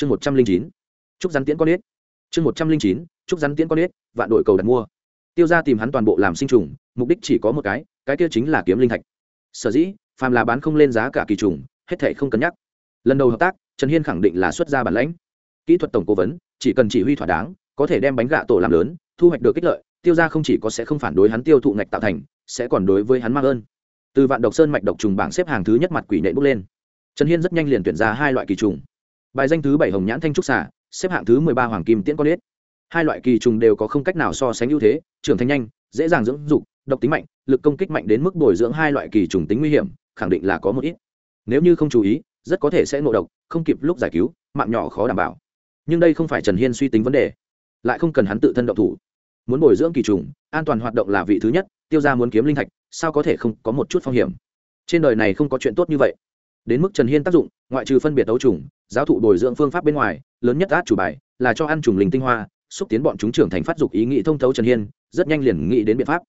chương một trăm linh chín. Chúc rắn tiễn con ếch. Chương một trăm linh chín. Chúc rắn tiễn con ếch, vạn đội cầu đặt mua. Tiêu ra tìm hắn toàn bộ làm sinh trùng, mục đích chỉ có một cái cái kia chính là kiếm linh thạch. Sở dĩ, phàm là bán không lên giá cả kỳ trùng, hết thệ không cân nhắc. Lần đầu hợp tác, trần hiên khẳng định là xuất ra bản lãnh. Kỹ thuật tổng cố vấn, chỉ cần chỉ huy thỏa đáng, có thể đem bánh gạ tổ làm lớn, thu hoạch được kích lợi, tiêu ra không chỉ có sẽ không phản đối hắn tiêu thụ ngạch tạo thành, sẽ còn đối với hắn mắc ơn. Từ vạn độc sơn mạch độc trùng bảng xếp hàng thứ nhất mặt quỷ nệ bước lên. Trần hiên rất nhanh liền tuyển ra hai loại kỳ trùng bài danh thứ bảy hồng nhãn thanh trúc xả xếp hạng thứ mười ba hoàng kim tiễn con ếch. Hai loại kỳ trùng đều có không cách nào so sánh ưu thế, trưởng thành nhanh, dễ dàng dưỡng dục, độc tính mạnh, lực công kích mạnh đến mức bồi dưỡng hai loại kỳ trùng tính nguy hiểm, khẳng định là có một ít. Nếu như không chú ý, rất có thể sẽ ngộ độc, không kịp lúc giải cứu, mạng nhỏ khó đảm bảo. Nhưng đây không phải trần hiên suy tính vấn đề, lại không cần hắn tự thân động thủ. Muốn bồi dưỡng kỳ trùng, an toàn hoạt động là vị thứ nhất, tiêu ra muốn kiếm linh thạch, sao có thể không có một chút phong hiểm? Trên đời này không có chuyện tốt như vậy đến mức trần hiên tác dụng, ngoại trừ phân biệt đấu trùng, giáo thụ bồi dưỡng phương pháp bên ngoài, lớn nhất át chủ bài là cho ăn trùng linh tinh hoa, xúc tiến bọn chúng trưởng thành phát dục ý nghĩ thông thấu trần hiên, rất nhanh liền nghĩ đến biện pháp.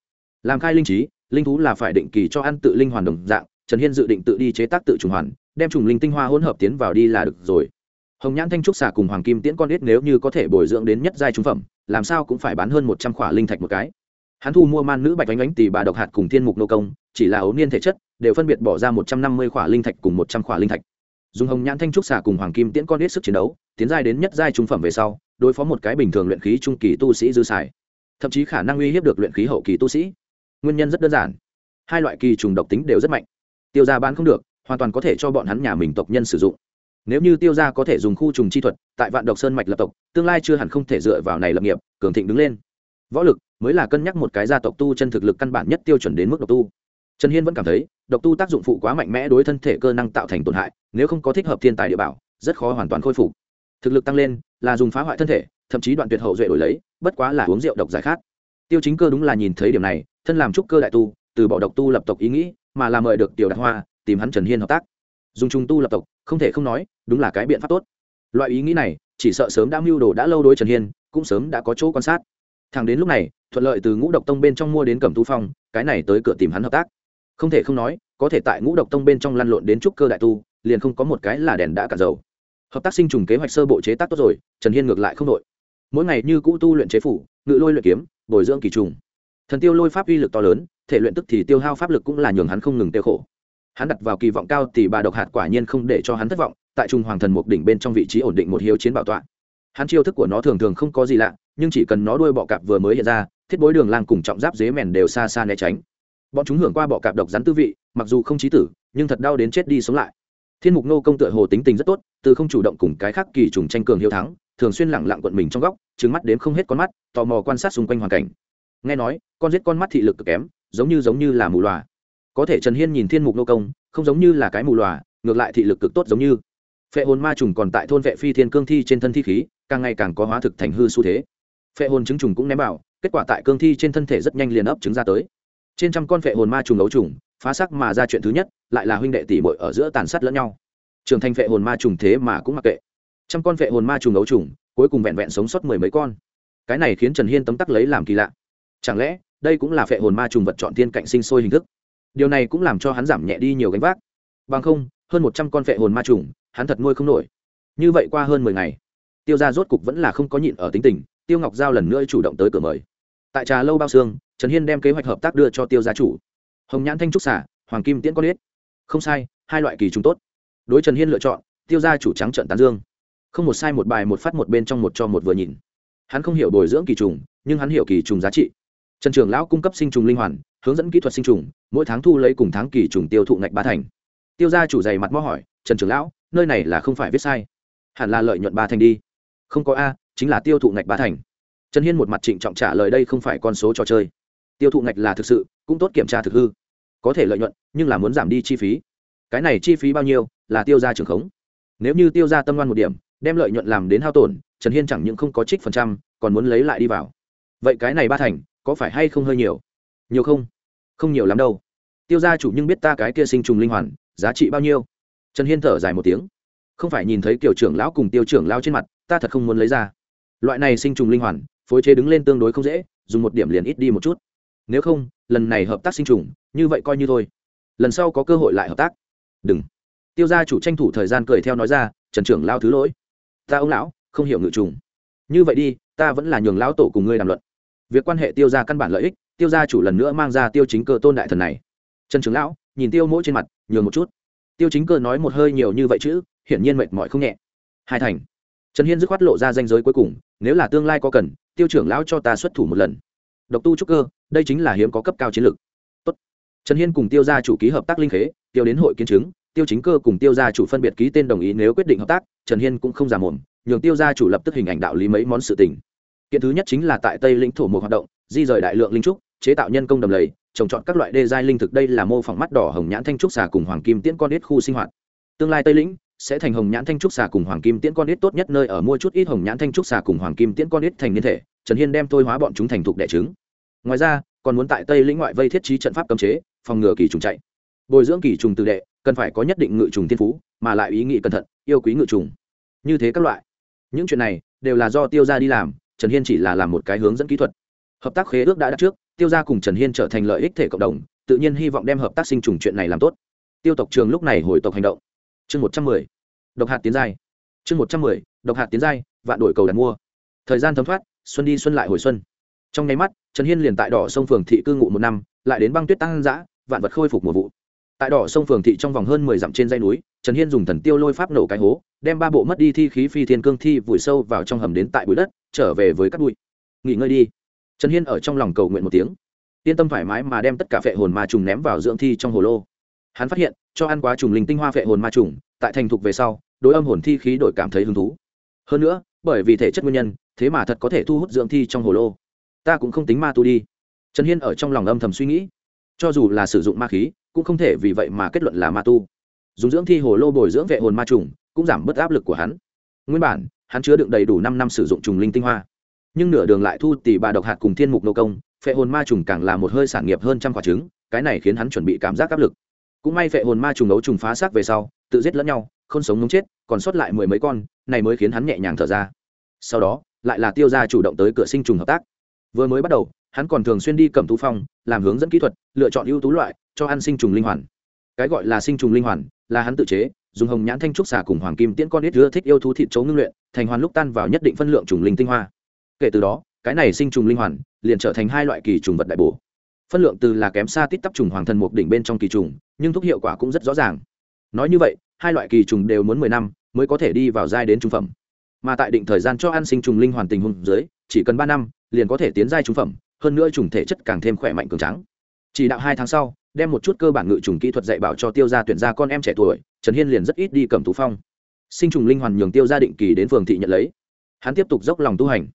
Làm khai linh trí, linh thú là phải định kỳ cho ăn tự linh hoàn đồng dạng, trần hiên dự định tự đi chế tác tự trùng hoàn, đem trùng linh tinh hoa hỗn hợp tiến vào đi là được rồi. Hồng nhãn thanh trúc xà cùng hoàng kim tiễn con ít nếu như có thể bồi dưỡng đến nhất giai trung phẩm, làm sao cũng phải bán hơn một trăm khỏa linh thạch một cái. Hắn thu mua man nữ bạch oanh oánh tỷ bà độc hạt cùng thiên mục nô công, chỉ là ấu niên thể chất đều phân biệt bỏ ra một trăm năm mươi khỏa linh thạch cùng một trăm khỏa linh thạch. Dùng hồng nhãn thanh trúc xà cùng hoàng kim tiễn con ít sức chiến đấu, tiến giai đến nhất giai trung phẩm về sau, đối phó một cái bình thường luyện khí trung kỳ tu sĩ dư xài. Thậm chí khả năng uy hiếp được luyện khí hậu kỳ tu sĩ. Nguyên nhân rất đơn giản. Hai loại kỳ trùng độc tính đều rất mạnh. Tiêu gia bán không được, hoàn toàn có thể cho bọn hắn nhà mình tộc nhân sử dụng. Nếu như tiêu gia có thể dùng khu trùng chi thuật, tại vạn độc sơn mạch lập tộc, tương lai chưa hẳn không thể dựa vào này lập nghiệp, cường thịnh đứng lên. Võ lực mới là cân nhắc một cái gia tộc tu chân thực lực căn bản nhất tiêu chuẩn đến mức độc tu trần hiên vẫn cảm thấy, độc tu tác dụng phụ quá mạnh mẽ đối thân thể cơ năng tạo thành tổn hại, nếu không có thích hợp thiên tài địa bảo, rất khó hoàn toàn khôi phục. Thực lực tăng lên là dùng phá hoại thân thể, thậm chí đoạn tuyệt hậu duệ đổi lấy, bất quá là uống rượu độc giải khát. Tiêu chính cơ đúng là nhìn thấy điểm này, thân làm trúc cơ đại tu, từ bỏ độc tu lập tộc ý nghĩ, mà làm mời được tiểu đạt hoa, tìm hắn trần hiên hợp tác. Dùng trung tu lập tộc, không thể không nói, đúng là cái biện pháp tốt. Loại ý nghĩ này, chỉ sợ sớm đã mưu đồ đã lâu đối trần hiên, cũng sớm đã có chỗ quan sát. Thằng đến lúc này, thuận lợi từ ngũ độc tông bên trong mua đến cẩm tu phong, cái này tới cửa tìm hắn hợp tác không thể không nói, có thể tại ngũ độc tông bên trong lăn lộn đến trúc cơ đại tu, liền không có một cái là đèn đã cả dầu. Hợp tác sinh trùng kế hoạch sơ bộ chế tác tốt rồi, trần hiên ngược lại không đội. Mỗi ngày như cũ tu luyện chế phủ, ngự lôi luyện kiếm, bồi dưỡng kỳ trùng. Thần tiêu lôi pháp uy lực to lớn, thể luyện tức thì tiêu hao pháp lực cũng là nhường hắn không ngừng tiêu khổ. Hắn đặt vào kỳ vọng cao thì bà độc hạt quả nhiên không để cho hắn thất vọng, tại trung hoàng thần một đỉnh bên trong vị trí ổn định một hiếu chiến bảo tọa. Hắn chiêu thức của nó thường thường không có gì lạ, nhưng chỉ cần nó đuôi bọ cạp vừa mới hiện ra, thiết bối đường lang cùng trọng giáp dế mèn đều xa xa né tránh bọn chúng hưởng qua bọ cạp độc rắn tư vị, mặc dù không trí tử, nhưng thật đau đến chết đi sống lại. Thiên mục nô công tựa hồ tính tình rất tốt, từ không chủ động cùng cái khác kỳ trùng tranh cường hiếu thắng, thường xuyên lẳng lặng quận mình trong góc trứng mắt đếm không hết con mắt, tò mò quan sát xung quanh hoàn cảnh. Nghe nói, con giết con mắt thị lực cực kém, giống như giống như là mù loà. Có thể trần hiên nhìn thiên mục nô công, không giống như là cái mù loà, ngược lại thị lực cực tốt giống như. Phệ hồn ma trùng còn tại thôn vệ phi thiên cương thi trên thân thi khí, càng ngày càng có hóa thực thành hư xu thế. Phệ hồn chứng trùng cũng ném bảo kết quả tại cương thi trên thân thể rất nhanh liền ấp trứng ra tới trên trăm con phệ hồn ma trùng ấu trùng, phá sắc mà ra chuyện thứ nhất, lại là huynh đệ tỷ bội ở giữa tàn sát lẫn nhau. Trưởng thành phệ hồn ma trùng thế mà cũng mặc kệ. Trăm con phệ hồn ma trùng ấu trùng, cuối cùng vẹn vẹn sống sót mười mấy con. Cái này khiến trần hiên tấm tắc lấy làm kỳ lạ. Chẳng lẽ, đây cũng là phệ hồn ma trùng vật chọn thiên cạnh sinh sôi hình thức? Điều này cũng làm cho hắn giảm nhẹ đi nhiều gánh vác. Bằng không, hơn một trăm con phệ hồn ma trùng, hắn thật nuôi không nổi. Như vậy qua hơn mười ngày, tiêu ra rốt cục vẫn là không có nhịn ở tính tình, tiêu ngọc giao lần nữa chủ động tới cửa mời tại trà lâu bao xương, trần hiên đem kế hoạch hợp tác đưa cho tiêu gia chủ. Hồng nhãn thanh trúc xả, hoàng kim tiễn con ếch không sai, hai loại kỳ trùng tốt. Đối trần hiên lựa chọn, tiêu gia chủ trắng trận tán dương. Không một sai một bài một phát một bên trong một cho một vừa nhìn. Hắn không hiểu bồi dưỡng kỳ trùng, nhưng hắn hiểu kỳ trùng giá trị. Trần trường lão cung cấp sinh trùng linh hoàn, hướng dẫn kỹ thuật sinh trùng, mỗi tháng thu lấy cùng tháng kỳ trùng tiêu thụ ngạch ba thành. Tiêu gia chủ dày mặt mó hỏi, trần trường lão, nơi này là không phải viết sai? Hẳn là lợi nhuận ba thành đi. Không có a, chính là tiêu thụ ngạch ba thành trần hiên một mặt trịnh trọng trả lời đây không phải con số trò chơi. Tiêu thụ ngạch là thực sự, cũng tốt kiểm tra thực hư. Có thể lợi nhuận, nhưng là muốn giảm đi chi phí. Cái này chi phí bao nhiêu, là tiêu ra trường khống. Nếu như tiêu ra tâm ngoan một điểm, đem lợi nhuận làm đến hao tổn, trần hiên chẳng những không có trích phần trăm, còn muốn lấy lại đi vào. Vậy cái này ba thành, có phải hay không hơi nhiều? Nhiều không? Không nhiều lắm đâu. Tiêu gia chủ nhưng biết ta cái kia sinh trùng linh hoàn, giá trị bao nhiêu? Trần hiên thở dài một tiếng. Không phải nhìn thấy kiểu trưởng lão cùng tiêu trưởng lao trên mặt, ta thật không muốn lấy ra. Loại này sinh trùng linh hoàn phối chế đứng lên tương đối không dễ, dùng một điểm liền ít đi một chút. Nếu không, lần này hợp tác sinh trùng, như vậy coi như thôi. Lần sau có cơ hội lại hợp tác. Đừng. Tiêu gia chủ tranh thủ thời gian cười theo nói ra, trần trưởng lao thứ lỗi. Ta ông lão, không hiểu ngự trùng. Như vậy đi, ta vẫn là nhường lão tổ cùng ngươi đàm luận. Việc quan hệ tiêu gia căn bản lợi ích, tiêu gia chủ lần nữa mang ra tiêu chính cơ tôn đại thần này. Trần trưởng lão, nhìn tiêu mỗi trên mặt, nhường một chút. Tiêu chính cơ nói một hơi nhiều như vậy chứ, hiển nhiên mệt mỏi không nhẹ. Hai thành. Trần hiên dứt khoát lộ ra danh giới cuối cùng, nếu là tương lai có cần tiêu trưởng lão cho ta xuất thủ một lần. Độc tu trúc cơ, đây chính là hiếm có cấp cao chiến lược. Tốt. trần hiên cùng tiêu gia chủ ký hợp tác linh khế, tiêu đến hội kiến chứng, tiêu chính cơ cùng tiêu gia chủ phân biệt ký tên đồng ý nếu quyết định hợp tác, trần hiên cũng không giả mồm, nhường tiêu gia chủ lập tức hình ảnh đạo lý mấy món sự tình. Kiện thứ nhất chính là tại tây lĩnh thổ một hoạt động, di rời đại lượng linh trúc, chế tạo nhân công đầm lầy, trồng trọt các loại đê giai linh thực đây là mô phỏng mắt đỏ hồng nhãn thanh trúc xà cùng hoàng kim tiễn con ít khu sinh hoạt. Tương lai tây lĩnh sẽ thành hồng nhãn thanh trúc xà cùng hoàng kim tiễn con ít tốt nhất nơi ở mua chút ít hồng nhãn thanh trúc xà cùng hoàng kim tiễn con ít thành niên thể, trần hiên đem thôi hóa bọn chúng thành thục đẻ trứng. Ngoài ra, còn muốn tại tây lĩnh ngoại vây thiết trí trận pháp cấm chế, phòng ngừa kỳ trùng chạy. Bồi dưỡng kỳ trùng từ đệ, cần phải có nhất định ngự trùng thiên phú, mà lại ý nghĩ cẩn thận, yêu quý ngự trùng. Như thế các loại. Những chuyện này đều là do tiêu gia đi làm, trần hiên chỉ là làm một cái hướng dẫn kỹ thuật. Hợp tác khế ước đã đặt trước, tiêu gia cùng trần hiên trở thành lợi ích thể cộng đồng, tự nhiên hy vọng đem hợp tác sinh trùng chuyện này làm tốt. Tiêu tộc trường lúc này hồi tộc hành động chương một trăm mười, độc hạt tiến giai. Chương một trăm mười, độc hạt tiến giai, vạn đổi cầu đặt mua. Thời gian thấm thoát, xuân đi xuân lại hồi xuân. Trong nháy mắt, trần hiên liền tại đỏ sông phường thị cư ngụ một năm, lại đến băng tuyết tăng giã vạn vật khôi phục mùa vụ. Tại đỏ sông phường thị trong vòng hơn mười dặm trên dây núi, trần hiên dùng thần tiêu lôi pháp nổ cái hố, đem ba bộ mất đi thi khí phi thiên cương thi vùi sâu vào trong hầm đến tại bụi đất, trở về với các bụi. Nghỉ ngơi đi. Trần hiên ở trong lòng cầu nguyện một tiếng. Yên tâm thoải mái mà đem tất cả phệ hồn ma trùng ném vào dưỡng thi trong hồ lô hắn phát hiện, cho ăn quá trùng linh tinh hoa phệ hồn ma trùng, tại thành thục về sau, đối âm hồn thi khí đổi cảm thấy hứng thú. Hơn nữa, bởi vì thể chất nguyên nhân, thế mà thật có thể thu hút dưỡng thi trong hồ lô. Ta cũng không tính ma tu đi. Trần hiên ở trong lòng âm thầm suy nghĩ. Cho dù là sử dụng ma khí, cũng không thể vì vậy mà kết luận là ma tu. Dùng dưỡng thi hồ lô bồi dưỡng vệ hồn ma trùng, cũng giảm bớt áp lực của hắn. Nguyên bản, hắn chứa đựng đầy đủ năm năm sử dụng trùng linh tinh hoa. Nhưng nửa đường lại thu tỷ bà độc hạt cùng thiên mục nô công, phệ hồn ma trùng càng là một hơi sản nghiệp hơn trăm quả trứng, cái này khiến hắn chuẩn bị cảm giác áp lực cũng may phệ hồn ma trùng ấu trùng phá xác về sau, tự giết lẫn nhau không sống núng chết, còn sót lại mười mấy con, này mới khiến hắn nhẹ nhàng thở ra. Sau đó, lại là tiêu gia chủ động tới cửa sinh trùng hợp tác. Vừa mới bắt đầu, hắn còn thường xuyên đi cầm thú phong, làm hướng dẫn kỹ thuật, lựa chọn ưu tú loại, cho ăn sinh trùng linh hoàn. Cái gọi là sinh trùng linh hoàn, là hắn tự chế, dùng hồng nhãn thanh trúc xà cùng hoàng kim tiễn con ít ưa thích yêu thú thịt chấu ngưng luyện, thành hoàn lúc tan vào nhất định phân lượng trùng linh tinh hoa. Kể từ đó, cái này sinh trùng linh hoàn, liền trở thành hai loại kỳ trùng vật đại bổ phân lượng từ là kém xa tít tắp trùng hoàng thần mục đỉnh bên trong kỳ trùng, nhưng thuốc hiệu quả cũng rất rõ ràng. Nói như vậy, hai loại kỳ trùng đều muốn mười năm mới có thể đi vào giai đến trung phẩm. Mà tại định thời gian cho ăn sinh trùng linh hoàn tình huống dưới, chỉ cần ba năm, liền có thể tiến giai trung phẩm, hơn nữa trùng thể chất càng thêm khỏe mạnh cường trắng chỉ đạo hai tháng sau, đem một chút cơ bản ngự trùng kỹ thuật dạy bảo cho tiêu gia tuyển ra con em trẻ tuổi, trần hiên liền rất ít đi cầm tú phong. Sinh trùng linh hoàn nhường tiêu gia định kỳ đến phường thị nhận lấy. Hắn tiếp tục dốc lòng tu hành.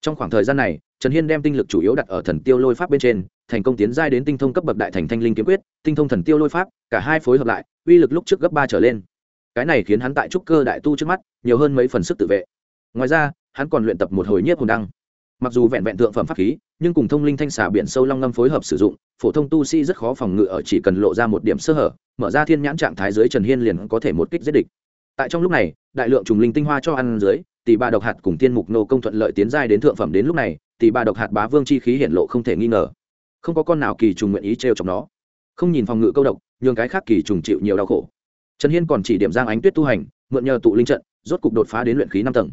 Trong khoảng thời gian này, trần hiên đem tinh lực chủ yếu đặt ở thần tiêu lôi pháp bên trên thành công tiến giai đến tinh thông cấp bậc đại thành thanh linh kiếm quyết, tinh thông thần tiêu lôi pháp, cả hai phối hợp lại, uy lực lúc trước gấp ba trở lên. Cái này khiến hắn tại trúc cơ đại tu trước mắt, nhiều hơn mấy phần sức tự vệ. Ngoài ra, hắn còn luyện tập một hồi nhiếp hồn đăng. Mặc dù vẹn vẹn thượng phẩm pháp khí, nhưng cùng thông linh thanh xà biển sâu long ngâm phối hợp sử dụng, phổ thông tu sĩ rất khó phòng ngự ở chỉ cần lộ ra một điểm sơ hở, mở ra thiên nhãn trạng thái dưới trần hiên liền có thể một kích giết địch. Tại trong lúc này, đại lượng trùng linh tinh hoa cho ăn dưới, tỷ ba độc hạt cùng tiên mục nô công thuận lợi tiến giai đến thượng phẩm đến lúc này, tỷ ba độc hạt bá vương chi khí hiện lộ không thể nghi ngờ không có con nào kỳ trùng nguyện ý trêu chọc nó. Không nhìn phòng ngự câu độc, nhường cái khác kỳ trùng chịu nhiều đau khổ. Trần hiên còn chỉ điểm giang ánh tuyết tu hành, mượn nhờ tụ linh trận, rốt cục đột phá đến luyện khí năm tầng.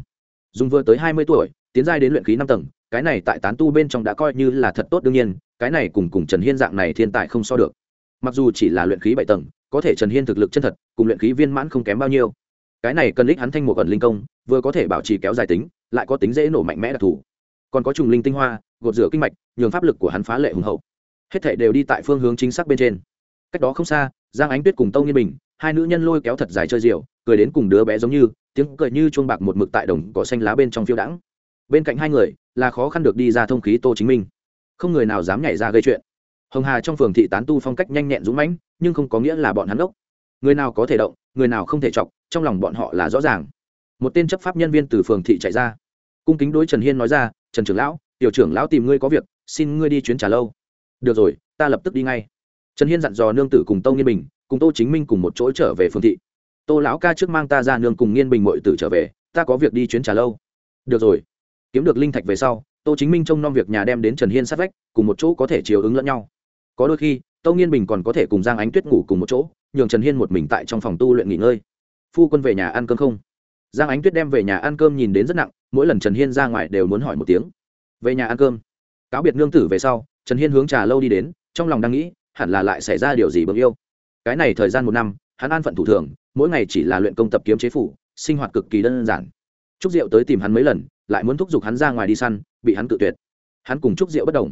Dùng vừa tới hai mươi tuổi, tiến giai đến luyện khí năm tầng, cái này tại tán tu bên trong đã coi như là thật tốt đương nhiên, cái này cùng cùng trần hiên dạng này thiên tài không so được. Mặc dù chỉ là luyện khí bảy tầng, có thể trần hiên thực lực chân thật, cùng luyện khí viên mãn không kém bao nhiêu. Cái này cần đích hắn thanh một ẩn linh công, vừa có thể bảo trì kéo dài tính, lại có tính dễ nổ mạnh mẽ đặc thù. Còn có trùng linh tinh hoa gột rửa kinh mạch, nhường pháp lực của hắn phá lệ hùng hậu. Hết thể đều đi tại phương hướng chính xác bên trên. Cách đó không xa, giang ánh tuyết cùng tâu nghiên bình, hai nữ nhân lôi kéo thật dài chơi rượu, cười đến cùng đứa bé giống như, tiếng cười như chuông bạc một mực tại đồng cỏ xanh lá bên trong phiêu đãng. Bên cạnh hai người, là khó khăn được đi ra thông khí tô chính minh. Không người nào dám nhảy ra gây chuyện. Hồng hà trong phường thị tán tu phong cách nhanh nhẹn dũng mãnh, nhưng không có nghĩa là bọn hắn ốc người nào có thể động, người nào không thể chọc, trong lòng bọn họ là rõ ràng. Một tên chấp pháp nhân viên từ phường thị chạy ra. Cung kính đối trần hiên nói ra, trần trưởng lão tiểu trưởng lão tìm ngươi có việc, xin ngươi đi chuyến trả lâu. Được rồi, ta lập tức đi ngay. Trần hiên dặn dò nương tử cùng tâu nghiên bình, cùng tô chính minh cùng một chỗ trở về Phương thị. Tô lão ca trước mang ta ra nương cùng nghiên bình mội tử trở về, ta có việc đi chuyến trả lâu. Được rồi. Kiếm được linh thạch về sau, tô chính minh trông nom việc nhà đem đến trần hiên sát vách, cùng một chỗ có thể chiều ứng lẫn nhau. Có đôi khi, tâu nghiên bình còn có thể cùng giang ánh tuyết ngủ cùng một chỗ, nhường trần hiên một mình tại trong phòng tu luyện nghỉ ngơi. Phu quân về nhà ăn cơm không? Giang ánh tuyết đem về nhà ăn cơm nhìn đến rất nặng, mỗi lần trần hiên ra ngoài đều muốn hỏi một tiếng về nhà ăn cơm. Cáo biệt nương tử về sau, trần hiên hướng trà lâu đi đến, trong lòng đang nghĩ, hẳn là lại xảy ra điều gì bưng yêu. Cái này thời gian một năm, hắn an phận thủ thường, mỗi ngày chỉ là luyện công tập kiếm chế phủ, sinh hoạt cực kỳ đơn giản. Trúc diệu tới tìm hắn mấy lần, lại muốn thúc giục hắn ra ngoài đi săn, bị hắn cự tuyệt. Hắn cùng trúc diệu bất đồng.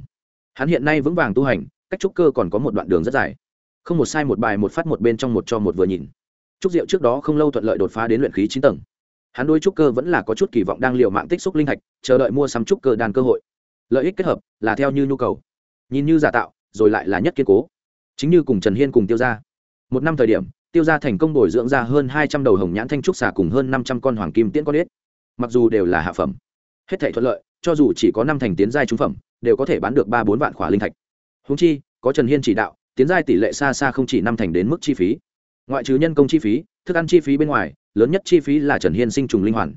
Hắn hiện nay vững vàng tu hành, cách trúc cơ còn có một đoạn đường rất dài. Không một sai một bài một phát một bên trong một cho một vừa nhìn. Trúc diệu trước đó không lâu thuận lợi đột phá đến luyện khí chín tầng hắn đôi trúc cơ vẫn là có chút kỳ vọng đang l i ề u mạng tích xúc linh thạch, chờ đợi mua sắm trúc cơ đan cơ hội. Lợi ích kết hợp là theo như nhu cầu. Nhìn như giả tạo, rồi lại là nhất kiên cố. Chính như cùng trần hiên cùng tiêu ra một năm thời điểm, tiêu ra thành công bồi dưỡng ra hơn hai trăm đầu hồng nhãn thanh trúc xà cùng hơn năm trăm con hoàng kim tiễn con ếch. Mặc dù đều là hạ phẩm, hết thể thuận lợi, cho dù chỉ có năm thành tiến giai trung phẩm, đều có thể bán được ba bốn vạn khỏa linh thạch. Húng chi, có trần hiên chỉ đạo, tiến giai tỷ lệ xa xa không chỉ năm thành đến mức chi phí. Ngoại trừ nhân công chi phí, thức ăn chi phí bên ngoài lớn nhất chi phí là trần hiên sinh trùng linh hoàn.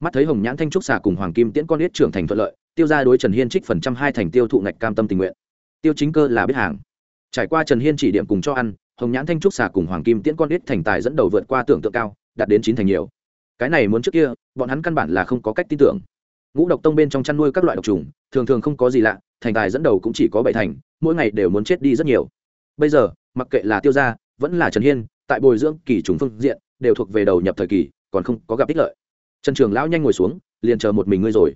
Mắt thấy hồng nhãn thanh trúc xà cùng hoàng kim tiễn con ếch trưởng thành thuận lợi, tiêu ra đối trần hiên trích phần trăm hai thành tiêu thụ ngạch cam tâm tình nguyện. Tiêu chính cơ là biết hàng. Trải qua trần hiên chỉ điểm cùng cho ăn, hồng nhãn thanh trúc xà cùng hoàng kim tiễn con ếch thành tài dẫn đầu vượt qua tưởng tượng cao, đạt đến chín thành nhiều. Cái này muốn trước kia, bọn hắn căn bản là không có cách tin tưởng. Ngũ độc tông bên trong chăn nuôi các loại độc trùng, thường thường không có gì lạ, thành tài dẫn đầu cũng chỉ có bảy thành, mỗi ngày đều muốn chết đi rất nhiều. Bây giờ, mặc kệ là tiêu gia, vẫn là trần hiên, tại bồi dưỡng kỳ trùng phương diện đều thuộc về đầu nhập thời kỳ, còn không có gặp ích lợi. Trần trường lão nhanh ngồi xuống, liền chờ một mình ngươi rồi.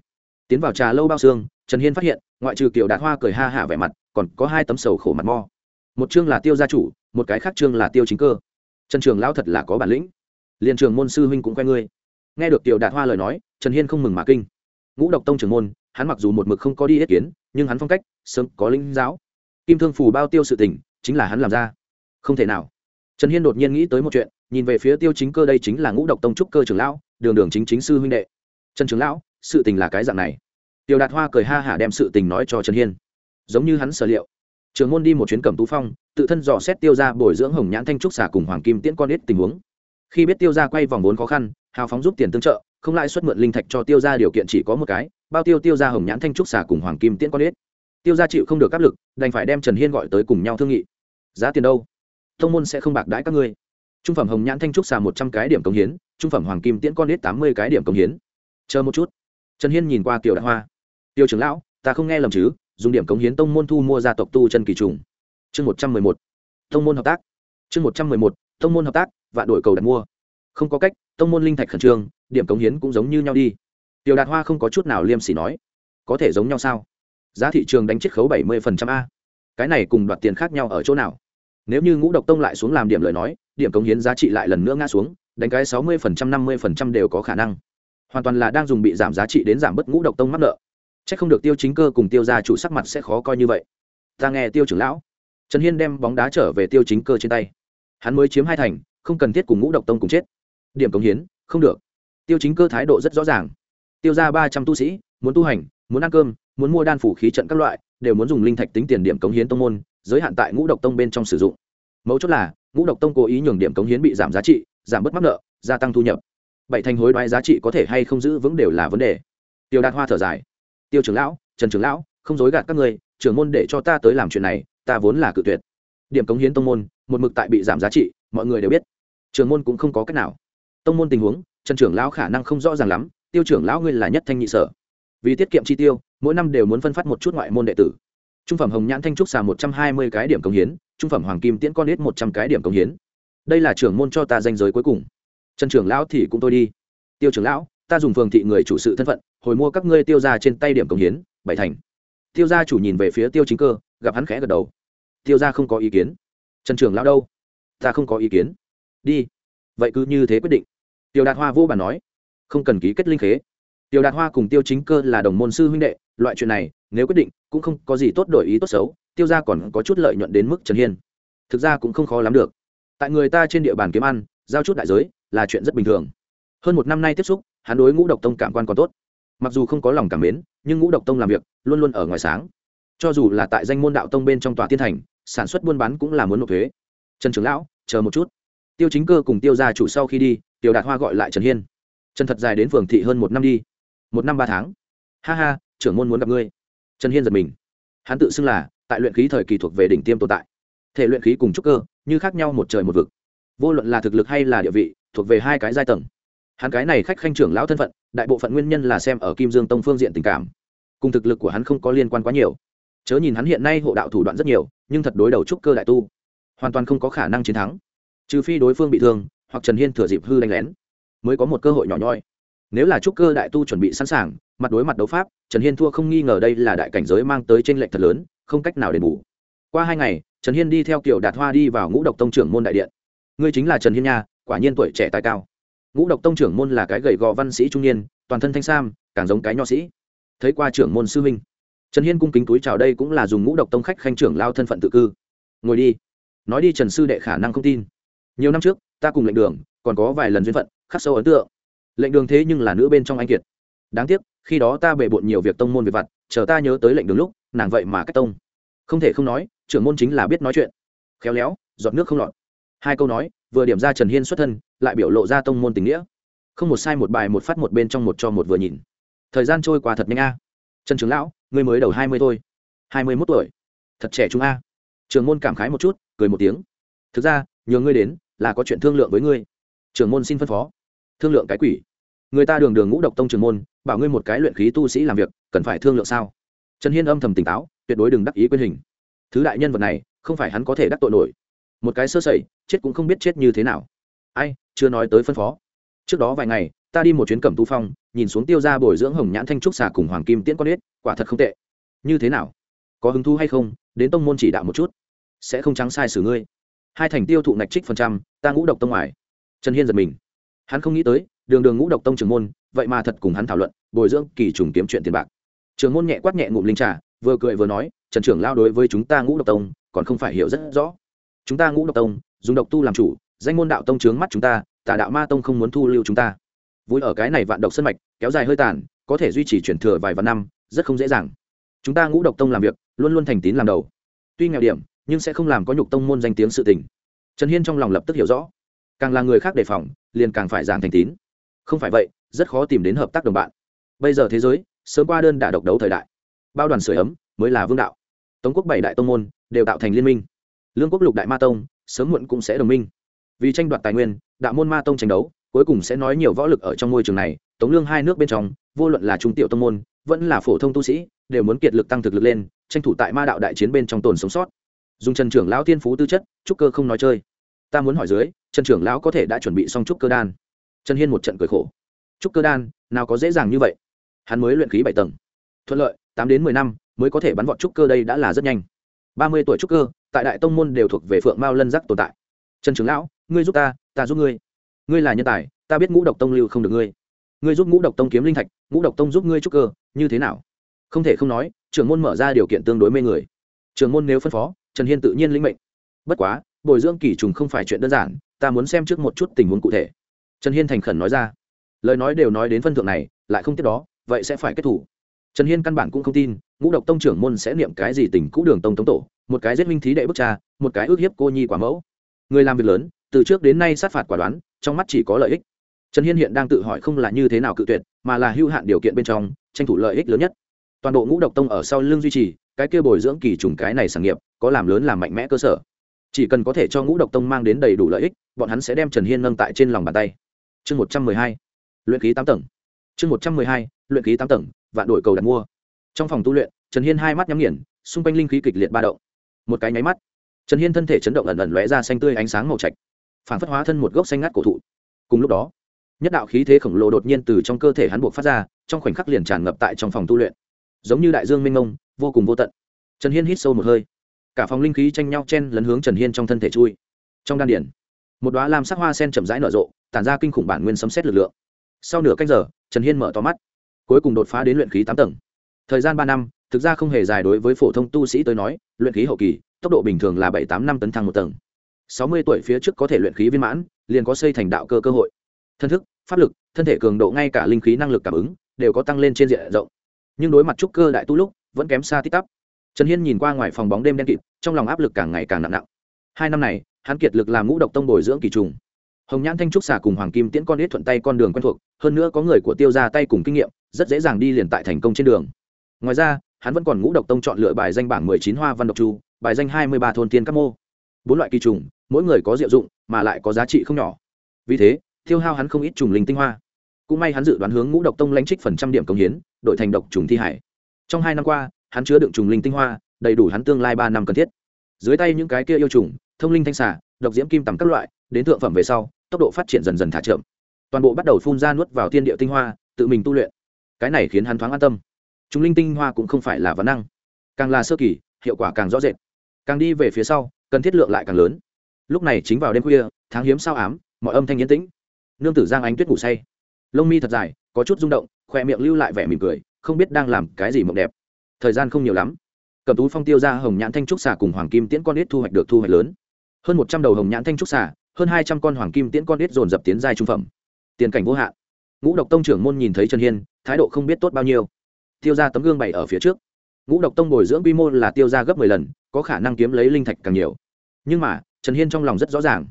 Tiến vào trà lâu bao xương, trần hiên phát hiện, ngoại trừ kiểu đạt hoa cười ha hả vẻ mặt, còn có hai tấm sầu khổ mặt mo. Một chương là tiêu gia chủ, một cái khác chương là tiêu chính cơ. Trần trường lão thật là có bản lĩnh. Liền trường môn sư huynh cũng khoe ngươi. Nghe được tiểu đạt hoa lời nói, trần hiên không mừng mà kinh. Ngũ độc tông trưởng môn, hắn mặc dù một mực không có đi ý kiến, nhưng hắn phong cách, sớm có linh giáo. Kim thương phù bao tiêu sự tình, chính là hắn làm ra. Không thể nào. Trần hiên đột nhiên nghĩ tới một chuyện nhìn về phía tiêu chính cơ đây chính là ngũ độc tông trúc cơ trưởng lão, đường đường chính chính sư huynh đệ. Trần trưởng lão, sự tình là cái dạng này. Tiểu đạt hoa cười ha hả đem sự tình nói cho trần hiên. Giống như hắn sở liệu. Trường môn đi một chuyến cầm tú phong, tự thân dò xét tiêu ra bồi dưỡng hồng nhãn thanh trúc xả cùng hoàng kim tiễn con ít tình huống. Khi biết tiêu ra quay vòng vốn khó khăn, hào phóng giúp tiền tương trợ, không lãi suất mượn linh thạch cho tiêu ra điều kiện chỉ có một cái, bao tiêu tiêu ra hồng nhãn thanh trúc xả cùng hoàng kim tiễn con ít. Tiêu ra chịu không được áp lực, đành phải đem trần hiên gọi tới cùng nhau thương nghị. Giá tiền đâu? Thông môn sẽ không bạc đãi các ngươi trung phẩm hồng nhãn thanh trúc xà một trăm cái điểm công hiến, trung phẩm hoàng kim tiễn con nết tám mươi cái điểm công hiến. Chờ một chút. Trần hiên nhìn qua tiểu đại hoa. Tiêu trưởng lão, ta không nghe lầm chứ, dùng điểm cống hiến tông môn thu mua gia tộc tu chân kỳ trùng. Chương một trăm mười một. Tông môn hợp tác. Chương một trăm mười một. Tông môn hợp tác và đổi cầu đặt mua. Không có cách, tông môn linh thạch khẩn trương, điểm cống hiến cũng giống như nhau đi. Tiểu đạt hoa không có chút nào liêm sỉ nói. Có thể giống nhau sao? Giá thị trường đánh chiết khấu bảy mươi phần trăm a. Cái này cùng đoạt tiền khác nhau ở chỗ nào? Nếu như ngũ độc tông lại xuống làm điểm lời nói điểm cống hiến giá trị lại lần nữa ngã xuống, đánh cái sáu mươi năm mươi đều có khả năng. Hoàn toàn là đang dùng bị giảm giá trị đến giảm bất ngũ độc tông mắc nợ. C h ắ c không được tiêu chính cơ cùng tiêu gia chủ sắc mặt sẽ khó coi như vậy. Ta nghe tiêu trưởng lão. Trần hiên đem bóng đá trở về tiêu chính cơ trên tay. Hắn mới chiếm hai thành, không cần thiết cùng ngũ độc tông cùng chết. Điểm cống hiến, không được. Tiêu chính cơ thái độ rất rõ ràng. Tiêu ra ba trăm tu sĩ, muốn tu hành, muốn ăn cơm, muốn mua đan phủ khí trận các loại, đều muốn dùng linh thạch tính tiền điểm cống hiến tông môn, giới hạn tại ngũ độc tông bên trong sử dụng. Mấu chốt là ngũ độc tông cố ý nhường điểm cống hiến bị giảm giá trị, giảm bớt mắc nợ, gia tăng thu nhập. Bảy thành hối đoái giá trị có thể hay không giữ vững đều là vấn đề. Tiêu đạt hoa thở dài. Tiêu trưởng lão, trần trưởng lão, không dối gạt các người trưởng môn để cho ta tới làm chuyện này, ta vốn là cự tuyệt. Điểm cống hiến tông môn, một mực tại bị giảm giá trị, mọi người đều biết. Trưởng môn cũng không có cách nào. Tông môn tình huống, trần trưởng lão khả năng không rõ ràng lắm, tiêu trưởng lão ngươi là nhất thanh nhị sở. Vì tiết kiệm chi tiêu, mỗi năm đều muốn phân phát một chút ngoại môn đệ tử trung phẩm hồng nhãn thanh trúc xà một trăm hai mươi cái điểm công hiến, trung phẩm hoàng kim tiễn con ít một trăm cái điểm công hiến. Đây là trưởng môn cho ta danh giới cuối cùng. Trần trưởng lão thì cũng tôi đi. Tiêu trưởng lão, ta dùng phường thị người chủ sự thân phận, hồi mua các ngươi tiêu ra trên tay điểm công hiến, bảy thành. Tiêu gia chủ nhìn về phía tiêu chính cơ, gặp hắn khẽ gật đầu. Tiêu gia không có ý kiến. Trần trưởng lão đâu? Ta không có ý kiến. Đi. Vậy cứ như thế quyết định. Tiêu đạt hoa vô bàn nói. Không cần ký kết linh khế. Tiêu đạt hoa cùng tiêu chính cơ là đồng môn sư huynh đệ, loại chuyện này nếu quyết định, cũng không có gì tốt đổi ý tốt xấu, tiêu ra còn có chút lợi nhuận đến mức trần hiên. Thực ra cũng không khó lắm được. Tại người ta trên địa bàn kiếm ăn, giao chút đại giới là chuyện rất bình thường. Hơn một năm nay tiếp xúc, hắn đối ngũ độc tông cảm quan còn tốt. Mặc dù không có lòng cảm mến, nhưng ngũ độc tông làm việc luôn luôn ở ngoài sáng. Cho dù là tại danh môn đạo tông bên trong tòa tiên thành, sản xuất buôn bán cũng là muốn nộp thuế. Trần trưởng lão, chờ một chút. Tiêu chính cơ cùng tiêu gia chủ sau khi đi tiểu đạt hoa gọi lại trần hiên. Trần thật dài đến phường thị hơn một năm đi. Một năm ba tháng. Ha ha, trưởng môn muốn gặp ngươi trần hiên giật mình. Hắn tự xưng là, tại luyện khí thời kỳ thuộc về đỉnh tiêm tồn tại. Thể luyện khí cùng trúc cơ, như khác nhau một trời một vực. Vô luận là thực lực hay là địa vị, thuộc về hai cái giai tầng. Hắn cái này khách khanh trưởng lão thân phận, đại bộ phận nguyên nhân là xem ở kim dương tông phương diện tình cảm. Cùng thực lực của hắn không có liên quan quá nhiều. Chớ nhìn hắn hiện nay hộ đạo thủ đoạn rất nhiều, nhưng thật đối đầu trúc cơ đại tu, hoàn toàn không có khả năng chiến thắng. Trừ phi đối phương bị thương, hoặc trần hiên thừa dịp hư đánh lén. Mới có một cơ hội nhỏ nhoi. Nếu là trúc cơ đại tu chuẩn bị sẵn sàng mặt đối mặt đấu pháp, trần hiên thua không nghi ngờ đây là đại cảnh giới mang tới t r ê n lệch thật lớn, không cách nào đền bù. Qua hai ngày, trần hiên đi theo kiểu đạt hoa đi vào ngũ độc tông trưởng môn đại điện. Ngươi chính là trần hiên nha, quả nhiên tuổi trẻ tài cao. Ngũ độc tông trưởng môn là cái gầy gò văn sĩ trung niên, toàn thân thanh sam, càng giống cái nho sĩ. Thấy qua trưởng môn sư minh trần hiên cung kính túi chào đây cũng là dùng ngũ độc tông khách khanh trưởng lao thân phận tự cư. Ngồi đi. Nói đi trần sư đệ khả năng không tin. Nhiều năm trước, ta cùng lệnh đường, còn có vài lần duyên phận, khắc sâu ấn tượng. Lệnh đường thế nhưng là nữ bên trong anh kiệt đáng tiếc, khi đó ta bề bộn nhiều việc tông môn về vặt, chờ ta nhớ tới lệnh đường lúc, nàng vậy mà cách tông. Không thể không nói, trưởng môn chính là biết nói chuyện. Khéo léo, giọt nước không lọt. Hai câu nói, vừa điểm ra trần hiên xuất thân, lại biểu lộ ra tông môn tình nghĩa. Không một sai một bài một phát một bên trong một cho một vừa nhìn. Thời gian trôi qua thật nhanh a. Trần trường lão, ngươi mới đầu hai mươi thôi. Hai mươi mốt tuổi. Thật trẻ chúng a. Trường môn cảm khái một chút, cười một tiếng. Thực ra, nhờ ngươi đến, là có chuyện thương lượng với ngươi. Trường môn xin phân phó. Thương lượng cái quỷ. Người ta đường đường ngũ độc tông trường môn bảo ngươi một cái luyện khí tu sĩ làm việc, cần phải thương lượng sao? Trần hiên âm thầm tỉnh táo, tuyệt đối đừng đắc ý quyên hình. Thứ đại nhân vật này, không phải hắn có thể đắc tội nổi. Một cái sơ sẩy, chết cũng không biết chết như thế nào. Ai, chưa nói tới phân phó. Trước đó vài ngày, ta đi một chuyến cẩm tu phong, nhìn xuống tiêu ra bồi dưỡng hồng nhãn thanh trúc xà cùng hoàng kim tiễn con ếch quả thật không tệ. Như thế nào? Có hứng thú hay không? Đến tông môn chỉ đạo một chút. Sẽ không trắng sai xử ngươi. Hai thành tiêu thụ ngạch trích phần trăm, ta ngũ độc tông ngoài. Trần hiên giật mình. Hắn không nghĩ tới đường đường ngũ độc tông trường môn, vậy mà thật cùng hắn thảo luận, bồi dưỡng kỳ trùng kiếm chuyện tiền bạc. Trường môn nhẹ quát nhẹ ngụm linh trà, vừa cười vừa nói, trần trưởng lao đối với chúng ta ngũ độc tông, còn không phải hiểu rất rõ. Chúng ta ngũ độc tông, dùng độc tu làm chủ, danh môn đạo tông trướng mắt chúng ta, tà đạo ma tông không muốn thu lưu chúng ta. Vui ở cái này vạn độc sân mạch, kéo dài hơi tàn, có thể duy trì chuyển thừa vài vạn năm, rất không dễ dàng. Chúng ta ngũ độc tông làm việc, luôn luôn thành tín làm đầu. Tuy nghèo điểm, nhưng sẽ không làm có nhục tông môn danh tiếng sự tình. Trần hiên trong lòng lập tức hiểu rõ. Càng là người khác đề phòng, liền càng phải giảng thành tín không phải vậy, rất khó tìm đến hợp tác đồng bạn. Bây giờ thế giới, sớm qua đơn đả độc đấu thời đại. Bao đoàn sửa ấm, mới là vương đạo. Tống quốc bảy đại tông môn, đều tạo thành liên minh. Lương quốc lục đại ma tông, sớm muộn cũng sẽ đồng minh. Vì tranh đoạt tài nguyên, đạo môn ma tông tranh đấu, cuối cùng sẽ nói nhiều võ lực ở trong môi trường này. Tống lương hai nước bên trong, vô luận là trung tiểu tông môn, vẫn là phổ thông tu sĩ, đều muốn kiệt lực tăng thực lực lên, tranh thủ tại ma đạo đại chiến bên trong tồn sống sót. Dùng trần trưởng lão thiên phú tư chất, trúc cơ không nói chơi. Ta muốn hỏi dưới, trần trưởng lão có thể đã chuẩn bị xong trúc cơ đan? Trần hiên một trận cười khổ. Trúc cơ đan, nào có dễ dàng như vậy? Hắn mới luyện khí bảy tầng. Thuận lợi, tám đến mười năm mới có thể bắn vọt trúc cơ đây đã là rất nhanh. Ba mươi tuổi trúc cơ, tại đại tông môn đều thuộc về phượng mao lân giác tồn tại. Trần trưởng lão, ngươi giúp ta ta giúp ngươi. Ngươi là nhân tài, ta biết ngũ độc tông lưu không được ngươi. Ngươi giúp ngũ độc tông kiếm linh thạch, ngũ độc tông giúp ngươi trúc cơ, như thế nào? Không thể không nói, trưởng môn mở ra điều kiện tương đối mê người. Trưởng môn nếu phân phó, trần hiên tự nhiên lĩnh mệnh. Bất quá, bồi dưỡng kỳ trùng không phải chuyện đơn giản, ta muốn xem trước một chút tình huống cụ thể trần hiên thành khẩn nói ra. Lời nói đều nói đến phân thượng này, lại không tiếp đó, vậy sẽ phải kết thủ. Trần hiên căn bản cũng không tin, ngũ độc tông trưởng môn sẽ niệm cái gì tình cũ đường tông tống tổ, một cái giết minh thí đệ bức cha, một cái ước hiếp cô nhi quả mẫu. Người làm việc lớn, từ trước đến nay sát phạt quả đoán, trong mắt chỉ có lợi ích. Trần hiên hiện đang tự hỏi không là như thế nào cự tuyệt, mà là hưu hạn điều kiện bên trong, tranh thủ lợi ích lớn nhất. Toàn bộ ngũ độc tông ở sau lưng duy trì, cái kia bồi dưỡng kỳ trùng cái này sản nghiệp, có làm lớn làm mạnh mẽ cơ sở. Chỉ cần có thể cho ngũ độc tông mang đến đầy đủ lợi ích, bọn hắn sẽ đem trần hiên nâng tại trên lòng bàn tay chương một trăm mười hai, luyện khí tám tầng. Chương một trăm mười hai, luyện khí tám tầng, vạn đổi cầu đặt mua. Trong phòng tu luyện, trần hiên hai mắt nhắm nghiền, xung quanh linh khí kịch liệt ba động. Một cái nháy mắt, trần hiên thân thể chấn động ẩn ẩn lóe ra xanh tươi ánh sáng màu trạch, phản phất hóa thân một gốc xanh ngắt cổ thụ. Cùng lúc đó, nhất đạo khí thế khổng lồ đột nhiên từ trong cơ thể hắn buộc phát ra, trong khoảnh khắc liền tràn ngập tại trong phòng tu luyện. Giống như đại dương mênh mông, vô cùng vô tận. Trần hiên hít sâu một hơi. Cả phòng linh khí tranh nhau chen lấn hướng trần hiên trong thân thể chui. Trong đan điển một đoá lam sắc hoa sen chậm rãi nở rộ tản ra kinh khủng bản nguyên sấm xét lực lượng. Sau nửa canh giờ, trần hiên mở to mắt, cuối cùng đột phá đến luyện khí tám tầng. Thời gian ba năm, thực ra không hề dài đối với phổ thông tu sĩ tới nói, luyện khí hậu kỳ, tốc độ bình thường là bảy tám năm tấn thăng một tầng. Sáu mươi tuổi phía trước có thể luyện khí viên mãn, liền có xây thành đạo cơ cơ hội. Thân thức, pháp lực, thân thể cường độ ngay cả linh khí năng lực cảm ứng đều có tăng lên trên diện rộng. Nhưng đối mặt trúc cơ đại tu lúc, vẫn kém xa tít tắp. Trần hiên nhìn qua ngoài phòng bóng đêm đen kịt, trong lòng áp lực càng ngày càng nặng nặng. Hai năm này, hắn kiệt lực làm ngũ độc tông bồi dưỡng kỳ trùng hồng nhãn thanh trúc xả cùng hoàng kim tiễn con ít thuận tay con đường quen thuộc, hơn nữa có người của tiêu ra tay cùng kinh nghiệm, rất dễ dàng đi liền tại thành công trên đường. Ngoài ra, hắn vẫn còn ngũ độc tông chọn lựa bài danh bảng mười chín hoa văn độc chu, bài danh hai mươi ba thôn tiên các mô. Bốn loại kỳ trùng, mỗi người có diệu dụng, mà lại có giá trị không nhỏ. Vì thế, tiêu hao hắn không ít trùng linh tinh hoa. Cũng may hắn dự đoán hướng ngũ độc tông lãnh trích phần trăm điểm công hiến, đổi thành độc trùng thi hải. Trong hai năm qua, hắn chứa đựng trùng linh tinh hoa, đầy đủ hắn tương lai ba năm cần thiết. Dưới tay những cái kia yêu trùng, thông linh thanh xả độc diễm kim tầm các loại, đến thượng phẩm về sau tốc độ phát triển dần dần thả chậm. Toàn bộ bắt đầu phun ra nuốt vào thiên địa tinh hoa, tự mình tu luyện. Cái này khiến hắn thoáng an tâm. Chúng linh tinh hoa cũng không phải là vấn năng. Càng là sơ kỳ, hiệu quả càng rõ rệt. Càng đi về phía sau, cần thiết lượng lại càng lớn. Lúc này chính vào đêm khuya, tháng hiếm sao ám, mọi âm thanh yên tĩnh. Nương tử giang ánh tuyết ngủ say. Lông mi thật dài, có chút rung động, khoe miệng lưu lại vẻ mỉm cười, không biết đang làm cái gì mộng đẹp. Thời gian không nhiều lắm. Cầm tú phong tiêu ra hồng nhãn thanh trúc xà cùng hoàng kim tiễn con ít thu hoạch được thu hoạch lớn. Hơn một trăm đầu hồng nhãn thanh trúc xà hơn hai trăm con hoàng kim tiễn con ít dồn dập tiến giai trung phẩm. Tiền cảnh vô hạn. Ngũ độc tông trưởng môn nhìn thấy trần hiên, thái độ không biết tốt bao nhiêu. Tiêu ra tấm gương bày ở phía trước. Ngũ độc tông bồi dưỡng quy mô là tiêu ra gấp mười lần, có khả năng kiếm lấy linh thạch càng nhiều. Nhưng mà, trần hiên trong lòng rất rõ ràng.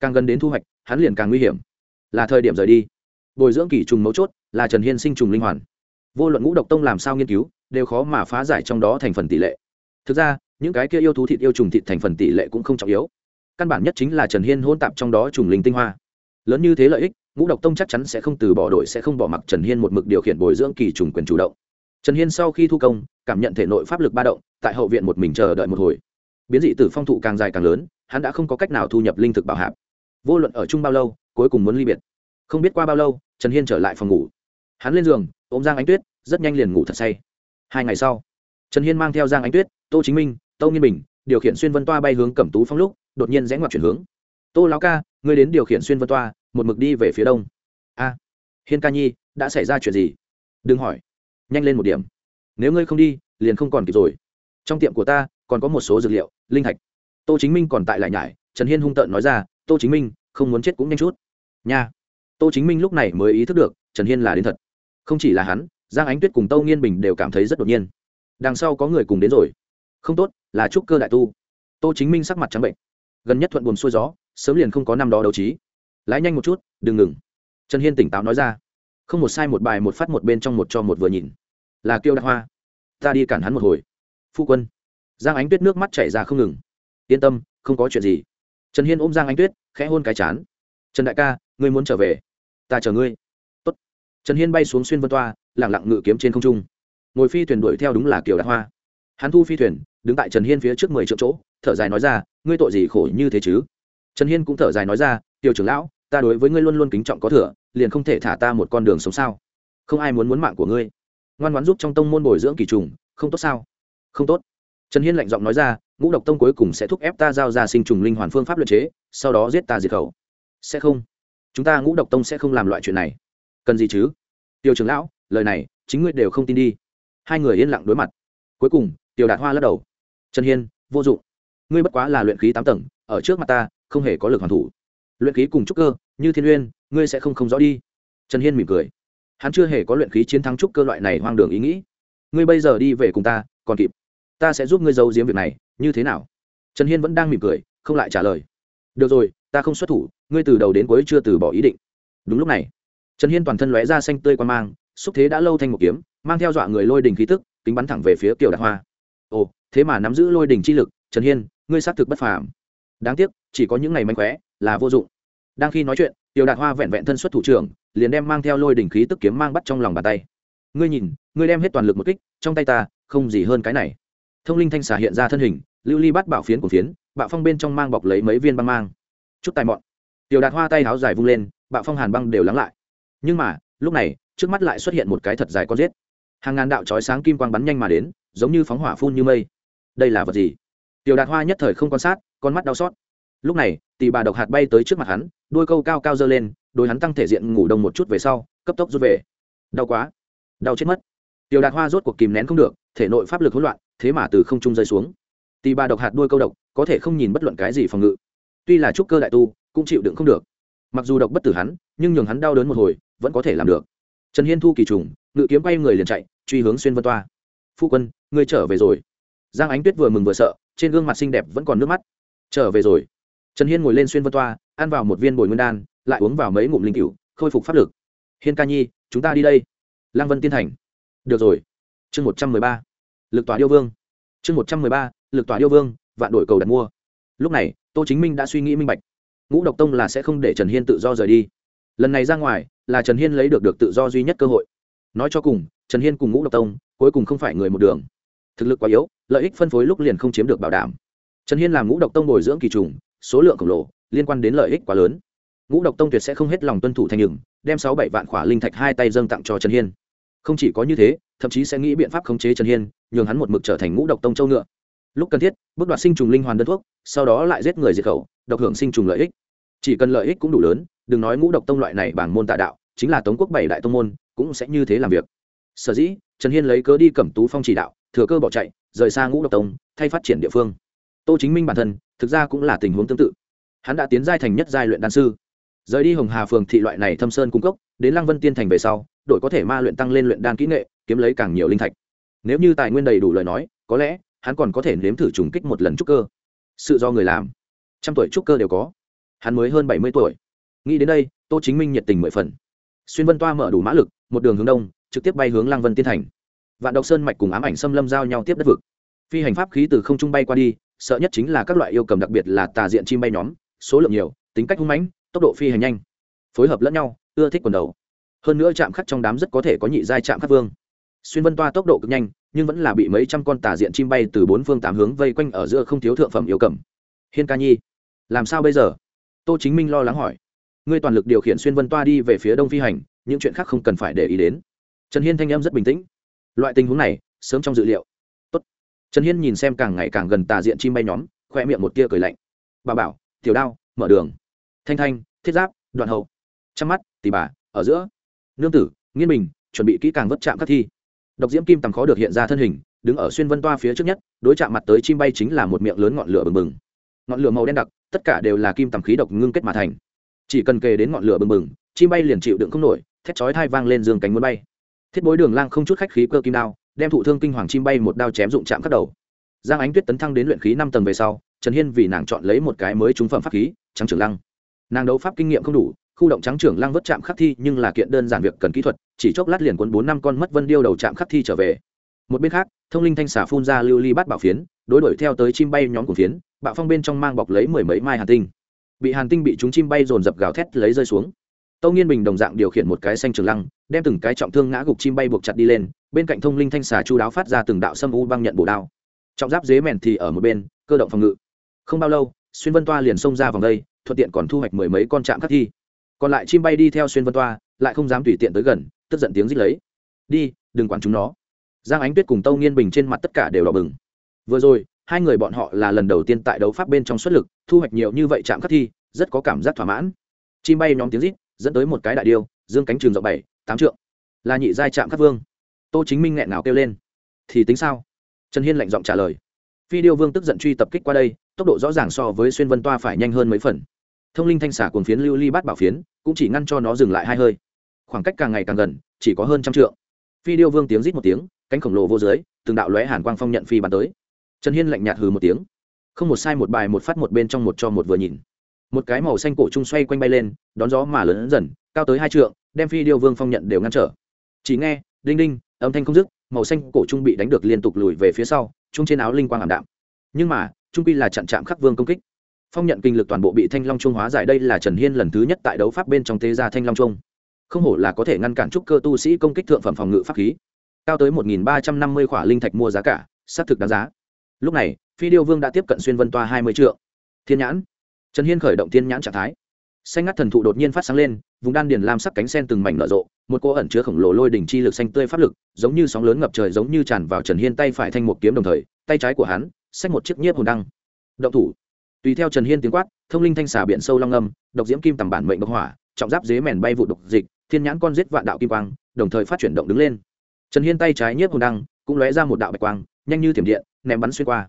Càng gần đến thu hoạch, hắn liền càng nguy hiểm. Là thời điểm rời đi. Bồi dưỡng kỳ trùng mấu chốt là trần hiên sinh trùng linh hoàn. Vô luận ngũ độc tông làm sao nghiên cứu, đều khó mà phá giải trong đó thành phần tỷ lệ. Thực ra, những cái kia yêu thú thịt yêu trùng thịt thành phần tỷ lệ cũng không trọng yếu căn bản nhất chính là trần hiên hôn tạp trong đó trùng linh tinh hoa. Lớn như thế lợi ích, ngũ độc tông chắc chắn sẽ không từ bỏ đội sẽ không bỏ mặc trần hiên một mực điều khiển bồi dưỡng kỳ trùng quyền chủ động. Trần hiên sau khi thu công, cảm nhận thể nội pháp lực ba động, tại hậu viện một mình chờ đợi một hồi. Biến dị tử phong thụ càng dài càng lớn, hắn đã không có cách nào thu nhập linh thực bảo hạp. Vô luận ở chung bao lâu, cuối cùng muốn ly biệt. Không biết qua bao lâu, trần hiên trở lại phòng ngủ. Hắn lên giường, ôm giang ánh tuyết, rất nhanh liền ngủ thật say. Hai ngày sau, trần hiên mang theo giang ánh tuyết, tô chính minh, tô nghiên bình, điều khiển xuyên vân toa bay hướng cẩm tú phong lúc đột nhiên rẽ ngoặt chuyển hướng. Tô lão ca, ngươi đến điều khiển xuyên vân toa, một mực đi về phía đông. A, hiên ca nhi, đã xảy ra chuyện gì? Đừng hỏi. Nhanh lên một điểm. Nếu ngươi không đi, liền không còn kịp rồi. Trong tiệm của ta, còn có một số dược liệu, linh thạch. Tô chính minh còn tại lại nhải, trần hiên hung tợn nói ra, tô chính minh, không muốn chết cũng nhanh chút. Nha. Tô chính minh lúc này mới ý thức được, trần hiên là đến thật. Không chỉ là hắn, giang ánh tuyết cùng tâu nghiên bình đều cảm thấy rất đột nhiên. Đằng sau có người cùng đến rồi. Không tốt, là trúc cơ đại tu. Tô chính minh sắc mặt trắng bệnh gần nhất thuận buồm xuôi gió, sớm liền không có năm đó đấu trí. Lái nhanh một chút, đừng ngừng. Trần hiên tỉnh táo nói ra. Không một sai một bài một phát một bên trong một cho một vừa nhìn. Là kiêu đa hoa. Ta đi cản hắn một hồi. Phu quân. Giang ánh tuyết nước mắt chảy ra không ngừng. Yên tâm, không có chuyện gì. Trần hiên ôm giang ánh tuyết, khẽ hôn cái chán. Trần đại ca, ngươi muốn trở về. Ta chờ ngươi. Tốt. trần hiên bay xuống xuyên vân toa lẳng lặng ngự kiếm trên không trung. Ngồi phi thuyền đuổi theo đúng là kiều đạt hoa. Hắn thu phi thuyền, đứng tại trần hiên phía trước mười triệu chỗ, thở dài nói ra ngươi tội gì khổ như thế chứ? Trần hiên cũng thở dài nói ra, tiểu trưởng lão, ta đối với ngươi luôn luôn kính trọng có thừa, liền không thể thả ta một con đường sống sao? Không ai muốn muốn mạng của ngươi. Ngoan ngoãn giúp trong tông môn bồi dưỡng kỳ trùng, không tốt sao? Không tốt. Trần hiên lạnh giọng nói ra, ngũ độc tông cuối cùng sẽ thúc ép ta giao ra sinh trùng linh hoàn phương pháp luật chế, sau đó giết ta diệt khẩu. Sẽ không. Chúng ta ngũ độc tông sẽ không làm loại chuyện này. Cần gì chứ? Tiêu trưởng lão, lời này chính ngươi đều không tin đi. Hai người yên lặng đối mặt. Cuối cùng, tiểu đạt hoa lắc đầu. Trần hiên, vô dụng ngươi bất quá là luyện khí tám tầng, ở trước mặt ta, không hề có lực hoàn thủ. Luyện khí cùng trúc cơ, như thiên uyên, ngươi sẽ không không rõ đi. Trần hiên mỉm cười. Hắn chưa hề có luyện khí chiến thắng trúc cơ loại này hoang đường ý nghĩ. Ngươi bây giờ đi về cùng ta, còn kịp. Ta sẽ giúp ngươi giấu giếm việc này, như thế nào? Trần hiên vẫn đang mỉm cười, không lại trả lời. Được rồi, ta không xuất thủ, ngươi từ đầu đến cuối chưa từ bỏ ý định. Đúng lúc này, trần hiên toàn thân lóe ra xanh tươi quan mang, xúc thế đã lâu thành một kiếm, mang theo dọa người lôi đình khí tức, kính bắn thẳng về phía kiều đạt hoa. Ồ, thế mà nắm giữ lôi đình chi lực, trần hiên ngươi xác thực bất phàm. Đáng tiếc, chỉ có những ngày manh khóe là vô dụng. Đang khi nói chuyện tiểu đạt hoa vẹn vẹn thân xuất thủ trưởng, liền đem mang theo lôi đỉnh khí tức kiếm mang bắt trong lòng bàn tay. Ngươi nhìn, ngươi đem hết toàn lực một kích, trong tay ta, không gì hơn cái này. Thông linh thanh xà hiện ra thân hình, lưu ly bắt bảo phiến của phiến, bạo phong bên trong mang bọc lấy mấy viên băng mang. Chút tài mọn. Tiểu đạt hoa tay háo dài vung lên, bạo phong hàn băng đều lắng lại. Nhưng mà, lúc này, trước mắt lại xuất hiện một cái thật dài con rết hàng ngàn đạo trói sáng kim quang bắn nhanh mà đến, giống như phóng hỏa phun như mây. Đây là vật gì? Tiểu đạt hoa nhất thời không quan sát, con mắt đau xót. Lúc này, tỷ bà độc hạt bay tới trước mặt hắn, đôi câu cao cao dơ lên đôi hắn tăng thể diện ngủ đông một chút về sau, cấp tốc rút về. Đau quá. Đau chết mất. Tiểu đạt hoa rốt cuộc kìm nén không được, thể nội pháp lực hỗn loạn, thế mà từ không trung rơi xuống. Tỷ bà độc hạt đôi câu độc, có thể không nhìn bất luận cái gì phòng ngự. Tuy là trúc cơ đại tu, cũng chịu đựng không được. Mặc dù độc bất tử hắn, nhưng nhường hắn đau đớn một hồi, vẫn có thể làm được. Trần hiên thu kỳ trùng, ngự kiếm bay người liền chạy, truy hướng xuyên vân toa. Phu quân, ngươi trở về rồi giang ánh tuyết vừa mừng vừa sợ, trên gương mặt xinh đẹp vẫn còn nước mắt. Trở về rồi. Trần hiên ngồi lên xuyên vân toa, ăn vào một viên bồi nguyên đan, lại uống vào mấy ngụm linh cựu khôi phục pháp lực. Hiên ca nhi, chúng ta đi đây. Lăng vân tiên thành. Được rồi. Chương một trăm mười ba. Lực tòa yêu vương. Chương một trăm mười ba, lực tòa yêu vương, vạn đổi cầu đặt mua. Lúc này, tô chính minh đã suy nghĩ minh bạch. Ngũ độc tông là sẽ không để trần hiên tự do rời đi. Lần này ra ngoài, là trần hiên lấy được được tự do duy nhất cơ hội. Nói cho cùng, trần hiên cùng ngũ độc tông cuối cùng không phải người một đường thực lực quá yếu, lợi ích phân phối lúc liền không chiếm được bảo đảm. Trần hiên làm ngũ độc tông bồi dưỡng kỳ trùng, số lượng khổng lồ, liên quan đến lợi ích quá lớn. Ngũ độc tông tuyệt sẽ không hết lòng tuân thủ thành nhừng đem sáu bảy vạn khỏa linh thạch hai tay dâng tặng cho trần hiên. Không chỉ có như thế, thậm chí sẽ nghĩ biện pháp khống chế trần hiên, nhường hắn một mực trở thành ngũ độc tông châu ngựa. Lúc cần thiết, bước đoạt sinh trùng linh hoàn đơn thuốc, sau đó lại giết người diệt khẩu, độc hưởng sinh trùng lợi ích. Chỉ cần lợi ích cũng đủ lớn, đừng nói ngũ độc tông loại này bảng môn tạ đạo, chính là tống quốc bảy đại tông môn, cũng sẽ như thế làm việc. Sở dĩ, trần hiên lấy cớ đi cẩm tú phong chỉ đạo thừa cơ bỏ chạy, rời xa ngũ độc tông, thay phát triển địa phương. Tô chính minh bản thân, thực ra cũng là tình huống tương tự. Hắn đã tiến giai thành nhất giai luyện đan sư. Rời đi hồng hà phường thị loại này thâm sơn cung cấp đến lăng vân tiên thành về sau, đội có thể ma luyện tăng lên luyện đan kỹ nghệ, kiếm lấy càng nhiều linh thạch. Nếu như tài nguyên đầy đủ lời nói, có lẽ, hắn còn có thể nếm thử trùng kích một lần trúc cơ. Sự do người làm. Trăm tuổi trúc cơ đều có. Hắn mới hơn bảy mươi tuổi. Nghĩ đến đây, tô chính minh nhiệt tình mười phần. Xuyên vân toa mở đủ mã lực, một đường hướng đông, trực tiếp bay hướng lăng vân tiên thành vạn độc sơn mạch cùng ám ảnh xâm lâm giao nhau tiếp đất vực. Phi hành pháp khí từ không trung bay qua đi, sợ nhất chính là các loại yêu cầm đặc biệt là tà diện chim bay nhóm, số lượng nhiều, tính cách hung mãnh, tốc độ phi hành nhanh, phối hợp lẫn nhau, ưa thích quần đầu. Hơn nữa chạm khắc trong đám rất có thể có nhị giai chạm khắc vương. Xuyên vân toa tốc độ cực nhanh, nhưng vẫn là bị mấy trăm con tà diện chim bay từ bốn phương tám hướng vây quanh ở giữa không thiếu thượng phẩm yêu cầm. Hiên ca nhi, làm sao bây giờ? Tô chính minh lo lắng hỏi. Ngươi toàn lực điều khiển xuyên vân toa đi về phía đông phi hành, những chuyện khác không cần phải để ý đến. Trần hiên thanh em rất bình tĩnh loại tình huống này, sớm trong dự liệu. Tốt. trần hiên nhìn xem càng ngày càng gần tà diện chim bay nhóm khoe miệng một tia cười lạnh. Bà bảo, tiểu đao, mở đường. Thanh thanh, thiết giáp, đoạn hậu. Chăm mắt tỷ bà, ở giữa. Nương tử, nghiên bình, chuẩn bị kỹ càng vất chạm các thi. Độc diễm kim tầm khó được hiện ra thân hình, đứng ở xuyên vân toa phía trước nhất, đối chạm mặt tới chim bay chính là một miệng lớn ngọn lửa bừng bừng. Ngọn lửa màu đen đặc, tất cả đều là kim tầm khí độc ngưng kết mà thành. Chỉ cần kề đến ngọn lửa bừng bừng, chim bay liền chịu đựng không nổi, thét chói thai vang lên giường cánh muốn bay thiết bối đường lang không chút khách khí cơ kim đao, đem thụ thương kinh hoàng chim bay một đao chém dụng chạm cắt đầu. Giang ánh tuyết tấn thăng đến luyện khí năm tầng về sau, trần hiên vì nàng chọn lấy một cái mới trúng phẩm pháp khí, trắng trưởng lăng. Nàng đấu pháp kinh nghiệm không đủ, khu động trắng trưởng lăng vất chạm khắc thi nhưng là kiện đơn giản việc cần kỹ thuật, chỉ chốc lát liền cuốn bốn năm con mất vân điêu đầu chạm khắc thi trở về. Một bên khác, thông linh thanh xả phun ra lưu ly bắt bảo phiến, đối đuổi theo tới chim bay nhóm của phiến, bạo phong bên trong mang bọc lấy mười mấy mai hàn tinh. Bị hàn tinh bị chúng chim bay dồn dập gào thét lấy rơi xuống tâu nghiên bình đồng dạng điều khiển một cái xanh trường lăng, đem từng cái trọng thương ngã gục chim bay buộc chặt đi lên, bên cạnh thông linh thanh xà chu đáo phát ra từng đạo xâm u băng nhận bổ đao. Trọng giáp dế mèn thì ở một bên, cơ động phòng ngự. Không bao lâu, xuyên vân toa liền xông ra vòng đây, thuận tiện còn thu hoạch mười mấy con trạm khắc thi. Còn lại chim bay đi theo xuyên vân toa, lại không dám tùy tiện tới gần, tức giận tiếng rít lấy. Đi, đừng quản chúng nó. Giang ánh tuyết cùng tâu nghiên bình trên mặt tất cả đều đỏ bừng. Vừa rồi, hai người bọn họ là lần đầu tiên tại đấu pháp bên trong xuất lực, thu hoạch nhiều như vậy chạm khắc thi, rất có cảm giác thỏa mãn. Chim bay nhóm tiếng rít dẫn tới một cái đại điêu, dương cánh trường rộng bảy, tám trượng. Là nhị giai trạm khắc vương. Tô chính minh nghẹn nào kêu lên. Thì tính sao? Trần hiên lạnh giọng trả lời. Phi điêu vương tức giận truy tập kích qua đây, tốc độ rõ ràng so với xuyên vân toa phải nhanh hơn mấy phần. Thông linh thanh xả cuồng phiến lưu ly bát bảo phiến, cũng chỉ ngăn cho nó dừng lại hai hơi. Khoảng cách càng ngày càng gần, chỉ có hơn trăm trượng. Phi điêu vương tiếng rít một tiếng, cánh khổng lồ vô dưới, từng đạo lóe hàn quang phong nhận phi bắn tới. Trần hiên lạnh nhạt hừ một tiếng. Không một sai một bài một phát một bên trong một cho một vừa nhìn một cái màu xanh cổ trung xoay quanh bay lên, đón gió mà lớn dần, cao tới hai trượng, đem phi điêu vương phong nhận đều ngăn trở. Chỉ nghe, đinh đinh, âm thanh không dứt, màu xanh cổ trung bị đánh được liên tục lùi về phía sau, chung trên áo linh quang ảm đạm. Nhưng mà trung quy là chặn chạm khắc vương công kích. Phong nhận kinh lực toàn bộ bị thanh long trung hóa giải, đây là trần hiên lần thứ nhất tại đấu pháp bên trong thế gia thanh long trung. Không hổ là có thể ngăn cản trúc cơ tu sĩ công kích thượng phẩm phòng ngự pháp khí. Cao tới một nghìn ba trăm năm mươi khỏa linh thạch mua giá cả, xác thực đáng giá. Lúc này, phi điêu vương đã tiếp cận xuyên vân toa hai mươi triệu thiên nhãn trần hiên khởi động thiên nhãn trạng thái. Xanh ngắt thần thụ đột nhiên phát sáng lên, vùng đan điền lam sắc cánh sen từng mảnh nở rộ, một cô ẩn chứa khổng lồ lôi đỉnh chi lực xanh tươi pháp lực, giống như sóng lớn ngập trời giống như tràn vào trần hiên tay phải thanh một kiếm đồng thời, tay trái của hắn, xách một chiếc nhiếp hồn đăng. Động thủ. Tùy theo trần hiên tiếng quát, thông linh thanh xà biển sâu long âm, độc diễm kim tầm bản mệnh độc hỏa, trọng giáp dế mèn bay vụ độc dịch, thiên nhãn con giết vạn đạo kim quang, đồng thời phát chuyển động đứng lên. Trần hiên tay trái nhiếp hồn đăng cũng lóe ra một đạo bạch quang, nhanh như thiểm điện, ném bắn xuyên qua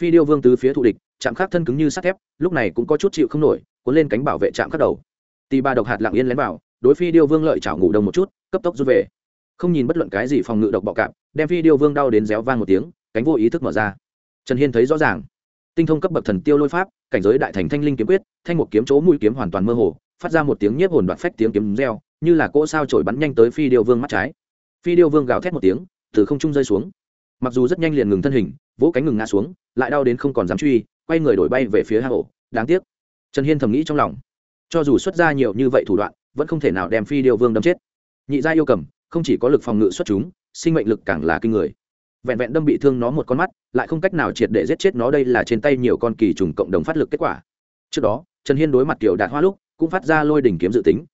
phi điêu vương tứ phía thụ địch, chạm khắc thân cứng như sắt thép, lúc này cũng có chút chịu không nổi, cuốn lên cánh bảo vệ chạm khắc đầu. Tì ba độc hạt lặng yên lén vào, đối phi điêu vương lợi chảo ngủ đông một chút, cấp tốc rút về. Không nhìn bất luận cái gì phòng ngự độc bọ cạp, đem phi điêu vương đau đến réo vang một tiếng, cánh vô ý thức mở ra. Trần hiên thấy rõ ràng, tinh thông cấp bậc thần tiêu lôi pháp, cảnh giới đại thành thanh linh kiếm quyết, thanh một kiếm chỗ mũi kiếm hoàn toàn mơ hồ, phát ra một tiếng nhiếp hồn đoạt phách tiếng kiếm reo, như là cỗ sao trổi bắn nhanh tới phi điêu vương mắt trái. Phi điêu vương gào thét một tiếng, từ không trung rơi xuống. Mặc dù rất nhanh liền ngừng thân hình vỗ cánh ngừng ngã xuống, lại đau đến không còn dám truy, quay người đổi bay về phía hang ổ. Đáng tiếc. Trần hiên thầm nghĩ trong lòng. Cho dù xuất ra nhiều như vậy thủ đoạn, vẫn không thể nào đem phi điêu vương đâm chết. Nhị gia yêu cầm, không chỉ có lực phòng ngự xuất chúng, sinh mệnh lực càng là kinh người. Vẹn vẹn đâm bị thương nó một con mắt, lại không cách nào triệt để giết chết nó, đây là trên tay nhiều con kỳ trùng cộng đồng phát lực kết quả. Trước đó, trần hiên đối mặt kiểu đạt hoa lúc, cũng phát ra lôi đỉnh kiếm dự tính.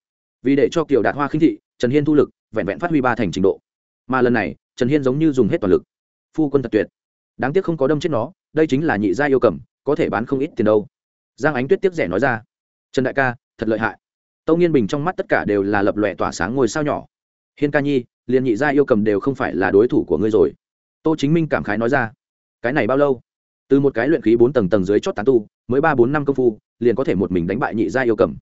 Vì để cho kiểu đạt hoa khinh thị, trần hiên thu lực, vẹn vẹn phát huy ba thành trình độ. Mà lần này, trần hiên giống như dùng hết toàn lực. Phu quân thật tuyệt đáng tiếc không có đâm chết nó, đây chính là nhị gia yêu cầm, có thể bán không ít tiền đâu. Giang ánh tuyết tiếc rẻ nói ra. Trần đại ca, thật lợi hại. Tâu nghiên bình trong mắt tất cả đều là lập lòe tỏa sáng ngôi sao nhỏ. Hiên ca nhi, liền nhị gia yêu cầm đều không phải là đối thủ của ngươi rồi. Tô chính minh cảm khái nói ra. Cái này bao lâu? Từ một cái luyện khí bốn tầng tầng dưới chót tán tu, mới ba bốn năm công phu, liền có thể một mình đánh bại nhị gia yêu cầm.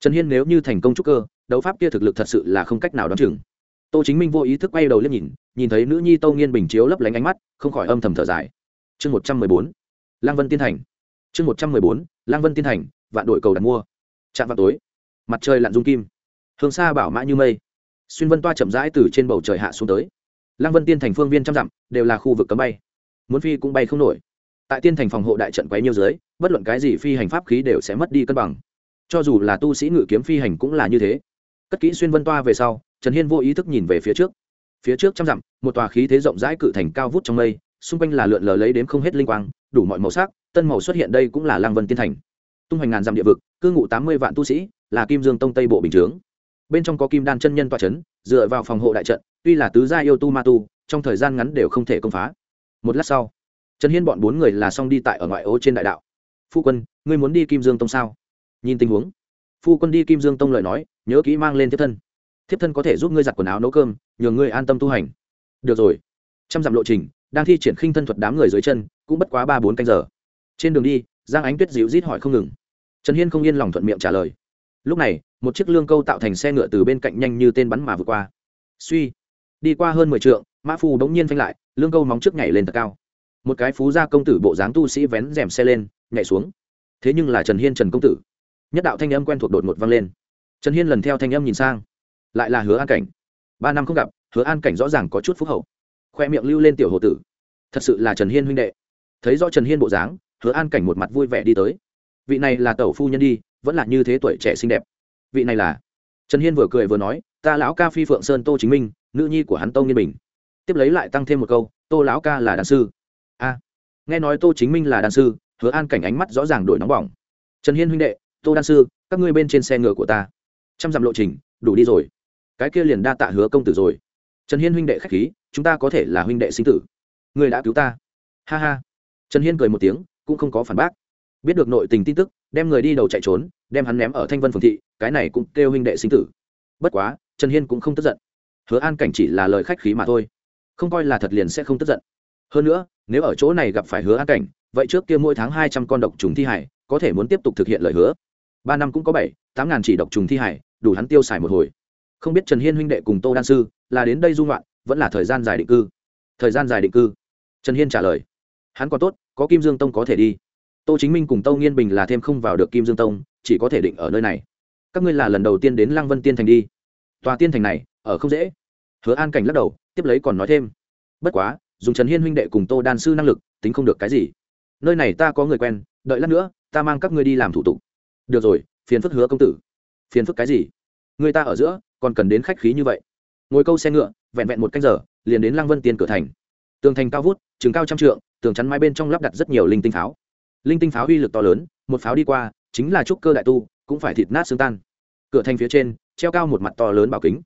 Trần hiên nếu như thành công trúc cơ, đấu pháp kia thực lực thật sự là không cách nào đ o á n chừng. Tô chính minh vô ý thức quay đầu lên nhìn nhìn thấy nữ nhi tâu nghiên bình chiếu lấp lánh ánh mắt, không khỏi âm thầm thở dài. Chương một trăm mười bốn lang vân tiên thành. Chương một trăm mười bốn lang vân tiên thành, vạn đội cầu đặt mua. Chạm vào tối, mặt trời lặn dung kim, hương xa bảo mã như mây. Xuyên vân toa chậm rãi từ trên bầu trời hạ xuống tới. Lang vân tiên thành phương viên trăm dặm, đều là khu vực cấm bay. Muốn phi cũng bay không nổi. Tại tiên thành phòng hộ đại trận quấy nhiêu dưới, bất luận cái gì phi hành pháp khí đều sẽ mất đi cân bằng. Cho dù là tu sĩ ngự kiếm phi hành cũng là như thế. Cất kỹ xuyên vân toa về sau, trần hiên vô ý thức nhìn về phía trước phía trước trăm dặm, một tòa khí thế rộng rãi cự thành cao vút trong mây, xung quanh là lượn lờ lấy đến không hết linh quang, đủ mọi màu sắc, tân màu xuất hiện đây cũng là lang vân tiên thành. Tung hoành ngàn dặm địa vực, cư ngụ tám mươi vạn tu sĩ, là kim dương tông tây bộ bình chướng. Bên trong có kim đan chân nhân toa c h ấ n dựa vào phòng hộ đại trận, tuy là tứ gia yêu tu ma tu, trong thời gian ngắn đều không thể công phá. Một lát sau, trần hiên bọn bốn người là xong đi tại ở ngoại ô trên đại đạo. Phu quân, ngươi muốn đi kim dương tông sao? Nhìn tình huống, phu quân đi kim dương tông lời nói, nhớ kỹ mang lên tiếp thân thiếp thân có thể giúp ngươi giặt quần áo nấu cơm nhường ngươi an tâm tu hành. Được rồi. Trăm dặm lộ trình, đang thi triển khinh thân thuật đám người dưới chân, cũng bất quá ba bốn canh giờ. Trên đường đi, giang ánh tuyết dịu rít hỏi không ngừng. Trần hiên không yên lòng thuận miệng trả lời. Lúc này, một chiếc lương câu tạo thành xe ngựa từ bên cạnh nhanh như tên bắn mà vượt qua. Suy. Đi qua hơn mười t mã phu bỗng nhiên phanh lại, lương câu móng trước nhảy lên thật cao. Một cái phú gia công tử bộ dáng tu sĩ vén rèm xe lên, nhảy xuống. Thế nhưng là trần hiên trần công tử. Nhất đạo thanh âm quen thuộc đột ngột vang lên. Trần hiên lần theo thanh âm nhìn sang lại là hứa an cảnh. Ba năm không gặp, hứa an cảnh rõ ràng có chút phúc hậu. Khoe miệng lưu lên tiểu hồ tử. Thật sự là trần hiên huynh đệ. Thấy rõ trần hiên bộ dáng, hứa an cảnh một mặt vui vẻ đi tới. Vị này là tẩu phu nhân đi, vẫn là như thế tuổi trẻ xinh đẹp. Vị này là? Trần hiên vừa cười vừa nói, ta lão ca phi phượng sơn tô chính minh, nữ nhi của hắn tô nghiên bình. Tiếp lấy lại tăng thêm một câu, tô lão ca là đàn sư. A. À, nghe nói tô chính minh là đàn sư, hứa an cảnh ánh mắt rõ ràng đổi nóng bỏng. Trần hiên huynh đệ, tô đan sư, các ngươi bên trên xe ngựa của ta. Trăm dặm lộ trình, đủ đi rồi cái kia liền đa tạ hứa công tử rồi. Trần hiên huynh đệ k h á c h khí, chúng ta có thể là huynh đệ sinh tử. Người đã cứu ta. Ha ha. Trần hiên cười một tiếng, cũng không có phản bác. Biết được nội tình tin tức, đem người đi đầu chạy trốn, đem hắn ném ở thanh vân phường thị, cái này cũng kêu huynh đệ sinh tử. Bất quá, trần hiên cũng không tức giận. Hứa an cảnh chỉ là lời khách khí mà thôi. Không coi là thật liền sẽ không tức giận. Hơn nữa, nếu ở chỗ này gặp phải hứa an cảnh, vậy trước kia mỗi tháng hai trăm con độc trùng thi hải, có thể muốn tiếp tục thực hiện lời hứa. Ba năm cũng có bảy, tám ngàn chỉ độc trùng thi hải, đủ hắn tiêu xài một hồi không biết trần hiên huynh đệ cùng tô đan sư là đến đây dung ngoạn, vẫn là thời gian dài định cư? Thời gian dài định cư? Trần hiên trả lời. Hắn còn tốt có kim dương tông có thể đi. Tô chính minh cùng tâu nghiên bình là thêm không vào được kim dương tông chỉ có thể định ở nơi này. Các ngươi là lần đầu tiên đến lăng vân tiên thành đi. Tòa tiên thành này ở không dễ. Hứa an cảnh lắc đầu tiếp lấy còn nói thêm. Bất quá dùng trần hiên huynh đệ cùng tô đan sư năng lực tính không được cái gì. Nơi này ta có người quen đợi lát nữa ta mang các ngươi đi làm thủ tục. Được rồi phiền phức hứa công tử. Phiền phức cái gì? Người ta ở giữa còn cần đến khách khí như vậy. Ngồi câu xe ngựa, vẹn vẹn một canh giờ, liền đến lăng vân tiên cửa thành. Tường thành cao vút chừng cao trăm trượng, tường chắn mái bên trong lắp đặt rất nhiều linh tinh pháo. Linh tinh pháo uy lực to lớn, một pháo đi qua, chính là trúc cơ đại tu, cũng phải thịt nát xương tan. Cửa thành phía trên, treo cao một mặt to lớn bảo kính.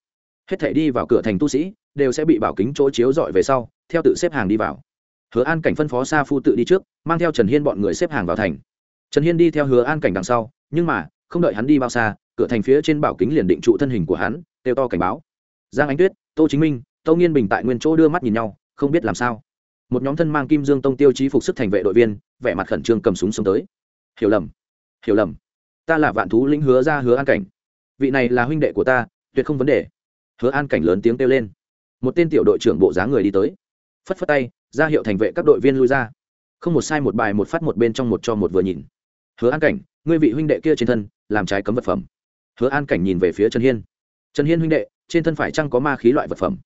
Hết thể đi vào cửa thành tu sĩ, đều sẽ bị bảo kính chỗ chiếu dọi về sau, theo tự xếp hàng đi vào. Hứa an cảnh phân phó sa phu tự đi trước, mang theo trần hiên bọn người xếp hàng vào thành. Trần hiên đi theo hứa an cảnh đằng sau, nhưng mà, không đợi hắn đi bao xa cửa thành phía trên bảo kính liền định trụ thân hình của hắn têu to cảnh báo. Giang ánh tuyết, tô chính minh tâu nghiên bình tại nguyên chỗ đưa mắt nhìn nhau, không biết làm sao. Một nhóm thân mang kim dương tông tiêu chí phục sức thành vệ đội viên, vẻ mặt khẩn trương cầm súng xông tới. Hiểu lầm hiểu lầm. Ta là vạn thú lĩnh hứa ra hứa an cảnh. Vị này là huynh đệ của ta, tuyệt không vấn đề. Hứa an cảnh lớn tiếng kêu lên. Một tên tiểu đội trưởng bộ dáng người đi tới. Phất phất tay, ra hiệu thành vệ các đội viên lui ra. Không một sai một bài, một phát một bên trong một cho một vừa nhìn. Hứa an cảnh, ngươi vị huynh đệ kia trên thân, làm trái cấm vật phẩm hứa an cảnh nhìn về phía trần hiên. Trần hiên huynh đệ, trên thân phải chăng có ma khí loại vật phẩm?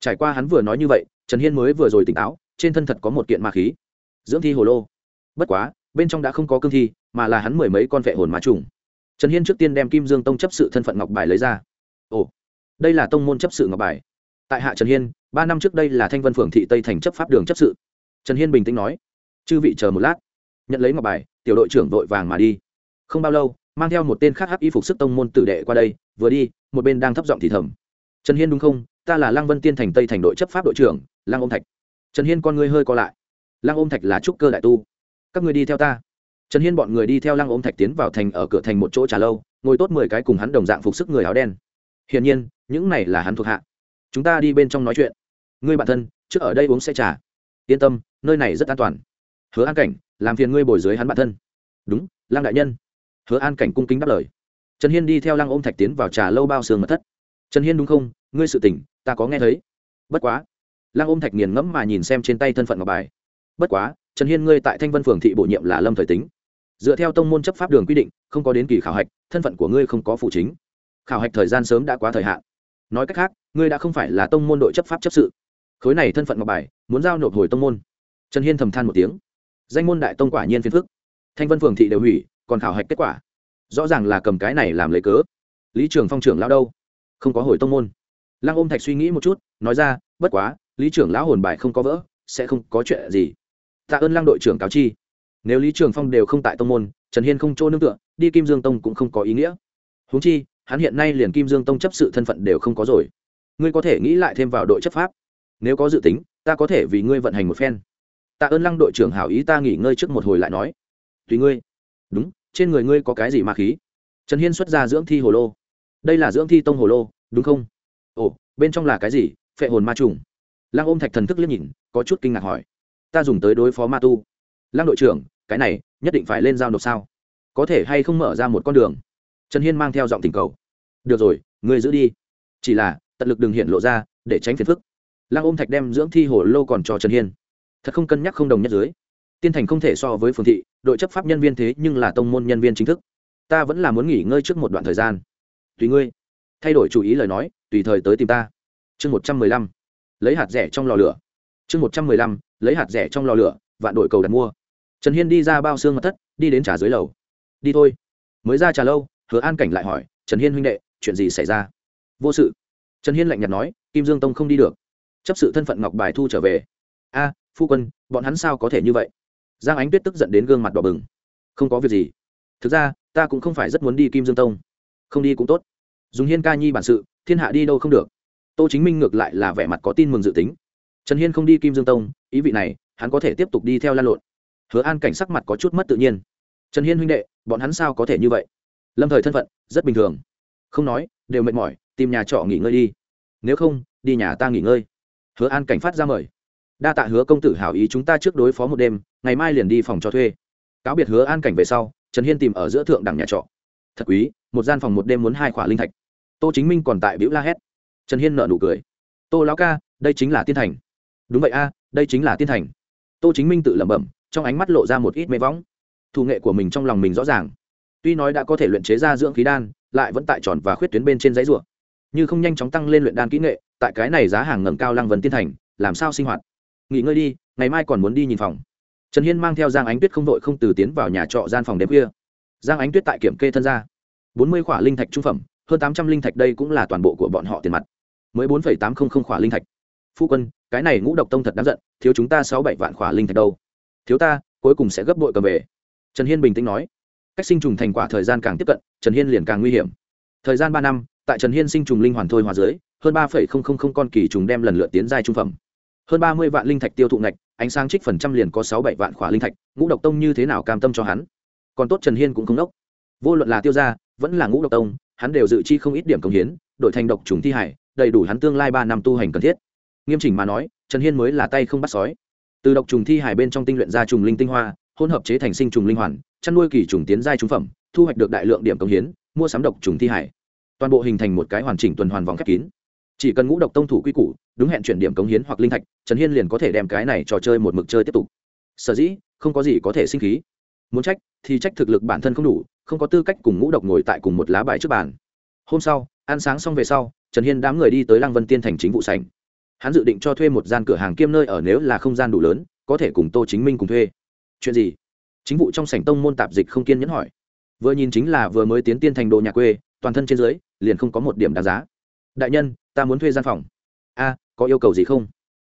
Trải qua hắn vừa nói như vậy, trần hiên mới vừa rồi tỉnh táo, trên thân thật có một kiện ma khí. Dưỡng thi hồ lô. Bất quá, bên trong đã không có cương thi, mà là hắn mười mấy con vệ hồn ma trùng. Trần hiên trước tiên đem kim dương tông chấp sự thân phận ngọc bài lấy ra. Ồ, đây là tông môn chấp sự ngọc bài. Tại hạ trần hiên, ba năm trước đây là thanh vân phường thị tây thành chấp pháp đường chấp sự. Trần hiên bình tĩnh nói, chư vị chờ một lát, nhận lấy ngọc bài, tiểu đội trưởng vội vàng mà đi. Không bao lâu mang theo một tên khác hắc y phục sức tông môn tử đệ qua đây, vừa đi, một bên đang thấp giọng thì thầm. Trần hiên đúng không? Ta là lăng vân tiên thành tây thành đội chấp pháp đội trưởng, lăng ôm thạch. Trần hiên con ngươi hơi co lại. Lăng ôm thạch là trúc cơ đại tu. Các người đi theo ta. Trần hiên bọn người đi theo lăng ôm thạch tiến vào thành ở cửa thành một chỗ trà lâu, ngồi tốt mười cái cùng hắn đồng dạng phục sức người áo đen. Hiển nhiên, những này là hắn thuộc hạ. Chúng ta đi bên trong nói chuyện. Ngươi bạn thân, trước ở đây uống xe trà. Yên tâm, nơi này rất an toàn. Hứa an cảnh, làm phiền ngươi bồi dưới hắn bạn thân. Đúng, lăng đại nhân hứa an cảnh cung kính đáp lời. Trần hiên đi theo lăng ôm thạch tiến vào trà lâu bao sườn mật thất. Trần hiên đúng không? Ngươi sự tỉnh ta có nghe thấy. Bất quá. Lăng ôm thạch nghiền ngẫm mà nhìn xem trên tay thân phận ngọc bài. Bất quá, trần hiên ngươi tại thanh vân phường thị bổ nhiệm là lâm thời tính. Dựa theo tông môn chấp pháp đường quy định, không có đến kỳ khảo hạch, thân phận của ngươi không có phụ chính. Khảo hạch thời gian sớm đã quá thời hạn. Nói cách khác, ngươi đã không phải là tông môn đội chấp pháp chấp sự. Khối này thân phận ngọc bài, muốn giao nộp hồi tông môn. Trần hiên thầm than một tiếng. Danh môn đại tông quả nhiên phiền phức. Thanh vân phường thị đều hủy còn khảo hạch kết quả. Rõ ràng là cầm cái này làm lấy cớ. Lý trường phong trưởng lão đâu? Không có hồi tông môn. Lăng ôm thạch suy nghĩ một chút, nói ra, bất quá, lý trưởng lão hồn bài không có vỡ, sẽ không có chuyện gì. Tạ ơn lăng đội trưởng cáo chi. Nếu lý trường phong đều không tại tông môn, trần hiên không chỗ nương tựa, đi kim dương tông cũng không có ý nghĩa. Húng chi, hắn hiện nay liền kim dương tông chấp sự thân phận đều không có rồi. Ngươi có thể nghĩ lại thêm vào đội chấp pháp. Nếu có dự tính, ta có thể vì ngươi vận hành một phen. Tạ ơn lăng đội trưởng hảo ý ta nghỉ ngơi trước một hồi lại nói. Tùy ngươi trên người ngươi có cái gì ma khí? Trần hiên xuất ra dưỡng thi hồ lô. Đây là dưỡng thi tông hồ lô, đúng không? Ồ, bên trong là cái gì? Phệ hồn ma trùng. Lăng ôm thạch thần thức liếc nhìn, có chút kinh ngạc hỏi. Ta dùng tới đối phó ma tu. Lăng đội trưởng, cái này, nhất định phải lên giao nộp sao? Có thể hay không mở ra một con đường? Trần hiên mang theo giọng tình cầu. Được rồi người giữ đi. Chỉ là, tận lực đừng hiện lộ ra, để tránh phiền phức. Lăng ôm thạch đem dưỡng thi hồ lô còn cho trần hiên. Thật không cân nhắc không đồng nhất dưới tiên thành không thể so với phường thị, đội chấp pháp nhân viên thế nhưng là tông môn nhân viên chính thức. Ta vẫn là muốn nghỉ ngơi trước một đoạn thời gian. Tùy ngươi. Thay đổi chủ ý lời nói, tùy thời tới tìm ta. Chương một trăm mười lăm. Lấy hạt rẻ trong lò lửa. Chương một trăm mười lăm. Lấy hạt rẻ trong lò lửa, vạn đội cầu đặt mua. Trần hiên đi ra bao xương mật thất, đi đến trà dưới lầu. Đi thôi. Mới ra trà lâu, hứa an cảnh lại hỏi, trần hiên huynh đệ, chuyện gì xảy ra? Vô sự. Trần hiên lạnh nhạt nói, kim dương tông không đi được. Chấp sự thân phận ngọc bài thu trở về. A, phu quân, bọn hắn sao có thể như vậy? Giang ánh tuyết tức giận đến gương mặt đỏ bừng. Không có việc gì. Thực ra, ta cũng không phải rất muốn đi kim dương tông. Không đi cũng tốt. Dùng hiên ca nhi bản sự, thiên hạ đi đâu không được. Tô chính minh ngược lại là vẻ mặt có tin mừng dự tính. Trần hiên không đi kim dương tông, ý vị này, hắn có thể tiếp tục đi theo lan lộn. Hứa an cảnh sắc mặt có chút mất tự nhiên. Trần hiên huynh đệ, bọn hắn sao có thể như vậy? Lâm thời thân phận, rất bình thường. Không nói, đều mệt mỏi, tìm nhà trọ nghỉ ngơi đi. Nếu không, đi nhà ta nghỉ ngơi. Hứa an cảnh phát ra mời. Đa tạ hứa công tử hảo ý chúng ta trước đối phó một đêm ngày mai liền đi phòng cho thuê. Cáo biệt hứa an cảnh về sau, trần hiên tìm ở giữa thượng đẳng nhà trọ. Thật quý, một gian phòng một đêm muốn hai khỏa linh thạch. Tô chính minh còn tại bĩu la hét. Trần hiên nợ nụ cười. Tô lão ca, đây chính là tiên thành. Đúng vậy a, đây chính là tiên thành. Tô chính minh tự lẩm bẩm, trong ánh mắt lộ ra một ít mê võng thủ nghệ của mình trong lòng mình rõ ràng. Tuy nói đã có thể luyện chế ra dưỡng khí đan, lại vẫn tại tròn và khuyết tuyến bên trên giấy ruộng như không nhanh chóng tăng lên luyện đan kỹ nghệ, tại cái này giá hàng ngầm cao lăng vần tiên thành, làm sao sinh hoạt? Nghỉ ngơi đi, ngày mai còn muốn đi nhìn phòng trần hiên mang theo giang ánh tuyết không đội không từ tiến vào nhà trọ gian phòng đêm khuya. Giang ánh tuyết tại kiểm kê thân ra bốn mươi khỏa linh thạch trung phẩm, hơn tám trăm linh thạch đây cũng là toàn bộ của bọn họ tiền mặt. Mới bốn tám trăm linh khỏa linh thạch. Phu quân, cái này ngũ độc tông thật đáng giận, thiếu chúng ta sáu bảy vạn khỏa linh thạch đâu. Thiếu ta, cuối cùng sẽ gấp bội cầm về. Trần hiên bình tĩnh nói. Cách sinh trùng thành quả thời gian càng tiếp cận, trần hiên liền càng nguy hiểm. Thời gian ba năm, tại trần hiên sinh trùng linh hoàn thôi hòa dưới, hơn ba con kỳ trùng đem lần lượt tiến giai trung phẩm hơn ba mươi vạn linh thạch tiêu thụ ngạch, ánh sáng trích phần trăm liền có sáu bảy vạn khỏa linh thạch, ngũ độc tông như thế nào cam tâm cho hắn? Còn tốt trần hiên cũng không đốc. Vô luận là tiêu gia, vẫn là ngũ độc tông, hắn đều dự chi không ít điểm công hiến đội thành độc trùng thi hải, đầy đủ hắn tương lai ba năm tu hành cần thiết. Nghiêm chỉnh mà nói, trần hiên mới là tay không bắt sói. Từ độc trùng thi hải bên trong tinh luyện ra trùng linh tinh hoa, hỗn hợp chế thành sinh trùng linh hoàn, chăn nuôi kỳ trùng tiến giai trúng phẩm, thu hoạch được đại lượng điểm công hiến, mua sắm độc trùng thi hải. Toàn bộ hình thành một cái hoàn chỉnh tuần hoàn vòng khép kín chỉ cần ngũ độc tông thủ quy củ, đúng hẹn chuyển điểm cống hiến hoặc linh thạch, trần hiên liền có thể đem cái này trò chơi một mực chơi tiếp tục. Sở dĩ, không có gì có thể sinh khí. Muốn trách, thì trách thực lực bản thân không đủ, không có tư cách cùng ngũ độc ngồi tại cùng một lá bài trước bàn. Hôm sau, ăn sáng xong về sau, trần hiên đám người đi tới lăng vân tiên thành chính vụ sảnh. Hắn dự định cho thuê một gian cửa hàng kiêm nơi ở nếu là không gian đủ lớn, có thể cùng tô chính minh cùng thuê. Chuyện gì? Chính vụ trong sảnh tông môn tạp dịch không kiên nhẫn hỏi. Vừa nhìn chính là vừa mới tiến tiên thành đồ nhà quê, toàn thân trên dưới, liền không có một điểm đáng giá. Đại nhân ta muốn thuê gian phòng. A, có yêu cầu gì không?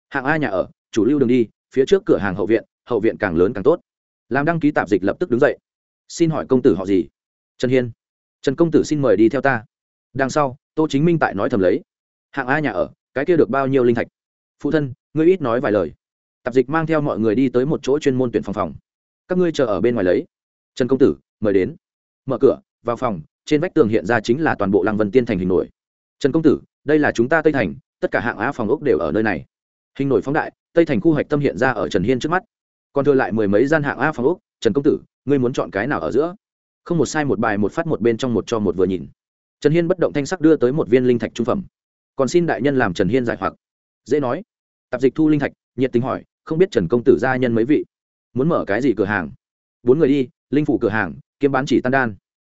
Hạng a nhà ở, chủ lưu đường đi, phía trước cửa hàng hậu viện hậu viện càng lớn càng tốt. Làm đăng ký tạp dịch lập tức đứng dậy. Xin hỏi công tử họ gì? Trần hiên. Trần công tử xin mời đi theo ta. Đằng sau, tô chính minh tại nói thầm lấy. Hạng a nhà ở, cái kia được bao nhiêu linh thạch? Phụ thân, ngươi ít nói vài lời. Tạp dịch mang theo mọi người đi tới một chỗ chuyên môn tuyển phòng phòng. Các ngươi chờ ở bên ngoài lấy. Trần công tử, mời đến. Mở cửa, vào phòng, trên vách tường hiện ra chính là toàn bộ lăng vân tiên thành hình nổi. Trần công tử đây là chúng ta tây thành tất cả hạng á phòng ốc đều ở nơi này hình nổi phóng đại tây thành khu hoạch tâm hiện ra ở trần hiên trước mắt còn thừa lại mười mấy gian hạng a phòng ốc trần công tử ngươi muốn chọn cái nào ở giữa không một sai một bài một phát một bên trong một cho một vừa nhìn trần hiên bất động thanh sắc đưa tới một viên linh thạch trung phẩm còn xin đại nhân làm trần hiên giải hoặc dễ nói tạp dịch thu linh thạch nhiệt tình hỏi không biết trần công tử gia nhân mấy vị muốn mở cái gì cửa hàng bốn người đi linh phủ cửa hàng kiếm bán chỉ tan đan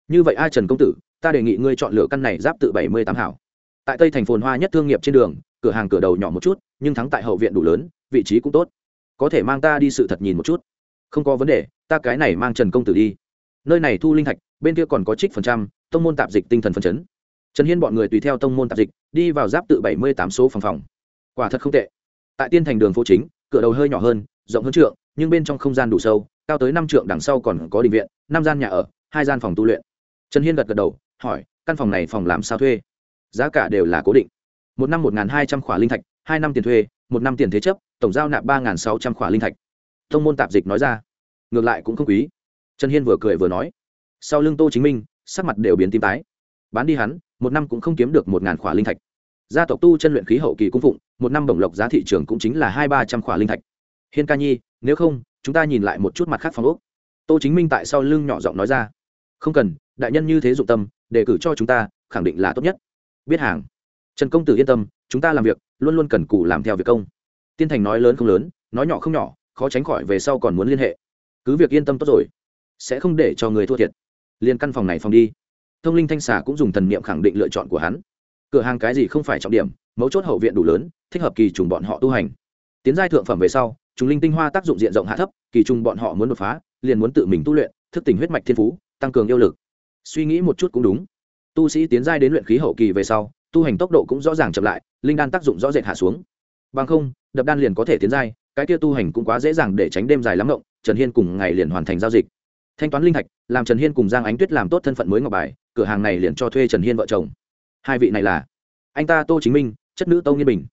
như vậy ai trần công tử ta đề nghị ngươi chọn lựa căn này giáp tự bảy mươi tám hảo tại tây thành phồn hoa nhất thương nghiệp trên đường, cửa hàng cửa đầu nhỏ một chút, nhưng thắng tại hậu viện đủ lớn, vị trí cũng tốt. Có thể mang ta đi sự thật nhìn một chút. Không có vấn đề, ta cái này mang trần công tử đi. Nơi này thu linh thạch, bên kia còn có trích phần trăm, tông môn tạp dịch tinh thần phần chấn. Trần hiên bọn người tùy theo tông môn tạp dịch, đi vào giáp tự bảy mươi tám số phòng phòng. Quả thật không tệ. Tại tiên thành đường phố chính, cửa đầu hơi nhỏ hơn, rộng hơn trượng, nhưng bên trong không gian đủ sâu, cao tới năm trượng đằng sau còn có định viện, năm gian nhà ở, hai gian phòng tu luyện. Trần hiên gật gật đầu, hỏi, căn phòng này phòng làm sao thuê? Giá cả đều là cố định. Một năm một hai trăm khỏa linh thạch, hai năm tiền thuê, một năm tiền thế chấp, tổng giao nạp ba sáu trăm khỏa linh thạch. Thông môn tạp dịch nói ra. Ngược lại cũng không quý. Trần hiên vừa cười vừa nói. Sau lưng tô chính minh, sắc mặt đều biến tím tái. Bán đi hắn, một năm cũng không kiếm được một ngàn khỏa linh thạch. Gia tộc tu chân luyện khí hậu kỳ cung phụng, một năm bổng lộc giá thị trường cũng chính là hai ba trăm khỏa linh thạch. Hiên ca nhi, nếu không, chúng ta nhìn lại một chút mặt khác phòng úc tô chính minh tại sau lưng nhỏ giọng nói ra. Không cần, đại nhân như thế dụng tâm, đề cử cho chúng ta, khẳng định là tốt nhất biết hàng. Trần công tử yên tâm, chúng ta làm việc, luôn luôn cần cù làm theo việc công. Tiên thành nói lớn không lớn, nói nhỏ không nhỏ, khó tránh khỏi về sau còn muốn liên hệ. Cứ việc yên tâm tốt rồi, sẽ không để cho người thua thiệt. Liền căn phòng này phòng đi. Thông linh thanh xà cũng dùng thần niệm khẳng định lựa chọn của hắn. Cửa hàng cái gì không phải trọng điểm, mấu chốt hậu viện đủ lớn, thích hợp kỳ trùng bọn họ tu hành. Tiến giai thượng phẩm về sau chúng linh tinh hoa tác dụng diện rộng hạ thấp, kỳ trùng bọn họ muốn đột phá, liền muốn tự mình tu luyện, thức tỉnh huyết mạch thiên phú, tăng cường yêu lực. Suy nghĩ một chút cũng đúng tu sĩ tiến giai đến luyện khí hậu kỳ về sau, tu hành tốc độ cũng rõ ràng chậm lại, linh đan tác dụng rõ rệt hạ xuống. Bằng không, đập đan liền có thể tiến giai, cái kia tu hành cũng quá dễ dàng để tránh đêm dài lắm rộng trần hiên cùng ngày liền hoàn thành giao dịch. Thanh toán linh thạch, làm trần hiên cùng giang ánh tuyết làm tốt thân phận mới ngọc bài, cửa hàng này liền cho thuê trần hiên vợ chồng. Hai vị này là anh ta tô chính minh, chất nữ tâu nghiên bình,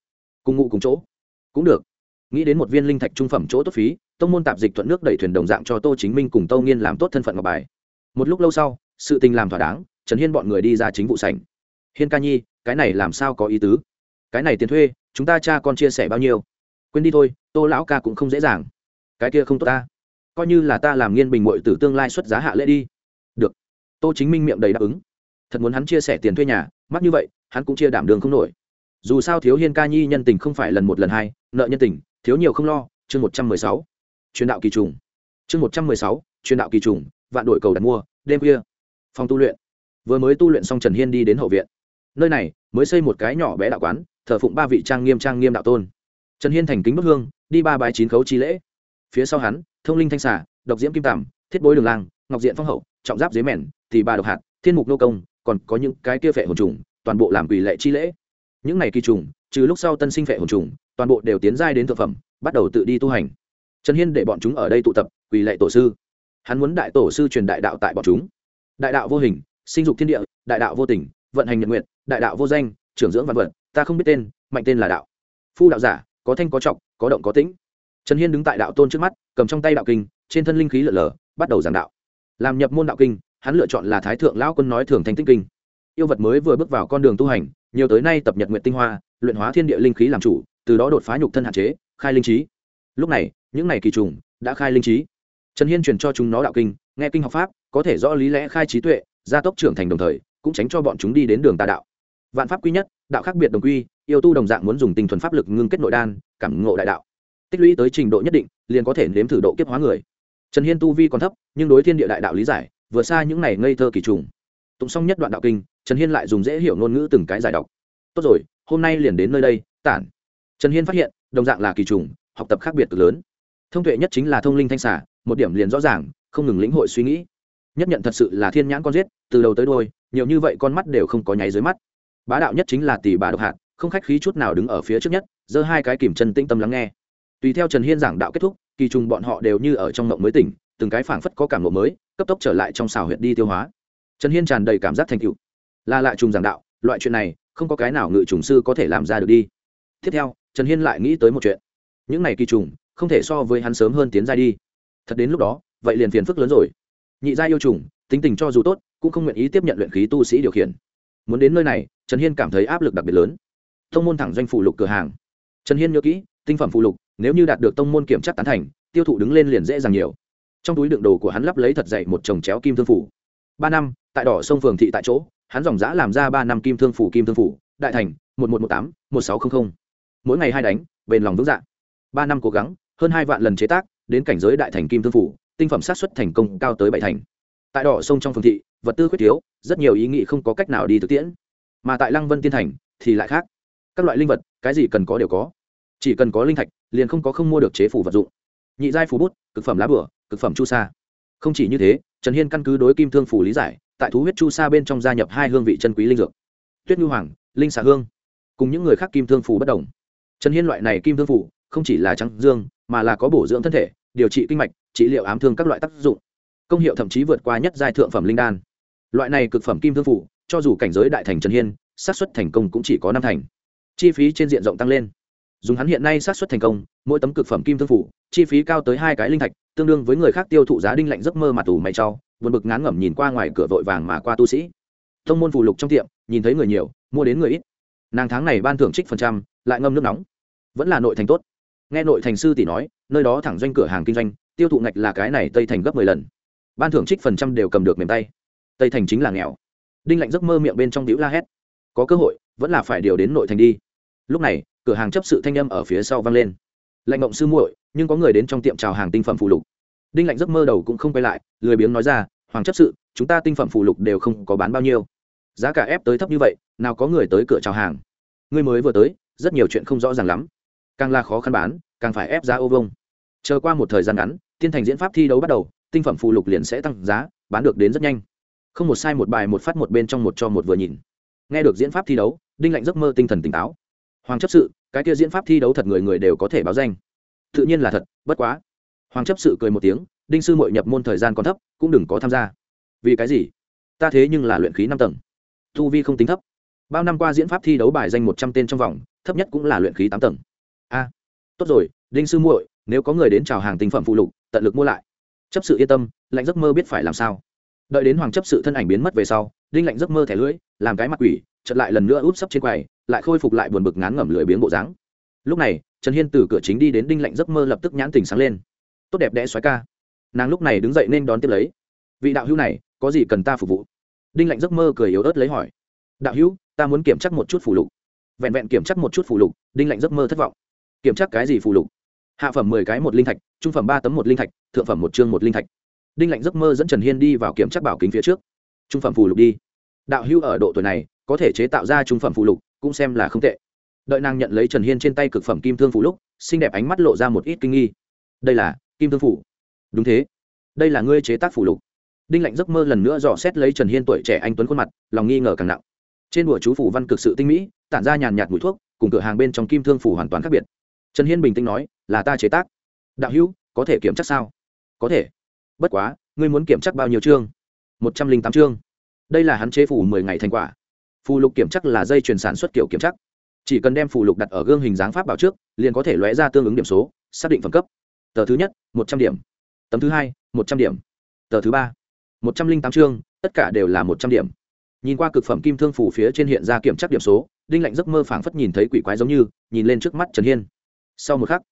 cùng ngụ cùng chỗ. Cũng được. Nghĩ đến một viên linh thạch trung phẩm chỗ tốt phí, tông môn tạp dịch thuận nước đẩy thuyền đồng dạng cho tô chính minh cùng tâu nghiên làm tốt thân phận ngọc bài. Một lúc lâu sau, sự tình làm thỏa đáng trần hiên bọn người đi ra chính vụ sảnh. Hiên ca nhi, cái này làm sao có ý tứ? Cái này tiền thuê, chúng ta cha con chia sẻ bao nhiêu? Quên đi thôi, tô lão ca cũng không dễ dàng. Cái kia không tốt ta. Coi như là ta làm nghiên bình mội từ tương lai xuất giá hạ lễ đi. Được. Tô chính minh miệng đầy đáp ứng. Thật muốn hắn chia sẻ tiền thuê nhà, mắc như vậy, hắn cũng chia đảm đường không nổi. Dù sao thiếu hiên ca nhi nhân tình không phải lần một lần hai, nợ nhân tình, thiếu nhiều không lo, chương một trăm mười sáu. Truyền đạo kỳ trùng. Chương một trăm mười sáu, truyền đạo kỳ trùng, vạn đội cầu đặt mua, đêm khuya. Phòng tu luyện vừa mới tu luyện xong trần hiên đi đến hậu viện. Nơi này mới xây một cái nhỏ bé đạo quán, thờ phụng ba vị trang nghiêm trang nghiêm đạo tôn. Trần hiên thành kính bức hương, đi ba bái chín khấu chi lễ. Phía sau hắn, thông linh thanh xà, độc diễm kim tảm thiết bối đường lang, ngọc diện phong hậu, trọng giáp dế mèn thì ba độc hạt, thiên mục nô công, còn có những cái kia phệ hồn trùng, toàn bộ làm quỷ lệ chi lễ. Những này kỳ trùng, trừ lúc sau tân sinh phệ hồn trùng, toàn bộ đều tiến giai đến thực phẩm, bắt đầu tự đi tu hành. Trần hiên để bọn chúng ở đây tụ tập quỷ lệ tổ sư. Hắn muốn đại tổ sư truyền đại đạo tại bọn chúng. Đại đạo vô hình sinh dục thiên địa, đại đạo vô tình, vận hành nhật nguyện, đại đạo vô danh, trưởng dưỡng văn vật, ta không biết tên, mạnh tên là đạo. Phu đạo giả, có thanh có trọng, có động có tĩnh. Trần hiên đứng tại đạo tôn trước mắt, cầm trong tay đạo kinh, trên thân linh khí lở lở bắt đầu giảng đạo. Làm nhập môn đạo kinh, hắn lựa chọn là thái thượng lão quân nói thường thanh tinh kinh. Yêu vật mới vừa bước vào con đường tu hành, nhiều tới nay tập nhật nguyện tinh hoa, luyện hóa thiên địa linh khí làm chủ, từ đó đột phá nhục thân hạn chế, khai linh trí. Lúc này, những này kỳ trùng đã khai linh trí. Trần hiên truyền cho chúng nó đạo kinh, nghe kinh học pháp, có thể rõ lý lẽ khai trí tuệ gia tốc trưởng thành đồng thời, cũng tránh cho bọn chúng đi đến đường tà đạo. Vạn pháp quy nhất, đạo khác biệt đồng quy, yêu tu đồng dạng muốn dùng tinh thuần pháp lực ngưng kết nội đan, cảm ngộ đại đạo. Tích lũy tới trình độ nhất định, liền có thể nếm thử độ kiếp hóa người. Trần hiên tu vi còn thấp, nhưng đối thiên địa đại đạo lý giải, vừa xa những này ngây thơ kỳ trùng. Tụng xong nhất đoạn đạo kinh, trần hiên lại dùng dễ hiểu ngôn ngữ từng cái giải đọc. Tốt rồi, hôm nay liền đến nơi đây, tản. Trần hiên phát hiện, đồng dạng là kỳ trùng, học tập khác biệt cực lớn. Thông tuệ nhất chính là thông linh thanh xả một điểm liền rõ ràng, không ngừng lĩnh hội suy nghĩ nhất nhận thật sự là thiên nhãn con giết, từ đầu tới đôi nhiều như vậy con mắt đều không có nháy dưới mắt. Bá đạo nhất chính là tỷ bà độc hạt, không khách khí chút nào đứng ở phía trước nhất, giơ hai cái kìm chân tĩnh tâm lắng nghe. Tùy theo trần hiên giảng đạo kết thúc, kỳ trùng bọn họ đều như ở trong mộng mới tỉnh, từng cái phảng phất có cảm ngộ mới, cấp tốc trở lại trong xào huyện đi tiêu hóa. Trần hiên tràn đầy cảm giác thành cựu là lại trùng giảng đạo, loại chuyện này, không có cái nào ngự trùng sư có thể làm ra được đi. Tiếp theo, trần hiên lại nghĩ tới một chuyện. Những này kỳ trùng, không thể so với hắn sớm hơn tiến ra đi. Thật đến lúc đó, vậy liền phiền phức lớn rồi nhị gia yêu trùng, tính tình cho dù tốt, cũng không nguyện ý tiếp nhận luyện khí tu sĩ điều khiển. Muốn đến nơi này, trần hiên cảm thấy áp lực đặc biệt lớn. Thông môn thẳng doanh phụ lục cửa hàng. Trần hiên nhớ kỹ, tinh phẩm phụ lục, nếu như đạt được tông môn kiểm tra tán thành, tiêu thụ đứng lên liền dễ dàng nhiều. Trong túi đựng đồ của hắn lắp lấy thật dậy một chồng chéo kim thương phủ. Ba năm, tại đỏ sông phường thị tại chỗ, hắn dòng giã làm ra ba năm kim thương phủ, kim thương phủ, đại thành, một một một tám, một sáu trăm linh mỗi ngày hai đánh, bền lòng vững dạng ba năm cố gắng, hơn hai vạn lần chế tác, đến cảnh giới đại thành kim thương phủ tinh phẩm sát xuất thành công cao tới bảy thành. Tại đỏ sông trong phường thị, vật tư khuyết thiếu, rất nhiều ý nghĩ không có cách nào đi thực tiễn. Mà tại lăng vân tiên thành thì lại khác. Các loại linh vật, cái gì cần có đều có. Chỉ cần có linh thạch, liền không có không mua được chế phủ vật dụng. Nhị giai phú bút, cực phẩm lá bửa, cực phẩm chu sa. Không chỉ như thế, trần hiên căn cứ đối kim thương phủ lý giải, tại thú huyết chu sa bên trong gia nhập hai hương vị chân quý linh dược. Tuyết như hoàng, linh xạ hương, cùng những người khác kim thương phủ bất đồng. Trần hiên loại này kim thương phủ, không chỉ là trắng dương, mà là có bổ dưỡng thân thể điều trị kinh mạch, trị liệu ám thương các loại tác dụng. Công hiệu thậm chí vượt qua nhất giai thượng phẩm linh đan. Loại này cực phẩm kim thương phủ, cho dù cảnh giới đại thành trần hiên, xác suất thành công cũng chỉ có năm thành. Chi phí trên diện rộng tăng lên. Dùng hắn hiện nay xác suất thành công, mỗi tấm cực phẩm kim thương phủ, chi phí cao tới hai cái linh thạch, tương đương với người khác tiêu thụ giá đinh lạnh giấc mơ mà tù mày trau vượt bực ngán ngẩm nhìn qua ngoài cửa vội vàng mà qua tu sĩ. Thông môn phù lục trong tiệm, nhìn thấy người nhiều, mua đến người ít. Nàng tháng này ban thưởng trích phần trăm, lại ngâm nước nóng. Vẫn là nội thành tốt nghe nội thành sư tỷ nói, nơi đó thẳng doanh cửa hàng kinh doanh, tiêu thụ ngạch là cái này tây thành gấp mười lần. Ban thưởng trích phần trăm đều cầm được mềm tay. Tây thành chính là nghèo. Đinh lạnh giấc mơ miệng bên trong đĩu la hét. Có cơ hội, vẫn là phải điều đến nội thành đi. Lúc này, cửa hàng chấp sự thanh â m ở phía sau vang lên. Lạnh mộng sư muội, nhưng có người đến trong tiệm trào hàng tinh phẩm phụ lục. Đinh lạnh giấc mơ đầu cũng không quay lại, lười biếng nói ra, hoàng chấp sự, chúng ta tinh phẩm phụ lục đều không có bán bao nhiêu. Giá cả ép tới thấp như vậy, nào có người tới cửa trào hàng. Ngươi mới vừa tới, rất nhiều chuyện không rõ ràng lắm càng là khó khăn bán, càng phải ép giá ô vông chờ qua một thời gian ngắn, tiên thành diễn pháp thi đấu bắt đầu, tinh phẩm phụ lục liền sẽ tăng giá, bán được đến rất nhanh. Không một sai một bài một phát một bên trong một cho một vừa nhìn. Nghe được diễn pháp thi đấu, đinh lạnh giấc mơ tinh thần tỉnh táo. Hoàng chấp sự, cái kia diễn pháp thi đấu thật người người đều có thể báo danh. Tự nhiên là thật, bất quá. Hoàng chấp sự cười một tiếng, đinh sư mội nhập môn thời gian còn thấp, cũng đừng có tham gia. Vì cái gì? Ta thế nhưng là luyện khí năm tầng. Thu vi không tính thấp. Bao năm qua diễn pháp thi đấu bài danh một trăm tên trong vòng, thấp nhất cũng là luyện khí tám tầng tốt rồi, đinh sư muội, nếu có người đến chào hàng tinh phẩm phụ lục, tận lực mua lại. Chấp sự yên tâm, lạnh giấc mơ biết phải làm sao. Đợi đến hoàng chấp sự thân ảnh biến mất về sau, đinh lạnh giấc mơ thẻ lưỡi, làm cái mặt quỷ chật lại lần nữa úp sấp trên quầy, lại khôi phục lại buồn bực ngán ngẩm lười biếng bộ dáng. Lúc này, trần hiên từ cửa chính đi đến đinh lạnh giấc mơ lập tức nhãn tình sáng lên. Tốt đẹp đẽ xoáy ca. Nàng lúc này đứng dậy nên đón tiếp lấy. Vị đạo hữu này, có gì cần ta phục vụ? Đinh lạnh giấc mơ cười yếu ớt lấy hỏi. Đạo hữu, ta muốn kiểm tra một chút phủ lục. Vẹn vẹn kiểm tra một chút phủ lục, đinh lạnh giấc mơ thất vọng kiểm tra cái gì phù lục? Hạ phẩm mười cái một linh thạch, trung phẩm ba tấm một linh thạch, thượng phẩm một chương một linh thạch. Đinh lạnh giấc mơ dẫn trần hiên đi vào kiểm tra bảo kính phía trước. Trung phẩm phù lục đi. Đạo hưu ở độ tuổi này, có thể chế tạo ra trung phẩm phù lục, cũng xem là không tệ. Đợi nàng nhận lấy trần hiên trên tay cực phẩm kim thương phù lúc, xinh đẹp ánh mắt lộ ra một ít kinh nghi. Đây là kim thương phủ đúng thế. Đây là ngươi chế tác phù lục. Đinh lạnh giấc mơ lần nữa dò xét lấy trần hiên tuổi trẻ anh tuấn khuôn mặt, lòng nghi ngờ càng nặng. Trên đùa chú phủ văn cực sự tinh mỹ, tản ra nhàn nhạt mùi thuốc, cùng cửa hàng bên trong kim thương phủ hoàn toàn khác biệt trần hiên bình tĩnh nói, là ta chế tác. Đạo hữu, có thể kiểm chắc sao? Có thể. Bất quá, ngươi muốn kiểm chắc bao nhiêu chương? Một trăm linh tám chương. Đây là hắn chế phủ mười ngày thành quả. Phù lục kiểm chắc là dây chuyển sản xuất kiểu kiểm chắc. Chỉ cần đem phù lục đặt ở gương hình dáng pháp bảo trước, liền có thể lóe ra tương ứng điểm số, xác định phẩm cấp. Tờ thứ nhất, một trăm điểm. Tấm thứ hai, một trăm điểm. Tờ thứ ba, một trăm linh tám chương, tất cả đều là một trăm điểm. Nhìn qua cực phẩm kim thương phủ phía trên hiện ra kiểm tra điểm số, đinh lạnh giấc mơ phảng phất nhìn thấy quỷ quái giống như, nhìn lên trước mắt trần hiên sau một khắc,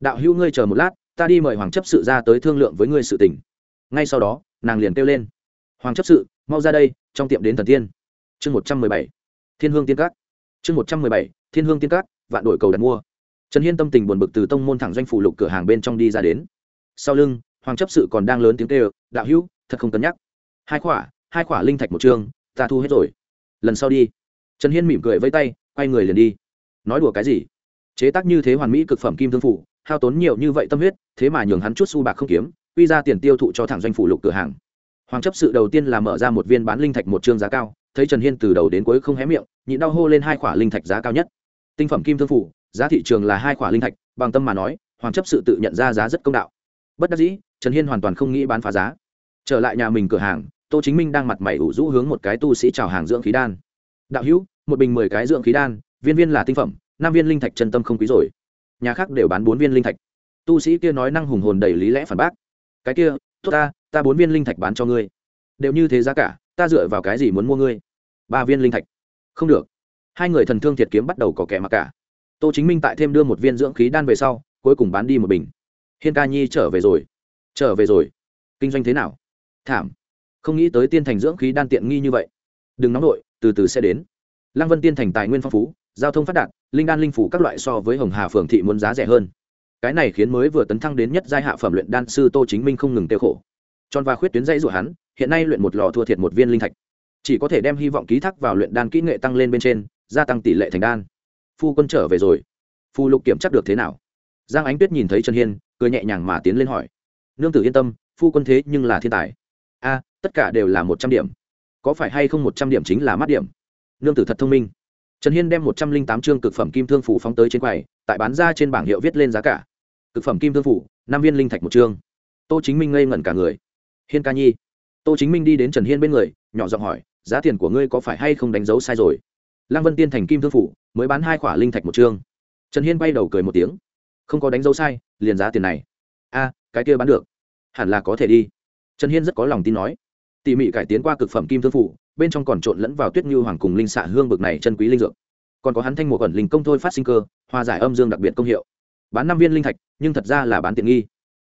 đạo hữu ngươi chờ một lát, ta đi mời hoàng chấp sự ra tới thương lượng với ngươi sự tình. Ngay sau đó, nàng liền kêu lên, hoàng chấp sự, mau ra đây, trong tiệm đến thần tiên. Chương một trăm mười bảy, thiên hương tiên cát chương một trăm mười bảy, thiên hương tiên cát vạn đổi cầu đặt mua. Trần hiên tâm tình buồn bực từ tông môn thẳng doanh phủ lục cửa hàng bên trong đi ra đến. Sau lưng, hoàng chấp sự còn đang lớn tiếng kêu, đạo hữu, thật không cân nhắc. Hai khỏa hai khỏa linh thạch một chương, ta thu hết rồi. Lần sau đi. Trần hiên mỉm cười vây tay, quay người liền đi. Nói đùa cái gì? Chế tác như thế hoàn mỹ cực phẩm kim thương phủ, hao tốn nhiều như vậy tâm huyết, thế mà nhường hắn chút su bạc không kiếm, quy ra tiền tiêu thụ cho thẳng doanh phủ lục cửa hàng. Hoàng chấp sự đầu tiên là mở ra một viên bán linh thạch một chương giá cao, thấy trần hiên từ đầu đến cuối không hé miệng, nhịn đau hô lên hai khoả linh thạch giá cao nhất. Tinh phẩm kim thương phủ, giá thị trường là hai khoả linh thạch, bằng tâm mà nói, hoàng chấp sự tự nhận ra giá rất công đạo. Bất đắc dĩ, trần hiên hoàn toàn không nghĩ bán phá giá. Trở lại nhà mình cửa hàng, tô chính minh đang mặt mày ủ rũ hướng một cái tu sĩ trào hàng dưỡng khí đan. Đạo hữu, một bình mười cái dưỡng khí đan, viên viên là tinh phẩm năm viên linh thạch chân tâm không quý rồi. Nhà khác đều bán bốn viên linh thạch. Tu sĩ kia nói năng hùng hồn đầy lý lẽ phản bác. Cái kia, tốt ta ta bốn viên linh thạch bán cho ngươi. Đều như thế giá cả, ta dựa vào cái gì muốn mua ngươi? Ba viên linh thạch. Không được. Hai người thần thương thiệt kiếm bắt đầu có kẻ mặc cả. Tô chính minh tại thêm đưa một viên dưỡng khí đan về sau, cuối cùng bán đi một bình. Hiên ca nhi trở về rồi. Trở về rồi. Kinh doanh thế nào? Thảm. Không nghĩ tới tiên thành dưỡng khí đan tiện nghi như vậy. Đừng nóng nổi từ từ sẽ đến. Lăng vân tiên thành tài nguyên phong phú, giao thông phát đạt linh đan linh phủ các loại so với hồng hà phường thị muốn giá rẻ hơn. Cái này khiến mới vừa tấn thăng đến nhất giai hạ phẩm luyện đan sư tô chính minh không ngừng tiêu khổ. Tròn và khuyết tuyến dây dụ hắn, hiện nay luyện một lò thua thiệt một viên linh thạch. Chỉ có thể đem hy vọng ký thác vào luyện đan kỹ nghệ tăng lên bên trên, gia tăng tỷ lệ thành đan. Phu quân trở về rồi. Phu lục kiểm chắc được thế nào? Giang ánh tuyết nhìn thấy trần hiên, cười nhẹ nhàng mà tiến lên hỏi. Nương tử yên tâm, phu quân thế nhưng là thiên tài. A, tất cả đều là một trăm điểm. Có phải hay không một trăm điểm chính là mắt điểm? Nương tử thật thông minh trần hiên đem một trăm linh tám chương cực phẩm kim thương phủ phóng tới trên quầy, tại bán ra trên bảng hiệu viết lên giá cả. Cực phẩm kim thương phủ, năm viên linh thạch một chương. Tô chính minh ngây ngẩn cả người. Hiên ca nhi. Tô chính minh đi đến trần hiên bên người, nhỏ giọng hỏi, giá tiền của ngươi có phải hay không đánh dấu sai rồi? Lăng vân tiên thành kim thương phủ, mới bán hai khỏa linh thạch một chương. Trần hiên bay đầu cười một tiếng. Không có đánh dấu sai, liền giá tiền này. A, cái kia bán được. Hẳn là có thể đi. Trần hiên rất có lòng tin nói. Tỉ mỉ cải tiến qua cực phẩm kim thương phủ bên trong còn trộn lẫn vào tuyết như hoàng cùng linh xạ hương bực này chân quý linh dược. Còn có hắn thanh một ẩn linh công thôi phát sinh cơ, hòa giải âm dương đặc biệt công hiệu. Bán năm viên linh thạch, nhưng thật ra là bán tiện nghi.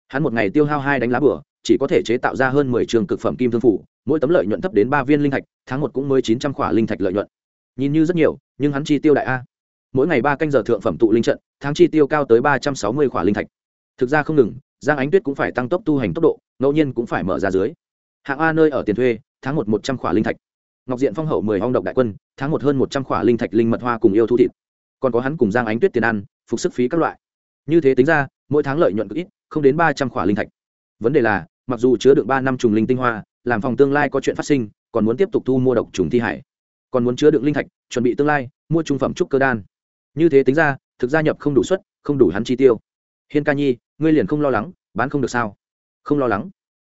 Hắn một ngày tiêu hao hai đánh lá bửa, chỉ có thể chế tạo ra hơn mười trường cực phẩm kim thương phủ, mỗi tấm lợi nhuận thấp đến ba viên linh thạch, tháng một cũng mới chín trăm khỏa linh thạch lợi nhuận. Nhìn như rất nhiều, nhưng hắn chi tiêu đại a. Mỗi ngày ba canh giờ thượng phẩm tụ linh trận, tháng chi tiêu cao tới ba trăm sáu mươi khỏa linh thạch. Thực ra không ngừng, giang ánh tuyết cũng phải tăng tốc tu hành tốc độ, ngẫu nhiên cũng phải mở ra dưới. Hạng a nơi ở tiền thuê, tháng một một trăm khỏa linh thạch ngọc diện phong hậu mười hong độc đại quân, tháng một hơn một trăm khỏa linh thạch linh mật hoa cùng yêu thu thịt. Còn có hắn cùng giang ánh tuyết tiền ăn, phục sức phí các loại. Như thế tính ra, mỗi tháng lợi nhuận cực ít, không đến ba trăm khỏa linh thạch. Vấn đề là, mặc dù chứa được ba năm trùng linh tinh hoa, làm phòng tương lai có chuyện phát sinh, còn muốn tiếp tục thu mua độc trùng thi hải. Còn muốn chứa được linh thạch, chuẩn bị tương lai, mua trung phẩm trúc cơ đan. Như thế tính ra, thực gia nhập không đủ suất, không đủ hắn chi tiêu. Hiên ca nhi, ngươi liền không lo lắng, bán không được sao? Không lo lắng.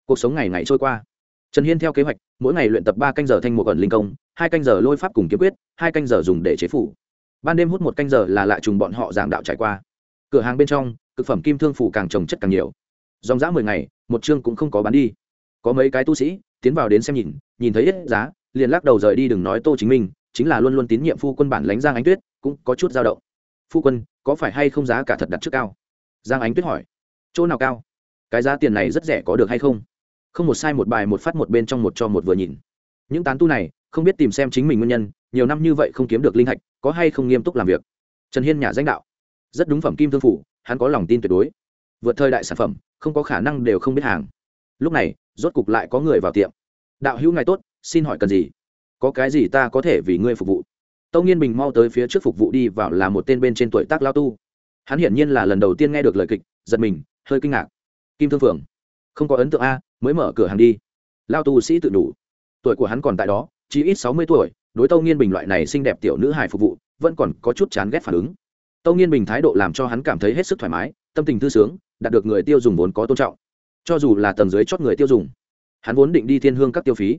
Cuộc sống ngày ngày trôi qua. Trần hiên theo kế hoạch mỗi ngày luyện tập ba canh giờ thanh một ẩn linh công, hai canh giờ lôi pháp cùng kiếm quyết, hai canh giờ dùng để chế phủ. Ban đêm hút một canh giờ là lại trùng bọn họ giảng đạo trải qua. Cửa hàng bên trong, cực phẩm kim thương phủ càng trồng chất càng nhiều. Dòng dã mười ngày, một chương cũng không có bán đi. Có mấy cái tu sĩ tiến vào đến xem nhìn nhìn thấy ít giá, liền lắc đầu rời đi đừng nói tô chính minh, chính là luôn luôn tín nhiệm phu quân bản lãnh giang ánh tuyết, cũng có chút dao động. Phu quân, có phải hay không giá cả thật đặt trước cao? Giang ánh tuyết hỏi. Chỗ nào cao? Cái giá tiền này rất rẻ có được hay không? Không một sai một bài một phát một bên trong một cho một vừa nhìn. Những tán tu này, không biết tìm xem chính mình nguyên nhân, nhiều năm như vậy không kiếm được linh thạch, có hay không nghiêm túc làm việc? Trần hiên nhà danh đạo. Rất đúng phẩm kim thương phủ, hắn có lòng tin tuyệt đối. Vượt thời đại sản phẩm, không có khả năng đều không biết hàng. Lúc này, rốt cục lại có người vào tiệm. Đạo hữu ngài tốt, xin hỏi cần gì? Có cái gì ta có thể vì ngươi phục vụ? Tâu nghiên bình mau tới phía trước phục vụ đi vào là một tên bên trên tuổi tác lao tu. Hắn hiển nhiên là lần đầu tiên nghe được lời kịch, giật mình, hơi kinh ngạc. Kim thương phượng không có ấn tượng a, mới mở cửa hàng đi. Lao tu sĩ tự đủ. Tuổi của hắn còn tại đó, chỉ ít sáu mươi tuổi, đối tâu nghiên bình loại này xinh đẹp tiểu nữ hài phục vụ, vẫn còn có chút chán ghét phản ứng. Tâu nghiên bình thái độ làm cho hắn cảm thấy hết sức thoải mái, tâm tình thư sướng, đạt được người tiêu dùng vốn có tôn trọng. Cho dù là tầng dưới chót người tiêu dùng, hắn vốn định đi thiên hương các tiêu phí.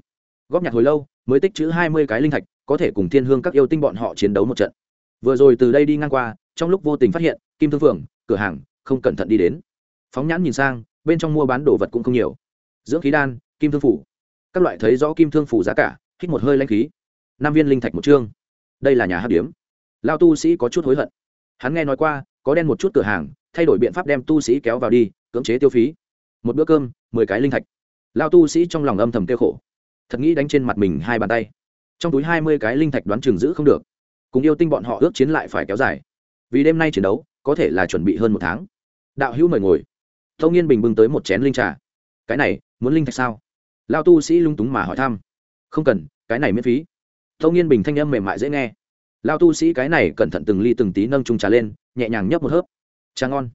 Góp nhặt hồi lâu, mới tích chữ hai mươi cái linh thạch, có thể cùng thiên hương các yêu tinh bọn họ chiến đấu một trận. Vừa rồi từ đây đi ngang qua, trong lúc vô tình phát hiện, kim thương phường cửa hàng, không cẩn thận đi đến. Phóng nhãn nhìn sang bên trong mua bán đồ vật cũng không nhiều. Dưỡng khí đan, kim thương phủ. Các loại thấy rõ kim thương phủ giá cả, hít một hơi lanh khí. Năm viên linh thạch một chương. Đây là nhà hát điếm. Lao tu sĩ có chút hối hận. Hắn nghe nói qua, có đen một chút cửa hàng, thay đổi biện pháp đem tu sĩ kéo vào đi, cưỡng chế tiêu phí. Một bữa cơm, mười cái linh thạch. Lao tu sĩ trong lòng âm thầm kêu khổ. Thật nghĩ đánh trên mặt mình hai bàn tay. Trong túi hai mươi cái linh thạch đoán chừng giữ không được. Cùng yêu tinh bọn họ ước chiến lại phải kéo dài. Vì đêm nay chiến đấu, có thể là chuẩn bị hơn một tháng. Đạo hữu mời ngồi tâu nghiên bình bưng tới một chén linh trà. Cái này, muốn linh thạch sao? Lao tu sĩ lung túng mà hỏi thăm. Không cần, cái này miễn phí. Tâu nghiên bình thanh âm mềm mại dễ nghe. Lao tu sĩ cái này cẩn thận từng ly từng tí nâng trung trà lên, nhẹ nhàng nhấp một hớp. Trà ngon.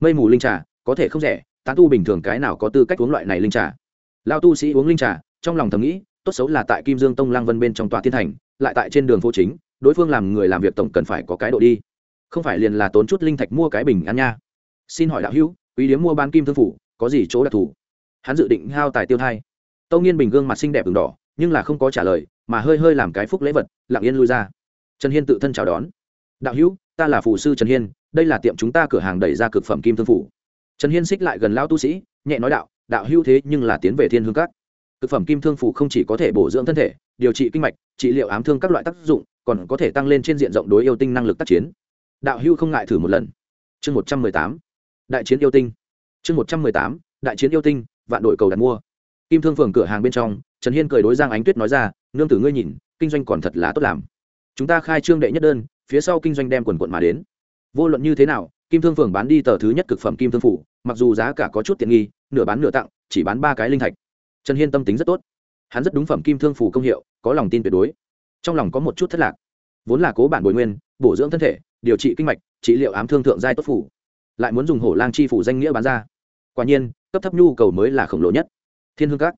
Mây mù linh trà, có thể không rẻ, tán tu bình thường cái nào có tư cách uống loại này linh trà? Lao tu sĩ uống linh trà, trong lòng thầm nghĩ, tốt xấu là tại kim dương tông lang vân bên trong tòa thiên thành, lại tại trên đường phố chính, đối phương làm người làm việc tổng cần phải có cái độ đi. Không phải liền là tốn chút linh thạch mua cái bình ăn nha. Xin hỏi đạo hữu quý điếm mua bán kim thương phủ, có gì chỗ đặc thù? Hắn dự định hao tài tiêu thai. Tâu nghiên bình gương mặt xinh đẹp đường đỏ, nhưng là không có trả lời, mà hơi hơi làm cái phúc lễ vật, lặng yên lui ra. Trần hiên tự thân chào đón. Đạo hữu, ta là phụ sư trần hiên, đây là tiệm chúng ta cửa hàng đẩy ra cực phẩm kim thương phủ. Trần hiên xích lại gần lao tu sĩ, nhẹ nói đạo đạo hữu thế nhưng là tiến về thiên hương các. Cực phẩm kim thương phủ không chỉ có thể bổ dưỡng thân thể, điều trị kinh mạch, trị liệu ám thương các loại tác dụng, còn có thể tăng lên trên diện rộng đối yêu tinh năng lực tác chiến. Đạo hữu không ngại thử một lần. Chương một trăm mười tám đại chiến yêu tinh. Chương một trăm mười tám, đại chiến yêu tinh, vạn đội cầu đặt mua. Kim thương phường cửa hàng bên trong, trần hiên cười đối giang ánh tuyết nói ra, nương tử ngươi nhìn, kinh doanh còn thật là tốt làm. Chúng ta khai trương đệ nhất đơn, phía sau kinh doanh đem quần quận mà đến. Vô luận như thế nào, kim thương phường bán đi tờ thứ nhất cực phẩm kim thương phủ, mặc dù giá cả có chút tiện nghi, nửa bán nửa tặng, chỉ bán ba cái linh thạch. Trần hiên tâm tính rất tốt. Hắn rất đúng phẩm kim thương phủ công hiệu, có lòng tin tuyệt đối. Trong lòng có một chút thất lạc. Vốn là cố bản bồi nguyên, bổ dưỡng thân thể, điều trị kinh mạch, trị liệu ám thương thượng giai tốt phủ lại muốn dùng hổ lang chi phủ danh nghĩa bán ra. Quả nhiên, cấp thấp nhu cầu mới là khổng lồ nhất. Thiên hương các.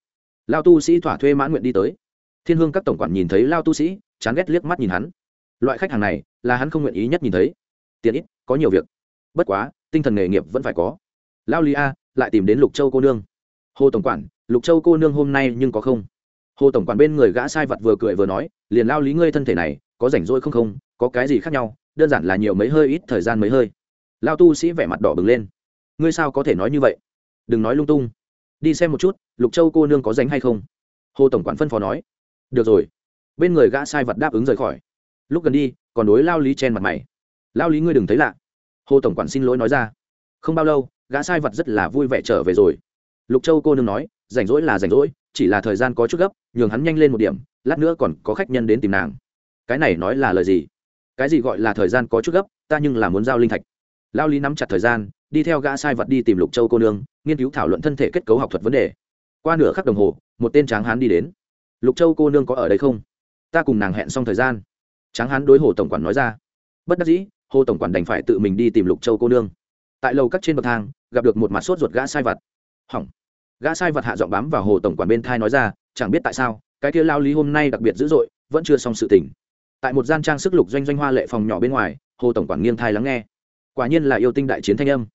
Lao tu sĩ thỏa thuê mãn nguyện đi tới. Thiên hương các tổng quản nhìn thấy lao tu sĩ, chán ghét liếc mắt nhìn hắn. Loại khách hàng này là hắn không nguyện ý nhất nhìn thấy. Tiền ít, có nhiều việc. Bất quá, tinh thần nghề nghiệp vẫn phải có. Lao lý a, lại tìm đến lục châu cô nương. Hồ tổng quản, lục châu cô nương hôm nay nhưng có không? Hồ tổng quản bên người gã sai vật vừa cười vừa nói, liền lao lý ngươi thân thể này, có rảnh rỗi không không, có cái gì khác nhau, đơn giản là nhiều mấy hơi ít thời gian mấy hơi lao tu sĩ vẻ mặt đỏ bừng lên. Ngươi sao có thể nói như vậy? Đừng nói lung tung. Đi xem một chút, lục châu cô nương có dành hay không? Hồ tổng quản phân phó nói. Được rồi. Bên người gã sai vật đáp ứng rời khỏi. Lúc gần đi, còn đối lao lý chen mặt mày. Lao lý ngươi đừng thấy lạ. Hồ tổng quản xin lỗi nói ra. Không bao lâu, gã sai vật rất là vui vẻ trở về rồi. Lục châu cô nương nói, rảnh rỗi là rảnh rỗi, chỉ là thời gian có chút gấp, nhường hắn nhanh lên một điểm, lát nữa còn có khách nhân đến tìm nàng. Cái này nói là lời gì? Cái gì gọi là thời gian có chút gấp, ta nhưng là muốn giao linh thạch lao lý nắm chặt thời gian, đi theo gã sai vật đi tìm lục châu cô nương, nghiên cứu thảo luận thân thể kết cấu học thuật vấn đề. Qua nửa khắc đồng hồ, một tên tráng hán đi đến. Lục châu cô nương có ở đây không? Ta cùng nàng hẹn xong thời gian. Tráng hán đối hồ tổng quản nói ra. Bất đắc dĩ, hồ tổng quản đành phải tự mình đi tìm lục châu cô nương. Tại lầu các trên bậc thang, gặp được một mặt sốt ruột gã sai vật. Hỏng. Gã sai vật hạ giọng bám vào hồ tổng quản bên thai nói ra, chẳng biết tại sao, cái kia lao lý hôm nay đặc biệt dữ dội, vẫn chưa xong sự tình. Tại một gian trang sức lục doanh doanh hoa lệ phòng nhỏ bên ngoài, hồ tổng quản nghiêng thai lắng nghe quả nhiên là yêu tinh đại chiến thanh âm.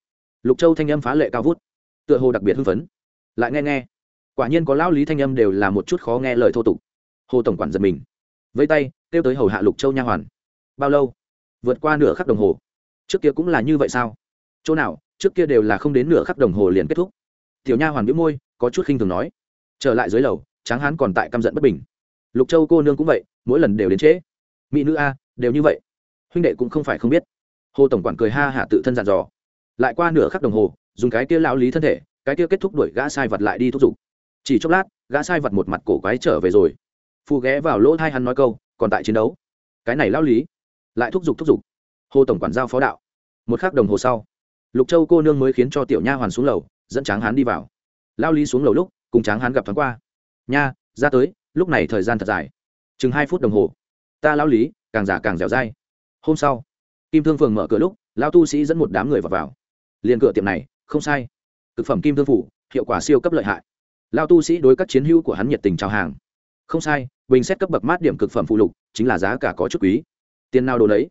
Lục châu thanh âm phá lệ cao vút, tựa hồ đặc biệt hưng phấn. Lại nghe nghe, quả nhiên có lão lý thanh âm đều là một chút khó nghe lời thô tục. Hồ tổng quản giật mình, vẫy tay, kêu tới hầu hạ lục châu nha hoàn. Bao lâu? Vượt qua nửa khắc đồng hồ. Trước kia cũng là như vậy sao? Chỗ nào, trước kia đều là không đến nửa khắc đồng hồ liền kết thúc. Tiểu nha hoàn biếu môi, có chút khinh thường nói. Trở lại dưới lầu, tráng hán còn tại căm giận bất bình. Lục châu cô nương cũng vậy, mỗi lần đều đến trễ. Mỹ nữ a, đều như vậy. Huynh đệ cũng không phải không biết hồ tổng quản cười ha hạ tự thân dặn dò. Lại qua nửa khắc đồng hồ, dùng cái kia lão lý thân thể, cái kia kết thúc đuổi gã sai vật lại đi thúc giục. Chỉ chốc lát, gã sai vật một mặt cổ quái trở về rồi. Phù ghé vào lỗ thai hắn nói câu, còn tại chiến đấu. Cái này lão lý, lại thúc giục thúc giục. Hồ tổng quản giao phó đạo. Một khắc đồng hồ sau, lục châu cô nương mới khiến cho tiểu nha hoàn xuống lầu, dẫn tráng hán đi vào. Lao lý xuống lầu lúc, cùng tráng hán gặp thoáng qua. Nha, ra tới, lúc này thời gian thật dài. Chừng hai phút đồng hồ, ta lao lý, càng giả càng dẻo dai. Hôm sau kim thương phường mở cửa lúc lao tu sĩ dẫn một đám người vào, vào. liền cửa tiệm này không sai. Thực phẩm kim thương phủ hiệu quả siêu cấp lợi hại. Lao tu sĩ đối các chiến hữu của hắn nhiệt tình trao hàng. Không sai bình xét cấp bậc mát điểm cực phẩm phụ lục chính là giá cả có chút quý. Tiền nào đồ đấy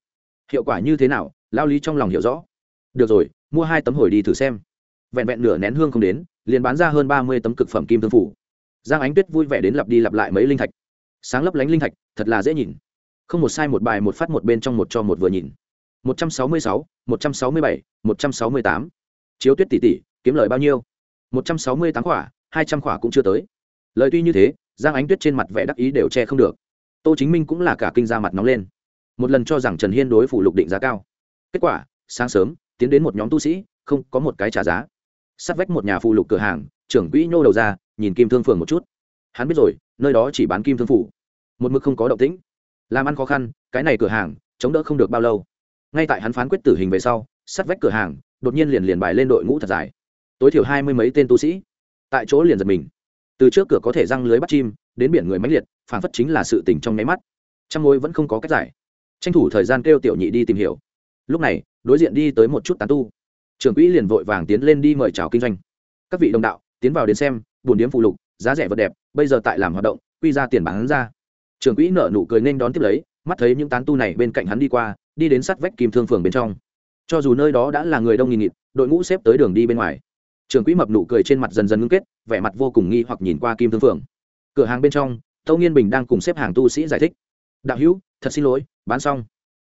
hiệu quả như thế nào lao lý trong lòng hiểu rõ. Được rồi mua hai tấm hồi đi thử xem. Vẹn vẹn nửa nén hương không đến liền bán ra hơn ba mươi tấm cực phẩm kim thương phủ. Giang ánh tuyết vui vẻ đến lặp đi lặp lại mấy linh thạch. Sáng lấp lánh linh thạch thật là dễ nhìn. Không một sai một bài một phát một bên trong một cho một vừa nhìn một trăm sáu mươi sáu, một trăm sáu mươi bảy, một trăm sáu mươi tám. Chiếu tuyết tỷ tỷ, kiếm lời bao nhiêu? một trăm sáu mươi tám khỏa, hai trăm khỏa cũng chưa tới. Lời tuy như thế, giang ánh tuyết trên mặt vẻ đắc ý đều che không được. Tô chính minh cũng là cả kinh ra mặt nóng lên. Một lần cho rằng trần hiên đối phủ lục định giá cao. Kết quả, sáng sớm, tiến đến một nhóm tu sĩ, không có một cái trả giá. Sắt vách một nhà phụ lục cửa hàng, trưởng quỹ nhô đầu ra, nhìn kim thương phường một chút. Hắn biết rồi, nơi đó chỉ bán kim thương phủ. Một mực không có động tĩnh. Làm ăn khó khăn, cái này cửa hàng, chống đỡ không được bao lâu ngay tại hắn phán quyết tử hình về sau, sắt vách cửa hàng, đột nhiên liền liền bài lên đội ngũ thật dài. Tối thiểu hai mươi mấy tên tu sĩ. Tại chỗ liền giật mình. Từ trước cửa có thể răng lưới bắt chim, đến biển người mãnh liệt phản phất chính là sự tình trong nháy mắt. Trong ngôi vẫn không có cách giải. Tranh thủ thời gian kêu tiểu nhị đi tìm hiểu. Lúc này, đối diện đi tới một chút tán tu. Trưởng quỹ liền vội vàng tiến lên đi mời chào kinh doanh. Các vị đồng đạo, tiến vào đến xem buồn điếm phụ lục, giá rẻ vật đẹp, bây giờ tại làm hoạt động, quy ra tiền bán ra. Trưởng quỹ nợ nụ cười nên đón tiếp lấy, mắt thấy những tán tu này bên cạnh hắn đi qua đi đến sắt vách kim thương phường bên trong. Cho dù nơi đó đã là người đông nghìn nghịt, đội ngũ xếp tới đường đi bên ngoài. Trường quỹ mập nụ cười trên mặt dần dần ngưng kết, vẻ mặt vô cùng nghi hoặc nhìn qua kim thương phường. Cửa hàng bên trong, tâu nghiên bình đang cùng xếp hàng tu sĩ giải thích. Đạo hữu, thật xin lỗi, bán xong.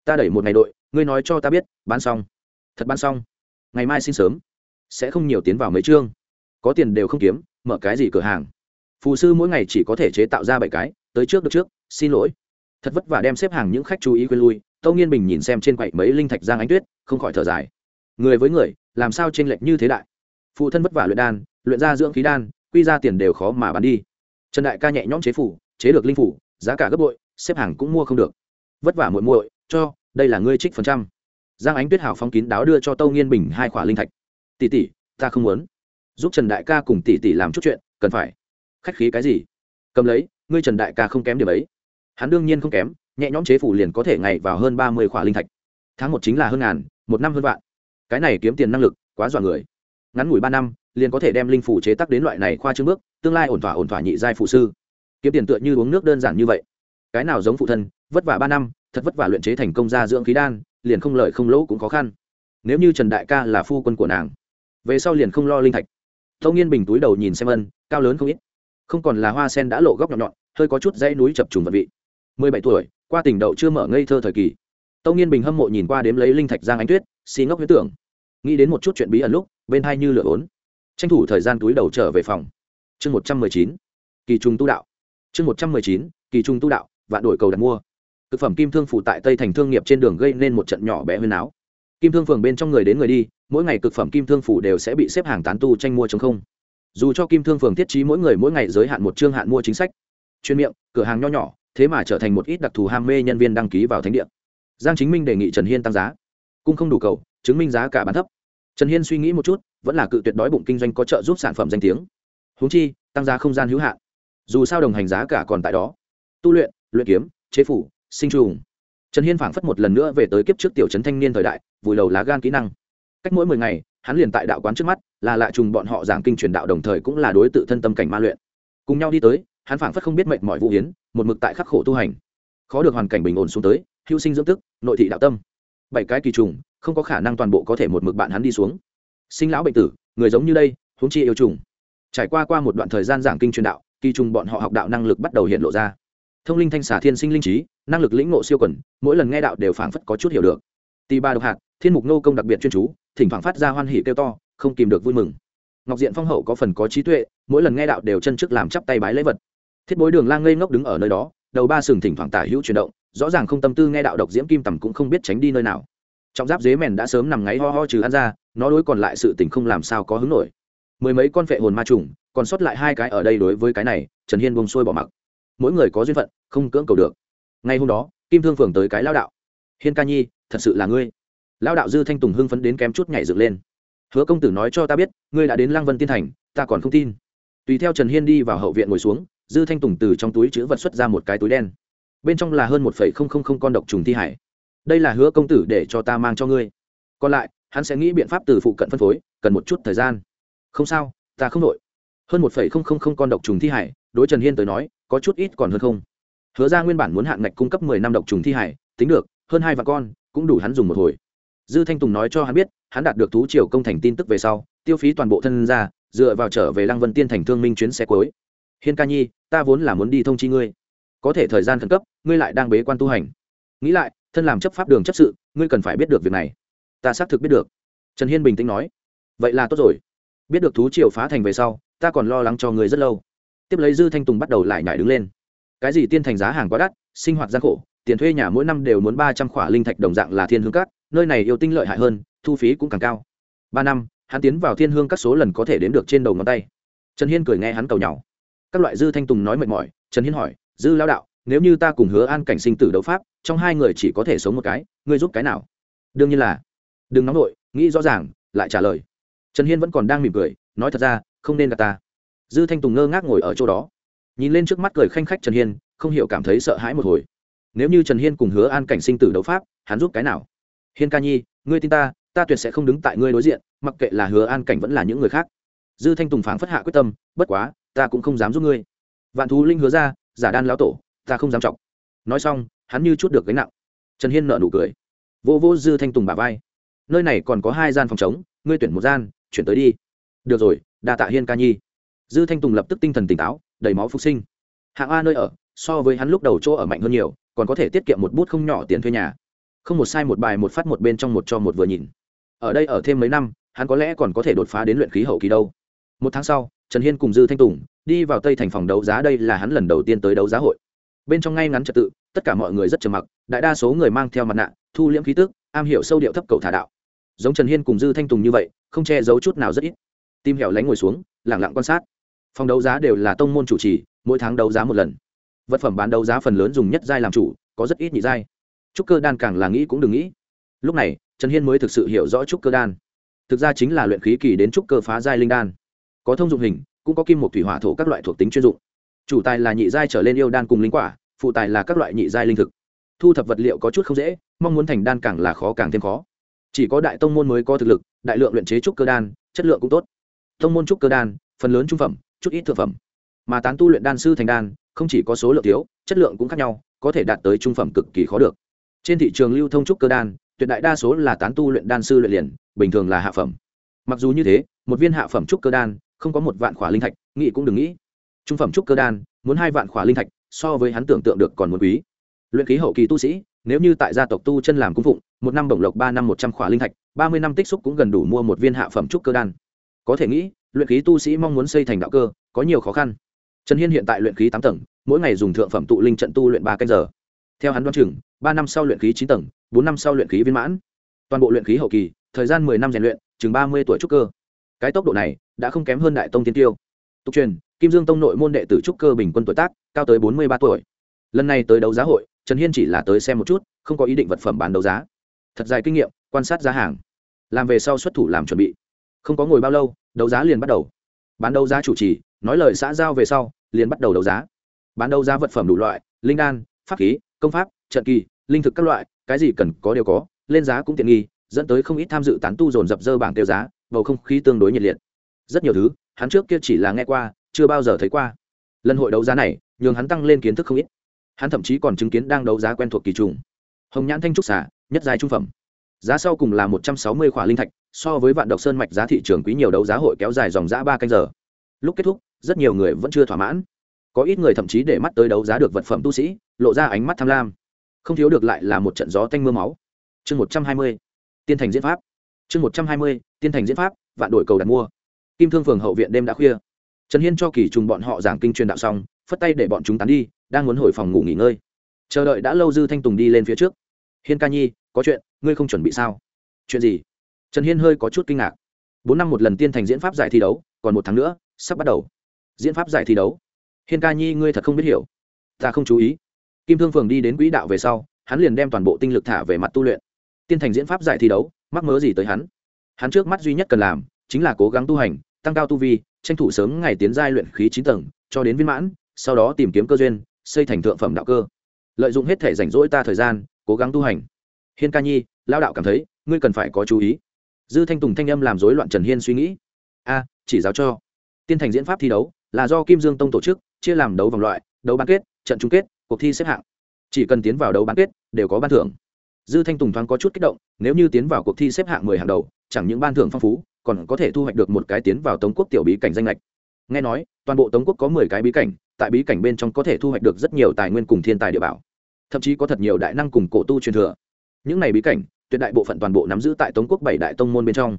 Ta đẩy một ngày đội, ngươi nói cho ta biết, bán xong. Thật bán xong. Ngày mai xin sớm. Sẽ không nhiều tiến vào mấy chương. Có tiền đều không kiếm, mở cái gì cửa hàng? Phù sư mỗi ngày chỉ có thể chế tạo ra bảy cái, tới trước được trước, xin lỗi. Thật vất vả đem xếp hàng những khách chú ý quên lui tâu nghiên bình nhìn xem trên quậy mấy linh thạch giang ánh tuyết, không khỏi thở dài. Người với người, làm sao t r ê n lệch như thế đại? Phụ thân vất vả luyện đan, luyện ra dưỡng khí đan, quy ra tiền đều khó mà bán đi. Trần đại ca nhẹ nhõm chế phủ, chế được linh phủ, giá cả gấp bội, xếp hàng cũng mua không được. Vất vả muội muội, cho, đây là ngươi trích phần trăm. Giang ánh tuyết hào phóng kín đáo đưa cho tâu nghiên bình hai khỏa linh thạch. Tỷ tỷ, ta không muốn. Giúp trần đại ca cùng tỷ tỷ làm chút chuyện, cần phải. Khách khí cái gì? Cầm lấy, ngươi trần đại ca không kém điểm ấy. Hắn đương nhiên không kém nhẹ nhõm chế phủ liền có thể ngày vào hơn ba mươi khỏa linh thạch. Tháng một chính là hơn ngàn, một năm hơn vạn. Cái này kiếm tiền năng lực, quá dọa người. Ngắn ngủi ba năm, liền có thể đem linh phủ chế tắc đến loại này khoa trương bước, tương lai ổn thỏa ổn thỏa nhị giai phụ sư. Kiếm tiền tựa như uống nước đơn giản như vậy. Cái nào giống phụ thân, vất vả ba năm, thật vất vả luyện chế thành công ra dưỡng khí đan, liền không lợi không lỗ cũng khó khăn. Nếu như trần đại ca là phu quân của nàng, về sau liền không lo linh thạch. Tâu nghiên bình túi đầu nhìn xem ân, cao lớn không ít. Không còn là hoa sen đã lộ góc nhọn nhọn, hơi có chút dãy núi chập trùng vật vị mười bảy tuổi, qua tỉnh đậu chưa mở ngây thơ thời kỳ. Tâu nghiên bình hâm mộ nhìn qua đếm lấy linh thạch giang ánh tuyết xì ngốc huyết tưởng. Nghĩ đến một chút chuyện bí ẩn lúc, bên hai như lửa ốn. Tranh thủ thời gian túi đầu trở về phòng. Chương một trăm mười chín, kỳ trung tu đạo. Chương một trăm mười chín, kỳ trung tu đạo, vạn đổi cầu đặt mua. Thực phẩm kim thương phủ tại tây thành thương nghiệp trên đường gây nên một trận nhỏ bé huyên áo kim thương phường bên trong người đến người đi, mỗi ngày cực phẩm kim thương phủ đều sẽ bị xếp hàng tán tu tranh mua chống không. Dù cho kim thương phường thiết trí mỗi người mỗi ngày giới hạn một chương hạn mua chính sách. Chuyên miệng, cửa hàng nho nhỏ thế mà trở thành một ít đặc thù ham mê nhân viên đăng ký vào thánh địa. Giang chính minh đề nghị trần hiên tăng giá. Cung không đủ cầu, chứng minh giá cả bán thấp. Trần hiên suy nghĩ một chút, vẫn là cự tuyệt đói bụng kinh doanh có trợ giúp sản phẩm danh tiếng. Húng chi, tăng giá không gian hữu hạn. Dù sao đồng hành giá cả còn tại đó. Tu luyện luyện kiếm, chế phủ, sinh trùng. Trần hiên phảng phất một lần nữa về tới kiếp trước tiểu trấn thanh niên thời đại, vùi đầu lá gan kỹ năng. Cách mỗi mười ngày, hắn liền tại đạo quán trước mắt, là lạ trùng bọn họ giảng kinh truyền đạo đồng thời cũng là đối tự thân tâm cảnh ma luyện. Cùng nhau đi tới hắn phảng phất không biết mệnh mọi vũ hiến, một mực tại khắc khổ tu hành. Khó được hoàn cảnh bình ổn xuống tới, hưu sinh dưỡng tức, nội thị đạo tâm. Bảy cái kỳ trùng, không có khả năng toàn bộ có thể một mực bạn hắn đi xuống. Sinh lão bệnh tử, người giống như đây, huống chi yêu trùng. Trải qua qua một đoạn thời gian giảng kinh truyền đạo, kỳ trùng bọn họ học đạo năng lực bắt đầu hiện lộ ra. Thông linh thanh xả thiên sinh linh trí, năng lực lĩnh ngộ siêu quẩn mỗi lần nghe đạo đều phảng phất có chút hiểu được. Tì ba độc hạt thiên mục nô công đặc biệt chuyên chú, thỉnh thoảng phát ra hoan hỉ kêu to, không kìm được vui mừng. Ngọc diện phong hậu có phần có trí tuệ, mỗi lần nghe đạo đều chân trước làm chắp tay bái lễ vật thiết bối đường lang ngây ngốc đứng ở nơi đó, đầu ba sừng thỉnh thoảng tả hữu chuyển động, rõ ràng không tâm tư nghe đạo độc diễm kim tầm cũng không biết tránh đi nơi nào. Trong giáp dế mèn đã sớm nằm ngáy ho ho trừ ăn ra, nó đối còn lại sự tình không làm sao có hứng nổi. Mười mấy con phệ hồn ma trùng, còn sót lại hai cái ở đây đối với cái này, trần hiên bông xuôi bỏ mặc. Mỗi người có duyên phận, không cưỡng cầu được. Ngay hôm đó, kim thương phường tới cái lao đạo. Hiên ca nhi, thật sự là ngươi. Lao đạo dư thanh tùng hưng phấn đến kém chút nhảy dựng lên. Hứa công tử nói cho ta biết, ngươi đã đến lang vân tiên thành, ta còn không tin. Tùy theo trần hiên đi vào hậu viện ngồi xuống dư thanh tùng từ trong túi chữ vật xuất ra một cái túi đen. Bên trong là hơn một phẩy không không không con độc trùng thi hải. Đây là hứa công tử để cho ta mang cho ngươi. Còn lại, hắn sẽ nghĩ biện pháp từ phụ cận phân phối, cần một chút thời gian. Không sao, ta không đội hơn một phẩy không không không con độc trùng thi hải, đối trần hiên tới nói, có chút ít còn hơn không. Hứa ra nguyên bản muốn hạn ngạch cung cấp mười năm độc trùng thi hải, tính được, hơn hai vạn con, cũng đủ hắn dùng một hồi. Dư thanh tùng nói cho hắn biết, hắn đạt được thú triều công thành tin tức về sau, tiêu phí toàn bộ thân ra, dựa vào trở về lăng vân tiên thành thương minh chuyến xe cuối hiên ca nhi, ta vốn là muốn đi thông chi ngươi. Có thể thời gian khẩn cấp, ngươi lại đang bế quan tu hành. Nghĩ lại, thân làm chấp pháp đường chấp sự, ngươi cần phải biết được việc này. Ta xác thực biết được. Trần hiên bình tĩnh nói. Vậy là tốt rồi. Biết được thú triều phá thành về sau, ta còn lo lắng cho ngươi rất lâu. Tiếp lấy dư thanh tùng bắt đầu lại nhảy đứng lên. Cái gì tiên thành giá hàng quá đắt, sinh hoạt gian khổ, tiền thuê nhà mỗi năm đều muốn ba trăm khỏa linh thạch đồng dạng là thiên hương các nơi này yêu tinh lợi hại hơn, thu phí cũng càng cao. Ba năm, hắn tiến vào thiên hương các số lần có thể đến được trên đầu ngón tay. Trần hiên cười nghe hắn cầu nhau các loại dư thanh tùng nói mệt mỏi, trần hiên hỏi, dư lao đạo, nếu như ta cùng hứa an cảnh sinh tử đấu pháp, trong hai người chỉ có thể sống một cái, ngươi giúp cái nào? Đương nhiên là. Đừng nóng nổi nghĩ rõ ràng, lại trả lời. Trần hiên vẫn còn đang mỉm cười, nói thật ra, không nên gặp ta. Dư thanh tùng ngơ ngác ngồi ở chỗ đó. Nhìn lên trước mắt cười khanh khách trần hiên, không hiểu cảm thấy sợ hãi một hồi. Nếu như trần hiên cùng hứa an cảnh sinh tử đấu pháp, hắn giúp cái nào? Hiên ca nhi, ngươi tin ta ta tuyệt sẽ không đứng tại ngươi đối diện, mặc kệ là hứa an cảnh vẫn là những người khác. Dư thanh tùng phảng phất hạ quyết tâm, bất quá ta cũng không dám giúp ngươi. Vạn thú linh hứa ra, giả đan lão tổ, ta không dám chọc. Nói xong, hắn như chút được gánh nặng. Trần hiên nợ nụ cười. Vô vô dư thanh tùng bà vai. Nơi này còn có hai gian phòng chống ngươi tuyển một gian, chuyển tới đi. Được rồi, đa tạ hiên ca nhi. Dư thanh tùng lập tức tinh thần tỉnh táo, đầy máu phục sinh. Hạng a nơi ở, so với hắn lúc đầu chỗ ở mạnh hơn nhiều, còn có thể tiết kiệm một bút không nhỏ tiền thuê nhà. Không một sai một bài một phát một bên trong một cho một vừa nhìn. Ở đây ở thêm mấy năm, hắn có lẽ còn có thể đột phá đến luyện khí hậu kỳ đâu. Một tháng sau trần hiên cùng dư thanh tùng đi vào tây thành phòng đấu giá, đây là hắn lần đầu tiên tới đấu giá hội. Bên trong ngay ngắn trật tự, tất cả mọi người rất trầm mặc, đại đa số người mang theo mặt nạ, thu liễm khí tức, am hiểu sâu điệu thấp cầu thả đạo. Giống trần hiên cùng dư thanh tùng như vậy, không che giấu chút nào rất ít. Tim hẻo lánh ngồi xuống lẳng lặng quan sát. Phòng đấu giá đều là tông môn chủ trì, mỗi tháng đấu giá một lần. Vật phẩm bán đấu giá phần lớn dùng nhất giai làm chủ, có rất ít nhị giai. Trúc cơ đan càng là nghĩ cũng đừng nghĩ. Lúc này, trần hiên mới thực sự hiểu rõ trúc cơ đan. Thực ra chính là luyện khí kỳ đến trúc cơ phá giai linh đan có thông dụng hình, cũng có kim một thủy hỏa thổ các loại thuộc tính chuyên dụng. Chủ tài là nhị giai trở lên yêu đan cùng linh quả, phụ tài là các loại nhị giai linh thực. Thu thập vật liệu có chút không dễ, mong muốn thành đan càng là khó càng thêm khó. Chỉ có đại tông môn mới có thực lực, đại lượng luyện chế trúc cơ đan, chất lượng cũng tốt. Tông môn trúc cơ đan, phần lớn trung phẩm, chút ít thực phẩm. Mà tán tu luyện đan sư thành đan, không chỉ có số lượng thiếu, chất lượng cũng khác nhau, có thể đạt tới trung phẩm cực kỳ khó được. Trên thị trường lưu thông trúc cơ đan, tuyệt đại đa số là tán tu luyện đan sư luyện liền, bình thường là hạ phẩm. Mặc dù như thế, một viên hạ phẩm trúc cơ đan không có một vạn khỏa linh thạch, nghĩ cũng đừng nghĩ. Trung phẩm trúc cơ đan, muốn hai vạn khỏa linh thạch, so với hắn tưởng tượng được còn muốn quý. Luyện khí hậu kỳ tu sĩ, nếu như tại gia tộc tu chân làm cung phụng, một năm bổng lộc ba năm một trăm khỏa linh thạch, ba mươi năm tích xúc cũng gần đủ mua một viên hạ phẩm trúc cơ đan. Có thể nghĩ, luyện khí tu sĩ mong muốn xây thành đạo cơ, có nhiều khó khăn. Trần hiên hiện tại luyện khí tám tầng, mỗi ngày dùng thượng phẩm tụ linh trận tu luyện ba canh giờ. Theo hắn đoán chừng, ba năm sau luyện khí chín tầng, bốn năm sau luyện khí viên mãn. Toàn bộ luyện khí hậu kỳ, thời gian mười năm rèn luyện, chừng ba mươi tuổi trúc cơ. Cái tốc độ này đã không kém hơn đại tông tiên tiêu. Tục truyền, kim dương tông nội môn đệ tử trúc cơ bình quân tuổi tác, cao tới bốn mươi ba tuổi. Lần này tới đấu giá hội, trần hiên chỉ là tới xem một chút, không có ý định vật phẩm bán đấu giá. Thật dài kinh nghiệm, quan sát giá hàng. Làm về sau xuất thủ làm chuẩn bị. Không có ngồi bao lâu, đấu giá liền bắt đầu. Bán đấu giá chủ trì, nói lời xã giao về sau, liền bắt đầu đấu giá. Bán đấu giá vật phẩm đủ loại, linh đan, pháp khí, công pháp, trận kỳ, linh thực các loại, cái gì cần có đều có, lên giá cũng tiện nghi, dẫn tới không ít tham dự tán tu dồn dập dơ bảng tiêu giá, bầu không khí tương đối nhiệt liệt rất nhiều thứ, hắn trước kia chỉ là nghe qua, chưa bao giờ thấy qua. Lần hội đấu giá này, nhường hắn tăng lên kiến thức không ít. Hắn thậm chí còn chứng kiến đang đấu giá quen thuộc kỳ trùng. Hồng nhãn thanh trúc xả nhất dài trung phẩm. Giá sau cùng là một trăm sáu mươi khỏa linh thạch, so với vạn độc sơn mạch giá thị trường quý nhiều đấu giá hội kéo dài dòng giã ba canh giờ. Lúc kết thúc, rất nhiều người vẫn chưa thỏa mãn. Có ít người thậm chí để mắt tới đấu giá được vật phẩm tu sĩ, lộ ra ánh mắt tham lam. Không thiếu được lại là một trận gió tanh m ư a máu. Chương một trăm hai mươi, tiên thành diễn pháp. Chương một trăm hai mươi, tiên thành diễn pháp, vạn đổi cầu đặt mua kim thương phường hậu viện đêm đã khuya. Trần hiên cho kỳ trùng bọn họ giảng kinh truyền đạo xong, phất tay để bọn chúng tán đi, đang muốn hồi phòng ngủ nghỉ ngơi. Chờ đợi đã lâu dư thanh tùng đi lên phía trước. Hiên ca nhi, có chuyện, ngươi không chuẩn bị sao? Chuyện gì? Trần hiên hơi có chút kinh ngạc. Bốn năm một lần tiên thành diễn pháp giải thi đấu, còn một tháng nữa, sắp bắt đầu. Diễn pháp giải thi đấu? Hiên ca nhi, ngươi thật không biết hiểu. Ta không chú ý. Kim thương phường đi đến quỹ đạo về sau, hắn liền đem toàn bộ tinh lực thả về mặt tu luyện. Tiên thành diễn pháp giải thi đấu, mắc mớ gì tới hắn? Hắn trước mắt duy nhất cần làm chính là cố gắng tu hành, tăng cao tu vi, tranh thủ sớm ngày tiến giai luyện khí chín tầng, cho đến viên mãn, sau đó tìm kiếm cơ duyên, xây thành thượng phẩm đạo cơ. Lợi dụng hết thể rảnh rỗi ta thời gian, cố gắng tu hành. Hiên ca nhi lao đạo cảm thấy, ngươi cần phải có chú ý. Dư thanh tùng thanh âm làm rối loạn trần hiên suy nghĩ. A, chỉ giáo cho. Tiên thành diễn pháp thi đấu, là do kim dương tông tổ chức, chia làm đấu vòng loại, đấu bán kết, trận chung kết, cuộc thi xếp hạng. Chỉ cần tiến vào đấu bán kết, đều có ban thưởng. Dư thanh tùng thoáng có chút kích động, nếu như tiến vào cuộc thi xếp hạng mười hàng đầu, chẳng những ban thưởng phong phú còn có thể thu hoạch được một cái tiến vào tống quốc tiểu bí cảnh danh lệch. Nghe nói, toàn bộ tống quốc có mười cái bí cảnh, tại bí cảnh bên trong có thể thu hoạch được rất nhiều tài nguyên cùng thiên tài địa bảo. Thậm chí có thật nhiều đại năng cùng cổ tu truyền thừa. Những này bí cảnh, tuyệt đại bộ phận toàn bộ nắm giữ tại tống quốc bảy đại tông môn bên trong.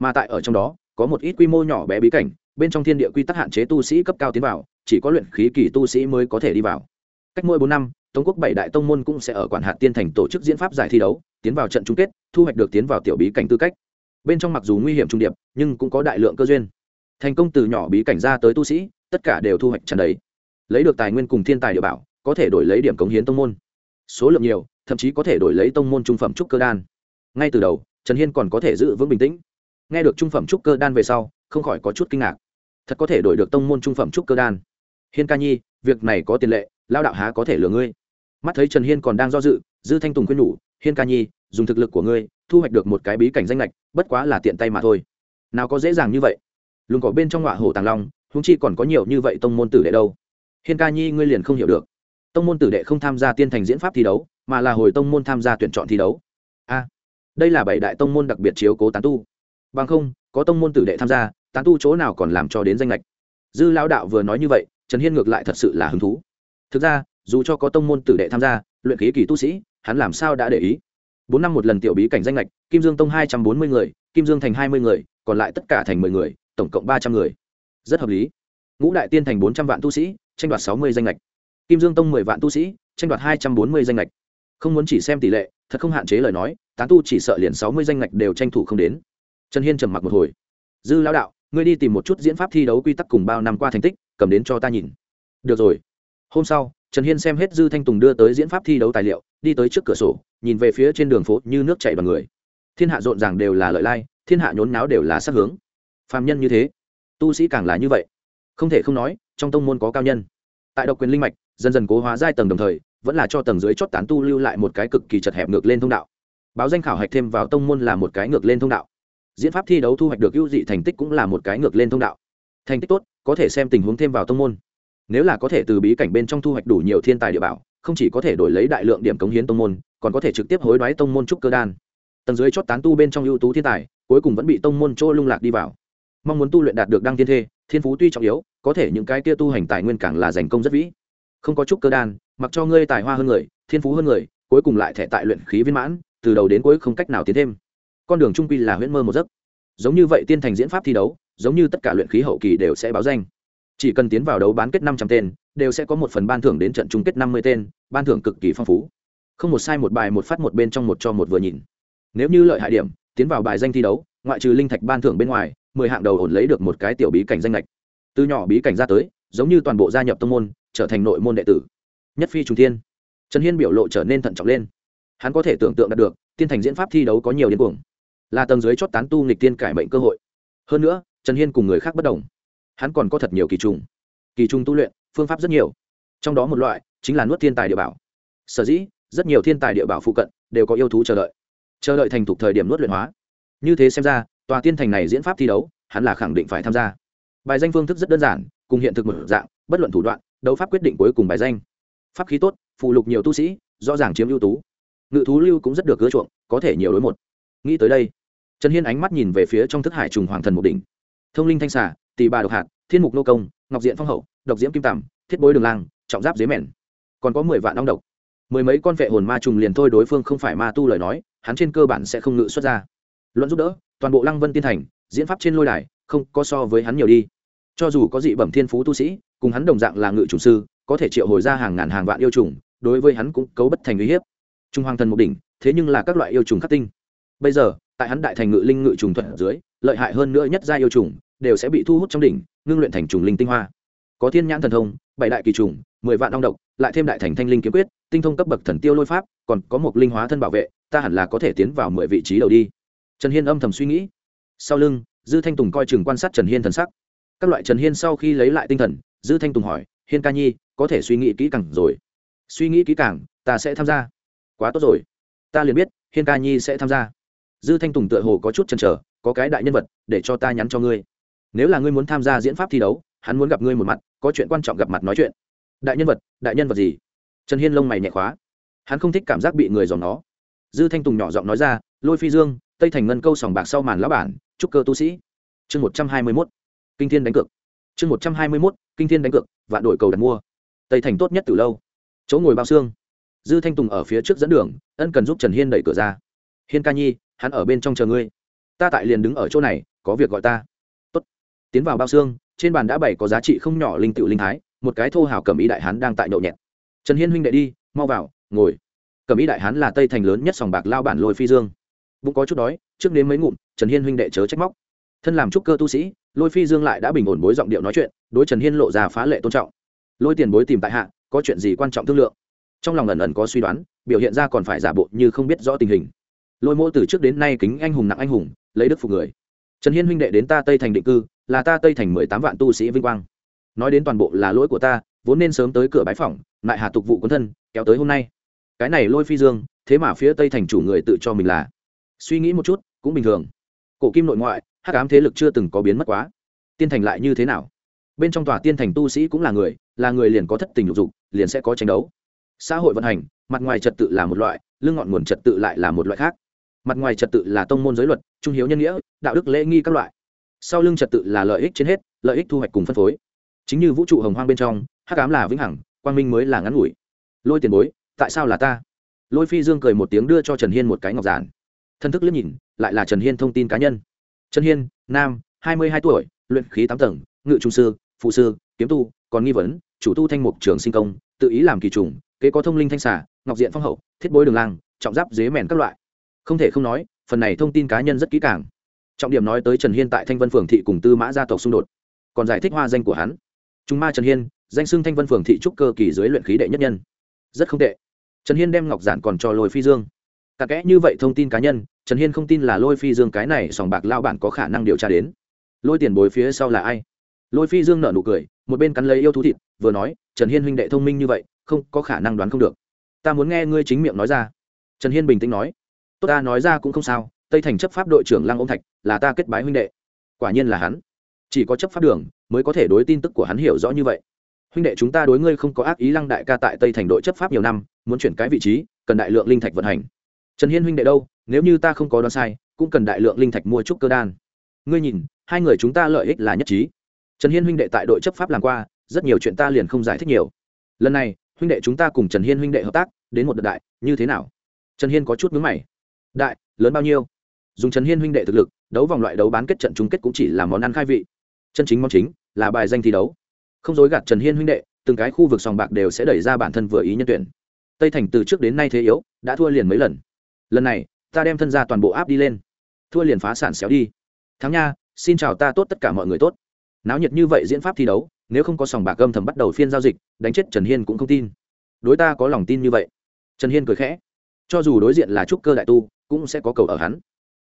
Mà tại ở trong đó, có một ít quy mô nhỏ bé bí cảnh, bên trong thiên địa quy tắc hạn chế tu sĩ cấp cao tiến vào, chỉ có luyện khí kỳ tu sĩ mới có thể đi vào. Cách mỗi bốn năm, tống quốc bảy đại tông môn cũng sẽ ở quản hạt tiên thành tổ chức diễn pháp giải thi đấu, tiến vào trận chung kết, thu hoạch được tiến vào tiểu bí cảnh tư cách bên trong mặc dù nguy hiểm trung điệp, nhưng cũng có đại lượng cơ duyên. Thành công từ nhỏ bí cảnh ra tới tu sĩ, tất cả đều thu hoạch trần đấy. Lấy được tài nguyên cùng thiên tài địa bảo, có thể đổi lấy điểm cống hiến tông môn. Số lượng nhiều, thậm chí có thể đổi lấy tông môn trung phẩm trúc cơ đan. Ngay từ đầu, trần hiên còn có thể giữ vững bình tĩnh. Nghe được trung phẩm trúc cơ đan về sau, không khỏi có chút kinh ngạc. Thật có thể đổi được tông môn trung phẩm trúc cơ đan. Hiên ca nhi, việc này có tiền lệ lao đạo há có thể lừa ngươi? Mắt thấy trần hiên còn đang do dự, dư thanh tùng khuyên nhủ, hiên ca nhi, dùng thực lực của ngươi thu hoạch được một cái bí cảnh danh lệch bất quá là tiện tay mà thôi. Nào có dễ dàng như vậy. Lùng cỏ bên trong ngọa hồ tàng long húng chi còn có nhiều như vậy tông môn tử đệ đâu. Hiên ca nhi ngươi liền không hiểu được. Tông môn tử đệ không tham gia tiên thành diễn pháp thi đấu, mà là hồi tông môn tham gia tuyển chọn thi đấu. A, đây là bảy đại tông môn đặc biệt chiếu cố tán tu. Bằng không, có tông môn tử đệ tham gia, tán tu chỗ nào còn làm cho đến danh lệch dư lão đạo vừa nói như vậy, trần hiên ngược lại thật sự là hứng thú. Thực ra, dù cho có tông môn tử đệ tham gia, luyện khí kỳ tu sĩ, hắn làm sao đã để ý? Bốn năm một lần tiểu bí cảnh danh lệch kim dương tông hai trăm bốn mươi người, kim dương thành hai mươi người, còn lại tất cả thành mười người, tổng cộng ba trăm người. Rất hợp lý. Ngũ đại tiên thành bốn trăm vạn tu sĩ, tranh đoạt sáu mươi danh lệch kim dương tông mười vạn tu sĩ, tranh đoạt hai trăm bốn mươi danh lệch không muốn chỉ xem tỷ lệ, thật không hạn chế lời nói, tán tu chỉ sợ liền sáu mươi danh lệch đều tranh thủ không đến. Trần hiên trầm mặc một hồi. Dư lão đạo, ngươi đi tìm một chút diễn pháp thi đấu quy tắc cùng bao năm qua thành tích, cầm đến cho ta nhìn. Được rồi. Hôm sau trần hiên xem hết dư thanh tùng đưa tới diễn pháp thi đấu tài liệu, đi tới trước cửa sổ, nhìn về phía trên đường phố như nước chảy bằng người. Thiên hạ rộn ràng đều là lợi lai, thiên hạ nhốn náo đều là sát hướng. Phàm nhân như thế, tu sĩ càng là như vậy. Không thể không nói, trong tông môn có cao nhân. Tại độc quyền linh mạch, dần dần cố hóa giai tầng đồng thời, vẫn là cho tầng dưới chót tán tu lưu lại một cái cực kỳ chật hẹp ngược lên thông đạo. Báo danh khảo hạch thêm vào tông môn là một cái ngược lên thông đạo. Diễn pháp thi đấu thu hoạch được ưu dị thành tích cũng là một cái ngược lên thông đạo. Thành tích tốt, có thể xem tình huống thêm vào tông môn nếu là có thể từ bí cảnh bên trong thu hoạch đủ nhiều thiên tài địa bảo, không chỉ có thể đổi lấy đại lượng điểm cống hiến tông môn, còn có thể trực tiếp hối đoái tông môn trúc cơ đan. Tầng dưới chót tán tu bên trong ưu tú thiên tài, cuối cùng vẫn bị tông môn chỗ lung lạc đi vào. Mong muốn tu luyện đạt được đăng thiên thê, thiên phú tuy trọng yếu, có thể những cái kia tu hành tài nguyên càng là giành công rất vĩ. Không có trúc cơ đan, mặc cho ngươi tài hoa hơn người, thiên phú hơn người, cuối cùng lại thẻ tại luyện khí viên mãn, từ đầu đến cuối không cách nào tiến thêm. Con đường trung quy là huyễn mơ một giấc. Giống như vậy tiên thành diễn pháp thi đấu, giống như tất cả luyện khí hậu kỳ đều sẽ báo danh chỉ cần tiến vào đấu bán kết năm trăm tên, đều sẽ có một phần ban thưởng đến trận chung kết năm mươi tên, ban thưởng cực kỳ phong phú. Không một sai một bài một phát một bên trong một cho một vừa nhìn. Nếu như lợi hại điểm, tiến vào bài danh thi đấu, ngoại trừ linh thạch ban thưởng bên ngoài, mười hạng đầu ổn lấy được một cái tiểu bí cảnh danh lệch. Từ nhỏ bí cảnh ra tới, giống như toàn bộ gia nhập tông môn, trở thành nội môn đệ tử. Nhất phi trung thiên. Trần hiên biểu lộ trở nên thận trọng lên. Hắn có thể tưởng tượng đạt được, tiên thành diễn pháp thi đấu có nhiều điên cuồng. Là tầng dưới chót tán tu nghịch tiên cải mệnh cơ hội. Hơn nữa, trần hiên cùng người khác bất đồng hắn còn có thật nhiều kỳ trùng. Kỳ trùng tu luyện, phương pháp rất nhiều. Trong đó một loại chính là nuốt thiên tài địa bảo. Sở dĩ, rất nhiều thiên tài địa bảo phụ cận đều có yêu thú chờ đợi. Chờ đợi thành thục thời điểm nuốt luyện hóa. Như thế xem ra, tòa tiên thành này diễn pháp thi đấu, hắn là khẳng định phải tham gia. Bài danh phương thức rất đơn giản, cùng hiện thực một dạng, bất luận thủ đoạn, đấu pháp quyết định cuối cùng bài danh. Pháp khí tốt, phụ lục nhiều tu sĩ, rõ ràng chiếm ưu tú. Ngự thú lưu cũng rất được ưa chuộng, có thể nhiều đối một. Nghĩ tới đây, trần hiên ánh mắt nhìn về phía trong thức hải trùng hoàng thần một đỉnh. Thông linh thanh xà tỳ bà độc hạt, thiên mục nô công, ngọc diện phong hậu, độc diễm kim tằm, thiết bối đường lang, trọng giáp dế mèn. Còn có mười vạn ong độc. Mười mấy con vệ hồn ma trùng liền thôi đối phương không phải ma tu lời nói, hắn trên cơ bản sẽ không ngự xuất ra. Luận giúp đỡ, toàn bộ lăng vân tiên thành, diễn pháp trên lôi đài, không có so với hắn nhiều đi. Cho dù có dị bẩm thiên phú tu sĩ, cùng hắn đồng dạng là ngự chủ sư, có thể triệu hồi ra hàng ngàn hàng vạn yêu trùng, đối với hắn cũng cấu bất thành uy hiếp. Trung hoàng thần một đỉnh, thế nhưng là các loại yêu trùng khắc tinh. Bây giờ, tại hắn đại thành ngự linh ngự trùng thuận dưới, lợi hại hơn nữa nhất gia yêu trùng đều sẽ bị thu hút trong đỉnh, ngưng luyện thành trùng linh tinh hoa. Có thiên nhãn thần thông, bảy đại kỳ trùng, mười vạn ong độc, lại thêm đại thành thanh linh kiếm quyết, tinh thông cấp bậc thần tiêu lôi pháp, còn có một linh hóa thân bảo vệ, ta hẳn là có thể tiến vào mười vị trí đầu đi. Trần hiên âm thầm suy nghĩ. Sau lưng, dư thanh tùng coi chừng quan sát trần hiên thần sắc. Các loại trần hiên sau khi lấy lại tinh thần, dư thanh tùng hỏi, hiên ca nhi, có thể suy nghĩ kỹ càng rồi? Suy nghĩ kỹ càng, ta sẽ tham gia. Quá tốt rồi. Ta liền biết, hiên ca nhi sẽ tham gia. Dư thanh tùng tựa hồ có chút chần chờ, có cái đại nhân vật, để cho ta nhắn cho ngươi nếu là ngươi muốn tham gia diễn pháp thi đấu, hắn muốn gặp ngươi một mặt, có chuyện quan trọng gặp mặt nói chuyện. Đại nhân vật, đại nhân vật gì? Trần hiên lông mày nhẹ khóa. Hắn không thích cảm giác bị người dòng nó dư thanh tùng nhỏ giọng nói ra, lôi phi dương, tây thành ngân câu sòng bạc sau màn lá bản trúc cơ tu sĩ. Chương một trăm hai mươi mốt, kinh thiên đánh cược. Chương một trăm hai mươi mốt, kinh thiên đánh cược, vạn đổi cầu đặt mua. Tây thành tốt nhất từ lâu. Chỗ ngồi bao xương. Dư thanh tùng ở phía trước dẫn đường, ân cần giúp trần hiên đẩy cửa ra. Hiên ca nhi, hắn ở bên trong chờ ngươi. Ta tại liền đứng ở chỗ này, có việc gọi ta tiến vào bao xương, trên bàn đã bày có giá trị không nhỏ linh tựu linh thái, một cái thô hào cầm ý đại hán đang tại nhậu nhẹt. Trần hiên huynh đệ đi, mau vào, ngồi. Cầm ý đại hán là tây thành lớn nhất sòng bạc lao bản lôi phi dương. Bụng có chút đói, trước đến mấy ngụm, trần hiên huynh đệ chớ trách móc. Thân làm trúc cơ tu sĩ, lôi phi dương lại đã bình ổn bối giọng điệu nói chuyện, đối trần hiên lộ ra phá lệ tôn trọng. Lôi tiền bối tìm tại hạ, có chuyện gì quan trọng thương lượng. Trong lòng ẩn ẩn có suy đoán, biểu hiện ra còn phải giả bộ như không biết rõ tình hình. Lôi mô từ trước đến nay kính anh hùng nặng anh hùng, lấy đức phục người. Trần hiên huynh đệ đến ta tây thành định cư là ta tây thành mười tám vạn tu sĩ vinh quang. Nói đến toàn bộ là lỗi của ta, vốn nên sớm tới cửa bái phỏng, lại hà tục vụ quân thân, kéo tới hôm nay. Cái này lôi phi dương, thế mà phía tây thành chủ người tự cho mình là. Suy nghĩ một chút, cũng bình thường. Cổ kim nội ngoại, hắc ám thế lực chưa từng có biến mất quá. Tiên thành lại như thế nào? Bên trong tòa tiên thành tu sĩ cũng là người là người liền có thất tình lục dục, liền sẽ có tranh đấu. Xã hội vận hành, mặt ngoài trật tự là một loại lương ngọn nguồn trật tự lại là một loại khác. Mặt ngoài trật tự là tông môn giới luật, trung hiếu nhân nghĩa, đạo đức lễ nghi các loại sau lưng trật tự là lợi ích trên hết, lợi ích thu hoạch cùng phân phối. Chính như vũ trụ hồng hoang bên trong, hắc ám là vĩnh hằng, quang minh mới là ngắn ngủi. Lôi tiền bối, tại sao là ta? Lôi phi dương cười một tiếng đưa cho trần hiên một cái ngọc giản. Thân thức liếc nhìn, lại là trần hiên thông tin cá nhân. Trần hiên, nam, hai mươi hai tuổi, luyện khí tám tầng, ngự trung sư, phụ sư, kiếm tu, còn nghi vấn, chủ tu thanh mục trường sinh công, tự ý làm kỳ trùng, kế có thông linh thanh xả ngọc diện phong hậu, thiết bối đường lang, trọng giáp dế mèn các loại. Không thể không nói, phần này thông tin cá nhân rất kỹ càng trọng điểm nói tới trần hiên tại thanh vân phường thị cùng tư mã gia tộc xung đột. Còn giải thích hoa danh của hắn. Chúng ma trần hiên, danh xưng thanh vân phường thị trúc cơ kỳ dưới luyện khí đệ nhất nhân. Rất không tệ. Trần hiên đem ngọc giản còn cho lôi phi dương. Ta kẽ như vậy thông tin cá nhân, trần hiên không tin là lôi phi dương cái này sòng bạc lao bản có khả năng điều tra đến. Lôi tiền bối phía sau là ai? Lôi phi dương nợ nụ cười, một bên cắn lấy yêu thú thịt, vừa nói, trần hiên huynh đệ thông minh như vậy, không có khả năng đoán không được. Ta muốn nghe ngươi chính miệng nói ra. Trần hiên bình tĩnh nói, tốt ta nói ra cũng không sao tây thành chấp pháp đội trưởng lăng ông thạch là ta kết bái huynh đệ. Quả nhiên là hắn. Chỉ có chấp pháp đường mới có thể đối tin tức của hắn hiểu rõ như vậy. Huynh đệ chúng ta đối ngươi không có ác ý lăng đại ca tại tây thành đội chấp pháp nhiều năm, muốn chuyển cái vị trí, cần đại lượng linh thạch vận hành. Trần hiên huynh đệ đâu, nếu như ta không có đoán sai, cũng cần đại lượng linh thạch mua trúc cơ đan. Ngươi nhìn, hai người chúng ta lợi ích là nhất trí. Trần hiên huynh đệ tại đội chấp pháp làm qua, rất nhiều chuyện ta liền không giải thích nhiều. Lần này, huynh đệ chúng ta cùng trần hiên huynh đệ hợp tác, đến một đợt đại, như thế nào? Trần hiên có chút mướn mày. Đại, lớn bao nhiêu? Dùng trần hiên huynh đệ thực lực, đấu vòng loại đấu bán kết trận chung kết cũng chỉ là món ăn khai vị. Chân chính món chính là bài danh thi đấu. Không dối gạt trần hiên huynh đệ, từng cái khu vực sòng bạc đều sẽ đẩy ra bản thân vừa ý nhân tuyển. Tây thành từ trước đến nay thế yếu, đã thua liền mấy lần. Lần này, ta đem thân ra toàn bộ áp đi lên. Thua liền phá sản xéo đi. Thắng nha, xin chào ta tốt tất cả mọi người tốt. Náo nhiệt như vậy diễn pháp thi đấu, nếu không có sòng bạc âm thầm bắt đầu phiên giao dịch, đánh chết trần hiên cũng không tin. Đối ta có lòng tin như vậy. Trần hiên cười khẽ. Cho dù đối diện là trúc cơ đại tu, cũng sẽ có cầu ở hắn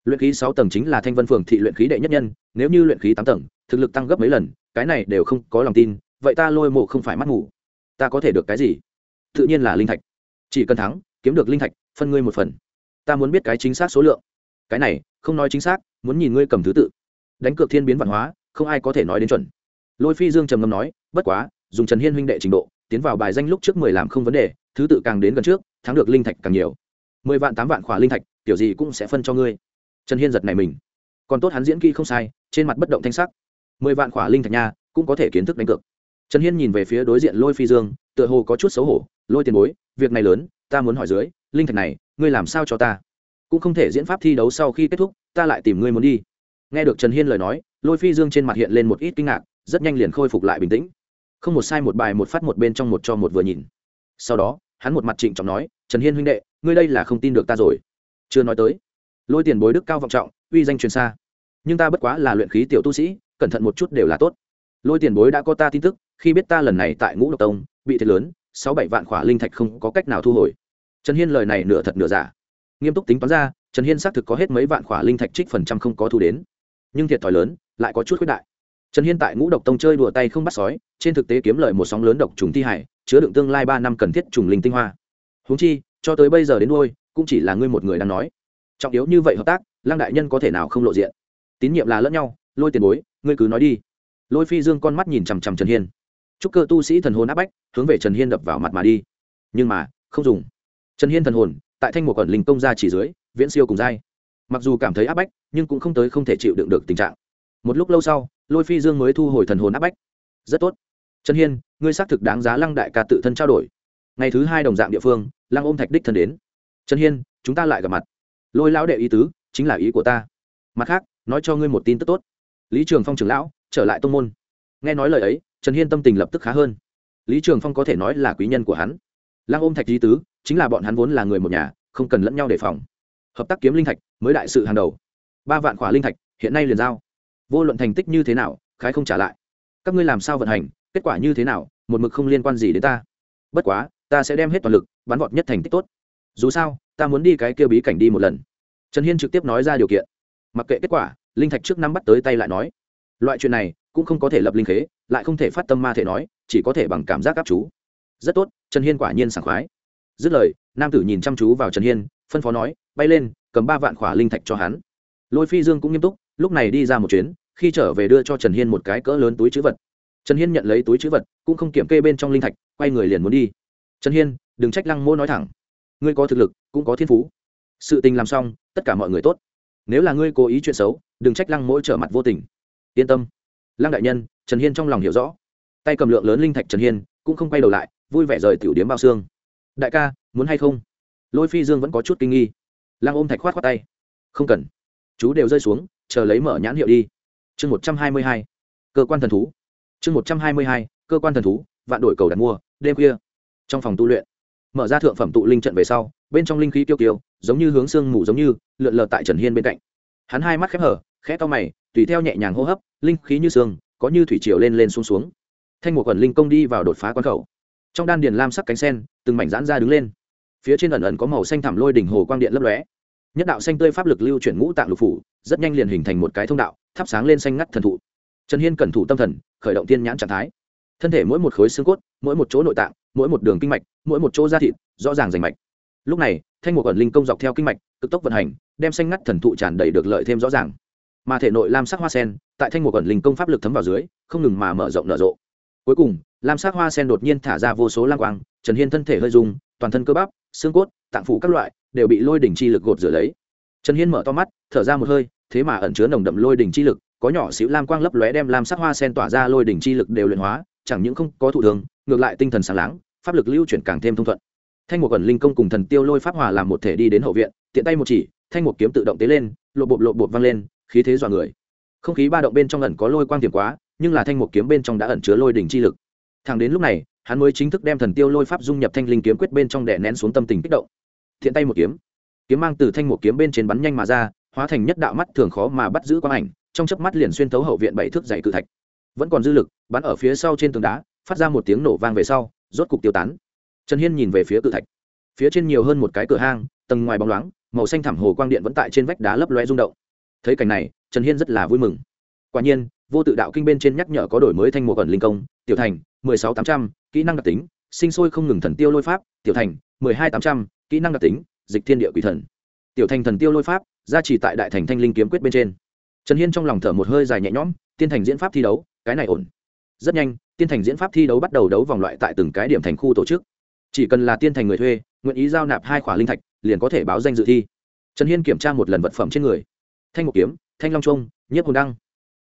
luyện khí sáu tầng chính là thanh vân phường thị luyện khí đệ nhất nhân, nếu như luyện khí tám tầng, thực lực tăng gấp mấy lần, cái này đều không có lòng tin, vậy ta lôi mộ không phải mắt ngủ ta có thể được cái gì? Tự nhiên là linh thạch. Chỉ cần thắng, kiếm được linh thạch, phân ngươi một phần. Ta muốn biết cái chính xác số lượng. Cái này, không nói chính xác, muốn nhìn ngươi cầm thứ tự. Đánh cược thiên biến văn hóa, không ai có thể nói đến chuẩn. Lôi phi dương trầm ngâm nói, bất quá, dùng trần hiên huynh đệ trình độ, tiến vào bài danh lúc trước mười làm không vấn đề, thứ tự càng đến gần trước, thắng được linh thạch càng nhiều. Mười vạn tám vạn khỏa linh thạch, kiểu gì cũng sẽ phân cho ngươi trần hiên giật này mình. Còn tốt hắn diễn kỹ không sai, trên mặt bất động thanh sắc. Mười vạn khỏa linh thạch nha, cũng có thể kiến thức đánh cược. Trần hiên nhìn về phía đối diện lôi phi dương, tựa hồ có chút xấu hổ, lôi tiền bối, việc này lớn, ta muốn hỏi dưới, linh thạch này, ngươi làm sao cho ta? Cũng không thể diễn pháp thi đấu sau khi kết thúc, ta lại tìm ngươi muốn đi. Nghe được trần hiên lời nói, lôi phi dương trên mặt hiện lên một ít kinh ngạc, rất nhanh liền khôi phục lại bình tĩnh. Không một sai một bài một phát một bên trong một cho một vừa nhìn. Sau đó, hắn một mặt trịnh trọng nói, trần hiên huynh đệ, ngươi đây là không tin được ta rồi. Chưa nói tới lôi tiền bối đức cao vọng trọng, uy danh truyền xa. Nhưng ta bất quá là luyện khí tiểu tu sĩ, cẩn thận một chút đều là tốt. Lôi tiền bối đã có ta tin tức, khi biết ta lần này tại ngũ độc tông, bị thiệt lớn, sáu bảy vạn khỏa linh thạch không có cách nào thu hồi. Trần hiên lời này nửa thật nửa giả. Nghiêm túc tính toán ra, trần hiên xác thực có hết mấy vạn khỏa linh thạch trích phần trăm không có thu đến. Nhưng thiệt thòi lớn, lại có chút khuyết đại. Trần hiên tại ngũ độc tông chơi đùa tay không bắt sói, trên thực tế kiếm lợi một sóng lớn độc trùng thi hải, chứa đựng tương lai ba năm cần thiết trùng linh tinh hoa. Húng chi, cho tới bây giờ đến nuôi cũng chỉ là ngươi một người đang nói trọng yếu như vậy hợp tác, lăng đại nhân có thể nào không lộ diện? Tín nhiệm là lẫn nhau, lôi tiền bối, ngươi cứ nói đi. Lôi phi dương con mắt nhìn chằm chằm trần hiên. Chúc cơ tu sĩ thần hồn áp bách, hướng về trần hiên đập vào mặt mà đi. Nhưng mà, không dùng. Trần hiên thần hồn, tại thanh một quần linh công ra chỉ dưới, viễn siêu cùng dai mặc dù cảm thấy áp bách, nhưng cũng không tới không thể chịu đựng được tình trạng. Một lúc lâu sau, lôi phi dương mới thu hồi thần hồn áp bách. Rất tốt. Trần hiên, ngươi xác thực đáng giá lăng đại ca tự thân trao đổi. Ngày thứ hai đồng dạng địa phương, lăng ôm thạch đích thân đến. Trần hiên, chúng ta lại gặp mặt lôi lão đệ ý tứ, chính là ý của ta. Mặt khác, nói cho ngươi một tin tức tốt. Lý trường phong trưởng lão, trở lại tông môn. Nghe nói lời ấy, trần hiên tâm tình lập tức khá hơn. Lý trường phong có thể nói là quý nhân của hắn. Lăng ôm thạch ý tứ, chính là bọn hắn vốn là người một nhà, không cần lẫn nhau đề phòng. Hợp tác kiếm linh thạch, mới đại sự hàng đầu. Ba vạn khỏa linh thạch, hiện nay liền giao. Vô luận thành tích như thế nào, khái không trả lại. Các ngươi làm sao vận hành, kết quả như thế nào, một mực không liên quan gì đến ta. Bất quá, ta sẽ đem hết toàn lực, bắn vọt nhất thành tích tốt. Dù sao ta muốn đi cái kia bí cảnh đi một lần. Trần hiên trực tiếp nói ra điều kiện. Mặc kệ kết quả, linh thạch trước năm bắt tới tay lại nói. Loại chuyện này cũng không có thể lập linh khế, lại không thể phát tâm ma thể nói, chỉ có thể bằng cảm giác áp chú. Rất tốt, trần hiên quả nhiên sảng khoái. Dứt lời, nam tử nhìn chăm chú vào trần hiên, phân phó nói, bay lên, cầm ba vạn khỏa linh thạch cho hắn. Lôi phi dương cũng nghiêm túc, lúc này đi ra một chuyến, khi trở về đưa cho trần hiên một cái cỡ lớn túi chữ vật. Trần hiên nhận lấy túi chữ vật, cũng không kiểm kê bên trong linh thạch, quay người liền muốn đi. Trần hiên, đừng trách lăng mô nói thẳng ngươi có thực lực, cũng có thiên phú. Sự tình làm xong, tất cả mọi người tốt. Nếu là ngươi cố ý chuyện xấu, đừng trách lăng mỗi trở mặt vô tình. Yên tâm. Lăng đại nhân, trần hiên trong lòng hiểu rõ. Tay cầm lượng lớn linh thạch trần hiên, cũng không quay đầu lại, vui vẻ rời tiểu điếm bao xương. Đại ca, muốn hay không? Lôi phi dương vẫn có chút kinh nghi. Lăng ôm thạch khoát khoát tay. Không cần. Chú đều rơi xuống, chờ lấy mở nhãn hiệu đi. Chương một trăm hai mươi hai. Cơ quan thần thú. Chương một trăm hai mươi hai. Cơ quan thần thú, vạn đổi cầu đặt mua, đêm khuya. Trong phòng tu luyện mở ra thượng phẩm tụ linh trận về sau, bên trong linh khí tiêu kiêu, giống như hướng sương mù giống như, lượn lờ tại trần hiên bên cạnh. Hắn hai mắt khép hở, khẽ to mày, tùy theo nhẹ nhàng hô hấp, linh khí như sương, có như thủy triều lên lên xuống xuống. Thanh một quần linh công đi vào đột phá quan khẩu. Trong đan điền lam sắc cánh sen, từng mảnh giãn ra đứng lên. Phía trên ẩn ẩn có màu xanh thảm lôi đỉnh hồ quang điện lấp lóe. Nhất đạo xanh tươi pháp lực lưu chuyển ngũ tạng lục phủ, rất nhanh liền hình thành một cái thông đạo, thắp sáng lên xanh ngắt thần thụ. Trần hiên cẩn thủ tâm thần, khởi động tiên nhãn trạng thái. Thân thể mỗi một khối xương cốt, mỗi một chỗ nội tạng mỗi một đường kinh mạch, mỗi một chỗ da thịt, rõ ràng rành mạch. Lúc này, thanh một ẩn linh công dọc theo kinh mạch, cực tốc vận hành, đem xanh ngắt thần thụ tràn đầy được lợi thêm rõ ràng. Mà thể nội lam sắc hoa sen, tại thanh một ẩn linh công pháp lực thấm vào dưới, không ngừng mà mở rộng nở rộ. Cuối cùng, lam sắc hoa sen đột nhiên thả ra vô số lang quang, trần hiên thân thể hơi dùng toàn thân cơ bắp, xương cốt, tạng phủ các loại, đều bị lôi đỉnh chi lực gột rửa lấy. Trần hiên mở to mắt, thở ra một hơi, thế mà ẩn chứa nồng đậm lôi đỉnh chi lực, có nhỏ xíu lam quang lấp lóe đem lam sắc hoa sen tỏa ra lôi đỉnh chi lực đều luyện hóa, chẳng những không có thụ thường ngược lại tinh thần sáng láng pháp lực lưu chuyển càng thêm thông thuận. Thanh một ẩn linh công cùng thần tiêu lôi pháp hòa làm một thể đi đến hậu viện, tiện tay một chỉ, thanh một kiếm tự động tế lên lộ bộp lộ bộp văng lên, khí thế dọa người. Không khí ba động bên trong ẩn có lôi quang tiềm quá, nhưng là thanh một kiếm bên trong đã ẩn chứa lôi đỉnh chi lực. Thẳng đến lúc này, hắn mới chính thức đem thần tiêu lôi pháp dung nhập thanh linh kiếm quyết bên trong đè nén xuống tâm tình kích động. Thiện tay một kiếm. Kiếm mang từ thanh một kiếm bên trên bắn nhanh mà ra, hóa thành nhất đạo mắt thường khó mà bắt giữ quang ảnh, trong chớp mắt liền xuyên thấu hậu viện bảy thước dày cự thạch. Vẫn còn dư lực, bắn ở phía sau trên tường đá, phát ra một tiếng nổ vang về sau rốt cục tiêu tán. Trần hiên nhìn về phía cự thạch. Phía trên nhiều hơn một cái cửa hang, tầng ngoài bóng loáng, màu xanh thảm hồ quang điện vẫn tại trên vách đá lấp loe rung động. Thấy cảnh này, trần hiên rất là vui mừng. Quả nhiên, vô tự đạo kinh bên trên nhắc nhở có đổi mới thanh một ẩn linh công, tiểu thành, mười sáu tám trăm, kỹ năng đặc tính, sinh sôi không ngừng thần tiêu lôi pháp, tiểu thành, mười hai tám trăm, kỹ năng đặc tính, dịch thiên địa quỷ thần. Tiểu thành thần tiêu lôi pháp, gia trì tại đại thành thanh linh kiếm quyết bên trên. Trần hiên trong lòng thở một hơi dài nhẹ nhõm, tiên thành diễn pháp thi đấu, cái này ổn. Rất nhanh tiên thành diễn pháp thi đấu bắt đầu đấu vòng loại tại từng cái điểm thành khu tổ chức. Chỉ cần là tiên thành người thuê, nguyện ý giao nạp hai khỏa linh thạch, liền có thể báo danh dự thi. Trần hiên kiểm tra một lần vật phẩm trên người. Thanh Mục kiếm, thanh long trung nhiếp hồn đăng.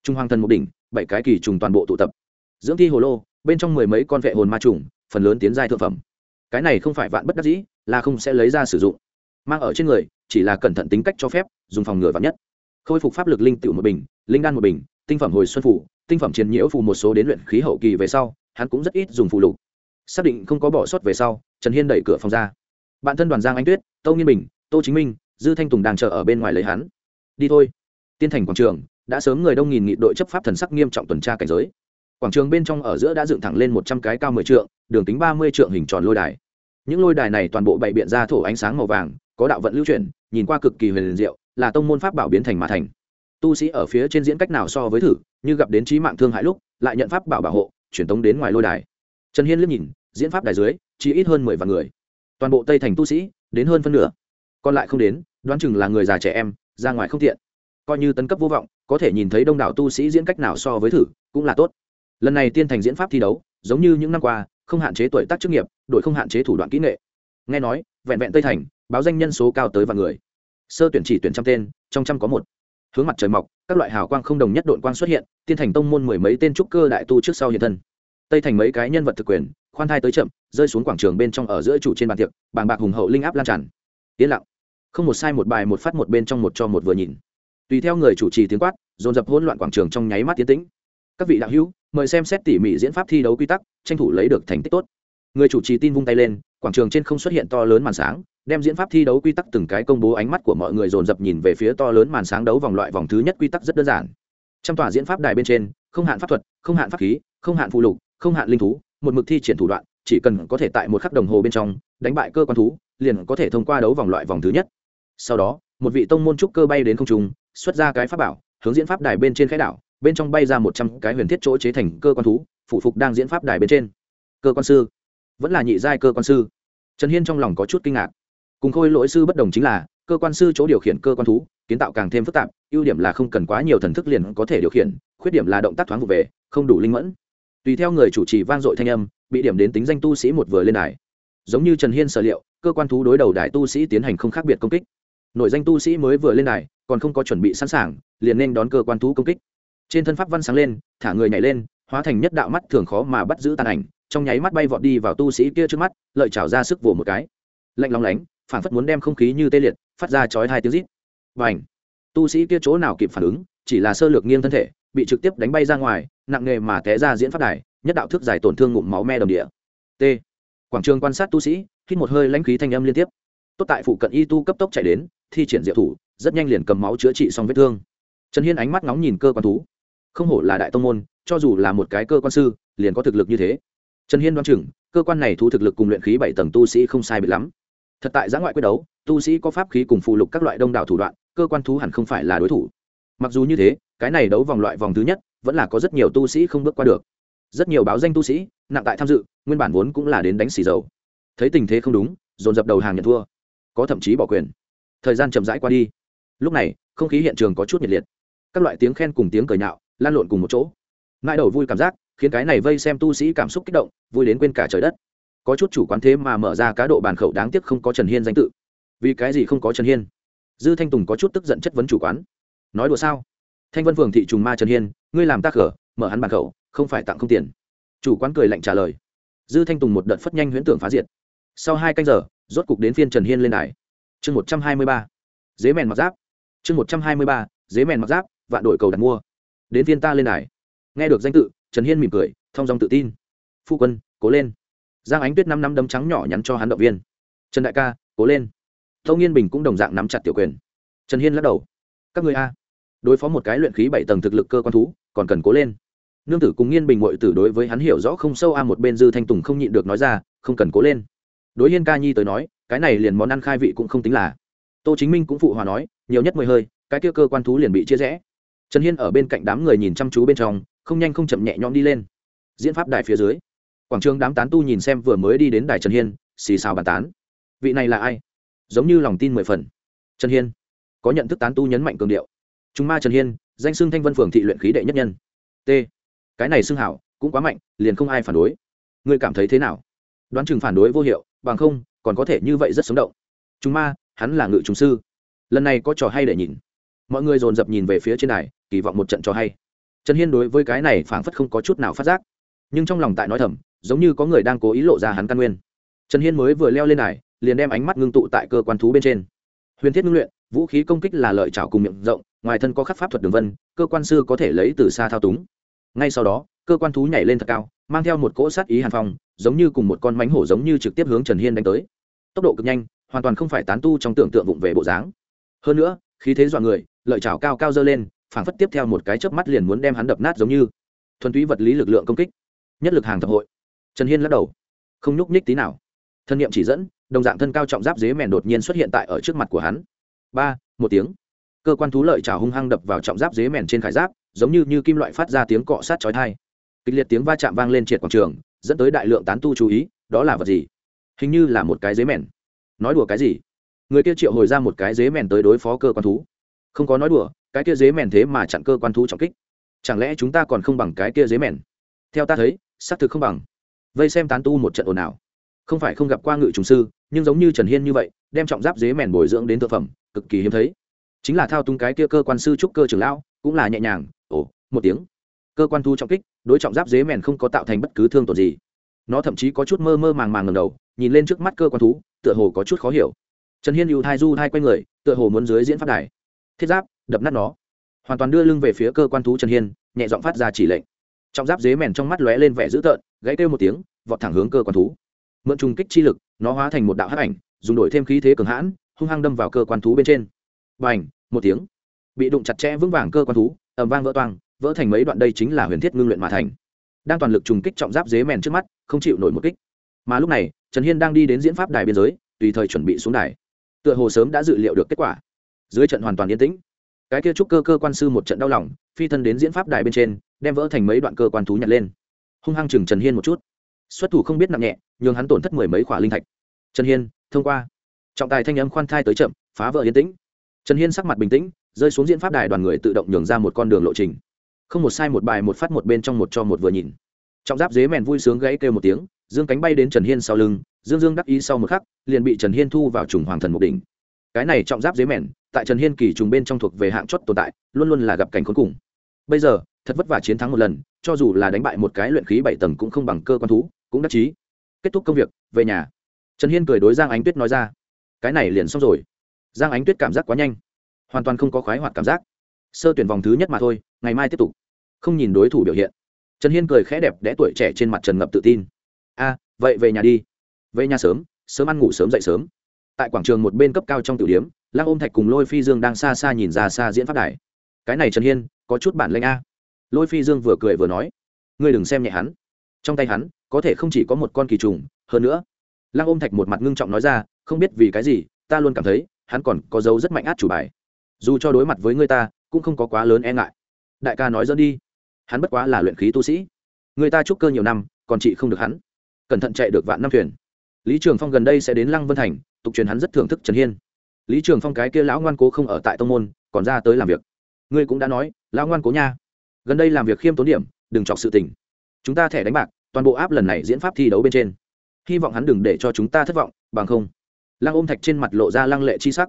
Trung hoàng thần một đỉnh, bảy cái kỳ trùng toàn bộ tụ tập. Dưỡng thi hồ lô, bên trong mười mấy con vệ hồn ma trùng, phần lớn tiến giai thượng phẩm. Cái này không phải vạn bất đắc dĩ, là không sẽ lấy ra sử dụng. Mang ở trên người, chỉ là cẩn thận tính cách cho phép, dùng phòng ngừa vạn nhất. Khôi phục pháp lực linh tựu một bình, linh đan một bình, tinh phẩm hồi xuân phủ tinh phẩm chiến nhiễu phù một số đến luyện khí hậu kỳ về sau, hắn cũng rất ít dùng phù lục. Xác định không có bỏ sót về sau, trần hiên đẩy cửa phòng ra. Bạn thân đoàn giang anh tuyết tâu nghiên bình, tô chính minh, dư thanh tùng đang chờ ở bên ngoài lấy hắn. Đi thôi. Tiên thành quảng trường, đã sớm người đông nghìn nghị đội chấp pháp thần sắc nghiêm trọng tuần tra cảnh giới. Quảng trường bên trong ở giữa đã dựng thẳng lên một trăm cái cao mười trượng, đường kính ba mươi trượng hình tròn lôi đài. Những lôi đài này toàn bộ bày biện ra thổ ánh sáng màu vàng, có đạo vận lưu chuyển, nhìn qua cực kỳ huyền diệu, là tông môn pháp bảo biến thành mà thành. Tu sĩ ở phía trên diễn cách nào so với thử như gặp đến trí mạng thương hại lúc, lại nhận pháp bảo bảo hộ, truyền tống đến ngoài lôi đài. Trần hiên liếc nhìn, diễn pháp đài dưới, chỉ ít hơn mười vạn người. Toàn bộ tây thành tu sĩ, đến hơn phân nửa. Còn lại không đến, đoán chừng là người già trẻ em, ra ngoài không tiện. Coi như tấn cấp vô vọng, có thể nhìn thấy đông đảo tu sĩ diễn cách nào so với thử, cũng là tốt. Lần này tiên thành diễn pháp thi đấu, giống như những năm qua, không hạn chế tuổi tác chức nghiệp đội không hạn chế thủ đoạn kỹ nghệ. Nghe nói, vẹn vẹn tây thành, báo danh nhân số cao tới vạn người. Sơ tuyển chỉ tuyển trăm tên, trong trăm có một. Hướng mặt trời mọc các loại hào quang không đồng nhất đội quang xuất hiện, tiên thành tông môn mười mấy tên trúc cơ đại tu trước sau hiện thân. Tây thành mấy cái nhân vật thực quyền, khoan thai tới chậm, rơi xuống quảng trường bên trong ở giữa chủ trên bàn tiệc, bàng bạc hùng hậu linh áp lan tràn. Yên lặng. Không một sai một bài một phát một bên trong một cho một vừa nhìn. Tùy theo người chủ trì tiếng quát, dồn dập hỗn loạn quảng trường trong nháy mắt tiến tĩnh. Các vị đạo hữu, mời xem xét tỉ mỉ diễn pháp thi đấu quy tắc, tranh thủ lấy được thành tích tốt. Người chủ trì tin vung tay lên, quảng trường trên không xuất hiện to lớn màn sáng đem diễn pháp thi đấu quy tắc từng cái công bố ánh mắt của mọi người dồn dập nhìn về phía to lớn màn sáng đấu vòng loại vòng thứ nhất quy tắc rất đơn giản. Trong tòa diễn pháp đài bên trên, không hạn pháp thuật, không hạn pháp khí, không hạn phụ lục, không hạn linh thú, một mực thi triển thủ đoạn, chỉ cần có thể tại một khắc đồng hồ bên trong đánh bại cơ quan thú, liền có thể thông qua đấu vòng loại vòng thứ nhất. Sau đó, một vị tông môn trúc cơ bay đến không trung, xuất ra cái pháp bảo, hướng diễn pháp đài bên trên khẽ đảo, bên trong bay ra một trăm cái huyền thiết chỗ chế thành cơ quan thú, phụ phục đang diễn pháp đài bên trên. Cơ quan sư. Vẫn là nhị giai cơ quan sư. Trần hiên trong lòng có chút kinh ngạc cùng khôi lỗi sư bất đồng chính là, cơ quan sư chỗ điều khiển cơ quan thú, kiến tạo càng thêm phức tạp, ưu điểm là không cần quá nhiều thần thức liền có thể điều khiển, khuyết điểm là động tác thoáng vụ về, không đủ linh mẫn. Tùy theo người chủ trì vang dội thanh âm, bị điểm đến tính danh tu sĩ một vừa lên đài. Giống như trần hiên sở liệu, cơ quan thú đối đầu đại tu sĩ tiến hành không khác biệt công kích. Nội danh tu sĩ mới vừa lên đài, còn không có chuẩn bị sẵn sàng, liền nên đón cơ quan thú công kích. Trên thân pháp văn sáng lên, thả người nhảy lên, hóa thành nhất đạo mắt thường khó mà bắt giữ tàn ảnh, trong nháy mắt bay vọt đi vào tu sĩ kia trước mắt, lợi trào ra sức vồ một cái. Lạnh lóng lánh phản phất muốn đem không khí như tê liệt, phát ra chói hai tiếng rít. Và ảnh tu sĩ kia chỗ nào kịp phản ứng, chỉ là sơ lược nghiêng thân thể, bị trực tiếp đánh bay ra ngoài, nặng nề mà té ra diễn phát đài, nhất đạo thức giải tổn thương ngụm máu me đồng địa. T. Quảng trường quan sát tu sĩ, hít một hơi lãnh khí thanh âm liên tiếp. Tốt tại phụ cận y tu cấp tốc chạy đến, thi triển diệu thủ, rất nhanh liền cầm máu chữa trị xong vết thương. Trần hiên ánh mắt ngóng nhìn cơ quan thú. Không hổ là đại tông môn, cho dù là một cái cơ quan sư, liền có thực lực như thế. Trần hiên đoán chừng, cơ quan này thu thực lực cùng luyện khí bảy tầng tu sĩ không sai biệt lắm thật tại giã ngoại quyết đấu, tu sĩ có pháp khí cùng phụ lục các loại đông đảo thủ đoạn, cơ quan thú hẳn không phải là đối thủ. Mặc dù như thế, cái này đấu vòng loại vòng thứ nhất, vẫn là có rất nhiều tu sĩ không bước qua được. Rất nhiều báo danh tu sĩ, nặng tại tham dự, nguyên bản vốn cũng là đến đánh xì dầu. Thấy tình thế không đúng, dồn dập đầu hàng nhận thua. Có thậm chí bỏ quyền. Thời gian chậm rãi qua đi. Lúc này, không khí hiện trường có chút nhiệt liệt. Các loại tiếng khen cùng tiếng cười nhạo, lan lộn cùng một chỗ. Mãi đầu vui cảm giác, khiến cái này vây xem tu sĩ cảm xúc kích động, vui đến quên cả trời đất có chút chủ quán thế mà mở ra cá độ bàn khẩu đáng tiếc không có trần hiên danh tự. Vì cái gì không có trần hiên? Dư thanh tùng có chút tức giận chất vấn chủ quán. Nói đùa sao? Thanh vân phường thị trùng ma trần hiên, ngươi làm tác cờ mở hắn bàn khẩu, không phải tặng không tiền. Chủ quán cười lạnh trả lời. Dư thanh tùng một đợt phất nhanh huyễn tưởng phá diệt. Sau hai canh giờ, rốt cục đến phiên trần hiên lên đài. Chương một trăm hai mươi ba. Dế mèn mặc giáp. Chương một trăm hai mươi ba. Dế mèn mặc giáp, vạn đội cầu đặt mua. Đến phiên ta lên đài. Nghe được danh tự, trần hiên mỉm cười thong dong tự tin. Phu quân, cố lên giang ánh tuyết năm năm đấm trắng nhỏ nhắn cho hắn động viên. Trần đại ca, cố lên. Tâu nghiên bình cũng đồng dạng nắm chặt tiểu quyền. Trần hiên lắc đầu. Các người a, đối phó một cái luyện khí bảy tầng thực lực cơ quan thú, còn cần cố lên. Nương tử cùng nghiên bình mội tử đối với hắn hiểu rõ không sâu a, một bên dư thanh tùng không nhịn được nói ra, không cần cố lên. Đối hiên ca nhi tới nói, cái này liền món ăn khai vị cũng không tính là. Tô chính minh cũng phụ hòa nói, nhiều nhất mười hơi, cái kia cơ quan thú liền bị chia rẽ. Trần hiên ở bên cạnh đám người nhìn chăm chú bên trong, không nhanh không chậm nhẹ nhõm đi lên. Diễn pháp đài phía dưới quảng trường đám tán tu nhìn xem vừa mới đi đến đài trần hiên, xì xào bàn tán. Vị này là ai? Giống như lòng tin mười phần. Trần hiên, có nhận thức tán tu nhấn mạnh cường điệu. Chúng ma trần hiên, danh xưng thanh vân phường thị luyện khí đệ nhất nhân. T. Cái này xưng hảo, cũng quá mạnh, liền không ai phản đối. Ngươi cảm thấy thế nào? Đoán chừng phản đối vô hiệu, bằng không, còn có thể như vậy rất sống động. Chúng ma, hắn là ngự chúng sư. Lần này có trò hay để nhìn. Mọi người dồn dập nhìn về phía trên này kỳ vọng một trận trò hay. Trần hiên đối với cái này phảng phất không có chút nào phát giác. Nhưng trong lòng tại nói thầm giống như có người đang cố ý lộ ra hắn căn nguyên. Trần hiên mới vừa leo lên này, liền đem ánh mắt ngưng tụ tại cơ quan thú bên trên. Huyền thiết ngưng luyện vũ khí công kích là lợi chảo cùng miệng rộng ngoài thân có khắc pháp thuật đường vân cơ quan sư có thể lấy từ xa thao túng. Ngay sau đó cơ quan thú nhảy lên thật cao mang theo một cỗ sát ý hàn phong giống như cùng một con mánh hổ giống như trực tiếp hướng trần hiên đánh tới. Tốc độ cực nhanh hoàn toàn không phải tán tu trong tưởng tượng vụng về bộ dáng. Hơn nữa khí thế dọa người lợi chảo cao cao dơ lên phảng phất tiếp theo một cái chớp mắt liền muốn đem hắn đập nát giống như. Thuần túy vật lý lực lượng công kích nhất lực hàng thập hội trần hiên lắc đầu. Không nhúc nhích tí nào. Thân nhiệm chỉ dẫn, đồng dạng thân cao trọng giáp dế mèn đột nhiên xuất hiện tại ở trước mặt của hắn. Ba, một tiếng. Cơ quan thú lợi trào hung hăng đập vào trọng giáp dế mèn trên khải giáp, giống như như kim loại phát ra tiếng cọ sát chói thai kịch liệt tiếng va chạm vang lên triệt quảng trường, dẫn tới đại lượng tán tu chú ý, đó là vật gì? Hình như là một cái dế mèn. Nói đùa cái gì? Người kia triệu hồi ra một cái dế mèn tới đối phó cơ quan thú. Không có nói đùa, cái kia dế mèn thế mà chặn cơ quan thú trọng kích. Chẳng lẽ chúng ta còn không bằng cái kia dế mèn? Theo ta thấy, xác thực không bằng vây xem tán tu một trận ồn ào. Không phải không gặp qua ngự trùng sư, nhưng giống như trần hiên như vậy, đem trọng giáp dế mèn bồi dưỡng đến thực phẩm, cực kỳ hiếm thấy. Chính là thao túng cái kia cơ quan sư trúc cơ trưởng lão, cũng là nhẹ nhàng, ồ, một tiếng. Cơ quan thu trọng kích, đối trọng giáp dế mèn không có tạo thành bất cứ thương tổn gì. Nó thậm chí có chút mơ mơ màng màng ngầm đầu, nhìn lên trước mắt cơ quan thú, tựa hồ có chút khó hiểu. Trần hiên ưu thai du thai q u a y người, tựa hồ muốn dưới diễn phát đài. Thiết giáp, đập nát nó. Hoàn toàn đưa lưng về phía cơ quan thú trần hiên, nhẹ giọng phát ra chỉ lệnh trọng giáp dế mèn trong mắt lóe lên vẻ dữ tợn, gãy kêu một tiếng, vọt thẳng hướng cơ quan thú. Mượn trùng kích chi lực, nó hóa thành một đạo hắc ảnh, dùng đổi thêm khí thế cường hãn, hung hăng đâm vào cơ quan thú bên trên. B à n h một tiếng. Bị đụng chặt chẽ vững vàng cơ quan thú ẩm vang vỡ toang, vỡ thành mấy đoạn đây chính là huyền thiết ngưng luyện mà thành. Đang toàn lực trùng kích trọng giáp dế mèn trước mắt, không chịu nổi một kích. Mà lúc này, trần hiên đang đi đến diễn pháp đài biên giới, tùy thời chuẩn bị xuống đài. Tựa hồ sớm đã dự liệu được kết quả. Dưới trận hoàn toàn yên tĩnh. Cái kia trúc cơ cơ quan sư một trận đau lòng, phi thân đến diễn pháp đài bên trên đem vỡ thành mấy đoạn cơ quan thú nhặt lên. Hung hăng chừng trần hiên một chút. Xuất thủ không biết nặng nhẹ, nhường hắn tổn thất mười mấy khỏa linh thạch. Trần hiên, thông qua. Trọng tài thanh âm khoan thai tới chậm, phá vỡ yên tĩnh. Trần hiên sắc mặt bình tĩnh, rơi xuống diễn pháp đài đoàn người tự động nhường ra một con đường lộ trình. Không một sai một bài một phát một bên trong một cho một vừa nhìn. Trọng giáp dế mèn vui sướng gãy kêu một tiếng, dương cánh bay đến trần hiên sau lưng, dương dương đắc ý sau một khắc, liền bị trần hiên thu vào trùng hoàng thần mục đỉnh. Cái này trọng giáp dế mèn, tại trần hiên kỳ trùng bên trong thuộc về hạng chót tồn tại, luôn luôn là gặp cảnh khốn cùng. Bây giờ thật vất vả chiến thắng một lần, cho dù là đánh bại một cái luyện khí bảy tầng cũng không bằng cơ quan thú, cũng đắc chí. Kết thúc công việc, về nhà. Trần hiên cười đối giang ánh tuyết nói ra, cái này liền xong rồi. Giang ánh tuyết cảm giác quá nhanh, hoàn toàn không có khoái hoạt cảm giác. Sơ tuyển vòng thứ nhất mà thôi, ngày mai tiếp tục. Không nhìn đối thủ biểu hiện. Trần hiên cười khẽ đẹp đẽ tuổi trẻ trên mặt trần ngập tự tin. A, vậy về nhà đi. Về nhà sớm sớm ăn ngủ sớm dậy sớm. Tại quảng trường một bên cấp cao trong tiểu điếm lăng ôm thạch cùng lôi phi dương đang xa xa nhìn ra xa diễn phát đài. Cái này trần hiên, có chút bản lanh a lôi phi dương vừa cười vừa nói, ngươi đừng xem nhẹ hắn. Trong tay hắn, có thể không chỉ có một con kỳ trùng, hơn nữa. Lăng ôm thạch một mặt ngưng trọng nói ra, không biết vì cái gì, ta luôn cảm thấy, hắn còn có dấu rất mạnh át chủ bài. Dù cho đối mặt với người ta, cũng không có quá lớn e ngại. Đại ca nói dẫn đi. Hắn bất quá là luyện khí tu sĩ. Người ta trúc cơ nhiều năm, còn chị không được hắn. Cẩn thận chạy được vạn năm thuyền. Lý trường phong gần đây sẽ đến lăng vân thành, tục truyền hắn rất thưởng thức trần hiên. Lý trường phong cái kia lão ngoan cố không ở tại tông môn, còn ra tới làm việc. Ngươi cũng đã nói, lão ngoan cố nha gần đây làm việc khiêm tốn điểm, đừng chọc sự tình. Chúng ta thẻ đánh bạc, toàn bộ áp lần này diễn pháp thi đấu bên trên. Hy vọng hắn đừng để cho chúng ta thất vọng, bằng không. Lăng ôm thạch trên mặt lộ ra lăng lệ chi sắc.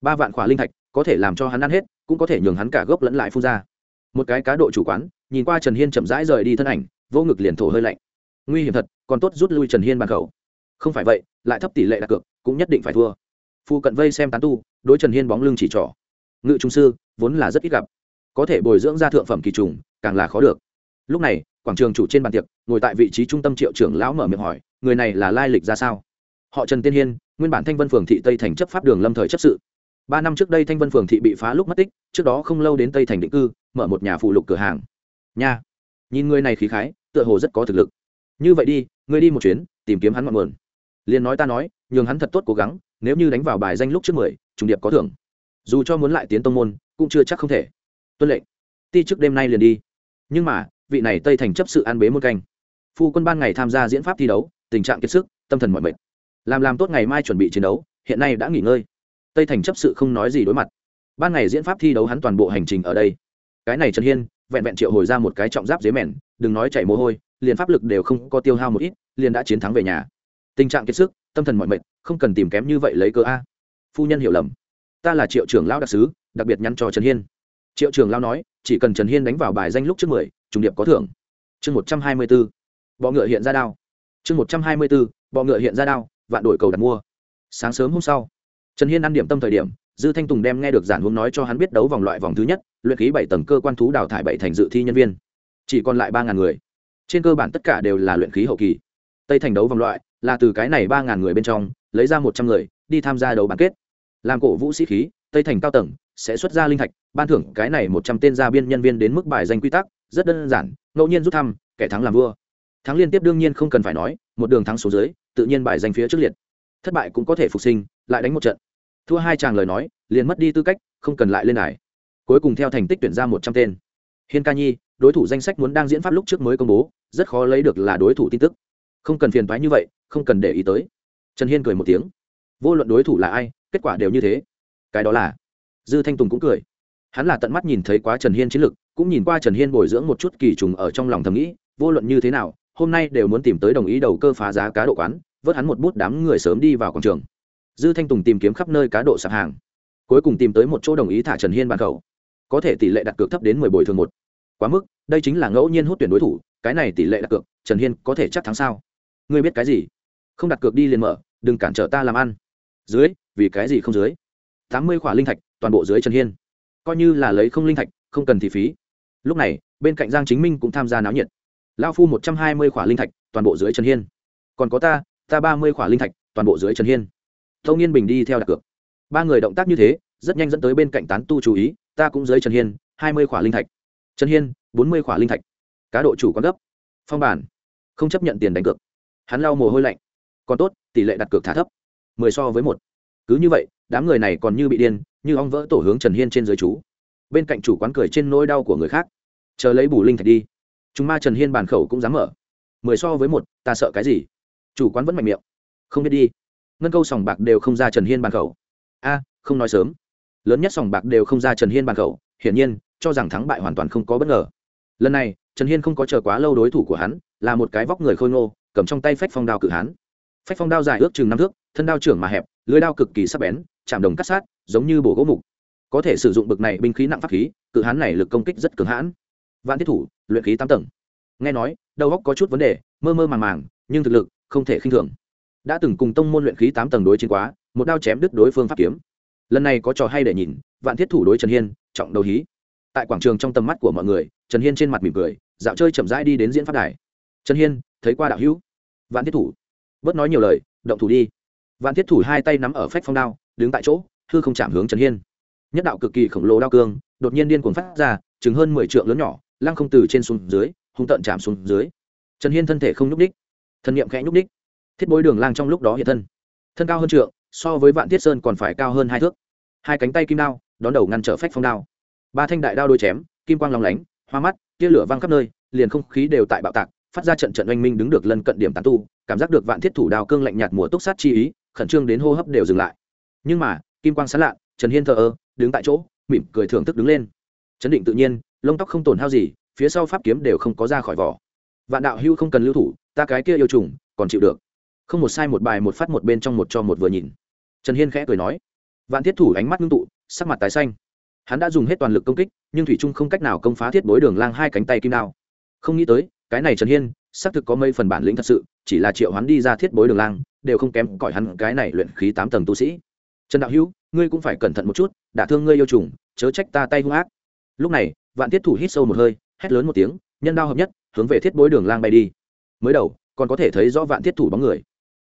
Ba vạn khỏa linh thạch, có thể làm cho hắn ăn hết, cũng có thể nhường hắn cả gốc lẫn lại phun ra. Một cái cá độ chủ quán, nhìn qua trần hiên chậm rãi rời đi thân ảnh, vô ngực liền thổ hơi lạnh. Nguy hiểm thật, còn tốt rút lui trần hiên bàn khẩu. Không phải vậy, lại thấp tỷ lệ đặt cược, cũng nhất định phải thua. Phu cận vây xem tán tu, đối trần hiên bóng lưng chỉ trỏ. Ngự trung sư, vốn là rất ít gặp có thể bồi dưỡng ra thượng phẩm kỳ trùng, càng là khó được. Lúc này, quảng trường chủ trên bàn tiệc, ngồi tại vị trí trung tâm triệu trưởng lão mở miệng hỏi, người này là lai lịch ra sao? Họ trần tiên hiên, nguyên bản thanh vân phường thị tây thành chấp pháp đường lâm thời chấp sự. Ba năm trước đây thanh vân phường thị bị phá lúc mất tích, trước đó không lâu đến tây thành định cư, mở một nhà phụ lục cửa hàng. Nha! Nhìn người này khí khái, tựa hồ rất có thực lực. Như vậy đi, ngươi đi một chuyến, tìm kiếm hắn ngọn nguồn. Liền nói ta nói, nhường hắn thật tốt cố gắng, nếu như đánh vào bài danh lúc trước mười, trùng điệp có thưởng. Dù cho muốn lại tiến tông môn, cũng chưa chắc không thể tuân lệnh. Ti trước đêm nay liền đi. Nhưng mà vị này tây thành chấp sự an bế môn canh. Phu quân ban ngày tham gia diễn pháp thi đấu tình trạng kiệt sức tâm thần mọi mệt. Làm làm tốt ngày mai chuẩn bị chiến đấu hiện nay đã nghỉ ngơi. Tây thành chấp sự không nói gì đối mặt. Ban ngày diễn pháp thi đấu hắn toàn bộ hành trình ở đây. Cái này trần hiên vẹn vẹn triệu hồi ra một cái trọng giáp dế mẻn, đừng nói chạy mồ hôi liền pháp lực đều không có tiêu hao một ít liền đã chiến thắng về nhà. Tình trạng kiệt sức tâm thần mọi mệt không cần tìm kém như vậy lấy cơ a. Phu nhân hiểu lầm. Ta là triệu trưởng lão đặc sứ đặc biệt nhắn cho trần hiên triệu Trường lao nói, chỉ cần trần hiên đánh vào bài danh lúc trước mười, trùng điệp có thưởng. Chương một trăm hai mươi b ố bọ ngựa hiện ra đao. Chương một trăm hai mươi b ố bọ ngựa hiện ra đao, vạn đổi cầu đặt mua. Sáng sớm hôm sau, trần hiên ăn điểm tâm thời điểm, dư thanh tùng đem nghe được giản huống nói cho hắn biết đấu vòng loại vòng thứ nhất, luyện khí bảy tầng cơ quan thú đào thải bảy thành dự thi nhân viên. Chỉ còn lại ba ngàn người. Trên cơ bản tất cả đều là luyện khí hậu kỳ. Tây thành đấu vòng loại, là từ cái này ba ngàn người bên trong, lấy ra một trăm người, đi tham gia đấu bán kết. Làm cổ vũ sĩ khí tây thành cao tầng, sẽ xuất ra linh thạch, ban thưởng cái này một trăm tên gia biên nhân viên đến mức bài danh quy tắc, rất đơn giản, ngẫu nhiên rút thăm, kẻ thắng làm vua. Thắng liên tiếp đương nhiên không cần phải nói, một đường thắng số dưới, tự nhiên bài danh phía trước liệt. Thất bại cũng có thể phục sinh, lại đánh một trận. Thua hai chàng lời nói, liền mất đi tư cách, không cần lại lên đài. Cuối cùng theo thành tích tuyển ra một trăm tên. Hiên ca nhi, đối thủ danh sách muốn đang diễn pháp lúc trước mới công bố, rất khó lấy được là đối thủ tin tức. Không cần phiền thoái như vậy, không cần để ý tới. Trần hiên cười một tiếng. Vô luận đối thủ là ai, kết quả đều như thế cái đó là. Dư thanh tùng cũng cười. Hắn là tận mắt nhìn thấy quá trần hiên chiến lực, cũng nhìn qua trần hiên bồi dưỡng một chút kỳ trùng ở trong lòng thầm nghĩ, vô luận như thế nào, hôm nay đều muốn tìm tới đồng ý đầu cơ phá giá cá độ quán, vớt hắn một bút đám người sớm đi vào quảng trường. Dư thanh tùng tìm kiếm khắp nơi cá độ sạp hàng, cuối cùng tìm tới một chỗ đồng ý thả trần hiên bàn khẩu. Có thể tỷ lệ đặt cược thấp đến mười bồi thường một. Quá mức, đây chính là ngẫu nhiên hút tuyển đối thủ, cái này tỷ lệ đặt cược, trần hiên có thể chắc thắng sao? Ngươi biết cái gì? Không đặt cược đi liền mở, đừng cản trở ta làm ăn. Dưới, vì cái gì không dưới? Tám mươi khỏa linh thạch, toàn bộ dưới trần hiên. Coi như là lấy không linh thạch, không cần thì phí. Lúc này, bên cạnh giang chính minh cũng tham gia náo nhiệt. Lao phu một trăm hai mươi khỏa linh thạch, toàn bộ dưới trần hiên. Còn có ta ta ba mươi khỏa linh thạch, toàn bộ dưới trần hiên. Tâu nghiên bình đi theo đặt cược. Ba người động tác như thế, rất nhanh dẫn tới bên cạnh tán tu chú ý, ta cũng dưới trần hiên, hai mươi khỏa linh thạch. Trần hiên, bốn mươi khỏa linh thạch. Cá độ chủ quán gấp. Phong bản. Không chấp nhận tiền đánh cược. Hắn lau mồ hôi lạnh. Còn tốt, tỷ lệ đặt cược thả thấp. mười so với một cứ như vậy, đám người này còn như bị điên, như ong vỡ tổ hướng trần hiên trên dưới chú. Bên cạnh chủ quán cười trên nỗi đau của người khác. Chờ lấy bù linh thạch đi. Chúng ma trần hiên bàn khẩu cũng dám mở. Mười so với một, ta sợ cái gì? Chủ quán vẫn mạnh miệng. Không biết đi. Ngân câu sòng bạc đều không ra trần hiên bàn khẩu. A, không nói sớm. Lớn nhất sòng bạc đều không ra trần hiên bàn khẩu, hiển nhiên, cho rằng thắng bại hoàn toàn không có bất ngờ. Lần này, trần hiên không có chờ quá lâu đối thủ của hắn, là một cái vóc người khôi ngô, cầm trong tay phách phong đao cự hán. Phách phong đao dài ước chừng năm thước, thân đao trưởng mà hẹp lưới đao cực kỳ sắc bén, chạm đồng cắt sát, giống như bổ gỗ mục. Có thể sử dụng bực này binh khí nặng pháp khí, cự hán này lực công kích rất cường hãn. Vạn thiết thủ, luyện khí tám tầng. Nghe nói, đầu óc có chút vấn đề, mơ mơ màng màng, nhưng thực lực không thể khinh thường. Đã từng cùng tông môn luyện khí tám tầng đối chiến quá, một đao chém đứt đối phương pháp kiếm. Lần này có trò hay để nhìn, vạn thiết thủ đối trần hiên, trọng đầu hí. Tại quảng trường trong tầm mắt của mọi người, trần hiên trên mặt mỉm cười, dạo chơi chậm rãi đi đến diễn phát đài. Trần hiên, thấy qua đạo hữu? Vạn thiết thủ. Bớt nói nhiều lời, động thủ đi vạn thiết thủ hai tay nắm ở phách phong đao, đứng tại chỗ, hư không chạm hướng trần hiên. Nhất đạo cực kỳ khổng lồ đao cương, đột nhiên điên cuồng phát ra chứng hơn mười trượng lớn nhỏ, lăng không từ trên xuống dưới, hung tận chạm xuống dưới. Trần hiên thân thể không nhúc đích thân nhiệm khẽ nhúc đích thiết bối đường lang trong lúc đó hiện thân. Thân cao hơn trượng, so với vạn thiết sơn còn phải cao hơn hai thước. Hai cánh tay kim đao, đón đầu ngăn trở phách phong đao. Ba thanh đại đao đôi chém, kim quang lòng lánh, hoa mắt, tia lửa văng khắp nơi, liền không khí đều tại bạo tạc, phát ra trận trận oanh minh đứng được lân cận điểm tán tu, cảm giác được vạn thiết thủ đao cương lạnh nhạt mùa túc sát chi ý khẩn trương đến hô hấp đều dừng lại. Nhưng mà, kim quang sán lạ, trần hiên thờ ơ, đứng tại chỗ, mỉm cười thưởng thức đứng lên. Chấn định tự nhiên, lông tóc không tổn hao gì, phía sau pháp kiếm đều không có ra khỏi vỏ. Vạn đạo hưu không cần lưu thủ, ta cái kia yêu trùng, còn chịu được. Không một sai một bài một phát một bên trong một cho một vừa nhìn. Trần hiên khẽ cười nói. Vạn thiết thủ ánh mắt ngưng tụ, sắc mặt tái xanh. Hắn đã dùng hết toàn lực công kích, nhưng thủy trung không cách nào công phá thiết bối đường lang hai cánh tay kim đao. Không nghĩ tới, cái này trần hiên, xác thực có mấy phần bản lĩnh thật sự, chỉ là triệu hắn đi ra thiết bối đường lang đều không kém cỏi hắn cái này luyện khí tám tầng tu sĩ. Trần đạo hữu, ngươi cũng phải cẩn thận một chút đả thương ngươi yêu trùng, chớ trách ta tay hung ác. Lúc này, vạn thiết thủ hít sâu một hơi, hét lớn một tiếng, nhân đao hợp nhất, hướng về thiết bối đường lang bay đi. Mới đầu, còn có thể thấy rõ vạn thiết thủ bóng người.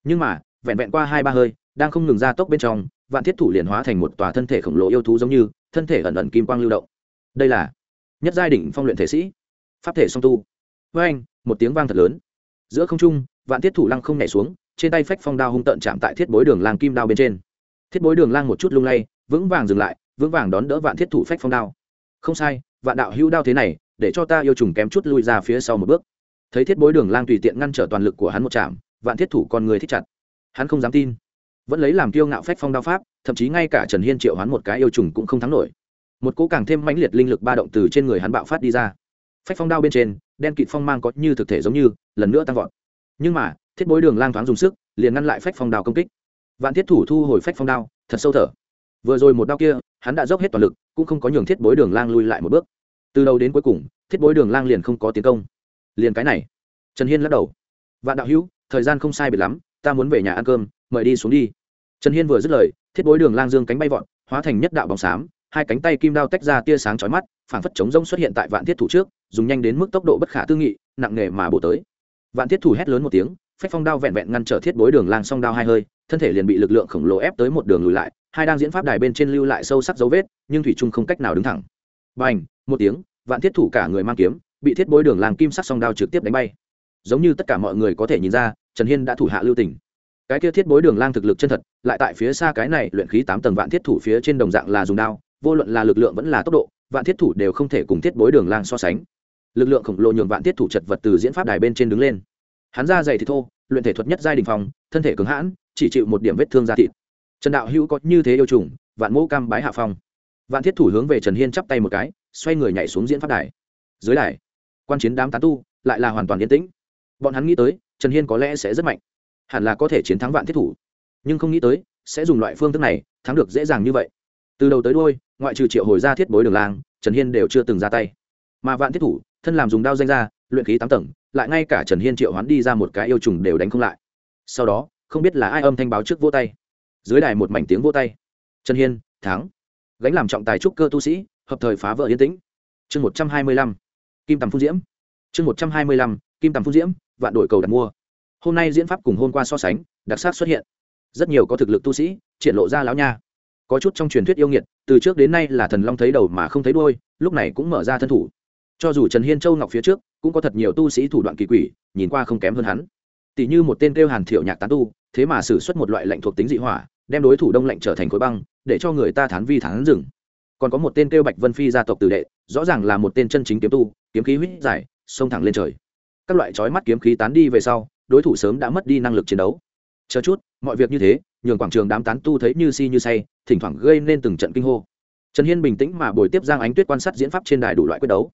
Nhưng mà, vẹn vẹn qua hai ba hơi, đang không ngừng ra tốc bên trong, vạn thiết thủ liền hóa thành một tòa thân thể khổng lồ yêu thú giống như, thân thể ẩn ẩn kim quang lưu động. Đây là nhất giai đỉnh phong luyện thể sĩ. Pháp thể song tu. Với anh một tiếng vang thật lớn. Giữa không trung, vạn thiết thủ lăng không nhảy xuống trên tay phách phong đao hung tận chạm tại thiết bối đường lang kim đao bên trên. Thiết bối đường lang một chút lung lay, vững vàng dừng lại, vững vàng đón đỡ vạn thiết thủ phách phong đao. Không sai, vạn đạo hữu đao thế này, để cho ta yêu trùng kém chút lui ra phía sau một bước. Thấy thiết bối đường lang tùy tiện ngăn trở toàn lực của hắn một chạm, vạn thiết thủ con người thích chặt. Hắn không dám tin. Vẫn lấy làm kiêu ngạo phách phong đao pháp, thậm chí ngay cả trần hiên triệu hắn một cái yêu trùng cũng không thắng nổi. Một cố càng thêm mãnh liệt linh lực ba động từ trên người hắn bạo phát đi ra. Phách phong đao bên trên, đen kịt phong mang có như thực thể giống như, lần nữa tăng vọt. Nhưng mà thiết bối đường lang thoáng dùng sức, liền ngăn lại phách phong đao công kích. Vạn thiết thủ thu hồi phách phong đao, thật sâu thở. Vừa rồi một đao kia, hắn đã dốc hết toàn lực, cũng không có nhường thiết bối đường lang lui lại một bước. Từ đầu đến cuối cùng, thiết bối đường lang liền không có tiến công. Liền cái này. Trần hiên lắc đầu. Vạn đạo hữu, thời gian không sai biệt lắm, ta muốn về nhà ăn cơm, mời đi xuống đi. Trần hiên vừa dứt lời, thiết bối đường lang dương cánh bay vọn hóa thành nhất đạo bóng xám, hai cánh tay kim đao tách ra tia sáng chói mắt, phảng phất chống rông xuất hiện tại vạn thiết thủ trước, dùng nhanh đến mức tốc độ bất khả tư nghị, nặng nề mà bổ tới. Vạn thiết thủ hét lớn một tiếng phách phong đao vẹn vẹn ngăn trở thiết bối đường lang song đao hai hơi, thân thể liền bị lực lượng khổng lồ ép tới một đường lùi lại, hai đang diễn pháp đài bên trên lưu lại sâu sắc dấu vết, nhưng thủy trung không cách nào đứng thẳng. B à n h một tiếng, vạn thiết thủ cả người mang kiếm, bị thiết bối đường lang kim sắc song đao trực tiếp đánh bay. Giống như tất cả mọi người có thể nhìn ra, trần hiên đã thủ hạ lưu tỉnh cái kia thiết bối đường lang thực lực chân thật, lại tại phía xa cái này luyện khí tám tầng vạn thiết thủ phía trên đồng dạng là dùng đao, vô luận là lực lượng vẫn là tốc độ, vạn thiết thủ đều không thể cùng thiết bối đường lang so sánh. Lực lượng khổng lồ nhường vạn thiết thủ chật vật từ diễn pháp đài bên trên đứng lên hắn ra dày thì thô luyện thể thuật nhất giai đình phòng thân thể cứng hãn chỉ chịu một điểm vết thương da thịt. Trần đạo hữu có như thế yêu trùng vạn mẫu cam bái hạ phong. Vạn thiết thủ hướng về trần hiên chắp tay một cái xoay người nhảy xuống diễn pháp đài. Dưới đài quan chiến đám tán tu lại là hoàn toàn yên tĩnh. Bọn hắn nghĩ tới trần hiên có lẽ sẽ rất mạnh. Hẳn là có thể chiến thắng vạn thiết thủ. Nhưng không nghĩ tới sẽ dùng loại phương thức này thắng được dễ dàng như vậy. Từ đầu tới đôi ngoại trừ triệu hồi ra thiết bối đường làng, trần hiên đều chưa từng ra tay. Mà vạn thiết thủ thân làm dùng đao danh ra luyện khí tám tầng, lại ngay cả trần hiên triệu hoán đi ra một cái yêu trùng đều đánh không lại. Sau đó, không biết là ai âm thanh báo trước vô tay. Dưới đài một mảnh tiếng vô tay. Trần hiên, thắng. Gánh làm trọng tài trúc cơ tu sĩ, hợp thời phá vỡ yên tĩnh. Chương một trăm hai mươi lăm, kim tầm phun diễm. Chương một trăm hai mươi lăm, kim tầm phun diễm, vạn đội cầu đặt mua. Hôm nay diễn pháp cùng hôm qua so sánh, đặc sắc xuất hiện. Rất nhiều có thực lực tu sĩ, triển lộ ra lão nha. Có chút trong truyền thuyết yêu nghiệt, từ trước đến nay là thần long thấy đầu mà không thấy đôi lúc này cũng mở ra thân thủ. Cho dù trần hiên châu ngọc phía trước cũng có thật nhiều tu sĩ thủ đoạn kỳ quỷ, nhìn qua không kém hơn hắn. Tỷ như một tên kêu hàn thiệu nhạc tán tu, thế mà xử suất một loại lệnh thuộc tính dị hỏa, đem đối thủ đông lạnh trở thành khối băng, để cho người ta thán vi thán rừng còn có một tên kêu bạch vân phi gia tộc tử đệ, rõ ràng là một tên chân chính kiếm tu, kiếm khí huyết giải, xông thẳng lên trời. Các loại trói mắt kiếm khí tán đi về sau, đối thủ sớm đã mất đi năng lực chiến đấu. Chờ chút, mọi việc như thế, nhường quảng trường đám tán tu thấy như si như say, thỉnh thoảng gây nên từng trận kinh hô. Trần hiên bình tĩnh mà bồi tiếp giang ánh tuyết quan sát diễn pháp trên đài đủ loại quyết đấu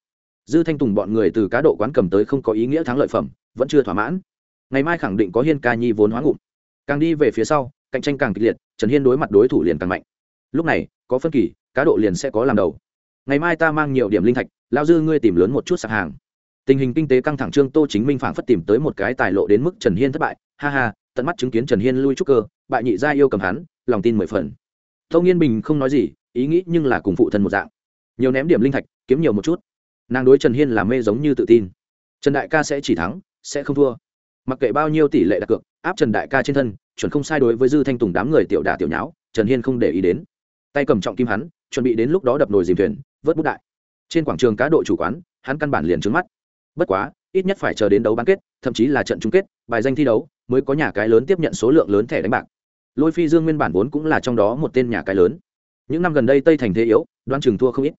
dư thanh tùng bọn người từ cá độ quán cầm tới không có ý nghĩa thắng lợi phẩm, vẫn chưa thỏa mãn. Ngày mai khẳng định có hiên ca nhi vốn hóa ngụm. Càng đi về phía sau, cạnh tranh càng kịch liệt, trần hiên đối mặt đối thủ liền càng mạnh. Lúc này, có phân kỳ, cá độ liền sẽ có làm đầu. Ngày mai ta mang nhiều điểm linh thạch lao dư ngươi tìm lớn một chút sạc hàng. Tình hình kinh tế căng thẳng trương tô chính minh phảng phất tìm tới một cái tài lộ đến mức trần hiên thất bại. Ha ha, tận mắt chứng kiến trần hiên lui trúc cơ, bại nhị gia yêu cầm hắn, lòng tin mười phần. Tâu nghiên bình không nói gì, ý nghĩ nhưng là cùng phụ thân một dạng. Nhiều ném điểm linh thạch, kiếm nhiều một chút nàng đối trần hiên làm mê giống như tự tin. Trần đại ca sẽ chỉ thắng, sẽ không thua. Mặc kệ bao nhiêu tỷ lệ đặt cược, áp trần đại ca trên thân, chuẩn không sai đối với dư thanh tùng đám người tiểu đà tiểu nháo, trần hiên không để ý đến. Tay cầm trọng kim hắn, chuẩn bị đến lúc đó đập nồi dìm thuyền, vớt bút đại. Trên quảng trường cá độ chủ quán, hắn căn bản liền trứng mắt. Bất quá, ít nhất phải chờ đến đấu bán kết, thậm chí là trận chung kết, bài danh thi đấu, mới có nhà cái lớn tiếp nhận số lượng lớn thẻ đánh bạc. Lôi phi dương nguyên bản vốn cũng là trong đó một tên nhà cái lớn. Những năm gần đây tây thành thế yếu đoan trường thua không ít.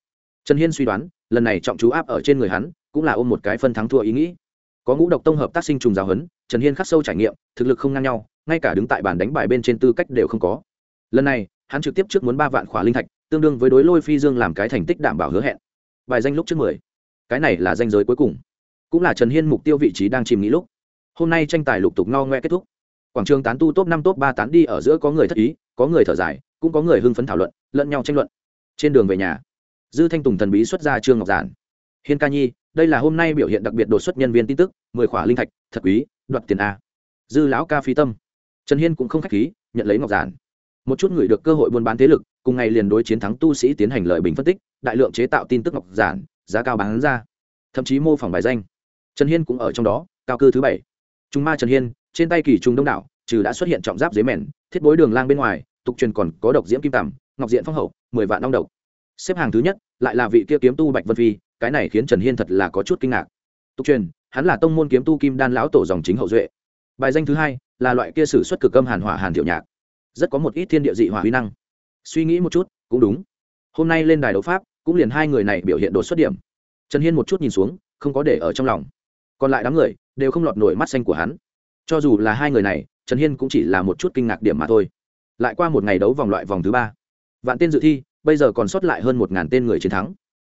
Trần hiên suy đoán lần này trọng chú áp ở trên người hắn, cũng là ôm một cái phân thắng thua ý nghĩ. Có ngũ độc tông hợp tác sinh trùng giáo huấn, trần hiên khắc sâu trải nghiệm, thực lực không ngang nhau, ngay cả đứng tại bàn đánh bài bên trên tư cách đều không có. Lần này, hắn trực tiếp trước muốn ba vạn khỏa linh thạch, tương đương với đối lôi phi dương làm cái thành tích đảm bảo hứa hẹn. Bài danh lúc trước mười. Cái này là danh giới cuối cùng. Cũng là trần hiên mục tiêu vị trí đang chìm nghĩ lúc. Hôm nay tranh tài lục tục no ngoe kết thúc. Quảng trường tán tu top năm, top ba tán đi ở giữa có người thất ý, có người thở dài, cũng có người hưng phấn thảo luận, lẫn nhau tranh luận. Trên đường về nhà dư thanh tùng thần bí xuất ra trương ngọc giản. Hiên ca nhi, đây là hôm nay biểu hiện đặc biệt đột xuất nhân viên tin tức, mười khỏa linh thạch, thật quý, đoạt tiền a. Dư lão ca phi tâm. Trần hiên cũng không k h á c h khí, nhận lấy ngọc giản. Một chút người được cơ hội buôn bán thế lực, cùng ngày liền đối chiến thắng tu sĩ tiến hành lợi bình phân tích, đại lượng chế tạo tin tức ngọc giản, giá cao bán ra. Thậm chí mô phỏng bài danh. Trần hiên cũng ở trong đó, cao cư thứ bảy. Trung ma trần hiên, trên tay kỳ trung đông đảo, trừ đã xuất hiện trọng giáp dưới mền thiết bối đường lang bên ngoài, tục truyền còn có độc diễm kim tằm ngọc diện phong hậu, mười vạn long độc. Xếp hàng thứ nhất lại là vị kia kiếm tu bạch vân phi, cái này khiến trần hiên thật là có chút kinh ngạc. Tục truyền, hắn là tông môn kiếm tu kim đan lão tổ dòng chính hậu duệ. Bài danh thứ hai là loại kia sử xuất cực âm hàn hỏa hàn thiệu nhạc. Rất có một ít thiên địa dị hỏa huy năng. Suy nghĩ một chút, cũng đúng. Hôm nay lên đài đấu pháp, cũng liền hai người này biểu hiện đột xuất điểm. Trần hiên một chút nhìn xuống, không có để ở trong lòng. Còn lại đám người đều không lọt nổi mắt xanh của hắn. Cho dù là hai người này, trần hiên cũng chỉ là một chút kinh ngạc điểm mà thôi. Lại qua một ngày đấu vòng loại vòng thứ ba. Vạn tên dự thi bây giờ còn sót lại hơn một ngàn tên người chiến thắng.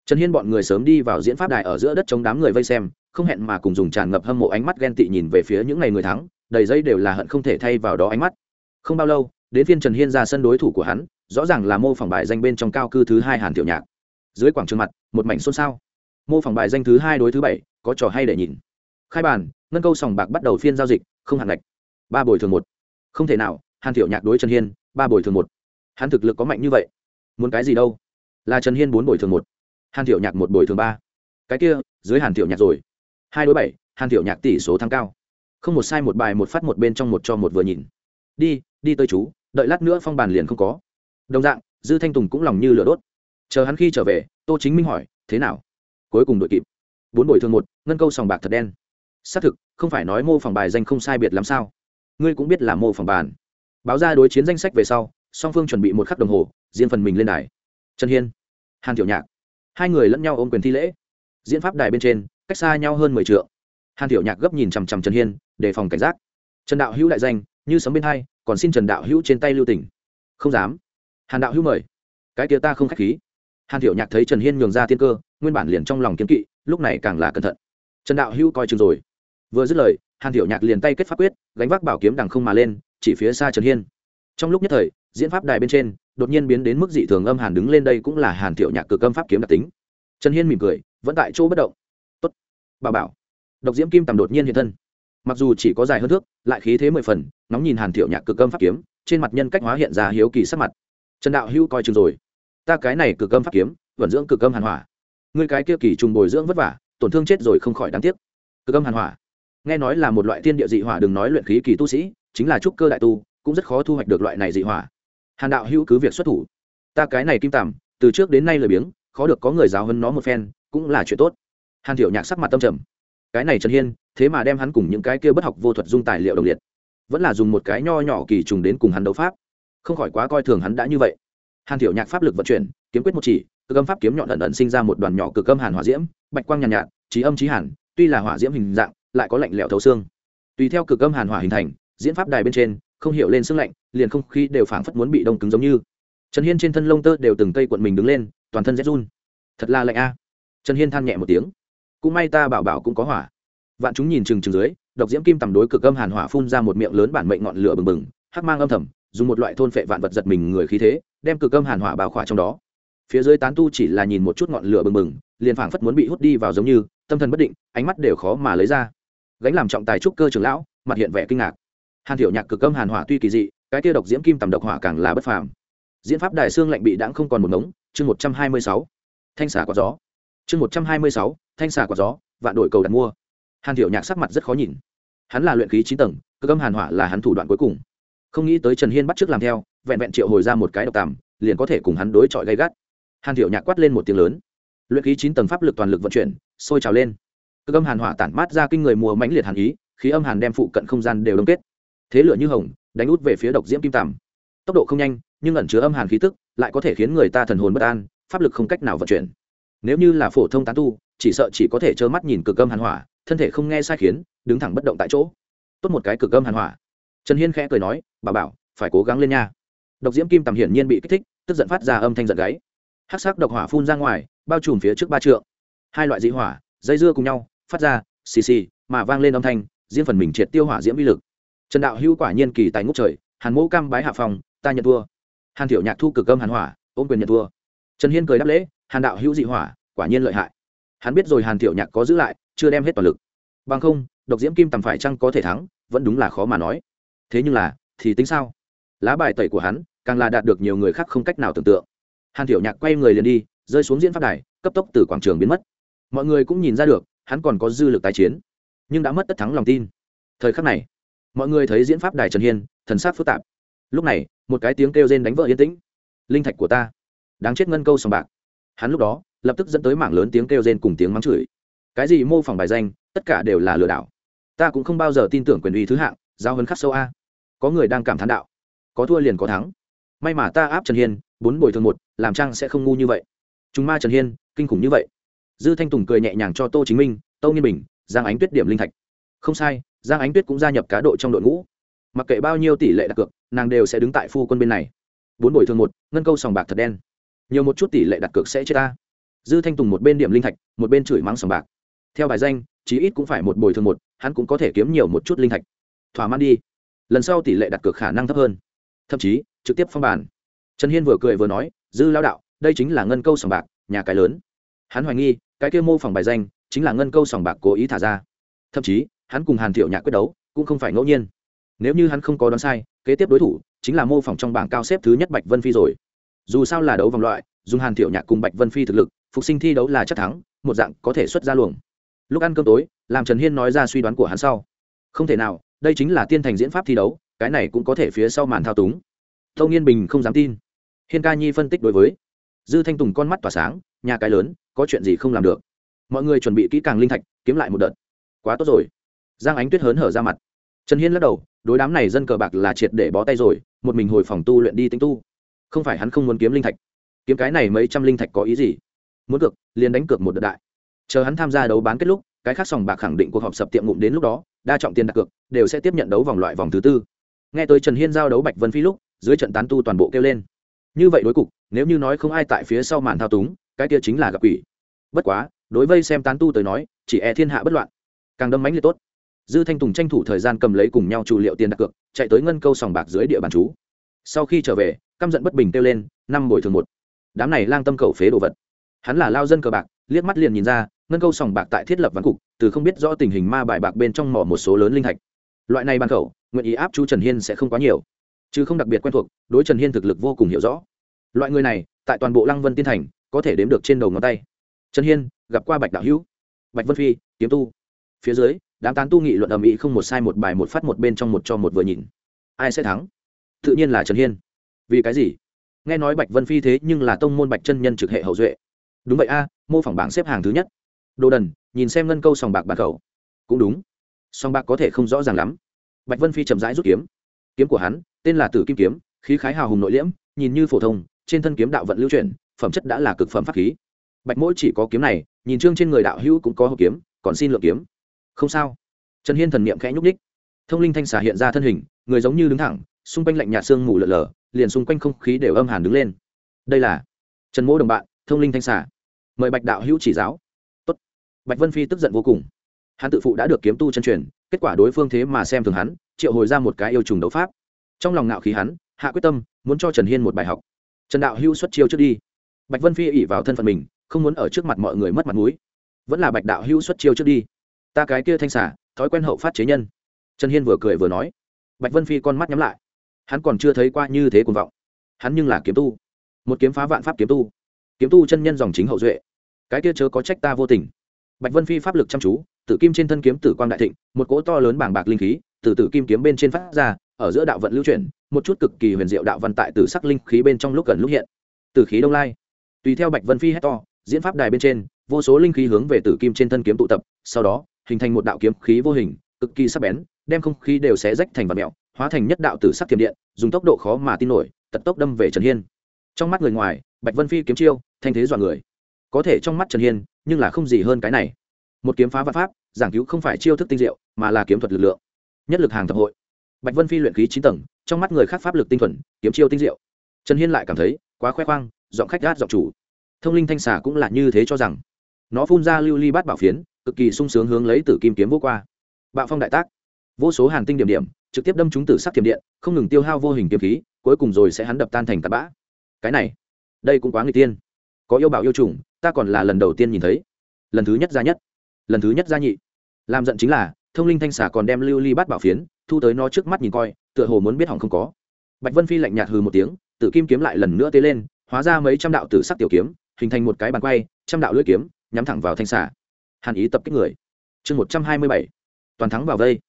Trần hiên bọn người sớm đi vào diễn pháp đài ở giữa đất chống đám người vây xem, không hẹn mà cùng dùng tràn ngập hâm mộ ánh mắt ghen tị nhìn về phía những ngày người thắng, đầy dây đều là hận không thể thay vào đó ánh mắt. Không bao lâu, đến phiên trần hiên ra sân đối thủ của hắn, rõ ràng là mô phỏng bài danh bên trong cao cư thứ hai hàn tiểu nhạc. Dưới quảng trường mặt, một mảnh xôn xao. Mô phỏng bài danh thứ hai đối thứ bảy, có trò hay để nhìn. Khai bàn, ngân câu sòng bạc bắt đầu phiên giao dịch, không hạn ngạch. Ba bồi thường một. Không thể nào, hàn tiểu nhạc đối trần hiên, ba bồi thường một. Hắn thực lực có mạnh như vậy muốn cái gì đâu? Là trần hiên bốn bồi thường một, hàn Thiệu nhạc một bồi thường ba. Cái kia, dưới hàn Thiệu nhạc rồi. Hai đối bảy, hàn Thiệu nhạc tỷ số thăng cao. Không một sai một bài một phát một bên trong một cho một vừa nhìn. Đi đi tới chú, đợi lát nữa phong bàn liền không có. Đồng dạng, dư thanh tùng cũng lòng như lửa đốt. Chờ hắn khi trở về, tô chính minh hỏi, thế nào? Cuối cùng đội kịp. Bốn bồi thường một, ngân câu sòng bạc thật đen. Xác thực, không phải nói mô phỏng bài danh không sai biệt làm sao? Ngươi cũng biết là mô phỏng bàn. Báo ra đối chiến danh sách về sau, song phương chuẩn bị một khắc đồng hồ diễn phần mình lên đài. Trần hiên, hàn tiểu nhạc. Hai người lẫn nhau ôm quyền thi lễ. Diễn pháp đài bên trên, cách xa nhau hơn mười t r ư ợ n g hàn tiểu nhạc gấp nhìn chằm chằm trần hiên, đề phòng cảnh giác. Trần đạo hữu đại danh, như sấm bên hai, còn xin trần đạo hữu trên tay lưu tỉnh không dám. Hàn đạo hữu mời. Cái kia ta không k h á c h khí. Hàn tiểu nhạc thấy trần hiên nhường ra tiên cơ, nguyên bản liền trong lòng kiếm kỵ, lúc này càng là cẩn thận. Trần đạo hữu coi chừng rồi. Vừa dứt lời, hàn tiểu nhạc liền tay kết pháp quyết, gánh vác bảo kiếm đằng không mà lên, chỉ phía xa trần hiên. Trong lúc nhất thời diễn pháp đài bên trên, đột nhiên biến đến mức dị thường âm hàn đứng lên đây cũng là hàn tiểu nhạc cực âm pháp kiếm đặc tính. Trần hiên mỉm cười, vẫn tại chỗ bất động. Tốt. Bà bảo. Độc diễm kim tầm đột nhiên hiện thân. Mặc dù chỉ có dài hơn thước, lại khí thế mười phần nóng nhìn hàn tiểu nhạc cực âm pháp kiếm, trên mặt nhân cách hóa hiện ra hiếu kỳ sắc mặt. Trần đạo hữu coi chừng rồi. Ta cái này cực âm pháp kiếm vận dưỡng cực âm hàn hỏa. Người cái kia kỳ trùng bồi dưỡng vất vả, tổn thương chết rồi không khỏi đáng tiếc. Cực âm hàn hỏa. Nghe nói là một loại thiên địa dị hỏa đừng nói luyện khí kỳ tu sĩ, chính là trúc cơ đại tu, cũng rất khó thu hoạch được loại này dị hỏa hàn đạo hữu cứ việc xuất thủ. Ta cái này kim tằm từ trước đến nay lười biếng khó được có người giáo hơn nó một phen cũng là chuyện tốt. Hàn thiểu nhạc sắc mặt tâm trầm. Cái này trần hiên thế mà đem hắn cùng những cái kia bất học vô thuật dung tài liệu đồng liệt. Vẫn là dùng một cái nho nhỏ kỳ trùng đến cùng hắn đấu pháp. Không khỏi quá coi thường hắn đã như vậy. Hàn thiểu nhạc pháp lực vận chuyển kiếm quyết một chỉ cực âm pháp kiếm nhọn ẩn ẩn sinh ra một đoàn nhỏ cực âm hàn hỏa diễm bạch quang nhàn nhạt, nhạt trí âm trí hàn tuy là hỏa diễm hình dạng lại có lạnh lẽo thấu xương. Tùy theo cực âm hàn hỏa hình thành diễn pháp đài bên trên không hiểu lên sương lạnh, liền không khí đều phảng phất muốn bị đông cứng giống như. Trần hiên trên thân lông tơ đều từng cây quận mình đứng lên, toàn thân rét run. Thật là lạnh a. Trần hiên than nhẹ một tiếng. Cũng may ta bảo bảo cũng có hỏa. Vạn chúng nhìn chừng chừng dưới, độc diễm kim tầm đối cực âm hàn hỏa phun ra một miệng lớn bản mệnh ngọn lửa bừng bừng, hắc mang âm thầm, dùng một loại thôn phệ vạn vật giật mình người khí thế, đem cực âm hàn hỏa bao khỏa trong đó. Phía dưới tán tu chỉ là nhìn một chút ngọn lửa bừng bừng, liền phảng phất muốn bị hút đi vào giống như, tâm thần bất định, ánh mắt đều khó mà lấy ra. Gánh làm trọng tài trúc cơ trưởng lão, mặt hiện vẻ kinh ngạc hàn thiểu nhạc cực âm hàn hỏa tuy kỳ dị, cái tiêu độc diễm kim tầm độc hỏa càng là bất phàm. Diễn pháp đài xương lạnh bị đãng không còn một ngống, chương một trăm hai mươi sáu. Thanh xả quả gió. Chương một trăm hai mươi sáu, thanh xả quả gió, vạn đổi cầu đặt mua. Hàn thiểu nhạc sắc mặt rất khó nhìn. Hắn là luyện khí chín tầng, cực âm hàn hỏa là hắn thủ đoạn cuối cùng. Không nghĩ tới trần hiên bắt trước làm theo, vẹn vẹn triệu hồi ra một cái độc tàm, liền có thể cùng hắn đối chọi gây gắt. Hàn thiểu nhạc quát lên một tiếng lớn. Luyện khí chín tầng pháp lực toàn lực vận chuyển, sôi trào lên. Cực âm hàn hỏa tản mát ra kinh người mùa mãnh liệt hàn ý, khí âm hàn đem phụ cận không gian đều đông kết thế lửa như hồng, đánh út về phía độc diễm kim tằm. Tốc độ không nhanh, nhưng ẩn chứa âm hàn khí tức, lại có thể khiến người ta thần hồn bất an, pháp lực không cách nào vận chuyển. Nếu như là phổ thông tán tu, chỉ sợ chỉ có thể trơ mắt nhìn cực âm hàn hỏa, thân thể không nghe sai khiến, đứng thẳng bất động tại chỗ. Tốt một cái cực âm hàn hỏa. Trần hiên khẽ cười nói, bà bảo, phải cố gắng lên nha. Độc diễm kim tầm hiển nhiên bị kích thích, tức giận phát ra âm thanh giận gáy. Hát sắc độc hỏa phun ra ngoài, bao trùm phía trước ba trượng. Hai loại dị hỏa, dây dưa cùng nhau, phát ra xì xì mà vang lên âm thanh, riêng phần mình triệt tiêu hỏa diễm vi lực trần đạo hữu quả nhiên kỳ tài ngốc trời, hàn mẫu cam bái hạ phòng ta nhận thua. Hàn thiểu nhạc thu cực âm hàn hỏa, ôm quyền nhận thua. Trần hiên cười đáp lễ, hàn đạo hữu dị hỏa, quả nhiên lợi hại. Hắn biết rồi hàn thiểu nhạc có giữ lại, chưa đem hết toàn lực. Bằng không, độc diễm kim tầm phải chăng có thể thắng, vẫn đúng là khó mà nói. Thế nhưng là, thì tính sao? Lá bài tẩy của hắn, càng là đạt được nhiều người khác không cách nào tưởng tượng. Hàn thiểu nhạc quay người liền đi, rơi xuống diễn pháp đài, cấp tốc từ quảng trường biến mất. Mọi người cũng nhìn ra được, hắn còn có dư lực tái chiến, nhưng đã mất tất thắng lòng tin. Thời khắc này mọi người thấy diễn pháp đài trần hiên, thần sát phức tạp. Lúc này, một cái tiếng kêu rên đánh vỡ yên tĩnh. Linh thạch của ta. Đáng chết ngân câu sòng bạc. Hắn lúc đó, lập tức dẫn tới mảng lớn tiếng kêu rên cùng tiếng mắng chửi. Cái gì mô phỏng bài danh, tất cả đều là lừa đảo. Ta cũng không bao giờ tin tưởng quyền uy thứ hạng, giao hấn khắc sâu a. Có người đang cảm thán đạo. Có thua liền có thắng. May mà ta áp trần hiên, bốn bồi thường một, làm trang sẽ không ngu như vậy? Chúng ma trần hiên, kinh khủng như vậy. Dư thanh tùng cười nhẹ nhàng cho tô chính minh tâu nghiên bình, giang ánh tuyết điểm linh thạch. Không sai giang ánh tuyết cũng gia nhập cá độ trong đội ngũ. Mặc kệ bao nhiêu tỷ lệ đặt cược, nàng đều sẽ đứng tại phu quân bên này. Bốn bồi thường một, ngân câu sòng bạc thật đen. Nhiều một chút tỷ lệ đặt cược sẽ chết ta. Dư thanh tùng một bên điểm linh thạch, một bên chửi mắng sòng bạc. Theo bài danh, chí ít cũng phải một bồi thường một, hắn cũng có thể kiếm nhiều một chút linh thạch. Thỏa mãn đi. Lần sau tỷ lệ đặt cược khả năng thấp hơn. Thậm chí, trực tiếp phong bản trần hiên vừa cười vừa nói, dư lao đạo, đây chính là ngân câu sòng bạc, nhà cái lớn. Hắn hoài nghi, cái kia mô phỏng bài danh, chính là ngân câu sòng bạc cố ý thả ra. Thậm chí hắn cùng hàn thiệu nhạc quyết đấu cũng không phải ngẫu nhiên. Nếu như hắn không có đoán sai, kế tiếp đối thủ chính là mô phỏng trong bảng cao xếp thứ nhất bạch vân phi rồi. Dù sao là đấu vòng loại, dùng hàn thiệu nhạc cùng bạch vân phi thực lực, phục sinh thi đấu là chắc thắng, một dạng có thể xuất ra luồng. Lúc ăn cơm tối, làm trần hiên nói ra suy đoán của hắn sau. Không thể nào, đây chính là tiên thành diễn pháp thi đấu, cái này cũng có thể phía sau màn thao túng. Tâu nghiên bình không dám tin. Hiên ca nhi phân tích đối với. Dư thanh tùng con mắt tỏa sáng, nhà cái lớn, có chuyện gì không làm được. Mọi người chuẩn bị kỹ càng linh thạch, kiếm lại một đợt. Quá tốt rồi giang ánh tuyết hớn hở ra mặt. Trần hiên lắc đầu, đối đám này dân cờ bạc là triệt để bó tay rồi, một mình hồi phòng tu luyện đi tính tu. Không phải hắn không muốn kiếm linh thạch. Kiếm cái này mấy trăm linh thạch có ý gì? Muốn cược, liền đánh cược một đợt đại. Chờ hắn tham gia đấu bán kết lúc, cái khác sòng bạc khẳng định cuộc họp sập tiệm ngụm đến lúc đó, đa trọng tiền đặt cược, đều sẽ tiếp nhận đấu vòng loại vòng thứ tư. Nghe tới trần hiên giao đấu bạch vân phi lúc, dưới trận tán tu toàn bộ kêu lên. Như vậy đối cục, nếu như nói không ai tại phía sau màn thao túng, cái kia chính là gặp quỷ. Bất quá, đối vây xem tán tu tới nói, chỉ e thiên hạ bất loạn. Càng đâm mánh liệt tốt dư thanh tùng tranh thủ thời gian cầm lấy cùng nhau chủ liệu tiền đặt cược, chạy tới ngân câu sòng bạc dưới địa bàn chú. Sau khi trở về, căm giận bất bình kêu lên, năm bồi thường một. Đám này lang tâm cầu phế đồ vật. Hắn là lao dân cờ bạc, liếc mắt liền nhìn ra, ngân câu sòng bạc tại thiết lập ván cục, từ không biết rõ tình hình ma bài bạc bên trong mỏ một số lớn linh thạch. Loại này ban khẩu nguyện ý áp chú trần hiên sẽ không quá nhiều. Chứ không đặc biệt quen thuộc, đối trần hiên thực lực vô cùng hiểu rõ. Loại người này, tại toàn bộ lăng vân tiên thành, có thể đếm được trên đầu ngón tay. Trần hiên, gặp qua bạch đạo hữu. Bạch vân phi, kiếm tu. Phía dưới đám tán tu nghị luận ầm ĩ không một sai một bài một phát một bên trong một cho một vừa nhìn. Ai sẽ thắng? Tự nhiên là trần hiên. Vì cái gì? Nghe nói bạch vân phi thế nhưng là tông môn bạch chân nhân trực hệ hậu duệ. Đúng vậy a, mô phỏng bảng xếp hàng thứ nhất. Đồ đần, nhìn xem ngân câu sòng bạc bạc khẩu. Cũng đúng. Sòng bạc có thể không rõ ràng lắm. Bạch vân phi chậm rãi rút kiếm. Kiếm của hắn, tên là tử kim kiếm, khí khái hào hùng nội liễm, nhìn như phổ thông, trên thân kiếm đạo vận lưu chuyển, phẩm chất đã là cực phẩm pháp khí. Bạch mỗi chỉ có kiếm này, nhìn trương trên người đạo hữu cũng có hộp kiếm, còn xin lượng kiếm không sao. Trần hiên thần niệm khẽ nhúc ních thông linh thanh xả hiện ra thân hình, người giống như đứng thẳng, xung quanh lạnh nhạt sương mù lợn lờ liền xung quanh không khí đều âm hàn đứng lên. Đây là trần mỗ đồng bạn, thông linh thanh xả mời bạch đạo hữu chỉ giáo. Tốt. bạch vân phi tức giận vô cùng. Hắn tự phụ đã được kiếm tu chân truyền, kết quả đối phương thế mà xem thường hắn, triệu hồi ra một cái yêu trùng đấu pháp. Trong lòng ngạo khí hắn, hạ quyết tâm, muốn cho trần hiên một bài học. Trần đạo hưu xuất chiêu trước đi. Bạch vân phi ỉ vào thân phận mình, không muốn ở trước mặt mọi người mất mặt mũi. Vẫn là bạch đạo hưu xuất chiêu trước đi ta cái kia thanh xả, thói quen hậu phát chế nhân. Trần hiên vừa cười vừa nói. Bạch vân phi con mắt nhắm lại. Hắn còn chưa thấy qua như thế cuồng vọng. Hắn nhưng là kiếm tu. Một kiếm phá vạn pháp kiếm tu. Kiếm tu chân nhân dòng chính hậu duệ. Cái kia chớ có trách ta vô tình. Bạch vân phi pháp lực chăm chú, tử kim trên thân kiếm tử quang đại thịnh, một cỗ to lớn bảng bạc linh khí, từ tử kim kiếm bên trên phát ra, ở giữa đạo vận lưu chuyển, một chút cực kỳ huyền diệu đạo văn tại tử sắc linh khí bên trong lúc gần lúc hiện. Tử khí đông lai. Tùy theo bạch vân phi hét to, diễn pháp đài bên trên, vô số linh khí hướng về tử kim trên thân kiếm tụ tập, sau đó hình thành một đạo kiếm khí vô hình, cực kỳ sắc bén, đem không khí đều xé rách thành vật mẹo, hóa thành nhất đạo tử sắc thiểm điện, dùng tốc độ khó mà tin nổi, tật tốc đâm về trần hiên. Trong mắt người ngoài, bạch vân phi kiếm chiêu, thanh thế dọa người. Có thể trong mắt trần hiên, nhưng là không gì hơn cái này. Một kiếm phá vạn pháp, giảng cứu không phải chiêu thức tinh diệu, mà là kiếm thuật lực lượng. Nhất lực hàng thập hội. Bạch vân phi luyện khí chín tầng, trong mắt người khác pháp lực tinh thuần, kiếm chiêu tinh diệu. Trần hiên lại cảm thấy, quá khoe khoang, giọng khách gát giọng chủ. Thông linh thanh xà cũng là như thế cho rằng. Nó phun ra lưu ly bát bảo phiến cực kỳ sung sướng hướng lấy tử kim kiếm vô qua. Bạo phong đại tác. Vô số hàn tinh điểm điểm, trực tiếp đâm chúng tử sắc thiểm điện, không ngừng tiêu hao vô hình kiếm khí, cuối cùng rồi sẽ hắn đập tan thành tạt bã. Cái này, đây cũng quá người tiên có yêu bảo yêu trùng, ta còn là lần đầu tiên nhìn thấy. Lần thứ nhất ra nhất. Lần thứ nhất ra nhị. Làm giận chính là, thông linh thanh xà còn đem lưu ly bát bảo phiến, thu tới nó trước mắt nhìn coi, tựa hồ muốn biết hỏng không có. Bạch vân phi lạnh nhạt hừ một tiếng, tử kim kiếm lại lần nữa tế lên, hóa ra mấy trăm đạo tử sắc tiểu kiếm, hình thành một cái bàn quay, trăm đạo lưỡi kiếm, nhắm thẳng vào thanh xà hàn ý tập kích người. Chương một trăm hai mươi bảy. Toàn thắng vào vây.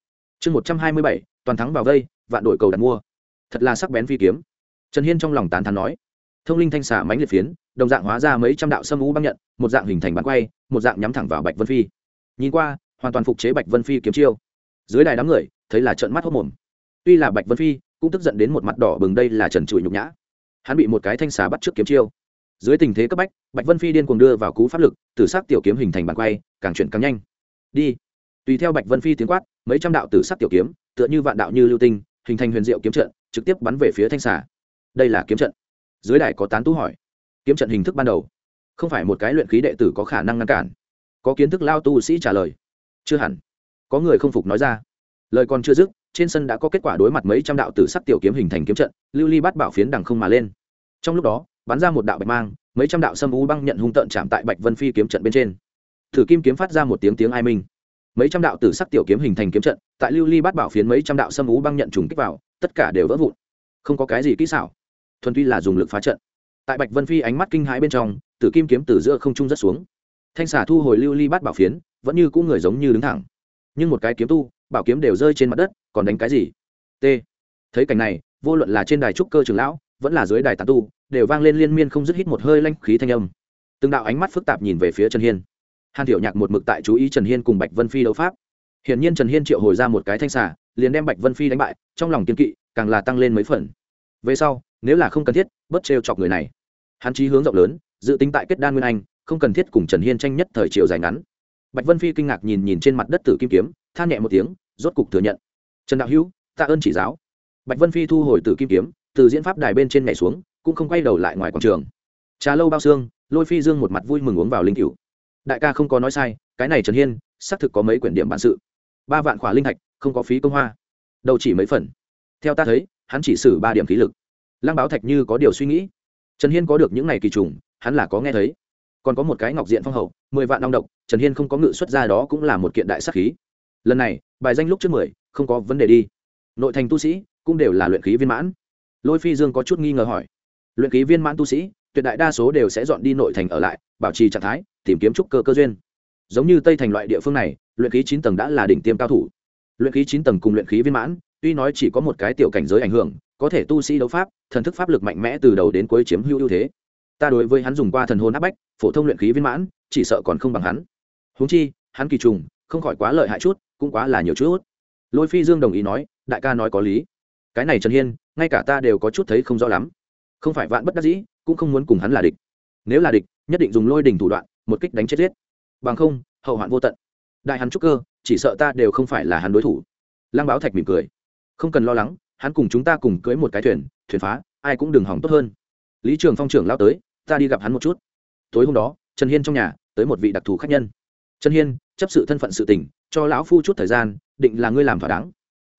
Chương một trăm hai mươi bảy, toàn thắng vào vây, vạn đội cầu đặt mua. Thật là sắc bén phi kiếm. Trần hiên trong lòng tán thắn nói. Thông linh thanh xả mánh liệt phiến, đồng dạng hóa ra mấy trăm đạo sâm u băng nhận, một dạng hình thành bán quay, một dạng nhắm thẳng vào bạch vân phi. Nhìn qua, hoàn toàn phục chế bạch vân phi kiếm chiêu. Dưới đài đám người, thấy là trợn mắt hốc mồm. Tuy là bạch vân phi cũng tức giận đến một mặt đỏ bừng đây là trần trụi nhục nhã. Hắn bị một cái thanh xà bắt trước kiếm chiêu dưới tình thế cấp bách, bạch vân phi điên cuồng đưa vào cú pháp lực, tử sắc tiểu kiếm hình thành bàn quay, càng chuyển càng nhanh. Đi. Tùy theo bạch vân phi tiếng quát, mấy trăm đạo tử sắc tiểu kiếm, tựa như vạn đạo như lưu tinh, hình thành huyền diệu kiếm trận, trực tiếp bắn về phía thanh xà. Đây là kiếm trận. Dưới đài có tán tú hỏi. Kiếm trận hình thức ban đầu. Không phải một cái luyện khí đệ tử có khả năng ngăn cản. Có kiến thức lao tu sĩ trả lời. Chưa hẳn. Có người không phục nói ra. Lời còn chưa dứt, trên sân đã có kết quả đối mặt mấy trăm đạo tử sắc tiểu kiếm hình thành kiếm trận, lưu ly bắt bảo phiến đằng không mà lên. Trong lúc đó bắn ra một đạo bạch mang, mấy trăm đạo sâm u băng nhận hung tợn chạm tại bạch vân phi kiếm trận bên trên. Thử kim kiếm phát ra một tiếng tiếng ai minh. Mấy trăm đạo tử sắc tiểu kiếm hình thành kiếm trận, tại lưu ly bắt bảo phiến mấy trăm đạo sâm u băng nhận trùng kích vào, tất cả đều vỡ vụn. Không có cái gì kỹ xảo. Thuần tuy là dùng lực phá trận. Tại bạch vân phi ánh mắt kinh hãi bên trong, tử kim kiếm từ giữa không trung rất xuống. Thanh xả thu hồi lưu ly bắt bảo phiến, vẫn như cũ người giống như đứng thẳng. Nhưng một cái kiếm tu, bảo kiếm đều rơi trên mặt đất, còn đánh cái gì? T. Thấy cảnh này, vô luận là trên đài trúc cơ trường lão vẫn là dưới đài tán tu, đều vang lên liên miên không dứt hít một hơi lanh khí thanh âm. Từng đạo ánh mắt phức tạp nhìn về phía trần hiên. Hàn tiểu nhạc một mực tại chú ý trần hiên cùng bạch vân phi đấu pháp. Hiển nhiên trần hiên triệu hồi ra một cái thanh xả liền đem bạch vân phi đánh bại, trong lòng kiên kỵ, càng là tăng lên mấy phần. Về sau, nếu là không cần thiết, bớt trêu chọc người này. Hắn chí hướng rộng lớn, dự tính tại kết đan nguyên anh, không cần thiết cùng trần hiên tranh nhất thời chiều dài ngắn. Bạch vân phi kinh ngạc nhìn nhìn trên mặt đất tử kim kiếm, than nhẹ một tiếng, rốt cục thừa nhận. Trần đạo hữu, tạ ơn chỉ giáo. Bạch vân phi thu hồi tử kim kiếm từ diễn pháp đài bên trên nhảy xuống, cũng không quay đầu lại ngoài quảng trường. Trà lâu bao xương, lôi phi dương một mặt vui mừng uống vào linh cựu đại ca không có nói sai, cái này trần hiên, xác thực có mấy quyển điểm bản sự. Ba vạn khỏa linh thạch, không có phí công hoa. Đâu chỉ mấy phần. Theo ta thấy, hắn chỉ xử ba điểm khí lực. Lăng báo thạch như có điều suy nghĩ. Trần hiên có được những này kỳ trùng, hắn là có nghe thấy. Còn có một cái ngọc diện phong hậu, mười vạn long độc, trần hiên không có ngự xuất ra đó cũng là một kiện đại sắc khí. Lần này, bài danh lúc trước mười, không có vấn đề đi. Nội thành tu sĩ cũng đều là luyện khí viên mãn lôi phi dương có chút nghi ngờ hỏi. Luyện khí viên mãn tu sĩ, tuyệt đại đa số đều sẽ dọn đi nội thành ở lại, bảo trì trạng thái, tìm kiếm trúc cơ cơ duyên. Giống như tây thành loại địa phương này, luyện khí chín tầng đã là đỉnh tiêm cao thủ. Luyện khí chín tầng cùng luyện khí viên mãn, tuy nói chỉ có một cái tiểu cảnh giới ảnh hưởng, có thể tu sĩ đấu pháp, thần thức pháp lực mạnh mẽ từ đầu đến cuối chiếm hữu ưu thế. Ta đối với hắn dùng qua thần hồn áp bách, phổ thông luyện khí viên mãn, chỉ sợ còn không bằng hắn. Huống chi, hắn kỳ trùng, không khỏi quá lợi hại chút, cũng quá là nhiều chút. Lôi phi dương đồng ý nói, đại ca nói có lý cái này trần hiên, ngay cả ta đều có chút thấy không rõ lắm. Không phải vạn bất đắc dĩ, cũng không muốn cùng hắn là địch. Nếu là địch, nhất định dùng lôi đình thủ đoạn, một kích đánh chết giết. Bằng không, hậu hoạn vô tận. Đại hắn trúc cơ, chỉ sợ ta đều không phải là hắn đối thủ. Lăng báo thạch mỉm cười. Không cần lo lắng, hắn cùng chúng ta cùng cưới một cái thuyền thuyền phá, ai cũng đừng hỏng tốt hơn. Lý trường phong trưởng lao tới, ta đi gặp hắn một chút. Tối hôm đó, trần hiên trong nhà, tới một vị đặc thù khách nhân. Trần hiên, chấp sự thân phận sự tình, cho lão phu chút thời gian, định là ngươi làm thỏa đáng.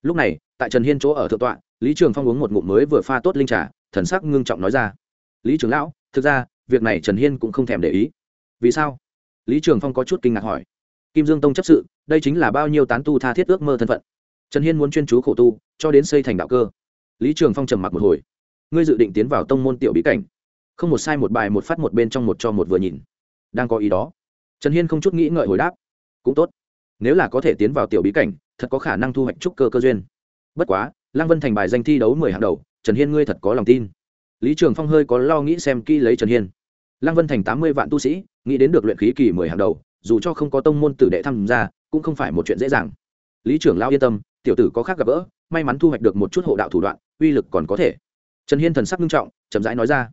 Lúc này, tại trần hiên chỗ ở thượng tọa lý trường phong uống một ngụm mới vừa pha tốt linh trà, thần sắc ngưng trọng nói ra. Lý trường lão, thực ra, việc này trần hiên cũng không thèm để ý. Vì sao? Lý trường phong có chút kinh ngạc hỏi. Kim dương tông chấp sự, đây chính là bao nhiêu tán tu tha thiết ước mơ thân phận? Trần hiên muốn chuyên chú khổ tu, cho đến xây thành đạo cơ. Lý trường phong trầm mặc một hồi. Ngươi dự định tiến vào tông môn tiểu bí cảnh. Không một sai một bài một phát một bên trong một cho một vừa nhìn. Đang có ý đó. Trần hiên không chút nghĩ ngợi hồi đáp. Cũng tốt. Nếu là có thể tiến vào tiểu bí cảnh, thật có khả năng thu hoạch trúc cơ cơ duyên. Bất quá lăng vân thành bài danh thi đấu mười hàng đầu, trần hiên ngươi thật có lòng tin. Lý trường phong hơi có lo nghĩ xem kỹ lấy trần hiên. Lăng vân thành tám mươi vạn tu sĩ, nghĩ đến được luyện khí kỳ mười hàng đầu, dù cho không có tông môn tử đệ tham gia, cũng không phải một chuyện dễ dàng. Lý trưởng lao yên tâm, tiểu tử có khác gặp gỡ, may mắn thu hoạch được một chút hộ đạo thủ đoạn, uy lực còn có thể. Trần hiên thần sắc nghiêm trọng, chậm rãi nói ra.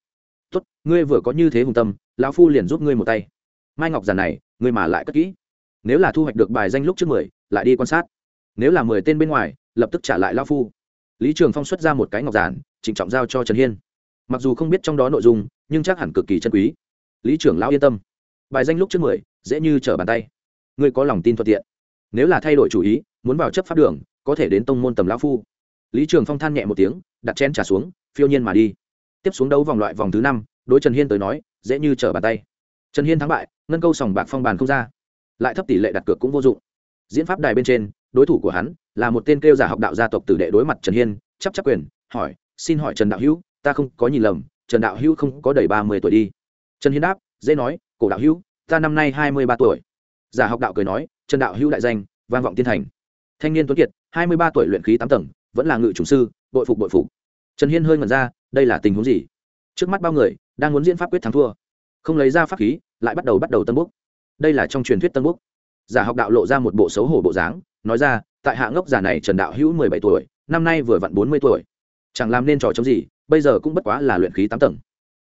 Tốt, ngươi vừa có như thế hùng tâm, lão phu liền giúp ngươi một tay. Mai ngọc giàn này, ngươi mà lại cất kỹ. Nếu là thu hoạch được bài danh lúc trước mười, lại đi quan sát. Nếu là mười tên bên ngoài, lập tức trả lại lão phu lý trường phong xuất ra một cái ngọc giản, trịnh trọng giao cho trần hiên. Mặc dù không biết trong đó nội dung, nhưng chắc hẳn cực kỳ chân quý. Lý trưởng lão yên tâm. Bài danh lúc trước mười, dễ như trở bàn tay. Ngươi có lòng tin thuận tiện. Nếu là thay đổi chủ ý, muốn vào chấp pháp đường, có thể đến tông môn tầm lão phu. Lý trường phong than nhẹ một tiếng, đặt chén trả xuống, phiêu nhiên mà đi. Tiếp xuống đấu vòng loại vòng thứ năm, đối trần hiên tới nói, dễ như trở bàn tay. Trần hiên thắng bại, ngân câu sòng bạc phong bàn không ra. Lại thấp tỷ lệ đặt cược cũng vô dụng. Diễn pháp đài bên trên đối thủ của hắn là một tên kêu giả học đạo gia tộc tử đệ đối mặt trần hiên chấp chấp quyền, hỏi, xin hỏi trần đạo hữu, ta không có nhìn lầm, trần đạo hữu không có đầy ba mươi tuổi đi. Trần hiên đáp, dễ nói, cổ đạo hữu, ta năm nay hai mươi ba tuổi. Giả học đạo cười nói, trần đạo hữu đại danh, vang vọng tiên thành. Thanh niên tuấn kiệt, hai mươi ba tuổi luyện khí tám tầng, vẫn là ngự chủ sư, bội phục bội phục. Trần hiên hơi ngẩn ra, đây là tình huống gì? Trước mắt bao người đang muốn diễn pháp quyết thắng thua. Không lấy ra pháp khí, lại bắt đầu bắt đầu tân búc đây là trong truyền thuyết tân búc giả học đạo lộ ra một bộ xấu hổ bộ dáng nói ra, tại hạ ngốc giả này trần đạo hữu mười bảy tuổi, năm nay vừa vặn bốn mươi tuổi. Chẳng làm nên trò chống gì, bây giờ cũng bất quá là luyện khí tám tầng.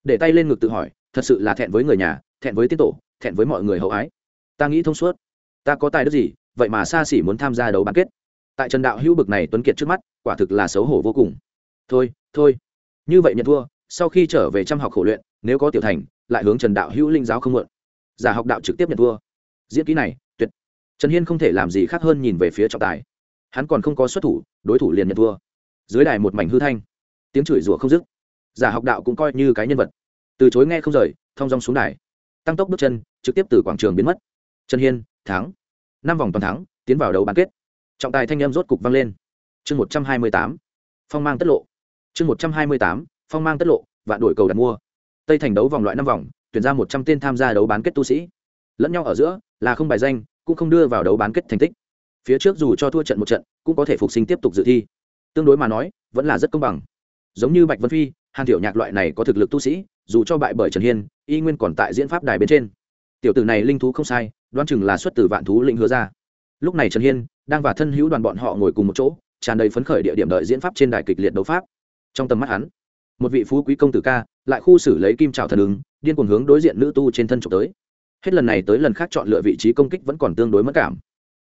Để tay lên ngực tự hỏi, thật sự là thẹn với người nhà, thẹn với tiết tổ, thẹn với mọi người hậu ái. Ta nghĩ thông suốt. Ta có tài đức gì, vậy mà xa xỉ muốn tham gia đấu bán kết. Tại trần đạo hữu bực này tuấn kiệt trước mắt, quả thực là xấu hổ vô cùng. Thôi thôi. Như vậy nhận thua, sau khi trở về chăm học khổ luyện, nếu có tiểu thành, lại hướng trần đạo hữu linh giáo không mượn giả học đạo trực tiếp nhận thua. Diễn kỹ này trần hiên không thể làm gì khác hơn nhìn về phía trọng tài. Hắn còn không có xuất thủ, đối thủ liền nhận thua. Dưới đài một mảnh hư thanh. Tiếng chửi rủa không dứt. Giả học đạo cũng coi như cái nhân vật. Từ chối nghe không rời, thong dong xuống đài. Tăng tốc bước chân, trực tiếp từ quảng trường biến mất. Trần hiên, thắng. Năm vòng toàn thắng, tiến vào đấu bán kết. Trọng tài thanh em rốt cục vang lên. Chương một trăm hai mươi tám. Phong mang tất lộ. Chương một trăm hai mươi tám, phong mang tất lộ và đổi cầu đặt mua. Tây thành đấu vòng loại năm vòng, tuyển ra một trăm tên tham gia đấu bán kết tu sĩ. Lẫn nhau ở giữa, là không bài danh cũng không đưa vào đấu bán kết thành tích. Phía trước dù cho thua trận một trận, cũng có thể phục sinh tiếp tục dự thi. Tương đối mà nói, vẫn là rất công bằng. Giống như bạch vân phi, hàn tiểu nhạc loại này có thực lực tu sĩ, dù cho bại bởi trần hiên, y nguyên còn tại diễn pháp đài bên trên. Tiểu tử này linh thú không sai đoan chừng là xuất từ vạn thú lĩnh hứa ra. Lúc này trần hiên đang và thân hữu đoàn bọn họ ngồi cùng một chỗ, tràn đầy phấn khởi địa điểm đợi diễn pháp trên đài kịch liệt đấu pháp. Trong tầm mắt hắn, một vị phú quý công tử ca, lại khu xử lấy kim trào thần ứng, điên cuồng hướng đối diện nữ tu trên thân trộm tới hết lần này tới lần khác chọn lựa vị trí công kích vẫn còn tương đối mất cảm.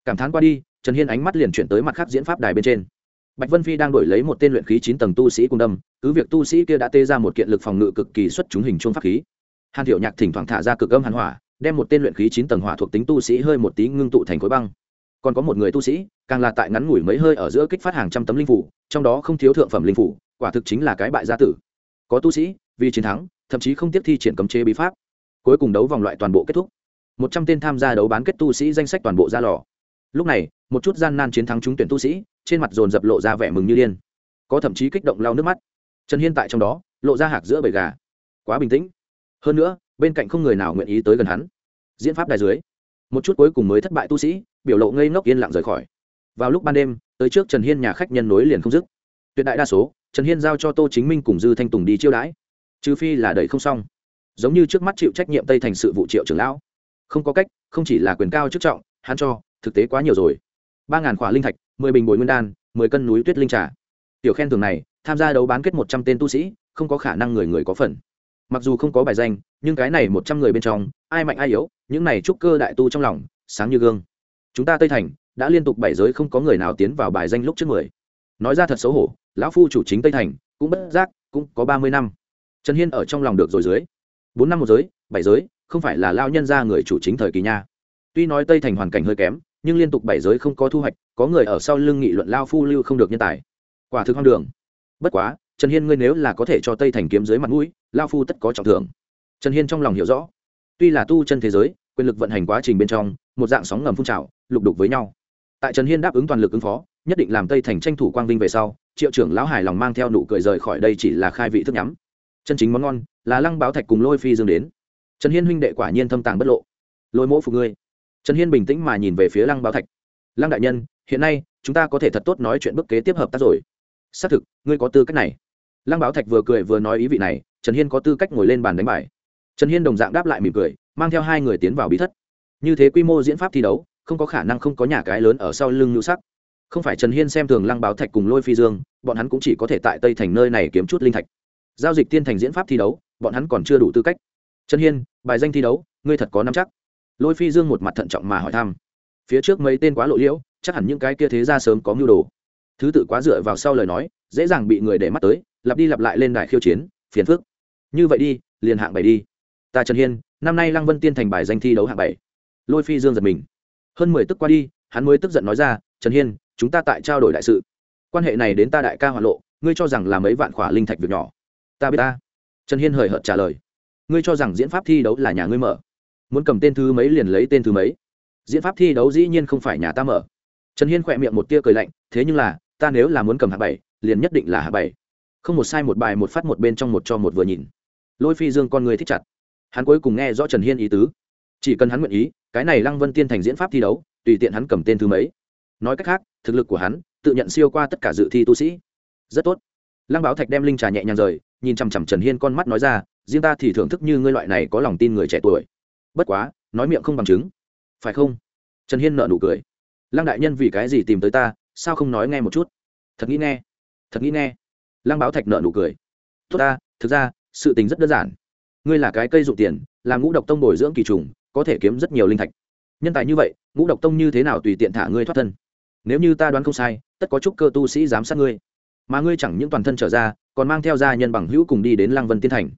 Cảm thán qua đi, trần hiên ánh mắt liền chuyển tới mặt khác diễn pháp đài bên trên. Bạch vân phi đang đổi lấy một tên luyện khí chín tầng tu sĩ cùng đâm, cứ việc tu sĩ kia đã tê ra một kiện lực phòng ngự cực kỳ xuất chúng hình chuông pháp khí. Hàn thiệu nhạc thỉnh thoảng thả ra cực âm hàn hỏa, đem một tên luyện khí chín tầng hỏa thuộc tính tu sĩ hơi một tí ngưng tụ thành khối băng. Còn có một người tu sĩ, càng là tại ngắn ngủi mấy hơi ở giữa kích phát hàng trăm tấm linh phủ, trong đó không thiếu thượng phẩm linh phủ, quả thực chính là cái bại gia tử. Có tu sĩ, vì chiến thắng, thậm chí không tiếp thi triển cấm chế bí pháp cuối cùng đấu vòng loại toàn bộ kết thúc. Một trăm tên tham gia đấu bán kết tu sĩ danh sách toàn bộ ra lò. Lúc này, một chút gian nan chiến thắng trúng tuyển tu sĩ, trên mặt dồn dập lộ ra vẻ mừng như điên. Có thậm chí kích động lau nước mắt. Trần hiên tại trong đó, lộ ra hạc giữa bầy gà. Quá bình tĩnh. Hơn nữa, bên cạnh không người nào nguyện ý tới gần hắn. Diễn pháp đài dưới, một chút cuối cùng mới thất bại tu sĩ, biểu lộ ngây ngốc yên lặng rời khỏi. Vào lúc ban đêm, tới trước trần hiên nhà khách nhân nối liền không dứt. Tuyệt đại đa số, trần hiên giao cho tô chính minh cùng dư thanh tùng đi chiêu đãi. Trừ phi là đẩy không xong giống như trước mắt chịu trách nhiệm tây thành sự vụ triệu trưởng lão. Không có cách, không chỉ là quyền cao chức trọng, hắn cho, thực tế quá nhiều rồi. Ba ngàn khỏa linh thạch, mười bình bồi nguyên đan, mười cân núi tuyết linh trà. Tiểu khen thường này, tham gia đấu bán kết một trăm tên tu sĩ, không có khả năng người người có phần. Mặc dù không có bài danh, nhưng cái này một trăm người bên trong, ai mạnh ai yếu, những này trúc cơ đại tu trong lòng, sáng như gương. Chúng ta tây thành, đã liên tục bảy giới không có người nào tiến vào bài danh lúc trước mười. Nói ra thật xấu hổ, lão phu chủ chính tây thành, cũng bất giác, cũng có ba mươi năm. Trần hiên ở trong lòng được rồi dưới bốn năm một giới, bảy giới, không phải là lao nhân ra người chủ chính thời kỳ nha. Tuy nói tây thành hoàn cảnh hơi kém, nhưng liên tục bảy giới không có thu hoạch, có người ở sau lưng nghị luận lao phu lưu không được nhân tài. Quả thực hoang đường. Bất quá, trần hiên ngươi nếu là có thể cho tây thành kiếm dưới mặt mũi, lao phu tất có trọng thưởng. Trần hiên trong lòng hiểu rõ. Tuy là tu chân thế giới, quyền lực vận hành quá trình bên trong, một dạng sóng ngầm phun trào, lục đục với nhau. Tại trần hiên đáp ứng toàn lực ứng phó, nhất định làm tây thành tranh thủ quang vinh về sau, triệu trưởng lão hài lòng mang theo nụ cười rời khỏi đây chỉ là khai vị thức nhắm. Chân chính món ngon là lăng báo thạch cùng lôi phi dương đến. Trần hiên huynh đệ quả nhiên thâm tàng bất lộ. Lôi mỗ phục ngươi. Trần hiên bình tĩnh mà nhìn về phía lăng báo thạch. Lăng đại nhân, hiện nay, chúng ta có thể thật tốt nói chuyện bức kế tiếp hợp tác rồi. Xác thực, ngươi có tư cách này. Lăng báo thạch vừa cười vừa nói ý vị này, trần hiên có tư cách ngồi lên bàn đánh bài. Trần hiên đồng dạng đáp lại mỉm cười, mang theo hai người tiến vào bí thất. Như thế quy mô diễn pháp thi đấu, không có khả năng không có nhà cái lớn ở sau lưng ngữ sắc. Không phải trần hiên xem thường lăng báo thạch cùng lôi phi dương, bọn hắn cũng chỉ có thể tại tây thành nơi này kiếm chút linh thạch giao dịch tiên thành diễn pháp thi đấu, bọn hắn còn chưa đủ tư cách. Trần hiên, bài danh thi đấu, ngươi thật có năm chắc. Lôi phi dương một mặt thận trọng mà hỏi thăm. Phía trước mấy tên quá lộ liễu, chắc hẳn những cái kia thế ra sớm có mưu đồ. Thứ tự quá dựa vào sau lời nói, dễ dàng bị người để mắt tới, lặp đi lặp lại lên đài khiêu chiến, phiền phức. Như vậy đi, liền hạng bảy đi. Ta trần hiên, năm nay lăng vân tiên thành bài danh thi đấu hạng bảy. Lôi phi dương giật mình. Hơn mười tức qua đi, hắn mới tức giận nói ra, trần hiên, chúng ta tại trao đổi đại sự. Quan hệ này đến ta đại ca hoạn lộ, ngươi cho rằng là mấy vạn khỏa linh thạch việc nhỏ ta biết ta. Trần hiên hời hợt trả lời. Ngươi cho rằng diễn pháp thi đấu là nhà ngươi mở. Muốn cầm tên thứ mấy liền lấy tên thứ mấy. Diễn pháp thi đấu dĩ nhiên không phải nhà ta mở. Trần hiên khỏe miệng một tia cười lạnh, thế nhưng là, ta nếu là muốn cầm hạ bảy, liền nhất định là hạ bảy. Không một sai một bài, một phát một bên trong một cho một vừa nhìn. Lôi phi dương con người thích chặt. Hắn cuối cùng nghe rõ trần hiên ý tứ. Chỉ cần hắn nguyện ý, cái này lăng vân tiên thành diễn pháp thi đấu, tùy tiện hắn cầm tên thứ mấy. Nói cách khác, thực lực của hắn, tự nhận siêu qua tất cả dự thi tu sĩ. Rất tốt. Lăng báo thạch đem linh trà nhẹ nhàng rời nhìn chằm chằm trần hiên con mắt nói ra, riêng ta thì thưởng thức như ngươi loại này có lòng tin người trẻ tuổi. Bất quá, nói miệng không bằng chứng. Phải không? Trần hiên nợ nụ cười. Lăng đại nhân vì cái gì tìm tới ta, sao không nói nghe một chút? Thật nghĩ nghe, thật nghĩ nghe. Lăng báo thạch nợ nụ cười. Tốt ta, thực ra, sự tình rất đơn giản. Ngươi là cái cây dụ tiền làm ngũ độc tông bồi dưỡng kỳ trùng, có thể kiếm rất nhiều linh thạch. Nhân tài như vậy, ngũ độc tông như thế nào tùy tiện thả ngươi thoát thân? Nếu như ta đoán không sai, tất có chúc cơ tu sĩ giám sát ngươi mà ngươi chẳng những toàn thân trở ra, còn mang theo gia nhân bằng hữu cùng đi đến lăng vân tiên thành.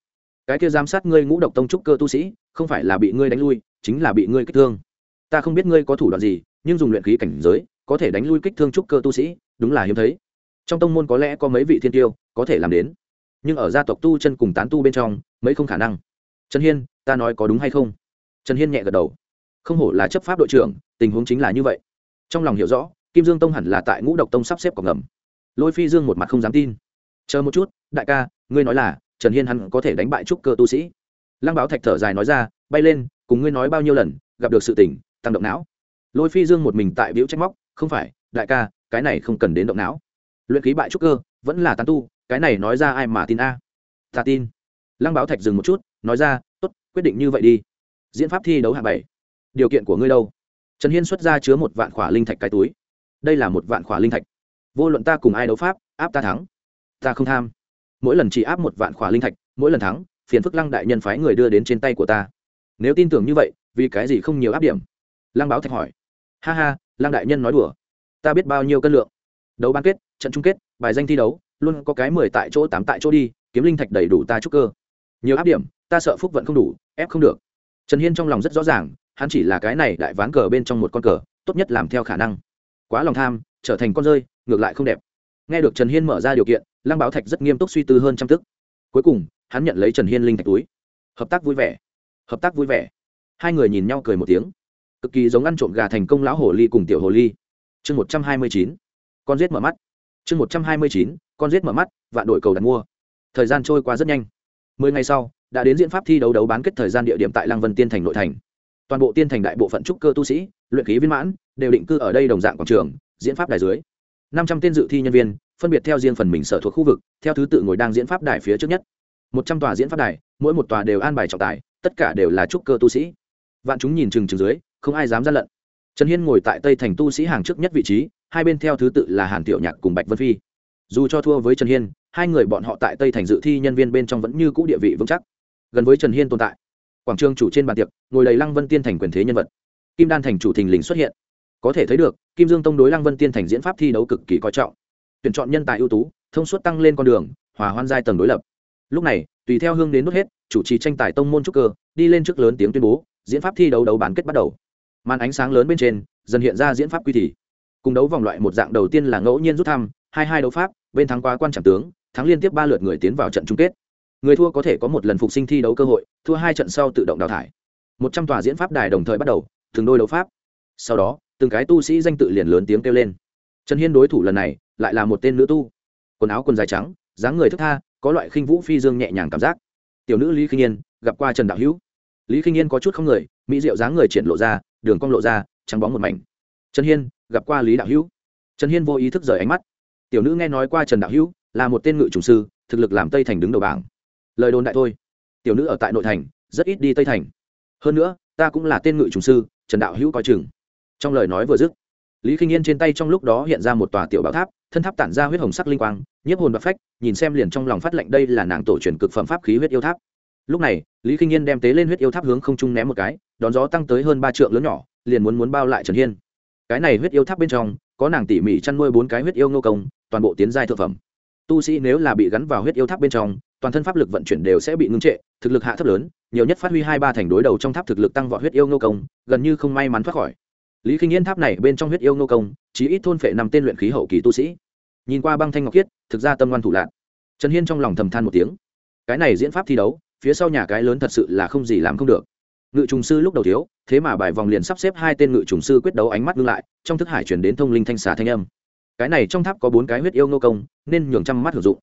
Cái kia giám sát ngươi ngũ độc tông trúc cơ tu sĩ, không phải là bị ngươi đánh lui, chính là bị ngươi kích thương. Ta không biết ngươi có thủ đoạn gì, nhưng dùng luyện khí cảnh giới, có thể đánh lui kích thương trúc cơ tu sĩ, đúng là hiếm thấy. Trong tông môn có lẽ có mấy vị thiên tiêu, có thể làm đến. Nhưng ở gia tộc tu chân cùng tán tu bên trong, mấy không khả năng. Trần hiên, ta nói có đúng hay không? Trần hiên nhẹ gật đầu. Không hổ là chấp pháp đội trưởng, tình huống chính là như vậy. Trong lòng hiểu rõ, kim dương tông hẳn là tại ngũ độc tông sắp xếp cọc ngầm lôi phi dương một mặt không dám tin. Chờ một chút, đại ca, ngươi nói là, trần hiên hắn có thể đánh bại trúc cơ tu sĩ. Lăng báo thạch thở dài nói ra, bay lên, cùng ngươi nói bao nhiêu lần, gặp được sự tỉnh tăng động não. Lôi phi dương một mình tại biểu trách móc, không phải, đại ca, cái này không cần đến động não. Luyện ký bại trúc cơ, vẫn là tán tu, cái này nói ra ai mà tin a? Ta tin. Lăng báo thạch dừng một chút, nói ra, tốt, quyết định như vậy đi. Diễn pháp thi đấu hạng bảy. Điều kiện của ngươi đâu? Trần hiên xuất ra chứa một vạn khỏa linh thạch cái túi. Đây là một vạn khỏa linh thạch vô luận ta cùng ai đấu pháp, áp ta thắng. Ta không tham. Mỗi lần chỉ áp một vạn khỏa linh thạch, mỗi lần thắng, phiền phức lăng đại nhân phái người đưa đến trên tay của ta. Nếu tin tưởng như vậy, vì cái gì không nhiều áp điểm? Lăng báo thạch hỏi. Ha ha, lăng đại nhân nói đùa. Ta biết bao nhiêu cân lượng. Đấu bán kết, trận chung kết, bài danh thi đấu, luôn có cái mười tại chỗ, tám tại chỗ đi, kiếm linh thạch đầy đủ ta chúc cơ. Nhiều áp điểm, ta sợ phúc vận không đủ, ép không được. Trần hiên trong lòng rất rõ ràng, hắn chỉ là cái này đại ván cờ bên trong một con cờ, tốt nhất làm theo khả năng quá lòng tham, trở thành con rơi, ngược lại không đẹp. Nghe được trần hiên mở ra điều kiện, lăng báo thạch rất nghiêm túc suy tư hơn trăm tức cuối cùng, hắn nhận lấy trần hiên linh thạch túi. Hợp tác vui vẻ. Hợp tác vui vẻ. Hai người nhìn nhau cười một tiếng. Cực kỳ giống ăn trộm gà thành công lão hồ ly cùng tiểu hồ ly. Chương một trăm hai mươi chín. Con rết mở mắt. Chương một trăm hai mươi chín. Con rết mở mắt, vạn đội cầu đặt mua. Thời gian trôi qua rất nhanh. Mười ngày sau, đã đến diễn pháp thi đấu đấu bán kết thời gian địa điểm tại lăng vân tiên thành nội thành toàn bộ tiên thành đại bộ phận trúc cơ tu sĩ, luyện khí viên mãn, đều định cư ở đây đồng dạng quảng trường, diễn pháp đài dưới. năm trăm tên dự thi nhân viên, phân biệt theo riêng phần mình sở thuộc khu vực, theo thứ tự ngồi đang diễn pháp đài phía trước nhất. Một trăm tòa diễn pháp đài, mỗi một tòa đều an bài trọng tài, tất cả đều là trúc cơ tu sĩ. Vạn chúng nhìn chừng chừng dưới, không ai dám gian lận. Trần hiên ngồi tại tây thành tu sĩ hàng trước nhất vị trí, hai bên theo thứ tự là hàn tiểu nhạc cùng bạch vân phi. Dù cho thua với trần hiên, hai người bọn họ tại tây thành dự thi nhân viên bên trong vẫn như cũ địa vị vững chắc. Gần với trần hiên tồn tại quảng trường chủ trên bàn tiệc, ngồi đầy lăng vân tiên thành quyền thế nhân vật. Kim đan thành chủ thình lình xuất hiện. Có thể thấy được, kim dương tông đối lăng vân tiên thành diễn pháp thi đấu cực kỳ coi trọng. Tuyển chọn nhân tài ưu tú, thông suốt tăng lên con đường, hòa hoan giai tầng đối lập. Lúc này, tùy theo hương đến nút hết, chủ trì tranh tài tông môn trúc cơ, đi lên trước lớn tiếng tuyên bố, diễn pháp thi đấu đấu bán kết bắt đầu. Màn ánh sáng lớn bên trên, dần hiện ra diễn pháp quy thì. cùng đấu vòng loại một dạng đầu tiên là ngẫu nhiên rút thăm, hai hai đấu pháp, bên thắng quá quan trọng tướng, thắng liên tiếp ba lượt người tiến vào trận chung kết người thua có thể có một lần phục sinh thi đấu cơ hội, thua hai trận sau tự động đào thải. Một trăm tòa diễn pháp đài đồng thời bắt đầu, từng đôi đấu pháp. Sau đó, từng cái tu sĩ danh tự liền lớn tiếng kêu lên. Trần hiên đối thủ lần này, lại là một tên nữ tu. Quần áo quần dài trắng, dáng người thức tha, có loại khinh vũ phi dương nhẹ nhàng cảm giác. Tiểu nữ lý khinh yên, gặp qua trần đạo hữu. Lý khinh yên có chút không người, mỹ diệu dáng người triển lộ ra, đường cong lộ ra, trắng bóng một mảnh. Trần hiên, gặp qua lý đạo hữu. Trần hiên vô ý thức rời ánh mắt. Tiểu nữ nghe nói qua trần đạo hữu, là một tên ngự trùng sư, thực lực làm tây thành đứng đầu bảng lời đồn đại thôi. Tiểu nữ ở tại nội thành, rất ít đi tây thành. Hơn nữa, ta cũng là tên ngự trùng sư, trần đạo hữu coi chừng. Trong lời nói vừa dứt, lý khinh yên trên tay trong lúc đó hiện ra một tòa tiểu bảo tháp, thân tháp tản ra huyết hồng sắc linh quang, nhiếp hồn và phách, nhìn xem liền trong lòng phát lệnh đây là nàng tổ truyền cực phẩm pháp khí huyết yêu tháp. Lúc này, lý khinh yên đem tế lên huyết yêu tháp hướng không trung ném một cái, đón gió tăng tới hơn ba trượng lớn nhỏ, liền muốn muốn bao lại trần hiên. Cái này huyết yêu tháp bên trong, có nàng tỉ mỉ chăn nuôi bốn cái huyết yêu ngô công, toàn bộ tiến giai thượng phẩm. Tu sĩ nếu là bị gắn vào huyết yêu tháp bên trong toàn thân pháp lực vận chuyển đều sẽ bị ngưng trệ, thực lực hạ thấp lớn, nhiều nhất phát huy hai ba thành đối đầu trong tháp thực lực tăng vọt huyết yêu nô công, gần như không may mắn thoát khỏi. Lý khinh yên tháp này bên trong huyết yêu nô công chỉ ít thôn phệ năm tên luyện khí hậu kỳ tu sĩ. Nhìn qua băng thanh ngọc khiết, thực ra tâm ngoan thủ lạc trần hiên trong lòng thầm than một tiếng. Cái này diễn pháp thi đấu, phía sau nhà cái lớn thật sự là không gì làm không được. Ngự trùng sư lúc đầu thiếu, thế mà bài vòng liền sắp xếp hai tên ngự trùng sư quyết đấu ánh mắt ngưng lại, trong thức hải chuyển đến thông linh thanh xà thanh âm. Cái này trong tháp có bốn cái huyết yêu nô công, nên nhường trăm mắt hưởng dụng.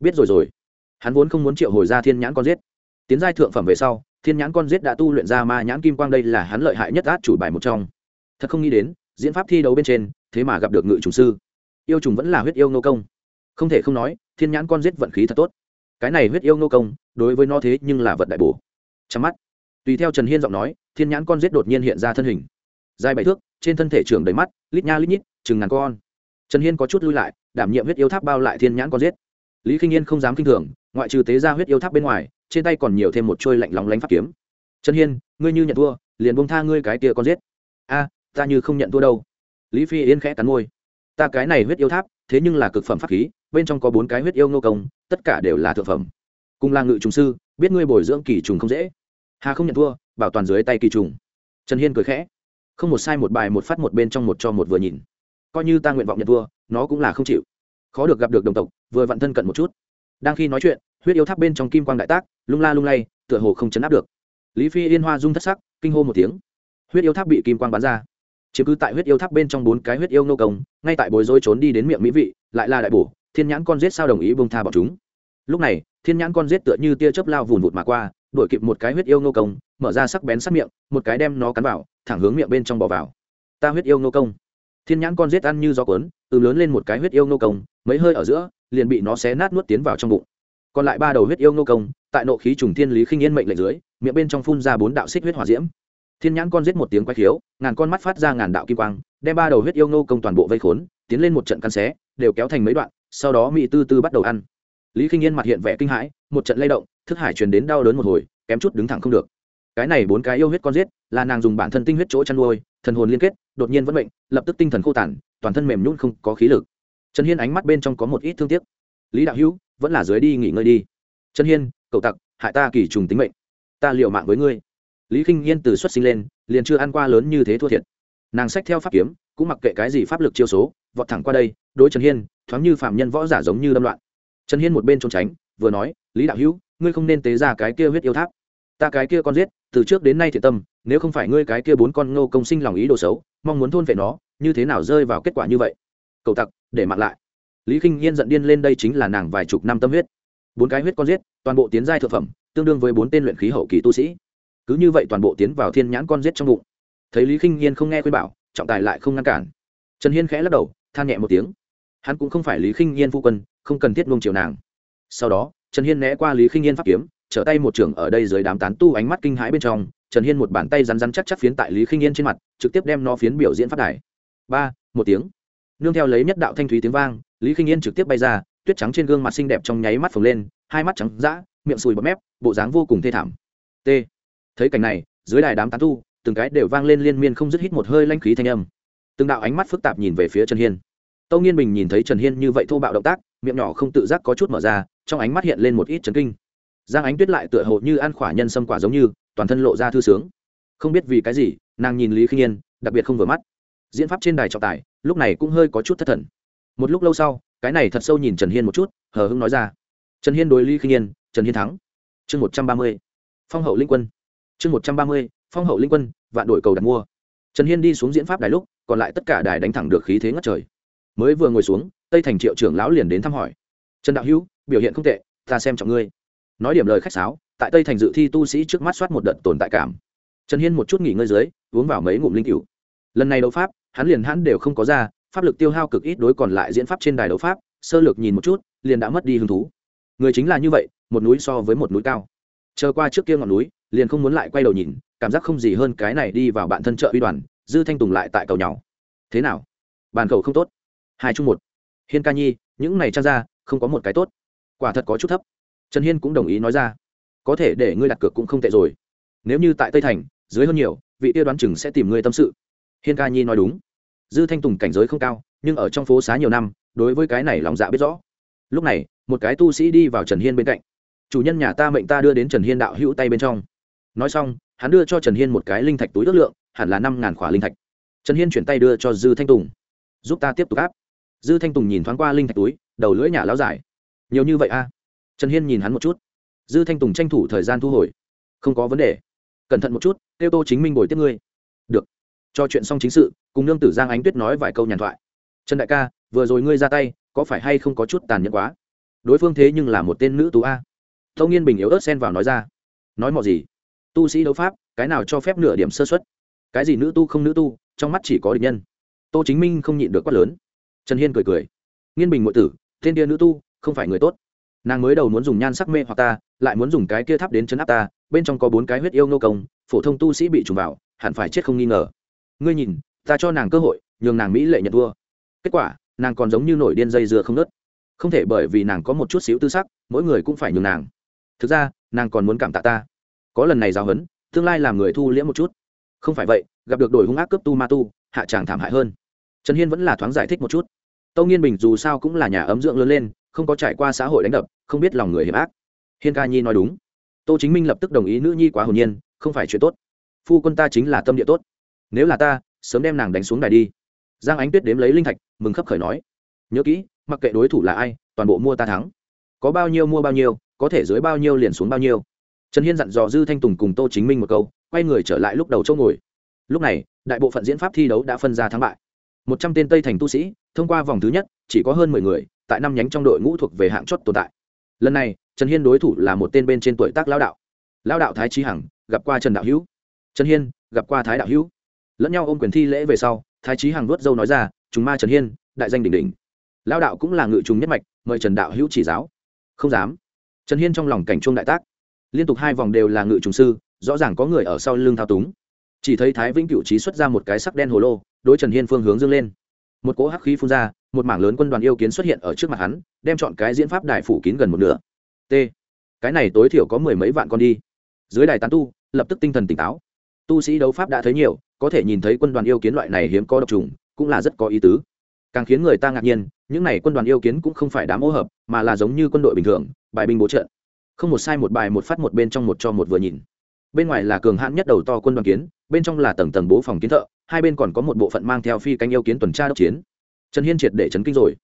Biết rồi rồi hắn vốn không muốn triệu hồi ra thiên nhãn con giết. Tiến giai thượng phẩm về sau, thiên nhãn con giết đã tu luyện ra ma nhãn kim quang đây là hắn lợi hại nhất át chủ bài một trong. Thật không nghĩ đến, diễn pháp thi đấu bên trên, thế mà gặp được ngự trùng sư. Yêu trùng vẫn là huyết yêu nô công. Không thể không nói, thiên nhãn con giết vận khí thật tốt. Cái này huyết yêu nô công, đối với nó thế nhưng là vật đại bổ. Chắm mắt. Tùy theo trần hiên giọng nói, thiên nhãn con giết đột nhiên hiện ra thân hình. Dài bảy thước, trên thân thể trưởng đầy mắt, lít nha lít nhít, chừng ngàn con. Trần hiên có chút lui lại, đảm nhiệm huyết yêu tháp bao lại thiên nhãn con giết lý khinh yên không dám k i n h thường, ngoại trừ tế ra huyết yêu tháp bên ngoài, trên tay còn nhiều thêm một trôi lạnh lóng lánh pháp kiếm. Trần hiên, ngươi như nhận thua, liền bông tha ngươi cái kia con giết. A, ta như không nhận thua đâu. Lý phi yên khẽ cắn môi. Ta cái này huyết yêu tháp, thế nhưng là cực phẩm pháp khí, bên trong có bốn cái huyết yêu ngô công, tất cả đều là thượng phẩm. Cùng là ngự trùng sư, biết ngươi bồi dưỡng kỳ trùng không dễ. Hà không nhận thua, bảo toàn dưới tay kỳ trùng. Trần hiên cười khẽ. Không một sai một bài một phát một bên trong một cho một vừa nhìn. Coi như ta nguyện vọng nhận thua, nó cũng là không chịu khó được gặp được đồng tộc, vừa vặn thân cận một chút. Đang khi nói chuyện, huyết yêu tháp bên trong kim quang đại tác, lung la lung lay, tựa hồ không chấn áp được. Lý phi yên hoa rung thất sắc, kinh hô một tiếng. Huyết yêu tháp bị kim quang bắn ra. Chiếm cứ tại huyết yêu tháp bên trong bốn cái huyết yêu nô công, ngay tại bồi dối trốn đi đến miệng mỹ vị, lại là đại bổ, thiên nhãn con rết sao đồng ý bông tha bọn chúng. Lúc này, thiên nhãn con rết tựa như tia chớp lao vùn vụt mà qua, đuổi kịp một cái huyết yêu nô công, mở ra sắc bén sắc miệng, một cái đem nó cắn vào, thẳng hướng miệng bên trong bỏ vào. Ta huyết yêu nô công. Thiên nhãn con rết ăn như gió cuốn từ lớn lên một cái huyết yêu nô công, mấy hơi ở giữa, liền bị nó xé nát nuốt tiến vào trong bụng. Còn lại ba đầu huyết yêu nô công, tại nộ khí trùng thiên lý khinh yên mệnh lệnh dưới, miệng bên trong phun ra bốn đạo xích huyết hỏa diễm. Thiên nhãn con giết một tiếng quay khiếu, ngàn con mắt phát ra ngàn đạo kim quang, đem ba đầu huyết yêu nô công toàn bộ vây khốn, tiến lên một trận căn xé, đều kéo thành mấy đoạn, sau đó mỹ tư tư bắt đầu ăn. Lý khinh yên mặt hiện vẻ kinh hãi, một trận lay động, thức hải truyền đến đau đớn một hồi, kém chút đứng thẳng không được. Cái này bốn cái yêu huyết con giết, là nàng dùng bản thân tinh huyết chỗ chăn nuôi thần hồn liên kết, đột nhiên vẫn bệnh lập tức tinh thần khô tản toàn thân mềm nhún không có khí lực. Trần hiên ánh mắt bên trong có một ít thương tiếc. Lý đạo hữu, vẫn là dưới đi nghỉ ngơi đi. Trần hiên, cậu tặc, hại ta kỳ trùng tính mệnh. Ta liều mạng với ngươi. Lý k i n h yên từ xuất sinh lên, liền chưa ăn qua lớn như thế thua thiệt. Nàng xách theo pháp kiếm, cũng mặc kệ cái gì pháp lực chiêu số, vọt thẳng qua đây, đối trần hiên, thoáng như phạm nhân võ giả giống như lâm loạn. Trần hiên một bên trốn tránh, vừa nói, lý đạo hữu, ngươi không nên tế ra cái kia huyết yêu tháp ta cái kia con giết, từ trước đến nay thiện tâm, nếu không phải ngươi cái kia bốn con ngô công sinh lòng ý đồ xấu, mong muốn thôn vệ nó, như thế nào rơi vào kết quả như vậy? Cậu tặc, để mặc lại. Lý k i n h yên giận điên lên đây chính là nàng vài chục năm tâm huyết. Bốn cái huyết con giết, toàn bộ tiến giai thực phẩm, tương đương với bốn tên luyện khí hậu kỳ tu sĩ. Cứ như vậy toàn bộ tiến vào thiên nhãn con giết trong bụng. Thấy lý k i n h yên không nghe khuyên bảo, trọng tài lại không ngăn cản. Trần hiên khẽ lắc đầu, than nhẹ một tiếng. Hắn cũng không phải lý k i n h yên phu quân, không cần thiết nuông chiều nàng. Sau đó, trần hiên né qua lý k i n h yên pháp kiếm trở tay một trưởng ở đây dưới đám tán tu ánh mắt kinh hãi bên trong, trần hiên một bàn tay rắn rắn chắc chắc phiến tại lý khinh yên trên mặt, trực tiếp đem nó phiến biểu diễn phát đài. Ba, một tiếng. Nương theo lấy nhất đạo thanh thúy tiếng vang, lý khinh yên trực tiếp bay ra, tuyết trắng trên gương mặt xinh đẹp trong nháy mắt phồng lên, hai mắt trắng d ã miệng sùi bọt mép, bộ dáng vô cùng thê thảm. T. Thấy cảnh này, dưới đài đám tán tu, từng cái đều vang lên liên miên không dứt hít một hơi lanh khí thanh âm. Từng đạo ánh mắt phức tạp nhìn về phía trần hiên. Tâu nghiên bình nhìn thấy trần hiên như vậy thô bạo động tác, miệng nhỏ không tự giác có chút mở ra, trong ánh mắt hiện lên một ít chấn kinh giang ánh tuyết lại tựa hồ như ăn khỏa nhân sâm quả giống như, toàn thân lộ ra thư sướng. Không biết vì cái gì, nàng nhìn lý khinh yên, đặc biệt không vừa mắt. Diễn pháp trên đài trọng tài, lúc này cũng hơi có chút thất thần. Một lúc lâu sau, cái này thật sâu nhìn trần hiên một chút, hờ hưng nói ra. Trần hiên đối lý khinh yên, trần hiên thắng. Chương một trăm ba mươi, phong hậu linh quân. Chương một trăm ba mươi, phong hậu linh quân, vạn đội cầu đặt mua. Trần hiên đi xuống diễn pháp đài lúc, còn lại tất cả đài đánh thẳng được khí thế ngất trời. Mới vừa ngồi xuống, tây thành triệu trưởng lão liền đến thăm hỏi. Trần đạo hữu, biểu hiện không tệ, ta xem trọng ngươi nói điểm lời khách sáo, tại tây thành dự thi tu sĩ trước mắt soát một đợt tồn tại cảm. Trần hiên một chút nghỉ ngơi dưới, uống vào mấy ngụm linh cựu lần này đấu pháp, hắn liền hắn đều không có ra, pháp lực tiêu hao cực ít đối còn lại diễn pháp trên đài đấu pháp, sơ lược nhìn một chút, liền đã mất đi hứng thú. Người chính là như vậy, một núi so với một núi cao. Chờ qua trước kia ngọn núi, liền không muốn lại quay đầu nhìn, cảm giác không gì hơn cái này đi vào bạn thân trợ uy đoàn, dư thanh tùng lại tại cầu nhau thế nào? Bàn cầu không tốt. Hai chung một. Hiên ca nhi, những này trang ra, không có một cái tốt. Quả thật có chút thấp trần hiên cũng đồng ý nói ra. Có thể để ngươi đặt cược cũng không tệ rồi. Nếu như tại tây thành, dưới hơn nhiều, vị tiêu đoán chừng sẽ tìm ngươi tâm sự. Hiên ca nhi nói đúng. Dư thanh tùng cảnh giới không cao, nhưng ở trong phố xá nhiều năm, đối với cái này lòng dạ biết rõ. Lúc này, một cái tu sĩ đi vào trần hiên bên cạnh. Chủ nhân nhà ta mệnh ta đưa đến trần hiên đạo hữu tay bên trong. Nói xong, hắn đưa cho trần hiên một cái linh thạch túi ước lượng, hẳn là năm ngàn khỏa linh thạch. Trần hiên chuyển tay đưa cho dư thanh tùng. Giúp ta tiếp tục áp. Dư thanh tùng nhìn thoáng qua linh thạch túi, đầu lưỡi nhà láo dài. Nhiều như vậy a? à? Trần hiên nhìn hắn một chút. Dư thanh tùng tranh thủ thời gian thu hồi. Không có vấn đề. Cẩn thận một chút, tiêu tô chính minh bồi tiếp ngươi. Được. Cho chuyện xong chính sự, cùng nương tử giang ánh tuyết nói vài câu nhàn thoại. Trần đại ca, vừa rồi ngươi ra tay, có phải hay không có chút tàn nhẫn quá? Đối phương thế nhưng là một tên nữ tú a. Tâu nghiên bình yếu ớt xen vào nói ra. Nói mọi gì? Tu sĩ đấu pháp, cái nào cho phép nửa điểm sơ xuất cái gì nữ tu không nữ tu, trong mắt chỉ có địch nhân. Tô chính minh không nhịn được quát lớn. Trần hiên cười cười. Nghiên bình ngụy tử, tên kia nữ tu, không phải người tốt nàng mới đầu muốn dùng nhan sắc mê hoặc ta, lại muốn dùng cái kia tháp đến chấn áp ta, bên trong có bốn cái huyết yêu nô công, phổ thông tu sĩ bị trùng vào, hẳn phải chết không nghi ngờ. Ngươi nhìn, ta cho nàng cơ hội, nhường nàng mỹ lệ nhận thua. Kết quả, nàng còn giống như nổi điên dây dưa không nớt không thể bởi vì nàng có một chút xíu tư sắc, mỗi người cũng phải nhường nàng. Thực ra, nàng còn muốn cảm tạ ta. Có lần này giáo huấn tương lai làm người thu liễm một chút. Không phải vậy, gặp được đổi hung ác cấp tu ma tu, hạ tràng thảm hại hơn. Trần hiên vẫn là thoáng giải thích một chút. Tâu nghiên bình dù sao cũng là nhà ấm dưỡng lớn lên không có trải qua xã hội đánh đập, không biết lòng người hiểm ác. Hiên ca nhi nói đúng. Tô chính minh lập tức đồng ý nữ nhi quá hồn nhiên, không phải chuyện tốt. Phu quân ta chính là tâm địa tốt. Nếu là ta, sớm đem nàng đánh xuống đài đi. Giang ánh tuyết đếm lấy linh thạch, mừng khấp khởi nói. Nhớ kỹ, mặc kệ đối thủ là ai, toàn bộ mua ta thắng. Có bao nhiêu mua bao nhiêu, có thể dưới bao nhiêu liền xuống bao nhiêu. Trần hiên dặn dò dư thanh tùng cùng tô chính minh một câu, quay người trở lại lúc đầu chỗ ngồi. Lúc này, đại bộ phận diễn pháp thi đấu đã phân ra thắng bại. Một trăm tên tây thành tu sĩ, thông qua vòng thứ nhất, chỉ có hơn mười người tại năm nhánh trong đội ngũ thuộc về hạng chót tồn tại. Lần này, trần hiên đối thủ là một tên bên trên tuổi tác lao đạo. Lao đạo thái trí hằng, gặp qua trần đạo hữu. Trần hiên, gặp qua thái đạo hữu. Lẫn nhau ôm quyền thi lễ về sau, thái trí hằng vuốt dâu nói ra, chúng ma trần hiên, đại danh đỉnh đỉnh. Lao đạo cũng là ngự trùng nhất mạch, mời trần đạo hữu chỉ giáo. Không dám. Trần hiên trong lòng cảnh chuông đại tác. Liên tục hai vòng đều là ngự trùng sư, rõ ràng có người ở sau lưng thao túng. Chỉ thấy thái vĩnh cựu trí xuất ra một cái sắc đen hồ lô, đối trần hiên phương hướng dâng lên. Một cỗ hắc khí phun ra một mảng lớn quân đoàn yêu kiến xuất hiện ở trước mặt hắn, đem chọn cái diễn pháp đài phủ kín gần một nửa. T. Cái này tối thiểu có mười mấy vạn con đi. Dưới đài tán tu, lập tức tinh thần tỉnh táo. Tu sĩ đấu pháp đã thấy nhiều, có thể nhìn thấy quân đoàn yêu kiến loại này hiếm có độc trùng, cũng là rất có ý tứ. Càng khiến người ta ngạc nhiên, những n à y quân đoàn yêu kiến cũng không phải đám ô hợp, mà là giống như quân đội bình thường, bài binh bố trợ. Không một sai một bài, một phát một bên trong một cho một vừa nhìn. Bên ngoài là cường hãn nhất đầu to quân đoàn kiến, bên trong là tầng tầng bố phòng kiến thợ, hai bên còn có một bộ phận mang theo phi cánh yêu kiến tuần tra đốc chiến trần hiên triệt để chấn kinh rồi.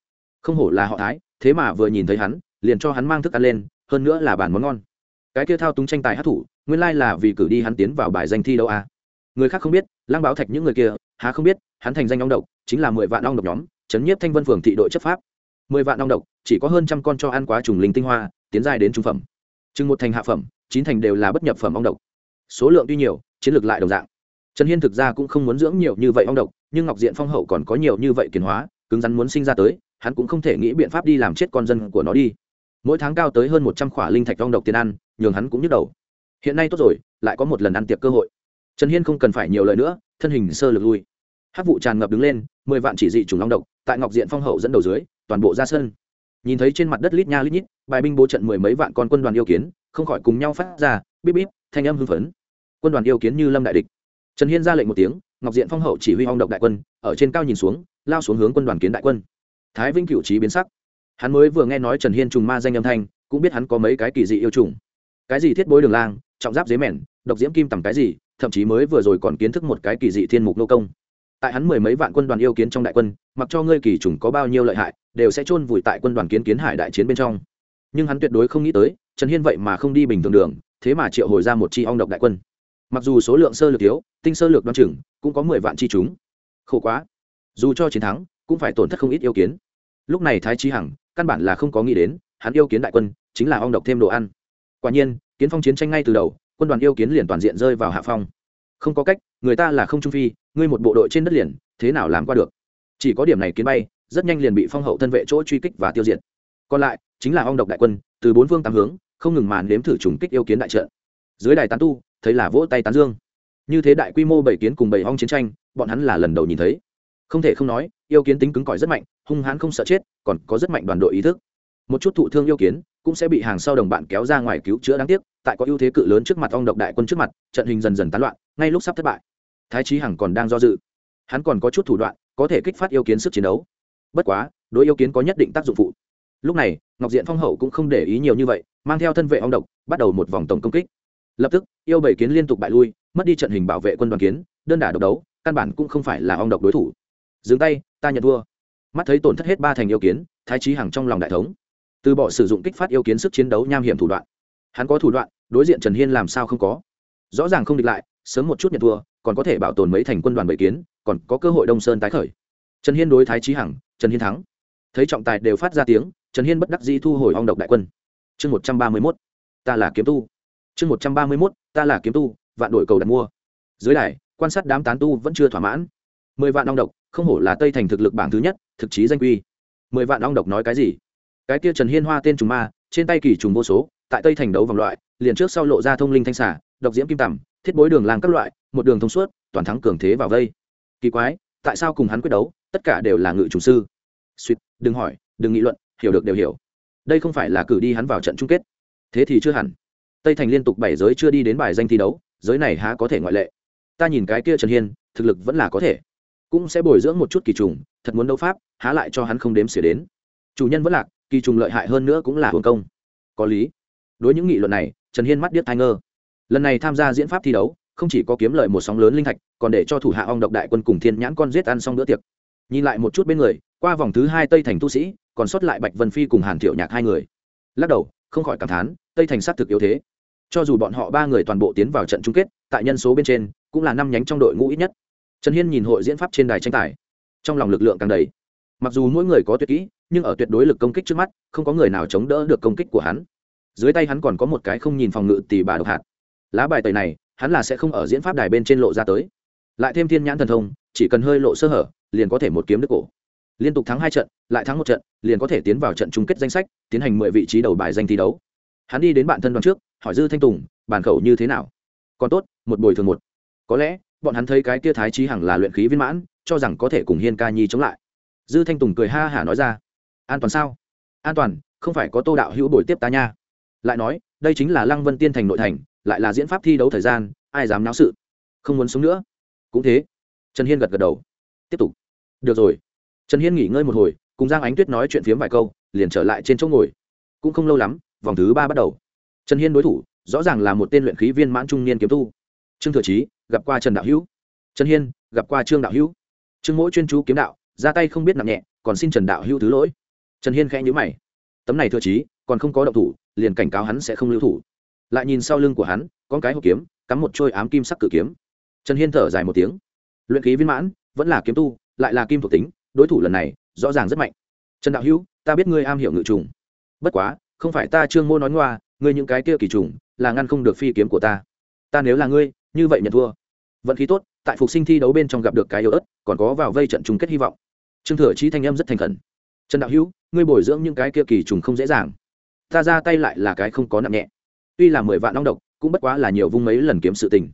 Không hổ là họ thái, thế mà vừa nhìn thấy hắn, liền cho hắn mang thức ăn lên, hơn nữa là bản món ngon. Cái kia thao túng tranh tài hát thủ, nguyên lai là vì cử đi hắn tiến vào bài danh thi đâu à. người khác không biết lang báo thạch những người kia, há không biết, hắn thành danh ong độc, chính là mười vạn ong độc nhóm, chấn nhiếp thanh vân phường thị đội chấp pháp. Mười vạn ong độc, chỉ có hơn trăm con cho ăn quá trùng linh tinh hoa, tiến dài đến trung phẩm. Chừng một thành hạ phẩm, chín thành đều là bất nhập phẩm ong độc. Số lượng tuy nhiều, chiến lược lại đồng dạng. Trần hiên thực ra cũng không muốn dưỡng nhiều như vậy ong độc, nhưng ngọc diện phong hậu còn có nhiều như vậy kiến hóa cứng rắn muốn sinh ra tới, hắn cũng không thể nghĩ biện pháp đi làm chết con dân của nó đi. Mỗi tháng cao tới hơn một trăm khỏa linh thạch ong độc tiền ăn, nhường hắn cũng nhức đầu. Hiện nay tốt rồi, lại có một lần ăn tiệc cơ hội. Trần hiên không cần phải nhiều lời nữa, thân hình sơ lược lui. Hát vụ tràn ngập đứng lên, mười vạn chỉ dị trùng long độc, tại ngọc diện phong hậu dẫn đầu dưới, toàn bộ ra sân. Nhìn thấy trên mặt đất lít nha lít nhít, bài binh bố trận mười mấy vạn con quân đoàn yêu kiến, không khỏi cùng nhau phát ra, bíp bíp, thanh âm hưng phấn. Quân đoàn yêu kiến như lâm đại địch. Trần hiên ra lệnh một tiếng ngọc diện phong hậu chỉ huy hong độc đại quân, ở trên cao nhìn xuống, lao xuống hướng quân đoàn kiến đại quân. Thái vinh cựu trí biến sắc. Hắn mới vừa nghe nói trần hiên trùng ma danh âm thanh, cũng biết hắn có mấy cái kỳ dị yêu trùng. Cái gì thiết bối đường lang, trọng giáp dế mẻn độc diễm kim tầm cái gì, thậm chí mới vừa rồi còn kiến thức một cái kỳ dị thiên mục nô công. Tại hắn mười mấy vạn quân đoàn yêu kiến trong đại quân, mặc cho ngươi kỳ trùng có bao nhiêu lợi hại, đều sẽ chôn vùi tại quân đoàn kiến kiến hải đại chiến bên trong. Nhưng hắn tuyệt đối không nghĩ tới, trần hiên vậy mà không đi bình thường đường, thế mà triệu hồi ra một chi ong độc đại quân mặc dù số lượng sơ lược thiếu, tinh sơ lược đoan chừng, cũng có mười vạn chi chúng. Khổ quá. Dù cho chiến thắng, cũng phải tổn thất không ít yêu kiến. Lúc này thái trí hằng, căn bản là không có nghĩ đến, hắn yêu kiến đại quân, chính là ong độc thêm đồ ăn. Quả nhiên, kiến phong chiến tranh ngay từ đầu, quân đoàn yêu kiến liền toàn diện rơi vào hạ phong. Không có cách, người ta là không trung phi, ngươi một bộ đội trên đất liền, thế nào làm qua được? Chỉ có điểm này kiến bay, rất nhanh liền bị phong hậu thân vệ chỗ truy kích và tiêu diệt. Còn lại, chính là ong độc đại quân, từ bốn phương tám hướng, không ngừng màn đếm thử trùng kích yêu kiến đại trận. Dưới đài tán tu thấy là vỗ tay tán dương. Như thế đại quy mô bảy kiến cùng bảy ong chiến tranh, bọn hắn là lần đầu nhìn thấy. Không thể không nói, yêu kiến tính cứng cỏi rất mạnh, hung hãn không sợ chết, còn có rất mạnh đoàn đội ý thức. Một chút thụ thương yêu kiến, cũng sẽ bị hàng sau đồng bạn kéo ra ngoài cứu chữa đáng tiếc, tại có ưu thế cự lớn trước mặt ong độc đại quân trước mặt, trận hình dần dần tán loạn, ngay lúc sắp thất bại. Thái trí hằng còn đang do dự. Hắn còn có chút thủ đoạn, có thể kích phát yêu kiến sức chiến đấu. Bất quá, đối yêu kiến có nhất định tác dụng phụ. Lúc này, ngọc diện phong hậu cũng không để ý nhiều như vậy, mang theo thân vệ ong độc, bắt đầu một vòng tổng công kích lập tức, yêu bảy kiến liên tục bại lui, mất đi trận hình bảo vệ quân đoàn kiến, đơn đả độc đấu, căn bản cũng không phải là ong độc đối thủ. Dừng tay, ta nhận thua. Mắt thấy tổn thất hết ba thành yêu kiến, thái trí hằng trong lòng đại thống. Từ bỏ sử dụng kích phát yêu kiến sức chiến đấu nham hiểm thủ đoạn. Hắn có thủ đoạn, đối diện trần hiên làm sao không có. Rõ ràng không địch lại, sớm một chút nhận thua, còn có thể bảo tồn mấy thành quân đoàn bảy kiến, còn có cơ hội đông sơn tái khởi. Trần hiên đối thái trí hằng, trần hiên thắng. Thấy trọng tài đều phát ra tiếng, trần hiên bất đắc dĩ thu hồi ong độc đại quân. Chương một trăm ba mươi mốt, ta là kiếm tu chương một trăm ba mươi mốt, ta là kiếm tu, vạn đội cầu đặt mua. Dưới đài, quan sát đám tán tu vẫn chưa thỏa mãn. Mười vạn long độc, không hổ là tây thành thực lực bảng thứ nhất, thực chí danh quy. Mười vạn long độc nói cái gì? Cái kia trần hiên hoa tên trùng ma, trên tay kỳ trùng vô số, tại tây thành đấu vòng loại, liền trước sau lộ ra thông linh thanh xả độc diễm kim tằm thiết bối đường làng các loại, một đường thông suốt, toàn thắng cường thế vào vây. Kỳ quái, tại sao cùng hắn quyết đấu, tất cả đều là ngự trùng sư? Suýt, đừng hỏi, đừng nghị luận, hiểu được đều hiểu. Đây không phải là cử đi hắn vào trận chung kết. Thế thì chưa hẳn tây thành liên tục bảy giới chưa đi đến bài danh thi đấu, giới này há có thể ngoại lệ. Ta nhìn cái kia trần hiên, thực lực vẫn là có thể. Cũng sẽ bồi dưỡng một chút kỳ trùng, thật muốn đấu pháp, há lại cho hắn không đếm xỉa đến. Chủ nhân vẫn lạc, kỳ trùng lợi hại hơn nữa cũng là hưởng công. Có lý. Đối những nghị luận này, trần hiên mắt điếc thai ngơ. Lần này tham gia diễn pháp thi đấu, không chỉ có kiếm lợi một sóng lớn linh thạch, còn để cho thủ hạ ong độc đại quân cùng thiên nhãn con giết ăn xong bữa tiệc. Nhìn lại một chút bên người, qua vòng thứ hai tây thành tu sĩ, còn sót lại bạch vân phi cùng hàn thiệu nhạc hai người. Lắc đầu, không khỏi cảm thán, tây thành s á t thực yếu thế cho dù bọn họ ba người toàn bộ tiến vào trận chung kết, tại nhân số bên trên, cũng là năm nhánh trong đội ngũ ít nhất. Trần hiên nhìn hội diễn pháp trên đài tranh tài. Trong lòng lực lượng càng đầy. Mặc dù mỗi người có tuyệt kỹ, nhưng ở tuyệt đối lực công kích trước mắt, không có người nào chống đỡ được công kích của hắn. Dưới tay hắn còn có một cái không nhìn phòng ngự tỷ bà độc hạt. Lá bài tẩy này, hắn là sẽ không ở diễn pháp đài bên trên lộ ra tới. Lại thêm thiên nhãn thần thông, chỉ cần hơi lộ sơ hở, liền có thể một kiếm đứt cổ. Liên tục thắng hai trận, lại thắng một trận, liền có thể tiến vào trận chung kết danh sách, tiến hành mười vị trí đầu bài danh thi đấu. Hắn đi đến bạn thân đoàn trước hỏi dư thanh tùng, bản khẩu như thế nào? Còn tốt, một bồi thường một. Có lẽ, bọn hắn thấy cái kia thái trí hằng là luyện khí viên mãn, cho rằng có thể cùng hiên ca nhi chống lại. Dư thanh tùng cười ha hả nói ra, an toàn sao? An toàn, không phải có tô đạo hữu bồi tiếp ta nha. Lại nói, đây chính là lăng vân tiên thành nội thành, lại là diễn pháp thi đấu thời gian, ai dám náo sự? Không muốn sống nữa. Cũng thế. Trần hiên gật gật đầu. Tiếp tục. Được rồi. Trần hiên nghỉ ngơi một hồi, cùng giang ánh tuyết nói chuyện phiếm vài câu, liền trở lại trên chỗ ngồi. Cũng không lâu lắm, vòng thứ ba bắt đầu trần hiên đối thủ, rõ ràng là một tên luyện khí viên mãn trung niên kiếm tu. Trương thừa trí gặp qua trần đạo hữu. Trần hiên, gặp qua trương đạo hữu. Trương mỗi chuyên chú kiếm đạo, ra tay không biết nặng nhẹ, còn xin trần đạo hữu thứ lỗi. Trần hiên khẽ nhữ mày. Tấm này thừa trí còn không có động thủ, liền cảnh cáo hắn sẽ không lưu thủ. Lại nhìn sau lưng của hắn, con cái hộp kiếm, cắm một trôi ám kim sắc cự kiếm. Trần hiên thở dài một tiếng. Luyện khí viên mãn, vẫn là kiếm tu, lại là kim thuộc tính, đối thủ lần này, rõ ràng rất mạnh. Trần đạo hữu, ta biết ngươi am hiểu ngự trùng. Bất quá, không phải ta trương mô nói ngoa ngươi những cái kia kỳ trùng, là ngăn không được phi kiếm của ta. Ta nếu là ngươi, như vậy nhận thua. Vận khí tốt, tại phục sinh thi đấu bên trong gặp được cái yếu ớt, còn có vào vây trận chung kết hy vọng. Trương thừa trí thanh em rất thành khẩn. Trần đạo hữu, ngươi bồi dưỡng những cái kia kỳ trùng không dễ dàng. Ta ra tay lại là cái không có nặng nhẹ. Tuy là mười vạn long độc, cũng bất quá là nhiều vung mấy lần kiếm sự tình.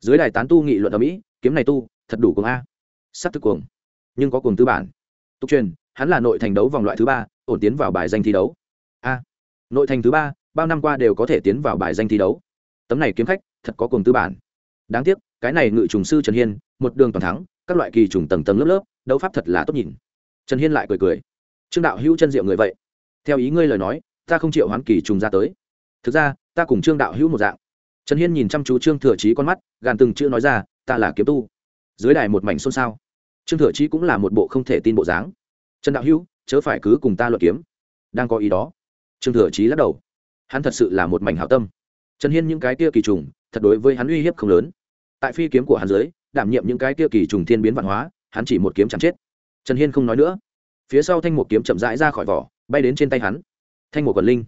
Dưới đài tán tu nghị luận ở mỹ, kiếm này tu, thật đủ cuồng a. Sắp thực cuồng, nhưng có cuồng tư bản. Tục truyền, hắn là nội thành đấu vòng loại thứ ba, ổn tiến vào bài danh thi đấu. A. Nội thành thứ ba bao năm qua đều có thể tiến vào bài danh thi đấu. Tấm này kiếm khách, thật có cùng tư bản. Đáng tiếc, cái này ngự trùng sư trần hiên, một đường toàn thắng, các loại kỳ trùng tầng tầng lớp lớp, đấu pháp thật là tốt nhìn. Trần hiên lại cười cười. Trương đạo hữu chân diệu người vậy. Theo ý ngươi lời nói, ta không chịu hoán kỳ trùng ra tới. Thực ra, ta cùng trương đạo hữu một dạng. Trần hiên nhìn chăm chú trương thừa trí con mắt, gàn từng chữ nói ra, ta là kiếm tu. Dưới đài một mảnh xôn xao. Trương thừa chí cũng là một bộ không thể tin bộ dáng. Trần đạo hữu, chớ phải cứ cùng ta luận kiếm. Đang có ý đó, trương thừa chí lắc đầu hắn thật sự là một mảnh hảo tâm. Trần hiên những cái kia kỳ trùng, thật đối với hắn uy hiếp không lớn. Tại phi kiếm của hắn dưới, đảm nhiệm những cái kia kỳ trùng thiên biến văn hóa, hắn chỉ một kiếm chẳng chết. Trần hiên không nói nữa. Phía sau thanh một kiếm chậm rãi ra khỏi vỏ, bay đến trên tay hắn. Thanh một quần linh.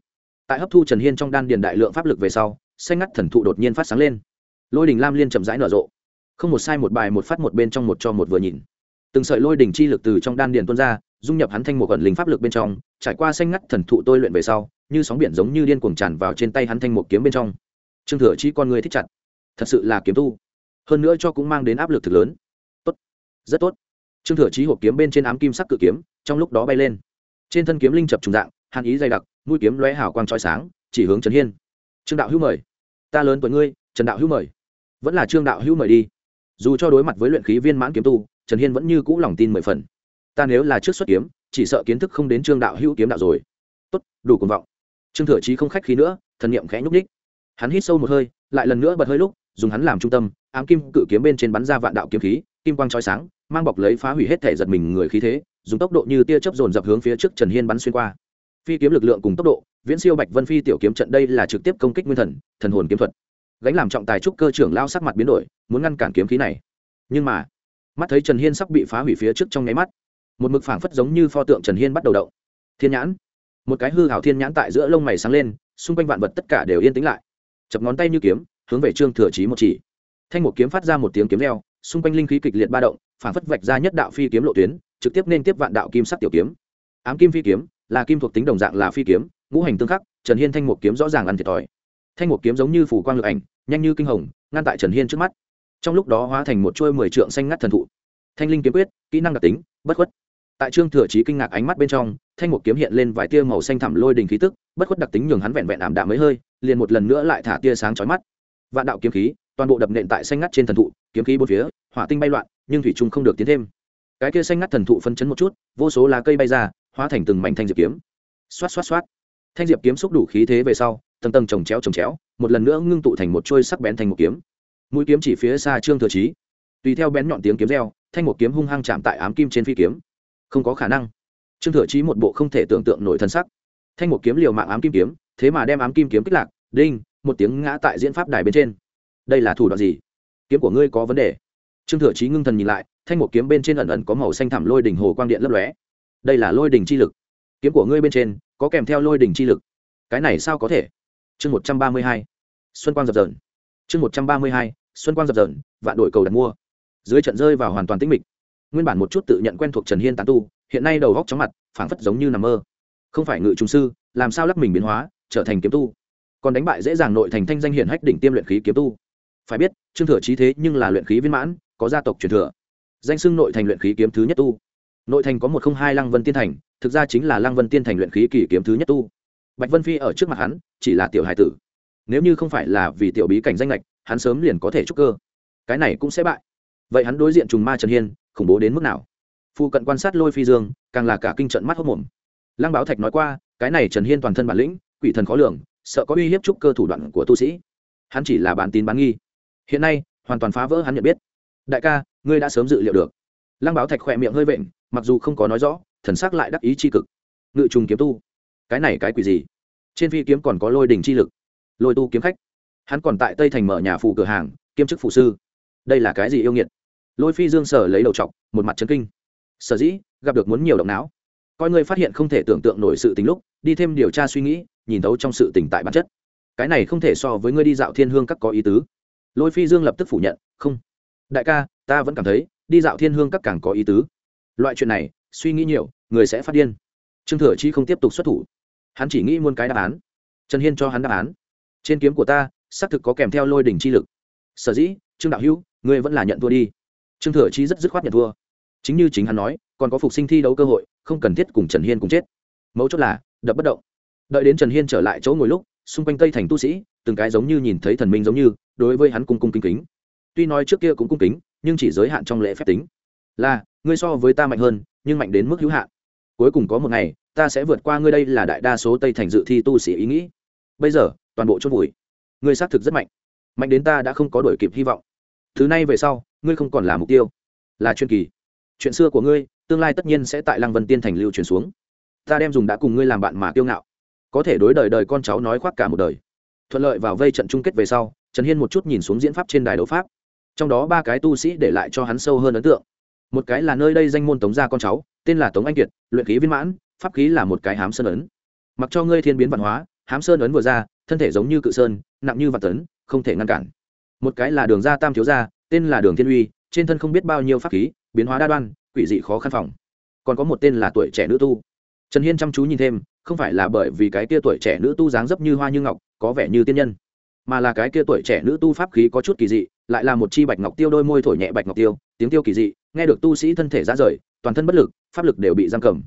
Tại hấp thu trần hiên trong đan điền đại lượng pháp lực về sau, xanh ngắt thần thụ đột nhiên phát sáng lên. Lôi đình lam liên chậm rãi nở rộ. Không một sai một bài, một phát một bên trong một cho một vừa nhìn từng sợi lôi đỉnh chi lực từ trong đan điền tuôn ra, dung nhập hắn thanh một quần linh pháp lực bên trong, trải qua xanh ngắt thần thụ tôi luyện về sau, như sóng biển giống như điên cuồng tràn vào trên tay hắn thanh một kiếm bên trong. Trương thừa chi con người thích chặt. Thật sự là kiếm tu. Hơn nữa cho cũng mang đến áp lực thực lớn. Tốt. Rất tốt. Trương thừa chí hộp kiếm bên trên ám kim sắc cự kiếm, trong lúc đó bay lên. Trên thân kiếm linh chập trùng dạng, hàn ý dày đặc, mũi kiếm lóe hào quang trói sáng, chỉ hướng trần hiên. Trương đạo hữu mời. Ta lớn tuổi ngươi, trần đạo hữu mời. Vẫn là trương đạo hữu mời đi dù cho đối mặt với luyện khí viên mãn kiếm tu, trần hiên vẫn như cũ lòng tin mười phần. Ta nếu là trước xuất kiếm, chỉ sợ kiến thức không đến trương đạo hữu kiếm đạo rồi. Tốt, đủ cuồng vọng. Trương thừa trí không khách khí nữa, thần niệm khẽ nhúc ních hắn hít sâu một hơi, lại lần nữa bật hơi lúc, dùng hắn làm trung tâm, ám kim cự kiếm bên trên bắn ra vạn đạo kiếm khí, kim quang trói sáng, mang bọc lấy phá hủy hết thể giật mình người khí thế, dùng tốc độ như tia chớp dồn dập hướng phía trước trần hiên bắn xuyên qua. Phi kiếm lực lượng cùng tốc độ, viễn siêu bạch vân phi tiểu kiếm trận đây là trực tiếp công kích nguyên thần thần hồn kiếm thuật gánh làm trọng tài trúc cơ trưởng lao sắc mặt biến đổi muốn ngăn cản kiếm khí này. Nhưng mà mắt thấy trần hiên sắp bị phá hủy phía trước trong nháy mắt một mực phảng phất giống như pho tượng trần hiên bắt đầu động. Thiên nhãn một cái hư hảo thiên nhãn tại giữa lông mày sáng lên xung quanh vạn vật tất cả đều yên tĩnh lại. Chập ngón tay như kiếm hướng về trương thừa trí một chỉ. Thanh một kiếm phát ra một tiếng kiếm leo, xung quanh linh khí kịch liệt ba động phảng phất vạch ra nhất đạo phi kiếm lộ tuyến trực tiếp nên tiếp vạn đạo kim sắc tiểu kiếm. Ám kim phi kiếm là kim thuộc tính đồng dạng là phi kiếm ngũ hành tương khắc trần hiên thanh một kiếm rõ ràng ăn thiệt thòi. Thanh một kiếm giống như phủ quang lực ảnh nhanh như kinh hồng, ngăn tại trần hiên trước mắt. Trong lúc đó hóa thành một chuôi mười trượng xanh ngắt thần thụ. Thanh linh kiếm quyết, kỹ năng đặc tính, bất khuất. Tại trương thừa trí kinh ngạc ánh mắt bên trong, thanh một kiếm hiện lên vài tia màu xanh thẳm lôi đình khí tức, bất khuất đặc tính nhường hắn vẹn vẹn ảm đạm mấy hơi, liền một lần nữa lại thả tia sáng chói mắt. Vạn đạo kiếm khí, toàn bộ đập nện tại xanh ngắt trên thần thụ, kiếm khí bốn phía, hỏa tinh bay loạn, nhưng thủy trung không được tiến thêm. Cái kia xanh ngắt thần thụ phân chấn một chút, vô số lá cây bay ra, hóa thành từng mảnh thanh diệp kiếm. Xoát xoát xoát. Thanh diệp kiếm xúc đủ khí thế về sau, tầng tầng trồng chéo trồng chéo một lần nữa ngưng tụ thành một trôi sắc bén thành một kiếm. Mũi kiếm chỉ phía xa trương thừa trí tùy theo bén nhọn tiếng kiếm reo, thanh một kiếm hung hăng chạm tại ám kim trên phi kiếm. Không có khả năng. Trương thừa trí một bộ không thể tưởng tượng nổi thân sắc. Thanh một kiếm liều mạng ám kim kiếm, thế mà đem ám kim kiếm kích lạc, đinh, một tiếng ngã tại diễn pháp đài bên trên. Đây là thủ đoạn gì? Kiếm của ngươi có vấn đề. Trương thừa trí ngưng thần nhìn lại, thanh một kiếm bên trên ẩn ẩn có màu xanh thẳm lôi đỉnh hồ quang điện lấp lóe. Đây là lôi đỉnh chi lực. Kiếm của ngươi bên trên có kèm theo lôi đỉnh chi lực. Cái này sao có thể? Chương một trăm ba mươi hai, xuân quang dập dờn. Chương một trăm ba mươi hai, xuân quang dập dờn, vạn đội cầu đặt mua. Dưới trận rơi vào hoàn toàn tĩnh mịch. Nguyên bản một chút tự nhận quen thuộc trần hiên tán tu, hiện nay đầu góc chóng mặt, phảng phất giống như nằm mơ. Không phải ngự trung sư, làm sao lắp mình biến hóa, trở thành kiếm tu. Còn đánh bại dễ dàng nội thành thanh danh hiển hách đỉnh tiêm luyện khí kiếm tu. Phải biết, trương thừa trí thế nhưng là luyện khí viên mãn, có gia tộc truyền thừa. Danh xưng nội thành luyện khí kiếm thứ nhất tu. Nội thành có một không hai lăng vân tiên thành, thực ra chính là lăng vân tiên thành luyện khí kỳ kiếm thứ nhất tu bạch vân phi ở trước mặt hắn, chỉ là tiểu hải tử. Nếu như không phải là vì tiểu bí cảnh danh lệch hắn sớm liền có thể trúc cơ. Cái này cũng sẽ bại. Vậy hắn đối diện trùng ma trần hiên, khủng bố đến mức nào? Phụ cận quan sát lôi phi dương, càng là cả kinh trận mắt hốc mồm. Lăng báo thạch nói qua, cái này trần hiên toàn thân bản lĩnh, quỷ thần khó lường, sợ có uy hiếp trúc cơ thủ đoạn của tu sĩ. Hắn chỉ là bán tín bán nghi. Hiện nay, hoàn toàn phá vỡ hắn nhận biết. Đại ca, ngươi đã sớm dự liệu được. Lăng báo thạch khỏe miệng hơi vện, mặc dù không có nói rõ, thần sắc lại đắc ý c h i cực. Ngự trùng kiếm tu cái này cái quỷ gì? Trên phi kiếm còn có lôi đình chi lực. Lôi tu kiếm khách. Hắn còn tại tây thành mở nhà phụ cửa hàng, kiêm chức phụ sư. Đây là cái gì yêu nghiệt? Lôi phi dương sở lấy đầu t một mặt chân kinh. Sở dĩ, gặp được muốn nhiều động não. Coi ngươi phát hiện không thể tưởng tượng nổi sự tình lúc, đi thêm điều tra suy nghĩ, nhìn thấu trong sự tỉnh tại bản chất. Cái này không thể so với ngươi đi dạo thiên hương các có ý tứ. Lôi phi dương lập tức phủ nhận, không. Đại ca, ta vẫn cảm thấy, đi dạo thiên hương các càng có ý tứ. Loại chuyện này, suy nghĩ nhiều, người sẽ phát điên trương thừa chi không tiếp tục xuất thủ. Hắn chỉ nghĩ muôn cái đáp án. Trần hiên cho hắn đáp án. Trên kiếm của ta, xác thực có kèm theo lôi đỉnh chi lực. Sở dĩ, trương đạo hữu, ngươi vẫn là nhận thua đi. Trương thừa chi rất dứt khoát nhận thua. Chính như chính hắn nói, còn có phục sinh thi đấu cơ hội, không cần thiết cùng trần hiên cùng chết. Mấu chốt là, đập bất động. Đợi đến trần hiên trở lại chỗ ngồi lúc, xung quanh tây thành tu sĩ, từng cái giống như nhìn thấy thần minh giống như, đối với hắn cung cung kính kính. Tuy nói trước kia cũng cung kính, nhưng chỉ giới hạn trong lễ phép tính. Là, ngươi so với ta mạnh hơn, nhưng mạnh đến mức hữu hạn cuối cùng có một ngày, ta sẽ vượt qua ngươi đây là đại đa số tây thành dự thi tu sĩ ý nghĩ. Bây giờ, toàn bộ chốt vùi. Ngươi xác thực rất mạnh. Mạnh đến ta đã không có đổi kịp hy vọng. Thứ này về sau, ngươi không còn là mục tiêu, là chuyên kỳ. Chuyện xưa của ngươi, tương lai tất nhiên sẽ tại lăng vân tiên thành lưu truyền xuống. Ta đem dùng đã cùng ngươi làm bạn mà kiêu ngạo. Có thể đối đời đời con cháu nói khoác cả một đời. Thuận lợi vào vây trận chung kết về sau, trần hiên một chút nhìn xuống diễn pháp trên đài đấu pháp. Trong đó ba cái tu sĩ để lại cho hắn sâu hơn ấn tượng. Một cái là nơi đây danh môn tống gia con cháu tên là tống anh kiệt, luyện khí viên mãn, pháp khí là một cái hám sơn ấn. Mặc cho ngươi thiên biến văn hóa, hám sơn ấn vừa ra, thân thể giống như cự sơn, nặng như vạn tấn, không thể ngăn cản. Một cái là đường gia tam thiếu gia, tên là đường thiên uy, trên thân không biết bao nhiêu pháp khí, biến hóa đa đoan, quỷ dị khó khăn phòng. Còn có một tên là tuổi trẻ nữ tu. Trần hiên chăm chú nhìn thêm, không phải là bởi vì cái kia tuổi trẻ nữ tu dáng dấp như hoa như ngọc, có vẻ như tiên nhân, mà là cái kia tuổi trẻ nữ tu pháp khí có chút kỳ dị, lại là một chi bạch ngọc tiêu đôi môi thổi nhẹ bạch ngọc tiêu, tiếng tiêu kỳ dị, nghe được tu sĩ thân thể ra rời toàn thân bất lực, pháp lực đều bị giam cầm.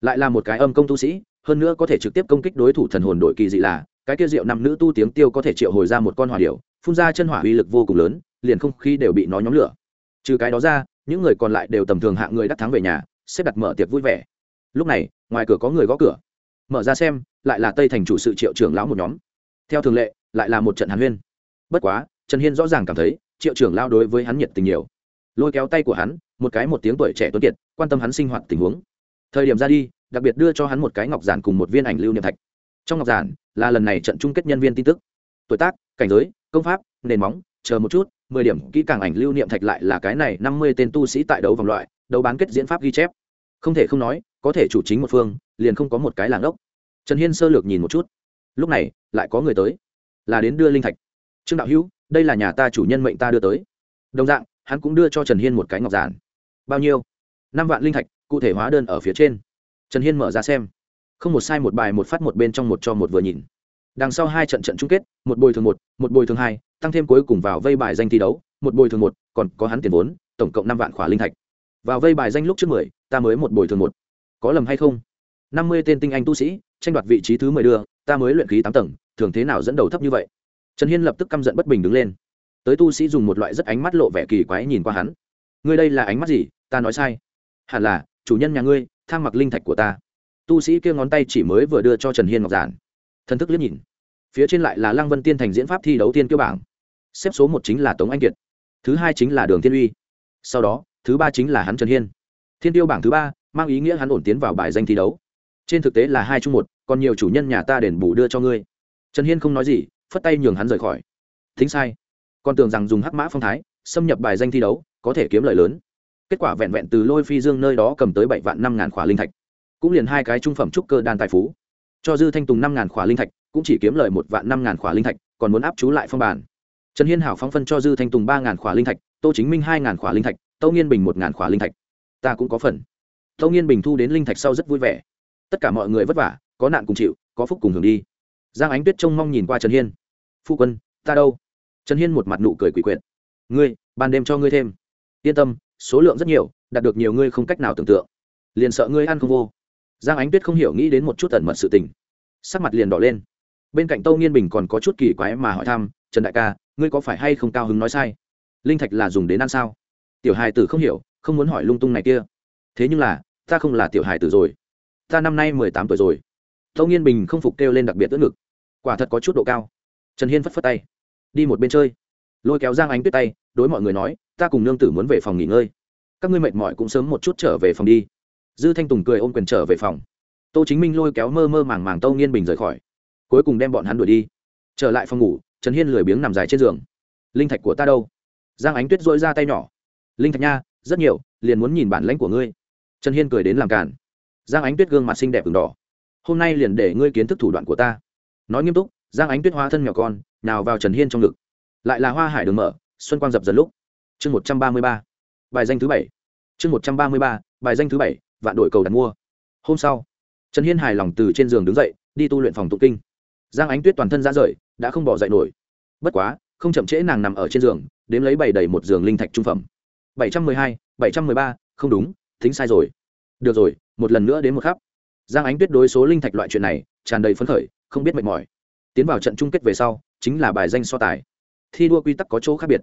Lại là một cái âm công tu sĩ, hơn nữa có thể trực tiếp công kích đối thủ thần hồn đội kỳ dị là, cái kia rượu nằm nữ tu tiếng tiêu có thể triệu hồi ra một con hỏa điệu phun ra chân hỏa uy lực vô cùng lớn, liền không khí đều bị nó nhóm lửa. Trừ cái đó ra, những người còn lại đều tầm thường hạng người đắc thắng về nhà, xếp đặt mở tiệc vui vẻ. Lúc này, ngoài cửa có người gõ cửa. Mở ra xem, lại là tây thành chủ sự triệu trưởng lão một nhóm. Theo thường lệ, lại là một trận hàn huyên. Bất quá, trần hiên rõ ràng cảm thấy, triệu trưởng lao đối với hắn nhiệt tình nhiều lôi kéo tay của hắn, một cái một tiếng tuổi trẻ tuấn kiệt, quan tâm hắn sinh hoạt tình huống. Thời điểm ra đi, đặc biệt đưa cho hắn một cái ngọc giản cùng một viên ảnh lưu niệm thạch. Trong ngọc giản, là lần này trận chung kết nhân viên tin tức. Tuổi tác, cảnh giới, công pháp, nền móng, chờ một chút, mười điểm kỹ càng ảnh lưu niệm thạch lại là cái này năm mươi tên tu sĩ tại đấu vòng loại, đấu bán kết diễn pháp ghi chép. Không thể không nói, có thể chủ chính một phương, liền không có một cái làng ốc trần hiên sơ lược nhìn một chút. Lúc này, lại có người tới. Là đến đưa linh thạch. Trương đạo hữu, đây là nhà ta chủ nhân mệnh ta đưa tới. Đồng dạng hắn cũng đưa cho trần hiên một cái ngọc giản. Bao nhiêu? Năm vạn linh thạch, cụ thể hóa đơn ở phía trên. Trần hiên mở ra xem. Không một sai, một bài, một phát, một bên trong, một cho, một vừa nhìn. Đằng sau hai trận trận chung kết, một bồi thường một một bồi thường hai, tăng thêm cuối cùng vào vây bài danh thi đấu, một bồi thường một, còn có hắn tiền vốn, tổng cộng năm vạn khỏa linh thạch. Vào vây bài danh lúc trước mười, ta mới một bồi thường một. Có lầm hay không? Năm mươi tên tinh anh tu sĩ, tranh đoạt vị trí thứ mười đưa, ta mới luyện khí tám tầng, thường thế nào dẫn đầu thấp như vậy? Trần hiên lập tức căm giận bất bình đứng lên tới tu sĩ dùng một loại rất ánh mắt lộ vẻ kỳ quái nhìn qua hắn. Ngươi đây là ánh mắt gì? Ta nói sai. Hẳn là, chủ nhân nhà ngươi, tham mặc linh thạch của ta. Tu sĩ kia ngón tay chỉ mới vừa đưa cho trần hiên ngọc giản. Thần thức liếc nhìn. Phía trên lại là lăng vân tiên thành diễn pháp thi đấu tiên kiêu bảng. Xếp số một chính là tống anh kiệt. Thứ hai chính là đường thiên uy. Sau đó, thứ ba chính là hắn trần hiên. Thiên tiêu bảng thứ ba, mang ý nghĩa hắn ổn tiến vào bài danh thi đấu. Trên thực tế là hai chung một, còn nhiều chủ nhân nhà ta đền bù đưa cho ngươi. Trần hiên không nói gì, phất tay nhường hắn rời khỏi. Thính sai còn tưởng rằng dùng hắc mã phong thái, xâm nhập bài danh thi đấu, có thể kiếm lời lớn. Kết quả vẹn vẹn từ lôi phi dương nơi đó cầm tới bảy vạn năm ngàn khỏa linh thạch, cũng liền hai cái trung phẩm trúc cơ đan tài phú. Cho dư thanh tùng năm ngàn khỏa linh thạch, cũng chỉ kiếm lời một vạn năm ngàn khỏa linh thạch, còn muốn áp chú lại phong bản. Trần hiên hảo phóng phân cho dư thanh tùng ba ngàn khỏa linh thạch, tô chính minh hai ngàn khỏa linh thạch, tâu nghiên bình một ngàn khỏa linh thạch. Ta cũng có phần. Tâu nghiên bình thu đến linh thạch sau rất vui vẻ. Tất cả mọi người vất vả, có nạn cùng chịu, có phúc cùng hưởng đi. Giang ánh tuyết trông mong nhìn qua trần hiên. Phu quân, ta đâu? Trần hiên một mặt nụ cười quỷ quyệt. Ngươi, ban đêm cho ngươi thêm. Yên tâm, số lượng rất nhiều, đạt được nhiều ngươi không cách nào tưởng tượng. Liền sợ ngươi ăn không vô. Giang ánh tuyết không hiểu nghĩ đến một chút ẩn mật sự tình. Sắc mặt liền đỏ lên. Bên cạnh tâu nghiên bình còn có chút kỳ quái mà hỏi thăm, trần đại ca, ngươi có phải hay không cao hứng nói sai? Linh thạch là dùng đến ăn sao? Tiểu hài tử không hiểu, không muốn hỏi lung tung này kia. Thế nhưng là, ta không là tiểu hài tử rồi. Ta năm nay mười tám tuổi rồi. Tâu nghiên bình không phục kêu lên đặc biệt tức ngực. Quả thật có chút độ cao. Trần hiên phất phất tay đi một bên chơi. Lôi kéo giang ánh tuyết tay, đối mọi người nói, ta cùng nương tử muốn về phòng nghỉ ngơi. Các ngươi mệt mỏi cũng sớm một chút trở về phòng đi. Dư thanh tùng cười ôm quyền trở về phòng. Tô chính minh lôi kéo mơ mơ màng màng tâu nghiên bình rời khỏi. Cuối cùng đem bọn hắn đuổi đi. Trở lại phòng ngủ, trần hiên lười biếng nằm dài trên giường. Linh thạch của ta đâu? Giang ánh tuyết dội ra tay nhỏ. Linh thạch nha, rất nhiều, liền muốn nhìn bản lãnh của ngươi. Trần hiên cười đến làm cản giang ánh tuyết gương mặt xinh đẹp v đỏ. Hôm nay liền để ngươi kiến thức thủ đoạn của ta. Nói nghiêm túc, giang ánh tuyết hóa thân nhỏ con nào vào trần hiên trong ngực. Lại là hoa hải đường mở, xuân quang dập dần lúc. Chương một trăm ba mươi ba. Bài danh thứ bảy. Chương một trăm ba mươi ba, bài danh thứ bảy, vạn đội cầu đặt mua. Hôm sau, trần hiên hài lòng từ trên giường đứng dậy, đi tu luyện phòng tụng kinh. Giang ánh tuyết toàn thân ra rời, đã không bỏ dậy nổi. Bất quá, không chậm trễ nàng nằm ở trên giường, đếm lấy bày đầy một giường linh thạch trung phẩm. Bảy trăm mười hai, bảy trăm mười ba, không đúng, tính sai rồi. Được rồi, một lần nữa đến một khắp. Giang ánh tuyết đối số linh thạch loại chuyện này tràn đầy phấn khởi, không biết mệt mỏi. Tiến vào trận chung kết về sau chính là bài danh so tài. Thi đua quy tắc có chỗ khác biệt.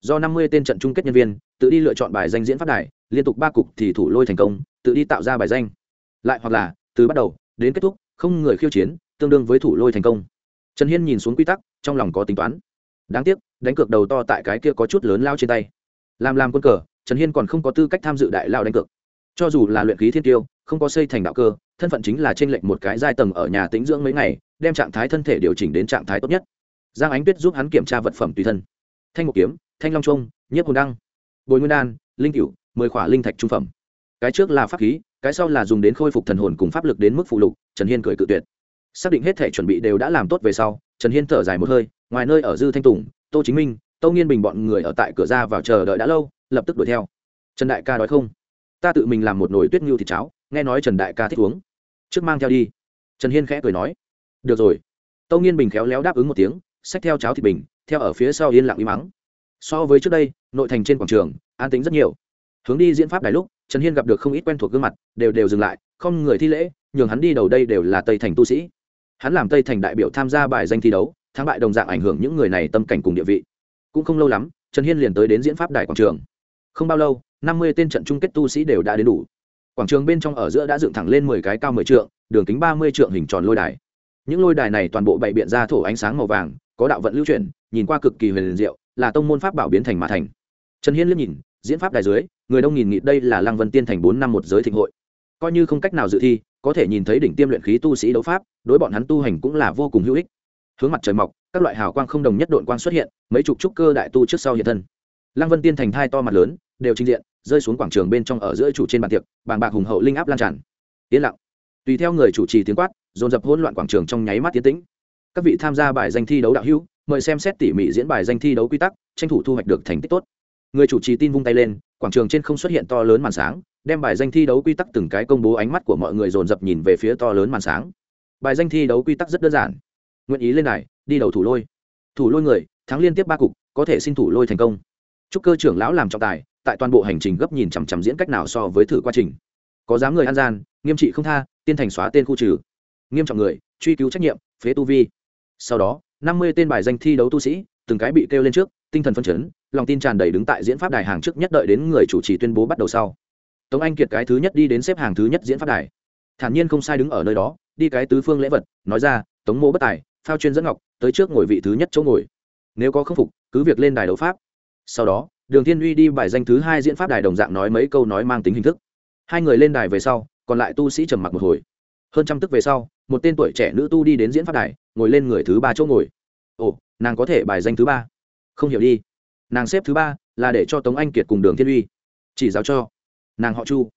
Do năm mươi tên trận chung kết nhân viên, tự đi lựa chọn bài danh diễn phát đài, liên tục ba cục thì thủ lôi thành công, tự đi tạo ra bài danh. Lại hoặc là, từ bắt đầu, đến kết thúc, không người khiêu chiến, tương đương với thủ lôi thành công. Trần hiên nhìn xuống quy tắc, trong lòng có tính toán. Đáng tiếc, đánh cược đầu to tại cái kia có chút lớn lao trên tay. Làm làm quân cờ, trần hiên còn không có tư cách tham dự đại lao đánh cược. Cho dù là luyện khí thiên tiêu, không có xây thành đạo cơ, thân phận chính là trên lệnh một cái giai tầng ở nhà tĩnh dưỡng mấy ngày, đem trạng thái thân thể điều chỉnh đến trạng thái tốt nhất giang ánh tuyết giúp hắn kiểm tra vật phẩm tùy thân. Thanh ngọc kiếm, thanh long trung nhiếp hồn đăng, bồi nguyên đan, linh cựu mười khỏa linh thạch trung phẩm. Cái trước là pháp khí, cái sau là dùng đến khôi phục thần hồn cùng pháp lực đến mức phụ lục, trần hiên cười cự tuyệt. Xác định hết thể chuẩn bị đều đã làm tốt về sau, trần hiên thở dài một hơi, ngoài nơi ở dư thanh tùng, tô chính minh, tô nghiên bình bọn người ở tại cửa ra vào chờ đợi đã lâu, lập tức đuổi theo. Trần đại ca đói không? Ta tự mình làm một nồi tuyết ngưu thịt cháo, nghe nói trần đại ca thích uống. Trước mang theo đi. Trần hiên khẽ cười nói. Được rồi. Tô nghiên bình khéo léo đáp ứng một tiếng xách theo cháo thịt bình, theo ở phía sau yên lặng im mắng so với trước đây, nội thành trên quảng trường, an tính rất nhiều. Hướng đi diễn pháp đài lúc, trần hiên gặp được không ít quen thuộc gương mặt, đều đều dừng lại, không người thi lễ, nhường hắn đi đầu đây đều là tây thành tu sĩ. Hắn làm tây thành đại biểu tham gia bài danh thi đấu, thắng bại đồng dạng ảnh hưởng những người này tâm cảnh cùng địa vị. Cũng không lâu lắm, trần hiên liền tới đến diễn pháp đài quảng trường. Không bao lâu, năm mươi tên trận chung kết tu sĩ đều đã đến đủ. Quảng trường bên trong ở giữa đã dựng thẳng lên mười cái cao mười trượng, đường kính ba mươi trượng hình tròn lôi đài. Những lôi đài này toàn bộ bày biện ra thổ ánh sáng màu vàng có đạo vận lưu chuyển, nhìn qua cực kỳ huyền diệu, là tông môn pháp bảo biến thành mã thành. Trần hiên liếc nhìn, diễn pháp đài dưới, người đông nghìn nghịt đây là lăng vân tiên thành bốn năm một giới thịnh hội. Coi như không cách nào dự thi, có thể nhìn thấy đỉnh tiêm luyện khí tu sĩ đấu pháp, đối bọn hắn tu hành cũng là vô cùng hữu ích. Hướng mặt trời mọc, các loại hào quang không đồng nhất đội quang xuất hiện, mấy chục trúc cơ đại tu trước sau hiện thân. Lăng vân tiên thành thai to mặt lớn, đều trình diện, rơi xuống quảng trường bên trong ở giữa chủ trên bàn tiệc, bàng bạc hùng hậu linh áp lan tràn. Yên lặng. Tùy theo người chủ trì tiếng quát, dồn dập hỗn loạn quảng trường trong nháy mắt tiến tĩnh các vị tham gia bài danh thi đấu đạo hữu, mời xem xét tỉ mỉ diễn bài danh thi đấu quy tắc, tranh thủ thu hoạch được thành tích tốt. Người chủ trì tin vung tay lên, quảng trường trên không xuất hiện to lớn màn sáng, đem bài danh thi đấu quy tắc từng cái công bố ánh mắt của mọi người dồn dập nhìn về phía to lớn màn sáng. Bài danh thi đấu quy tắc rất đơn giản. Nguyện ý lên đài, đi đầu thủ lôi. Thủ lôi người, thắng liên tiếp ba cục, có thể xin thủ lôi thành công. Chúc cơ trưởng lão làm trọng tài, tại toàn bộ hành trình gấp nhìn chằm chằm diễn cách nào so với thử quá trình. Có dám người an gian, nghiêm trị không tha, tiên thành xóa tên khu trừ. Nghiêm trọng người, truy cứu trách nhiệm, phế tu vi sau đó, năm mươi tên bài danh thi đấu tu sĩ, từng cái bị kêu lên trước, tinh thần phân chấn, lòng tin tràn đầy đứng tại diễn pháp đài hàng trước nhất đợi đến người chủ trì tuyên bố bắt đầu sau. Tống anh kiệt cái thứ nhất đi đến xếp hàng thứ nhất diễn pháp đài. Thản nhiên không sai đứng ở nơi đó, đi cái tứ phương lễ vật, nói ra, tống mô bất tài, phao chuyên dẫn ngọc, tới trước ngồi vị thứ nhất chỗ ngồi. Nếu có khâm phục, cứ việc lên đài đấu pháp. Sau đó, đường thiên uy đi bài danh thứ hai diễn pháp đài đồng dạng nói mấy câu nói mang tính hình thức. Hai người lên đài về sau, còn lại tu sĩ trầm mặc một hồi. Hơn trăm tức về sau một tên tuổi trẻ nữ tu đi đến diễn pháp đài, ngồi lên người thứ ba chỗ ngồi. Ồ, nàng có thể bài danh thứ ba. Không hiểu đi. Nàng xếp thứ ba là để cho tống anh kiệt cùng đường thiên uy. Chỉ giáo cho nàng họ chu.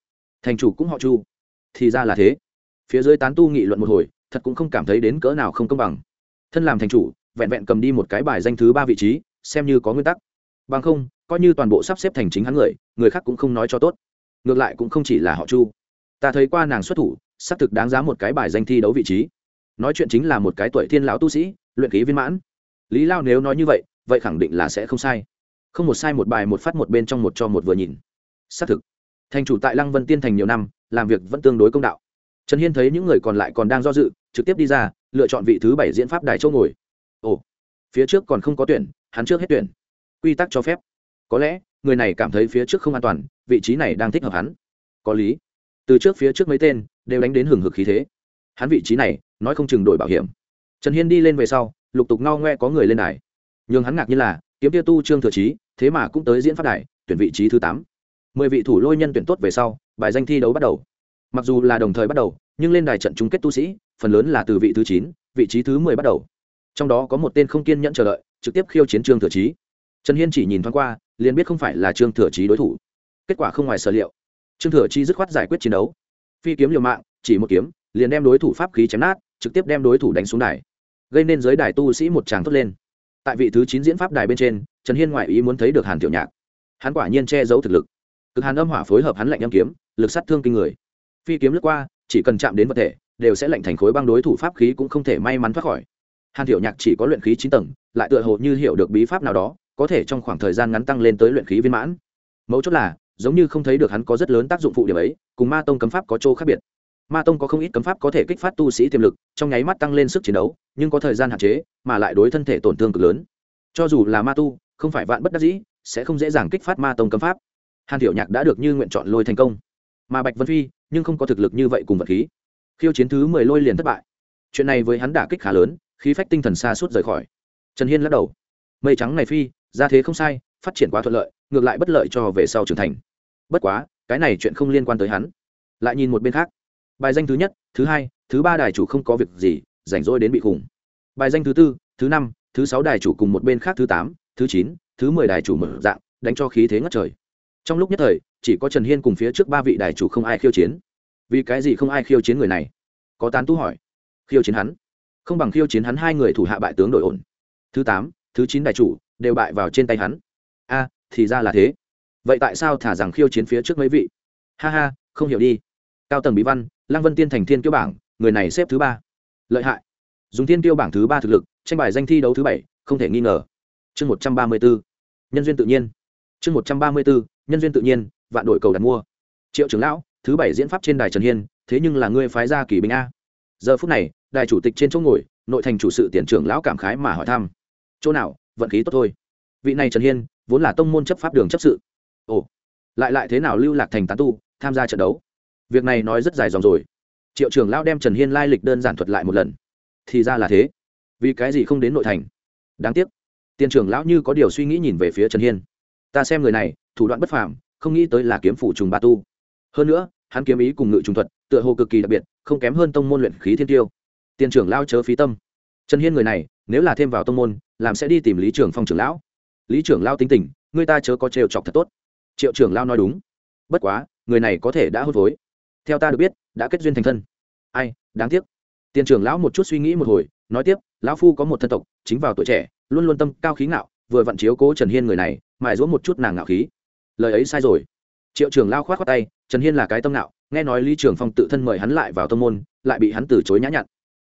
Thành chủ cũng họ chu. Thì ra là thế. Phía dưới tán tu nghị luận một hồi, thật cũng không cảm thấy đến cỡ nào không công bằng. Thân làm thành chủ, vẹn vẹn cầm đi một cái bài danh thứ ba vị trí, xem như có nguyên tắc. Bằng không, coi như toàn bộ sắp xếp thành chính hắn người người khác cũng không nói cho tốt. Ngược lại cũng không chỉ là họ chu. Ta thấy qua nàng xuất thủ xác thực đáng giá một cái bài danh thi đấu vị trí. Nói chuyện chính là một cái tuổi thiên lão tu sĩ, luyện ký viên mãn. Lý lao nếu nói như vậy vậy khẳng định là sẽ không sai. Không một sai một bài một phát một bên trong một cho một vừa nhìn. Xác thực. Thành chủ tại lăng vân tiên thành nhiều năm, làm việc vẫn tương đối công đạo. Trần hiên thấy những người còn lại còn đang do dự, trực tiếp đi ra, lựa chọn vị thứ bảy diễn pháp đài châu ngồi. Ồ, phía trước còn không có tuyển, hắn trước hết tuyển. Quy tắc cho phép. Có lẽ, người này cảm thấy phía trước không an toàn, vị trí này đang thích hợp hắn. Có lý. Từ trước phía trước mấy tên đều đánh đến hừng hực khí thế. Hắn vị trí này, nói không chừng đổi bảo hiểm. Trần hiên đi lên về sau, lục tục ngao ngoe có người lên đài. Nhưng hắn ngạc như là, kiếm tiêu tu trương thừa trí, thế mà cũng tới diễn phát đài, tuyển vị trí thứ tám. Mười vị thủ lôi nhân tuyển tốt về sau, bài danh thi đấu bắt đầu. Mặc dù là đồng thời bắt đầu, nhưng lên đài trận chung kết tu sĩ, phần lớn là từ vị thứ chín, vị trí thứ mười bắt đầu. Trong đó có một tên không kiên nhẫn chờ đợi, trực tiếp khiêu chiến trương thừa trí. Trần hiên chỉ nhìn thoáng qua, liền biết không phải là trương thừa trí đối thủ. Kết quả không ngoài sở liệu. Trương thừa chi dứt khoát giải quyết chiến đấu phi kiếm liều mạng, chỉ một kiếm, liền đem đối thủ pháp khí chém nát, trực tiếp đem đối thủ đánh xuống đài. Gây nên giới đài tu sĩ một tràng thốt lên. Tại vị thứ chín diễn pháp đài bên trên, trần hiên ngoại ý muốn thấy được hàn tiểu nhạc. Hắn quả nhiên che giấu thực lực. Cực hàn âm hỏa phối hợp hắn lạnh âm kiếm, lực sát thương kinh người. Phi kiếm lướt qua, chỉ cần chạm đến vật thể, đều sẽ lạnh thành khối băng đối thủ pháp khí cũng không thể may mắn thoát khỏi. Hàn tiểu nhạc chỉ có luyện khí chín tầng, lại tựa hồ như hiểu được bí pháp nào đó, có thể trong khoảng thời gian ngắn tăng lên tới luyện khí viên mãn. Mấu chốt là giống như không thấy được hắn có rất lớn tác dụng phụ điểm ấy, cùng ma tông cấm pháp có chỗ khác biệt. Ma tông có không ít cấm pháp có thể kích phát tu sĩ tiềm lực, trong nháy mắt tăng lên sức chiến đấu, nhưng có thời gian hạn chế, mà lại đối thân thể tổn thương cực lớn. Cho dù là ma tu, không phải vạn bất đắc dĩ, sẽ không dễ dàng kích phát ma tông cấm pháp. Hàn Tiểu nhạc đã được như nguyện chọn lôi thành công. Mà bạch vân phi, nhưng không có thực lực như vậy cùng vật khí. Khiêu chiến thứ mười lôi liền thất bại. Chuyện này với hắn đả kích khá lớn, khí phách tinh thần xa suốt rời khỏi. Trần hiên lắc đầu. Mây trắng này phi, ra thế không sai phát triển quá thuận lợi, ngược lại bất lợi cho về sau trưởng thành. Bất quá, cái này chuyện không liên quan tới hắn. Lại nhìn một bên khác. Bài danh thứ nhất, thứ hai, thứ ba đài chủ không có việc gì, rảnh rỗi đến bị khủng. Bài danh thứ tư, thứ năm, thứ sáu đài chủ cùng một bên khác thứ tám, thứ chín, thứ mười đài chủ mở dạng, đánh cho khí thế ngất trời. Trong lúc nhất thời, chỉ có trần hiên cùng phía trước ba vị đài chủ không ai khiêu chiến. Vì cái gì không ai khiêu chiến người này? Có tán tu hỏi. Khiêu chiến hắn. Không bằng khiêu chiến hắn hai người thủ hạ bại tướng đội ổn. Thứ tám, thứ chín đại chủ, đều bại vào trên tay hắn a, thì ra là thế. Vậy tại sao thả rằng khiêu chiến phía trước mấy vị? Ha ha, không hiểu đi. Cao tầng bí văn, lăng vân tiên thành thiên kiêu bảng, người này xếp thứ ba. Lợi hại. Dùng thiên kiêu bảng thứ ba thực lực, tranh bài danh thi đấu thứ bảy, không thể nghi ngờ. Chương một trăm ba mươi bốn, nhân duyên tự nhiên. Chương một trăm ba mươi bốn, nhân duyên tự nhiên, vạn đội cầu đặt mua. Triệu trưởng lão, thứ bảy diễn pháp trên đài trần hiên, thế nhưng là ngươi phái ra kỳ binh a. Giờ phút này, đài chủ tịch trên chỗ ngồi, nội thành chủ sự tiền trưởng lão cảm khái mà hỏi thăm. Chỗ nào, vận khí tốt thôi vị này trần hiên vốn là tông môn chấp pháp đường chấp sự. Ồ, lại lại thế nào lưu lạc thành tán tu, tham gia trận đấu? Việc này nói rất dài dòng rồi. Triệu trưởng lão đem trần hiên lai lịch đơn giản thuật lại một lần. Thì ra là thế. Vì cái gì không đến nội thành? Đáng tiếc. Tiền trưởng lão như có điều suy nghĩ nhìn về phía trần hiên. Ta xem người này, thủ đoạn bất phàm, không nghĩ tới là kiếm phủ trùng ba tu. Hơn nữa, hắn kiếm ý cùng ngự trùng thuật, tựa hồ cực kỳ đặc biệt, không kém hơn tông môn luyện khí thiên tiêu. Tiền trưởng lao chớ phí tâm. Trần hiên người này, nếu là thêm vào tông môn, làm sẽ đi tìm lý trưởng phong trưởng lão lý trưởng lao tính tình, người ta chớ có trêu chọc thật tốt. Triệu trưởng lao nói đúng. Bất quá, người này có thể đã hôn phối. Theo ta được biết, đã kết duyên thành thân. Ai, đáng tiếc. Tiền trưởng lão một chút suy nghĩ một hồi, nói tiếp, lão phu có một thân tộc, chính vào tuổi trẻ, luôn luôn tâm cao khí ngạo, vừa vặn chiếu cố trần hiên người này, mài rũa một chút nàng ngạo khí. Lời ấy sai rồi. Triệu trưởng lao khoát khoát tay, trần hiên là cái tâm ngạo, nghe nói lý trưởng phong tự thân mời hắn lại vào tâm môn, lại bị hắn từ chối nhã nhặn.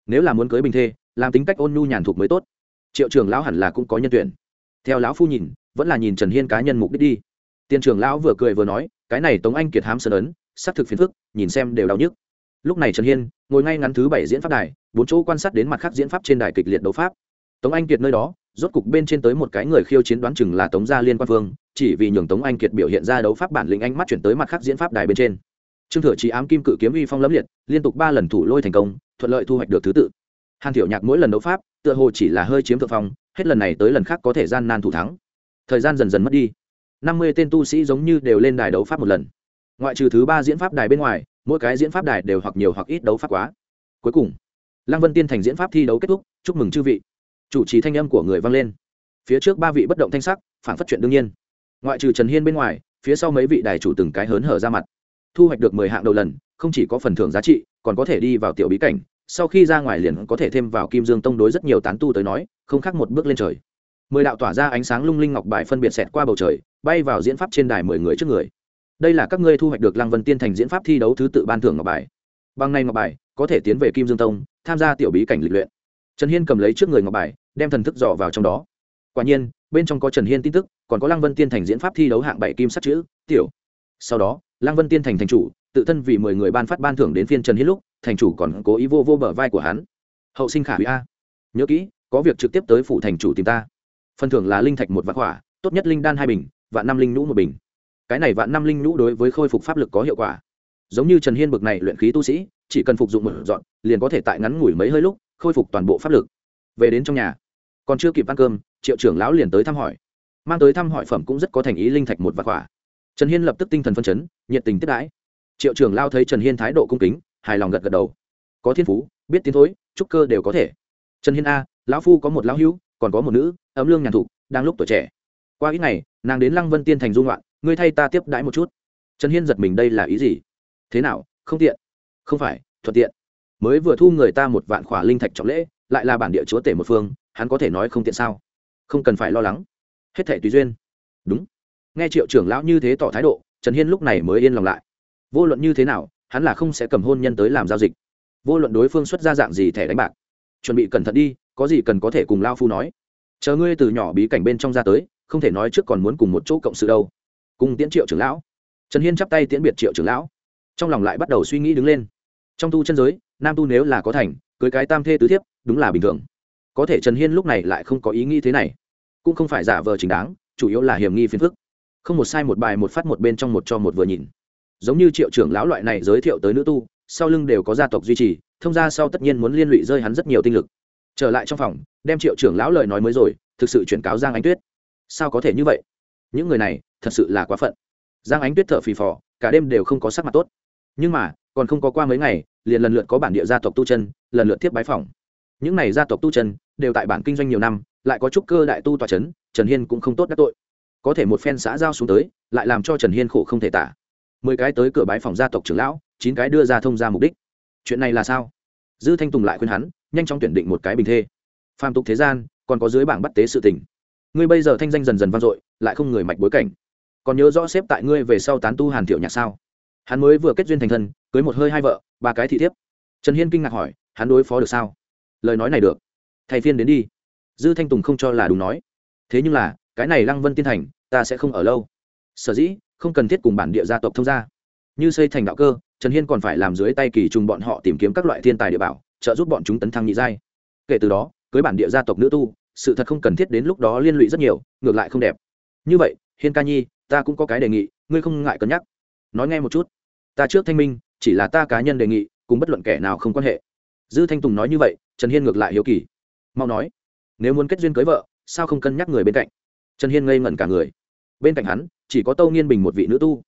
Nếu là muốn cưới bình thê, làm tính cách ôn nhu nhàn thục mới tốt. Triệu trưởng lão hẳn là cũng có nhân tuyển theo lão phu nhìn, vẫn là nhìn trần hiên cá nhân mục đích đi. Tiền trưởng lão vừa cười vừa nói, cái này tống anh kiệt hám sơn ấn, xác thực phiền phức, nhìn xem đều đau nhức. Lúc này trần hiên, ngồi ngay ngắn thứ bảy diễn pháp đài, bốn chỗ quan sát đến mặt khác diễn pháp trên đài kịch liệt đấu pháp. Tống anh kiệt nơi đó, rốt cục bên trên tới một cái người khiêu chiến đoán chừng là tống gia liên quan phương chỉ vì nhường tống anh kiệt biểu hiện ra đấu pháp bản lĩnh ánh mắt chuyển tới mặt khác diễn pháp đài bên trên. Trương thừa chỉ ám kim cự kiếm uy phong lẫm liệt, liên tục ba lần thủ lôi thành công, thuận lợi thu hoạch được thứ tự. Hàn thiểu nhạc mỗi lần đấu pháp, tựa hồ chỉ là hơi chiếm thượng phong hết lần này tới lần khác có thể gian nan thủ thắng. Thời gian dần dần mất đi. Năm mươi tên tu sĩ giống như đều lên đài đấu pháp một lần. Ngoại trừ thứ ba diễn pháp đài bên ngoài, mỗi cái diễn pháp đài đều hoặc nhiều hoặc ít đấu pháp quá. Cuối cùng, lăng vân tiên thành diễn pháp thi đấu kết thúc, chúc mừng chư vị. Chủ trì thanh âm của người vang lên. Phía trước ba vị bất động thanh sắc, phản phát chuyện đương nhiên. Ngoại trừ trần hiên bên ngoài, phía sau mấy vị đài chủ từng cái hớn hở ra mặt. Thu hoạch được mười hạng đầu lần, không chỉ có phần thưởng giá trị, còn có thể đi vào tiểu bí cảnh sau khi ra ngoài liền có thể thêm vào kim dương tông đối rất nhiều tán tu tới nói, không khác một bước lên trời. Mười đạo tỏa ra ánh sáng lung linh ngọc bài phân biệt xẹt qua bầu trời, bay vào diễn pháp trên đài mười người trước người. Đây là các ngươi thu hoạch được lăng vân tiên thành diễn pháp thi đấu thứ tự ban thưởng ngọc bài. Bằng này ngọc bài, có thể tiến về kim dương tông, tham gia tiểu bí cảnh lịch luyện. Trần hiên cầm lấy trước người ngọc bài, đem thần thức dò vào trong đó. Quả nhiên, bên trong có trần hiên tin tức, còn có lăng vân tiên thành diễn pháp thi đấu hạng bảy kim sắt chữ, tiểu. Sau đó, lăng vân tiên thành thành chủ tự thân vì mười người ban phát ban thưởng đến phiên trần hiên lúc, thành chủ còn cố ý vô vô bờ vai của hắn. Hậu sinh khả hủy a. Nhớ kỹ, có việc trực tiếp tới phủ thành chủ tìm ta. Phần thưởng là linh thạch một vạn hỏa tốt nhất linh đan hai bình, vạn năm linh nhũ một bình. Cái này vạn năm linh nhũ đối với khôi phục pháp lực có hiệu quả. Giống như trần hiên bực này luyện khí tu sĩ, chỉ cần phục dụng một dọn, liền có thể tại ngắn ngủi mấy hơi lúc, khôi phục toàn bộ pháp lực. Về đến trong nhà, còn chưa kịp ăn cơm, triệu trưởng lão liền tới thăm hỏi. Mang tới thăm hỏi phẩm cũng rất có thành ý linh thạch một vạn quả trần hiên lập tức tinh thần phân chấn, nhiệt tình tiếp đãi triệu trưởng lao thấy trần hiên thái độ cung kính, hài lòng gật gật đầu. Có thiên phú, biết tiến thối, trúc cơ đều có thể. Trần hiên a, lão phu có một lão hữu, còn có một nữ, ấm lương nhàn thục, đang lúc tuổi trẻ. Qua ít ngày, nàng đến lăng vân tiên thành dung loạn ngươi thay ta tiếp đãi một chút. Trần hiên giật mình đây là ý gì? Thế nào, không tiện? Không phải, thuận tiện. Mới vừa thu người ta một vạn khỏa linh thạch trọng lễ, lại là bản địa chúa tể một phương, hắn có thể nói không tiện sao? Không cần phải lo lắng. Hết thể tùy duyên. Đúng. Nghe triệu trưởng lão như thế tỏ thái độ, trần hiên lúc này mới yên lòng lại vô luận như thế nào, hắn là không sẽ cầm hôn nhân tới làm giao dịch. Vô luận đối phương xuất ra dạng gì thẻ đánh bạc. Chuẩn bị cẩn thận đi, có gì cần có thể cùng lao phu nói. Chờ ngươi từ nhỏ bí cảnh bên trong ra tới, không thể nói trước còn muốn cùng một chỗ cộng sự đâu. Cùng tiễn triệu trưởng lão. Trần hiên chắp tay tiễn biệt triệu trưởng lão. Trong lòng lại bắt đầu suy nghĩ đứng lên. Trong tu chân giới, nam tu nếu là có thành, cưới cái tam thê tứ thiếp, đúng là bình thường. Có thể trần hiên lúc này lại không có ý nghĩ thế này. Cũng không phải giả vờ chính đáng, chủ yếu là hiểm nghi phiền phức. Không một sai một bài, một phát một bên trong một cho một vừa nhìn giống như triệu trưởng lão loại này giới thiệu tới nữ tu, sau lưng đều có gia tộc duy trì, thông ra sau tất nhiên muốn liên lụy rơi hắn rất nhiều tinh lực. Trở lại trong phòng, đem triệu trưởng lão lời nói mới rồi, thực sự chuyển cáo giang ánh tuyết. Sao có thể như vậy? Những người này, thật sự là quá phận. Giang ánh tuyết thở phì phò, cả đêm đều không có sắc mặt tốt. Nhưng mà, còn không có qua mấy ngày, liền lần lượt có bản địa gia tộc tu chân, lần lượt tiếp bái phỏng những này gia tộc tu chân, đều tại bản kinh doanh nhiều năm, lại có chút cơ đại tu tòa c trần hiên cũng không tốt đắc tội. Có thể một phen xã giao xuống tới, lại làm cho trần hiên khổ không thể tả mười cái tới cửa bái phòng gia tộc trưởng lão, chín cái đưa ra thông ra mục đích. Chuyện này là sao? Dư thanh tùng lại khuyên hắn, nhanh chóng tuyển định một cái bình thê. Phàm tục thế gian, còn có dưới bảng bắt tế sự tình. Ngươi bây giờ thanh danh dần dần vang dội, lại không người mạch bối cảnh. Còn nhớ rõ xếp tại ngươi về sau tán tu hàn thiệu nhạc sao? Hắn mới vừa kết duyên thành thân, cưới một hơi hai vợ, ba cái thị thiếp. Trần hiên kinh ngạc hỏi, hắn đối phó được sao? Lời nói này được. Thầy phiên đến đi. Dư thanh tùng không cho là đúng nói. Thế nhưng là, cái này lăng vân tiên thành, ta sẽ không ở lâu. Sở dĩ không cần thiết cùng bản địa gia tộc thông gia. Như xây thành đạo cơ, trần hiên còn phải làm dưới tay kỳ trùng bọn họ tìm kiếm các loại thiên tài địa bảo, trợ giúp bọn chúng tấn thăng nhị giai. Kể từ đó, cưới bản địa gia tộc nữ tu, sự thật không cần thiết đến lúc đó liên lụy rất nhiều, ngược lại không đẹp. Như vậy, hiên ca nhi, ta cũng có cái đề nghị, ngươi không ngại cân nhắc. Nói nghe một chút. Ta trước thanh minh, chỉ là ta cá nhân đề nghị, cùng bất luận kẻ nào không quan hệ. Dư thanh tùng nói như vậy, trần hiên ngược lại hiếu kỳ. Mau nói, nếu muốn kết duyên cưới vợ, sao không cân nhắc người bên cạnh? Trần hiên ngây ngẩn cả người. Bên cạnh hắn chỉ có tâu nghiên bình một vị nữ tu.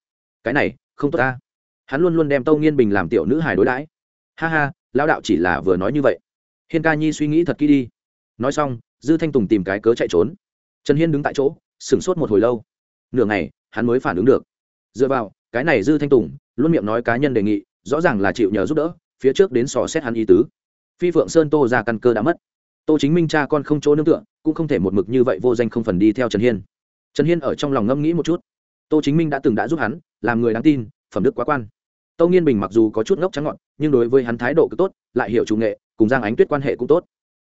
Cái này, không tốt ta. Hắn luôn luôn đem tâu nghiên bình làm tiểu nữ hài đối đãi. Ha ha, lão đạo chỉ là vừa nói như vậy. Hiên ca nhi suy nghĩ thật kỹ đi. Nói xong, dư thanh tùng tìm cái cớ chạy trốn. Trần hiên đứng tại chỗ, sửng sốt một hồi lâu. Nửa ngày, hắn mới phản ứng được. Dựa vào, cái này dư thanh tùng luôn miệng nói cá nhân đề nghị, rõ ràng là chịu nhờ giúp đỡ, phía trước đến sò xét hắn ý tứ. Phi phượng sơn tô ra căn cơ đã mất. Tô chính minh cha con không chỗ nương tựa, cũng không thể một mực như vậy vô danh không phần đi theo trần hiên. Trần hiên ở trong lòng ngâm nghĩ một chút tô chính minh đã từng đã giúp hắn, làm người đáng tin, phẩm đức quá quan. Tâu nghiên bình mặc dù có chút ngốc trắng ngọn, nhưng đối với hắn thái độ cứ tốt, lại hiểu chủ nghệ, cùng giang ánh tuyết quan hệ cũng tốt.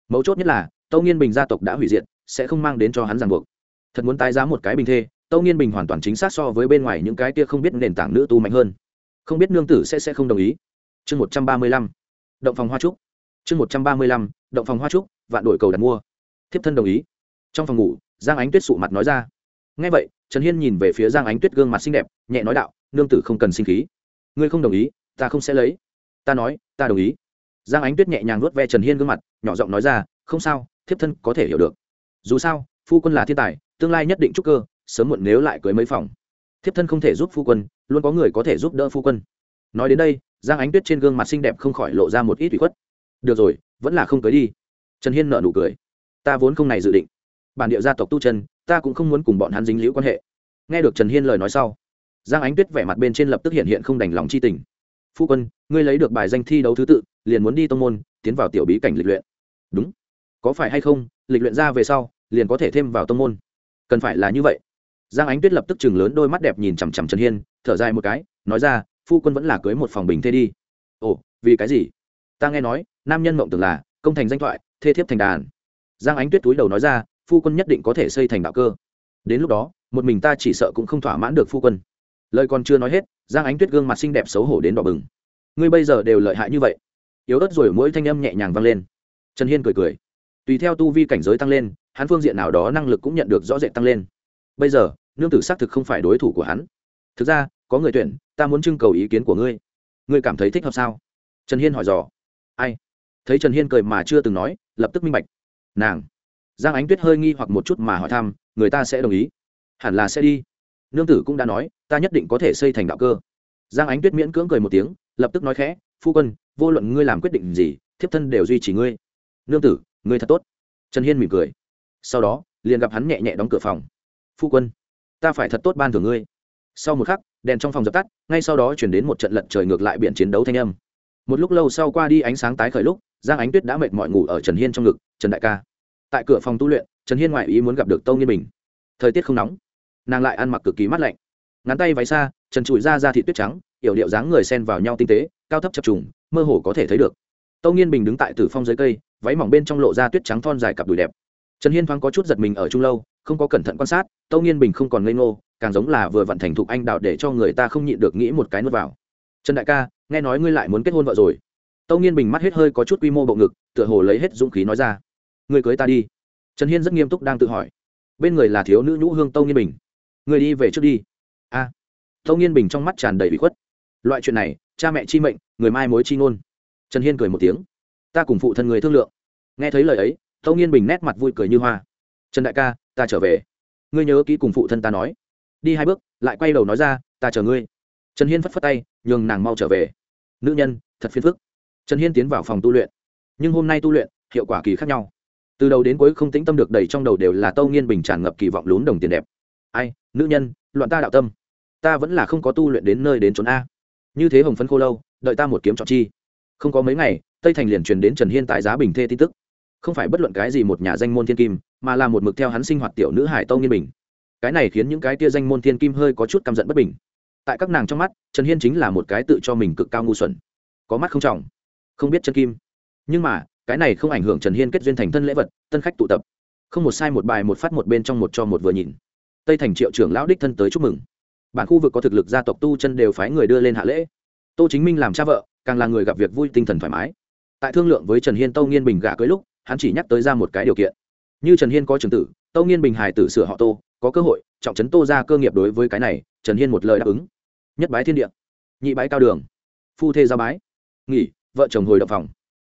Mấu chốt nhất là, tâu nghiên bình gia tộc đã hủy diệt, sẽ không mang đến cho hắn ràng buộc. Thật muốn tái giá một cái bình thê, tâu nghiên bình hoàn toàn chính xác so với bên ngoài những cái kia không biết nền tảng nữ tu mạnh hơn. Không biết nương tử sẽ sẽ không đồng ý. Chương một trăm ba mươi lăm, động phòng hoa trúc. Chương một trăm ba mươi lăm, động phòng hoa trúc, vạn đổi cầu đặt mua. Thiếp thân đồng ý. Trong phòng ngủ, giang ánh tuyết sụ mặt nói ra. Ngay vậy trần hiên nhìn về phía giang ánh tuyết gương mặt xinh đẹp, nhẹ nói đạo, nương tử không cần sinh khí. Ngươi không đồng ý, ta không sẽ lấy. Ta nói, ta đồng ý. Giang ánh tuyết nhẹ nhàng nuốt ve trần hiên gương mặt, nhỏ giọng nói ra, không sao, thiếp thân có thể hiểu được. Dù sao, phu quân là thiên tài, tương lai nhất định trúc cơ, sớm muộn nếu lại cưới mấy phòng. Thiếp thân không thể giúp phu quân, luôn có người có thể giúp đỡ phu quân. Nói đến đây, giang ánh tuyết trên gương mặt xinh đẹp không khỏi lộ ra một ít ủy khuất. Được rồi, vẫn là không cưới đi. Trần hiên nợ nụ cười. Ta vốn không này dự định bản địa gia tộc tu chân, ta cũng không muốn cùng bọn hắn dính liễu quan hệ. Nghe được trần hiên lời nói sau, giang ánh tuyết vẻ mặt bên trên lập tức hiện hiện không đành lòng c h i tình. Phu quân, ngươi lấy được bài danh thi đấu thứ tự, liền muốn đi tông môn, tiến vào tiểu bí cảnh lịch luyện. Đúng. Có phải hay không, lịch luyện ra về sau, liền có thể thêm vào tông môn? Cần phải là như vậy. Giang ánh tuyết lập tức chừng lớn đôi mắt đẹp nhìn chằm chằm trần hiên, thở dài một cái, nói ra, phu quân vẫn là cưới một phòng bình thê đi. Ồ, vì cái gì? Ta nghe nói, nam nhân mộng tưởng là công thành danh thoại, thê thiếp thành đàn. Giang ánh tuyết túi đầu nói ra phu quân nhất định có thể xây thành đạo cơ. Đến lúc đó, một mình ta chỉ sợ cũng không thỏa mãn được phu quân. Lời còn chưa nói hết, giang ánh tuyết gương mặt xinh đẹp xấu hổ đến đỏ bừng. Ngươi bây giờ đều lợi hại như vậy. Yếu ớt rồi mỗi thanh âm nhẹ nhàng vang lên. Trần hiên cười cười. Tùy theo tu vi cảnh giới tăng lên, hắn phương diện nào đó năng lực cũng nhận được rõ rệt tăng lên. Bây giờ, nương tử xác thực không phải đối thủ của hắn. Thực ra, có người tuyển, ta muốn trưng cầu ý kiến của ngươi. Ngươi cảm thấy thích hợp sao? Trần hiên hỏi dò. Ai? Thấy trần hiên cười mà chưa từng nói, lập tức minh bạch. Nàng giang ánh tuyết hơi nghi hoặc một chút mà hỏi thăm, người ta sẽ đồng ý. Hẳn là sẽ đi. Nương tử cũng đã nói, ta nhất định có thể xây thành đạo cơ. Giang ánh tuyết miễn cưỡng cười một tiếng, lập tức nói khẽ, phu quân, vô luận ngươi làm quyết định gì, thiếp thân đều duy trì ngươi. Nương tử, ngươi thật tốt. Trần hiên mỉm cười. Sau đó, liền gặp hắn nhẹ nhẹ đóng cửa phòng. Phu quân, ta phải thật tốt ban thưởng ngươi. Sau một khắc, đèn trong phòng dập tắt, ngay sau đó chuyển đến một trận lận trời ngược lại biển chiến đấu thanh âm. Một lúc lâu sau qua đi ánh sáng tái khởi lúc, giang ánh tuyết đã mệt mỏi ngủ ở trần hiên trong ngực, trần đại ca tại cửa phòng tu luyện, trần hiên ngoại ý muốn gặp được tâu nghiên bình. Thời tiết không nóng, nàng lại ăn mặc cực kỳ mát lạnh. Ngắn tay váy xa, trần trụi ra ra thị tuyết trắng, yểu điệu dáng người sen vào nhau tinh tế, cao thấp chập trùng, mơ hồ có thể thấy được. Tâu nghiên bình đứng tại tử phong dưới cây, váy mỏng bên trong lộ ra tuyết trắng thon dài cặp đùi đẹp. Trần hiên thoáng có chút giật mình ở trung lâu, không có cẩn thận quan sát, tâu nghiên bình không còn ngây ngô, càng giống là vừa vận thành thục anh đạo để cho người ta không nhịn được nghĩ một cái nuốt vào. Trần đại ca, nghe nói ngươi lại muốn kết hôn vợ rồi. Tâu nghiên bình mắt hết hơi có chút quy mô bộ ngực, tựa hồ lấy hết dũng khí nói ra ngươi cưới ta đi. Trần hiên rất nghiêm túc đang tự hỏi. Bên người là thiếu nữ nhũ hương tâu nghiên bình. Ngươi đi về trước đi. A. À, tâu nghiên bình trong mắt tràn đầy bị khuất. Loại chuyện này cha mẹ chi mệnh người mai mối chi ngôn. Trần hiên cười một tiếng. Ta cùng phụ thân người thương lượng. Nghe thấy lời ấy tâu nghiên bình nét mặt vui cười như hoa. Trần đại ca ta trở về. Ngươi nhớ kỹ cùng phụ thân ta nói. Đi hai bước lại quay đầu nói ra ta chờ ngươi. Trần hiên phất phất tay nhường nàng mau trở về. Nữ nhân thật phiền phức. Trần hiên tiến vào phòng tu luyện. Nhưng hôm nay tu luyện hiệu quả kỳ khác nhau từ đầu đến cuối không tĩnh tâm được đầy trong đầu đều là tâu nghiên bình tràn ngập kỳ vọng lún đồng tiền đẹp. Ai, nữ nhân, loạn ta đạo tâm. Ta vẫn là không có tu luyện đến nơi đến trốn a. Như thế hồng phấn khô lâu, đợi ta một kiếm trọn chi. Không có mấy ngày, tây thành liền truyền đến trần hiên tại giá bình thê tin tức. Không phải bất luận cái gì một nhà danh môn thiên kim, mà là một mực theo hắn sinh hoạt tiểu nữ hải tâu nghiên bình. Cái này khiến những cái tia danh môn thiên kim hơi có chút căm giận bất bình. Tại các nàng trong mắt, trần hiên chính là một cái tự cho mình cực cao ngu xuẩn. Có mắt không trọng. Không biết chân kim. Nhưng mà cái này không ảnh hưởng trần hiên kết duyên thành thân lễ vật, tân khách tụ tập. Không một sai một bài một phát một bên trong một cho một vừa nhìn. Tây thành triệu trưởng lão đích thân tới chúc mừng. Bản khu vực có thực lực gia tộc tu chân đều phái người đưa lên hạ lễ. Tô chính minh làm cha vợ, càng là người gặp việc vui tinh thần thoải mái. Tại thương lượng với trần hiên tâu nghiên bình gả cưới lúc, hắn chỉ nhắc tới ra một cái điều kiện. Như trần hiên có trường tử, tâu nghiên bình hài tử sửa họ tô, có cơ hội, trọng trấn tô ra cơ nghiệp đối với cái này, trần hiên một lời đáp ứng. Nhất bái thiên địa, nhị bái cao đường, phu thê giao bái, nghỉ, vợ chồng hồi đập phòng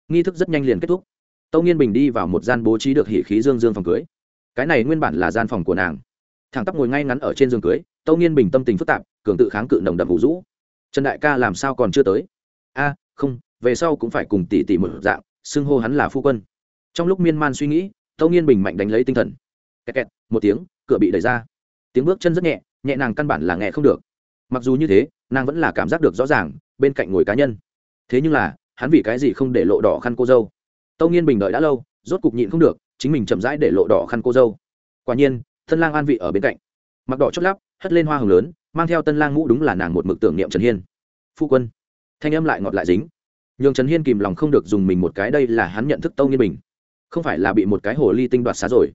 nghi thức rất nhanh liền kết thúc. Tâu nghiên bình đi vào một gian bố trí được hỉ khí dương dương phòng cưới. Cái này nguyên bản là gian phòng của nàng. Thằng tắp ngồi ngay ngắn ở trên giường cưới, tâu nghiên bình tâm tình phức tạp, cường tự kháng cự nồng đậm hủ rũ. Trần đại ca làm sao còn chưa tới? A, không, về sau cũng phải cùng tỷ tỷ một dạng, xưng hô hắn là phu quân. Trong lúc miên man suy nghĩ, tâu nghiên bình mạnh đánh lấy tinh thần. Kẹt kẹt, một tiếng, cửa bị đẩy ra. Tiếng bước chân rất nhẹ nhẹ nàng căn bản là nghe không được. Mặc dù như thế, nàng vẫn là cảm giác được rõ ràng, bên cạnh ngồi cá nhân. Thế nhưng là hắn vì cái gì không để lộ đỏ khăn cô dâu? Tâu nghiên bình đợi đã lâu, rốt cục nhịn không được, chính mình chậm rãi để lộ đỏ khăn cô dâu. Quả nhiên thân lang an vị ở bên cạnh. Mặc đỏ chót lắp, hất lên hoa hồng lớn, mang theo tân lang ngũ đúng là nàng một mực tưởng niệm trần hiên. Phu quân, thanh âm lại ngọt lại dính. Nhường trần hiên kìm lòng không được dùng mình một cái đây là hắn nhận thức tâu nghiên bình. Không phải là bị một cái hồ ly tinh đoạt xá rồi.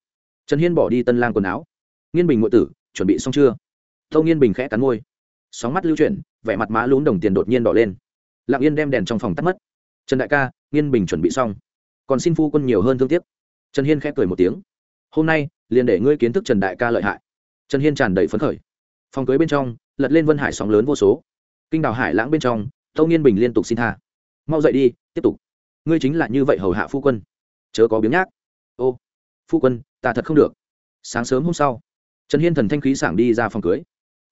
Trần hiên bỏ đi tân lang quần áo. Nghiên bình ngụ tử, chuẩn bị xong chưa? Tâu nghiên bình khẽ cắn môi. Sóng mắt lưu chuyển, vẻ mặt má lún đồng tiền đột nhiên đỏ lên. Lặng yên đem đèn trong phòng tắt mất trần đại ca nghiên bình chuẩn bị xong còn xin phu quân nhiều hơn thương tiếc trần hiên khẽ cười một tiếng hôm nay liền để ngươi kiến thức trần đại ca lợi hại trần hiên tràn đầy phấn khởi phòng cưới bên trong lật lên vân hải sóng lớn vô số kinh đào hải lãng bên trong tâu nghiên bình liên tục xin tha mau dậy đi tiếp tục ngươi chính là như vậy hầu hạ phu quân chớ có biếng nhác ô phu quân ta thật không được sáng sớm hôm sau trần hiên thần thanh khí sảng đi ra phòng cưới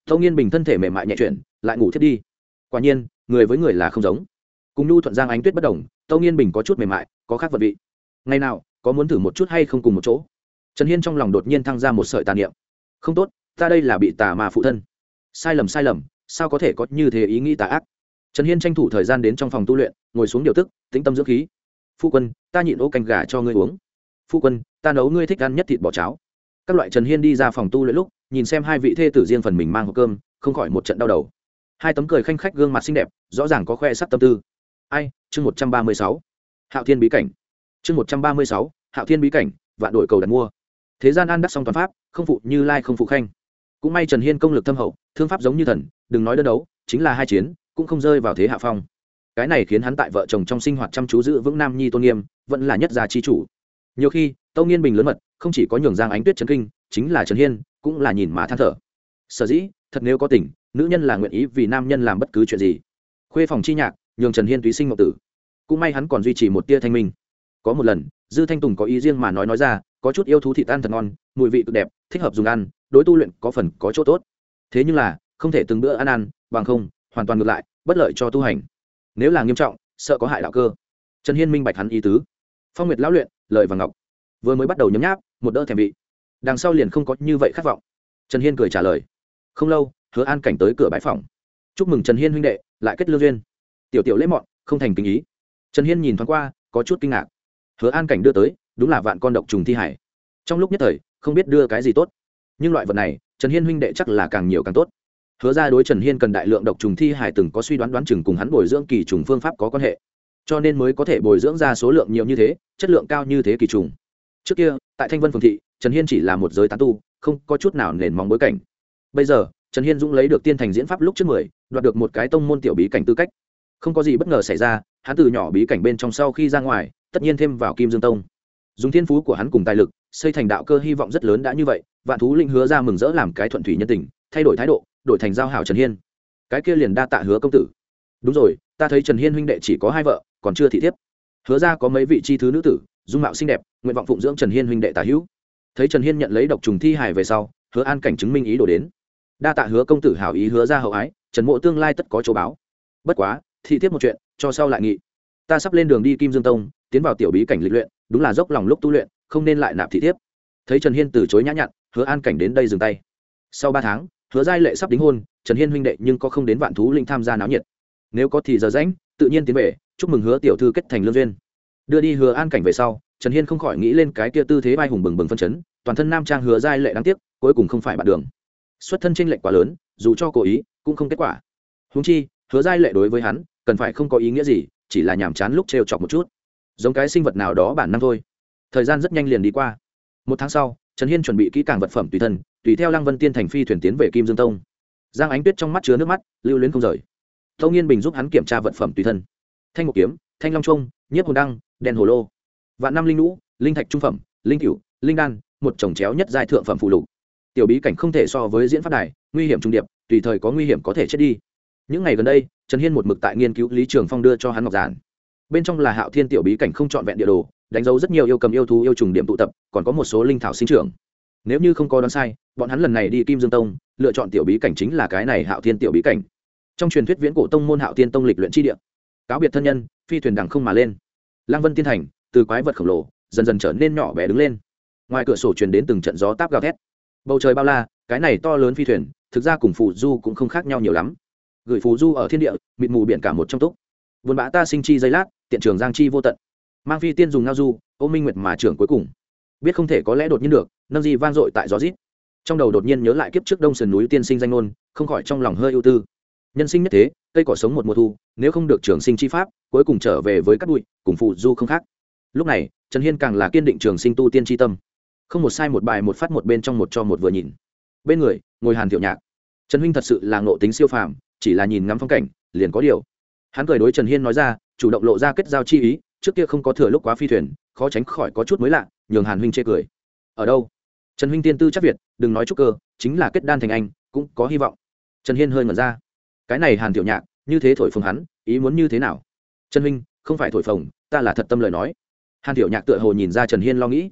tâu nghiên bình thân thể mềm mại nhẹ chuyển lại ngủ thiết đi quả nhiên người với người là không giống cùng nhu thuận giang ánh tuyết bất đồng, tâu nghiên bình có chút mềm mại, có khác vật vị. Ngày nào, có muốn thử một chút hay không cùng một chỗ? Trần hiên trong lòng đột nhiên thăng ra một sợi tàn niệm. Không tốt, ta đây là bị tà mà phụ thân. Sai lầm sai lầm, sao có thể có như thế ý nghĩ tà ác? Trần hiên tranh thủ thời gian đến trong phòng tu luyện, ngồi xuống điều tức, tĩnh tâm dưỡng khí. Phu quân, ta nhịn ô canh gà cho ngươi uống. Phu quân, ta nấu ngươi thích ăn nhất thịt bò cháo. Các loại trần hiên đi ra phòng tu luyện lúc, nhìn xem hai vị thê tử riêng phần mình mang hộp cơm, không khỏi một trận đau đầu. Hai tấm cười khanh khách gương mặt xinh đẹp, rõ ràng có khoe sắc tâm tư ai, chương một trăm ba mươi sáu. Hạo thiên bí cảnh. Chương một trăm ba mươi sáu, hạo thiên bí cảnh, vạn đội cầu đặt mua. Thế gian an đắc song toàn pháp, không phụ như lai không phụ khanh. Cũng may trần hiên công lực thâm hậu, thương pháp giống như thần, đừng nói đơn đấu, chính là hai chiến, cũng không rơi vào thế hạ phong. Cái này khiến hắn tại vợ chồng trong sinh hoạt chăm chú giữ vững nam nhi tôn nghiêm, vẫn là nhất gia chi chủ. Nhiều khi, tâu nghiên bình lớn mật, không chỉ có nhường giang ánh tuyết trấn kinh, chính là trần hiên, cũng là nhìn mà than thở. Sở dĩ, thật nếu có tình, nữ nhân là nguyện ý vì nam nhân làm bất cứ chuyện gì. Khuê phòng chi nhạc nhường trần hiên túy sinh ngọc tử. Cũng may hắn còn duy trì một tia thanh minh. Có một lần, dư thanh tùng có ý riêng mà nói nói ra, có chút yêu thú thịt ăn thật ngon, mùi vị cực đẹp, thích hợp dùng ăn, đối tu luyện có phần có chỗ tốt. Thế nhưng là, không thể từng bữa ăn ăn, bằng không, hoàn toàn ngược lại, bất lợi cho tu hành. Nếu là nghiêm trọng, sợ có hại đạo cơ. Trần hiên minh bạch hắn ý tứ. Phong nguyệt lão luyện, lợi và ngọc. Vừa mới bắt đầu nhấm nháp, một đỡ thèm vị. Đằng sau liền không có như vậy khát vọng. Trần hiên cười trả lời. Không lâu, hứa an cảnh tới cửa bãi phòng chúc mừng trần hiên huynh đệ, lại kết lương duyên tiểu tiểu lễ mọn, không thành kinh ý. Trần hiên nhìn thoáng qua, có chút kinh ngạc. Hứa an cảnh đưa tới, đúng là vạn con độc trùng thi hải. Trong lúc nhất thời, không biết đưa cái gì tốt. Nhưng loại vật này, trần hiên huynh đệ chắc là càng nhiều càng tốt. Hứa ra đối trần hiên cần đại lượng độc trùng thi hải từng có suy đoán đoán chừng cùng hắn bồi dưỡng kỳ trùng phương pháp có quan hệ. Cho nên mới có thể bồi dưỡng ra số lượng nhiều như thế, chất lượng cao như thế kỳ trùng. Trước kia, tại thanh vân phường thị, trần hiên chỉ là một giới tán tu, không có chút nào nền móng bối cảnh. Bây giờ, trần hiên dũng lấy được tiên thành diễn pháp lúc trước mười, đoạt được một cái tông môn tiểu bí cảnh tư cách không có gì bất ngờ xảy ra, hắn từ nhỏ bí cảnh bên trong sau khi ra ngoài, tất nhiên thêm vào kim dương tông. Dùng thiên phú của hắn cùng tài lực, xây thành đạo cơ hy vọng rất lớn đã như vậy, vạn thú linh hứa ra mừng rỡ làm cái thuận thủy nhân tình, thay đổi thái độ, đổi thành giao hảo trần hiên. Cái kia liền đa tạ hứa công tử. Đúng rồi, ta thấy trần hiên huynh đệ chỉ có hai vợ, còn chưa thị thiếp. Hứa ra có mấy vị chi thứ nữ tử, dung mạo xinh đẹp, nguyện vọng phụng dưỡng trần hiên huynh đệ tả hữu. Thấy trần hiên nhận lấy độc trùng thi hài về sau, hứa an cảnh chứng minh ý đồ đến. Đa tạ hứa công tử hảo ý hứa ra hậu ái, trần mộ tương lai tất có chỗ báo. Bất quá thị tiếp một chuyện, cho sau lại nghị. Ta sắp lên đường đi kim dương tông, tiến vào tiểu bí cảnh lịch luyện, đúng là dốc lòng lúc tu luyện, không nên lại nạp thị tiếp. Thấy trần hiên từ chối nhã nhặn, hứa an cảnh đến đây dừng tay. Sau ba tháng, hứa giai lệ sắp đính hôn, trần hiên huynh đệ nhưng có không đến vạn thú linh tham gia náo nhiệt. Nếu có thì giờ rãnh tự nhiên tiến về, chúc mừng hứa tiểu thư kết thành lương duyên. Đưa đi hứa an cảnh về sau, trần hiên không khỏi nghĩ lên cái kia tư thế vai hùng bừng bừng phân chấn, toàn thân nam trang hứa giai lệ đáng tiếc, cuối cùng không phải bạn đường. Xuất thân tranh lệch quá lớn, dù cho cố ý, cũng không kết quả. Húng chi hứa giai lệ đối với hắn, cần phải không có ý nghĩa gì, chỉ là nhàm chán lúc trêu chọc một chút. Giống cái sinh vật nào đó bản năng thôi. Thời gian rất nhanh liền đi qua. Một tháng sau, trần hiên chuẩn bị kỹ càng vật phẩm tùy thân, tùy theo lăng vân tiên thành phi thuyền tiến về kim dương tông. Giang ánh tuyết trong mắt chứa nước mắt, lưu luyến không rời. Tâu nghiên bình giúp hắn kiểm tra vật phẩm tùy thân. Thanh ngọc kiếm, thanh long trung nhiếp hồn đăng, đèn hồ lô. Vạn năm linh lũ linh thạch trung phẩm, linh cửu, linh đan, một chồng chéo nhất giai thượng phẩm phụ lục. Tiểu bí cảnh không thể so với diễn phát đài, nguy hiểm trung điệp, tùy thời có nguy hiểm có thể chết đi những ngày gần đây, trần hiên một mực tại nghiên cứu lý trường phong đưa cho hắn ngọc giản. Bên trong là hạo thiên tiểu bí cảnh không trọn vẹn địa đồ, đánh dấu rất nhiều yêu cầm yêu thú yêu trùng điểm tụ tập, còn có một số linh thảo sinh trưởng. Nếu như không có đoán sai, bọn hắn lần này đi kim dương tông, lựa chọn tiểu bí cảnh chính là cái này hạo thiên tiểu bí cảnh. Trong truyền thuyết viễn cổ tông môn hạo thiên tông lịch luyện chi địa. Cáo biệt thân nhân, phi thuyền đằng không mà lên. Lang vân tiên thành, từ quái vật khổng lồ, dần dần trở nên nhỏ bé đứng lên. Ngoài cửa sổ truyền đến từng trận gió táp gào thét. Bầu trời bao la, cái này to lớn phi thuyền, thực ra cùng phù du cũng không khác nhau nhiều lắm gửi phù du ở thiên địa, mịt mù biển cả một trong túc. Vườn bã ta sinh chi giây lát, tiện trường giang chi vô tận. Mang phi tiên dùng ngao du, ô minh nguyệt mà trưởng cuối cùng. Biết không thể có lẽ đột nhiên được, nâng gì vang dội tại gió rít. Trong đầu đột nhiên nhớ lại kiếp trước đông sườn núi tiên sinh danh ngôn, không khỏi trong lòng hơi ưu tư. Nhân sinh nhất thế, cây cỏ sống một mùa thu, nếu không được trường sinh chi pháp, cuối cùng trở về với các bụi, cùng phụ du không khác. Lúc này, trần hiên càng là kiên định trường sinh tu tiên tri tâm. Không một sai một bài một phát một bên trong một cho một vừa nhìn. Bên người, ngồi hàn thiệu nhạc. Trần huynh thật sự là ngộ tính siêu phàm chỉ là nhìn ngắm phong cảnh, liền có điều. Hắn cười đối trần hiên nói ra, chủ động lộ ra kết giao chi ý, trước kia không có thừa lúc quá phi thuyền, khó tránh khỏi có chút mới lạ, nhường hàn huynh chê cười. Ở đâu? Trần huynh tiên tư chắc việt, đừng nói chúc cơ, chính là kết đan thành anh, cũng có hy vọng. Trần hiên hơi ngẩn ra. Cái này hàn tiểu nhạc, như thế thổi phồng hắn, ý muốn như thế nào? Trần huynh, không phải thổi phồng, ta là thật tâm lời nói. Hàn tiểu nhạc tựa hồ nhìn ra trần hiên lo nghĩ.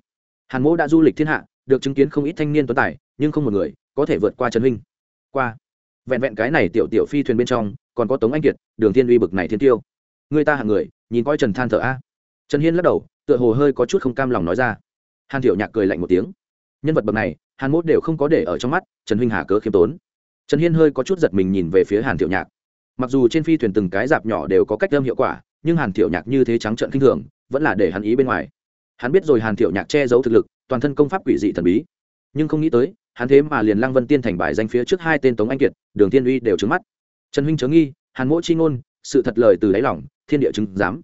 Hàn mỗ đã du lịch thiên hạ, được chứng kiến không ít thanh niên tuấn tài, nhưng không một người có thể vượt qua trần huynh. Qua vẹn vẹn cái này tiểu tiểu phi thuyền bên trong, còn có tống anh kiệt, đường thiên uy bực này thiên tiêu. Người ta hạng người, nhìn coi trần than thở a. Trần hiên lắc đầu, tựa hồ hơi có chút không cam lòng nói ra. Hàn tiểu nhạc cười lạnh một tiếng. Nhân vật bậc này, hàn mốt đều không có để ở trong mắt, trần huynh hà cớ khiêm tốn. Trần hiên hơi có chút giật mình nhìn về phía hàn tiểu nhạc. Mặc dù trên phi thuyền từng cái dạp nhỏ đều có cách âm hiệu quả, nhưng hàn tiểu nhạc như thế trắng trợn kinh thường, vẫn là để hắn ý bên ngoài. Hắn biết rồi hàn tiểu nhạc che giấu thực lực, toàn thân công pháp quỷ dị thần bí. Nhưng không nghĩ tới hắn thế mà liền lăng vân tiên thành bài danh phía trước hai tên tống anh kiệt, đường tiên uy đều trứng mắt. Trần huynh chớ nghi, hàn mỗ chi ngôn, sự thật lời từ đáy lòng, thiên địa chứng giám.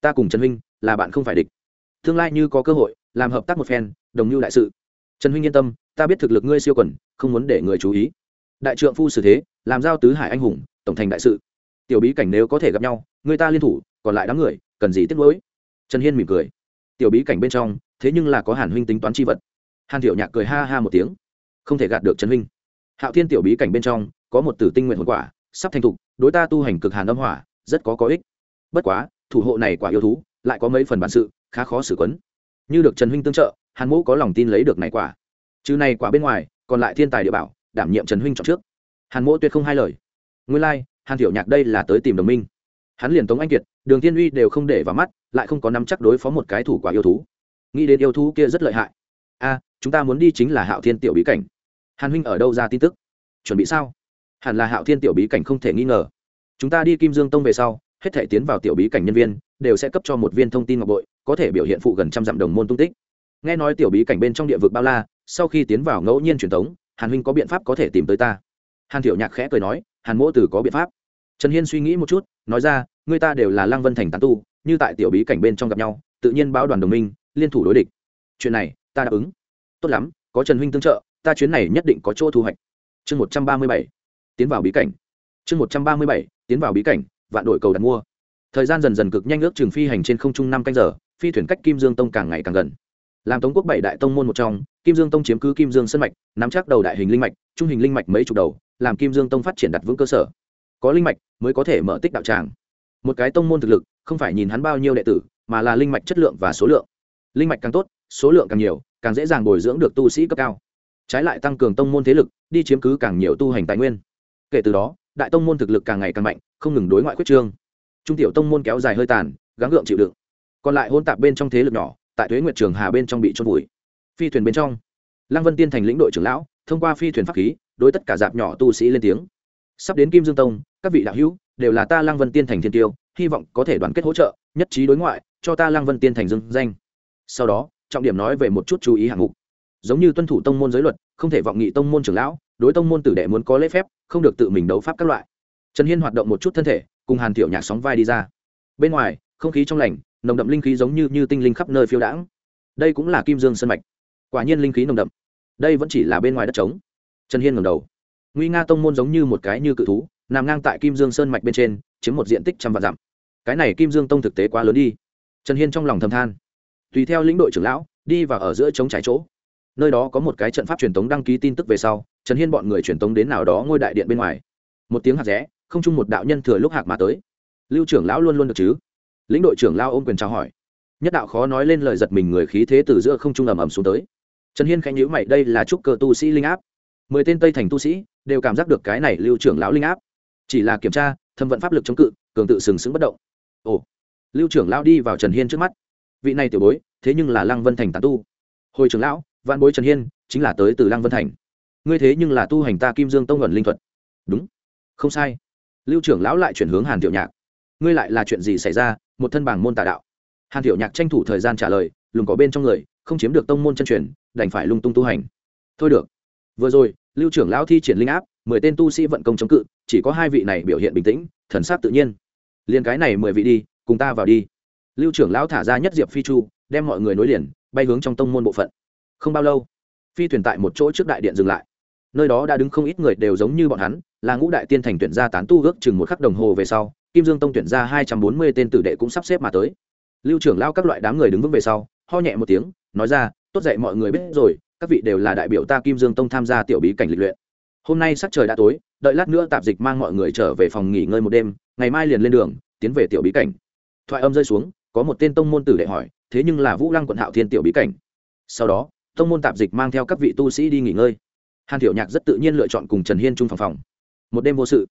Ta cùng trần huynh là bạn không phải địch. Tương lai như có cơ hội, làm hợp tác một phen, đồng như đại sự. Trần huynh yên tâm, ta biết thực lực ngươi siêu quẩn không muốn để người chú ý. Đại trượng phu xử thế, làm giao tứ hải anh hùng, tổng thành đại sự. Tiểu bí cảnh nếu có thể gặp nhau, người ta liên thủ, còn lại đám người, cần gì tiếc nuối? Trần hiên mỉm cười. Tiểu bí cảnh bên trong, thế nhưng là có hàn huynh tính toán chi vật. Hàn tiểu nhạc cười ha ha một tiếng không thể gạt được trần huynh. Hạo thiên tiểu bí cảnh bên trong có một tử tinh nguyện hồn quả sắp thành thục đối ta tu hành cực hàn âm hỏa rất có có ích. Bất quá thủ hộ này quả yêu thú lại có mấy phần bản sự khá khó xử quấn. Như được trần huynh tương trợ hàn mũ có lòng tin lấy được này quả. Chứ này quả bên ngoài còn lại thiên tài địa bảo đảm nhiệm trần huynh chọn trước. Hàn mỗ tuyệt không hai lời. Nguyên lai、like, hàn tiểu nhạc đây là tới tìm đồng minh. Hắn liền tống anh kiệt đường thiên uy đều không để vào mắt lại không có nắm chắc đối phó một cái thủ quả yêu thú. Nghĩ đến yêu thú kia rất lợi hại. A chúng ta muốn đi chính là hạo thiên tiểu bí cảnh. Hàn huynh ở đâu ra tin tức? Chuẩn bị sao? Hẳn là hạo thiên tiểu bí cảnh không thể nghi ngờ. Chúng ta đi kim dương tông về sau, hết thể tiến vào tiểu bí cảnh nhân viên, đều sẽ cấp cho một viên thông tin ngọc bội, có thể biểu hiện phụ gần trăm dặm đồng môn tung tích. Nghe nói tiểu bí cảnh bên trong địa vực bao la, sau khi tiến vào ngẫu nhiên truyền thống, hàn huynh có biện pháp có thể tìm tới ta. Hàn tiểu nhạc khẽ cười nói, hàn mỗ tử có biện pháp. Trần hiên suy nghĩ một chút, nói ra, người ta đều là lăng vân thành tán tu, như tại tiểu bí cảnh bên trong gặp nhau, tự nhiên báo đoàn đồng minh, liên thủ đối địch. Chuyện này, ta đáp ứng tốt lắm, có trần huynh tương trợ, ta chuyến này nhất định có chỗ thu hoạch. Chương một trăm ba mươi bảy, tiến vào bí cảnh. Chương một trăm ba mươi bảy, tiến vào bí cảnh, vạn đội cầu đặt mua. Thời gian dần dần cực nhanh ước trường phi hành trên không trung năm canh giờ, phi thuyền cách kim dương tông càng ngày càng gần. Làm tống quốc bảy đại tông môn một trong, kim dương tông chiếm cứ kim dương sân mạch, nắm chắc đầu đại hình linh mạch, trung hình linh mạch mấy chục đầu, làm kim dương tông phát triển đặt vững cơ sở. Có linh mạch mới có thể mở tích đạo tràng. Một cái tông môn thực lực, không phải nhìn hắn bao nhiêu đệ tử, mà là linh mạch chất lượng và số lượng. Linh mạch càng tốt, số lượng càng nhiều càng dễ dàng bồi dưỡng được tu sĩ cấp cao. Trái lại tăng cường tông môn thế lực, đi chiếm cứ càng nhiều tu hành tài nguyên. Kể từ đó, đại tông môn thực lực càng ngày càng mạnh, không ngừng đối ngoại quyết trương. Trung tiểu tông môn kéo dài hơi tàn, gắng gượng chịu đựng. Còn lại hôn tạp bên trong thế lực nhỏ, tại thuế nguyệt trường hà bên trong bị trôn vùi. Phi thuyền bên trong, lăng vân tiên thành lĩnh đội trưởng lão, thông qua phi thuyền pháp khí, đối tất cả dạp nhỏ tu sĩ lên tiếng. Sắp đến kim dương tông, các vị đạo hữu, đều là ta lăng vân tiên thành thiên tiêu, hy vọng có thể đoàn kết hỗ trợ, nhất trí đối ngoại, cho ta lăng vân tiên thành dương danh. Sau đó trọng điểm nói về một chút chú ý hạng mục. Giống như tuân thủ tông môn giới luật không thể vọng nghị tông môn trưởng lão đối tông môn tử đệ muốn có lễ phép không được tự mình đấu pháp các loại. Trần hiên hoạt động một chút thân thể cùng hàn Tiểu nhạc sóng vai đi ra. Bên ngoài không khí trong lành nồng đậm linh khí giống như, như tinh linh khắp nơi phiêu đãng. Đây cũng là kim dương sân mạch. Quả nhiên linh khí nồng đậm. Đây vẫn chỉ là bên ngoài đất trống. Trần hiên ngầm đầu. Nguy nga tông môn giống như một cái như cự thú nằm ngang tại kim dương sơn mạch bên trên chiếm một diện tích trăm vạn dặm. Cái này kim dương tông thực tế quá lớn đi. Trần hiên trong lòng thầm than tùy theo lĩnh đội trưởng lão, đi vào ở giữa chống trái chỗ. Nơi đó có một cái trận pháp truyền tống đăng ký tin tức về sau, trần hiên bọn người truyền tống đến nào đó ngôi đại điện bên ngoài. Một tiếng hạt rẽ, không chung một đạo nhân thừa lúc hạc mà tới. Lưu trưởng lão luôn luôn được chứ? Lĩnh đội trưởng lao ôm quyền trao hỏi. Nhất đạo khó nói lên lời giật mình người khí thế từ giữa không trung ầm ầm xuống tới. Trần hiên khanh nhữ mày, đây là trúc cơ tu sĩ linh áp. Mười tên tây thành tu sĩ đều cảm giác được cái này lưu trưởng lão linh áp. Chỉ là kiểm tra, thâm vận pháp lực chống cự, cường tự sừng sững bất động. Ồ. Lưu trưởng lão đi vào trần hiên trước mắt vị này tiểu bối, thế nhưng là lăng vân thành tán tu. Hồi trưởng lão văn bối trần hiên, chính là tới từ lăng vân thành. Ngươi thế nhưng là tu hành ta kim dương tông ẩn linh thuật. Đúng. Không sai. Lưu trưởng lão lại chuyển hướng hàn tiểu nhạc. Ngươi lại là chuyện gì xảy ra? Một thân bảng môn tà đạo. Hàn tiểu nhạc tranh thủ thời gian trả lời, lùng có bên trong người, không chiếm được tông môn chân truyền, đành phải lung tung tu hành. Thôi được. Vừa rồi, lưu trưởng lão thi triển linh áp, mười tên tu sĩ vận công chống cự, chỉ có hai vị này biểu hiện bình tĩnh, thần sát tự nhiên. Liền cái này mười vị đi, cùng ta vào đi lưu trưởng lão thả ra nhất diệp phi chu, đem mọi người nối liền, bay hướng trong tông môn bộ phận. Không bao lâu, phi thuyền tại một chỗ trước đại điện dừng lại. Nơi đó đã đứng không ít người đều giống như bọn hắn, là ngũ đại tiên thành tuyển gia tán tu ước chừng một khắc đồng hồ về sau, kim dương tông tuyển ra hai trăm bốn mươi tên tử đệ cũng sắp xếp mà tới. Lưu trưởng lao các loại đám người đứng vững về sau, ho nhẹ một tiếng, nói ra, tốt dậy mọi người biết rồi, các vị đều là đại biểu ta kim dương tông tham gia tiểu bí cảnh lịch luyện. Hôm nay sắc trời đã tối, đợi lát nữa tạp dịch mang mọi người trở về phòng nghỉ ngơi một đêm, ngày mai liền lên đường, tiến về tiểu bí cảnh. Thoại âm rơi xuống có một tên tông môn tử đệ hỏi, thế nhưng là vũ lăng quận hạo thiên tiểu bí cảnh. Sau đó, tông môn tạp dịch mang theo các vị tu sĩ đi nghỉ ngơi. Hàn thiểu nhạc rất tự nhiên lựa chọn cùng trần hiên chung phòng phòng. Một đêm vô sự.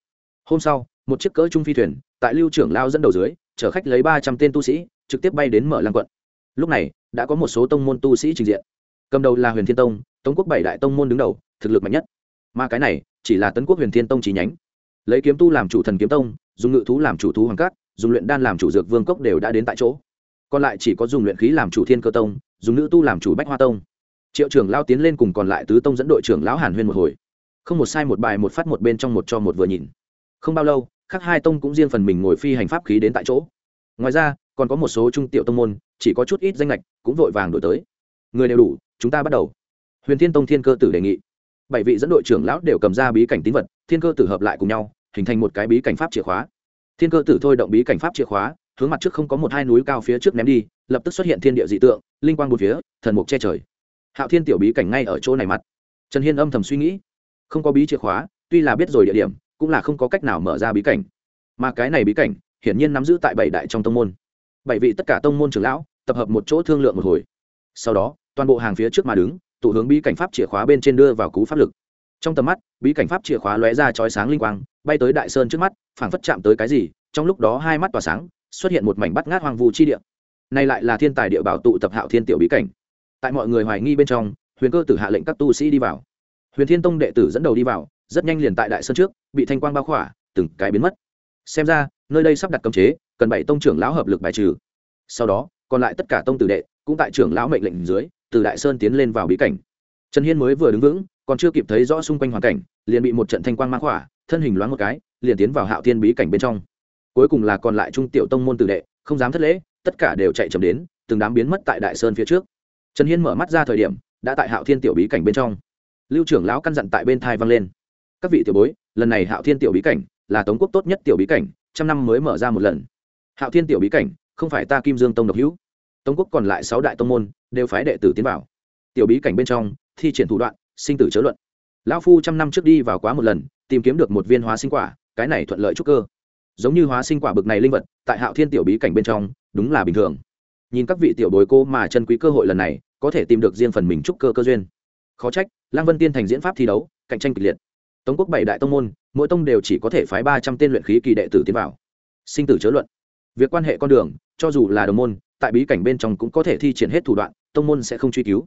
Hôm sau, một chiếc cỡ trung phi thuyền, tại lưu trưởng lao dẫn đầu dưới, chở khách lấy ba trăm tên tu sĩ, trực tiếp bay đến mở lăng quận. Lúc này, đã có một số tông môn tu sĩ trình diện. Cầm đầu là huyền thiên tông, tống quốc bảy đại tông môn đứng đầu, thực lực mạnh nhất. Mà cái này, chỉ là tấn quốc huyền thiên tông trí nhánh. Lấy kiếm tu làm chủ thần kiếm tông, dùng ngự thú làm chủ thú hoàng cát dùng luyện đan làm chủ dược vương cốc đều đã đến tại chỗ. Còn lại chỉ có dùng luyện khí làm chủ thiên cơ tông, dùng nữ tu làm chủ bách hoa tông. Triệu trưởng lao tiến lên cùng còn lại tứ tông dẫn đội trưởng lão hàn huyên một hồi. Không một sai một bài một phát một bên trong một cho một vừa nhìn. Không bao lâu khác hai tông cũng riêng phần mình ngồi phi hành pháp khí đến tại chỗ. Ngoài ra, còn có một số trung tiểu tông môn, chỉ có chút ít danh lệch cũng vội vàng đổi tới. Người đều đủ, chúng ta bắt đầu. Huyền thiên tông thiên cơ tử đề nghị. Bảy vị dẫn đội trưởng lão đều cầm ra bí cảnh tín vật, thiên cơ tử hợp lại cùng nhau, hình thành một cái bí cảnh pháp chìa khóa thiên cơ tử thôi động bí cảnh pháp chìa khóa, hướng mặt trước không có một hai núi cao phía trước ném đi, lập tức xuất hiện thiên địa dị tượng, linh quang một phía, thần mục che trời. Hạo thiên tiểu bí cảnh ngay ở chỗ này mặt. Trần hiên âm thầm suy nghĩ. Không có bí chìa khóa, tuy là biết rồi địa điểm, cũng là không có cách nào mở ra bí cảnh. Mà cái này bí cảnh, hiển nhiên nắm giữ tại bảy đại trong tông môn. Bảy vị tất cả tông môn trưởng lão, tập hợp một chỗ thương lượng một hồi. Sau đó, toàn bộ hàng phía trước mà đứng, tụ hướng bí cảnh pháp chìa khóa bên trên đưa vào cú pháp lực. Trong tầm mắt bí cảnh pháp chìa khóa lóe ra chói sáng linh quang, bay tới đại sơn trước mắt, phảng phất chạm tới cái gì, trong lúc đó hai mắt tỏa sáng, xuất hiện một mảnh bắt ngát hoang vu chi địa. Này lại là thiên tài địa bảo tụ tập hạo thiên tiểu bí cảnh. Tại mọi người hoài nghi bên trong, huyền cơ tử hạ lệnh các tu sĩ đi vào. Huyền thiên tông đệ tử dẫn đầu đi vào, rất nhanh liền tại đại sơn trước, bị thanh quang bao khỏa, từng cái biến mất. Xem ra, nơi đây sắp đặt cấm chế, cần bảy tông trưởng lão hợp lực bài trừ. Sau đó, còn lại tất cả tông tử đệ, cũng tại trưởng lão mệnh lệnh dưới, từ đại sơn tiến lên vào bí cảnh trần hiên mới vừa đứng vững, còn chưa kịp thấy rõ xung quanh hoàn cảnh, liền bị một trận thanh quang mang khỏa, thân hình loáng một cái, liền tiến vào hạo thiên bí cảnh bên trong. Cuối cùng là còn lại trung tiểu tông môn tử đệ, không dám thất lễ, tất cả đều chạy chậm đến, từng đám biến mất tại đại sơn phía trước. Trần hiên mở mắt ra thời điểm, đã tại hạo thiên tiểu bí cảnh bên trong. Lưu trưởng lão căn dặn tại bên thai vang lên. Các vị tiểu bối, lần này hạo thiên tiểu bí cảnh là tống quốc tốt nhất tiểu bí cảnh, trăm năm mới mở ra một lần. Hạo thiên tiểu bí cảnh, không phải ta kim dương tông độc hữu. Tống quốc còn lại sáu đại tông môn, đều phái đệ tử tiến vào. Tiểu bí cảnh bên trong thi triển thủ đoạn, sinh tử chớ luận. Lão phu trăm năm trước đi vào quá một lần, tìm kiếm được một viên hóa sinh quả, cái này thuận lợi trúc cơ. Giống như hóa sinh quả bực này linh vật, tại hạo thiên tiểu bí cảnh bên trong, đúng là bình thường. Nhìn các vị tiểu bồi cô mà chân quý cơ hội lần này, có thể tìm được riêng phần mình trúc cơ cơ duyên. Khó trách, lăng vân tiên thành diễn pháp thi đấu, cạnh tranh kịch liệt. Tống quốc bảy đại tông môn, mỗi tông đều chỉ có thể phái ba trăm tên luyện khí kỳ đệ tử tiến vào. Sinh tử chớ luận. Việc quan hệ con đường, cho dù là đồng môn, tại bí cảnh bên trong cũng có thể thi triển hết thủ đoạn, tông môn sẽ không truy cứu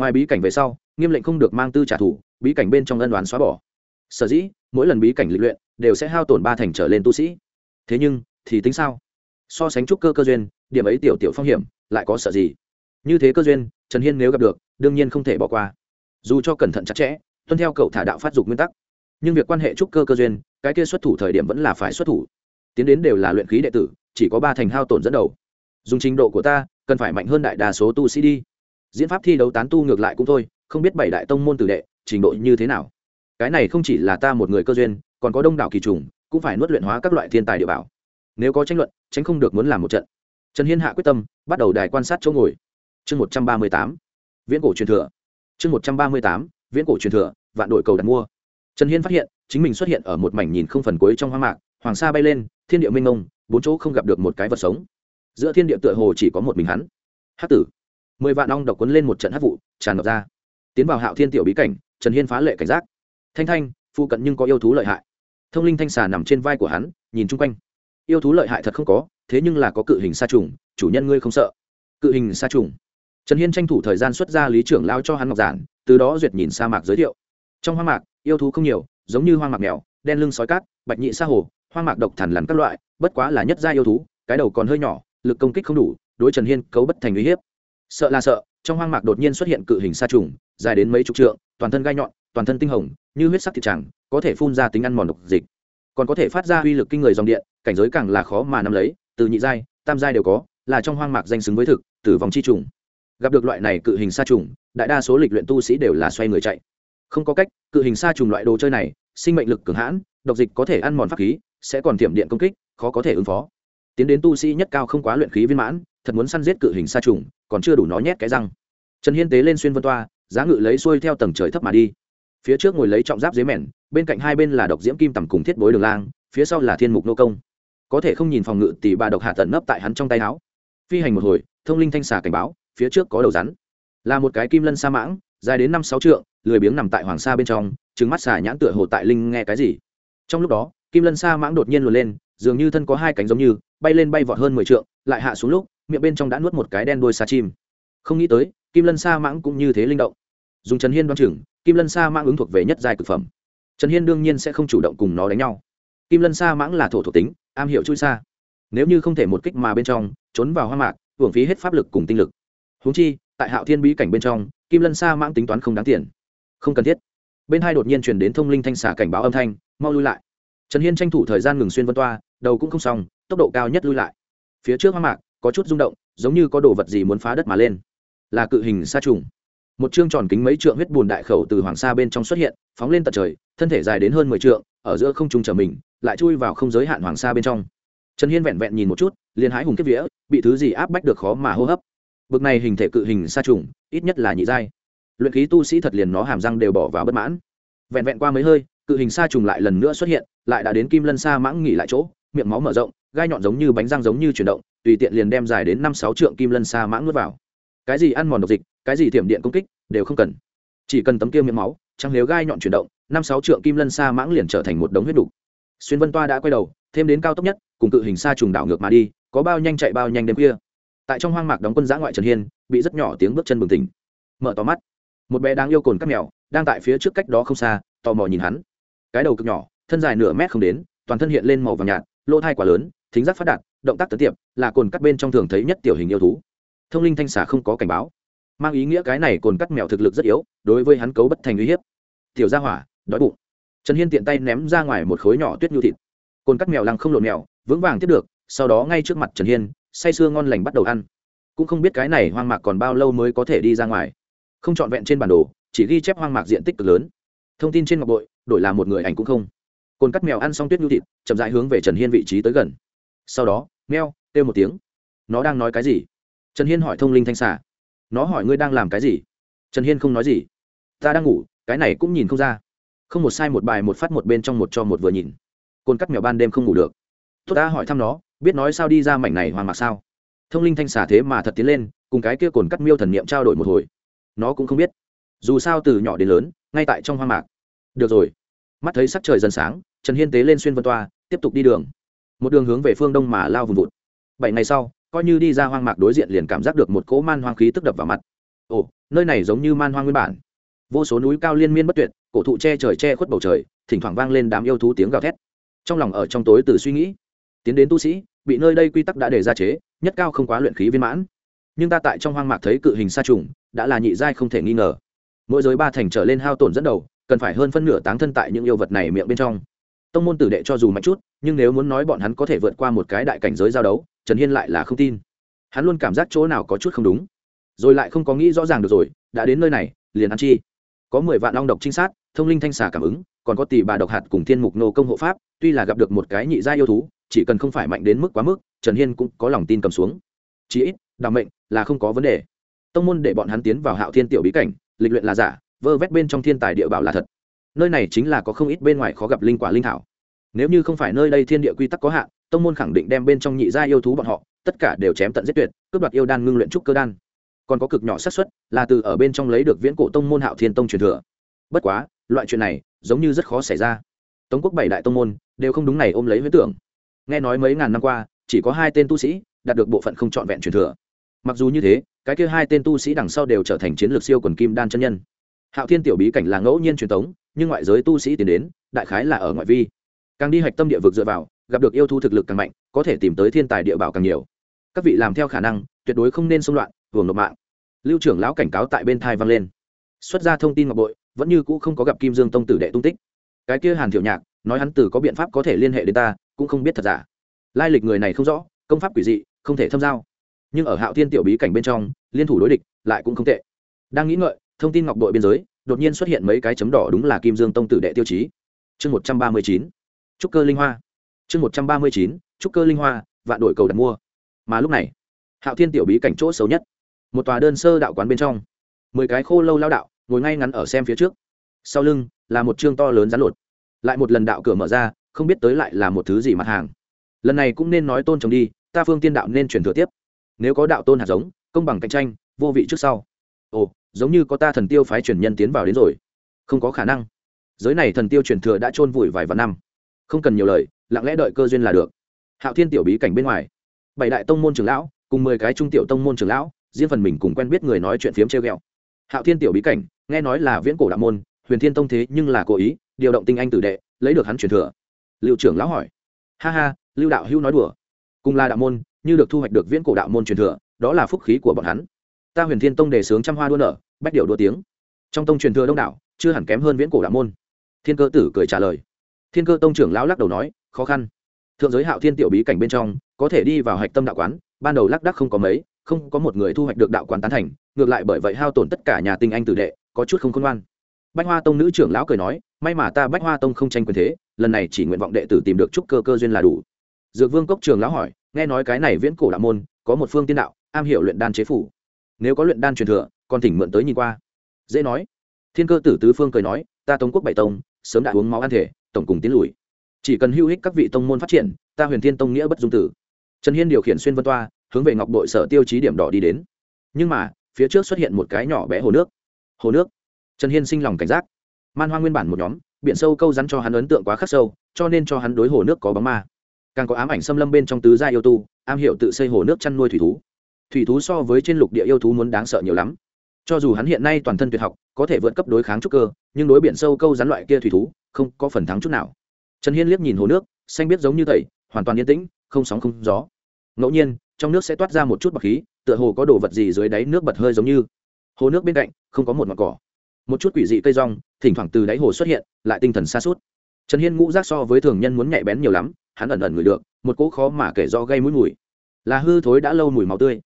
ngoài bí cảnh về sau, nghiêm lệnh không được mang tư trả thù, bí cảnh bên trong ân đoán xóa bỏ. Sở dĩ, mỗi lần bí cảnh lịch luyện, đều sẽ hao tổn ba thành trở lên tu sĩ. Thế nhưng, thì tính sao? So sánh trúc cơ cơ duyên, điểm ấy tiểu tiểu phong hiểm, lại có sợ gì? Như thế cơ duyên, trần hiên nếu gặp được, đương nhiên không thể bỏ qua. Dù cho cẩn thận chặt chẽ, tuân theo cậu thả đạo phát dục nguyên tắc. Nhưng việc quan hệ trúc cơ cơ duyên, cái kia xuất thủ thời điểm vẫn là phải xuất thủ. Tiến đến đều là luyện khí đệ tử, chỉ có ba thành hao tổn dẫn đầu. Dùng trình độ của ta, cần phải mạnh hơn đại đa số tu sĩ đi diễn pháp thi đấu tán tu ngược lại cũng thôi, không biết bảy đại tông môn tử đệ, trình độ như thế nào. Cái này không chỉ là ta một người cơ duyên, còn có đông đảo kỳ trùng, cũng phải nuốt luyện hóa các loại thiên tài địa bảo. Nếu có tranh luận, tránh không được muốn làm một trận. Trần hiên hạ quyết tâm, bắt đầu đài quan sát chỗ ngồi. Chương một trăm ba mươi tám, viễn cổ truyền thừa. Chương một trăm ba mươi tám, viễn cổ truyền thừa, vạn đội cầu đặt mua. Trần hiên phát hiện, chính mình xuất hiện ở một mảnh nhìn không phần cuối trong hoang mạc, hoàng sa bay lên, thiên địa minh ngông bốn chỗ không gặp được một cái vật sống. Giữa thiên địa tựa hồ chỉ có một mình hắn. Hát tử mười vạn ong độc quấn lên một trận hát vụ, tràn ngập ra. Tiến vào hạo thiên tiểu bí cảnh, trần hiên phá lệ cảnh giác. Thanh thanh phụ cận nhưng có yêu thú lợi hại. Thông linh thanh xà nằm trên vai của hắn, nhìn chung quanh. Yêu thú lợi hại thật không có, thế nhưng là có cự hình sa trùng, chủ nhân ngươi không sợ. Cự hình sa trùng. Trần hiên tranh thủ thời gian xuất ra lý trưởng lao cho hắn ngọc giản, từ đó duyệt nhìn sa mạc giới thiệu. Trong hoang mạc, yêu thú không nhiều, giống như hoang mạc mèo, đen lưng sói cát, bạch nhị sa hồ, hoang mạc độc thằn lằn các loại, bất quá là nhất gia yêu thú, cái đầu còn hơi nhỏ, lực công kích không đủ, đối trần hiên cấu bất thành uy hiếp sợ là sợ, trong hoang mạc đột nhiên xuất hiện cự hình sa trùng, dài đến mấy chục trượng, toàn thân gai nhọn, toàn thân tinh hồng, như huyết sắc thịt tràng có thể phun ra tính ăn mòn độc dịch. Còn có thể phát ra uy lực kinh người dòng điện, cảnh giới càng là khó mà nắm lấy, từ nhị giai, tam giai đều có, là trong hoang mạc danh xứng với thực, tử vong chi trùng. Gặp được loại này cự hình sa trùng, đại đa số lịch luyện tu sĩ đều là xoay người chạy. Không có cách, cự hình sa trùng loại đồ chơi này, sinh mệnh lực cường hãn, độc dịch có thể ăn mòn pháp khí, sẽ còn tiềm điện công kích, khó có thể ứng phó. Tiến đến tu sĩ nhất cao không quá luyện khí viên mãn, thật muốn săn giết cự hình sa trùng còn chưa đủ nó nhét cái răng. Trần hiên tế lên xuyên vân toa, giá ngự lấy xuôi theo tầng trời thấp mà đi. Phía trước ngồi lấy trọng giáp dế mèn, bên cạnh hai bên là độc diễm kim tầm cùng thiết bối đường lang, phía sau là thiên mục nô công. Có thể không nhìn phòng ngự tỷ bà độc hạ tận nấp tại hắn trong tay áo. Phi hành một hồi, thông linh thanh xà cảnh báo, phía trước có đầu rắn. Là một cái kim lân sa mãng, dài đến năm sáu trượng, lười biếng nằm tại hoàng sa bên trong trứng mắt xà nhãn tựa hồ tại linh nghe cái gì. Trong lúc đó, kim lân sa mãng đột nhiên luồn lên, dường như thân có hai cánh giống như, bay lên bay vọt hơn mười trượng, lại hạ xuống lúc miệng bên trong đã nuốt một cái đen đuôi sa chim. Không nghĩ tới, kim lân sa mãng cũng như thế linh động. Dùng trần hiên đoan chừng, kim lân sa mãng ứng thuộc về nhất giai cực phẩm. Trần hiên đương nhiên sẽ không chủ động cùng nó đánh nhau. Kim lân sa mãng là thổ thuộc tính, am hiểu chui xa. Nếu như không thể một kích mà bên trong, trốn vào hoa mạc, hưởng phí hết pháp lực cùng tinh lực. Húng chi, tại hạo thiên bí cảnh bên trong, kim lân sa mãng tính toán không đáng tiền. Không cần thiết. Bên hai đột nhiên chuyển đến thông linh thanh xả cảnh báo âm thanh, mau lui lại. Trần hiên tranh thủ thời gian ngừng xuyên vân toa, đầu cũng không xong, tốc độ cao nhất lui lại. Phía trước hoa mạc có chút rung động, giống như có đồ vật gì muốn phá đất mà lên. Là cự hình sa trùng. Một chương tròn kính mấy trượng huyết bùn đại khẩu từ hoàng sa bên trong xuất hiện, phóng lên tận trời, thân thể dài đến hơn mười trượng, ở giữa không trung trở mình, lại chui vào không giới hạn hoàng sa bên trong. Trần hiên vẹn vẹn nhìn một chút, liền hái hùng kiếp vía, bị thứ gì áp bách được khó mà hô hấp. Bực này hình thể cự hình sa trùng, ít nhất là nhị giai. Luyện khí tu sĩ thật liền nó hàm răng đều bỏ vào bất mãn. Vẹn vẹn qua mấy hơi, cự hình sa trùng lại lần nữa xuất hiện, lại đã đến kim lân sa mãng nghỉ lại chỗ, miệng máu mở rộng gai nhọn giống như bánh răng giống như chuyển động, tùy tiện liền đem dài đến năm sáu trượng kim lân sa mãng nuốt vào. Cái gì ăn mòn độc dịch, cái gì tiệm điện công kích, đều không cần. Chỉ cần tấm kia miệng máu chẳng nếu gai nhọn chuyển động, năm sáu trượng kim lân sa mãng liền trở thành một đống huyết đục. Xuyên vân toa đã quay đầu, thêm đến cao tốc nhất, cùng cự hình sa trùng đảo ngược mà đi, có bao nhanh chạy bao nhanh đêm kia. tại trong hoang mạc đóng quân giã ngoại trần hiên, bị rất nhỏ tiếng bước chân bừng tỉnh. Mở to mắt. Một bé đáng yêu cồn cắt mèo, đang tại phía trước cách đó không xa, tò mò nhìn hắn. Cái đầu cực nhỏ, thân dài nửa mét không đến, toàn thân hiện lên màu vàng nhạt, lỗ thai quả lớn thính giác phát đạt, động tác tấn tiệp là cồn cắt bên trong thường thấy nhất tiểu hình yêu thú. Thông linh thanh xà không có cảnh báo, mang ý nghĩa cái này cồn cắt mèo thực lực rất yếu, đối với hắn cấu bất thành uy hiếp. Tiểu gia hỏa, đói bụng. Trần hiên tiện tay ném ra ngoài một khối nhỏ tuyết nhu thịt. Cồn cắt mèo lăng không lộn mèo, vững vàng tiếp được, sau đó ngay trước mặt trần hiên, say sưa ngon lành bắt đầu ăn. Cũng không biết cái này hoang mạc còn bao lâu mới có thể đi ra ngoài. Không trọn vẹn trên bản đồ, chỉ ghi chép hoang mạc diện tích cực lớn. Thông tin trên ngọc bội, đổi làm một người ảnh cũng không. Cồn cắt mèo ăn xong tuyết nhu thịt, chậm rãi hướng về trần hiên vị trí tới gần sau đó, meo, kêu một tiếng. Nó đang nói cái gì? Trần hiên hỏi thông linh thanh xà. Nó hỏi ngươi đang làm cái gì? Trần hiên không nói gì. Ta đang ngủ, cái này cũng nhìn không ra. Không một sai một bài, một phát một bên trong một cho một vừa nhìn. Cồn cắt mèo ban đêm không ngủ được. Tôi ta hỏi thăm nó, biết nói sao đi ra mảnh này hoàng mạc sao? Thông linh thanh xả thế mà thật tiến lên, cùng cái kia cồn cắt miêu thần niệm trao đổi một hồi. Nó cũng không biết. Dù sao từ nhỏ đến lớn, ngay tại trong hoang mạc. Được rồi. Mắt thấy sắc trời dần sáng, trần hiên tế lên xuyên vân toa, tiếp tục đi đường một đường hướng về phương đông mà lao vùng vụt. Bảy ngày sau, coi như đi ra hoang mạc đối diện liền cảm giác được một cỗ man hoang khí tức đập vào mặt. Ồ, nơi này giống như man hoang nguyên bản. Vô số núi cao liên miên bất tuyệt, cổ thụ che trời che khuất bầu trời, thỉnh thoảng vang lên đám yêu thú tiếng gào thét. Trong lòng ở trong tối từ suy nghĩ, tiến đến tu sĩ, bị nơi đây quy tắc đã đề ra chế, nhất cao không quá luyện khí viên mãn. Nhưng ta tại trong hoang mạc thấy cự hình sa trùng, đã là nhị giai không thể nghi ngờ. Mỗi giới ba thành trở lên hao tổn dẫn đầu, cần phải hơn phân nửa táng thân tại những yêu vật này miệng bên trong tông môn tử đệ cho dù mạnh chút, nhưng nếu muốn nói bọn hắn có thể vượt qua một cái đại cảnh giới giao đấu, trần hiên lại là không tin. Hắn luôn cảm giác chỗ nào có chút không đúng. Rồi lại không có nghĩ rõ ràng được rồi, đã đến nơi này, liền ăn chi. Có mười vạn long độc trinh sát, thông linh thanh xà cảm ứng, còn có tỷ bà độc hạt cùng thiên mục nô công hộ pháp, tuy là gặp được một cái nhị gia yêu thú, chỉ cần không phải mạnh đến mức quá mức, trần hiên cũng có lòng tin cầm xuống. Chí ít đặc mệnh là không có vấn đề. Tông môn để bọn hắn tiến vào hạo thiên tiểu bí cảnh, lịch luyện là giả, vơ vét bên trong thiên tài địa bảo là thật nơi này chính là có không ít bên ngoài khó gặp linh quả linh thảo. Nếu như không phải nơi đây thiên địa quy tắc có hạn, tông môn khẳng định đem bên trong nhị gia yêu thú bọn họ, tất cả đều chém tận giết tuyệt, cướp đoạt yêu đan ngưng luyện trúc cơ đan. Còn có cực nhỏ xác suất, là từ ở bên trong lấy được viễn cổ tông môn hạo thiên tông truyền thừa. Bất quá, loại chuyện này, giống như rất khó xảy ra. Tống quốc bảy đại tông môn, đều không đúng này ôm lấy huyết tưởng. Nghe nói mấy ngàn năm qua, chỉ có hai tên tu sĩ đạt được bộ phận không trọn vẹn truyền thừa. Mặc dù như thế, cái kia hai tên tu sĩ đằng sau đều trở thành chiến lược siêu quần kim đan chân nhân hạo thiên tiểu bí cảnh là ngẫu nhiên truyền thống, nhưng ngoại giới tu sĩ tiến đến, đại khái là ở ngoại vi. Càng đi hạch tâm địa vực dựa vào, gặp được yêu thu thực lực càng mạnh, có thể tìm tới thiên tài địa bảo càng nhiều. Các vị làm theo khả năng, tuyệt đối không nên xung loạn, hưởng nộp mạng. Lưu trưởng lão cảnh cáo tại bên thai vang lên. Xuất ra thông tin ngọc bội, vẫn như cũ không có gặp kim dương tông tử đệ tung tích. Cái kia hàn thiệu nhạc, nói hắn từ có biện pháp có thể liên hệ đến ta, cũng không biết thật giả. Lai lịch người này không rõ, công pháp quỷ dị, không thể thâm giao. Nhưng ở hạo thiên tiểu bí cảnh bên trong, liên thủ đối địch, lại cũng không tệ. Đang nghĩ ngợi thông tin ngọc đội biên giới, đột nhiên xuất hiện mấy cái chấm đỏ đúng là kim dương tông tử đệ tiêu chí. Chương một trăm ba mươi chín, trúc cơ linh hoa. Chương một trăm ba mươi chín, trúc cơ linh hoa, vạn đội cầu đặt mua. Mà lúc này, hạo thiên tiểu bí cảnh chỗ xấu nhất, một tòa đơn sơ đạo quán bên trong, mười cái khô lâu lao đạo ngồi ngay ngắn ở xem phía trước. Sau lưng là một chương to lớn rán lột. Lại một lần đạo cửa mở ra, không biết tới lại là một thứ gì mặt hàng. Lần này cũng nên nói tôn trồng đi, ta phương tiên đạo nên truyền thừa tiếp. Nếu có đạo tôn hạt giống, công bằng cạnh tranh, vô vị trước sau. Ồ giống như có ta thần tiêu phái truyền nhân tiến vào đến rồi. Không có khả năng. Giới này thần tiêu truyền thừa đã chôn vùi vài vạn năm. Không cần nhiều lời, lặng lẽ đợi cơ duyên là được. Hạo thiên tiểu bí cảnh bên ngoài. Bảy đại tông môn trưởng lão, cùng mười cái trung tiểu tông môn trưởng lão, riêng phần mình cùng quen biết người nói chuyện phiếm treo ghẹo. Hạo thiên tiểu bí cảnh, nghe nói là viễn cổ đạo môn, huyền thiên tông thế nhưng là cố ý, điều động tinh anh tử đệ, lấy được hắn truyền thừa. Liệu trưởng lão hỏi. Ha ha, lưu đạo hưu nói đùa. Cùng là đạo môn, như được thu hoạch được viễn cổ đạo môn truyền thừa, đó là phúc khí của bọn hắn ta huyền thiên tông đề sướng trăm hoa đua nở, bách điệu đua tiếng. Trong tông truyền thừa đông đảo, chưa hẳn kém hơn viễn cổ đạo môn. Thiên cơ tử cười trả lời. Thiên cơ tông trưởng lão lắc đầu nói, khó khăn. Thượng giới hạo thiên tiểu bí cảnh bên trong, có thể đi vào hạch tâm đạo quán, ban đầu lắc đắc không có mấy, không có một người thu hoạch được đạo quán tán thành, ngược lại bởi vậy hao tổn tất cả nhà tinh anh tử đệ, có chút không khôn ngoan. Bách hoa tông nữ trưởng lão cười nói, may mà ta bách hoa tông không tranh quyền thế, lần này chỉ nguyện vọng đệ tử tìm được chút cơ cơ duyên là đủ. Dược vương cốc trường lão hỏi, nghe nói cái này viễn cổ đạo môn, có một phương tiên đạo, am hiểu luyện đan chế phủ nếu có luyện đan truyền thừa, còn thỉnh mượn tới nhìn qua. Dễ nói. Thiên cơ tử tứ phương cười nói, ta tống quốc bảy tông, sớm đã uống máu ăn thể, tổng cùng tiến lùi. Chỉ cần hữu ích các vị tông môn phát triển, ta huyền thiên tông nghĩa bất dung tử. Trần hiên điều khiển xuyên vân toa, hướng về ngọc đội sở tiêu chí điểm đỏ đi đến. Nhưng mà, phía trước xuất hiện một cái nhỏ bé hồ nước. Hồ nước? Trần hiên sinh lòng cảnh giác. Man hoa nguyên bản một nhóm, biển sâu câu rắn cho hắn ấn tượng quá khắc sâu, cho nên cho hắn đối hồ nước có bóng ma. Càng có ám ảnh xâm lâm bên trong tứ gia yêu tu, am hiểu tự xây hồ nước chăn nuôi thủy thú thủy thú so với trên lục địa yêu thú muốn đáng sợ nhiều lắm. Cho dù hắn hiện nay toàn thân tuyệt học, có thể vượt cấp đối kháng trúc cơ, nhưng đối biển sâu câu rắn loại kia thủy thú, không có phần thắng chút nào. Trần hiên liếc nhìn hồ nước, xanh biết giống như tẩy, hoàn toàn yên tĩnh, không sóng không gió. Ngẫu nhiên, trong nước sẽ toát ra một chút bọc khí, tựa hồ có đồ vật gì dưới đáy nước bật hơi giống như. Hồ nước bên cạnh, không có một mặt cỏ. Một chút quỷ dị cây rong, thỉnh thoảng từ đáy hồ xuất hiện, lại tinh thần xa suốt trần hiên ngũ rác so với thường nhân muốn nhạy bén nhiều lắm, hắn ẩn ẩn ngửi được, một cỗ khó mà kể do gây mũi mùi. Là hư thối đã lâu mùi máu tươi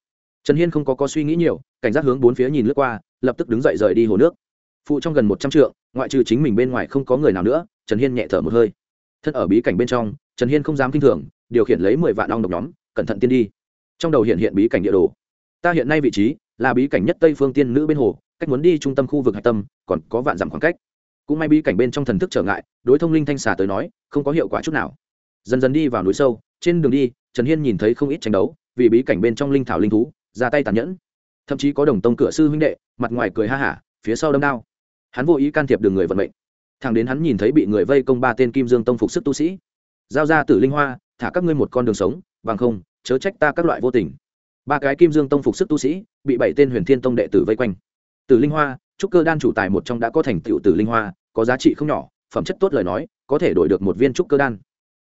trần hiên không có có suy nghĩ nhiều, cảnh giác hướng bốn phía nhìn lướt qua, lập tức đứng dậy rời đi hồ nước. Phụ trong gần một trăm trượng, ngoại trừ chính mình bên ngoài không có người nào nữa, trần hiên nhẹ thở một hơi. Thân ở bí cảnh bên trong, trần hiên không dám k i n h thường, điều khiển lấy mười vạn ong độc nhóm, cẩn thận tiên đi. Trong đầu hiện hiện bí cảnh địa đồ. Ta hiện nay vị trí, là bí cảnh nhất tây phương tiên nữ bên hồ, cách muốn đi trung tâm khu vực hạch tâm, còn có vạn dặm khoảng cách. Cũng may bí cảnh bên trong thần thức trở ngại, đối thông linh thanh xà tới nói, không có hiệu quả chút nào. Dần dần đi vào núi sâu, trên đường đi, trần hiên nhìn thấy không ít tranh đấu, vì bí cảnh bên trong linh thảo linh thú ra tay tàn nhẫn. Thậm chí có đồng tông cửa sư huynh đệ, mặt ngoài cười ha hả, phía sau đâm đao. Hắn vô ý can thiệp đường người vận mệnh. Thằng đến hắn nhìn thấy bị người vây công ba tên kim dương tông phục sức tu sĩ. Giao ra tử linh hoa, thả các ngươi một con đường sống, bằng không, chớ trách ta các loại vô tình. Ba cái kim dương tông phục sức tu sĩ, bị bảy tên huyền thiên tông đệ tử vây quanh. Tử linh hoa trúc cơ đan chủ tài một trong đã có thành tựu tử linh hoa, có giá trị không nhỏ, phẩm chất tốt lời nói, có thể đổi được một viên trúc cơ đan.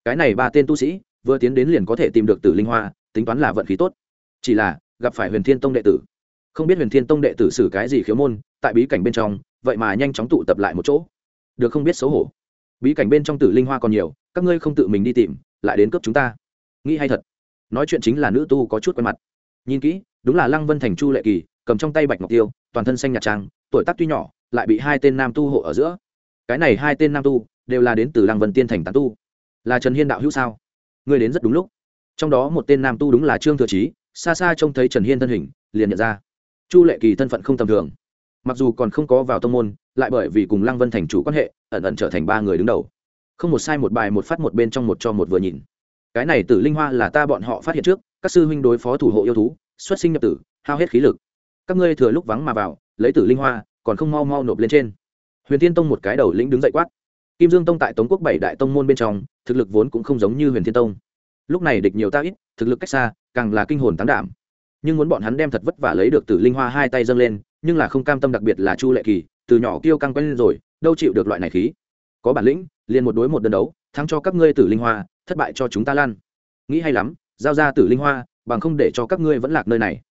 Cái này ba tên tu sĩ, vừa tiến đến liền có thể tìm được tử linh hoa, tính toán là vận khí tốt. Chỉ là gặp phải huyền thiên tông đệ tử. Không biết huyền thiên tông đệ tử xử cái gì khiếu môn, tại bí cảnh bên trong, vậy mà nhanh chóng tụ tập lại một chỗ. Được không biết xấu hổ. Bí cảnh bên trong tử linh hoa còn nhiều, các ngươi không tự mình đi tìm, lại đến cướp chúng ta. Nghĩ hay thật. Nói chuyện chính là nữ tu có chút quen mặt. Nhìn kỹ, đúng là lăng vân thành chu lệ kỳ, cầm trong tay bạch ngọc tiêu, toàn thân xanh nhạt trang tuổi tác tuy nhỏ, lại bị hai tên nam tu hộ ở giữa. Cái này hai tên nam tu, đều là đến từ lăng vân tiên thành tán tu. Là trần hiên đạo hữu sao? Ngươi đến rất đúng lúc. Trong đó một tên nam tu đúng là trương thừa trí xa xa trông thấy trần hiên thân hình, liền nhận ra. Chu lệ kỳ thân phận không tầm thường. Mặc dù còn không có vào tông môn, lại bởi vì cùng lăng vân thành chủ quan hệ, ẩn ẩn trở thành ba người đứng đầu. Không một sai một bài một phát một bên trong một cho một vừa nhìn. Cái này tử linh hoa là ta bọn họ phát hiện trước, các sư huynh đối phó thủ hộ yêu thú, xuất sinh nhập tử, hao hết khí lực. Các ngươi thừa lúc vắng mà vào, lấy tử linh hoa, còn không mau mau nộp lên trên. Huyền thiên tông một cái đầu lĩnh đứng dậy quát. Kim dương tông tại tống quốc bảy đại tông môn bên trong, thực lực vốn cũng không giống như huyền thiên tông lúc này địch nhiều ta ít, thực lực cách xa, càng là kinh hồn tán đảm. Nhưng muốn bọn hắn đem thật vất vả lấy được tử linh hoa hai tay dâng lên, nhưng là không cam tâm đặc biệt là chu lệ kỳ, từ nhỏ kêu căng quen lên rồi, đâu chịu được loại này khí. Có bản lĩnh, liền một đối một đơn đấu, thắng cho các ngươi tử linh hoa, thất bại cho chúng ta lan. Nghĩ hay lắm, giao ra tử linh hoa, bằng không để cho các ngươi vẫn lạc nơi này.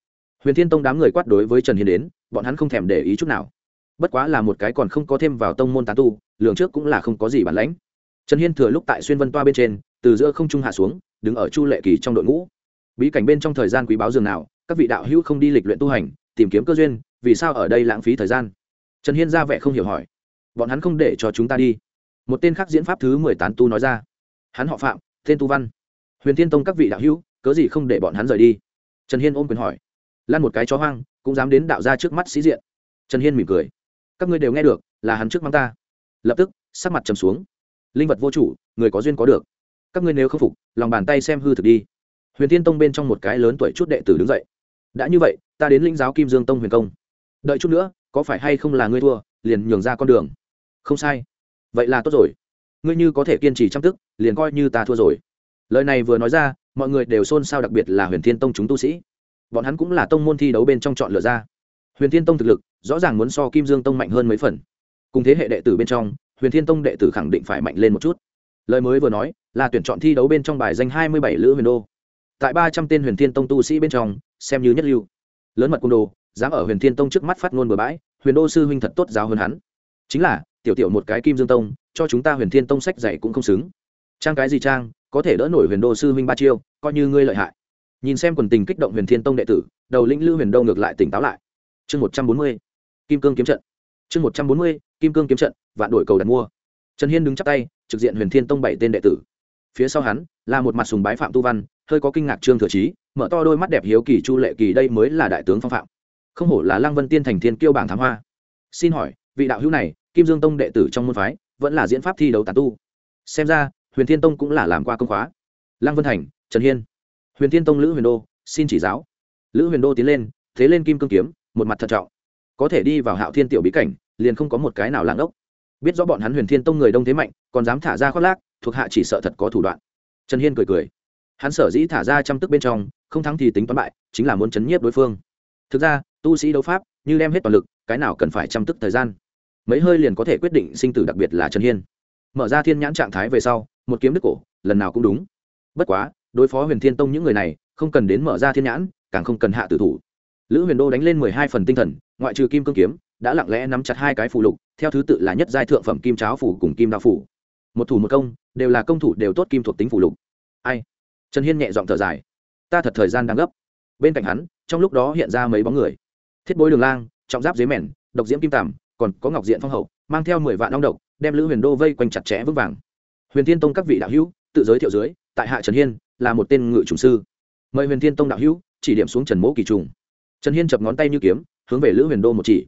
Huyền thiên tông đám người quát đối với trần hiên đến, bọn hắn không thèm để ý chút nào. Bất quá là một cái còn không có thêm vào tông môn tán tu, lường trước cũng là không có gì bản lãnh. Trần hiên thừa lúc tại xuyên vân toa bên trên, từ giữa không trung hạ xuống đứng ở chu lệ kỳ trong đội ngũ. Bí cảnh bên trong thời gian quý báo dường nào, các vị đạo hữu không đi lịch luyện tu hành, tìm kiếm cơ duyên, vì sao ở đây lãng phí thời gian? Trần hiên ra vẻ không hiểu hỏi. Bọn hắn không để cho chúng ta đi. Một tên khác diễn pháp thứ mười tán tu nói ra. Hắn họ phạm, tên tu văn. Huyền thiên tông các vị đạo hữu, cớ gì không để bọn hắn rời đi? Trần hiên ôm quyền hỏi. Lan một cái chó hoang, cũng dám đến đạo ra trước mắt sĩ diện. Trần hiên mỉm cười. Các ngươi đều nghe được, là hắn trước mắng ta. Lập tức, sắc mặt trầm xuống. Linh vật vô chủ, người có duyên có được các ngươi nếu không phục, lòng bàn tay xem hư thực đi. Huyền thiên tông bên trong một cái lớn tuổi chút đệ tử đứng dậy. Đã như vậy, ta đến lĩnh giáo kim dương tông huyền công. Đợi chút nữa, có phải hay không là ngươi thua, liền nhường ra con đường. Không sai. Vậy là tốt rồi. Ngươi như có thể kiên trì chăm tức, liền coi như ta thua rồi. Lời này vừa nói ra, mọi người đều xôn xao đặc biệt là huyền thiên tông chúng tu sĩ. Bọn hắn cũng là tông môn thi đấu bên trong chọn lựa ra. Huyền thiên tông thực lực, rõ ràng muốn so kim dương tông mạnh hơn mấy phần. Cùng thế hệ đệ tử bên trong, huyền thiên tông đệ tử khẳng định phải mạnh lên một chút. Lời mới vừa nói là tuyển chọn thi đấu bên trong bài danh hai mươi bảy lữ huyền đô. Tại ba trăm tên huyền thiên tông tu sĩ bên trong, xem như nhất lưu. Lớn mật cung đồ, dám ở huyền thiên tông trước mắt phát ngôn bừa bãi, huyền đô sư huynh thật tốt giáo hơn hắn. Chính là, tiểu tiểu một cái kim dương tông, cho chúng ta huyền thiên tông sách dạy cũng không xứng. Trang cái gì trang, có thể đỡ nổi huyền đô sư huynh ba chiêu, coi như ngươi lợi hại. Nhìn xem quần tình kích động huyền thiên tông đệ tử, đầu lĩnh lữ huyền đô ngược lại tỉnh táo lại. Chương một trăm bốn mươi, kim cương kiếm trận. Chương một trăm bốn mươi, kim cương kiếm trận, vạn đổi cầu đặt mua. Trần hiên đứng chắp tay, trực diện huyền thiên tông bảy tên đệ tử phía sau hắn là một mặt sùng bái phạm tu văn, hơi có kinh ngạc trương thừa trí mở to đôi mắt đẹp hiếu kỳ chu lệ kỳ đây mới là đại tướng phong phạm. Không hổ là lăng vân tiên thành thiên kiêu bảng thám hoa. Xin hỏi, vị đạo hữu này, kim dương tông đệ tử trong môn phái, vẫn là diễn pháp thi đấu tàn tu? Xem ra, huyền thiên tông cũng là làm qua công khóa. Lăng vân thành, trần hiên. Huyền thiên tông lữ huyền đô, xin chỉ giáo. Lữ huyền đô tiến lên, thế lên kim cương kiếm, một mặt thận trọng. Có thể đi vào hạo thiên tiểu bí cảnh, liền không có một cái nào lãng ốc. Biết rõ bọn hắn huyền thiên tông người đông thế mạnh, còn dám thả ra khoác lác thuộc hạ chỉ sợ thật có thủ đoạn. Trần hiên cười cười. Hắn sở dĩ thả ra trăm tức bên trong, không thắng thì tính toán bại, chính là muốn chấn nhiếp đối phương. Thực ra, tu sĩ đấu pháp, như đem hết toàn lực, cái nào cần phải trăm tức thời gian? Mấy hơi liền có thể quyết định sinh tử đặc biệt là trần hiên. Mở ra thiên nhãn trạng thái về sau, một kiếm đức cổ, lần nào cũng đúng. Bất quá, đối phó huyền thiên tông những người này, không cần đến mở ra thiên nhãn, càng không cần hạ tử thủ. Lữ huyền đô đánh lên mười hai phần tinh thần, ngoại trừ kim cương kiếm, đã lặng lẽ nắm chặt hai cái phù lục, theo thứ tự là nhất giai thượng phẩm kim cháo phủ cùng kim đao phủ một thủ một công, đều là công thủ đều tốt kim thuộc tính phù lục. Ai? Trần hiên nhẹ giọng thở dài. Ta thật thời gian đang gấp. Bên cạnh hắn, trong lúc đó hiện ra mấy bóng người. Thiết bối đường lang, trọng giáp dế mèn, độc diễm kim tàm, còn có ngọc diện phong hậu, mang theo mười vạn long độc, đem lữ huyền đô vây quanh chặt chẽ vững vàng. Huyền thiên tông các vị đạo hữu, tự giới thiệu dưới, tại hạ trần hiên, là một tên ngự trùng sư. Mời huyền thiên tông đạo hữu, chỉ điểm xuống trần mỗ kỳ trùng. Trần hiên chập ngón tay như kiếm, hướng về lữ huyền đô một chỉ.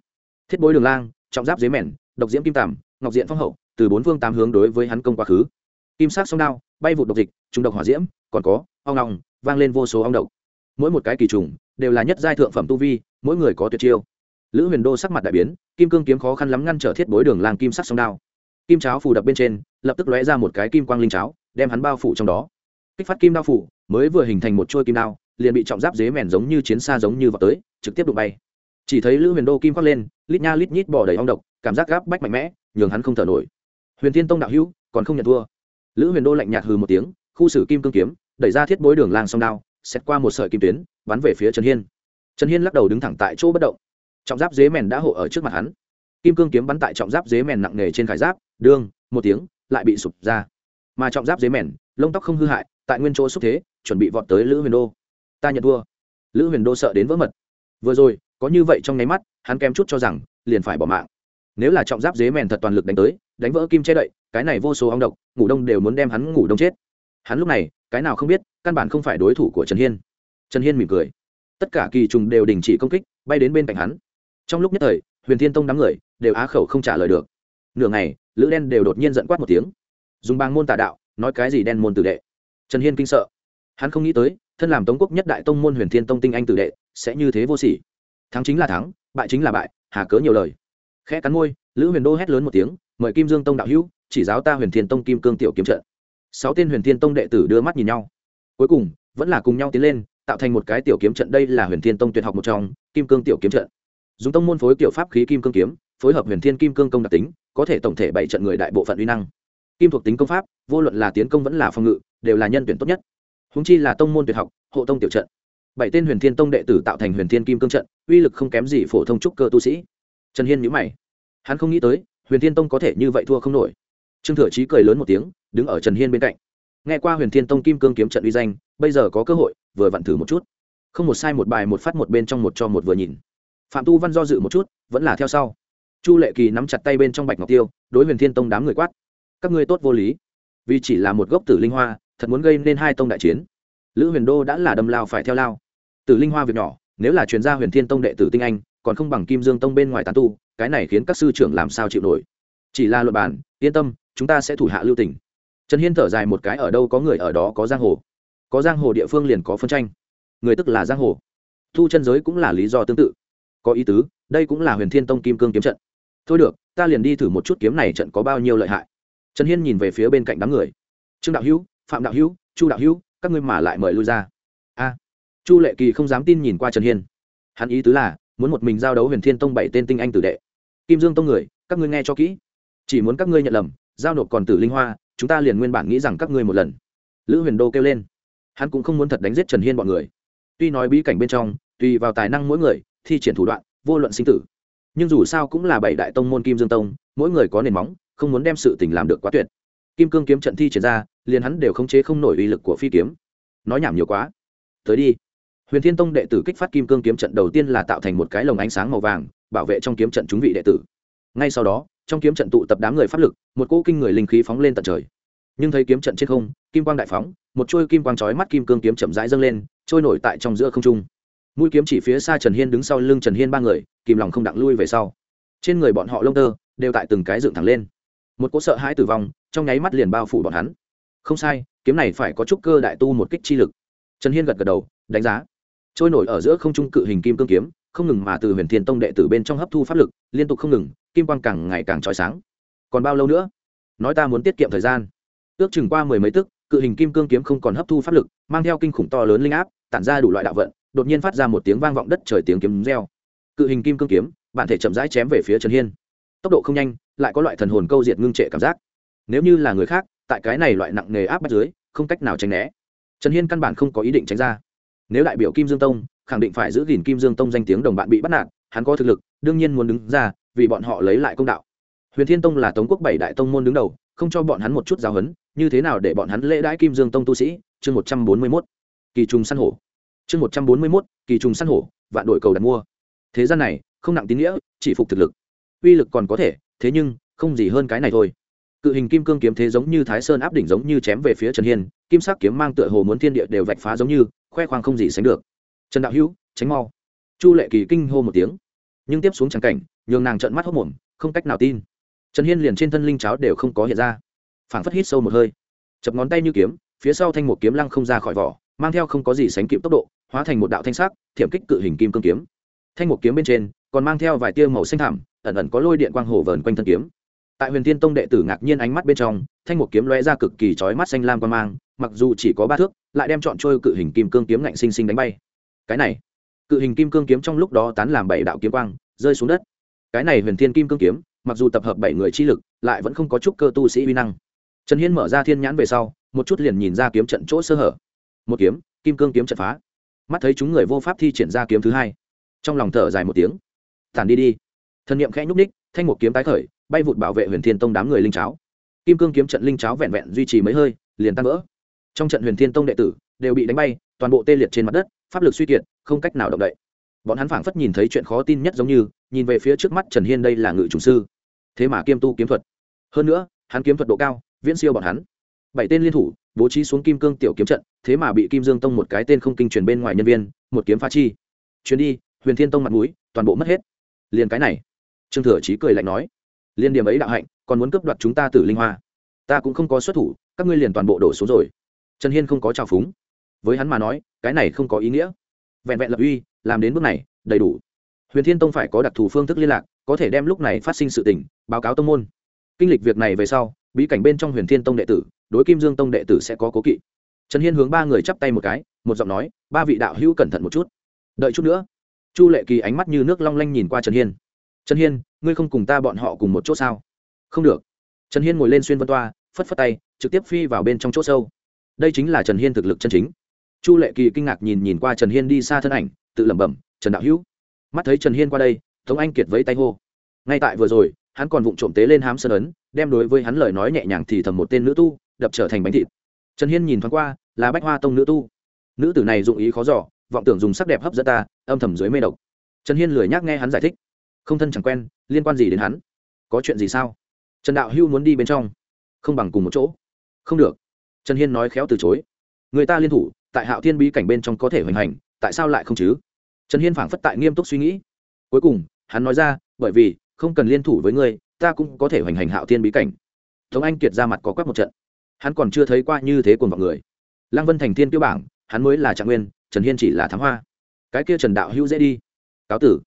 Thiết bối đường lang, trọng giáp dế mèn, độc diễm kim tàm, ngọc diện phong hậu từ bốn phương tám hướng đối với hắn công quá khứ. Kim sắc song đao, bay vụ độc dịch, trùng độc hỏa diễm, còn có, ong ong, vang lên vô số ong độc. Mỗi một cái kỳ trùng đều là nhất giai thượng phẩm tu vi, mỗi người có tuyệt chiêu. Lữ huyền đô sắc mặt đại biến, kim cương kiếm khó khăn lắm ngăn trở thiết bối đường làng kim sắc song đao. Kim cháo phủ đập bên trên, lập tức lóe ra một cái kim quang linh cháo, đem hắn bao phủ trong đó. Kích phát kim đao phủ, mới vừa hình thành một trôi kim đao, liền bị trọng giáp dế mèn giống như chiến xa giống như vào tới, trực tiếp đụng bay. Chỉ thấy lữ huyền đô kim khoác lên, lít nha lít nhít bỏ đầy ong độc, cảm giác gáp bách mạnh mẽ, nhường hắn không thở nổi huyền thiên tông đạo hữu, còn không nhận thua. Lữ huyền đô lạnh nhạt hừ một tiếng, khu xử kim cương kiếm, đẩy ra thiết bối đường lang song đao xét qua một sợi kim tuyến, bắn về phía trần hiên. Trần hiên lắc đầu đứng thẳng tại chỗ bất động. Trọng giáp dế mèn đã hộ ở trước mặt hắn. Kim cương kiếm bắn tại trọng giáp dế mèn nặng nề trên khải giáp, đương, một tiếng, lại bị sụp ra. Mà trọng giáp dế mèn, lông tóc không hư hại, tại nguyên chỗ xúc thế, chuẩn bị vọt tới lữ huyền đô. Ta nhận thua. Lữ huyền đô sợ đến vỡ mật. Vừa rồi, có như vậy trong nháy mắt, hắn kém chút cho rằng, liền phải bỏ mạng. Nếu là trọng giáp dế mèn thật toàn lực đánh tới đánh vỡ kim che đậy, cái này vô số ong độc, ngủ đông đều muốn đem hắn ngủ đông chết. Hắn lúc này, cái nào không biết, căn bản không phải đối thủ của trần hiên. Trần hiên mỉm cười. Tất cả kỳ trùng đều đình chỉ công kích, bay đến bên cạnh hắn. Trong lúc nhất thời, huyền thiên tông đám người đều á khẩu không trả lời được. Nửa ngày, lữ đen đều đột nhiên giận quát một tiếng. Dùng bang môn tà đạo, nói cái gì đen môn tử đệ. Trần hiên kinh sợ. Hắn không nghĩ tới, thân làm tống quốc nhất đại tông môn huyền thiên tông tinh anh tử đệ, sẽ như thế vô sỉ. Thắng chính là thắng, bại chính là bại, hà cớ nhiều lời. Khẽ cắn môi, lữ huyền đô hét lớn một tiếng mời kim dương tông đạo hữu, chỉ giáo ta huyền thiên tông kim cương tiểu kiếm trận. Sáu tên huyền thiên tông đệ tử đưa mắt nhìn nhau. Cuối cùng, vẫn là cùng nhau tiến lên, tạo thành một cái tiểu kiếm trận đây là huyền thiên tông tuyệt học một trong, kim cương tiểu kiếm trận. Dùng tông môn phối kiểu pháp khí kim cương kiếm, phối hợp huyền thiên kim cương công đặc tính, có thể tổng thể bảy trận người đại bộ phận uy năng. Kim thuộc tính công pháp, vô luận là tiến công vẫn là phòng ngự, đều là nhân tuyển tốt nhất. Húng chi là tông môn tuyệt học, hộ tông tiểu trận. Bảy tên huyền thiên tông đệ tử tạo thành huyền thiên kim cương trận, uy lực không kém gì phổ thông trúc cơ tu sĩ. Trần hiên nhữ mày. Hắn không nghĩ tới huyền thiên tông có thể như vậy thua không nổi. Trương thừa trí cười lớn một tiếng, đứng ở trần hiên bên cạnh. Nghe qua huyền thiên tông kim cương kiếm trận uy danh, bây giờ có cơ hội, vừa vặn thử một chút. Không một sai một bài một phát một bên trong một cho một vừa nhìn. Phạm tu văn do dự một chút, vẫn là theo sau. Chu lệ kỳ nắm chặt tay bên trong bạch ngọc tiêu, đối huyền thiên tông đám người quát. Các ngươi tốt vô lý. Vì chỉ là một gốc tử linh hoa, thật muốn gây nên hai tông đại chiến. Lữ huyền đô đã là đâm lao phải theo lao. Tử linh hoa việc nhỏ, nếu là chuyên gia huyền thiên tông đệ tử tinh anh, còn không bằng kim dương tông bên ngoài tán tu cái này khiến các sư trưởng làm sao chịu nổi. Chỉ là luật bản yên tâm, chúng ta sẽ thủ hạ lưu tỉnh trần hiên thở dài một cái, ở đâu có người ở đó có giang hồ. Có giang hồ địa phương liền có phân tranh. Người tức là giang hồ. Thu chân giới cũng là lý do tương tự. Có ý tứ, đây cũng là huyền thiên tông kim cương kiếm trận. Thôi được, ta liền đi thử một chút kiếm này trận có bao nhiêu lợi hại. Trần hiên nhìn về phía bên cạnh đám người. Trương đạo hữu, phạm đạo hữu, chu đạo hữu, các ngươi mà lại mời lui ra. A. Chu lệ kỳ không dám tin nhìn qua trần hiên. Hắn ý tứ là, muốn một mình giao đấu huyền thiên tông bảy tên tinh anh tử đệ kim dương tông người, các ngươi nghe cho kỹ. Chỉ muốn các ngươi nhận lầm, giao nộp còn tử linh hoa, chúng ta liền nguyên bản nghĩ rằng các ngươi một lần. Lữ huyền đô kêu lên. Hắn cũng không muốn thật đánh giết trần hiên bọn người. Tuy nói bí cảnh bên trong, tùy vào tài năng mỗi người, thi triển thủ đoạn, vô luận sinh tử. Nhưng dù sao cũng là bảy đại tông môn kim dương tông, mỗi người có nền móng, không muốn đem sự tình làm được quá tuyệt. Kim cương kiếm trận thi triển ra, liền hắn đều khống chế không nổi uy lực của phi kiếm. Nói nhảm nhiều quá. Tới đi huyền thiên tông đệ tử kích phát kim cương kiếm trận đầu tiên là tạo thành một cái lồng ánh sáng màu vàng, bảo vệ trong kiếm trận chúng vị đệ tử. Ngay sau đó, trong kiếm trận tụ tập đám người pháp lực, một cỗ kinh người linh khí phóng lên tận trời. Nhưng thấy kiếm trận trên không, kim quang đại phóng, một trôi kim quang chói mắt kim cương kiếm chậm rãi dâng lên, trôi nổi tại trong giữa không trung. Mũi kiếm chỉ phía xa trần hiên đứng sau lưng trần hiên ba người, kìm lòng không đặng lui về sau. Trên người bọn họ lông tơ đều tại từng cái dựng thẳng lên. Một cỗ sợ hãi tử vong trong nháy mắt liền bao phủ bọn hắn. Không sai, kiếm này phải có chút cơ đại tu một kích chi lực. Trần hiên gật gật đầu, đánh giá trôi nổi ở giữa không trung cự hình kim cương kiếm, không ngừng mà từ huyền thiên tông đệ tử bên trong hấp thu pháp lực, liên tục không ngừng, kim quang càng ngày càng trói sáng. Còn bao lâu nữa? Nói ta muốn tiết kiệm thời gian. Ước chừng qua mười mấy tức, cự hình kim cương kiếm không còn hấp thu pháp lực, mang theo kinh khủng to lớn linh áp, tản ra đủ loại đạo vận, đột nhiên phát ra một tiếng vang vọng đất trời tiếng kiếm reo. Cự hình kim cương kiếm bạn thể chậm rãi chém về phía trần hiên. Tốc độ không nhanh, lại có loại thần hồn câu diệt ngưng trệ cảm giác. Nếu như là người khác, tại cái này loại nặng nề áp bắt dưới, không cách nào tránh né. Trần hiên căn bản không có ý định tránh ra nếu đại biểu kim dương tông, khẳng định phải giữ gìn kim dương tông danh tiếng đồng bạn bị bắt nạt, hắn có thực lực, đương nhiên muốn đứng ra, vì bọn họ lấy lại công đạo. Huyền thiên tông là tống quốc bảy đại tông môn đứng đầu, không cho bọn hắn một chút giáo huấn, như thế nào để bọn hắn lễ đãi kim dương tông tu sĩ? Chương một trăm bốn mươi mốt. Kỳ trùng săn hổ. Chương một trăm bốn mươi mốt, kỳ trùng săn hổ, vạn đội cầu đặt mua. Thế gian này, không nặng tín nghĩa, chỉ phục thực lực. Uy lực còn có thể, thế nhưng, không gì hơn cái này thôi cự hình kim cương kiếm thế giống như thái sơn áp đỉnh giống như chém về phía trần hiên, kim sắc kiếm mang tựa hồ muốn thiên địa đều vạch phá giống như, khoe khoang không gì sánh được. Trần đạo hữu, tránh mau. Chu lệ kỳ kinh hô một tiếng. Nhưng tiếp xuống trắng cảnh, nhường nàng trợn mắt hốc mồm, không cách nào tin. Trần hiên liền trên thân linh cháo đều không có hiện ra. Phảng phất hít sâu một hơi. Chập ngón tay như kiếm, phía sau thanh một kiếm lăng không ra khỏi vỏ, mang theo không có gì sánh kịp tốc độ, hóa thành một đạo thanh sắc, thiểm kích cự hình kim cương kiếm. Thanh một kiếm bên trên, còn mang theo vài tia màu xanh thẳm, ẩn ẩn có lôi điện quang hồ vờn quanh thân kiếm tại huyền thiên tông đệ tử ngạc nhiên ánh mắt bên trong, thanh một kiếm lóe ra cực kỳ chói mắt xanh lam quan mang, mặc dù chỉ có ba thước, lại đem chọn trôi cự hình kim cương kiếm ngạnh sinh sinh đánh bay. Cái này, cự hình kim cương kiếm trong lúc đó tán làm bảy đạo kiếm quang, rơi xuống đất. Cái này huyền thiên kim cương kiếm, mặc dù tập hợp bảy người chi lực, lại vẫn không có chút cơ tu sĩ uy năng. Trần hiên mở ra thiên nhãn về sau, một chút liền nhìn ra kiếm trận chỗ sơ hở. Một kiếm, kim cương kiếm trận phá. Mắt thấy chúng người vô pháp thi triển ra kiếm thứ hai. Trong lòng thở dài một tiếng. Tản đi đi. Thần niệm khẽ nhúc ních thanh một kiếm tái khởi bay vụt bảo vệ huyền thiên tông đám người linh cháo. Kim cương kiếm trận linh cháo vẹn vẹn duy trì mấy hơi, liền tan vỡ. Trong trận huyền thiên tông đệ tử đều bị đánh bay, toàn bộ tê liệt trên mặt đất, pháp lực suy kiệt, không cách nào động đậy. Bọn hắn phảng phất nhìn thấy chuyện khó tin nhất giống như, nhìn về phía trước mắt trần hiên đây là ngự trùng sư. Thế mà kiêm tu kiếm thuật. Hơn nữa, hắn kiếm thuật độ cao, viễn siêu bọn hắn. Bảy tên liên thủ, bố trí xuống kim cương tiểu kiếm trận, thế mà bị kim dương tông một cái tên không kinh truyền bên ngoài nhân viên, một kiếm phá chi. Chuyến đi, huyền thiên tông mặt mũi, toàn bộ mất hết. Liền cái này. Trương thừa trí cười lạnh nói liên điểm ấy đạo hạnh, còn muốn cướp đoạt chúng ta tử linh hoa. Ta cũng không có xuất thủ, các ngươi liền toàn bộ đổ xuống rồi. Trần hiên không có trào phúng. Với hắn mà nói, cái này không có ý nghĩa. Vẹn vẹn lập uy, làm đến bước này, đầy đủ. Huyền thiên tông phải có đặc thù phương thức liên lạc, có thể đem lúc này phát sinh sự tình, báo cáo tông môn. Kinh lịch việc này về sau, bí cảnh bên trong huyền thiên tông đệ tử, đối kim dương tông đệ tử sẽ có cố kỵ. Trần hiên hướng ba người chắp tay một cái, một giọng nói, ba vị đạo hữu cẩn thận một chút. Đợi chút nữa. Chu lệ kỳ ánh mắt như nước long lanh nhìn qua trần hiên trần hiên, ngươi không cùng ta bọn họ cùng một chỗ sao? Không được. Trần hiên ngồi lên xuyên vân toa, phất phất tay, trực tiếp phi vào bên trong chỗ sâu. Đây chính là trần hiên thực lực chân chính. Chu lệ kỳ kinh ngạc nhìn nhìn qua trần hiên đi xa thân ảnh, tự lẩm bẩm, trần đạo hữu. Mắt thấy trần hiên qua đây, tống anh kiệt vẫy tay hô. Ngay tại vừa rồi, hắn còn vụng trộm tế lên hám sơn ấn, đem đối với hắn lời nói nhẹ nhàng thì thầm một tên nữ tu, đập trở thành bánh thịt. Trần hiên nhìn thoáng qua, là bách hoa tông nữ tu. Nữ tử này dụng ý khó giỏ vọng tưởng dùng sắc đẹp hấp dẫn ta, âm thầm dưới mê độc. Trần hiên lười nhắc nghe hắn giải thích không thân chẳng quen, liên quan gì đến hắn? Có chuyện gì sao? Trần đạo hưu muốn đi bên trong. Không bằng cùng một chỗ. Không được. Trần hiên nói khéo từ chối. Người ta liên thủ, tại hạo thiên bí cảnh bên trong có thể hoành hành, tại sao lại không chứ? Trần hiên phảng phất tại nghiêm túc suy nghĩ. Cuối cùng, hắn nói ra, bởi vì, không cần liên thủ với ngươi, ta cũng có thể hoành hành hạo thiên bí cảnh. Tống anh kiệt ra mặt có quắc một trận. Hắn còn chưa thấy qua như thế cùng vào người. Lăng vân thành thiên tiêu bảng, hắn mới là trạng nguyên, trần hiên chỉ là thám hoa. Cái kia trần đạo hữu dễ đi. Cáo tử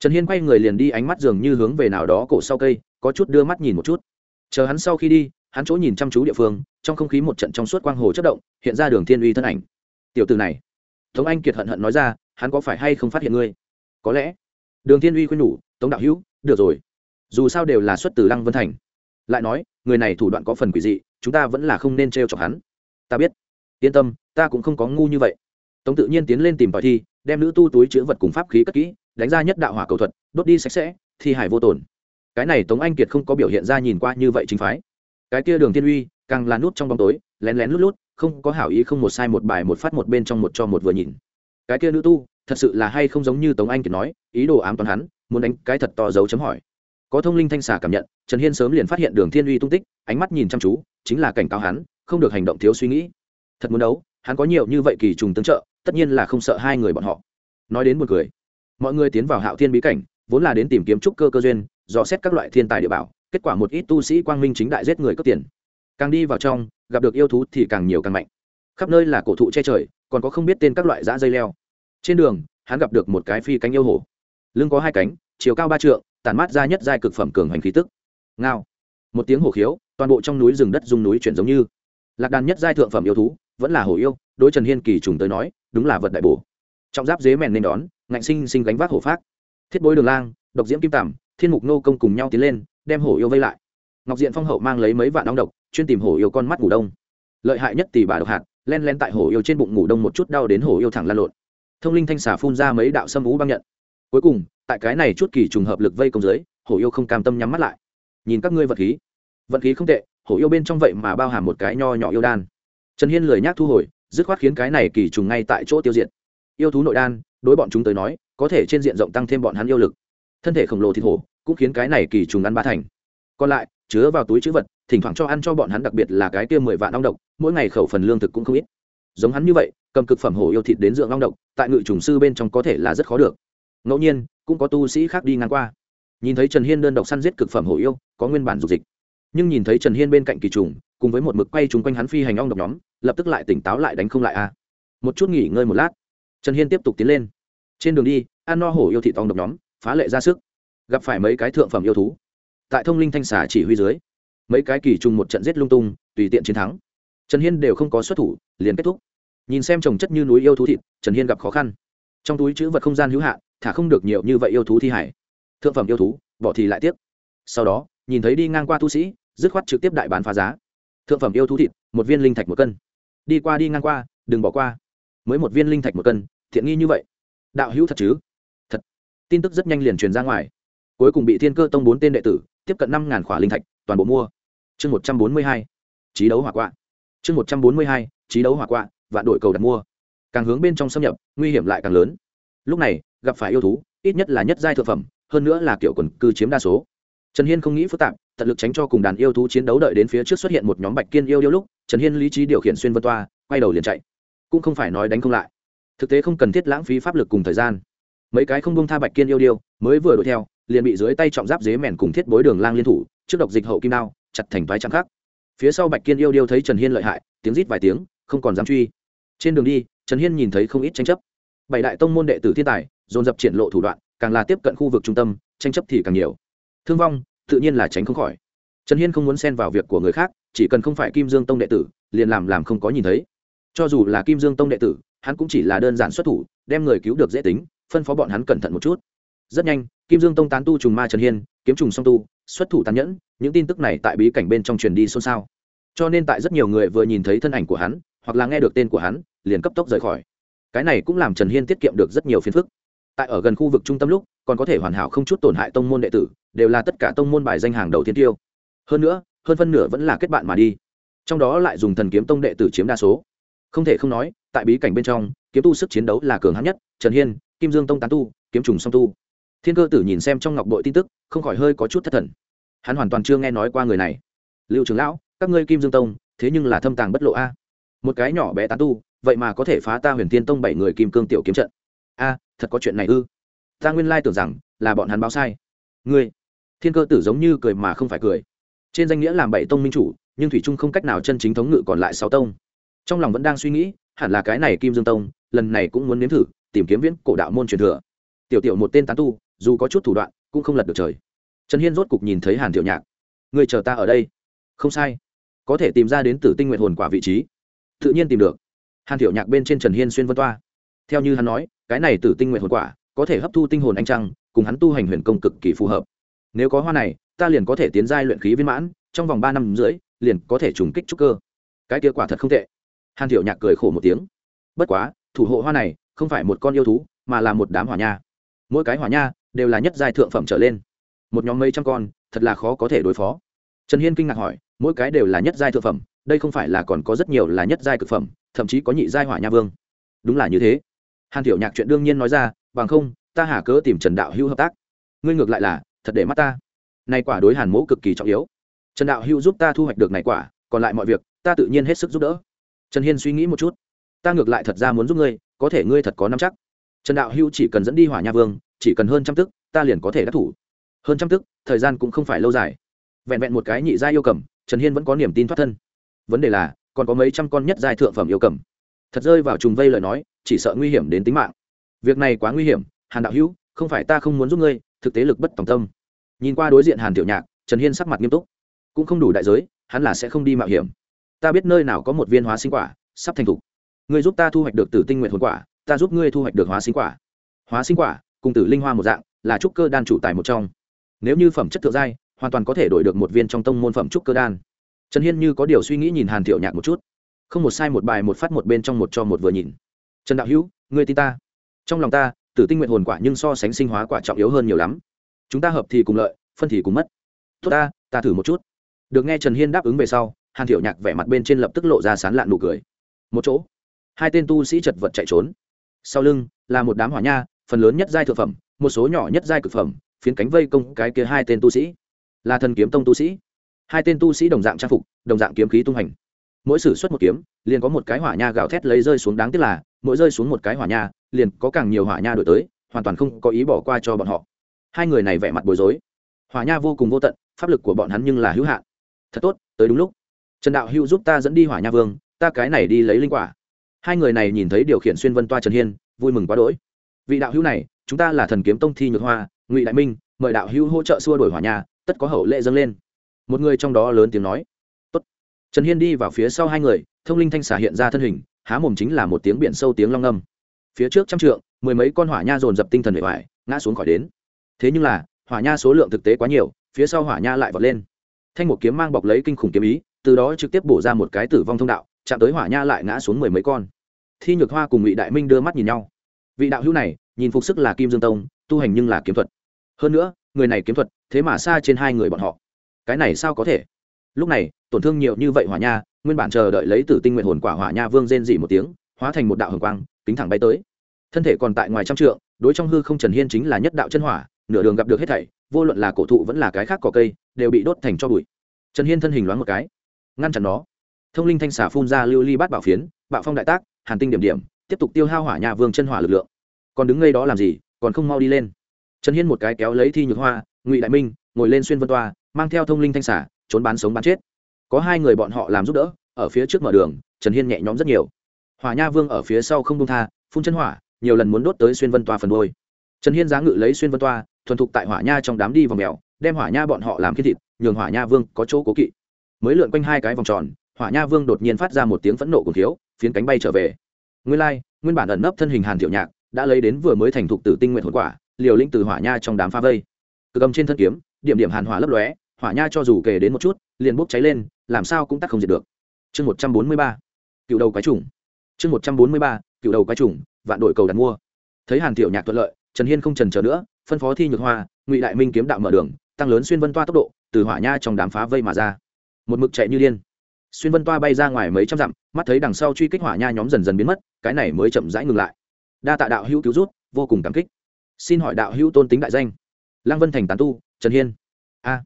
trần hiên quay người liền đi, ánh mắt dường như hướng về nào đó cổ sau cây, có chút đưa mắt nhìn một chút. Chờ hắn sau khi đi, hắn chỗ nhìn chăm chú địa phương, trong không khí một trận trong suốt quang hồ chất động, hiện ra đường thiên uy thân ảnh. Tiểu từ này, tống anh kiệt hận hận nói ra, hắn có phải hay không phát hiện ngươi? Có lẽ. Đường thiên uy khuyên nhủ, tống đạo hữu, được rồi. Dù sao đều là xuất từ lăng vân thành. Lại nói, người này thủ đoạn có phần quỷ dị, chúng ta vẫn là không nên t r chọc hắn. Ta biết. Yên tâm, ta cũng không có ngu như vậy. Tống tự nhiên tiến lên tìm tòi thi, đem nữ tu túi chữ vật cùng pháp khí cất kỹ đánh ra nhất đạo hỏa cầu thuật, đốt đi sạch sẽ, thi hải vô tồn. Cái này tống anh kiệt không có biểu hiện ra nhìn qua như vậy chính phái. Cái kia đường thiên uy, càng là nút trong bóng tối, lén lén lút lút, không có hảo ý không một sai một bài một phát một bên trong một cho một vừa nhìn. Cái kia nữ tu, thật sự là hay không giống như tống anh kiệt nói, ý đồ ám toán hắn, muốn đánh cái thật to dấu chấm hỏi. Có thông linh thanh xà cảm nhận, trần hiên sớm liền phát hiện đường thiên uy tung tích, ánh mắt nhìn chăm chú, chính là cảnh cáo hắn, không được hành động thiếu suy nghĩ. Thật muốn đấu, hắn có nhiều như vậy kỳ trùng tương trợ, tất nhiên là không sợ hai người bọn họ. Nói đến một người mọi người tiến vào hạo thiên bí cảnh, vốn là đến tìm kiếm trúc cơ cơ duyên, dò xét các loại thiên tài địa bảo, kết quả một ít tu sĩ quang minh chính đại giết người cướp tiền. Càng đi vào trong, gặp được yêu thú thì càng nhiều càng mạnh. Khắp nơi là cổ thụ che trời, còn có không biết tên các loại dã dây leo. Trên đường, hắn gặp được một cái phi cánh yêu hổ lưng có hai cánh, chiều cao ba trượng tàn mát ra nhất giai cực phẩm cường hành khí tức. Ngao. Một tiếng hổ khiếu, toàn bộ trong núi rừng đất dung núi chuyển giống như. Lạc đàn nhất giai thượng phẩm yêu thú, vẫn là hổ yêu, đối trần hiên kỳ trùng tới nói, đúng là vật đại bổ. Trọng giáp dế mèn nên đón ngạnh sinh sinh gánh vác hổ phát thiết bối đường lang, độc diễm kim tằm thiên mục nô công cùng nhau tiến lên, đem hổ yêu vây lại. Ngọc diện phong hậu mang lấy mấy vạn ong độc, chuyên tìm hổ yêu con mắt ngủ đông. Lợi hại nhất tỷ bà độc hạt, len len tại hổ yêu trên bụng ngủ đông một chút đau đến hổ yêu thẳng lan lộn. Thông linh thanh xà phun ra mấy đạo sâm vũ băng nhận. Cuối cùng, tại cái này chút kỳ trùng hợp lực vây công dưới, hổ yêu không cam tâm nhắm mắt lại. Nhìn các ngươi vật khí. Vật khí không tệ, hổ yêu bên trong vậy mà bao hàm một cái nho nhỏ yêu đan. Trần hiên lười nhác thu hồi, dứt khoát khiến cái này kỳ trùng ngay tại chỗ tiêu diệt. Yêu thú nội đan đối bọn chúng tới nói, có thể trên diện rộng tăng thêm bọn hắn yêu lực. Thân thể khổng lồ thịt hổ cũng khiến cái này kỳ trùng ăn ba thành. Còn lại, chứa vào túi chữ vật, thỉnh thoảng cho ăn cho bọn hắn, đặc biệt là cái kia mười vạn ong độc, mỗi ngày khẩu phần lương thực cũng không ít. Giống hắn như vậy, cầm cực phẩm hổ yêu thịt đến dưỡng ong độc, tại ngự trùng sư bên trong có thể là rất khó được. Ngẫu nhiên, cũng có tu sĩ khác đi ngang qua. Nhìn thấy trần hiên đơn độc săn giết cực phẩm hổ yêu, có nguyên bản dục dịch. Nhưng nhìn thấy trần hiên bên cạnh kỳ trùng, cùng với một mực quay chung quanh hắn phi hành ong độc nhóm, lập tức lại tỉnh táo lại đánh không lại a. Một chút nghỉ ngơi một lát, trần hiên tiếp tục tiến lên trên đường đi ăn no hổ yêu thị tòng độc nhóm, phá lệ ra sức. Gặp phải mấy cái thượng phẩm yêu thú. Tại thông linh thanh xà chỉ huy dưới, mấy cái kỳ trùng một trận giết lung tung, tùy tiện chiến thắng. Trần hiên đều không có xuất thủ, liền kết thúc. Nhìn xem trồng chất như núi yêu thú thịt, trần hiên gặp khó khăn. Trong túi chữ vật không gian hữu hạn, thả không được nhiều như vậy yêu thú thi hải. Thượng phẩm yêu thú, bỏ thì lại tiếp. sau đó, nhìn thấy đi ngang qua tu sĩ, dứt khoát trực tiếp đại bán phá giá. Thượng phẩm yêu thú thịt, một viên linh thạch một cân. Đi qua đi ngang qua, đừng bỏ qua. Mới một viên linh thạch một cân thiện nghi như vậy đạo hữu thật chứ? Thật. Tin tức rất nhanh liền truyền ra ngoài. Cuối cùng bị thiên cơ tông bốn tên đệ tử tiếp cận năm ngàn khỏa linh thạch, toàn bộ mua. Chương một trăm bốn mươi hai trí đấu hỏa quạ. Chương một trăm bốn mươi hai trí đấu hỏa quạ, vạn đội cầu đặt mua. Càng hướng bên trong xâm nhập, nguy hiểm lại càng lớn. Lúc này, gặp phải yêu thú, ít nhất là nhất giai thực phẩm, hơn nữa là kiểu quần cư chiếm đa số. Trần hiên không nghĩ phức tạp, tận lực tránh cho cùng đàn yêu thú chiến đấu đợi đến phía trước xuất hiện một nhóm bạch kiên yêu yêu lúc, trần hiên lý trí điều khiển xuyên vân toa, quay đầu liền chạy. Cũng không phải nói đánh không lại thực tế không cần thiết lãng phí pháp lực cùng thời gian. Mấy cái không bông tha bạch kiên yêu điêu mới vừa đuổi theo, liền bị dưới tay trọng giáp dế mèn cùng thiết bối đường lang liên thủ, trước độc dịch hậu kim đao, chặt thành vai trắng khác phía sau bạch kiên yêu điêu thấy trần hiên lợi hại, tiếng rít vài tiếng, không còn dám truy. Trên đường đi, trần hiên nhìn thấy không ít tranh chấp. Bảy đại tông môn đệ tử thiên tài, dồn dập triển lộ thủ đoạn, càng là tiếp cận khu vực trung tâm, tranh chấp thì càng nhiều. Thương vong, tự nhiên là tránh không khỏi. Trần hiên không muốn xen vào việc của người khác, chỉ cần không phải kim dương tông đệ tử, liền làm làm không có nhìn thấy. Cho dù là kim dương tông đệ tử hắn cũng chỉ là đơn giản xuất thủ, đem người cứu được dễ tính, phân phó bọn hắn cẩn thận một chút. Rất nhanh, kim dương tông tán tu trùng ma trần hiên, kiếm trùng song tu, xuất thủ tàn nhẫn, những tin tức này tại bí cảnh bên trong truyền đi xôn xao. Cho nên tại rất nhiều người vừa nhìn thấy thân ảnh của hắn, hoặc là nghe được tên của hắn, liền cấp tốc rời khỏi. Cái này cũng làm trần hiên tiết kiệm được rất nhiều phiền phức. Tại ở gần khu vực trung tâm lúc, còn có thể hoàn hảo không chút tổn hại tông môn đệ tử, đều là tất cả tông môn bài danh hàng đầu tiên tiêu. Hơn nữa, hơn phân nửa vẫn là kết bạn mà đi. Trong đó lại dùng thần kiếm tông đệ tử chiếm đa số. Không thể không nói tại bí cảnh bên trong, kiếm tu sức chiến đấu là cường hắn nhất, trần hiên, kim dương tông tán tu, kiếm trùng song tu. Thiên cơ tử nhìn xem trong ngọc bội tin tức, không khỏi hơi có chút thất thần. Hắn hoàn toàn chưa nghe nói qua người này. Lưu trưởng lão, các ngươi kim dương tông, thế nhưng là thâm tàng bất lộ a. Một cái nhỏ bé tán tu, vậy mà có thể phá ta huyền thiên tông bảy người kim cương tiểu kiếm trận. A, thật có chuyện này ư? Ta nguyên lai tưởng rằng là bọn hắn báo sai. Ngươi. Thiên cơ tử giống như cười mà không phải cười. Trên danh nghĩa làm bảy tông minh chủ, nhưng thủy trung không cách nào chân chính thống ngự còn lại sáu tông. Trong lòng vẫn đang suy nghĩ hẳn là cái này kim dương tông, lần này cũng muốn nếm thử, tìm kiếm viễn cổ đạo môn truyền thừa. Tiểu tiểu một tên tán tu, dù có chút thủ đoạn, cũng không lật được trời. Trần hiên rốt cục nhìn thấy hàn tiểu nhạc. Người chờ ta ở đây. Không sai. Có thể tìm ra đến từ tinh nguyện hồn quả vị trí. Tự nhiên tìm được. Hàn tiểu nhạc bên trên trần hiên xuyên vân toa. Theo như hắn nói, cái này từ tinh nguyện hồn quả có thể hấp thu tinh hồn anh trăng, cùng hắn tu hành huyền công cực kỳ phù hợp. Nếu có hoa này, ta liền có thể tiến giai luyện khí viên mãn, trong vòng ba năm rưỡi, liền có thể trùng kích trúc cơ. Cái kia quả thật không tệ hàn thiệu nhạc cười khổ một tiếng. Bất quá, thủ hộ hoa này không phải một con yêu thú, mà là một đám hỏa nha. Mỗi cái hỏa nha đều là nhất giai thượng phẩm trở lên. Một nhóm mấy trăm con, thật là khó có thể đối phó. Trần hiên kinh ngạc hỏi, mỗi cái đều là nhất giai thượng phẩm, đây không phải là còn có rất nhiều là nhất giai cực phẩm, thậm chí có nhị giai hỏa nha vương. Đúng là như thế. Hàn thiệu nhạc chuyện đương nhiên nói ra, bằng không, ta hà cớ tìm trần đạo hữu hợp tác. Ngươi ngược lại là, thật để mắt ta. Này quả đối hàn mẫu cực kỳ trọng yếu. Trần đạo hữu giúp ta thu hoạch được này quả, còn lại mọi việc, ta tự nhiên hết sức giúp đỡ trần hiên suy nghĩ một chút. Ta ngược lại thật ra muốn giúp ngươi, có thể ngươi thật có năm chắc. Trần đạo hữu chỉ cần dẫn đi hỏa nha vương, chỉ cần hơn trăm tức, ta liền có thể đắc thủ. Hơn trăm tức, thời gian cũng không phải lâu dài. Vẹn vẹn một cái nhị gia yêu cầm, trần hiên vẫn có niềm tin thoát thân. Vấn đề là, còn có mấy trăm con nhất giai thượng phẩm yêu cầm. Thật rơi vào trùng vây lời nói, chỉ sợ nguy hiểm đến tính mạng. Việc này quá nguy hiểm, hàn đạo hữu, không phải ta không muốn giúp ngươi, thực tế lực bất tòng tâm. Nhìn qua đối diện hàn tiểu nhạc, trần hiên sắc mặt nghiêm túc. Cũng không đủ đại giới, hắn là sẽ không đi mạo hiểm ta biết nơi nào có một viên hóa sinh quả, sắp thành thục. Ngươi giúp ta thu hoạch được tử tinh nguyện hồn quả, ta giúp ngươi thu hoạch được hóa sinh quả. Hóa sinh quả, cùng tử linh hoa một dạng, là trúc cơ đan chủ tài một trong. Nếu như phẩm chất thượng giai, hoàn toàn có thể đổi được một viên trong tông môn phẩm trúc cơ đan. Trần hiên như có điều suy nghĩ nhìn hàn thiệu nhạc một chút. Không một sai một bài một phát một bên trong một cho một vừa nhìn. Trần đạo hữu, ngươi tin ta. Trong lòng ta, tử tinh nguyện hồn quả nhưng so sánh sinh hóa quả trọng yếu hơn nhiều lắm. Chúng ta hợp thì cùng lợi, phân thì cùng mất. Tốt ta ta thử một chút. Được nghe trần hiên đáp ứng về sau hàn thiểu nhạc vẻ mặt bên trên lập tức lộ ra sán lạn nụ cười. Một chỗ, hai tên tu sĩ chật vật chạy trốn. Sau lưng là một đám hỏa nha, phần lớn nhất giai thực phẩm, một số nhỏ nhất giai cực phẩm, phiến cánh vây công cái kia hai tên tu sĩ. Là thần kiếm tông tu sĩ. Hai tên tu sĩ đồng dạng trang phục, đồng dạng kiếm khí tung hành. Mỗi sử xuất một kiếm, liền có một cái hỏa nha gào thét lấy rơi xuống đáng tiếc là, mỗi rơi xuống một cái hỏa nha, liền có càng nhiều hỏa nha đổi tới, hoàn toàn không có ý bỏ qua cho bọn họ. Hai người này vẻ mặt bối rối. Hỏa nha vô cùng vô tận, pháp lực của bọn hắn nhưng là hữu hạn. Thật tốt, tới đúng lúc trần đạo hữu giúp ta dẫn đi hỏa nha vương, ta cái này đi lấy linh quả. Hai người này nhìn thấy điều khiển xuyên vân toa trần hiên, vui mừng quá đỗi. Vị đạo hữu này, chúng ta là thần kiếm tông thi nhược hoa, ngụy đại minh, mời đạo hữu hỗ trợ xua đổi hỏa nha, tất có hậu lệ dâng lên. Một người trong đó lớn tiếng nói. Tốt. trần hiên đi vào phía sau hai người, thông linh thanh xả hiện ra thân hình, há mồm chính là một tiếng biển sâu tiếng long âm. Phía trước trăm trượng, mười mấy con hỏa nha dồn dập tinh thần bề ngoài ngã xuống khỏi đến. Thế nhưng là, hỏa nha số lượng thực tế quá nhiều, phía sau hỏa nha lại vọt lên. Thanh một kiếm mang bọc lấy kinh khủng kiếm ý từ đó trực tiếp bổ ra một cái tử vong thông đạo, chạm tới hỏa nha lại ngã xuống mười mấy con. Thi nhược hoa cùng ngụy đại minh đưa mắt nhìn nhau. Vị đạo hữu này, nhìn phục sức là kim dương tông, tu hành nhưng là kiếm thuật. Hơn nữa, người này kiếm thuật, thế mà xa trên hai người bọn họ. Cái này sao có thể? Lúc này, tổn thương nhiều như vậy hỏa nha, nguyên bản chờ đợi lấy tử tinh nguyện hồn quả hỏa nha vương rên dị một tiếng, hóa thành một đạo hồng quang, kính thẳng bay tới. Thân thể còn tại ngoài trăm trượng, đối trong hư không trần hiên chính là nhất đạo chân hỏa, nửa đường gặp được hết thảy, vô luận là cổ thụ vẫn là cái khác cỏ cây, đều bị đốt thành cho bụi. Trần hiên thân hình loáng một cái ngăn chặn nó. Thông linh thanh xả phun ra lưu ly bát bảo phiến, bạo phong đại tác, hàn tinh điểm điểm, tiếp tục tiêu hao hỏa nhà vương chân hỏa lực lượng. Còn đứng ngay đó làm gì? Còn không mau đi lên. Trần hiên một cái kéo lấy thi nhược hoa, ngụy đại minh, ngồi lên xuyên vân toa, mang theo thông linh thanh xả trốn bán sống bán chết. Có hai người bọn họ làm giúp đỡ, ở phía trước mở đường, trần hiên nhẹ nhõm rất nhiều. Hỏa nha vương ở phía sau không buông tha, phun chân hỏa, nhiều lần muốn đốt tới xuyên vân toa phần đôi trần hiên giá ngự lấy xuyên vân toa, thuần thục tại hỏa nha trong đám đi vòng mèo, đem hỏa nha bọn họ làm khi thịt, nhường hỏa nha vương có chỗ cố kỵ mới lượn quanh hai cái vòng tròn, hỏa nha vương đột nhiên phát ra một tiếng phẫn nộ cùng thiếu phiến cánh bay trở về. Nguyên lai, nguyên bản ẩn nấp thân hình hàn thiệu nhạc đã lấy đến vừa mới thành thục từ tinh nguyện hồn quả, liều linh từ hỏa nha trong đám pha vây. Cực âm trên thân kiếm, điểm điểm hàn hỏa lấp lóe, hỏa nha cho dù kề đến một chút, liền bốc cháy lên, làm sao cũng tắt không diệt được. Chương một trăm bốn mươi ba, cựu đầu quái trùng. Chương một trăm bốn mươi ba, cựu đầu quái trùng, vạn đội cầu đặt mua. Thấy hàn thiệu nhạc thuận lợi, trần hiên không trần chờ nữa, phân phó thi nhược hoa, ngụy đại minh kiếm đạo mở đường, tăng lớn xuyên vân toa tốc độ, từ hỏa nha trong đám phá vây mà ra một mực chạy như điên. Xuyên vân toa bay ra ngoài mấy trăm dặm, mắt thấy đằng sau truy kích hỏa nha nhóm dần dần biến mất, cái này mới chậm rãi ngừng lại. Đa tạ đạo hữu cứu rút vô cùng cảm kích. Xin hỏi đạo hữu tôn tính đại danh. Lăng vân thành tán tu, trần hiên. A.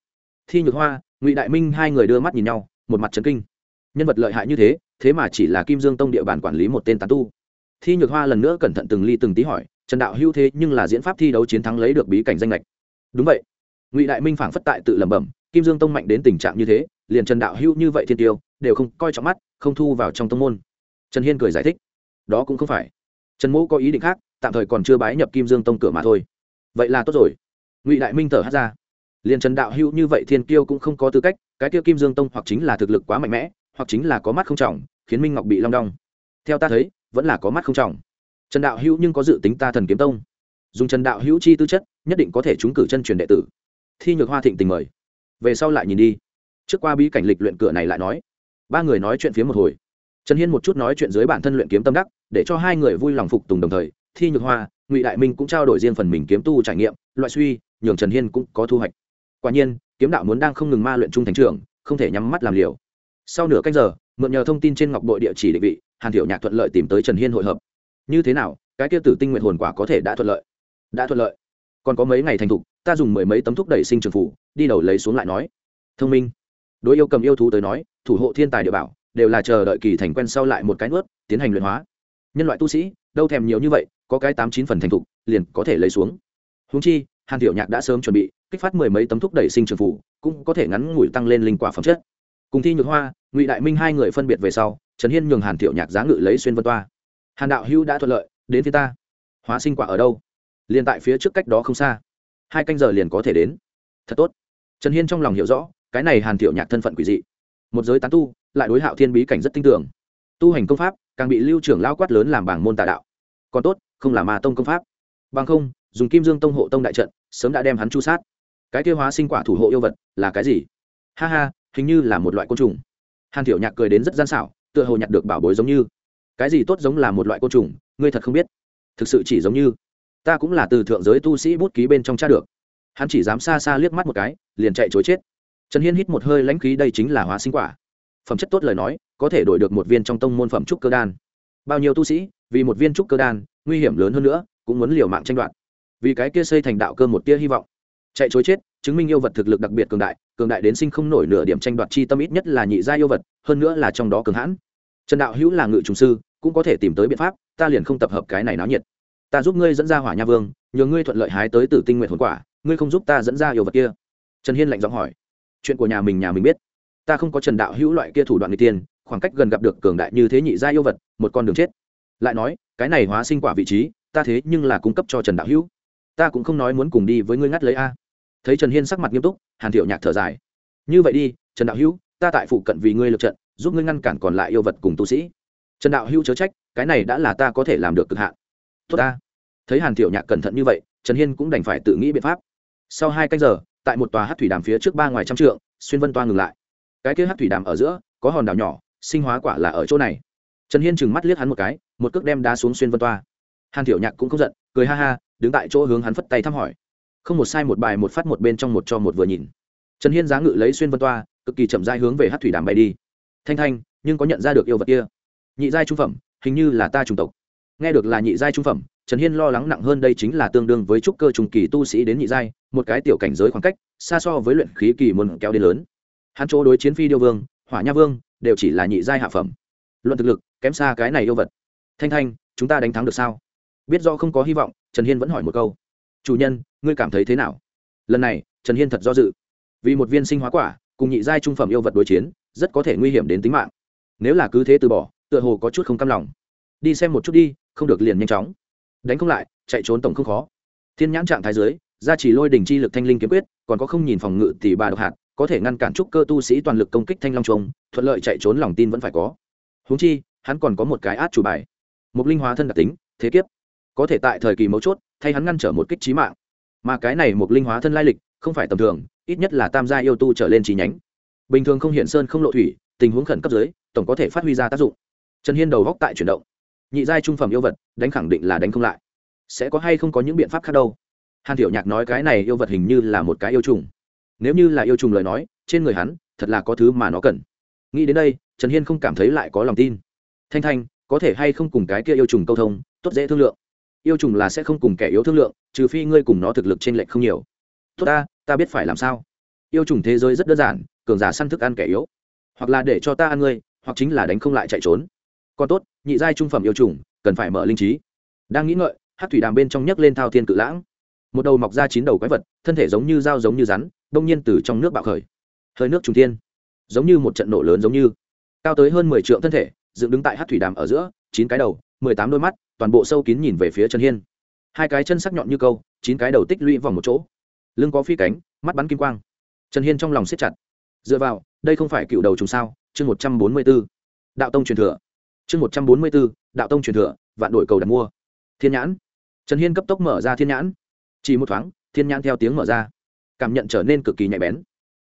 Thi nhược hoa, ngụy đại minh hai người đưa mắt nhìn nhau, một mặt trấn kinh. Nhân vật lợi hại như thế thế mà chỉ là kim dương tông địa bàn quản lý một tên tán tu. Thi nhược hoa lần nữa cẩn thận từng ly từng tí hỏi, trần đạo hữu thế nhưng là diễn pháp thi đấu chiến thắng lấy được bí cảnh danh lệch đúng vậy. Ngụy đại minh phảng phất tại tự lẩm bẩm, kim dương tông mạnh đến tình trạng như thế liền trần đạo hữu như vậy thiên tiêu, đều không coi trọng mắt, không thu vào trong tông môn. Trần hiên cười giải thích, đó cũng không phải. Trần mỗ có ý định khác, tạm thời còn chưa bái nhập kim dương tông cửa mà thôi. Vậy là tốt rồi. Ngụy đại minh thở hát ra. Liền trần đạo hữu như vậy thiên kiêu cũng không có tư cách, cái tiêu kim dương tông hoặc chính là thực lực quá mạnh mẽ, hoặc chính là có mắt không trọng, khiến minh ngọc bị long đong. Theo ta thấy, vẫn là có mắt không trọng. Trần đạo hữu nhưng có dự tính ta thần kiếm tông. Dùng trần đạo hữu chi tư chất, nhất định có thể trúng cử chân truyền đệ tử. Thi nhược hoa thịnh tình mời. Về sau lại nhìn đi trước qua bí cảnh lịch luyện cửa này lại nói. Ba người nói chuyện phía một hồi. Trần hiên một chút nói chuyện dưới bản thân luyện kiếm tâm đắc, để cho hai người vui lòng phục tùng đồng thời, thi nhược hoa, ngụy đại minh cũng trao đổi riêng phần mình kiếm tu trải nghiệm, loại suy, nhường trần hiên cũng có thu hoạch. Quả nhiên, kiếm đạo muốn đang không ngừng ma luyện trung thành trường không thể nhắm mắt làm liều. Sau nửa canh giờ, mượn nhờ thông tin trên ngọc bội địa chỉ định vị, hàn thiệu nhạc thuận lợi tìm tới trần hiên hội hợp. Như thế nào, cái kia tử tinh nguyện hồn quả có thể đã thuận lợi? Đã thuận lợi. Còn có mấy ngày thành thục, ta dùng mười mấy tấm thuốc đẩy sinh trường phủ, đi đầu lấy xuống lại nói. Thông minh đối yêu cầm yêu thú tới nói, thủ hộ thiên tài địa bảo, đều là chờ đợi kỳ thành quen sau lại một cái nuốt, tiến hành luyện hóa. Nhân loại tu sĩ, đâu thèm nhiều như vậy, có cái tám chín phần thành thục, liền có thể lấy xuống. Húng chi, hàn tiểu nhạc đã sớm chuẩn bị, kích phát mười mấy tấm thúc đẩy sinh trường phủ, cũng có thể ngắn ngủi tăng lên linh quả phẩm chất. Cùng thi nhược hoa, ngụy đại minh hai người phân biệt về sau, trần hiên nhường hàn tiểu nhạc giá ngự lấy xuyên vân toa. Hàn đạo hữu đã thuận lợi, đến phía ta. Hóa sinh quả ở đâu? Liền tại phía trước cách đó không xa. Hai canh giờ liền có thể đến. Thật tốt. Trần hiên trong lòng hiểu rõ cái này hàn thiệu nhạc thân phận quỷ dị. Một giới tán tu, lại đối hạo thiên bí cảnh rất tin tưởng. Tu hành công pháp, càng bị lưu trưởng lao quát lớn làm bảng môn tà đạo. Còn tốt, không là ma tông công pháp. Bằng không, dùng kim dương tông hộ tông đại trận, sớm đã đem hắn chu sát. Cái tiêu hóa sinh quả thủ hộ yêu vật là cái gì? Ha ha, hình như là một loại côn trùng. Hàn thiệu nhạc cười đến rất gian xảo, tựa hồ nhặt được bảo bối giống như. Cái gì tốt giống là một loại côn trùng, ngươi thật không biết. Thực sự chỉ giống như. Ta cũng là từ thượng giới tu sĩ bút ký bên trong cha được. Hắn chỉ dám xa xa liếc mắt một cái, liền chạy chối chết trần hiên hít một hơi lãnh khí, đây chính là hóa sinh quả. Phẩm chất tốt lời nói, có thể đổi được một viên trong tông môn phẩm trúc cơ đan. Bao nhiêu tu sĩ, vì một viên trúc cơ đan, nguy hiểm lớn hơn nữa, cũng muốn liều mạng tranh đoạt. Vì cái kia xây thành đạo cơ một tia hy vọng. Chạy chối chết, chứng minh yêu vật thực lực đặc biệt cường đại cường đại đến sinh không nổi nửa điểm tranh đoạt chi tâm ít nhất là nhị gia yêu vật, hơn nữa là trong đó cường hãn. Trần đạo hữu là ngự trùng sư, cũng có thể tìm tới biện pháp, ta liền không tập hợp cái này náo nhiệt. Ta giúp ngươi dẫn ra hỏa nha vương, nhờ ngươi thuận lợi hái tới từ tinh nguyện hồn quả, ngươi không giúp ta dẫn ra yêu vật kia. Trần hiên lạnh giọng hỏi chuyện của nhà mình nhà mình biết. Ta không có trần đạo hữu loại kia thủ đoạn người tiền, khoảng cách gần gặp được cường đại như thế nhị gia yêu vật một con đường chết. Lại nói cái này hóa sinh quả vị trí ta thế nhưng là cung cấp cho trần đạo hữu. Ta cũng không nói muốn cùng đi với ngươi ngắt lấy a. Thấy trần hiên sắc mặt nghiêm túc hàn thiệu nhạc thở dài. Như vậy đi trần đạo hữu ta tại phụ cận vì ngươi lượt trận giúp ngươi ngăn cản còn lại yêu vật cùng tu sĩ. Trần đạo hữu chớ trách cái này đã là ta có thể làm được cực hạn. Tốt ta. Thấy hàn thiệu nhạc cẩn thận như vậy trần hiên cũng đành phải tự nghĩ biện pháp. Sau hai canh giờ tại một tòa hát thủy đàm phía trước ba ngoài trăm trượng, xuyên vân toa ngừng lại. Cái kia hát thủy đàm ở giữa, có hòn đảo nhỏ, sinh hóa quả là ở chỗ này. Trần hiên chừng mắt liếc hắn một cái, một cước đem đá xuống xuyên vân toa. Hàn thiểu nhạc cũng không giận, cười ha ha, đứng tại chỗ hướng hắn phất tay thăm hỏi. Không một sai một bài một phát một bên trong một cho một vừa nhìn. Trần hiên giá ngự lấy xuyên vân toa, cực kỳ chậm dai hướng về hát thủy đàm bay đi. Thanh thanh, nhưng có nhận ra được yêu vật kia. Nhị giai trung phẩm, hình như là ta trùng tộc. Nghe được là nhị giai trung phẩm trần hiên lo lắng nặng hơn đây chính là tương đương với trúc cơ trung kỳ tu sĩ đến nhị giai, một cái tiểu cảnh giới khoảng cách, xa so với luyện khí kỳ môn kéo đến lớn. Hắn chỗ đối chiến phi điêu vương, hỏa nha vương, đều chỉ là nhị giai hạ phẩm. Luận thực lực, kém xa cái này yêu vật. Thanh thanh, chúng ta đánh thắng được sao? Biết do không có hy vọng, trần hiên vẫn hỏi một câu. Chủ nhân, ngươi cảm thấy thế nào? Lần này, trần hiên thật do dự. Vì một viên sinh hóa quả, cùng nhị giai trung phẩm yêu vật đối chiến, rất có thể nguy hiểm đến tính mạng. Nếu là cứ thế từ bỏ, tựa hồ có chút không cam lòng. Đi xem một chút đi, không được liền nhanh chóng đánh không lại, chạy trốn tổng không khó. Thiên nhãn trạng thái dưới, gia trì lôi đỉnh chi lực thanh linh kiếm quyết, còn có không nhìn phòng ngự thì bà độc hạt, có thể ngăn cản trúc cơ tu sĩ toàn lực công kích thanh long trùng, thuận lợi chạy trốn lòng tin vẫn phải có. Húng chi, hắn còn có một cái át chủ bài. Một linh hóa thân đặc tính, thế kiếp. Có thể tại thời kỳ mấu chốt, thay hắn ngăn trở một kích trí mạng. Mà cái này một linh hóa thân lai lịch, không phải tầm thường, ít nhất là tam gia yêu tu trở lên trí nhánh. Bình thường không hiện sơn không lộ thủy, tình huống khẩn cấp dưới, tổng có thể phát huy ra tác dụng. Trần hiên đầu góc tại chuyển động nhị giai trung phẩm yêu vật, đánh khẳng định là đánh không lại. Sẽ có hay không có những biện pháp khác đâu? Hàn Tiểu nhạc nói cái này yêu vật hình như là một cái yêu trùng. Nếu như là yêu trùng lời nói, trên người hắn, thật là có thứ mà nó cần. Nghĩ đến đây, trần hiên không cảm thấy lại có lòng tin. Thanh thanh, có thể hay không cùng cái kia yêu trùng câu thông, tốt dễ thương lượng. Yêu trùng là sẽ không cùng kẻ yếu thương lượng, trừ phi ngươi cùng nó thực lực t r ê n lệch không nhiều. Tốt ta ta biết phải làm sao. Yêu trùng thế giới rất đơn giản, cường giả săn thức ăn kẻ yếu. Hoặc là để cho ta ăn ngươi, hoặc chính là đánh không lại chạy trốn còn tốt, nhị giai trung phẩm yêu trùng, cần phải mở linh trí. Đang nghĩ ngợi hát thủy đàm bên trong nhấc lên thao thiên cự lãng. Một đầu mọc ra chín đầu quái vật, thân thể giống như dao giống như rắn, đông nhiên từ trong nước bạo khởi. Hơi nước trung thiên. Giống như một trận nổ lớn giống như. Cao tới hơn mười triệu thân thể, dựng đứng tại hát thủy đàm ở giữa, chín cái đầu, mười tám đôi mắt, toàn bộ sâu kín nhìn về phía trần hiên. Hai cái chân sắc nhọn như câu, chín cái đầu tích lũy vòng một chỗ. Lưng có phi cánh, mắt bắn kim quang. Trần hiên trong lòng siết chặt. Dựa vào, đây không phải cựu đầu trùng sao? Chương một trăm bốn mươi b ố đạo tông truyền thừa chương một trăm bốn mươi b ố đạo tông truyền thừa, vạn đội cầu đặt mua. Thiên nhãn. Trần hiên cấp tốc mở ra thiên nhãn. Chỉ một thoáng, thiên nhãn theo tiếng mở ra. Cảm nhận trở nên cực kỳ nhạy bén.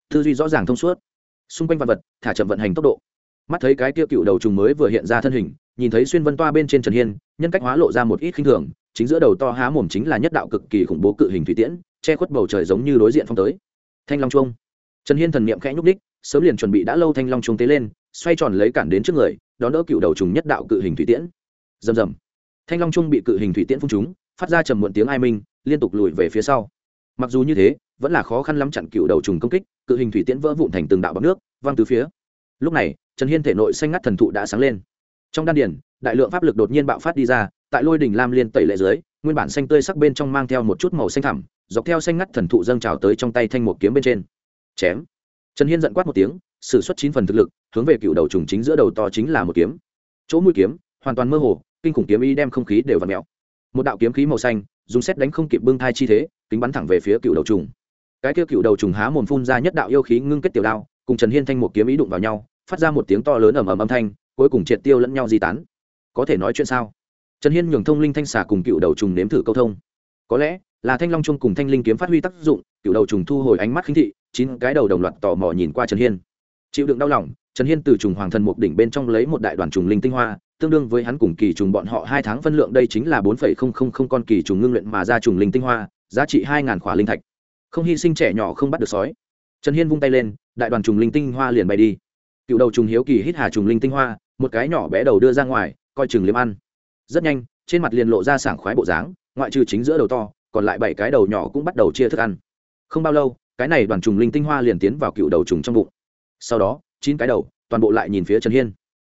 Tư duy rõ ràng thông suốt. Xung quanh vật vật, thả chậm vận hành tốc độ. Mắt thấy cái tiêu cựu đầu trùng mới vừa hiện ra thân hình, nhìn thấy xuyên vân toa bên trên trần hiên, nhân cách hóa lộ ra một ít khinh thường, chính giữa đầu to há mồm chính là nhất đạo cực kỳ khủng bố cự hình thủy tiễn, che khuất bầu trời giống như đối diện phong tới. Thanh long trung trần hiên thần niệm khẽ nhúc đích sớm liền chuẩn bị đã lâu thanh long trung tế lên, xoay tròn lấy cản đến trước người đón đỡ cựu đầu trùng nhất đạo cự hình thủy tiễn. Rầm rầm. Thanh long trung bị cự hình thủy tiễn phun trúng, phát ra trầm muộn tiếng ai minh, liên tục lùi về phía sau. Mặc dù như thế, vẫn là khó khăn lắm chặn cựu đầu trùng công kích, cự hình thủy tiễn vỡ vụn thành từng đạo bọc nước, văng từ phía. Lúc này, trần hiên thể nội xanh ngắt thần thụ đã sáng lên. Trong đan điển đại lượng pháp lực đột nhiên bạo phát đi ra, tại lôi đỉnh lam liên tẩy lệ dưới, nguyên bản xanh tươi sắc bên trong mang theo một chút màu xanh thẳm, dọc theo xanh ngắt thần thụ dâng trào tới trong tay thanh một kiếm bên trên. Chém. Trần hiên giận quát một tiếng s ử suất chín phần thực lực hướng về cựu đầu trùng chính giữa đầu to chính là một kiếm. Chỗ mũi kiếm, hoàn toàn mơ hồ, kinh khủng kiếm y đem không khí đều v ặ mẹo một đạo kiếm khí màu xanh, dùng xét đánh không kịp bưng thai chi thế, kính bắn thẳng về phía cựu đầu trùng. Cái kia cựu đầu trùng há mồm phun ra nhất đạo yêu khí ngưng kết tiểu đao, cùng trần hiên thanh một kiếm ý đụng vào nhau, phát ra một tiếng to lớn ầm ầm âm thanh, cuối cùng triệt tiêu lẫn nhau di tán. Có thể nói chuyện sao? Trần hiên nhường thông linh thanh xà cùng cựu đầu trùng nếm thử câu thông. Có lẽ là thanh long chung cùng thanh linh kiếm phát huy tác dụng, cựu đầu trùng thu hồi ánh mắt khinh thị, chín cái đầu đồng loạt tò mò nhìn qua trần hiên. Chịu đựng đau lòng trần hiên từ trùng hoàng thần mục đỉnh bên trong lấy một đại đoàn trùng linh tinh hoa, tương đương với hắn cùng kỳ trùng bọn họ hai tháng phân lượng đây chính là bốn phẩy không không không con kỳ trùng ngưng luyện mà ra trùng linh tinh hoa, giá trị hai ngàn khỏa linh thạch. Không hy sinh trẻ nhỏ không bắt được sói. Trần hiên vung tay lên, đại đoàn trùng linh tinh hoa liền bay đi. Cựu đầu trùng hiếu kỳ hít hà trùng linh tinh hoa, một cái nhỏ bé đầu đưa ra ngoài, coi chừng liếm ăn. Rất nhanh, trên mặt liền lộ ra sảng khoái bộ dáng, ngoại trừ chính giữa đầu to, còn lại bảy cái đầu nhỏ cũng bắt đầu chia thức ăn. Không bao lâu, cái này đoàn trùng linh tinh hoa liền tiến vào cựu đầu trùng trong bụng. Sau đó chín cái đầu, toàn bộ lại nhìn phía trần hiên.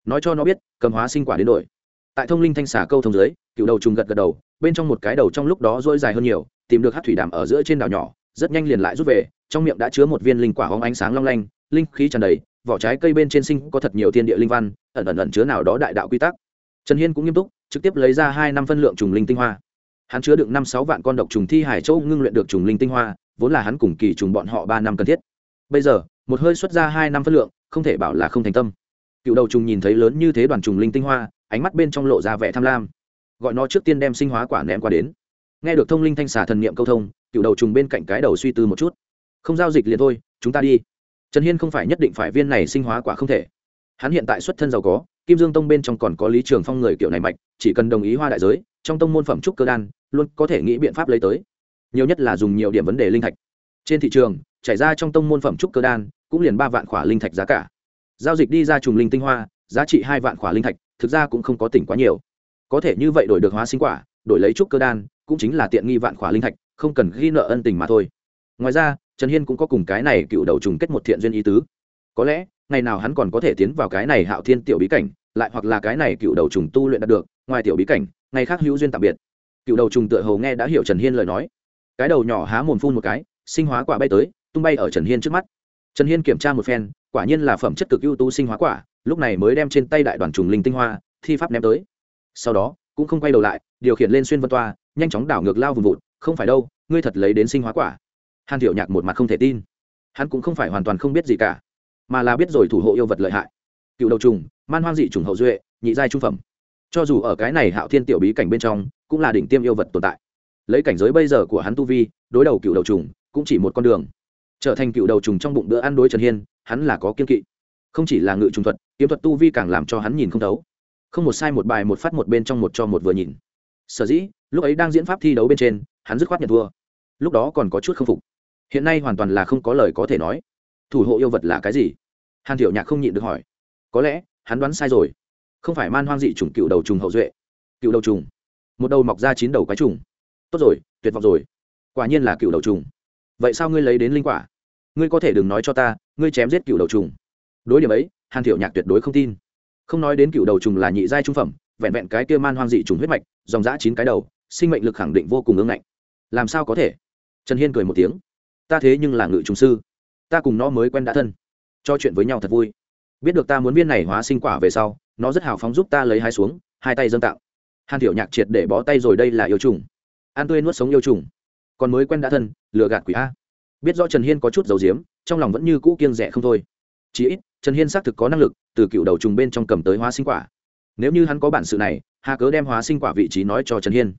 Nói cho nó biết, cầm hóa sinh quả đến đổi. Tại thông linh thanh xả câu thông dưới, cựu đầu trùng gật gật đầu, bên trong một cái đầu trong lúc đó dỗi dài hơn nhiều, tìm được hát thủy đàm ở giữa trên đảo nhỏ, rất nhanh liền lại rút về, trong miệng đã chứa một viên linh quả hóng ánh sáng long lanh, linh khí tràn đầy, vỏ trái cây bên trên sinh có thật nhiều thiên địa linh văn, ẩn ẩn ẩn chứa nào đó đại đạo quy tắc. Trần hiên cũng nghiêm túc, trực tiếp lấy ra hai năm phân lượng trùng linh tinh hoa. Hắn chứa được năm sáu vạn con độc trùng thi hải châu ngưng luyện được trùng linh tinh hoa, vốn là hắn cùng kỳ trùng bọn họ ba năm cần thiết. Bây giờ, một hơi xuất ra hai năm phân lượng không thể bảo là không thành tâm. Cựu đầu trùng nhìn thấy lớn như thế đoàn trùng linh tinh hoa, ánh mắt bên trong lộ ra vẻ tham lam. Gọi nó trước tiên đem sinh hóa quả ném qua đến. Nghe được thông linh thanh xà thần niệm câu thông, cựu đầu trùng bên cạnh cái đầu suy tư một chút. Không giao dịch liền thôi, chúng ta đi. Trần hiên không phải nhất định phải viên này sinh hóa quả không thể. Hắn hiện tại xuất thân giàu có, kim dương tông bên trong còn có lý trường phong người kiểu này mạch, chỉ cần đồng ý hoa đại giới, trong tông môn phẩm trúc cơ đan, luôn có thể nghĩ biện pháp lấy tới. Nhiều nhất là dùng nhiều điểm vấn đề linh thạch. Trên thị trường chảy ra trong tông môn phẩm trúc cơ đan, cũng liền ba vạn khỏa linh thạch giá cả. Giao dịch đi ra trùng linh tinh hoa, giá trị hai vạn khỏa linh thạch, thực ra cũng không có tỉnh quá nhiều. Có thể như vậy đổi được hóa sinh quả, đổi lấy trúc cơ đan, cũng chính là tiện nghi vạn khỏa linh thạch, không cần ghi nợ ân tình mà thôi. Ngoài ra, trần hiên cũng có cùng cái này cựu đầu trùng kết một thiện duyên ý tứ. Có lẽ, ngày nào hắn còn có thể tiến vào cái này hạo thiên tiểu bí cảnh, lại hoặc là cái này cựu đầu trùng tu luyện đạt được, ngoài tiểu bí cảnh, ngày khác hữu duyên tạm biệt. Cựu đầu trùng tựa hầu nghe đã hiểu trần hiên lời nói. Cái đầu nhỏ há mồm phun một cái, sinh hóa quả bay tới tung bay ở trần hiên trước mắt. Trần hiên kiểm tra một phen, quả nhiên là phẩm chất cực ưu tú sinh hóa quả, lúc này mới đem trên tay đại đoàn trùng linh tinh hoa, thi pháp ném tới. Sau đó, cũng không quay đầu lại, điều khiển lên xuyên vân toa, nhanh chóng đảo ngược lao vùng vụt, không phải đâu, ngươi thật lấy đến sinh hóa quả. Hàn thiểu nhạc một mặt không thể tin. Hắn cũng không phải hoàn toàn không biết gì cả, mà là biết rồi thủ hộ yêu vật lợi hại. Cựu đầu trùng, man hoang dị trùng hậu duệ, nhị giai trung phẩm. Cho dù ở cái này hạo thiên tiểu bí cảnh bên trong, cũng là đỉnh tiêm yêu vật tồn tại. Lấy cảnh giới bây giờ của hắn tu vi, đối đầu cựu đầu trùng, cũng chỉ một con đường trở thành cựu đầu trùng trong bụng bữa ăn đối trần hiên, hắn là có kiên kỵ. Không chỉ là ngự trùng thuật, kiếm thuật tu vi càng làm cho hắn nhìn không thấu. Không một sai một bài một phát một bên trong một cho một vừa nhìn. Sở dĩ, lúc ấy đang diễn pháp thi đấu bên trên, hắn dứt khoát nhận thua. Lúc đó còn có chút k phục. Hiện nay hoàn toàn là không có lời có thể nói. Thủ hộ yêu vật là cái gì? Hàn thiểu nhạc không nhịn được hỏi. Có lẽ, hắn đoán sai rồi. Không phải man hoang dị chủng cựu đầu trùng hậu duệ. Cựu đầu trùng. Một đầu mọc ra chín đầu cái trùng. Tốt rồi, tuyệt vọng rồi. Quả nhiên là cựu đầu trùng vậy sao ngươi lấy đến linh quả? Ngươi có thể đừng nói cho ta, ngươi chém giết cựu đầu trùng. Đối điểm ấy, hàn thiệu nhạc tuyệt đối không tin. Không nói đến cựu đầu trùng là nhị giai trung phẩm, vẹn vẹn cái kia man hoang dị trùng huyết mạch, dòng dã chín cái đầu, sinh mệnh lực khẳng định vô cùng ưng ngạnh. Làm sao có thể? Trần hiên cười một tiếng. Ta thế nhưng là ngự trùng sư. Ta cùng nó mới quen đã thân. Cho chuyện với nhau thật vui. Biết được ta muốn viên này hóa sinh quả về sau, nó rất hào phóng giúp ta lấy hai xuống, hai tay dâng tạo hàn thiểu nhạc triệt để bó tay rồi đây là yêu trùng. An tươi nuốt sống yêu trùng còn mới quen đã thân, lừa gạt quỷ a. Biết rõ trần hiên có chút dầu diếm, trong lòng vẫn như cũ kiêng rẻ không thôi. Chí ít, trần hiên xác thực có năng lực, từ cựu đầu trùng bên trong cầm tới hóa sinh quả. Nếu như hắn có bản sự này, hà cớ đem hóa sinh quả vị trí nói cho trần hiên.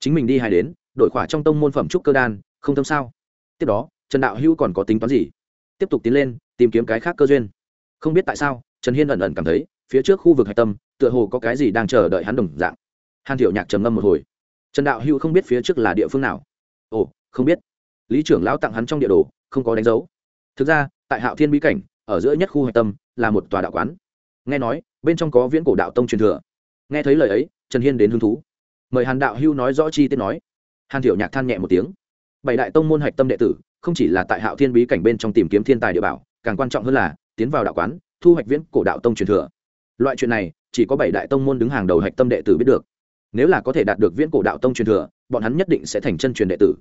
Chính mình đi hay đến, đổi khỏa trong tông môn phẩm trúc cơ đan, không tâm sao? Tiếp đó, trần đạo hữu còn có tính toán gì? Tiếp tục tiến lên, tìm kiếm cái khác cơ duyên. Không biết tại sao, trần hiên ẩn ẩn cảm thấy, phía trước khu vực hạch tâm, tựa hồ có cái gì đang chờ đợi hắn đồng dạng. Hàn thiệu nhạc trầm ngâm một hồi. Trần đạo hữu không biết phía trước là địa phương nào ồ, không biết. Lý trưởng lão tặng hắn trong địa đồ, không có đánh dấu. Thực ra, tại hạo thiên bí cảnh, ở giữa nhất khu hạch tâm, là một tòa đạo quán. Nghe nói, bên trong có viễn cổ đạo tông truyền thừa. Nghe thấy lời ấy, trần hiên đến hứng thú. Mời hàn đạo hưu nói rõ chi tiết nói. Hàn thiệu nhạc than nhẹ một tiếng. Bảy đại tông môn hạch tâm đệ tử, không chỉ là tại hạo thiên bí cảnh bên trong tìm kiếm thiên tài địa bảo, càng quan trọng hơn là, tiến vào đạo quán, thu hoạch viễn cổ đạo tông truyền thừa. Loại chuyện này, chỉ có bảy đại tông môn đứng hàng đầu hạch tâm đệ tử biết được. Nếu là có thể đạt được viễn cổ đạo tông truyền thừa bọn hắn nhất định sẽ thành chân truyền đệ tử.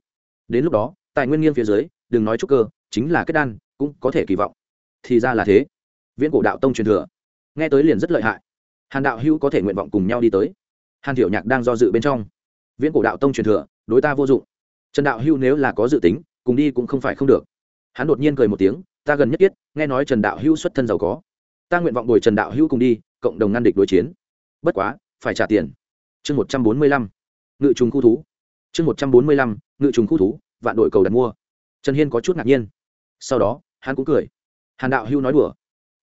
Đến lúc đó tài nguyên nghiêng phía dưới đừng nói trúc cơ chính là kết đan cũng có thể kỳ vọng. Thì ra là thế. Viễn cổ đạo tông truyền thừa. Nghe tới liền rất lợi hại. Hàn đạo hữu có thể nguyện vọng cùng nhau đi tới. Hàn thiểu nhạc đang do dự bên trong. Viễn cổ đạo tông truyền thừa đối ta vô dụng. Trần đạo hữu nếu là có dự tính cùng đi cũng không phải không được. Hắn đột nhiên cười một tiếng ta gần nhất biết, nghe nói trần đạo hữu xuất thân giàu có. Ta nguyện vọng bồi trần đạo hữu cùng đi cộng đồng ngăn địch đối chiến. Bất quá phải trả tiền. Chương một trăm bốn mươi lăm. Ngự trùng khu thú chương một trăm bốn mươi lăm, ngự trùng khu thú, vạn đội cầu đặt mua. Trần hiên có chút ngạc nhiên. Sau đó, hắn cũng cười. Hàn đạo hưu nói đùa.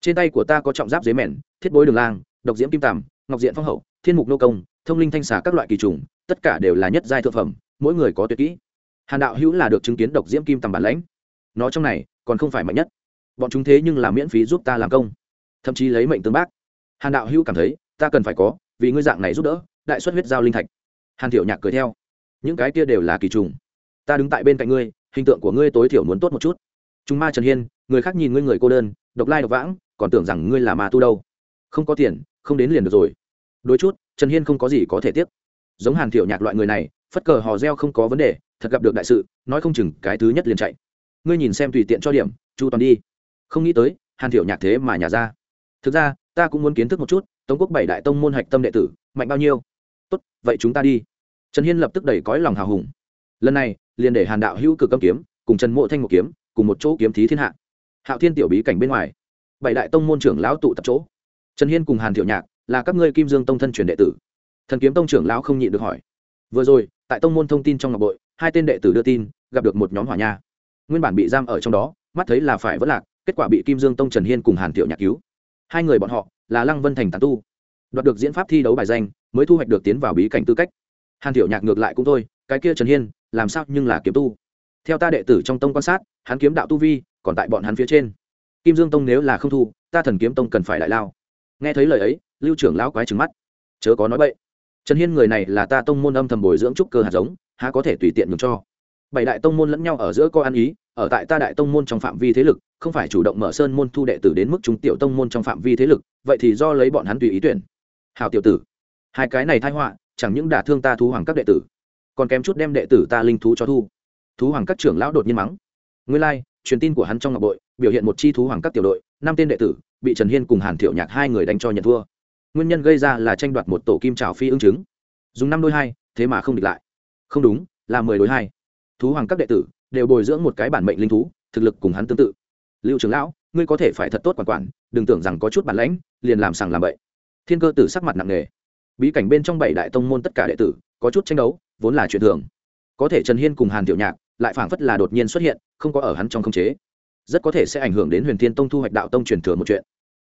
Trên tay của ta có trọng giáp dế mèn, thiết bối đường lang, độc diễm kim tằm ngọc diện phong hậu, thiên mục nô công, thông linh thanh xà các loại kỳ trùng, tất cả đều là nhất giai thượng phẩm, mỗi người có tuyệt kỹ. Hàn đạo hữu là được chứng kiến độc diễm kim tầm bản lãnh. Nó trong này còn không phải mạnh nhất. Bọn chúng thế nhưng là miễn phí giúp ta làm công. Thậm chí lấy mệnh tương bác. Hàn đạo hữu cảm thấy, ta cần phải có, vì ngươi dạng này giúp đỡ, đại xuất huyết giao linh thạch. Hàn tiểu nhạc cười theo những cái kia đều là kỳ trùng. Ta đứng tại bên cạnh ngươi, hình tượng của ngươi tối thiểu muốn tốt một chút. Chúng ma trần hiên, người khác nhìn ngươi người cô đơn, độc lai độc vãng, còn tưởng rằng ngươi là ma tu đâu. Không có tiền, không đến liền được rồi. Đôi chút, trần hiên không có gì có thể tiếp giống hàn thiểu nhạc loại người này, phất cờ hò reo không có vấn đề, thật gặp được đại sự, nói không chừng cái thứ nhất liền chạy. Ngươi nhìn xem tùy tiện cho điểm, chu toàn đi. Không nghĩ tới, hàn thiểu nhạc thế mà nhà ra. Thực ra, ta cũng muốn kiến thức một chút, tống quốc bảy đại tông môn hạch tâm đệ tử, mạnh bao nhiêu? Tốt, vậy chúng ta đi trần hiên lập tức đẩy cõi lòng hào hùng. Lần này, liền để hàn đạo hữu cực âm kiếm, cùng trần mộ thanh một kiếm, cùng một chỗ kiếm thí thiên hạ. Hạo thiên tiểu bí cảnh bên ngoài, bảy đại tông môn trưởng lão tụ tập chỗ. Trần hiên cùng hàn thiệu nhạc là các ngươi kim dương tông thân truyền đệ tử. Thần kiếm tông trưởng lão không nhịn được hỏi. Vừa rồi, tại tông môn thông tin trong ngọc bội, hai tên đệ tử đưa tin, gặp được một nhóm hỏa nha. Nguyên bản bị giam ở trong đó, mắt thấy là phải vất lạc, kết quả bị kim dương tông trần hiên cùng hàn thiệu nhạc cứu. Hai người bọn họ là lăng vân thành tán tu. Đoạt được diễn pháp thi đấu bài danh, mới thu hoạch được tiến vào bí cảnh tư cách hàn tiểu nhạc ngược lại cũng thôi, cái kia trần hiên, làm sao nhưng là kiếm tu? Theo ta đệ tử trong tông quan sát, hắn kiếm đạo tu vi còn tại bọn hắn phía trên. Kim dương tông nếu là không thu, ta thần kiếm tông cần phải đại lao. Nghe thấy lời ấy, lưu trưởng lão quái trừng mắt. Chớ có nói bậy. Trần hiên người này là ta tông môn âm thầm bồi dưỡng trúc cơ hạt giống, há có thể tùy tiện nhường cho. Bảy đại tông môn lẫn nhau ở giữa có ăn ý, ở tại ta đại tông môn trong phạm vi thế lực, không phải chủ động mở sơn môn thu đệ tử đến mức chúng tiểu tông môn trong phạm vi thế lực, vậy thì do lấy bọn hắn tùy ý tuyển. Hào tiểu tử, hai cái này thai họa chẳng những đả thương ta thú hoàng các đệ tử còn kém chút đem đệ tử ta linh thú cho thu. Thú hoàng các trưởng lão đột nhiên mắng. Nguyên lai、like, truyền tin của hắn trong ngọc bội biểu hiện một chi thú hoàng các tiểu đội năm tên đệ tử bị trần hiên cùng hàn thiệu nhạc hai người đánh cho nhận thua. Nguyên nhân gây ra là tranh đoạt một tổ kim trào phi ứng chứng. Dùng năm đôi hai thế mà không địch lại. Không đúng là mười đối hai. Thú hoàng các đệ tử đều bồi dưỡng một cái bản mệnh linh thú thực lực cùng hắn tương tự. Lưu trưởng lão ngươi có thể phải thật tốt quản quản đừng tưởng rằng có chút bản lãnh liền làm sàng làm bậy. Thiên cơ tử sắc mặt nặng nề bí cảnh bên trong bảy đại tông môn tất cả đệ tử, có chút tranh đấu, vốn là chuyện thường. Có thể trần hiên cùng hàn tiểu nhạc, lại phảng phất là đột nhiên xuất hiện, không có ở hắn trong khống chế. Rất có thể sẽ ảnh hưởng đến huyền thiên tông thu hoạch đạo tông truyền thừa một chuyện.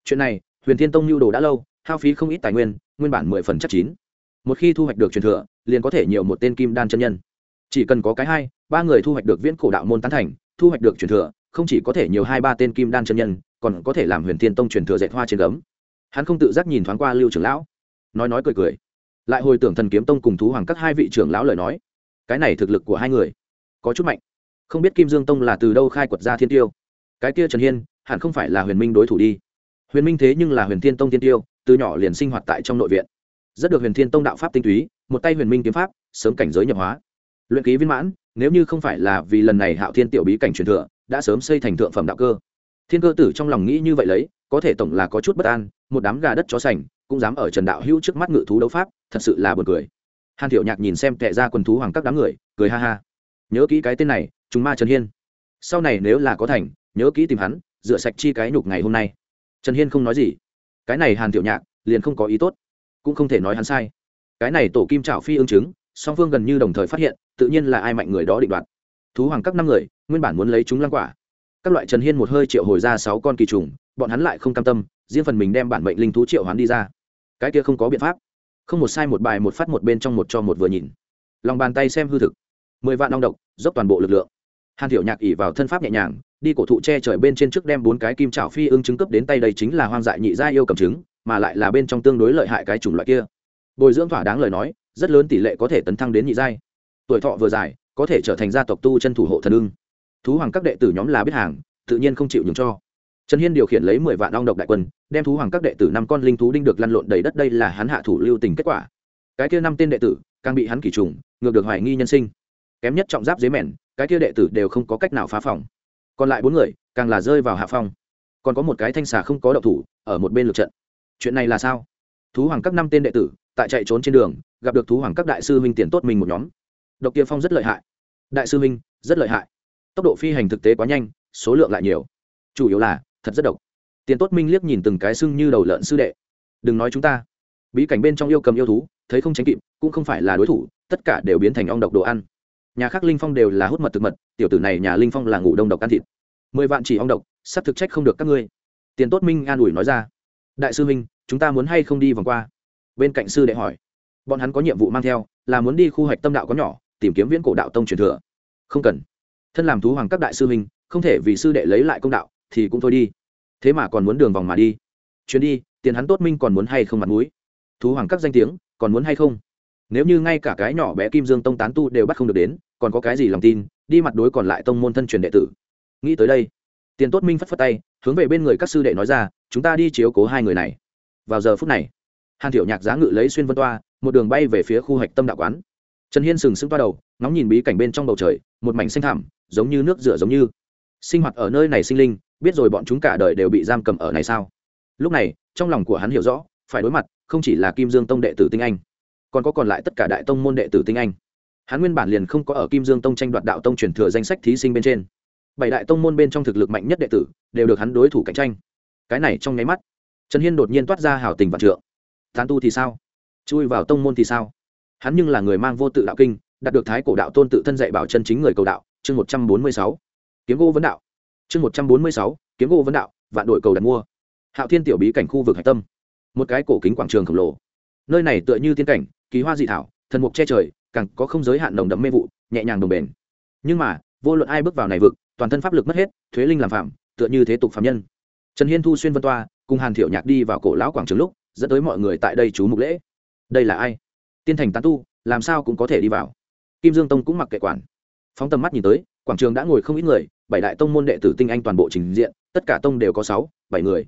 Chuyện này, huyền thiên tông lưu đồ đã lâu, hao phí không ít tài nguyên nguyên bản mười phần chắc chín. Một khi thu hoạch được truyền thừa, liền có thể nhiều một tên kim đan chân nhân. Chỉ cần có cái hai, ba người thu hoạch được viễn cổ đạo môn tán thành, thu hoạch được truyền thừa, không chỉ có thể nhiều hai ba tên kim đan chân nhân, còn có thể làm huyền thiên tông truyền thừa dạy hoa trên gấm. Hắn không tự giác nhìn thoáng qua lưu trưởng lão nói nói cười cười. Lại hồi tưởng thần kiếm tông cùng thú hoàng các hai vị trưởng lão lời nói. Cái này thực lực của hai người, có chút mạnh. Không biết kim dương tông là từ đâu khai quật ra thiên tiêu. Cái kia trần hiên, hẳn không phải là huyền minh đối thủ đi. Huyền minh thế nhưng là huyền thiên tông thiên tiêu, từ nhỏ liền sinh hoạt tại trong nội viện. Rất được huyền thiên tông đạo pháp tinh túy, một tay huyền minh kiếm pháp, sớm cảnh giới nhập hóa. Luyện ký viên mãn, nếu như không phải là vì lần này hạo thiên tiểu bí cảnh truyền thừa, đã sớm xây thành thượng phẩm đạo cơ. Thiên cơ tử trong lòng nghĩ như vậy lấy, có thể tổng là có chút bất an, một đám gà đất chó sành cũng dám ở trần đạo hữu trước mắt ngự thú đấu pháp, thật sự là buồn cười. Hàn thiệu nhạc nhìn xem tệ ra quần thú hoàng các đám người, cười ha ha. Nhớ kỹ cái tên này chúng ma trần hiên. Sau này nếu là có thành, nhớ kỹ tìm hắn, rửa sạch chi cái nhục ngày hôm nay. Trần hiên không nói gì. Cái này hàn thiệu nhạc, liền không có ý tốt. Cũng không thể nói hắn sai. Cái này tổ kim trạo phi ương chứng, song phương gần như đồng thời phát hiện, tự nhiên là ai mạnh người đó định đoạt. Thú hoàng các năm người, nguyên bản muốn lấy chúng lăng quả. Các loại trần hiên một hơi triệu hồi ra sáu con kỳ trùng, bọn hắn lại không cam tâm, riêng phần mình đem bản mệnh linh thú triệu hoán đi ra cái kia không có biện pháp. Không một sai một bài một phát một bên trong một cho một vừa nhìn. Lòng bàn tay xem hư thực. Mười vạn long độc, dốc toàn bộ lực lượng. Hàn thiểu nhạc ỉ vào thân pháp nhẹ nhàng, đi cổ thụ che trời bên trên trước đem bốn cái kim trảo phi ưng trứng cấp đến tay đây chính là hoang dại nhị gia yêu cầm trứng, mà lại là bên trong tương đối lợi hại cái chủng loại kia. Bồi dưỡng thỏa đáng lời nói, rất lớn tỷ lệ có thể tấn thăng đến nhị giai. Tuổi thọ vừa dài, có thể trở thành gia tộc tu chân thủ hộ thần ưng. Thú hoàng các đệ tử nhóm là biết hàng, tự nhiên không chịu nhường cho trần hiên điều khiển lấy mười vạn ong độc đại quân, đem thú hoàng các đệ tử năm con linh thú đinh được lăn lộn đầy đất, đây là hắn hạ thủ lưu tình kết quả. Cái kia năm tên đệ tử, càng bị hắn kỷ trùng, ngược được hoài nghi nhân sinh. Kém nhất trọng giáp dế mèn, cái kia đệ tử đều không có cách nào phá phòng. Còn lại bốn người, càng là rơi vào hạ phong. Còn có một cái thanh xà không có động thủ, ở một bên lượt trận. Chuyện này là sao? Thú hoàng các năm tên đệ tử, tại chạy trốn trên đường, gặp được thú hoàng các đại sư huynh tiền tốt mình một nhóm. Độc kia phong rất lợi hại. Đại sư huynh, rất lợi hại. Tốc độ phi hành thực tế quá nhanh, số lượng lại nhiều. Chủ yếu là thật rất độc. Tiền tốt minh liếc nhìn từng cái sưng như đầu lợn sư đệ. Đừng nói chúng ta. Bí cảnh bên trong yêu cầm yêu thú, thấy không tránh kịp, cũng không phải là đối thủ, tất cả đều biến thành ong độc đồ ăn. Nhà khác linh phong đều là hút mật thực mật, tiểu tử này nhà linh phong là ngủ đông độc ăn thịt. Mười vạn chỉ ong độc, sắp thực trách không được các ngươi. Tiền tốt minh an ủi nói ra. Đại sư minh, chúng ta muốn hay không đi vòng qua? Bên cạnh sư đệ hỏi. Bọn hắn có nhiệm vụ mang theo, là muốn đi khu hoạch tâm đạo có nhỏ, tìm kiếm viễn cổ đạo tông truyền thừa. Không cần. Thân làm thú hoàng các đại sư minh, không thể vì sư đệ lấy lại công đạo, thì cũng thôi đi thế mà còn muốn đường vòng mà đi. Chuyến đi, tiền hắn tốt minh còn muốn hay không mặt mũi? Thú hoàng các danh tiếng, còn muốn hay không? Nếu như ngay cả cái nhỏ bé kim dương tông tán tu đều bắt không được đến, còn có cái gì lòng tin, đi mặt đối còn lại tông môn thân truyền đệ tử? Nghĩ tới đây, tiền tốt minh phất phất tay, hướng về bên người các sư đệ nói ra, chúng ta đi chiếu cố hai người này. Vào giờ phút này, hàn thiểu nhạc giá ngự lấy xuyên vân toa, một đường bay về phía khu hạch tâm đạo quán. Trần hiên sừng sững toa đầu, ngóng nhìn bí cảnh bên trong bầu trời, một mảnh xanh thảm giống như nước rửa giống như. Sinh hoạt ở nơi này sinh linh biết rồi bọn chúng cả đời đều bị giam cầm ở này sao? Lúc này, trong lòng của hắn hiểu rõ, phải đối mặt, không chỉ là kim dương tông đệ tử tinh anh, còn có còn lại tất cả đại tông môn đệ tử tinh anh. Hắn nguyên bản liền không có ở kim dương tông tranh đoạt đạo tông truyền thừa danh sách thí sinh bên trên. Bảy đại tông môn bên trong thực lực mạnh nhất đệ tử, đều được hắn đối thủ cạnh tranh. Cái này trong nháy mắt, trần hiên đột nhiên toát ra hào tình vạn trượng. Tán tu thì sao? Chui vào tông môn thì sao? Hắn nhưng là người mang vô tự đạo kinh, đạt được thái cổ đạo tôn tự thân dạy bảo chân chính người cầu đạo, chương một trăm bốn mươi sáu. Kiếm gỗ vấn đạo chương một trăm bốn mươi sáu, kiếm gỗ vấn đạo, vạn đội cầu đặt mua. Hạo thiên tiểu bí cảnh khu vực hạch tâm. Một cái cổ kính quảng trường khổng lồ. Nơi này tựa như tiên cảnh, kỳ hoa dị thảo, thần mục che trời, càng có không giới hạn nồng đậm mê vụ, nhẹ nhàng đồng bền nhưng mà, vô luận ai bước vào này vực, toàn thân pháp lực mất hết, thuế linh làm phạm tựa như thế tục phạm nhân. Trần hiên thu xuyên vân toa, cùng hàn thiệu nhạc đi vào cổ lão quảng trường lúc, dẫn tới mọi người tại đây chú mục lễ. Đây là ai? Tiên thành tán tu, làm sao cũng có thể đi vào. Kim dương tông cũng mặc kệ quản. Phóng tầm mắt nhìn tới, quảng trường đã ngồi không ít người bảy đại tông môn đệ tử tinh anh toàn bộ trình diện, tất cả tông đều có sáu, bảy người.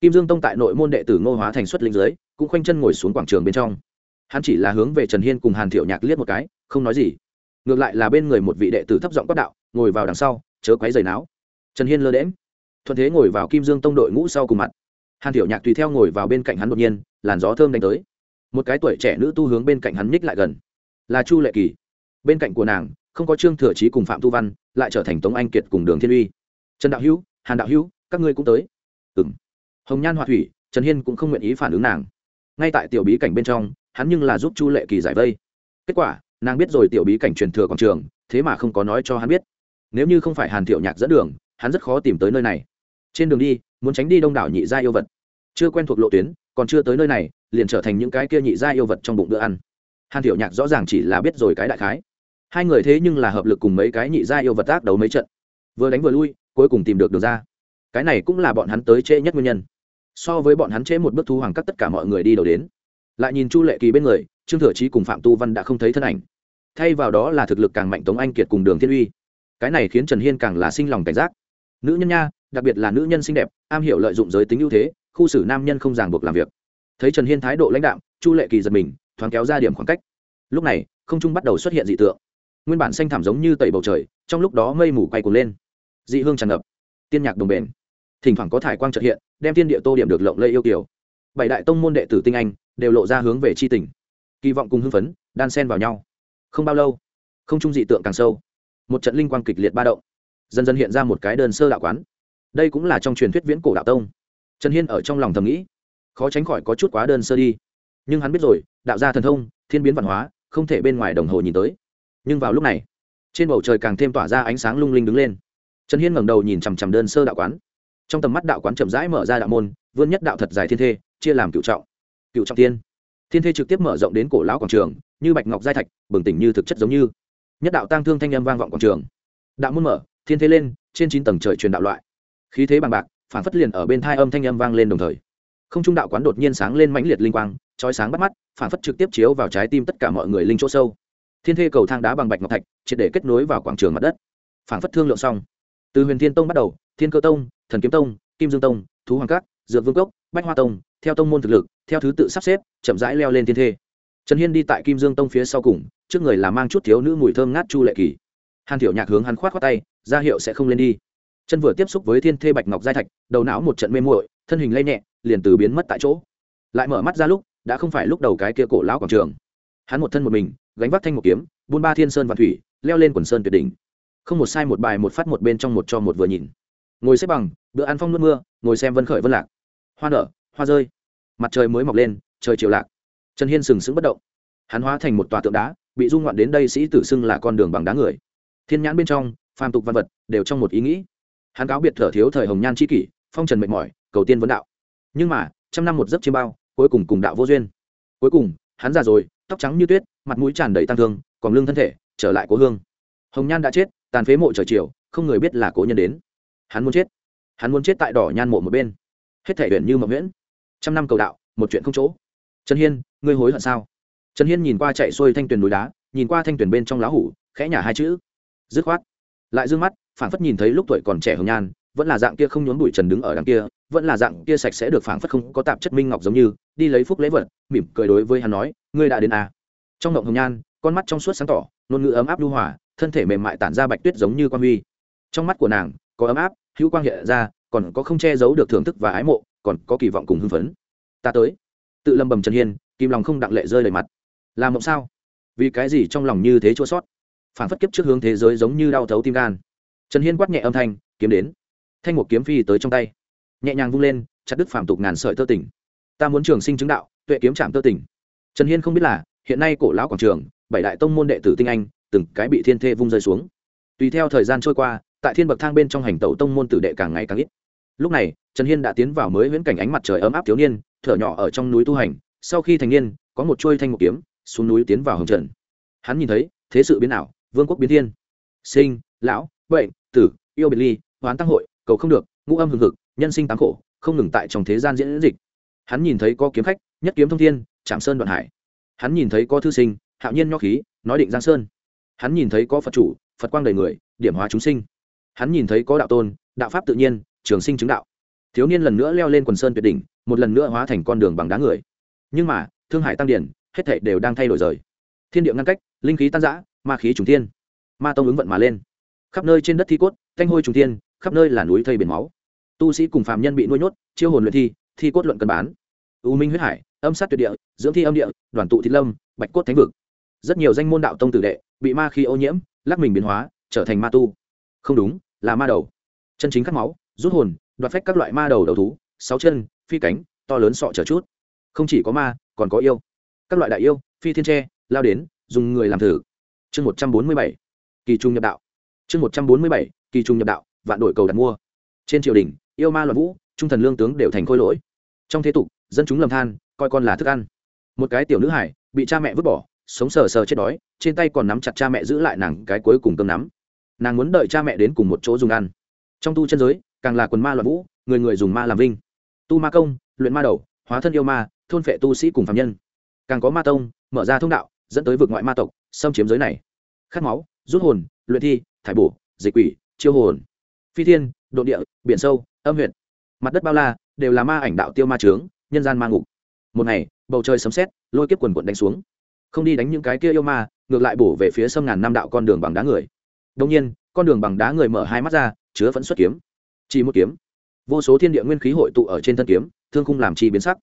Kim dương tông tại nội môn đệ tử ngô hóa thành xuất linh giới cũng khoanh chân ngồi xuống quảng trường bên trong. Hắn chỉ là hướng về trần hiên cùng hàn thiệu nhạc liếc một cái, không nói gì. Ngược lại là bên người một vị đệ tử thấp giọng quát đạo, ngồi vào đằng sau, chớ quấy giày náo. Trần hiên lơ đễm thuận thế ngồi vào kim dương tông đội ngũ sau cùng mặt. Hàn thiệu nhạc tùy theo ngồi vào bên cạnh hắn đột nhiên, làn gió thơm đánh tới. Một cái tuổi trẻ nữ tu hướng bên cạnh hắn nhích lại gần. Là chu lệ kỳ. Bên cạnh của nàng không có trương thừa trí cùng phạm thu văn, lại trở thành tống anh kiệt cùng đường thiên uy. Trần đạo hữu, hàn đạo hữu, các ngươi cũng tới. Ừ m hồng nhan hoa thủy, trần hiên cũng không nguyện ý phản ứng nàng. Ngay tại tiểu bí cảnh bên trong, hắn nhưng là giúp chu lệ kỳ giải vây. Kết quả, nàng biết rồi tiểu bí cảnh truyền thừa quảng trường, thế mà không có nói cho hắn biết. Nếu như không phải hàn thiệu nhạc dẫn đường, hắn rất khó tìm tới nơi này. Trên đường đi, muốn tránh đi đông đảo nhị gia yêu vật. Chưa quen thuộc lộ tuyến, còn chưa tới nơi này, liền trở thành những cái kia nhị gia yêu vật trong bụng bữa ăn. Hàn thiệu nhạc rõ ràng chỉ là biết rồi cái đại khái hai người thế nhưng là hợp lực cùng mấy cái nhị gia yêu vật tác đấu mấy trận. Vừa đánh vừa lui, cuối cùng tìm được được ra. Cái này cũng là bọn hắn tới trễ nhất nguyên nhân. So với bọn hắn trễ một bước thu hoàng cắt tất cả mọi người đi đầu đến. Lại nhìn chu lệ kỳ bên người, trương thừa trí cùng phạm tu văn đã không thấy thân ảnh. Thay vào đó là thực lực càng mạnh tống anh kiệt cùng đường thiên uy. Cái này khiến trần hiên càng là sinh lòng cảnh giác. Nữ nhân nha, đặc biệt là nữ nhân xinh đẹp, am hiểu lợi dụng giới tính ưu thế, khu xử nam nhân không ràng buộc làm việc. Thấy trần hiên thái độ lãnh đạo chu lệ kỳ giật mình, thoáng kéo ra điểm khoảng cách. Lúc này, không trung bắt đầu xuất hiện dị tượng nguyên bản xanh thảm giống như tẩy bầu trời, trong lúc đó mây mù quay cuồng lên. Dị hương tràn ngập. Tiên nhạc đồng bền. Thỉnh thoảng có thải quang trợt hiện, đem tiên địa tô điểm được lộng lây yêu kiều. Bảy đại tông môn đệ tử tinh anh đều lộ ra hướng về c h i tỉnh kỳ vọng cùng hưng phấn, đan sen vào nhau. Không bao lâu, không trung dị tượng càng sâu. Một trận linh quang kịch liệt ba động. Dần dần hiện ra một cái đơn sơ đạo quán. Đây cũng là trong truyền thuyết viễn cổ đạo tông. Trần hiên ở trong lòng thầm nghĩ, khó tránh khỏi có chút quá đơn sơ đi. Nhưng hắn biết rồi, đạo gia thần thông, thiên biến văn hóa, không thể bên ngoài đồng hồ nhìn tới nhưng vào lúc này, trên bầu trời càng thêm tỏa ra ánh sáng lung linh đứng lên. Trần hiên ngẩng đầu nhìn chằm chằm đơn sơ đạo quán. Trong tầm mắt đạo quán chậm rãi mở ra đạo môn, vươn nhất đạo thật dài thiên thê, chia làm cựu trọng. Cựu trọng tiên. Thiên thê trực tiếp mở rộng đến cổ lão quảng trường, như bạch ngọc giai thạch, bừng tỉnh như thực chất giống như. Nhất đạo tang thương thanh âm vang vọng quảng trường. Đạo môn mở, thiên thế lên, trên chín tầng trời truyền đạo loại. Khí thế bằng bạc, phản phất liền ở bên thai âm thanh âm vang lên đồng thời. Không trung đạo quán đột nhiên sáng lên mãnh liệt linh quang trói sáng bắt mắt, phản phất trực tiếp chiếu vào trái tim tất cả mọi người linh chỗ sâu thiên thê cầu thang đá bằng bạch ngọc thạch, triệt để kết nối vào quảng trường mặt đất. Phảng phất thương lượng xong. Từ huyền thiên tông bắt đầu, thiên cơ tông, thần kiếm tông, kim dương tông, thú hoàng cát dược vương cốc, bách hoa tông, theo tông môn thực lực, theo thứ tự sắp xếp, chậm rãi leo lên thiên thê. Trần hiên đi tại kim dương tông phía sau cùng, trước người là mang chút thiếu nữ mùi thơm ngát chu lệ kỳ. Hàn thiểu nhạc hướng hắn khoát khoát tay, ra hiệu sẽ không lên đi. Chân vừa tiếp xúc với thiên thê bạch ngọc giai thạch, đầu não một trận mê muội, thân hình lây nhẹ, liền từ biến mất tại chỗ. Lại mở mắt ra lúc, đã không phải lúc đầu cái kia cổ lão quảng trường. Hắn một thân một mình gánh vác thanh một kiếm, buôn ba thiên sơn và thủy, leo lên quần sơn tuyệt đỉnh. Không một sai một bài một phát một bên trong một cho một vừa nhìn. Ngồi xếp bằng, bữa ăn phong nước mưa, ngồi xem vân khởi vân lạc. Hoa nở, hoa rơi. Mặt trời mới mọc lên, trời chiều lạc. Trần hiên sừng sững bất động. Hắn hóa thành một tòa tượng đá, bị dung ngoạn đến đây sĩ tử xưng là con đường bằng đá người. Thiên nhãn bên trong, phàm tục văn vật, đều trong một ý nghĩ. Hắn cáo biệt thở thiếu thời hồng nhan c kỷ, phong trần mệt mỏi, cầu tiên vấn đạo. Nhưng mà, trăm năm một giấc chiêm bao, cuối cùng cùng đạo vô duyên. Cuối cùng, hắn già rồi, tóc trắng như tuyết mặt mũi tràn đầy tăng thương, còn lương thân thể trở lại cố hương. Hồng nhan đã chết, tàn phế mộ trời chiều, không người biết là cố nhân đến. Hắn muốn chết. Hắn muốn chết tại đỏ nhan mộ một bên. Hết thể huyện như mộng nguyễn trăm năm cầu đạo, một chuyện không chỗ. Trần hiên, ngươi hối hận sao? Trần hiên nhìn qua chạy xuôi thanh tuyền núi đá, nhìn qua thanh tuyền bên trong lá hủ, khẽ nhả hai chữ. Dứt khoát. Lại d ư ơ n g mắt, phảng phất nhìn thấy lúc tuổi còn trẻ hồng nhan, vẫn là dạng kia không nhốn bụi trần đứng ở đằng kia, vẫn là dạng kia sạch sẽ được phảng phất không có tạp chất minh ngọc giống như, đi lấy phúc lễ vật, mỉm cười đối với hắn nói, ngươi đã đến à trong ngộng hồng nhan, con mắt trong suốt sáng tỏ, ngôn ngữ ấm áp lưu hòa, thân thể mềm mại tản ra bạch tuyết giống như quan huy. Trong mắt của nàng, có ấm áp, hữu quang hiện ra, còn có không che giấu được thưởng thức và ái mộ, còn có kỳ vọng cùng hưng phấn. Ta tới. Tự lâm bầm trần hiên, kim lòng không đặng lệ rơi đầy mặt. Làm mộng sao? Vì cái gì trong lòng như thế chua sót phản phất kiếp trước hướng thế giới giống như đau thấu tim gan. Trần hiên quát nhẹ âm thanh, kiếm đến. Thanh một kiếm phi tới trong tay. Nhẹ nhàng vung lên, chặt đứt phạm tục ngàn sợi tơ tỉnh. Ta muốn trường sinh chứng đạo, tuệ kiếm trạm tơ tỉnh. Trần hiên không biết là hiện nay cổ lão quảng trường, bảy đại tông môn đệ tử tinh anh, từng cái bị thiên thê vung rơi xuống. Tùy theo thời gian trôi qua, tại thiên bậc thang bên trong hành tẩu tông môn tử đệ càng ngày càng ít. Lúc này, trần hiên đã tiến vào mới viễn cảnh ánh mặt trời ấm áp thiếu niên, thở nhỏ ở trong núi tu hành. Sau khi thành niên, có một chuôi thanh một kiếm, xuống núi tiến vào hồng trần. Hắn nhìn thấy, thế sự biến ảo, vương quốc biến thiên. Sinh, lão, bệnh, tử, yêu biệt ly, hoán tăng hội, cầu không được, ngũ âm hừng hực, nhân sinh tám khổ, không ngừng tại trong thế gian diễn dịch. Hắn nhìn thấy có kiếm khách, nhất kiếm thông thiên trạm sơn đoạn hải hắn nhìn thấy có thư sinh, hạo nhiên nho khí, nói định giang sơn. Hắn nhìn thấy có phật chủ, phật quang đầy người, điểm hóa chúng sinh. Hắn nhìn thấy có đạo tôn, đạo pháp tự nhiên, trường sinh chứng đạo. Thiếu niên lần nữa leo lên quần sơn tuyệt đỉnh, một lần nữa hóa thành con đường bằng đá người. Nhưng mà, thương hải tăng điển, hết thảy đều đang thay đổi rời. Thiên địa ngăn cách, linh khí tan giã ma khí trùng thiên. Ma tông ứng vận mà lên. Khắp nơi trên đất thi cốt, thanh hôi trùng thiên, khắp nơi là núi thây biển máu. Tu sĩ cùng phạm nhân bị nuôi nhốt, chiêu hồn luyện thi thi cốt luận cân bán. U minh huyết hải âm sát tuyệt địa, dưỡng thi âm địa, đoàn tụ thị lâm, bạch cốt thánh vực. Rất nhiều danh môn đạo tông tử đệ bị ma khí ô nhiễm, lắc mình biến hóa, trở thành ma tu. Không đúng, là ma đầu. Chân chính cắt máu, rút hồn, đoạt phách các loại ma đầu đầu thú, sáu chân, phi cánh, to lớn sọ trở chút. Không chỉ có ma, còn có yêu. Các loại đại yêu, phi thiên tre, lao đến, dùng người làm thử. Chương một trăm bốn mươi bảy, kỳ trung nhập đạo. Chương một trăm bốn mươi bảy, kỳ trung nhập đạo, vạn đổi cầu đặt mua. Trên triều đình, yêu ma loạn vũ, trung thần lương tướng đều thành khôi lỗi. Trong thế tục, dân chúng lầm than coi con là thức ăn. Một cái tiểu nữ hải, bị cha mẹ vứt bỏ, sống sờ sờ chết đói, trên tay còn nắm chặt cha mẹ giữ lại nàng cái cuối cùng cơm nắm. Nàng muốn đợi cha mẹ đến cùng một chỗ dùng ăn. Trong tu chân giới, càng là quần ma loạn vũ, người người dùng ma làm vinh. Tu ma công, luyện ma đầu, hóa thân yêu ma, thôn phệ tu sĩ cùng phạm nhân. Càng có ma tông, mở ra thông đạo, dẫn tới vực ngoại ma tộc, xâm chiếm giới này. Khát máu, rút hồn, luyện thi, thải bổ, dịch quỷ, chiêu hồn. Phi thiên, độ địa, biển sâu, âm huyện mặt đất bao la, đều là ma ảnh đạo tiêu ma trướng nhân gian ma ngục một ngày, bầu trời sấm sét, lôi kiếp quần quận đánh xuống. Không đi đánh những cái kia yêu ma, ngược lại bổ về phía sông ngàn năm đạo con đường bằng đá người. Đông nhiên, con đường bằng đá người mở hai mắt ra, chứa vẫn xuất kiếm. Chỉ một kiếm. Vô số thiên địa nguyên khí hội tụ ở trên thân kiếm, thương khung làm chi biến sắc.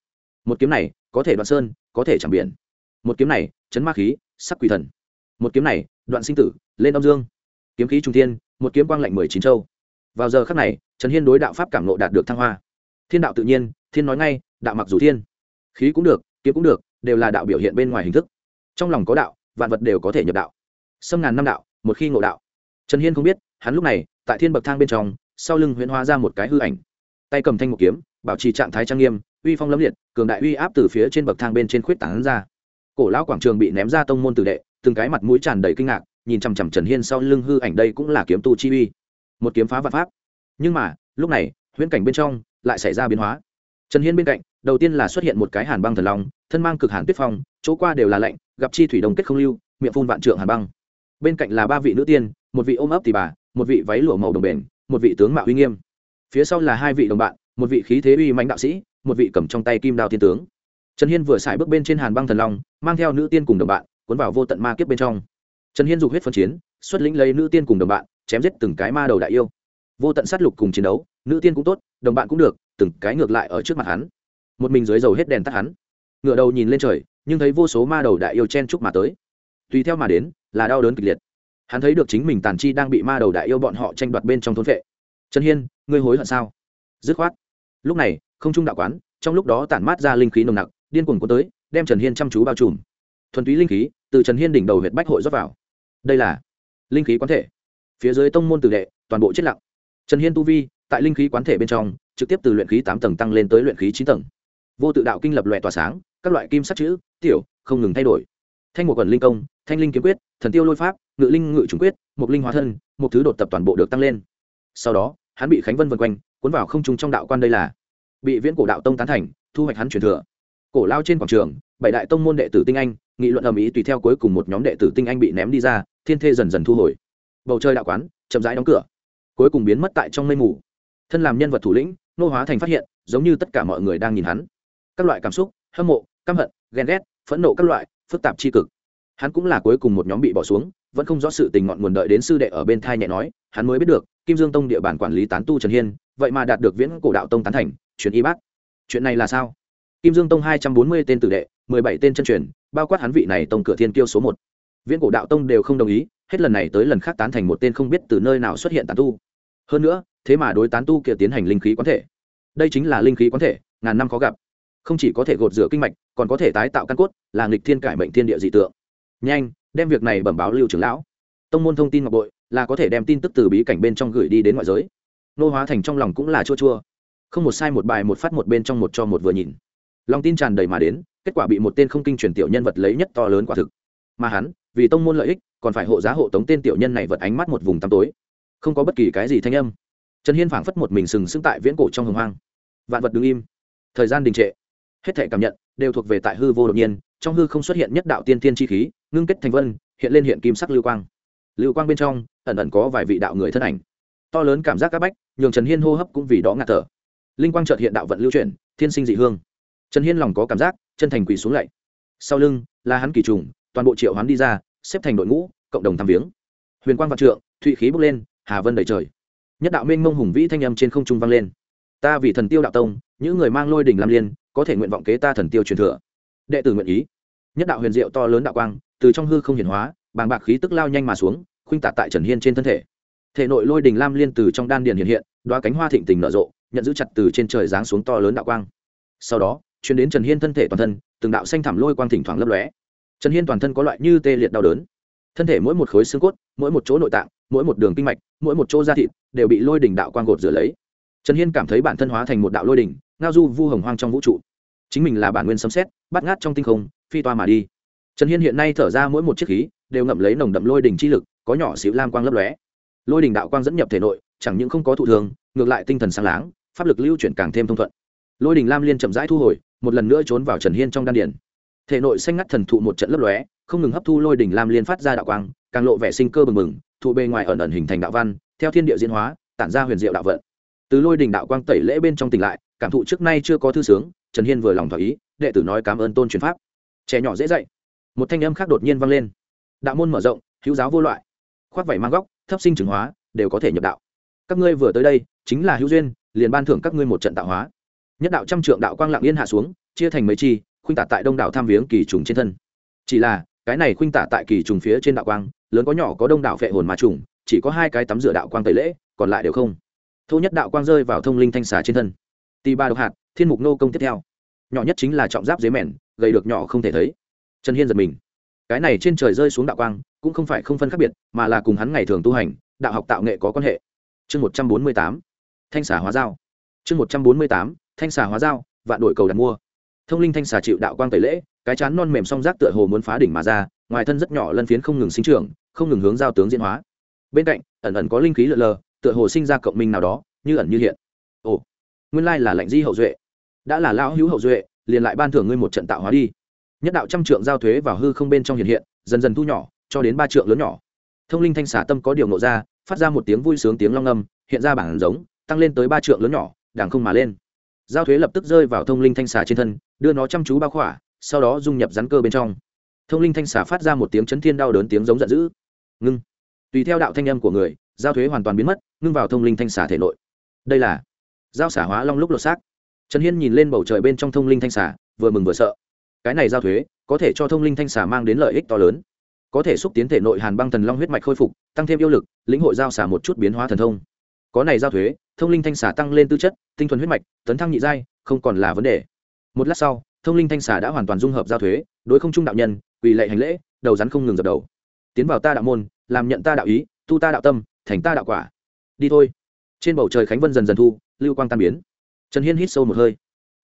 Một kiếm này, có thể đoạn sơn, có thể chẳng biển. Một kiếm này, chấn ma khí, sắc quỷ thần. Một kiếm này, đoạn sinh tử, lên âm dương. Kiếm khí trung thiên, một kiếm quang lạnh mười chín châu. Vào giờ khắc này, trần hiên đối đạo pháp cảm nộ đạt được thăng hoa. Thiên đạo tự nhiên, thiên nói ngay, đạo mặc dù thiên khí cũng được, kiếm cũng được, đều là đạo biểu hiện bên ngoài hình thức. Trong lòng có đạo, vạn vật đều có thể nhập đạo. Xâm ngàn năm đạo, một khi ngộ đạo. Trần hiên không biết, hắn lúc này, tại thiên bậc thang bên trong, sau lưng huyễn hóa ra một cái hư ảnh. Tay cầm thanh một kiếm, bảo trì trạng thái trang nghiêm, uy phong lâm liệt, cường đại uy áp từ phía trên bậc thang bên trên khuyết tảng ra. Cổ lão quảng trường bị ném ra tông môn tử đệ, từng cái mặt mũi tràn đầy kinh ngạc, nhìn chằm chằm trần hiên sau lưng hư ảnh đây cũng là kiếm tu chi uy. Một kiếm phá vạn pháp. Nhưng mà, lúc này, huyễn cảnh bên trong lại xảy ra biến hóa. Trần hiên bên cạnh đầu tiên là xuất hiện một cái hàn băng thần long, thân mang cực hàn tuyết phong, chỗ qua đều là lạnh, gặp chi thủy đồng kết không lưu, miệng phun vạn trượng hàn băng. Bên cạnh là ba vị nữ tiên, một vị ôm ấp tỷ bà, một vị váy lụa màu đồng bền, một vị tướng mạo uy nghiêm. Phía sau là hai vị đồng bạn, một vị khí thế uy mãnh đạo sĩ, một vị cầm trong tay kim đao tiên tướng. Trần hiên vừa xài bước bên trên hàn băng thần long, mang theo nữ tiên cùng đồng bạn, cuốn vào vô tận ma kiếp bên trong. Trần hiên dục huyết phân chiến, xuất lĩnh lấy nữ tiên cùng đồng bạn, chém giết từng cái ma đầu đại yêu. Vô tận sát lục cùng chiến đấu, nữ tiên cũng tốt, đồng bạn cũng được, từng cái ngược lại ở trước mặt hắn một mình dưới dầu hết đèn tắt hắn. Ngựa đầu nhìn lên trời, nhưng thấy vô số ma đầu đại yêu chen chúc mà tới. Tùy theo mà đến, là đau đớn kịch liệt. Hắn thấy được chính mình tàn chi đang bị ma đầu đại yêu bọn họ tranh đoạt bên trong thôn vệ. Trần hiên, ngươi hối hận sao? Dứt khoát. Lúc này, không trung đạo quán, trong lúc đó tản mát ra linh khí nồng nặc, điên cuồng cuốn tới, đem trần hiên chăm chú bao trùm. Thuần túy linh khí từ trần hiên đỉnh đầu huyện bách hội rót vào. Đây là linh khí quán thể. Phía dưới tông môn tử đệ, toàn bộ chết lặng. Trần hiên tu vi, tại linh khí quán thể bên trong, trực tiếp từ luyện khí tám tầng tăng lên tới luyện khí chín tầng vô tự đạo kinh lập loại tỏa sáng, các loại kim sắc chữ, tiểu, không ngừng thay đổi. Thanh một quần linh công, thanh linh kiếm quyết, thần tiêu lôi pháp, ngự linh ngự trùng quyết một linh hóa thân một thứ đột tập toàn bộ được tăng lên. Sau đó, hắn bị khánh vân vân quanh, cuốn vào không trung trong đạo quan đây là bị viễn cổ đạo tông tán thành, thu hoạch hắn truyền thừa. Cổ lao trên quảng trường, bảy đại tông môn đệ tử tinh anh, nghị luận ầm ĩ tùy theo cuối cùng một nhóm đệ tử tinh anh bị ném đi ra, thiên thê dần dần thu hồi. Bầu trời đạo quán, chậm rãi đóng cửa. Cuối cùng biến mất tại trong mây mù. Thân làm nhân vật thủ lĩnh, nô hóa thành phát hiện, giống như tất cả mọi người đang nhìn hắn các loại cảm xúc, hâm mộ, căm hận, ghen ghét, phẫn nộ các loại, phức tạp tri cực. Hắn cũng là cuối cùng một nhóm bị bỏ xuống, vẫn không rõ sự tình ngọn nguồn đợi đến sư đệ ở bên thai nhẹ nói, hắn mới biết được, kim dương tông địa bàn quản lý tán tu trần hiên, vậy mà đạt được viễn cổ đạo tông tán thành, chuyển y bác. Chuyện này là sao? Kim dương tông hai trăm bốn mươi tên tử đệ, mười bảy tên chân truyền, bao quát hắn vị này tông cửa thiên kiêu số một. Viễn cổ đạo tông đều không đồng ý, hết lần này tới lần khác tán thành một tên không biết từ nơi nào xuất hiện tán tu. Hơn nữa, thế mà đối tán tu kia tiến hành linh khí quán thể. Đây chính là linh khí quán thể, ngàn năm khó gặp không chỉ có thể gột rửa kinh mạch, còn có thể tái tạo căn cốt, là nghịch thiên cải mệnh thiên địa dị tượng. Nhanh, đem việc này bẩm báo lưu trưởng lão. Tông môn thông tin ngọc bội, là có thể đem tin tức từ bí cảnh bên trong gửi đi đến ngoại giới. Nô hóa thành trong lòng cũng là chua chua. Không một sai một bài một phát một bên trong một cho một vừa nhìn. Lòng tin tràn đầy mà đến, kết quả bị một tên không kinh truyền tiểu nhân vật lấy nhất to lớn quả thực. Mà hắn, vì tông môn lợi ích, còn phải hộ giá hộ tống tên tiểu nhân này vật ánh mắt một vùng tăm tối. Không có bất kỳ cái gì thanh âm. Trần hiên phảng phất một mình sừng sững tại viễn cổ trong hồng hoang. Vạn vật đứng im. Thời gian đình trệ hết thể cảm nhận đều thuộc về tại hư vô đột nhiên, trong hư không xuất hiện nhất đạo tiên tiên chi khí, ngưng kết thành vân, hiện lên hiện kim sắc lưu quang. Lưu quang bên trong ẩn ẩn có vài vị đạo người thân ảnh. To lớn cảm giác áp bách, nhường trần hiên hô hấp cũng vì đó ngạt thở. Linh quang trợt hiện đạo vận lưu chuyển, thiên sinh dị hương. Trần hiên lòng có cảm giác, chân thành quỳ xuống lạy. Sau lưng là hắn kỳ trùng, toàn bộ triệu hắn đi ra, xếp thành đội ngũ, cộng đồng tham viếng. Huyền quang vạn trượng, thụy khí bốc lên, hà vân đầy trời. Nhất đạo minh mông hùng vĩ thanh âm trên không trung vang lên. Ta vì thần tiêu đạo tông những người mang lôi đỉnh lam liên có thể nguyện vọng kế ta thần tiêu truyền thừa. Đệ tử nguyện ý. Nhất đạo huyền diệu to lớn đạo quang, từ trong hư không hiển hóa, bàng bạc khí tức lao nhanh mà xuống, khuynh tạt tại trần hiên trên thân thể. Thể nội lôi đình lam liên từ trong đan điền hiện hiện đoá cánh hoa thịnh tình nở rộ, nhận giữ chặt từ trên trời giáng xuống to lớn đạo quang. Sau đó chuyển đến trần hiên thân thể toàn thân, từng đạo xanh thảm lôi quang thỉnh thoảng lấp lóe. Trần hiên toàn thân có loại như tê liệt đau đớn. Thân thể mỗi một khối xương cốt, mỗi một chỗ nội tạng, mỗi một đường kinh mạch, mỗi một chỗ da thịt đều bị lôi đỉnh đạo quang gột rửa lấy trần hiên cảm thấy bản thân hóa thành một đạo lôi đỉnh, ngao du vu hồng hoang trong vũ trụ. Chính mình là bản nguyên sấm xét bắt ngát trong tinh không, phi toa mà đi. Trần hiên hiện nay thở ra mỗi một chiếc khí, đều ngậm lấy nồng đậm lôi đỉnh chi lực, có nhỏ xíu lam quang lấp lóe. Lôi đỉnh đạo quang dẫn nhập thể nội, chẳng những không có thụ thường ngược lại tinh thần sáng láng, pháp lực lưu chuyển càng thêm thông thuận. Lôi đỉnh lam liên chậm rãi thu hồi, một lần nữa trốn vào trần hiên trong đan điển thể nội xanh ngắt thần thụ một trận lấp lóe, không ngừng hấp thu lôi đỉnh lam liên phát ra đạo quang, càng lộ vẻ sinh cơ bừng bừng, thụ bề ngoài ẩn ẩn hình thành đạo văn, theo thiên địa diễn hóa, tản ra huyền diệu đạo vận từ lôi đình đạo quang tẩy lễ bên trong tỉnh lại, cảm thụ trước nay chưa có thư sướng, trần hiên vừa lòng thỏa ý, đệ tử nói cảm ơn tôn truyền pháp. Trẻ nhỏ dễ dạy. Một thanh âm khác đột nhiên vang lên. Đạo môn mở rộng, hữu giáo vô loại. Khoác vảy mang góc, thấp sinh chứng hóa, đều có thể nhập đạo. Các ngươi vừa tới đây, chính là hữu duyên, liền ban thưởng các ngươi một trận tạo hóa. Nhất đạo trăm trượng đạo quang lặng yên hạ xuống, chia thành mấy chi, khuynh tả tại đông đảo tham viếng kỳ trùng trên thân. Chỉ là, cái này khuynh tả tại kỳ trùng phía trên đạo quang, lớn có nhỏ có đông đảo phệ hồn mà trùng, chỉ có hai cái tắm rửa đạo quang tẩy lễ, còn lại đều không thô nhất đạo quang rơi vào thông linh thanh xà trên thân. Tì ba độc hạt thiên mục nô công tiếp theo. Nhỏ nhất chính là trọng giáp dế mèn gầy được nhỏ không thể thấy. Trần hiên giật mình. Cái này trên trời rơi xuống đạo quang cũng không phải không phân khác biệt mà là cùng hắn ngày thường tu hành đạo học tạo nghệ có quan hệ. Chương một trăm bốn mươi tám thanh xà hóa dao, chương một trăm bốn mươi tám thanh xà hóa dao, vạn đội cầu đặt mua. Thông linh thanh xà chịu đạo quang tẩy lễ cái chán non mềm song rác tựa hồ muốn phá đỉnh mà ra ngoài thân rất nhỏ lân phiến không ngừng sinh trưởng không ngừng hướng giao tướng diễn hóa. Bên cạnh ẩn ẩn có linh khí lợn lờ tựa hồ sinh ra cộng minh nào đó, như ẩn như hiện. Ồ, nguyên lai là lệnh di hậu duệ. Đã là lão hữu hậu duệ, liền lại ban thưởng ngươi một trận tạo hóa đi. Nhất đạo trăm trượng giao thuế vào hư không bên trong hiện hiện, dần dần thu nhỏ, cho đến ba trượng lớn nhỏ. Thông linh thanh xả tâm có điều nộ ra, phát ra một tiếng vui sướng tiếng long âm, hiện ra bản giống, tăng lên tới ba trượng lớn nhỏ đảng không mà lên. Giao thuế lập tức rơi vào thông linh thanh xà trên thân, đưa nó chăm chú bao khỏa, sau đó dung nhập rắn cơ bên trong. Thông linh thanh xà phát ra một tiếng chấn thiên đau đớn tiếng giống giận dữ. Ngưng. Tùy theo đạo thanh âm của người giao thuế hoàn toàn biến mất, ngưng vào thông linh thanh xà thể nội. Đây là giao xả hóa long lúc lột xác. Trần hiên nhìn lên bầu trời bên trong thông linh thanh xà, vừa mừng vừa sợ. Cái này giao thuế, có thể cho thông linh thanh xà mang đến lợi ích to lớn. Có thể xúc tiến thể nội hàn băng thần long huyết mạch khôi phục, tăng thêm yêu lực, lĩnh hội giao xả một chút biến hóa thần thông. Có này giao thuế, thông linh thanh xà tăng lên tư chất, tinh thuần huyết mạch, tấn thăng nhị giai, không còn là vấn đề. Một lát sau, thông linh thanh xà đã hoàn toàn dung hợp giao thuế, đối không trung đạo nhân, quỳ lệ hành lễ, đầu rắn không ngừng dập đầu. Tiến vào ta đạo môn, làm nhận ta đạo ý, tu ta đạo tâm thành ta đạo quả. Đi thôi. Trên bầu trời khánh vân dần dần thu, lưu quang tan biến. Trần hiên hít sâu một hơi.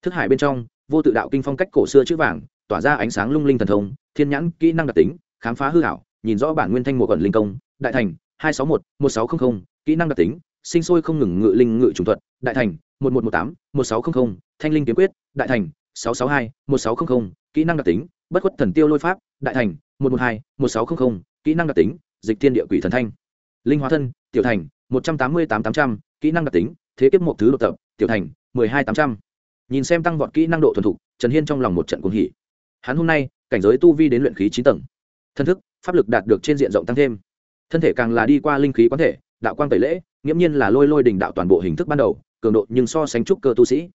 Thức hải bên trong, vô tự đạo kinh phong cách cổ xưa chữ vàng, tỏa ra ánh sáng lung linh thần thông, thiên nhãn, kỹ năng đặc tính, khám phá hư hảo nhìn rõ bản nguyên thanh một ẩn linh công, đại thành, hai trăm sáu mươi một một sáu trăm không, kỹ năng đặc tính, sinh sôi không ngừng ngự linh ngự trùng thuật, đại thành, một một một tám, một sáu trăm không, thanh linh kiếm quyết, đại thành, sáu sáu hai, một sáu trăm không, kỹ năng đặc tính, bất khuất thần tiêu lôi pháp, đại thành, một một hai, một sáu trăm không, kỹ năng đặc tính, dịch thiên địa quỷ thần thanh linh hóa thân, tiểu thành, một trăm tám mươi tám tám trăm, kỹ năng đặc tính, thế kiếp một thứ độc tập, tiểu thành, mười hai tám trăm. Nhìn xem tăng vọt kỹ năng độ thuần thục, trần hiên trong lòng một trận cuồng hỉ. Hắn hôm nay, cảnh giới tu vi đến luyện khí chín tầng. Thân thức, pháp lực đạt được trên diện rộng tăng thêm. Thân thể càng là đi qua linh khí quán thể, đạo quang tẩy lễ, nghiễm nhiên là lôi lôi đình đạo toàn bộ hình thức ban đầu, cường độ nhưng so sánh trúc cơ tu sĩ.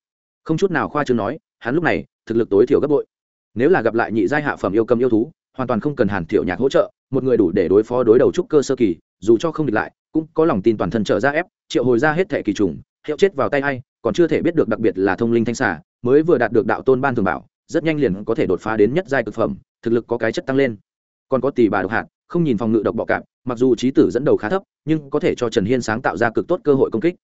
Không chút nào khoa chương nói, hắn lúc này, thực lực tối thiểu gấp bội. Nếu là gặp lại nhị giai hạ phẩm yêu cầm yêu thú, hoàn toàn không cần hàn thiệu nhạc hỗ trợ, một người đủ để đối phó đối đầu trúc cơ sơ kỳ dù cho không địch lại, cũng có lòng tin toàn thân trở ra ép, triệu hồi ra hết thẻ kỳ trùng, hiệu chết vào tay hay còn chưa thể biết được đặc biệt là thông linh thanh xà, mới vừa đạt được đạo tôn ban thường bảo, rất nhanh liền có thể đột phá đến nhất giai cực phẩm, thực lực có cái chất tăng lên. Còn có tỷ bà độc hạt, không nhìn phòng ngự độc bọ cạp, mặc dù trí tử dẫn đầu khá thấp, nhưng có thể cho trần hiên sáng tạo ra cực tốt cơ hội công kích.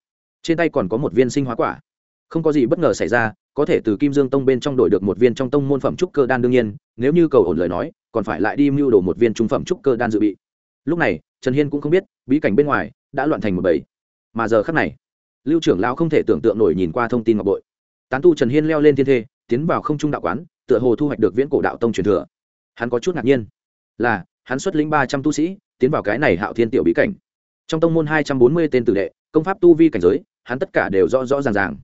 Trên tay còn có một viên sinh hóa quả. Không có gì bất ngờ xảy ra, có thể từ kim dương tông bên trong đổi được một viên trong tông môn phẩm trúc cơ đan đương nhiên, nếu như cầu ổn lời nói, còn phải lại đi mưu đồ một viên trung phẩm trúc cơ đan dự bị lúc này, trần hiên cũng không biết, bí cảnh bên ngoài đã loạn thành một bầy. Mà giờ khắc này, lưu trưởng lao không thể tưởng tượng nổi nhìn qua thông tin ngọc bội. Tán tu trần hiên leo lên thiên thê, tiến vào không trung đạo quán, tựa hồ thu hoạch được viễn cổ đạo tông truyền thừa. Hắn có chút ngạc nhiên là, hắn xuất lĩnh ba trăm tu sĩ, tiến vào cái này hạo thiên tiểu bí cảnh. Trong tông môn hai trăm bốn mươi tên tử đệ, công pháp tu vi cảnh giới, hắn tất cả đều rõ rõ ràng ràng.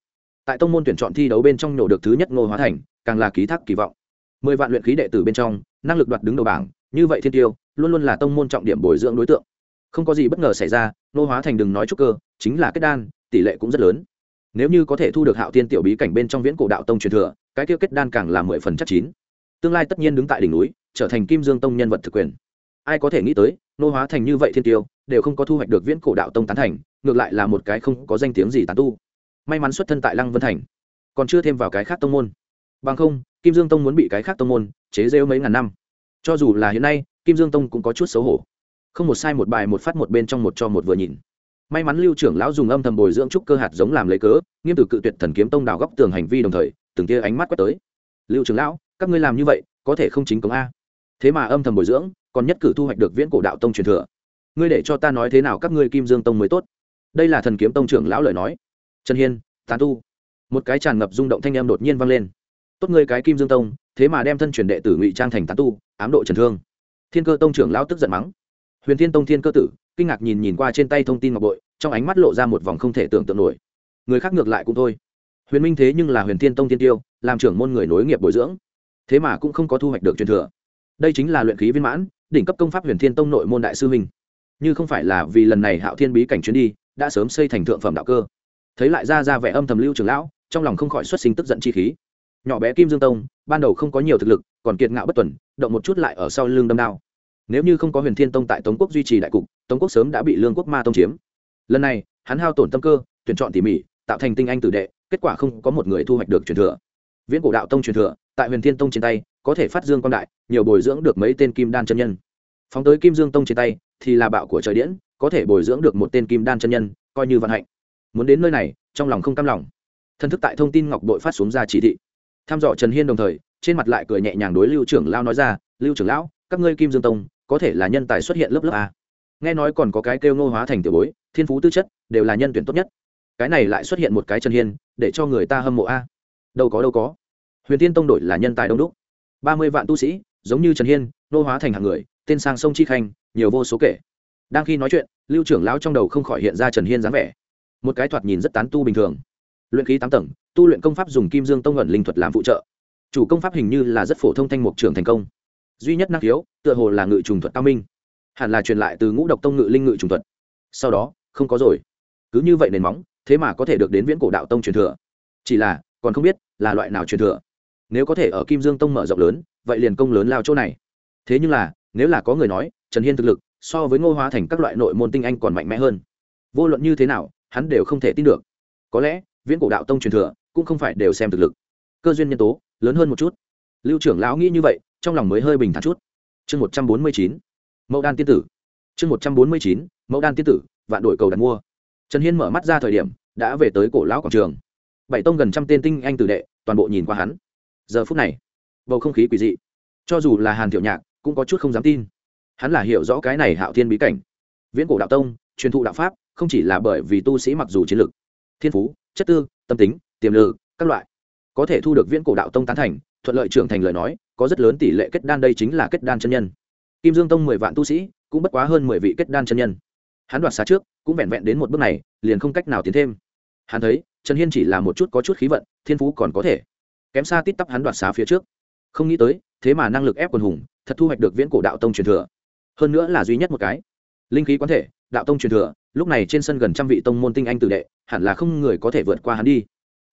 Tại tông môn tuyển chọn thi đấu bên trong nhổ được thứ nhất ngô hóa thành, càng là ký thác kỳ vọng. Mười vạn luyện khí đệ tử bên trong, năng lực đoạt đứng đầu bảng, như vậy thiên tiêu luôn luôn là tông môn trọng điểm bồi dưỡng đối tượng. Không có gì bất ngờ xảy ra, nô hóa thành đừng nói trúc cơ, chính là kết đan, tỷ lệ cũng rất lớn. Nếu như có thể thu được hạo thiên tiểu bí cảnh bên trong viễn cổ đạo tông truyền thừa, cái tiêu kết đan càng là mười phần chắc chín. Tương lai tất nhiên đứng tại đỉnh núi, trở thành kim dương tông nhân vật thực quyền. Ai có thể nghĩ tới, nô hóa thành như vậy thiên tiêu, đều không có thu hoạch được viễn cổ đạo tông tán thành, ngược lại là một cái không có danh tiếng gì tán tu. May mắn xuất thân tại lăng vân thành, còn chưa thêm vào cái khác tông môn. Bằng không, kim dương tông muốn bị cái khác tông môn chế rêu mấy ngàn năm. Cho dù là hiện nay kim dương tông cũng có chút xấu hổ. Không một sai, một bài, một phát, một bên trong, một cho, một vừa nhìn. May mắn lưu trưởng lão dùng âm thầm bồi dưỡng trúc cơ hạt giống làm lấy cớ, nghiêm từ cự tuyệt thần kiếm tông đào góc tường hành vi đồng thời, từng tia ánh mắt quét tới. Lưu trưởng lão, các ngươi làm như vậy, có thể không chính cống a. Thế mà âm thầm bồi dưỡng, còn nhất cử thu hoạch được viễn cổ đạo tông truyền thừa. Ngươi để cho ta nói thế nào các ngươi kim dương tông mới tốt? Đây là thần kiếm tông trưởng lão lời nói. Trần hiên, tán tu. Một cái tràn ngập rung động thanh em đột nhiên vang lên. Tốt ngươi cái kim dương tông, thế mà đem thân truyền đệ tử ngụy trang thành tán tu, ám độ trần thương thiên cơ tông trưởng lão tức giận mắng. Huyền thiên tông thiên cơ tử, kinh ngạc nhìn nhìn qua trên tay thông tin ngọc bội, trong ánh mắt lộ ra một vòng không thể tưởng tượng nổi. Người khác ngược lại cũng thôi. Huyền minh thế nhưng là huyền thiên tông thiên tiêu, làm trưởng môn người nối nghiệp bồi dưỡng. Thế mà cũng không có thu hoạch được truyền thừa. Đây chính là luyện khí viên mãn, đỉnh cấp công pháp huyền thiên tông nội môn đại sư huynh. Như không phải là vì lần này hạo thiên bí cảnh chuyến đi, đã sớm xây thành thượng phẩm đạo cơ. Thấy lại ra ra vẻ âm thầm lưu trường lão, trong lòng không khỏi xuất sinh tức giận chi khí nhỏ bé kim dương tông, ban đầu không có nhiều thực lực, còn kiệt ngạo bất tuần, động một chút lại ở sau lưng đâm đao. Nếu như không có huyền thiên tông tại tống quốc duy trì đại cục, tống quốc sớm đã bị lương quốc ma tông chiếm. Lần này, hắn hao tổn tâm cơ, tuyển chọn tỉ mỉ, tạo thành tinh anh tử đệ, kết quả không có một người thu hoạch được truyền thừa. Viễn cổ đạo tông truyền thừa, tại huyền thiên tông trên tay, có thể phát dương quan đại, nhiều bồi dưỡng được mấy tên kim đan chân nhân. Phóng tới kim dương tông trên tay, thì là bạo của trời điễn có thể bồi dưỡng được một tên kim đan chân nhân, coi như vận hạnh. Muốn đến nơi này, trong lòng không cam lòng. Thân thức tại thông tin ngọc đội phát xuống ra chỉ thị tham dò trần hiên đồng thời, trên mặt lại cười nhẹ nhàng đối lưu trưởng lao nói ra, lưu trưởng lão, các ngươi kim dương tông, có thể là nhân tài xuất hiện lớp lớp a. Nghe nói còn có cái kêu ngô hóa thành tiểu bối, thiên phú tư chất, đều là nhân tuyển tốt nhất. Cái này lại xuất hiện một cái trần hiên, để cho người ta hâm mộ a. Đâu có đâu có. Huyền tiên tông đội là nhân tài đông đúc. Ba mươi vạn tu sĩ, giống như trần hiên nô hóa thành hàng người, tên sang sông chi khanh, nhiều vô số kể. Đang khi nói chuyện, lưu trưởng lão trong đầu không khỏi hiện ra trần hiên dáng vẻ. Một cái thoạt nhìn rất tán tu bình thường luyện khí tám tầng, tu luyện công pháp dùng kim dương tông ẩn linh thuật làm phụ trợ. Chủ công pháp hình như là rất phổ thông thanh mục trưởng thành công. Duy nhất năng khiếu, tựa hồ là ngự trùng thuật cao minh. Hẳn là truyền lại từ ngũ độc tông ngự linh ngự trùng thuật. Sau đó, không có rồi. Cứ như vậy nền móng, thế mà có thể được đến viễn cổ đạo tông truyền thừa. Chỉ là, còn không biết là loại nào truyền thừa. Nếu có thể ở kim dương tông mở rộng lớn, vậy liền công lớn lao chỗ này. Thế nhưng là, nếu là có người nói, trần hiên thực lực, so với ngô hóa thành các loại nội môn tinh anh còn mạnh mẽ hơn. Vô luận như thế nào, hắn đều không thể tin được. Có lẽ viễn cổ đạo tông truyền thừa cũng không phải đều xem thực lực. Cơ duyên nhân tố, lớn hơn một chút. Lưu trưởng lão nghĩ như vậy, trong lòng mới hơi bình thản chút. Chương một trăm bốn mươi chín, mẫu đan tiên tử. Chương một trăm bốn mươi chín, mẫu đan tiên tử, vạn đổi cầu đặt mua. Trần hiên mở mắt ra thời điểm, đã về tới cổ lão quảng trường. Bảy tông gần trăm tên tinh anh tử đệ, toàn bộ nhìn qua hắn. Giờ phút này, bầu không khí quỷ dị. Cho dù là hàn thiệu nhạc, cũng có chút không dám tin. Hắn là hiểu rõ cái này hạo thiên bí cảnh. Viễn cổ đạo tông, truyền thụ đạo pháp, không chỉ là bởi vì tu sĩ mặc dù chiến lực, thiên phú chất tư, tâm tính, tiềm lực, các loại. Có thể thu được viễn cổ đạo tông tán thành, thuận lợi trưởng thành lời nói, có rất lớn tỷ lệ kết đan đây chính là kết đan chân nhân. Kim dương tông mười vạn tu sĩ, cũng bất quá hơn mười vị kết đan chân nhân. Hắn đoạt xá trước, cũng vẹn vẹn đến một bước này, liền không cách nào tiến thêm. Hắn thấy, trần hiên chỉ là một chút có chút khí vận, thiên phú còn có thể. Kém xa tít tắp hắn đoạt xá phía trước. Không nghĩ tới, thế mà năng lực ép quần hùng, thật thu hoạch được viễn cổ đạo tông truyền thừa. Hơn nữa là duy nhất một cái. Linh khí quán thể, đạo tông truyền thừa lúc này trên sân gần trăm vị tông môn tinh anh tử đệ, hẳn là không người có thể vượt qua hắn đi.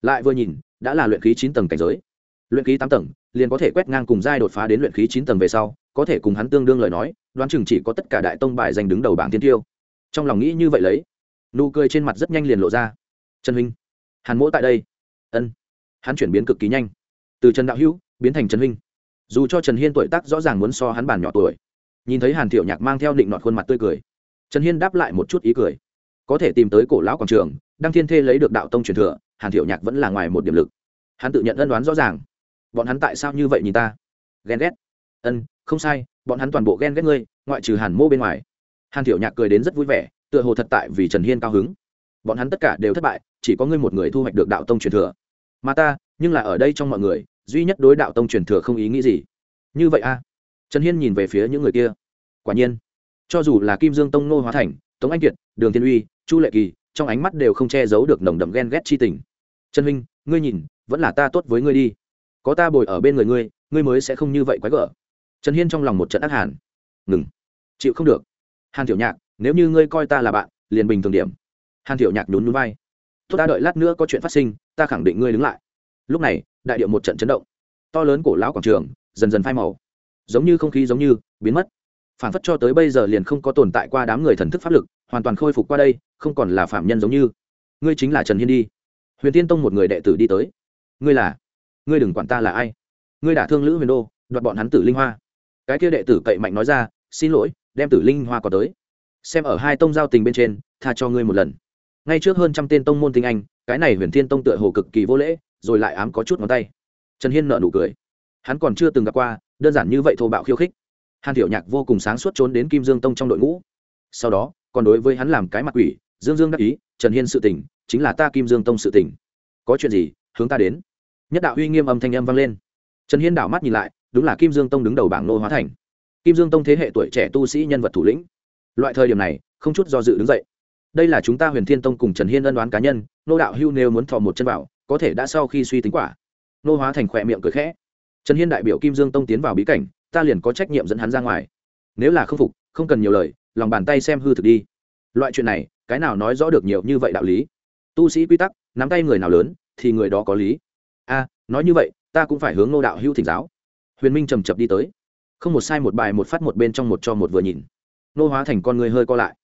Lại vừa nhìn, đã là luyện khí chín tầng cảnh giới. Luyện khí tám tầng, liền có thể quét ngang cùng giai đột phá đến luyện khí chín tầng về sau, có thể cùng hắn tương đương lời nói, đoán chừng chỉ có tất cả đại tông bài giành đứng đầu bảng tiên tiêu. Trong lòng nghĩ như vậy lấy, nụ cười trên mặt rất nhanh liền lộ ra. Trần huynh, hàn mỗ tại đây. Ân. Hắn chuyển biến cực kỳ nhanh. Từ trần đạo hữu, biến thành trần huynh. Dù cho trần hiên tuổi tác rõ ràng muốn so hắn bàn nhỏ tuổi, nhìn thấy hàn thiệu nhạc mang theo định nọt khuôn mặt tươi cười trần hiên đáp lại một chút ý cười. Có thể tìm tới cổ lão quảng trường, đăng thiên thê lấy được đạo tông truyền thừa, hàn thiệu nhạc vẫn là ngoài một điểm lực. Hắn tự nhận ân đoán rõ ràng. Bọn hắn tại sao như vậy nhìn ta? Ghen ghét. Ân, không sai, bọn hắn toàn bộ ghen ghét ngươi, ngoại trừ hàn mô bên ngoài. Hàn thiệu nhạc cười đến rất vui vẻ, tựa hồ thật tại vì trần hiên cao hứng. Bọn hắn tất cả đều thất bại, chỉ có ngươi một người thu hoạch được đạo tông truyền thừa. Mà ta, nhưng là ở đây trong mọi người, duy nhất đối đạo tông truyền thừa không ý nghĩ gì. Như vậy a. Trần hiên nhìn về phía những người kia. Quả nhiên cho dù là kim dương tông nô hóa thành, tống anh kiệt, đường thiên uy, chu lệ kỳ, trong ánh mắt đều không che giấu được nồng đậm ghen ghét chi tình. Trần huynh, ngươi nhìn, vẫn là ta tốt với ngươi đi. Có ta bồi ở bên người ngươi ngươi mới sẽ không như vậy quái gở. Trần hiên trong lòng một trận ác hàn. Ngừng, chịu không được. Hàn tiểu nhạc, nếu như ngươi coi ta là bạn, liền bình thường điểm. Hàn tiểu nhạc nhún nhún vai. Tốt, ta đợi lát nữa có chuyện phát sinh, ta khẳng định ngươi đứng lại. Lúc này, đại điệu một trận chấn động. To lớn cổ lão quảng trường, dần dần phai màu. Giống như không khí giống như biến mất phản phất cho tới bây giờ liền không có tồn tại qua đám người thần thức pháp lực, hoàn toàn khôi phục qua đây, không còn là phạm nhân giống như. Ngươi chính là trần hiên đi. Huyền tiên tông một người đệ tử đi tới. Ngươi là? Ngươi đừng quản ta là ai. Ngươi đả thương lữ huyền đô, đoạt bọn hắn tử linh hoa. Cái kia đệ tử cậy mạnh nói ra, xin lỗi, đem tử linh hoa có tới. Xem ở hai tông giao tình bên trên, tha cho ngươi một lần. Ngay trước hơn trăm tên tông môn tinh anh, cái này huyền thiên tông tựa hồ cực kỳ vô lễ, rồi lại ám có chút ngón tay. Trần hiên nợ nụ cười. Hắn còn chưa từng gặp qua, đơn giản như vậy thô bạo khiêu khích hàn Tiểu nhạc vô cùng sáng suốt trốn đến kim dương tông trong đội ngũ. Sau đó, còn đối với hắn làm cái mặt quỷ, dương dương đắc ý, trần hiên sự tỉnh, chính là ta kim dương tông sự tỉnh. Có chuyện gì, hướng ta đến. Nhất đạo uy nghiêm âm thanh âm vang lên. Trần hiên đảo mắt nhìn lại, đúng là kim dương tông đứng đầu bảng nô hóa thành. Kim dương tông thế hệ tuổi trẻ tu sĩ nhân vật thủ lĩnh. Loại thời điểm này, không chút do dự đứng dậy. Đây là chúng ta huyền thiên tông cùng trần hiên ân đoán cá nhân, nô đạo hưu nêu muốn thò một chân vào, có thể đã sau khi suy tính quả. Nô hóa thành khỏe miệng cười khẽ. Trần hiên đại biểu kim dương tông tiến vào bí cảnh ta liền có trách nhiệm dẫn hắn ra ngoài. Nếu là không phục, không cần nhiều lời, lòng bàn tay xem hư thực đi. Loại chuyện này, cái nào nói rõ được nhiều như vậy đạo lý? Tu sĩ quy tắc, nắm tay người nào lớn, thì người đó có lý. A, nói như vậy, ta cũng phải hướng nô đạo hưu thỉnh giáo. Huyền minh trầm chập đi tới. Không một sai một bài một phát một bên trong một cho một vừa nhìn. Nô hóa thành con người hơi co lại.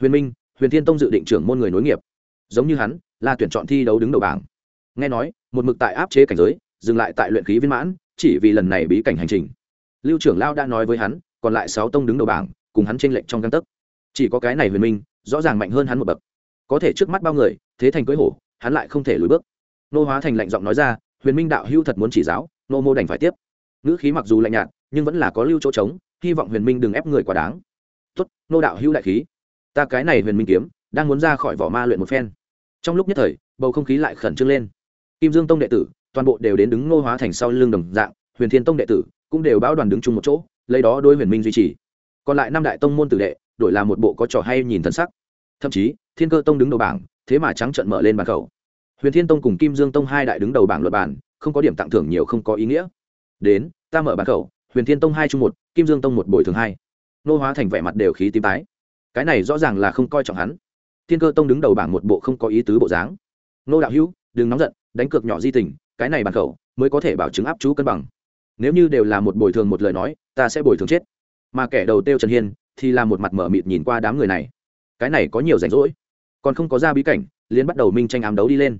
Huyền minh, huyền thiên tông dự định trưởng môn người nối nghiệp. Giống như hắn, là tuyển chọn thi đấu đứng đầu bảng. Nghe nói, một mực tại áp chế cảnh giới, dừng lại tại luyện khí viên mãn, chỉ vì lần này bí cảnh hành trình lưu trưởng lao đã nói với hắn, còn lại sáu tông đứng đầu bảng, cùng hắn tranh lệch trong găng tấc. Chỉ có cái này huyền minh, rõ ràng mạnh hơn hắn một bậc. Có thể trước mắt bao người, thế thành cưỡi hổ, hắn lại không thể lùi bước. Nô hóa thành lạnh giọng nói ra, huyền minh đạo hưu thật muốn chỉ giáo, nô mô đành phải tiếp. Ngữ khí mặc dù lạnh nhạt, nhưng vẫn là có lưu chỗ trống, hy vọng huyền minh đừng ép người quá đáng. Tốt, nô đạo hưu đại khí. Ta cái này huyền minh kiếm, đang muốn ra khỏi vỏ ma luyện một phen. Trong lúc nhất thời, bầu không khí lại khẩn trương lên. Kim dương tông đệ tử, toàn bộ đều đến đứng nô hóa thành sau lưng đồng dạng, huyền thiên tông đệ tử cũng đều báo đoàn đứng chung một chỗ, lấy đó đôi huyền minh duy trì. Còn lại năm đại tông môn tử đệ, đổi làm một bộ có trò hay nhìn thân sắc. Thậm chí, thiên cơ tông đứng đầu bảng, thế mà trắng trận mở lên bàn khẩu. Huyền thiên tông cùng kim dương tông hai đại đứng đầu bảng luật bản không có điểm tặng thưởng nhiều không có ý nghĩa. Đến, ta mở bàn khẩu, huyền thiên tông hai chung một, kim dương tông một bồi thường hai. Nô hóa thành vẻ mặt đều khí tím tái. Cái này rõ ràng là không coi trọng hắn. Thiên cơ tông đứng đầu bảng một bộ không có ý tứ bộ dáng. Nô đạo hữu, đừng nóng giận, đánh cược nhỏ di tình, cái này bàn khẩu mới có thể bảo chứng áp chú cân bằng nếu như đều là một bồi thường một lời nói, ta sẽ bồi thường chết. Mà kẻ đầu tiêu trần hiên, thì là một mặt mở mịt nhìn qua đám người này. Cái này có nhiều rảnh rỗi. Còn không có ra bí cảnh liên bắt đầu minh tranh ám đấu đi lên.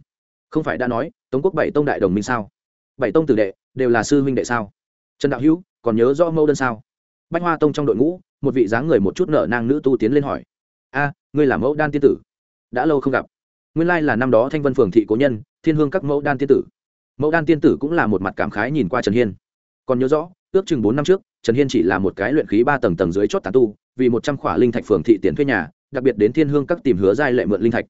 Không phải đã nói, tống quốc bảy tông đại đồng minh sao? Bảy tông tử đệ, đều là sư huynh đệ sao? Trần đạo hữu, còn nhớ rõ mâu đơn sao? Bách hoa tông trong đội ngũ, một vị dáng người một chút nở nang nữ tu tiến lên hỏi. A, ngươi là mẫu đan tiên tử? Đã lâu không gặp. Nguyên lai là năm đó thanh vân phường thị cố nhân, thiên hương các mẫu đan tiên tử. Mẫu đan tiên tử cũng là một mặt cảm khái nhìn qua trần hiên còn nhớ rõ, ước chừng bốn năm trước, trần hiên chỉ là một cái luyện khí ba tầng tầng dưới chót tán tu, vì một trăm khỏa linh thạch phường thị tiền thuê nhà, đặc biệt đến thiên hương các tìm hứa giai lệ mượn linh thạch.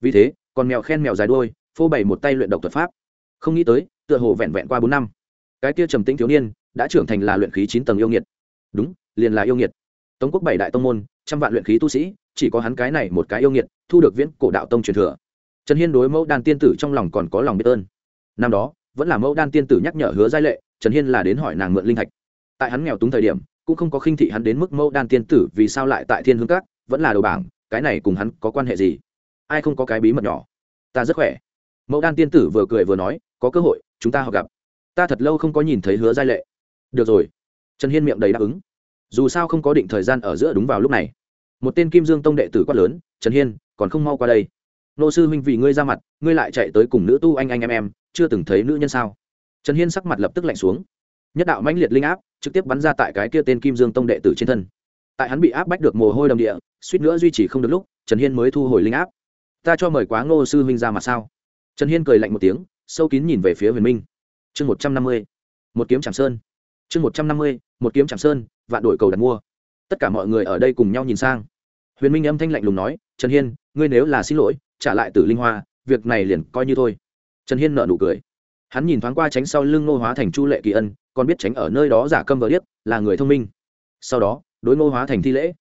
Vì thế, còn mèo khen mèo dài đôi phô bày một tay luyện độc thuật pháp. Không nghĩ tới, tựa hồ vẹn vẹn qua bốn năm, cái tia trầm tĩnh thiếu niên đã trưởng thành là luyện khí chín tầng yêu nghiệt. Đúng, liền là yêu nghiệt. Tống quốc bảy đại tông môn, trăm vạn luyện khí tu sĩ, chỉ có hắn cái này một cái yêu nghiệt thu được viễn cổ đạo tông truyền thừa. Trần hiên đối mẫu đan tiên tử trong lòng còn có lòng biết ơn. Năm đó, vẫn là mẫu đan tiên tử nhắc nhở hứa giai lệ trần hiên là đến hỏi nàng mượn linh thạch. Tại hắn nghèo túng thời điểm, cũng không có khinh thị hắn đến mức mẫu đan tiên tử vì sao lại tại thiên hương các, vẫn là đầu bảng, cái này cùng hắn có quan hệ gì? Ai không có cái bí mật nhỏ? Ta rất khỏe. Mẫu đan tiên tử vừa cười vừa nói, có cơ hội, chúng ta họ gặp. Ta thật lâu không có nhìn thấy hứa giai lệ. Được rồi. Trần hiên miệng đầy đáp ứng. Dù sao không có định thời gian ở giữa đúng vào lúc này. Một tên kim dương tông đệ tử quát lớn, trần hiên, còn không mau qua đây. Nô sư huynh vì ngươi ra mặt, ngươi lại chạy tới cùng nữ tu anh anh em em, chưa từng thấy nữ nhân sao? Trần hiên sắc mặt lập tức lạnh xuống. Nhất đạo mãnh liệt linh áp trực tiếp bắn ra tại cái kia tên kim dương tông đệ tử trên thân. Tại hắn bị áp bách được mồ hôi đầm địa, suýt nữa duy trì không được lúc, trần hiên mới thu hồi linh áp. Ta cho mời quá ngô sư huynh ra mặt sao? Trần hiên cười lạnh một tiếng, sâu kín nhìn về phía huyền minh. Chương một trăm năm mươi, một kiếm tràng sơn. Chương một trăm năm mươi, một kiếm tràng sơn, vạn đổi cầu đặt mua. Tất cả mọi người ở đây cùng nhau nhìn sang. Huyền minh âm thanh lạnh lùng nói, trần hiên, ngươi nếu là xin lỗi, trả lại tử linh hoa, việc này liền coi như thôi. Trần hiên nợ nụ cười hắn nhìn thoáng qua tránh sau lưng ngô hóa thành chu lệ kỳ ân, còn biết tránh ở nơi đó giả câm vờ điếc, là người thông minh. Sau đó, đối ngô hóa thành thi lễ.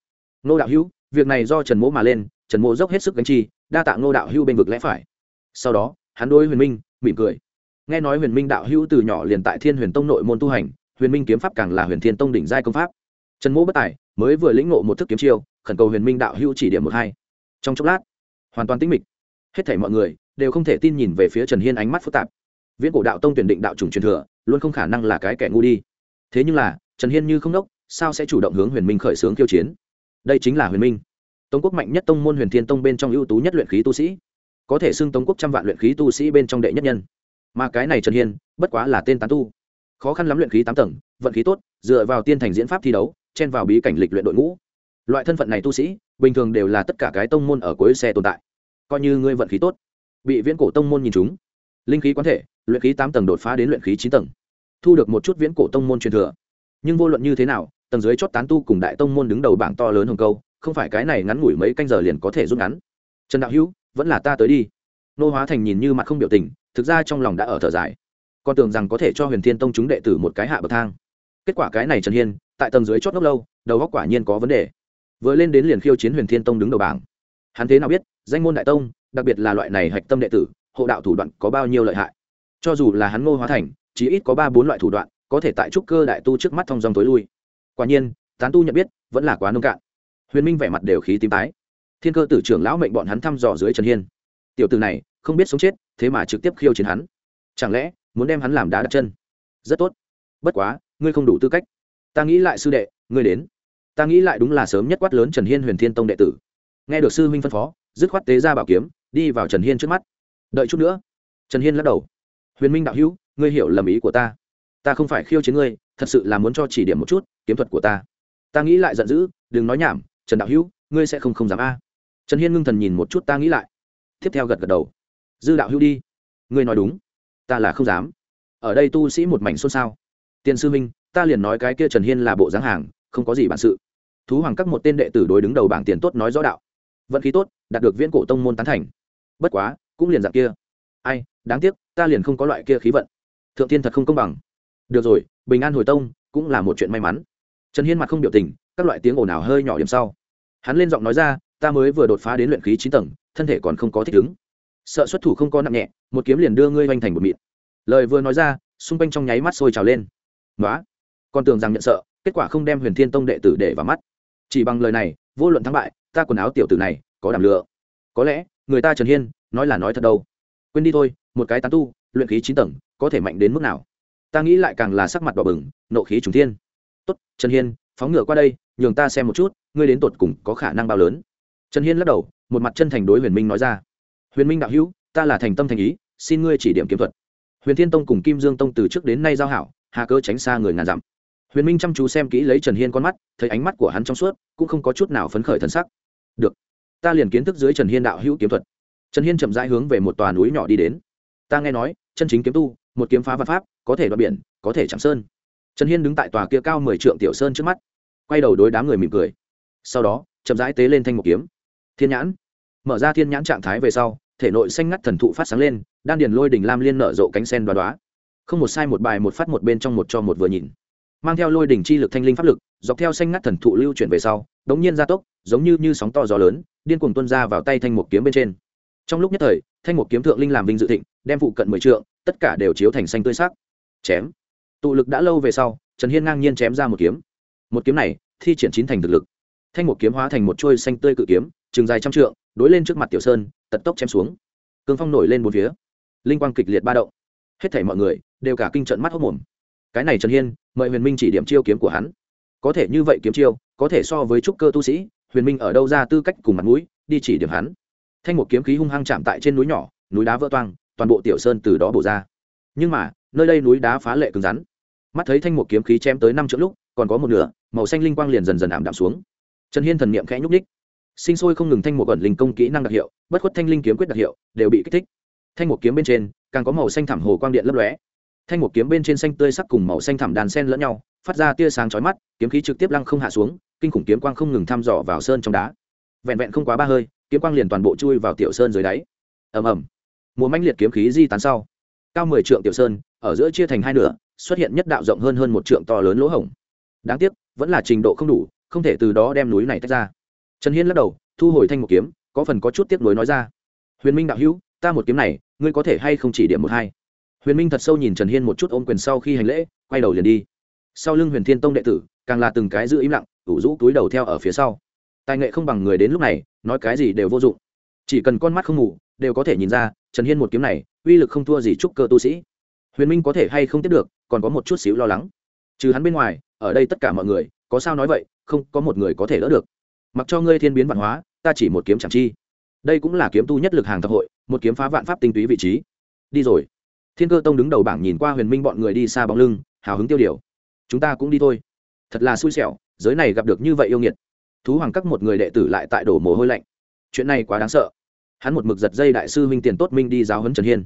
Ngô đạo hữu, việc này do trần mỗ mà lên, trần mỗ dốc hết sức gánh chi, đa tạ ngô đạo hữu bên vực lẽ phải. Sau đó, hắn đối huyền minh, mỉm cười. Nghe nói huyền minh đạo hữu từ nhỏ liền tại thiên huyền tông nội môn tu hành, huyền minh kiếm pháp càng là huyền thiên tông đỉnh giai công pháp. Trần mỗ bất tài, mới vừa lĩnh ngộ một thức kiếm chiêu, khẩn cầu huyền minh đạo hữu chỉ điểm một hai. Trong chốc lát, hoàn toàn tĩnh mịch. Hết thảy mọi người đều không thể tin nhìn về phía trần hiên ánh mắt phức tạp viễn cổ đạo tông tuyển định đạo chủng truyền thừa, luôn không khả năng là cái kẻ ngu đi. Thế nhưng là, trần hiên như không đốc, sao sẽ chủ động hướng huyền minh khởi xướng kiêu chiến? Đây chính là huyền minh. Tống quốc mạnh nhất tông môn huyền thiên tông bên trong ưu tú nhất luyện khí tu sĩ. Có thể xưng tống quốc trăm vạn luyện khí tu sĩ bên trong đệ nhất nhân. Mà cái này trần hiên, bất quá là tên tán tu. Khó khăn lắm luyện khí tám tầng, vận khí tốt, dựa vào tiên thành diễn pháp thi đấu, chen vào bí cảnh lịch luyện đội ngũ. Loại thân phận này tu sĩ, bình thường đều là tất cả cái tông môn ở cuối xe tồn tại. Coi như ngươi vận khí tốt, bị viễn cổ tông môn nhìn chúng linh khí quán thể luyện khí tám tầng đột phá đến luyện khí chín tầng, thu được một chút viễn cổ tông môn truyền thừa. Nhưng vô luận như thế nào, tầng dưới chót tán tu cùng đại tông môn đứng đầu bảng to lớn hồng câu, không phải cái này ngắn ngủi mấy canh giờ liền có thể rút ngắn. Trần đạo hữu, vẫn là ta tới đi. Nô hóa thành nhìn như mặt không biểu tình, thực ra trong lòng đã ở thở dài. Con tưởng rằng có thể cho huyền thiên tông chúng đệ tử một cái hạ bậc thang. Kết quả cái này trần hiên, tại tầng dưới chót ngốc lâu, đầu góc quả nhiên có vấn đề. Vừa lên đến liền khiêu chiến huyền thiên tông đứng đầu bảng. Hắn thế nào biết, danh môn đại tông, đặc biệt là loại này hạch tâm đệ tử, hộ đạo thủ đoạn có bao nhiêu lợi hại cho dù là hắn ngô hóa thành chỉ ít có ba bốn loại thủ đoạn, có thể tại trúc cơ đại tu trước mắt thông dòng tối lui. Quả nhiên, tán tu nhận biết vẫn là quá nông cạn. Huyền minh vẻ mặt đều khí tím tái. Thiên cơ tử trưởng lão mệnh bọn hắn thăm dò dưới trần hiên. Tiểu từ này, không biết sống chết, thế mà trực tiếp khiêu chiến hắn. Chẳng lẽ, muốn đem hắn làm đá đặt chân? Rất tốt. Bất quá, ngươi không đủ tư cách. Ta nghĩ lại sư đệ, ngươi đến. Ta nghĩ lại đúng là sớm nhất quát lớn trần hiên huyền thiên tông đệ tử. Nghe được sư huynh phân phó, dứt khoát tế ra bảo kiếm, đi vào trần hiên trước mắt. Đợi chút nữa. Trần hiên lắc đầu huyền minh đạo hữu, ngươi hiểu lầm ý của ta. Ta không phải khiêu chiến ngươi, thật sự là muốn cho chỉ điểm một chút, kiếm thuật của ta. Ta nghĩ lại giận dữ, đừng nói nhảm, trần đạo hữu, ngươi sẽ không không dám a. Trần hiên ngưng thần nhìn một chút ta nghĩ lại. Tiếp theo gật gật đầu. Dư đạo hữu đi. Ngươi nói đúng, ta là không dám. Ở đây tu sĩ một mảnh xôn xao. Tiền sư minh, ta liền nói cái kia trần hiên là bộ dáng hàng, không có gì bản sự. Thú hoàng các một tên đệ tử đối đứng đầu bảng tiền tốt nói rõ đạo. Vận khí tốt, đạt được viễn cổ tông môn tán thành. Bất quá, cũng liền dạng kia. Ai đáng tiếc, ta liền không có loại kia khí vận. Thượng thiên thật không công bằng. Được rồi, bình an hồi tông cũng là một chuyện may mắn. Trần hiên mặt không biểu tình, các loại tiếng ồn ào hơi nhỏ điểm sau. Hắn lên giọng nói ra, ta mới vừa đột phá đến luyện khí chín tầng, thân thể còn không có thích ứng. Sợ xuất thủ không có nặng nhẹ, một kiếm liền đưa ngươi hoành thành một mịn. Lời vừa nói ra, xung quanh trong nháy mắt sôi trào lên. Nói còn tưởng rằng nhận sợ, kết quả không đem huyền thiên tông đệ tử để vào mắt. Chỉ bằng lời này, vô luận thắng bại, ta quần áo tiểu tử này có đảm lựa có lẽ, người ta trần hiên, nói là nói thật đâu. Quên đi thôi một cái tán tu, luyện khí chín tầng, có thể mạnh đến mức nào? Ta nghĩ lại càng là sắc mặt đỏ bừng, nộ khí trùng thiên. Tốt, trần hiên, phóng ngựa qua đây, nhường ta xem một chút, ngươi đến tột cùng có khả năng bao lớn? Trần hiên lắc đầu, một mặt chân thành đối huyền minh nói ra. Huyền minh đạo hữu, ta là thành tâm thành ý, xin ngươi chỉ điểm kiếm thuật. Huyền thiên tông cùng kim dương tông từ trước đến nay giao hảo, hà cơ tránh xa người ngàn dặm. Huyền minh chăm chú xem kỹ lấy trần hiên con mắt, thấy ánh mắt của hắn trong suốt, cũng không có chút nào phấn khởi thân sắc. Được, ta liền kiến thức dưới trần hiên đạo hữu kiếm thuật. Trần hiên chậm rãi hướng về một tòa núi nhỏ đi đến ta nghe nói, chân chính kiếm tu, một kiếm phá văn pháp, có thể đoạt biển, có thể chạm sơn. Trần hiên đứng tại tòa kia cao mười trượng tiểu sơn trước mắt, quay đầu đối đám người mỉm cười. Sau đó, chậm rãi tế lên thanh một kiếm. Thiên nhãn. Mở ra thiên nhãn trạng thái về sau, thể nội xanh ngắt thần thụ phát sáng lên, đan điền lôi đỉnh lam liên nở rộ cánh sen đoá đoá không một sai một bài, một phát một bên trong một cho một vừa nhìn. Mang theo lôi đỉnh chi lực thanh linh pháp lực, dọc theo xanh ngắt thần thụ lưu chuyển về sau, đống nhiên gia tốc, giống như như sóng to gió lớn, điên cuồng tuôn ra vào tay thanh một kiếm bên trên. Trong lúc nhất thời, thanh một kiếm thượng linh làm vinh dự thịnh đem phụ cận mười trượng, tất cả đều chiếu thành xanh tươi sắc. Chém. Tụ lực đã lâu về sau, trần hiên ngang nhiên chém ra một kiếm. Một kiếm này, thi triển chín thành thực lực. Thanh một kiếm hóa thành một trôi xanh tươi cự kiếm, chừng dài trăm trượng, đối lên trước mặt tiểu sơn, tật tốc chém xuống. Cương phong nổi lên một phía. Linh quang kịch liệt ba động. Hết thảy mọi người, đều cả kinh trận mắt hốc mồm. Cái này trần hiên, mời huyền minh chỉ điểm chiêu kiếm của hắn. Có thể như vậy kiếm chiêu, có thể so với trúc cơ tu sĩ, huyền minh ở đâu ra tư cách cùng mặt mũi, đi chỉ điểm hắn. Thanh một kiếm khí hung hăng chạm tại trên núi nhỏ, núi đá vỡ toang toàn bộ tiểu sơn từ đó bổ ra. Nhưng mà, nơi đây núi đá phá lệ cứng rắn. Mắt thấy thanh một kiếm khí chém tới năm chữ lúc, còn có một nửa, màu xanh linh quang liền dần dần ảm đạm xuống. Trần hiên thần niệm khẽ nhúc ních sinh sôi không ngừng thanh một ẩn linh công kỹ năng đặc hiệu, bất khuất thanh linh kiếm quyết đặc hiệu, đều bị kích thích. Thanh một kiếm bên trên, càng có màu xanh thảm hồ quang điện lấp lóe. Thanh một kiếm bên trên xanh tươi sắc cùng màu xanh thảm đàn sen lẫn nhau, phát ra tia sáng chói mắt, kiếm khí trực tiếp lăng không hạ xuống, kinh khủng kiếm quang không ngừng thăm dò vào sơn trong đá. Vẹn vẹn không quá ba hơi, kiếm quang liền toàn bộ chui vào tiểu sơn dưới đáy. Ầm ầm mùa manh liệt kiếm khí di tán sau. Cao mười trượng tiểu sơn, ở giữa chia thành hai nửa, xuất hiện nhất đạo rộng hơn hơn một trượng to lớn lỗ hổng. Đáng tiếc, vẫn là trình độ không đủ, không thể từ đó đem núi này tách ra. Trần hiên lắc đầu, thu hồi thanh một kiếm, có phần có chút tiếc nuối nói ra. Huyền minh đạo hữu, ta một kiếm này, ngươi có thể hay không chỉ điểm một hai? Huyền minh thật sâu nhìn trần hiên một chút ôm quyền sau khi hành lễ, quay đầu liền đi. Sau lưng huyền thiên tông đệ tử, càng là từng cái giữ im lặng, ủ rũ túi đầu theo ở phía sau. Tài nghệ không bằng người đến lúc này, nói cái gì đều vô dụng. Chỉ cần con mắt không ngủ đều có thể nhìn ra, trần hiên một kiếm này, uy lực không thua gì trúc cơ tu sĩ. Huyền minh có thể hay không tiếp được, còn có một chút xíu lo lắng. Trừ hắn bên ngoài, ở đây tất cả mọi người, có sao nói vậy, không, có một người có thể đỡ được. Mặc cho ngươi thiên biến văn hóa, ta chỉ một kiếm chẳng chi. Đây cũng là kiếm tu nhất lực hàng thập hội, một kiếm phá vạn pháp tinh túy vị trí. Đi rồi. Thiên cơ tông đứng đầu bảng nhìn qua huyền minh bọn người đi xa bóng lưng, hào hứng tiêu điều. Chúng ta cũng đi thôi. Thật là xui xẻo, giới này gặp được như vậy yêu nghiệt. Thú hoàng các một người đệ tử lại tại đổ mồ hôi lạnh. Chuyện này quá đáng sợ hắn một mực giật dây đại sư huynh tiền tốt minh đi giáo huấn trần hiên.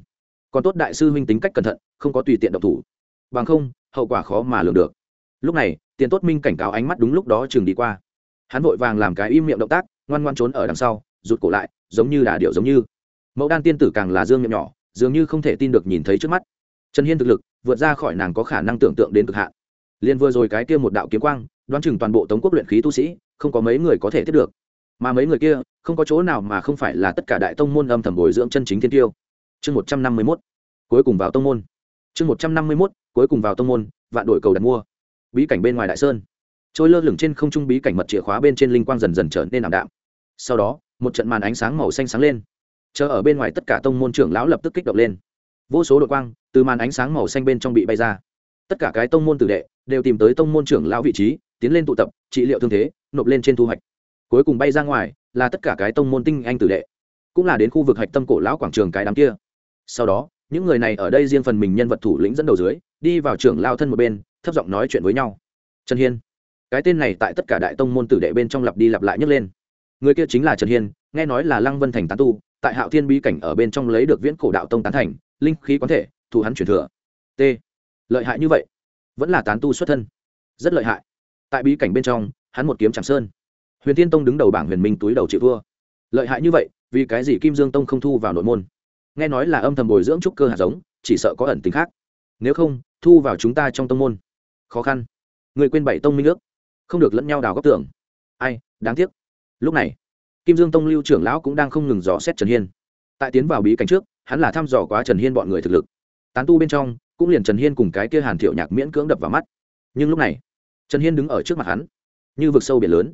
Còn tốt đại sư huynh tính cách cẩn thận, không có tùy tiện độc thủ. Bằng không, hậu quả khó mà lường được. Lúc này, tiền tốt minh cảnh cáo ánh mắt đúng lúc đó chừng đi qua. Hắn vội vàng làm cái im miệng động tác, ngoan ngoan trốn ở đằng sau, rụt cổ lại, giống như đà điệu giống như. Mẫu đan tiên tử càng là dương miệng nhỏ, dường như không thể tin được nhìn thấy trước mắt. Trần hiên thực lực, vượt ra khỏi nàng có khả năng tưởng tượng đến cực hạn. Liền vừa rồi cái kia một đạo kiếm quang, đoán chừng toàn bộ tống quốc luyện khí tu sĩ, không có mấy người có thể tiếp được mà mấy người kia không có chỗ nào mà không phải là tất cả đại tông môn âm thầm bồi dưỡng chân chính thiên tiêu. Chương một trăm năm mươi mốt, cuối cùng vào tông môn. Chương một trăm năm mươi mốt, cuối cùng vào tông môn, vạn đội cầu đặt mua. Bí cảnh bên ngoài đại sơn. Trôi lơ lửng trên không trung bí cảnh mật chìa khóa bên trên linh quang dần dần trở nên ảm đạm. Sau đó, một trận màn ánh sáng màu xanh sáng lên. Chờ ở bên ngoài tất cả tông môn trưởng lão lập tức kích động lên. Vô số đội quang từ màn ánh sáng màu xanh bên trong bị bay ra. Tất cả cái tông môn tử đệ đều tìm tới tông môn trưởng lão vị trí, tiến lên tụ tập, trị liệu thương thế, nộp lên trên thu hoạch cuối cùng bay ra ngoài, là tất cả cái tông môn tinh anh tử đệ, cũng là đến khu vực hạch tâm cổ lão quảng trường cái đám kia. Sau đó, những người này ở đây riêng phần mình nhân vật thủ lĩnh dẫn đầu dưới, đi vào trưởng lao thân một bên, thấp giọng nói chuyện với nhau. Trần hiên, cái tên này tại tất cả đại tông môn tử đệ bên trong lặp đi lặp lại nhấc lên. Người kia chính là trần hiên, nghe nói là lăng vân thành tán tu, tại hạo thiên bí cảnh ở bên trong lấy được viễn cổ đạo tông tán thành, linh khí quán thể thủ hắn truyền thừa. T. Lợi hại như vậy, vẫn là tán tu xuất thân. Rất lợi hại. Tại bí cảnh bên trong, hắn một kiếm tràng sơn huyền tiên tông đứng đầu bảng huyền minh túi đầu chịu vua lợi hại như vậy, vì cái gì kim dương tông không thu vào nội môn? Nghe nói là âm thầm bồi dưỡng trúc cơ hạt giống, chỉ sợ có ẩn tính khác. Nếu không, thu vào chúng ta trong tông môn. Khó khăn. Người quên bảy tông minh ước. Không được lẫn nhau đào góc tưởng. Ai, đáng tiếc. Lúc này, kim dương tông lưu trưởng lão cũng đang không ngừng dò xét trần hiên. Tại tiến vào bí cảnh trước, hắn là thăm dò quá trần hiên bọn người thực lực. Tán tu bên trong, cũng liền trần hiên cùng cái kia hàn thiệu nhạc miễn cưỡng đập vào mắt. Nhưng lúc này, trần hiên đứng ở trước mặt hắn, như vực sâu biển lớn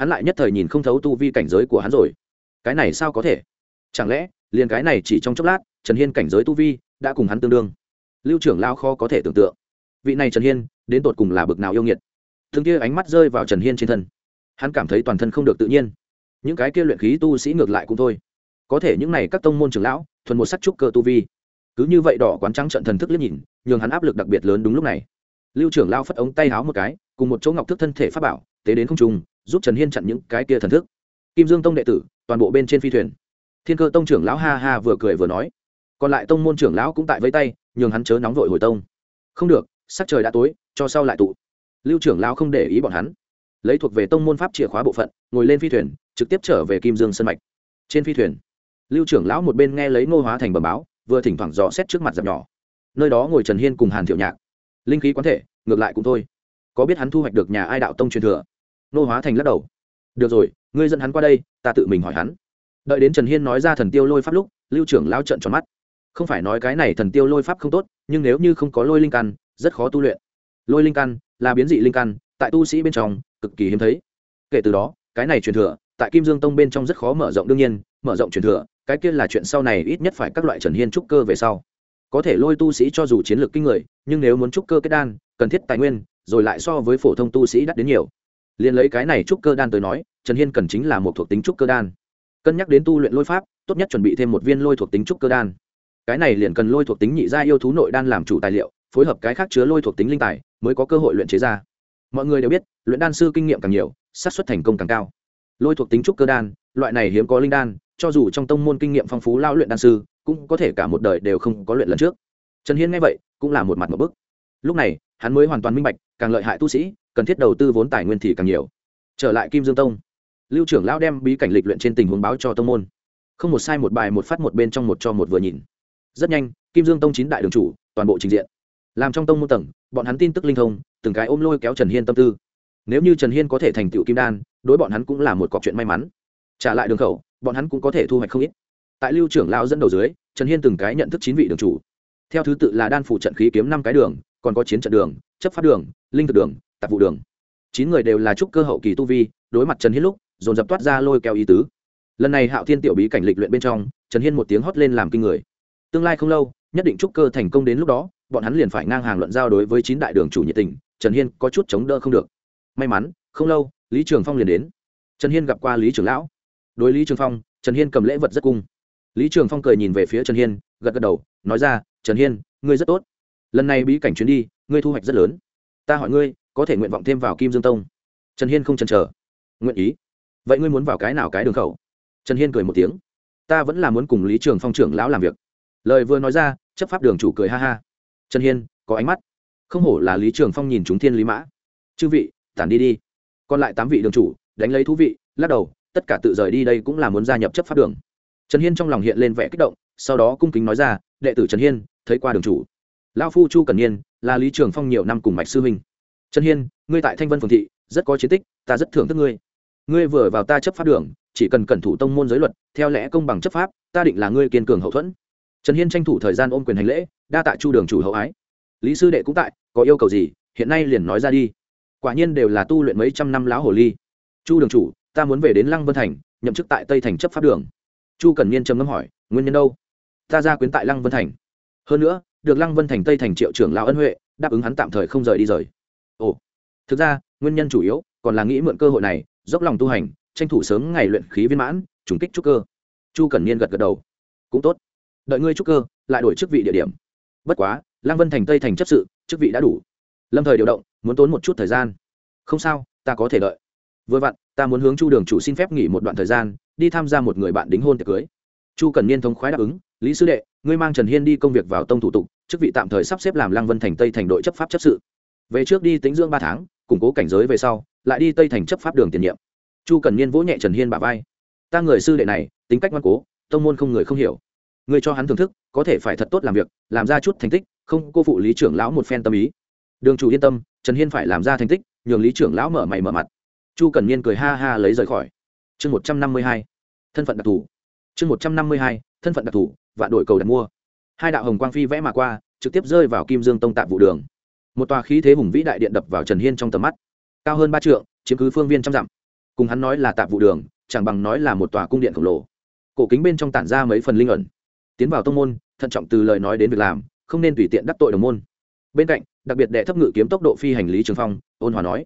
hắn lại nhất thời nhìn không thấu tu vi cảnh giới của hắn rồi. Cái này sao có thể? Chẳng lẽ, liền cái này chỉ trong chốc lát, trần hiên cảnh giới tu vi đã cùng hắn tương đương? Lưu trưởng lao khó có thể tưởng tượng. Vị này trần hiên, đến tột cùng là bực nào yêu nghiệt? Thường kia ánh mắt rơi vào trần hiên trên thân. Hắn cảm thấy toàn thân không được tự nhiên. Những cái kia luyện khí tu sĩ ngược lại cũng thôi. Có thể những này các tông môn trưởng lão, thuần một sắc trúc cơ tu vi. Cứ như vậy đỏ quán trắng trận thần thức liếc nhìn, nhường hắn áp lực đặc biệt lớn đúng lúc này. Lưu trưởng lao phất ống tay háo một cái, cùng một chỗ ngọc thức thân thể pháp bảo, tế đến không trùng giúp trần hiên chặn những cái kia thần thức. Kim dương tông đệ tử, toàn bộ bên trên phi thuyền. Thiên cơ tông trưởng lão ha ha vừa cười vừa nói. Còn lại tông môn trưởng lão cũng tại vây tay, nhường hắn chớ nóng vội hồi tông. Không được, sắc trời đã tối, cho sau lại tụ. Lưu trưởng lão không để ý bọn hắn. Lấy thuộc về tông môn pháp chìa khóa bộ phận, ngồi lên phi thuyền, trực tiếp trở về kim dương sân mạch. Trên phi thuyền, lưu trưởng lão một bên nghe lấy ngô hóa thành bầm báo, vừa thỉnh thoảng dò xét trước mặt dập nhỏ. Nơi đó ngồi trần hiên cùng hàn thiệu nhạc. Linh khí quán thể, ngược lại cũng thôi. Có biết hắn thu hoạch được nhà ai đạo tông truyền thừa? Nô hóa thành lắc đầu. Được rồi, ngươi dẫn hắn qua đây, ta tự mình hỏi hắn. Đợi đến trần hiên nói ra thần tiêu lôi pháp lúc, lưu trưởng lao trận tròn mắt. Không phải nói cái này thần tiêu lôi pháp không tốt, nhưng nếu như không có lôi linh căn, rất khó tu luyện. Lôi linh căn là biến dị linh căn, tại tu sĩ bên trong, cực kỳ hiếm thấy. Kể từ đó, cái này truyền thừa, tại kim dương tông bên trong rất khó mở rộng đương nhiên, mở rộng truyền thừa, cái kia là chuyện sau này ít nhất phải các loại trần hiên trúc cơ về sau. Có thể lôi tu sĩ cho dù chiến lược kinh người, nhưng nếu muốn trúc cơ kết đan, cần thiết tài nguyên, rồi lại so với phổ thông tu sĩ đắt đến nhiều liền lấy cái này trúc cơ đan tới nói, trần hiên cần chính là một thuộc tính trúc cơ đan. Cân nhắc đến tu luyện lôi pháp, tốt nhất chuẩn bị thêm một viên lôi thuộc tính trúc cơ đan. Cái này liền cần lôi thuộc tính nhị gia yêu thú nội đan làm chủ tài liệu, phối hợp cái khác chứa lôi thuộc tính linh tài, mới có cơ hội luyện chế ra. Mọi người đều biết, luyện đan sư kinh nghiệm càng nhiều, xác suất thành công càng cao. Lôi thuộc tính trúc cơ đan, loại này hiếm có linh đan, cho dù trong tông môn kinh nghiệm phong phú lao luyện đan sư, cũng có thể cả một đời đều không có luyện lần trước. Trần hiên nghe vậy, cũng là một mặt một bức. Lúc này, hắn mới hoàn toàn minh bạch, càng lợi hại tu sĩ cần thiết đầu tư vốn tài nguyên thì càng nhiều. Trở lại kim dương tông, lưu trưởng lão đem bí cảnh lịch luyện trên tình huống báo cho tông môn. Không một sai một bài một phát một bên trong một cho một vừa nhìn. Rất nhanh, kim dương tông chín đại đường chủ, toàn bộ trình diện. Làm trong tông môn tầng, bọn hắn tin tức linh thông, từng cái ôm lôi kéo trần hiên tâm tư. Nếu như trần hiên có thể thành tựu kim đan, đối bọn hắn cũng là một cọc chuyện may mắn. Trả lại đường khẩu, bọn hắn cũng có thể thu hoạch không ít. Tại lưu trưởng lão dẫn đầu dưới, trần hiên từng cái nhận thức chín vị đường chủ. Theo thứ tự là đan phụ trận khí kiếm năm cái đường, còn có chiến trận đường, chấp pháp đường, linh thực đường tạp vụ đường. Chín người đều là trúc cơ hậu kỳ tu vi, đối mặt trần hiên lúc, dồn dập toát ra lôi kéo ý tứ. Lần này hạo thiên tiểu bí cảnh lịch luyện bên trong, trần hiên một tiếng hót lên làm kinh người. Tương lai không lâu, nhất định trúc cơ thành công đến lúc đó, bọn hắn liền phải ngang hàng luận giao đối với chín đại đường chủ nhiệt tình, trần hiên có chút chống đỡ không được. May mắn, không lâu, lý trường phong liền đến. Trần hiên gặp qua lý trường lão. Đối lý trường phong, trần hiên cầm lễ vật rất cung. Lý trường phong cười nhìn về phía trần hiên, gật gật đầu, nói ra, trần hiên, ngươi rất tốt. Lần này bí cảnh chuyến đi, ngươi thu hoạch rất lớn. Ta hỏi ngươi có thể nguyện vọng thêm vào kim dương tông. Trần hiên không chần chờ. Nguyện ý. Vậy ngươi muốn vào cái nào cái đường khẩu? Trần hiên cười một tiếng. Ta vẫn là muốn cùng lý trường phong trưởng lão làm việc. Lời vừa nói ra, chấp pháp đường chủ cười ha ha. Trần hiên, có ánh mắt. Không hổ là lý trường phong nhìn chúng thiên lý mã. Chư vị, tản đi đi. Còn lại tám vị đường chủ, đánh lấy thú vị, lắc đầu, tất cả tự rời đi đây cũng là muốn gia nhập chấp pháp đường. Trần hiên trong lòng hiện lên vẻ kích động, sau đó cung kính nói ra, đệ tử trần hiên, thấy qua đường chủ. Lao phu chu cần niên là lý trường phong nhiều năm cùng mạch sư huynh trần hiên, ngươi tại thanh vân phường thị, rất có chiến tích, ta rất thưởng thức ngươi. Ngươi vừa vào ta chấp pháp đường, chỉ cần cẩn thủ tông môn giới luật, theo lẽ công bằng chấp pháp, ta định là ngươi kiên cường hậu thuẫn. Trần hiên tranh thủ thời gian ôm quyền hành lễ, đa tạ chu đường chủ hậu ái. Lý sư đệ cũng tại, có yêu cầu gì, hiện nay liền nói ra đi. Quả nhiên đều là tu luyện mấy trăm năm lão hồ ly. Chu đường chủ, ta muốn về đến lăng vân thành, nhậm chức tại tây thành chấp pháp đường. Chu cần niên trầm ngâm hỏi, nguyên nhân đâu? Ta ra quyến tại lăng vân thành. Hơn nữa, được lăng vân thành tây thành triệu trưởng lão ân huệ, đáp ứng hắn tạm thời không rời đi rời ồ, thực ra, nguyên nhân chủ yếu còn là nghĩ mượn cơ hội này, dốc lòng tu hành, tranh thủ sớm ngày luyện khí viên mãn, trùng kích trúc cơ. Chu cần niên gật gật đầu. Cũng tốt. Đợi ngươi trúc cơ, lại đổi chức vị địa điểm. Bất quá, lăng vân thành tây thành chấp sự, chức vị đã đủ. Lâm thời điều động, muốn tốn một chút thời gian. Không sao, ta có thể đợi. Vừa vặn, ta muốn hướng chu đường chủ xin phép nghỉ một đoạn thời gian, đi tham gia một người bạn đính hôn tiệc cưới. Chu cần niên thống khoái đáp ứng, lý sư đệ, ngươi mang trần hiên đi công việc vào tông thủ tục, chức vị tạm thời sắp xếp làm lăng vân thành tây thành đội chấp pháp chấp sự về trước đi tính dưỡng ba tháng, củng cố cảnh giới về sau, lại đi tây thành chấp pháp đường tiền nhiệm. Chu cần niên vỗ nhẹ trần hiên bà vai. Ta người sư đệ này, tính cách ngoan cố, tông môn không người không hiểu. Người cho hắn thưởng thức, có thể phải thật tốt làm việc, làm ra chút thành tích, không cô phụ lý trưởng lão một phen tâm ý. Đường chủ yên tâm, trần hiên phải làm ra thành tích, nhường lý trưởng lão mở mày mở mặt. Chu cần niên cười ha ha lấy rời khỏi. Chương một trăm năm mươi hai, thân phận đặc thù. Chương một trăm năm mươi hai, thân phận đặc thù và đổi cầu đặt mua. Hai đạo hồng quang phi vẽ mà qua, trực tiếp rơi vào kim dương tông tạm vụ đường một tòa khí thế hùng vĩ đại điện đập vào trần hiên trong tầm mắt. Cao hơn ba trượng, chiếm cứ phương viên trăm dặm. Cùng hắn nói là tạm vụ đường, chẳng bằng nói là một tòa cung điện khổng lồ. Cổ kính bên trong tản ra mấy phần linh ẩn. Tiến vào tông môn, thận trọng từ lời nói đến việc làm, không nên tùy tiện đắc tội đồng môn. Bên cạnh, đặc biệt đệ thấp ngự kiếm tốc độ phi hành lý trường phong, ôn hòa nói,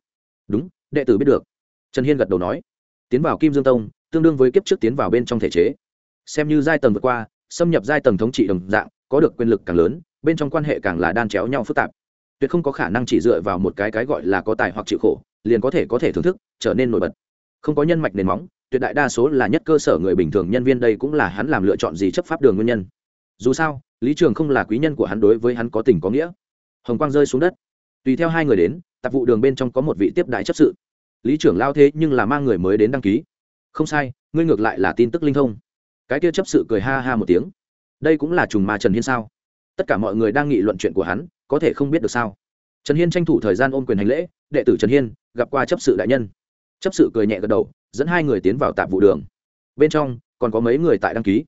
đúng, đệ tử biết được. Trần hiên gật đầu nói, tiến vào kim dương tông, tương đương với kiếp trước tiến vào bên trong thể chế. Xem như giai tầng vượt qua, xâm nhập giai tầng thống trị đồng dạng, có được quyền lực càng lớn, bên trong quan hệ càng là đan chéo nhau phức tạp tuyệt không có khả năng chỉ dựa vào một cái cái gọi là có tài hoặc chịu khổ, liền có thể có thể thưởng thức, trở nên nổi bật. Không có nhân mạch nền móng, tuyệt đại đa số là nhất cơ sở người bình thường nhân viên đây cũng là hắn làm lựa chọn gì chấp pháp đường nguyên nhân. Dù sao, lý trường không là quý nhân của hắn đối với hắn có tình có nghĩa. Hồng quang rơi xuống đất. Tùy theo hai người đến, tạp vụ đường bên trong có một vị tiếp đại chấp sự. Lý trưởng lao thế nhưng là mang người mới đến đăng ký. Không sai, ngươi ngược lại là tin tức linh thông. Cái kia chấp sự cười ha ha một tiếng. Đây cũng là trùng mà trần hiên sao? Tất cả mọi người đang nghị luận chuyện của hắn, có thể không biết được sao. Trần hiên tranh thủ thời gian ôm quyền hành lễ, đệ tử trần hiên, gặp qua chấp sự đại nhân. Chấp sự cười nhẹ gật đầu, dẫn hai người tiến vào tạp vụ đường. Bên trong, còn có mấy người tại đăng ký.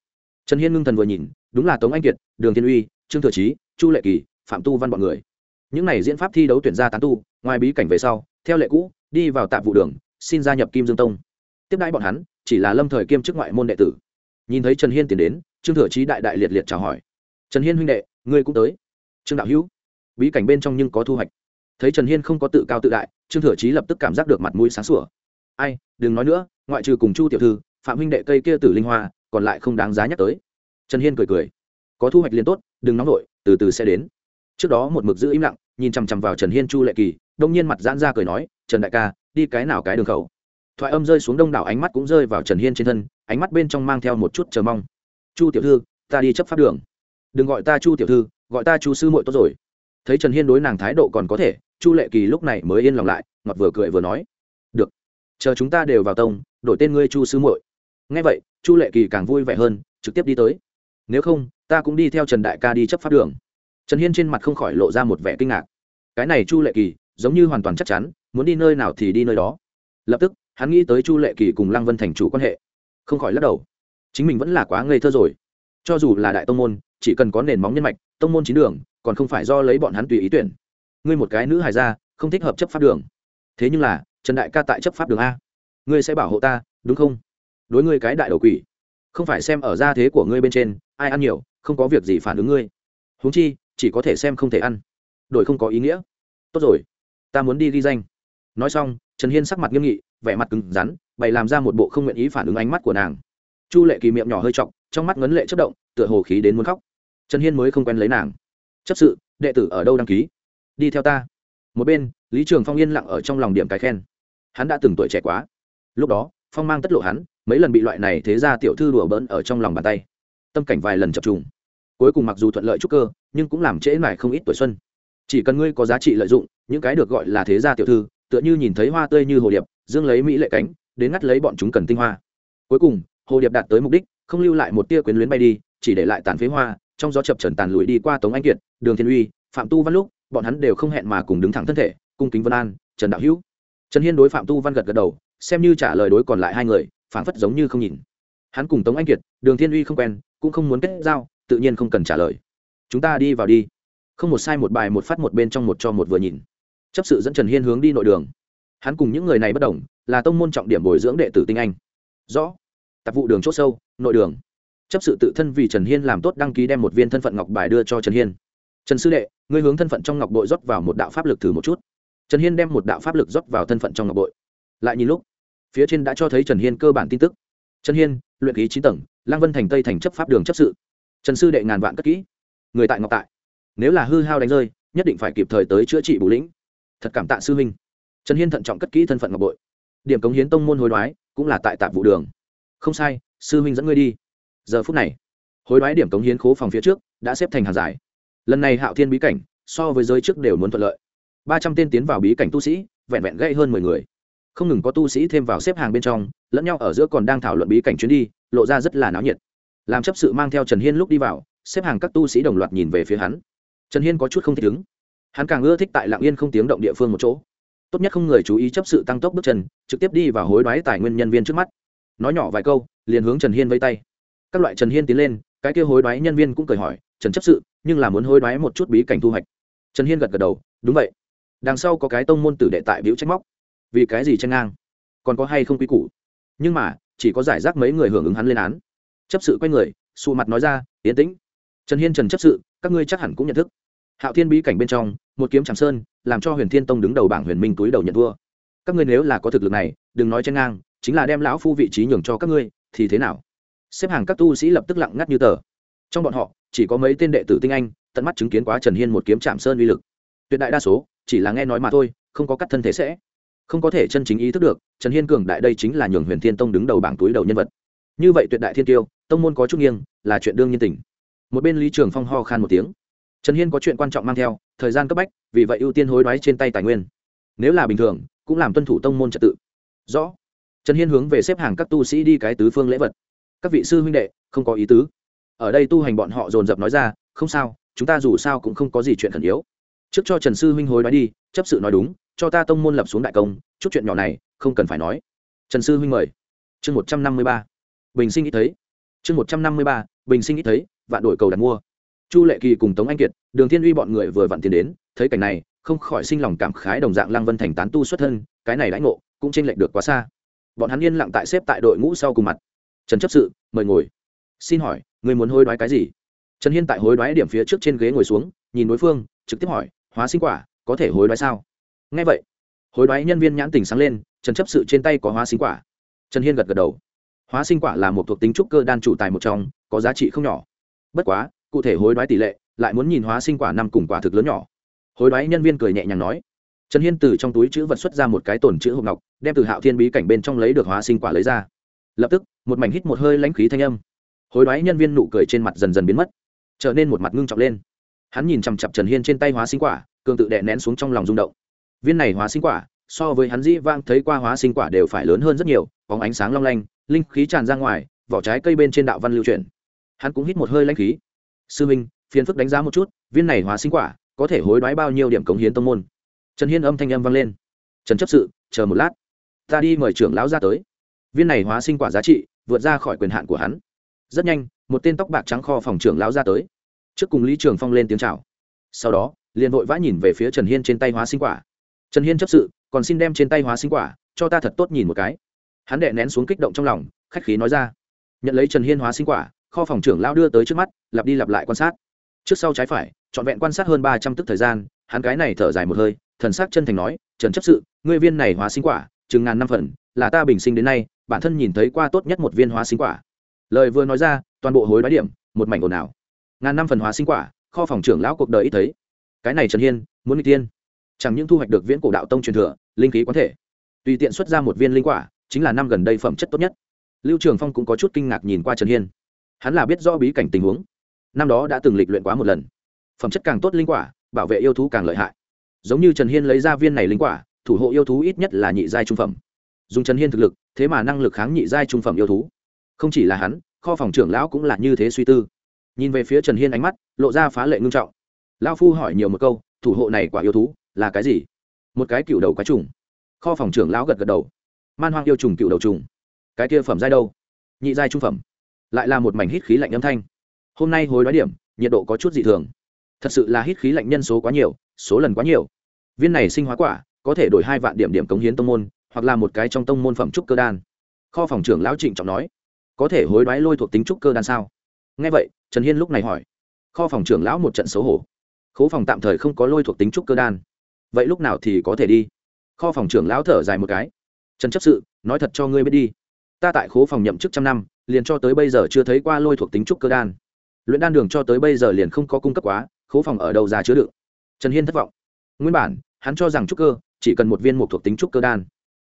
Trần hiên ngưng thần vừa nhìn, đúng là tống anh kiệt, đường thiên uy, trương thừa trí chu lệ kỳ, phạm tu văn b ọ n người. Những n à y diễn pháp thi đấu tuyển ra tán tu, ngoài bí cảnh về sau, theo lệ cũ, đi vào tạp vụ đường, xin gia nhập kim dương tông. Tiếp đãi bọn hắn, chỉ là lâm thời kiêm chức ngoại môn đệ tử. Nhìn thấy trần hiên tiến đến, trương thừa trí đại đại liệt liệt chào hỏi. Trần hiên huynh đệ ngươi cũng tới. Trương đạo hữu. Bí cảnh bên trong nhưng có thu hoạch. Thấy trần hiên không có tự cao tự đại, trương thừa chí lập tức cảm giác được mặt mũi sáng sủa. Ai, đừng nói nữa, ngoại trừ cùng chu tiểu thư, phạm huynh đệ cây kia tử linh hoa, còn lại không đáng giá nhắc tới. Trần hiên cười cười. Có thu hoạch liền tốt, đừng nóng nổi từ từ sẽ đến. Trước đó một mực giữ im lặng, nhìn chằm chằm vào trần hiên chu lệ kỳ, đông nhiên mặt giãn ra cười nói, trần đại ca, đi cái nào cái đường khẩu? Thoại âm rơi xuống đông đảo ánh mắt cũng rơi vào trần hiên trên thân, ánh mắt bên trong mang theo một chút chờ mong. Chu tiểu thư, ta đi chấp pháp đường đừng gọi ta chu tiểu thư, gọi ta chu sư muội tốt rồi. Thấy trần hiên đối nàng thái độ còn có thể, chu lệ kỳ lúc này mới yên lòng lại, ngọt vừa cười vừa nói. Được, chờ chúng ta đều vào tông, đổi tên ngươi chu sư muội. Ngay vậy, chu lệ kỳ càng vui vẻ hơn, trực tiếp đi tới. Nếu không, ta cũng đi theo trần đại ca đi chấp pháp đường. Trần hiên trên mặt không khỏi lộ ra một vẻ kinh ngạc. Cái này chu lệ kỳ, giống như hoàn toàn chắc chắn, muốn đi nơi nào thì đi nơi đó. Lập tức, hắn nghĩ tới chu lệ kỳ cùng lăng vân thành chủ quan hệ. Không khỏi lắc đầu. Chính mình vẫn là quá ngây thơ rồi. Cho dù là đại tông môn chỉ cần có nền móng nhân mạch, tông môn chín đường, còn không phải do lấy bọn hắn tùy ý tuyển. Ngươi một cái nữ hài ra không thích hợp chấp pháp đường. Thế nhưng là, trần đại ca tại chấp pháp đường a. Ngươi sẽ bảo hộ ta, đúng không? Đối ngươi cái đại đầu quỷ. Không phải xem ở gia thế của ngươi bên trên, ai ăn nhiều, không có việc gì phản ứng ngươi. Huống chi, chỉ có thể xem không thể ăn. Đổi không có ý nghĩa. Tốt rồi, ta muốn đi ghi danh. Nói xong, trần hiên sắc mặt nghiêm nghị, vẻ mặt cứng rắn, bày làm ra một bộ không nguyện ý phản ứng ánh mắt của nàng. Chu lệ kỳ miệng nhỏ hơi t trong mắt ngấn lệ chất động tựa hồ khí đến muốn khóc. Trần hiên mới không quen lấy nàng. Chấp sự, đệ tử ở đâu đăng ký? Đi theo ta. Một bên, lý trường phong yên lặng ở trong lòng điểm cái khen. Hắn đã từng tuổi trẻ quá. Lúc đó, phong mang tất lộ hắn, mấy lần bị loại này thế ra tiểu thư đùa bỡn ở trong lòng bàn tay. Tâm cảnh vài lần chập trùng. Cuối cùng mặc dù thuận lợi chút cơ, nhưng cũng làm trễ mải không ít tuổi xuân. Chỉ cần ngươi có giá trị lợi dụng, những cái được gọi là thế gia tiểu thư, tựa như nhìn thấy hoa tươi như hồ điệp, dương lấy mỹ lệ cánh, đến ngắt lấy bọn chúng cần tinh hoa. Cuối cùng, hồ điệp đạt tới mục đích, không lưu lại một tia quyến luyến bay đi chỉ để lại tàn phế hoa, trong gió chập trần tàn lùi đi qua tống anh kiệt, đường thiên uy, phạm tu văn lúc, bọn hắn đều không hẹn mà cùng đứng thẳng thân thể, cung kính vân an, trần đạo hữu. Trần hiên đối phạm tu văn gật gật đầu, xem như trả lời đối còn lại hai người, phảng phất giống như không nhìn. Hắn cùng tống anh kiệt, đường thiên uy không quen, cũng không muốn kết giao, tự nhiên không cần trả lời. Chúng ta đi vào đi. Không một sai một bài một phát một bên trong một cho một vừa nhìn. Chấp sự dẫn trần hiên hướng đi nội đường. Hắn cùng những người này bất đồng, là tông môn trọng điểm bồi dưỡng đệ tử tinh anh. Rõ. Tạp vụ đường c h ỗ sâu, nội đường chấp sự tự thân vì trần hiên làm tốt đăng ký đem một viên thân phận ngọc bài đưa cho trần hiên. Trần sư đệ, ngươi hướng thân phận trong ngọc bội rót vào một đạo pháp lực thử một chút. Trần hiên đem một đạo pháp lực rót vào thân phận trong ngọc bội. Lại nhìn lúc, phía trên đã cho thấy trần hiên cơ bản tin tức. Trần hiên, luyện ký chín tầng lang vân thành tây thành chấp pháp đường chấp sự. Trần sư đệ ngàn vạn cất kỹ. Người tại ngọc tại. Nếu là hư hao đánh rơi, nhất định phải kịp thời tới chữa trị bù lĩnh. Thật cảm tạ sư huynh. Trần hiên thận trọng cất kỹ thân phận ngọc bội. Điểm cống hiến tông môn hối đoái, cũng là tại tạp vụ đường. Không sai, sư huynh dẫn ngươi đi giờ phút này, hối đoái điểm cống hiến khố phòng phía trước đã xếp thành hàng giải lần này hạo thiên bí cảnh so với giới trước đều muốn thuận lợi. Ba trăm tên tiến vào bí cảnh tu sĩ, vẹn vẹn gây hơn mười người. Không ngừng có tu sĩ thêm vào xếp hàng bên trong, lẫn nhau ở giữa còn đang thảo luận bí cảnh chuyến đi, lộ ra rất là náo nhiệt. Làm chấp sự mang theo trần hiên lúc đi vào, xếp hàng các tu sĩ đồng loạt nhìn về phía hắn. Trần hiên có chút không thích ứng. Hắn càng ưa thích tại lạng yên không tiếng động địa phương một chỗ. Tốt nhất không người chú ý chấp sự tăng tốc bước chân, trực tiếp đi vào hối đoái tài nguyên nhân viên trước mắt. Nói nhỏ vài câu, liền hướng trần hiên vây tay các loại trần hiên tiến lên, cái kia hối đoái nhân viên cũng cười hỏi, trần chấp sự, nhưng là muốn hối đoái một chút bí cảnh thu hoạch. Trần hiên gật gật đầu, đúng vậy. Đằng sau có cái tông môn tử đệ tại biểu trách móc. Vì cái gì tranh ngang? Còn có hay không quý củ? Nhưng mà, chỉ có giải rác mấy người hưởng ứng hắn lên án. Chấp sự quay người xù mặt nói ra, yến tĩnh, trần hiên trần chấp sự, các ngươi chắc hẳn cũng nhận thức. Hạo thiên bí cảnh bên trong, một kiếm tràng sơn, làm cho huyền thiên tông đứng đầu bảng huyền minh túi đầu nhận thua. Các ngươi nếu là có thực lực này, đừng nói tranh ngang, chính là đem lão phu vị trí nhường cho các ngươi, thì thế nào? Xếp hàng các tu sĩ lập tức lặng ngắt như tờ. Trong bọn họ, chỉ có mấy tên đệ tử tinh anh, tận mắt chứng kiến quá trần hiên một kiếm chạm sơn uy lực. Tuyệt đại đa số, chỉ là nghe nói mà thôi, không có cắt thân thể sẽ, không có thể chân chính ý thức được, trần hiên cường đại đây chính là nhường huyền thiên tông đứng đầu bảng túi đầu nhân vật. Như vậy tuyệt đại thiên tiêu, tông môn có chút nghiêng, là chuyện đương nhiên tình. Một bên lý trường phong ho khan một tiếng. Trần hiên có chuyện quan trọng mang theo, thời gian cấp bách, vì vậy ưu tiên hối đoái trên tay tài nguyên. Nếu là bình thường, cũng làm tuân thủ tông môn trật tự. Rõ. Trần hiên hướng về xếp hàng các tu sĩ đi cái tứ phương lễ vật các vị sư huynh đệ, không có ý tứ. Ở đây tu hành bọn họ dồn dập nói ra, không sao, chúng ta dù sao cũng không có gì chuyện khẩn yếu. Trước cho trần sư huynh hối nói đi, chấp sự nói đúng, cho ta tông môn lập xuống đại công, chút chuyện nhỏ này, không cần phải nói. Trần sư huynh mời. Chương một trăm năm mươi ba. Bình sinh ít thấy. Chương một trăm năm mươi ba, bình sinh ít thấy, vạn đổi cầu đặt mua. Chu lệ kỳ cùng tống anh kiệt, đường thiên uy bọn người vừa vặn tiền đến, thấy cảnh này, không khỏi sinh lòng cảm khái đồng dạng lăng vân thành tán tu xuất thân, cái này lãnh ngộ, cũng chênh lệch được quá xa. Bọn hắn yên lặng tại xếp tại đội ngũ sau cùng mặt trần chấp sự, mời ngồi. Xin hỏi người muốn hối đoái cái gì? Trần hiên tại hối đoái điểm phía trước trên ghế ngồi xuống, nhìn đối phương, trực tiếp hỏi, hóa sinh quả, có thể hối đoái sao? Ngay vậy, hối đoái nhân viên nhãn tình sáng lên, trần chấp sự trên tay có hóa sinh quả. Trần hiên gật gật đầu. Hóa sinh quả là một thuộc tính trúc cơ đan chủ tài một trong, có giá trị không nhỏ. Bất quá, cụ thể hối đoái tỷ lệ, lại muốn nhìn hóa sinh quả năm cùng quả thực lớn nhỏ. Hối đoái nhân viên cười nhẹ nhàng nói. Trần hiên từ trong túi chữ vật xuất ra một cái tổn chữ hộp ngọc, đem từ hạo thiên bí cảnh bên trong lấy được hóa sinh quả lấy ra lập tức, một mảnh hít một hơi lãnh khí thanh âm. Hối đoái nhân viên nụ cười trên mặt dần dần biến mất, trở nên một mặt ngưng trọng lên. Hắn nhìn chằm chặp trần hiên trên tay hóa sinh quả, cường tự đè nén xuống trong lòng rung động. Viên này hóa sinh quả, so với hắn dĩ vang thấy qua hóa sinh quả đều phải lớn hơn rất nhiều, bóng ánh sáng long lanh, linh khí tràn ra ngoài, vỏ trái cây bên trên đạo văn lưu chuyển. Hắn cũng hít một hơi lãnh khí. Sư minh, phiền phức đánh giá một chút, viên này hóa sinh quả có thể hối đoái bao nhiêu điểm cống hiến tông môn? Trần hiên âm thanh âm vang lên. Trần chấp sự, chờ một lát, ta đi mời trưởng lão ra tới viên này hóa sinh quả giá trị vượt ra khỏi quyền hạn của hắn. Rất nhanh, một tên tóc bạc trắng kho phòng trưởng lão ra tới. Trước cùng lý trường phong lên tiếng chào. Sau đó, liền vội vã nhìn về phía trần hiên trên tay hóa sinh quả. Trần hiên chấp sự, còn xin đem trên tay hóa sinh quả, cho ta thật tốt nhìn một cái. Hắn đệ nén xuống kích động trong lòng, khách khí nói ra. Nhận lấy trần hiên hóa sinh quả, kho phòng trưởng lão đưa tới trước mắt, lặp đi lặp lại quan sát. Trước sau trái phải, trọn vẹn quan sát hơn ba trăm tức thời gian, hắn cái này thở dài một hơi, thần sắc chân thành nói, trần chấp sự, ngươi viên này hóa sinh quả, chừng ngàn năm phần là ta bình sinh đến nay, bản thân nhìn thấy qua tốt nhất một viên hóa sinh quả. Lời vừa nói ra, toàn bộ hối đoái điểm, một mảnh ồn ào. Ngàn năm phần hóa sinh quả, kho phòng trưởng lão cuộc đời ít thấy. Cái này trần hiên, muốn n tiên chẳng những thu hoạch được viễn cổ đạo tông truyền thừa, linh khí có thể. Tùy tiện xuất ra một viên linh quả, chính là năm gần đây phẩm chất tốt nhất. Lưu trường phong cũng có chút kinh ngạc nhìn qua trần hiên. Hắn là biết do bí cảnh tình huống. Năm đó đã từng lịch luyện quá một lần. Phẩm chất càng tốt linh quả, bảo vệ yêu thú càng lợi hại. Giống như trần hiên lấy ra viên này linh quả, thủ hộ yêu thú ít nhất là nhị giai trung phẩm dùng trần hiên thực lực, thế mà năng lực kháng nhị giai trung phẩm yêu thú. Không chỉ là hắn, kho phòng trưởng lão cũng là như thế suy tư. Nhìn về phía trần hiên ánh mắt, lộ ra phá lệ ngưng trọng. Lão phu hỏi nhiều một câu, thủ hộ này quả yêu thú, là cái gì? Một cái cựu đầu quái trùng. Kho phòng trưởng lão gật gật đầu. Man hoang yêu trùng cựu đầu trùng. Cái kia phẩm giai đâu? Nhị giai trung phẩm. Lại là một mảnh hít khí lạnh âm thanh. Hôm nay hồi đói điểm, nhiệt độ có chút dị thường. Thật sự là hít khí lạnh nhân số quá nhiều, số lần quá nhiều. Viên này sinh hóa quả, có thể đổi hai vạn điểm điểm cống hiến tông môn hoặc là một cái trong tông môn phẩm trúc cơ đan. Kho phòng trưởng lão trịnh trọng nói, có thể hối đoái lôi thuộc tính trúc cơ đan sao? Nghe vậy, trần hiên lúc này hỏi. Kho phòng trưởng lão một trận xấu hổ. Khố phòng tạm thời không có lôi thuộc tính trúc cơ đan. Vậy lúc nào thì có thể đi? Kho phòng trưởng lão thở dài một cái. Trần chấp sự, nói thật cho ngươi biết đi. Ta tại khố phòng nhậm chức trăm năm, liền cho tới bây giờ chưa thấy qua lôi thuộc tính trúc cơ đan. Luyện đan đường cho tới bây giờ liền không có cung cấp quá, khố phòng ở đâu ra chứa đựng? Trần hiên thất vọng. Nguyên bản, hắn cho rằng trúc cơ, chỉ cần một viên mục thuộc tính trúc cơ đan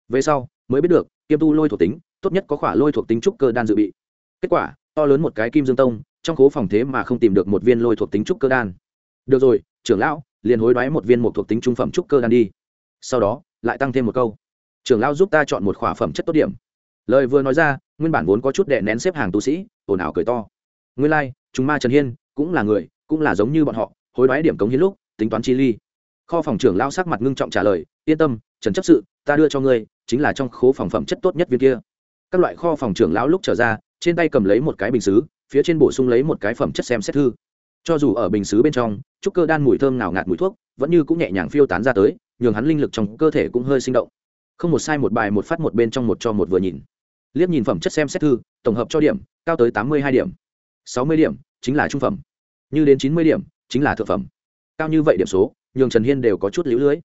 về sau mới biết được kiêm tu lôi thuộc tính tốt nhất có khỏa lôi thuộc tính trúc cơ đan dự bị. Kết quả to lớn một cái kim dương tông trong khố phòng thế mà không tìm được một viên lôi thuộc tính trúc cơ đan. Được rồi trưởng lão liền hối đoái một viên một thuộc tính trung phẩm trúc cơ đan đi. Sau đó lại tăng thêm một câu. Trưởng lão giúp ta chọn một khỏa phẩm chất tốt điểm. Lời vừa nói ra nguyên bản vốn có chút đệ nén xếp hàng tu sĩ ồn ào cười to. Nguyên lai、like, chúng ma trần hiên cũng là người cũng là giống như bọn họ hối đoái điểm cống hiến lúc tính toán chi ly. Kho phòng trưởng lao sắc mặt ngưng trọng trả lời yên tâm trần chấp sự ta đưa cho ngươi, chính là trong khố phòng phẩm chất tốt nhất viên kia. Các loại kho phòng trưởng lão lúc trở ra, trên tay cầm lấy một cái bình xứ, phía trên bổ sung lấy một cái phẩm chất xem xét thư. Cho dù ở bình xứ bên trong trúc cơ đan mùi thơm nào ngạt mùi thuốc, vẫn như cũng nhẹ nhàng phiêu tán ra tới, nhường hắn linh lực trong cơ thể cũng hơi sinh động. Không một sai một bài một phát một bên trong một cho một vừa nhìn. Liếc nhìn phẩm chất xem xét thư, tổng hợp cho điểm, cao tới tám mươi hai điểm. sáu mươi điểm, chính là trung phẩm. Như đến chín mươi điểm, chính là thượng phẩm. Cao như vậy điểm số, nhường trần hiên đều có chút lũ lưới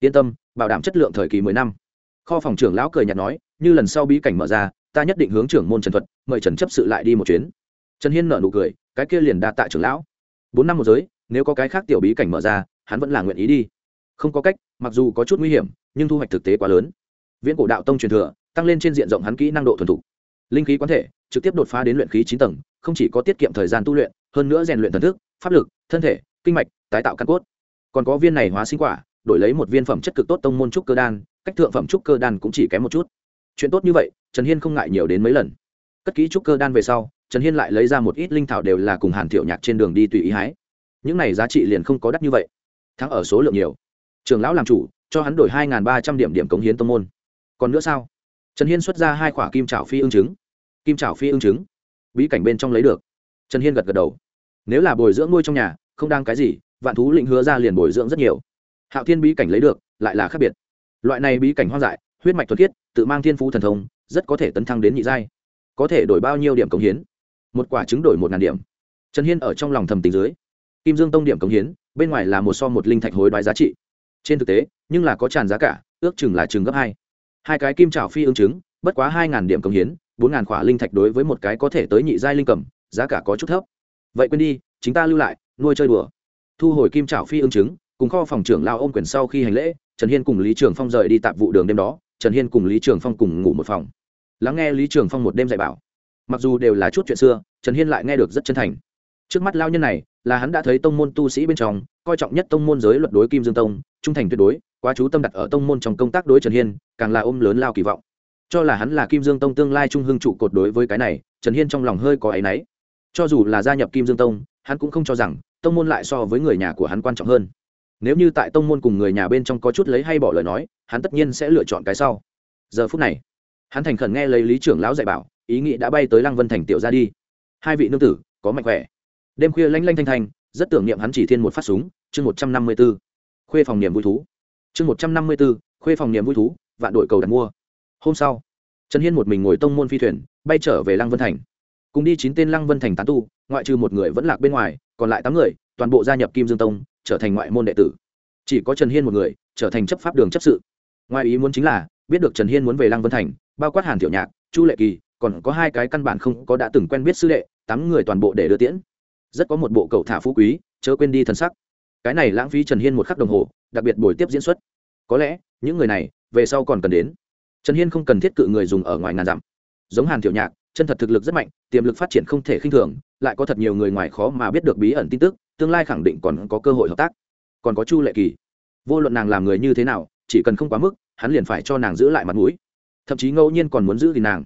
yên tâm, bảo đảm chất lượng thời kỳ mười năm. Kho phòng trưởng lão cười nhạt nói, như lần sau bí cảnh mở ra, ta nhất định hướng trưởng môn trần thuật, mời trần chấp sự lại đi một chuyến. Trần hiên nở nụ cười, cái kia liền đa tạ trưởng lão. Bốn năm một giới, nếu có cái khác tiểu bí cảnh mở ra, hắn vẫn là nguyện ý đi. Không có cách, mặc dù có chút nguy hiểm, nhưng thu hoạch thực tế quá lớn. Viễn cổ đạo tông truyền thừa, tăng lên trên diện rộng hắn kỹ năng độ thuần thục. Linh khí quán thể, trực tiếp đột phá đến luyện khí chín tầng, không chỉ có tiết kiệm thời gian tu luyện, hơn nữa rèn luyện thần thức, pháp lực, thân thể, kinh mạch, tái tạo căn cốt. Còn có viên này hóa sinh quả đổi lấy một viên phẩm chất cực tốt tông môn trúc cơ đan, cách thượng phẩm trúc cơ đan cũng chỉ kém một chút. Chuyện tốt như vậy, trần hiên không ngại nhiều đến mấy lần. Cất kỹ trúc cơ đan về sau, trần hiên lại lấy ra một ít linh thảo đều là cùng hàn thiệu nhạc trên đường đi tùy ý hái. Những này giá trị liền không có đắt như vậy. Thắng ở số lượng nhiều. Trường lão làm chủ, cho hắn đổi hai ba trăm điểm điểm cống hiến tông môn. Còn nữa sao? Trần hiên xuất ra hai quả kim trào phi ưng trứng. Kim trào phi ưng trứng. Bí cảnh bên trong lấy được. Trần hiên gật gật đầu. Nếu là bồi dưỡng nuôi trong nhà, không đang cái gì, vạn thú lĩnh hứa ra liền bồi dưỡng rất nhiều hạo thiên bí cảnh lấy được, lại là khác biệt. Loại này bí cảnh hoang dại, huyết mạch thuật thiết tự mang thiên phú thần thông, rất có thể tấn thăng đến nhị giai. Có thể đổi bao nhiêu điểm cống hiến? Một quả trứng đổi một ngàn điểm. Trần hiên ở trong lòng thầm tính dưới. Kim dương tông điểm cống hiến, bên ngoài là một so một linh thạch hối đoái giá trị. Trên thực tế, nhưng là có tràn giá cả, ước chừng là chừng gấp hai. Hai cái kim trào phi ương chứng bất quá hai ngàn điểm cống hiến, bốn ngàn khỏa linh thạch đối với một cái có thể tới nhị giai linh cầm, giá cả có chút thấp. Vậy quên đi chúng ta lưu lại, nuôi chơi đùa. Thu hồi kim trào phi ương chứng cùng kho phòng trưởng lao ôm quyền sau khi hành lễ, trần hiên cùng lý trường phong rời đi tạp vụ đường đêm đó, trần hiên cùng lý trường phong cùng ngủ một phòng. Lắng nghe lý trường phong một đêm dạy bảo. Mặc dù đều là chút chuyện xưa, trần hiên lại nghe được rất chân thành. Trước mắt lao nhân này, là hắn đã thấy tông môn tu sĩ bên trong, coi trọng nhất tông môn giới luật đối kim dương tông, trung thành tuyệt đối, quá chú tâm đặt ở tông môn trong công tác đối trần hiên, càng là ôm lớn lao kỳ vọng. Cho là hắn là kim dương tông tương lai trung hưng trụ cột đối với cái này, trần hiên trong lòng hơi có áy náy. Cho dù là gia nhập kim dương tông, hắn cũng không cho rằng, tông môn lại so với người nhà của hắn quan trọng hơn nếu như tại tông môn cùng người nhà bên trong có chút lấy hay bỏ lời nói, hắn tất nhiên sẽ lựa chọn cái sau. Giờ phút này, hắn thành khẩn nghe lấy lý trưởng lão dạy bảo, ý nghĩ đã bay tới lăng vân thành tiểu ra đi. Hai vị nương tử, có mạnh khỏe. Đêm khuya lanh lanh thanh thanh, rất tưởng niệm hắn chỉ thiên một phát súng, chương một trăm năm mươi b ố khuê phòng niềm vui thú. Chương một trăm năm mươi b ố khuê phòng niềm vui thú, vạn đội cầu đặt mua. Hôm sau, trần hiên một mình ngồi tông môn phi thuyền, bay trở về lăng vân thành. Cùng đi chín tên lăng vân thành tán tu, ngoại trừ một người vẫn lạc bên ngoài, còn lại tám người, toàn bộ gia nhập kim dương tông trở thành ngoại môn đệ tử. Chỉ có trần hiên một người, trở thành chấp pháp đường chấp sự. Ngoài ý muốn chính là, biết được trần hiên muốn về lăng vân thành, bao quát hàn tiểu nhạc, chu lệ kỳ, còn có hai cái căn bản không có đã từng quen biết sư đệ, tám người toàn bộ để đưa tiễn. Rất có một bộ cầu thả phú quý, chớ quên đi thân sắc. Cái này lãng phí trần hiên một khắc đồng hồ, đặc biệt buổi tiếp diễn xuất. Có lẽ, những người này, về sau còn cần đến. Trần hiên không cần thiết cự người dùng ở ngoài ngàn dặm. Giống hàn tiểu nhạc, chân thật thực lực rất mạnh, tiềm lực phát triển không thể khinh thường, lại có thật nhiều người ngoài khó mà biết được bí ẩn tin tức tương lai khẳng định còn có cơ hội hợp tác. Còn có chu lệ kỳ. Vô luận nàng làm người như thế nào, chỉ cần không quá mức, hắn liền phải cho nàng giữ lại mặt mũi. Thậm chí ngẫu nhiên còn muốn giữ thì nàng.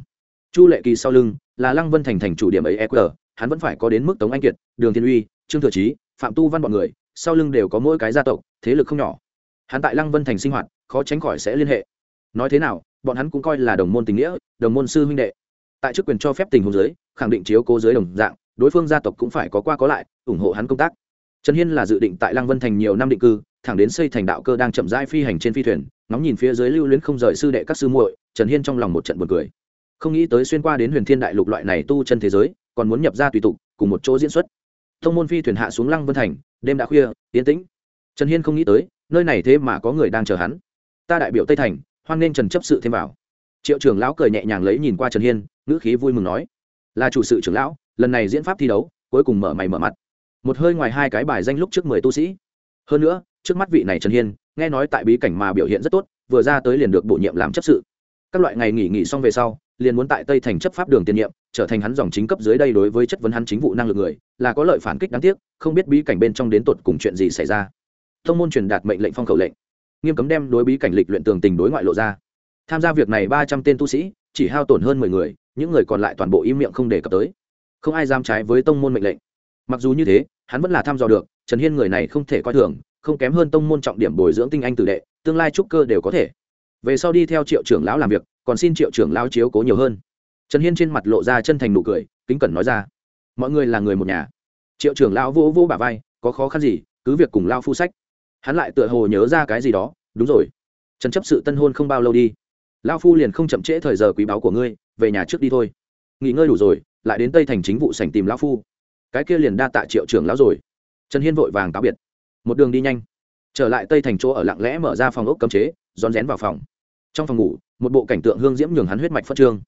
Chu lệ kỳ sau lưng là lăng vân thành thành chủ điểm ấy eqr hắn vẫn phải có đến mức tống anh kiệt, đường thiên uy, trương thừa trí phạm tu văn b ọ n người, sau lưng đều có mỗi cái gia tộc, thế lực không nhỏ. Hắn tại lăng vân thành sinh hoạt, khó tránh khỏi sẽ liên hệ. Nói thế nào, bọn hắn cũng coi là đồng môn tình nghĩa, đồng môn sư huynh đệ. Tại chức quyền cho phép tình huống giới khẳng định chiếu cố giới đồng dạng, đối phương gia tộc cũng phải có qua có lại, ủng hộ hắn công tác trần hiên là dự định tại lăng vân thành nhiều năm định cư, thẳng đến xây thành đạo cơ đang chậm rãi phi hành trên phi thuyền, ngóng nhìn phía dưới lưu luyến không rời sư đệ các sư muội, trần hiên trong lòng một trận buồn cười. Không nghĩ tới xuyên qua đến huyền thiên đại lục loại này tu chân thế giới, còn muốn nhập ra tùy tục, cùng một chỗ diễn xuất. Thông môn phi thuyền hạ xuống lăng vân thành, đêm đã khuya, yên tĩnh. Trần hiên không nghĩ tới, nơi này thế mà có người đang chờ hắn. Ta đại biểu tây thành, hoan nên trần chấp sự thêm vào. Triệu trưởng lão cười nhẹ nhàng lấy nhìn qua trần hiên, ngữ khí vui mừng nói. Là chủ sự trưởng lão, lần này diễn pháp thi đấu, cuối cùng mở mày mở mặt một hơi ngoài hai cái bài danh lúc trước mười tu sĩ. Hơn nữa, trước mắt vị này trần hiên, nghe nói tại bí cảnh mà biểu hiện rất tốt, vừa ra tới liền được bổ nhiệm làm chấp sự. Các loại ngày nghỉ nghỉ xong về sau, liền muốn tại tây thành chấp pháp đường tiền nhiệm, trở thành hắn dòng chính cấp dưới đây đối với chất vấn hắn chính vụ năng lực người, là có lợi phản kích đáng tiếc, không biết bí cảnh bên trong đến tột cùng chuyện gì xảy ra. Thông môn truyền đạt mệnh lệnh phong khẩu lệnh. Nghiêm cấm đem đối bí cảnh lịch luyện tường tình đối ngoại lộ ra. Tham gia việc này ba trăm tên tu sĩ, chỉ hao tổn hơn mười người, những người còn lại toàn bộ im miệng không đề cập tới. Không ai dám trái với tông môn mệnh lệnh mặc dù như thế, hắn vẫn là thăm dò được, trần hiên người này không thể coi thường, không kém hơn tông môn trọng điểm bồi dưỡng tinh anh tử đệ, tương lai trúc cơ đều có thể. Về sau đi theo triệu trưởng lão làm việc, còn xin triệu trưởng lão chiếu cố nhiều hơn. Trần hiên trên mặt lộ ra chân thành nụ cười, kính cẩn nói ra, mọi người là người một nhà. Triệu trưởng lão vỗ vỗ bà vai, có khó khăn gì, cứ việc cùng lao phu sách. Hắn lại tựa hồ nhớ ra cái gì đó, đúng rồi, trần chấp sự tân hôn không bao lâu đi. Lao phu liền không chậm trễ thời giờ quý báu của ngươi, về nhà trước đi thôi. Nghỉ ngơi đủ rồi, lại đến tây thành chính vụ sành tìm lão phu cái kia liền đa tạ triệu trưởng lão rồi. Trần hiên vội vàng cáo biệt. Một đường đi nhanh. Trở lại tây thành chỗ ở lặng lẽ mở ra phòng ốc cấm chế, rón rén vào phòng. Trong phòng ngủ, một bộ cảnh tượng hương diễm nhường hắn huyết mạch phất trương.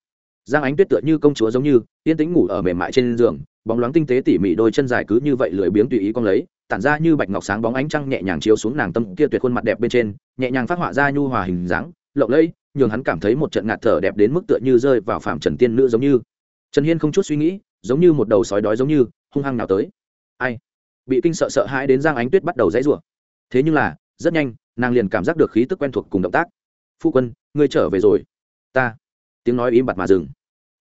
Giang ánh tuyết tựa như công chúa giống như, yên tĩnh ngủ ở mềm mại trên giường, bóng loáng tinh tế tỉ mỉ đôi chân dài cứ như vậy lười biếng tùy ý con lấy, tản ra như bạch ngọc sáng bóng ánh trăng nhẹ nhàng chiếu xuống nàng tâm kia tuyệt khuôn mặt đẹp bên trên, nhẹ nhàng phát họa ra nhu hòa hình dáng, lộng lẫy, nhường hắn cảm thấy một trận ngạt thở đẹp đến mức tựa như rơi vào phạm trần tiên nữ giống như. Trần hiên không chút suy nghĩ, giống như một đầu sói đói giống như hung hăng nào tới. Ai? Bị kinh sợ sợ hãi đến giang ánh tuyết bắt đầu dãy rủa. Thế nhưng là, rất nhanh, nàng liền cảm giác được khí tức quen thuộc cùng động tác. Phu quân, ngươi trở về rồi. Ta. Tiếng nói im bặt mà dừng.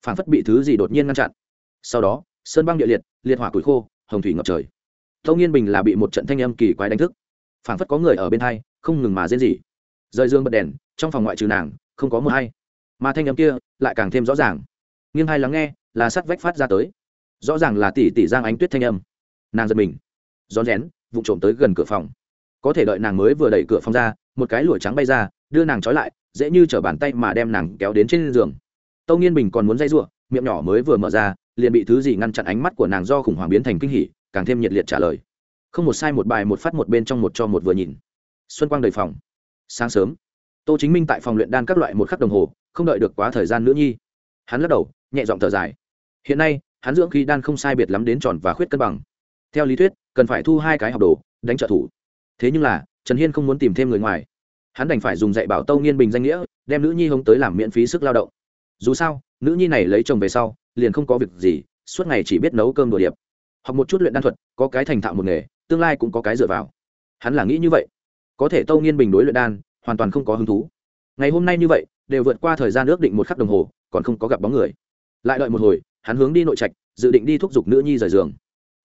Phản phất bị thứ gì đột nhiên ngăn chặn. Sau đó, sơn băng địa liệt liệt hỏa củi khô, hồng thủy ngập trời. Tâu nghiên bình là bị một trận thanh âm kỳ quái đánh thức. Phản phất có người ở bên hai, không ngừng mà rên gì rời dương bật đèn, trong phòng ngoại trừ nàng, không có một hay mà thanh âm kia lại càng thêm rõ ràng. Nghiêng hai lắng nghe, là sắt vách phát ra tới rõ ràng là tỷ tỷ giang ánh tuyết thanh âm. Nàng giật mình. Rón rén vụ trộm tới gần cửa phòng. Có thể đợi nàng mới vừa đẩy cửa phòng ra, một cái lụa trắng bay ra, đưa nàng trói lại, dễ như chở bàn tay mà đem nàng kéo đến trên giường. Tâu nghiên bình còn muốn dây r miệng nhỏ mới vừa mở ra, liền bị thứ gì ngăn chặn ánh mắt của nàng do khủng hoảng biến thành kinh hỉ, càng thêm nhiệt liệt trả lời. Không một sai một bài, một phát một bên trong một cho một vừa nhìn. Xuân quang đầy phòng. Sáng sớm, tô chính minh tại phòng luyện đan các loại một khắc đồng hồ, không đợi được quá thời gian nữa nhi. Hắn lắc đầu, nhẹ giọng thở dài. Hiện nay hắn dưỡng khí đan không sai biệt lắm đến tròn và khuyết cân bằng. Theo lý thuyết, cần phải thu hai cái học đồ, đánh trợ thủ. Thế nhưng là, trần hiên không muốn tìm thêm người ngoài. Hắn đành phải dùng dạy bảo tâu nghiên bình danh nghĩa, đem nữ nhi hống tới làm miễn phí sức lao động. Dù sao, nữ nhi này lấy chồng về sau, liền không có việc gì, suốt ngày chỉ biết nấu cơm đồ điệp. Học một chút luyện đan thuật, có cái thành thạo một nghề, tương lai cũng có cái dựa vào. Hắn là nghĩ như vậy. Có thể tâu nghiên bình đối luyện đan, hoàn toàn không có hứng thú. Ngày hôm nay như vậy, đều vượt qua thời gian ước định một khắc đồng hồ, còn không có gặp bóng người. Lại đợi một hồi hắn hướng đi nội trạch, dự định đi thúc giục nữ nhi rời giường.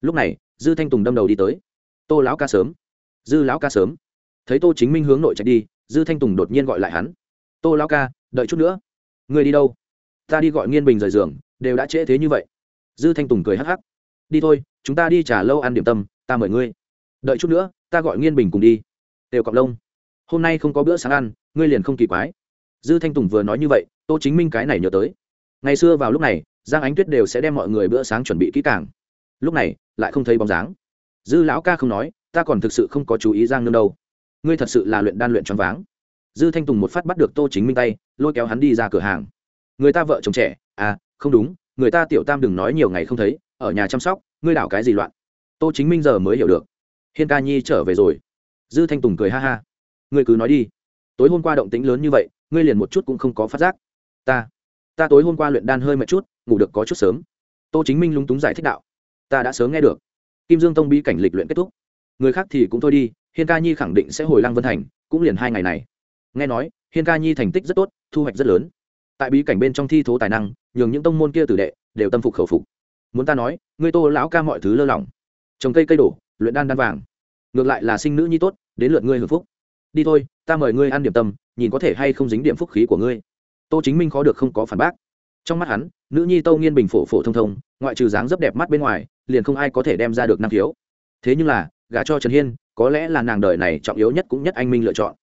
Lúc này, dư thanh tùng đâm đầu đi tới. Tô lão ca sớm, dư lão ca sớm. Thấy tô chính minh hướng nội trạch đi, dư thanh tùng đột nhiên gọi lại hắn. Tô lão ca, đợi chút nữa. Người đi đâu? Ta đi gọi nghiên bình rời giường, đều đã trễ thế như vậy. Dư thanh tùng cười hắc hắc. Đi thôi, chúng ta đi trả lâu ăn điểm tâm, ta mời ngươi. Đợi chút nữa, ta gọi nghiên bình cùng đi. Đều cọc lông hôm nay không có bữa sáng ăn, ngươi liền không kỳ quái. Dư thanh tùng vừa nói như vậy, tô chính minh cái này nhớ tới. Ngày xưa vào lúc này giang ánh tuyết đều sẽ đem mọi người bữa sáng chuẩn bị kỹ càng. Lúc này, lại không thấy bóng dáng. Dư lão ca không nói, ta còn thực sự không có chú ý giang nương đâu. Ngươi thật sự là luyện đan luyện choáng váng. Dư thanh tùng một phát bắt được tô chính minh tay, lôi kéo hắn đi ra cửa hàng. Người ta vợ chồng trẻ à không đúng, người ta tiểu tam đừng nói nhiều ngày không thấy, ở nhà chăm sóc, ngươi đảo cái gì loạn? Tô chính minh giờ mới hiểu được. Hiên ca nhi trở về rồi. Dư thanh tùng cười ha ha. Ngươi cứ nói đi. Tối hôm qua động tĩnh lớn như vậy, ngươi liền một chút cũng không có phát giác. Ta ta tối hôm qua luyện đan hơi mệt chút, ngủ được có chút sớm. Tô chính minh lúng túng giải thích đạo. Ta đã sớm nghe được. Kim dương tông bi cảnh lịch luyện kết thúc. Người khác thì cũng thôi đi, hiên ca nhi khẳng định sẽ hồi lăng vân thành, cũng liền hai ngày này. Nghe nói, hiên ca nhi thành tích rất tốt, thu hoạch rất lớn. Tại bí cảnh bên trong thi thố tài năng, nhường những tông môn kia tử đệ đều tâm phục khẩu phục. Muốn ta nói, ngươi tô lão ca mọi thứ lơ lỏng. Trồng cây cây đổ, luyện đan đan vàng. Ngược lại là sinh nữ nhi tốt, đến lượt ngươi hưởng phúc. Đi thôi, ta mời ngươi ăn điểm tâm, nhìn có thể hay không dính điểm phúc khí của ngươi tô chính minh khó được không có phản bác. Trong mắt hắn, nữ nhi tâu nghiên bình phổ phổ thông thông, ngoại trừ dáng dấp đẹp mắt bên ngoài, liền không ai có thể đem ra được năng khiếu. Thế nhưng là, gả cho trần hiên, có lẽ là nàng đời này trọng yếu nhất cũng nhất anh minh lựa chọn.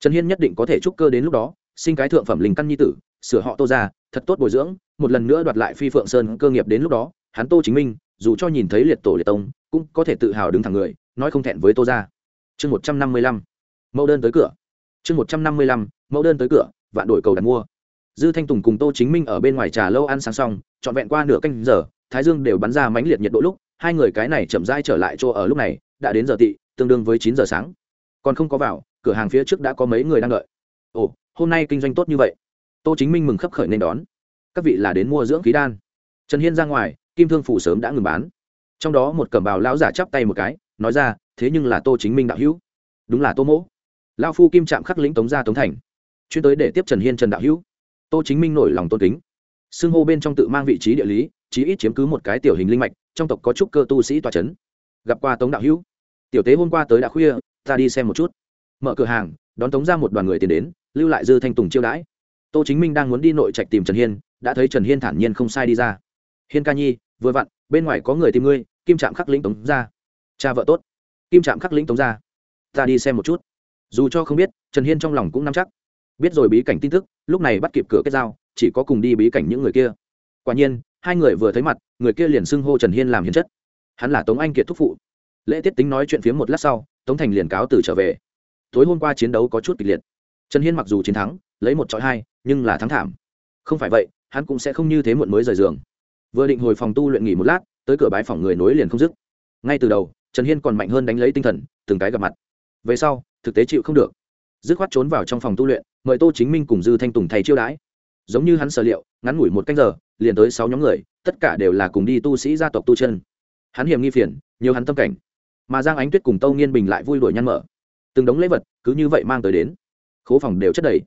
Trần hiên nhất định có thể trúc cơ đến lúc đó, sinh cái thượng phẩm linh căn nhi tử, sửa họ tô ra, thật tốt bồi dưỡng, một lần nữa đoạt lại phi phượng sơn cơ nghiệp đến lúc đó, hắn tô chính minh, dù cho nhìn thấy liệt tổ liệt tông, cũng có thể tự hào đứng thẳng người, nói không thẹn với tô ra. Chương một trăm năm mươi lăm. Mẫu đơn tới cửa. Chương một trăm năm mươi lăm. Mẫu đơn tới cửa, vạn đổi cầu đặt mua dư thanh tùng cùng tô chính minh ở bên ngoài trà lâu ăn sáng xong, trọn vẹn qua nửa canh giờ, thái dương đều bắn ra mãnh liệt nhiệt độ lúc, hai người cái này chậm rãi trở lại chỗ ở lúc này, đã đến giờ tị, tương đương với chín giờ sáng. Còn không có vào, cửa hàng phía trước đã có mấy người đang đợi. Ồ, hôm nay kinh doanh tốt như vậy. Tô chính minh mừng khấp khởi nên đón. Các vị là đến mua dưỡng khí đan. Trần hiên ra ngoài, kim thương phủ sớm đã ngừng bán. Trong đó một cẩm bào lão giả chắp tay một cái, nói ra, thế nhưng là tô chính minh đạo hữu. Đúng là tô mỗ. Lao phu kim trạm khắc lĩnh tống gia tống thành. Chuyên tới để tiếp trần hiên trần đạo hữu tô chính minh nổi lòng tôn kính. Xưng hô bên trong tự mang vị trí địa lý, chí ít chiếm cứ một cái tiểu hình linh mạch, trong tộc có trúc cơ tu sĩ tòa c h ấ n gặp qua tống đạo hữu. Tiểu tế hôm qua tới đã khuya, ta đi xem một chút. Mở cửa hàng, đón tống ra một đoàn người tiền đến, lưu lại dư thanh tùng chiêu đãi. Tô chính minh đang muốn đi nội trạch tìm trần hiên, đã thấy trần hiên thản nhiên không sai đi ra. Hiên ca nhi, vừa vặn, bên ngoài có người tìm ngươi, kim trạm khắc lĩnh tống ra. Cha vợ tốt. Kim trạm khắc lĩnh tống ra. Ta đi xem một chút. Dù cho không biết, trần hiên trong lòng cũng nắm chắc biết rồi bí cảnh tin tức, lúc này bắt kịp cửa kết giao, chỉ có cùng đi bí cảnh những người kia. Quả nhiên, hai người vừa thấy mặt, người kia liền xưng hô trần hiên làm hiền chất. Hắn là tống anh kiệt thúc phụ. Lễ tiết tính nói chuyện phiếm một lát sau, tống thành liền cáo từ trở về. Tối hôm qua chiến đấu có chút kịch liệt. Trần hiên mặc dù chiến thắng, lấy một trọi hai, nhưng là thắng thảm. Không phải vậy, hắn cũng sẽ không như thế muộn mới rời giường. Vừa định hồi phòng tu luyện nghỉ một lát, tới cửa bái phòng người nối liền không dứt. Ngay từ đầu, trần hiên còn mạnh hơn đánh lấy tinh thần, từng cái gặp mặt. Về sau, thực tế chịu không được. Dứt khoát trốn vào trong phòng tu luyện mời tô chính minh cùng dư thanh tùng thầy chiêu đãi. Giống như hắn sở liệu, ngắn ngủi một canh giờ, liền tới sáu nhóm người, tất cả đều là cùng đi tu sĩ gia tộc tu chân. Hắn hiểm nghi phiền, nhiều hắn tâm cảnh. Mà giang ánh tuyết cùng tâu nghiên bình lại vui đuổi nhăn mở. Từng đống lễ vật, cứ như vậy mang tới đến. Khố phòng đều chất đầy.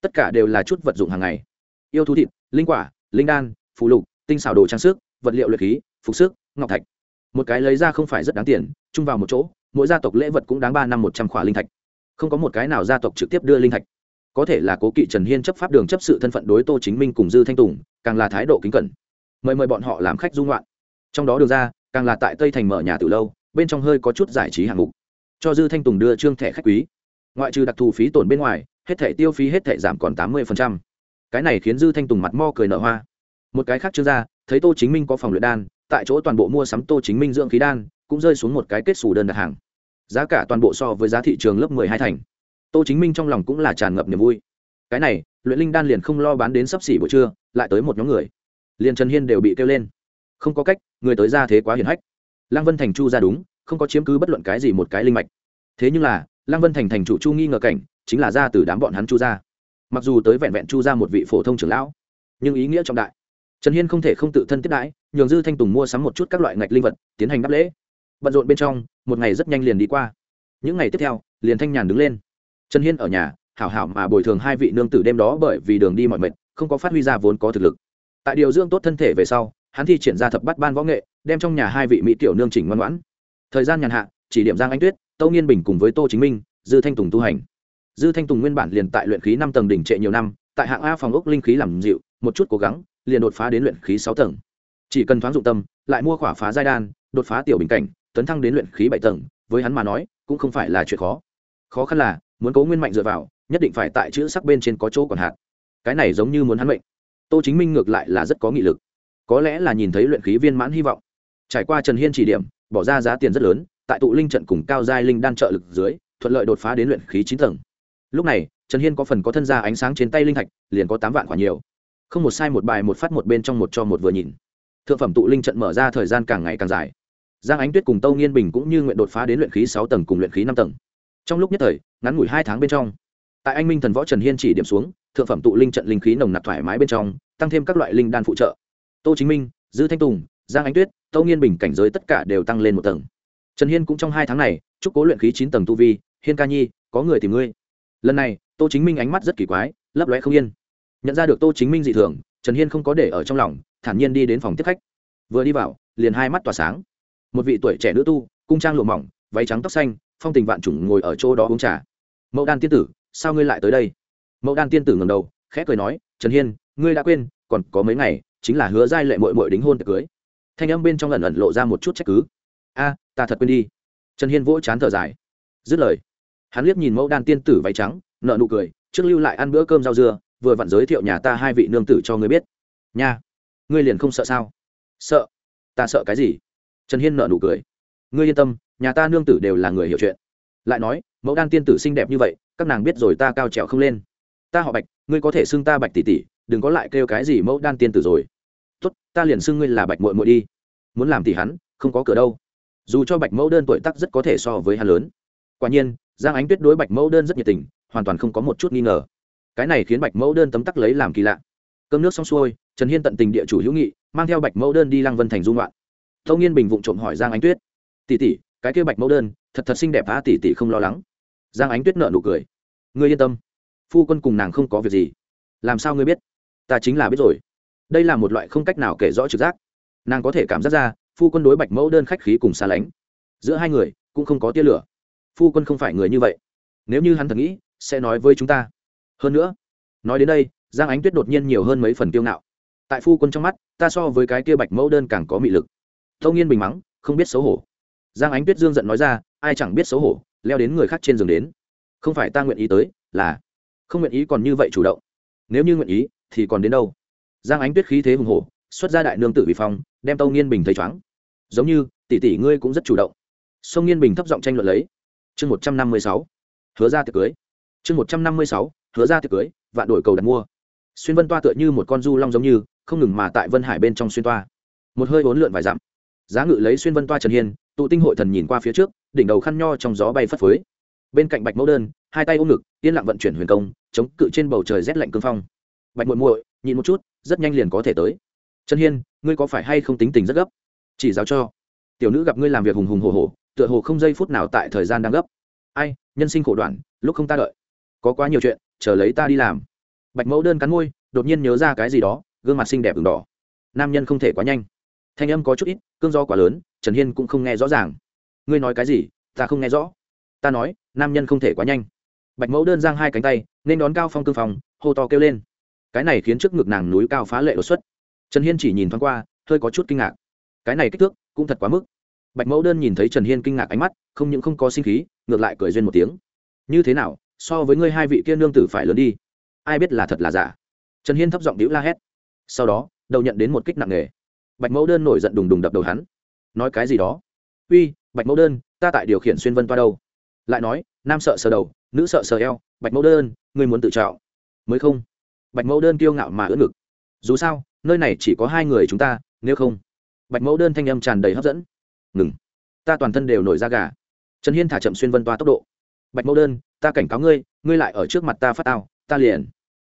Tất cả đều là chút vật dụng hàng ngày. Yêu thú thịt, linh quả, linh đan phụ lục, tinh xảo đồ trang sức, vật liệu luyện khí, phục sức, ngọc thạch. Một cái lấy ra không phải rất đáng tiền, chung vào một chỗ, mỗi gia tộc lễ vật cũng đáng ba năm một trăm khỏa linh thạch. Không có một cái nào gia tộc trực tiếp đưa linh thạch có thể là cố kỵ trần hiên chấp pháp đường chấp sự thân phận đối tô chính minh cùng dư thanh tùng, càng là thái độ kính cẩn. Mời mời bọn họ làm khách dung loạn trong đó đường ra, càng là tại tây thành mở nhà từ lâu, bên trong hơi có chút giải trí hạng mục. Cho dư thanh tùng đưa trương thẻ khách quý. Ngoại trừ đặc thù phí tổn bên ngoài, hết thẻ tiêu phí hết thẻ giảm còn tám mươi cái này khiến dư thanh tùng mặt mo cười nở hoa. Một cái khác trương gia, thấy tô chính minh có phòng luyện đan, tại chỗ toàn bộ mua sắm tô chính minh dưỡng khí đan, cũng rơi xuống một cái kết xù đơn đặt hàng. Giá cả toàn bộ so với giá thị trường lớp mười hai thành tô chính minh trong lòng cũng là tràn ngập niềm vui. Cái này, luyện linh đan liền không lo bán đến sắp xỉ buổi trưa, lại tới một nhóm người. Liền trần hiên đều bị kêu lên. Không có cách, người tới ra thế quá hiển hách. Lăng vân thành chu ra đúng, không có chiếm cứ bất luận cái gì một cái linh mạch. Thế nhưng là, lăng vân thành thành chủ chu nghi ngờ cảnh, chính là ra từ đám bọn hắn chu ra. Mặc dù tới vẹn vẹn chu ra một vị phổ thông trưởng lão, nhưng ý nghĩa trọng đại. Trần hiên không thể không tự thân tiếp đãi, nhường dư thanh tùng mua sắm một chút các loại ngạch linh vật, tiến hành đáp lễ. Bận rộn bên trong, một ngày rất nhanh liền đi qua. Những ngày tiếp theo, liền thanh nhàn đứng lên trần hiên ở nhà, hảo hảo mà bồi thường hai vị nương tử đêm đó bởi vì đường đi mọi mệt, không có phát huy ra vốn có thực lực. Tại điều dưỡng tốt thân thể về sau, hắn thi triển ra thập bắt ban võ nghệ, đem trong nhà hai vị mỹ tiểu nương chỉnh ngoan ngoãn. Thời gian nhàn hạ, chỉ điểm giang anh tuyết, tâu nghiên bình cùng với tô chính minh, dư thanh tùng tu hành. Dư thanh tùng nguyên bản liền tại luyện khí năm tầng đỉnh trệ nhiều năm, tại hạng a phòng ốc linh khí làm dịu, một chút cố gắng, liền đột phá đến luyện khí sáu tầng. Chỉ cần thoáng dụng tâm, lại mua khỏa phá giai đan, đột phá tiểu bình cảnh, tấn thăng đến luyện khí bảy tầng, với hắn mà nói, cũng không phải là chuyện khó. Khó khăn là muốn cố nguyên mạnh dựa vào, nhất định phải tại chữ sắc bên trên có chỗ còn hạt cái này giống như muốn hắn mệnh. Tô chính minh ngược lại là rất có nghị lực. Có lẽ là nhìn thấy luyện khí viên mãn hy vọng. Trải qua trần hiên chỉ điểm, bỏ ra giá tiền rất lớn, tại tụ linh trận cùng cao giai linh đan trợ lực dưới, thuận lợi đột phá đến luyện khí chín tầng. Lúc này, trần hiên có phần có thân ra ánh sáng trên tay linh thạch, liền có tám vạn khoản nhiều. Không một sai một bài một phát một bên trong một cho một vừa nhìn. Thượng phẩm tụ linh trận mở ra thời gian càng ngày càng dài. Giang ánh tuyết cùng tâu nghiên bình cũng như nguyện đột phá đến luyện khí sáu tầng cùng luyện khí năm tầng trong lúc nhất thời, ngắn ngủi hai tháng bên trong, tại anh minh thần võ trần hiên chỉ điểm xuống, thượng phẩm tụ linh trận linh khí nồng nặc thoải mái bên trong, tăng thêm các loại linh đan phụ trợ. Tô chính minh, dư thanh tùng, giang ánh tuyết tâu nghiên bình cảnh giới tất cả đều tăng lên một tầng. Trần hiên cũng trong hai tháng này, chúc cố luyện khí chín tầng tu vi, hiên ca nhi, có người tìm ngươi. Lần này, tô chính minh ánh mắt rất kỳ quái, lấp lóe không yên. Nhận ra được tô chính minh dị thường, trần hiên không có để ở trong lòng, thản nhiên đi đến phòng tiếp khách. Vừa đi vào, liền hai mắt tỏa sáng. Một vị tuổi trẻ nữ tu, cung trang lụa mỏng, váy trắng tóc xanh phong tình vạn chủng ngồi ở chỗ đó uống trà. Mẫu đan tiên tử, sao ngươi lại tới đây? Mẫu đan tiên tử ngầm đầu, khẽ cười nói, trần hiên, ngươi đã quên, còn có mấy ngày, chính là hứa giai lệ mội mội đính hôn tiệc cưới. Thanh âm bên trong lần ẩn lộ ra một chút trách cứ. A, ta thật quên đi. Trần hiên vỗ chán thở dài. Dứt lời, hắn liếc nhìn mẫu đan tiên tử váy trắng nợ nụ cười, trước lưu lại ăn bữa cơm rau dưa, vừa vặn giới thiệu nhà ta hai vị nương tử cho ngươi biết. Nha, ngươi liền không sợ sao? Sợ? Ta sợ cái gì? Trần hiên nợ nụ cười. Ngươi yên tâm nhà ta nương tử đều là người hiểu chuyện. Lại nói, mẫu đan tiên tử xinh đẹp như vậy, các nàng biết rồi ta cao trèo không lên. Ta họ bạch, ngươi có thể xưng ta bạch tỷ tỷ, đừng có lại kêu cái gì mẫu đan tiên tử rồi. Tốt, ta liền xưng ngươi là bạch muội muội đi. Muốn làm thì hắn, không có cửa đâu. Dù cho bạch mẫu đơn tuổi tắc rất có thể so với hắn lớn. Quả nhiên, giang ánh tuyết đối bạch mẫu đơn rất nhiệt tình, hoàn toàn không có một chút nghi ngờ. Cái này khiến bạch mẫu đơn tấm tắc lấy làm kỳ lạ. Cơm nước xong xuôi, trần hiên tận tình địa chủ hữu nghị, mang theo bạch mẫu đơn đi lăng vân thành dung loạn tâu nghiên bình vụng trộm hỏi giang ánh tuyết. Tỷ tỷ cái kia bạch mẫu đơn, thật thật xinh đẹp á, tỷ tỷ không lo lắng. Giang ánh tuyết nợ nụ cười. Ngươi yên tâm, phu quân cùng nàng không có việc gì. Làm sao ngươi biết? Ta chính là biết rồi. Đây là một loại không cách nào kể rõ trực giác. Nàng có thể cảm giác ra, phu quân đối bạch mẫu đơn khách khí cùng xa lánh. Giữa hai người, cũng không có tia lửa. Phu quân không phải người như vậy. Nếu như hắn thật nghĩ, sẽ nói với chúng ta. Hơn nữa, nói đến đây, giang ánh tuyết đột nhiên nhiều hơn mấy phần kiêu ngạo. Tại phu quân trong mắt, ta so với cái kia bạch mẫu đơn càng có mị lực. Tâu nghiên bình mắng, không biết xấu hổ giang ánh tuyết dương giận nói ra, ai chẳng biết xấu hổ, leo đến người khác trên giường đến. Không phải ta nguyện ý tới, là không nguyện ý còn như vậy chủ động. Nếu như nguyện ý, thì còn đến đâu? Giang ánh tuyết khí thế hùng hổ, xuất ra đại nương tử bị phong, đem tâu nghiên bình thấy chóng giống như, tỷ tỷ ngươi cũng rất chủ động. Sông nghiên bình thấp giọng tranh luận lấy. Chương một trăm năm mươi sáu, hứa ra tiệc cưới. Chương một trăm năm mươi sáu, hứa ra tiệc cưới, vạn đổi cầu đặt mua. Xuyên vân toa tựa như một con du long giống như, không ngừng mà tại vân hải bên trong xuyên toa. Một hơi bốn lượn vài dặm. Giá ngự lấy xuyên vân toa trần hiên tụ tinh hội thần nhìn qua phía trước, đỉnh đầu khăn nho trong gió bay phất phới. Bên cạnh bạch mẫu đơn, hai tay ôm ngực, yên lặng vận chuyển huyền công, chống cự trên bầu trời rét lạnh cương phong. Bạch muội muội nhịn một chút, rất nhanh liền có thể tới. Trần hiên, ngươi có phải hay không tính tình rất gấp? Chỉ giáo cho. Tiểu nữ gặp ngươi làm việc hùng hùng hồ hồ tựa hồ không giây phút nào tại thời gian đang gấp. Ai, nhân sinh khổ đoạn, lúc không ta đợi. Có quá nhiều chuyện, chờ lấy ta đi làm. Bạch mẫu đơn cắn môi, đột nhiên nhớ ra cái gì đó, gương mặt xinh đẹp ửng đỏ. Nam nhân không thể quá nhanh. Thanh âm có chút ít, cương do quá lớn trần hiên cũng không nghe rõ ràng. Ngươi nói cái gì? Ta không nghe rõ. Ta nói, nam nhân không thể quá nhanh. Bạch mẫu đơn giang hai cánh tay, nên đón cao phong cương phòng, hô to kêu lên. Cái này khiến trước ngực nàng núi cao phá lệ đột xuất. Trần hiên chỉ nhìn thoáng qua, hơi có chút kinh ngạc. Cái này kích thước, cũng thật quá mức. Bạch mẫu đơn nhìn thấy trần hiên kinh ngạc ánh mắt, không những không có sinh khí, ngược lại cười duyên một tiếng. Như thế nào, so với ngươi hai vị kia nương tử phải lớn đi. Ai biết là thật là giả. Trần hiên thấp giọng đĩu la hét. Sau đó, đầu nhận đến một kích nặng nề. Bạch mẫu đơn nổi giận đùng đùng đập đầu hắn nói cái gì đó. Uy, bạch mẫu đơn, ta tại điều khiển xuyên vân toa đâu? Lại nói, nam sợ sờ đầu, nữ sợ sờ eo, bạch mẫu đơn, ngươi muốn tự trọng. Mới không? Bạch mẫu đơn kiêu ngạo mà ưỡn ngực. Dù sao, nơi này chỉ có hai người chúng ta, nếu không? Bạch mẫu đơn thanh âm tràn đầy hấp dẫn. Ngừng, ta toàn thân đều nổi da gà. Trần hiên thả chậm xuyên vân toa tốc độ. Bạch mẫu đơn, ta cảnh cáo ngươi ngươi lại ở trước mặt ta phát tao, ta liền.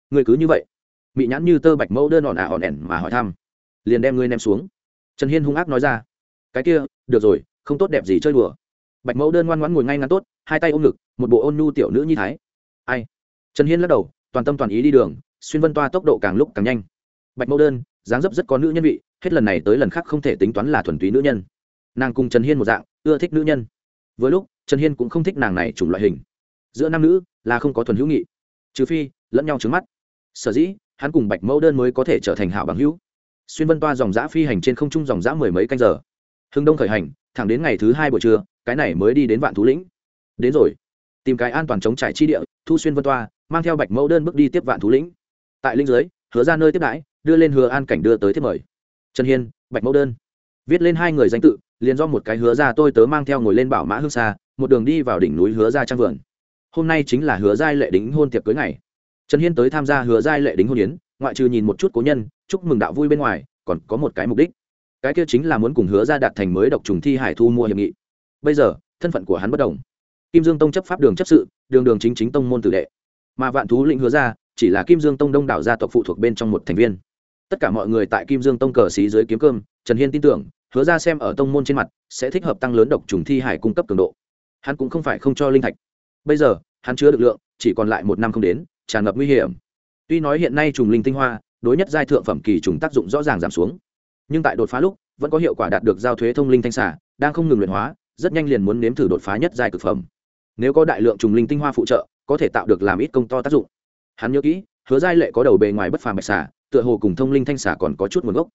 Ngươi cứ như vậy. Mị nhãn như tơ bạch mẫu đơn ỏn ả ỏn ẻn mà hỏi thăm. Liền đem ngươi ném xuống. Trần hiên hung ác nói ra cái kia, được rồi, không tốt đẹp gì chơi đùa. Bạch mẫu đơn ngoan ngoãn ngồi ngay ngắn tốt, hai tay ôm ngực, một bộ ôn nhu tiểu nữ như thái. Ai? Trần hiên lắc đầu, toàn tâm toàn ý đi đường, xuyên vân toa tốc độ càng lúc càng nhanh. Bạch mẫu đơn, dáng dấp rất có nữ nhân vị, hết lần này tới lần khác không thể tính toán là thuần túy nữ nhân. Nàng cùng trần hiên một dạng, ưa thích nữ nhân. Với lúc, trần hiên cũng không thích nàng này chủng loại hình. Giữa nam nữ là không có thuần hữu nghị, trừ phi lẫn nhau trứng mắt. Sở dĩ, hắn cùng bạch mẫu đơn mới có thể trở thành hảo bằng hữu. Xuyên vân toa dòng giã phi hành trên không trung dòng giã mười mấy canh giờ hưng đông khởi hành, thẳng đến ngày thứ hai buổi trưa, cái này mới đi đến vạn thú lĩnh. Đến rồi. Tìm cái an toàn chống trải chi địa, thu xuyên vân toa, mang theo bạch mẫu đơn bước đi tiếp vạn thú lĩnh. Tại linh giới hứa ra nơi tiếp đãi, đưa lên hứa an cảnh đưa tới tiếp mời. Trần hiên, bạch mẫu đơn. Viết lên hai người danh tự, liền do một cái hứa ra tôi tớ mang theo ngồi lên bảo mã hương xa, một đường đi vào đỉnh núi hứa ra trang vườn. Hôm nay chính là hứa giai lệ đính hôn tiệc cưới ngày. Trần hiên tới tham gia hứa giai lệ đính hôn yến, ngoại trừ nhìn một chút cố nhân, chúc mừng đạo vui bên ngoài, còn có một cái mục đích cái kia chính là muốn cùng hứa ra đạt thành mới độc trùng thi hải thu mua hiệp nghị. Bây giờ, thân phận của hắn bất đồng. Kim dương tông chấp pháp đường chấp sự, đường đường chính chính tông môn tử đệ. Mà vạn thú lĩnh hứa ra, chỉ là kim dương tông đông đảo gia tộc phụ thuộc bên trong một thành viên. Tất cả mọi người tại kim dương tông cờ xí dưới kiếm cơm, trần hiên tin tưởng, hứa ra xem ở tông môn trên mặt, sẽ thích hợp tăng lớn độc trùng thi hải cung cấp cường độ. Hắn cũng không phải không cho linh thạch. Bây giờ, hắn chứa được lượng, chỉ còn lại một năm không đến, tràn ngập nguy hiểm. Tuy nói hiện nay trùng linh tinh hoa, đối nhất giai thượng phẩm kỳ trùng tác dụng rõ ràng giảm xuống nhưng tại đột phá lúc, vẫn có hiệu quả đạt được giao thuế thông linh thanh xả đang không ngừng luyện hóa, rất nhanh liền muốn nếm thử đột phá nhất giai cực phẩm. Nếu có đại lượng trùng linh tinh hoa phụ trợ, có thể tạo được làm ít công to tác dụng. Hắn nhớ kỹ, hứa giai lệ có đầu bề ngoài bất phàm bạch xả tựa hồ cùng thông linh thanh xả còn có chút nguồn gốc.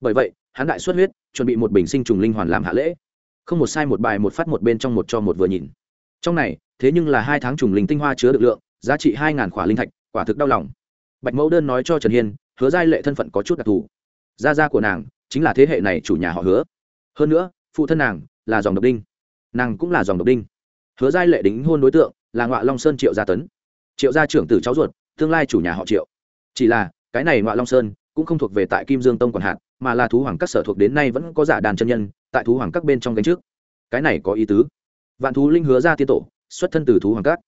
Bởi vậy, hắn đại xuất huyết, chuẩn bị một bình sinh trùng linh hoàn làm hạ lễ. Không một sai một bài một phát một bên trong một cho một vừa nhìn. Trong này, thế nhưng là hai tháng trùng linh tinh hoa chứa được lượng, giá trị hai ngàn khỏa linh thạch, quả thực đau lòng. Bạch mẫu đơn nói cho trần hiên, hứa giai lệ thân phận có chút đặc thù. Gia gia của nàng chính là thế hệ này chủ nhà họ hứa. Hơn nữa, phụ thân nàng là dòng độc đinh. Nàng cũng là dòng độc đinh. Hứa giai lệ đính hôn đối tượng là ngọa long sơn triệu gia tấn. Triệu gia trưởng tử cháu ruột, tương lai chủ nhà họ triệu. Chỉ là, cái này ngọa long sơn cũng không thuộc về tại kim dương tông còn hạt, mà là thú hoàng các sở thuộc đến nay vẫn có giả đàn chân nhân tại thú hoàng các bên trong gánh trước. Cái này có ý tứ. Vạn thú linh hứa ra tiên tổ, xuất thân từ thú hoàng các.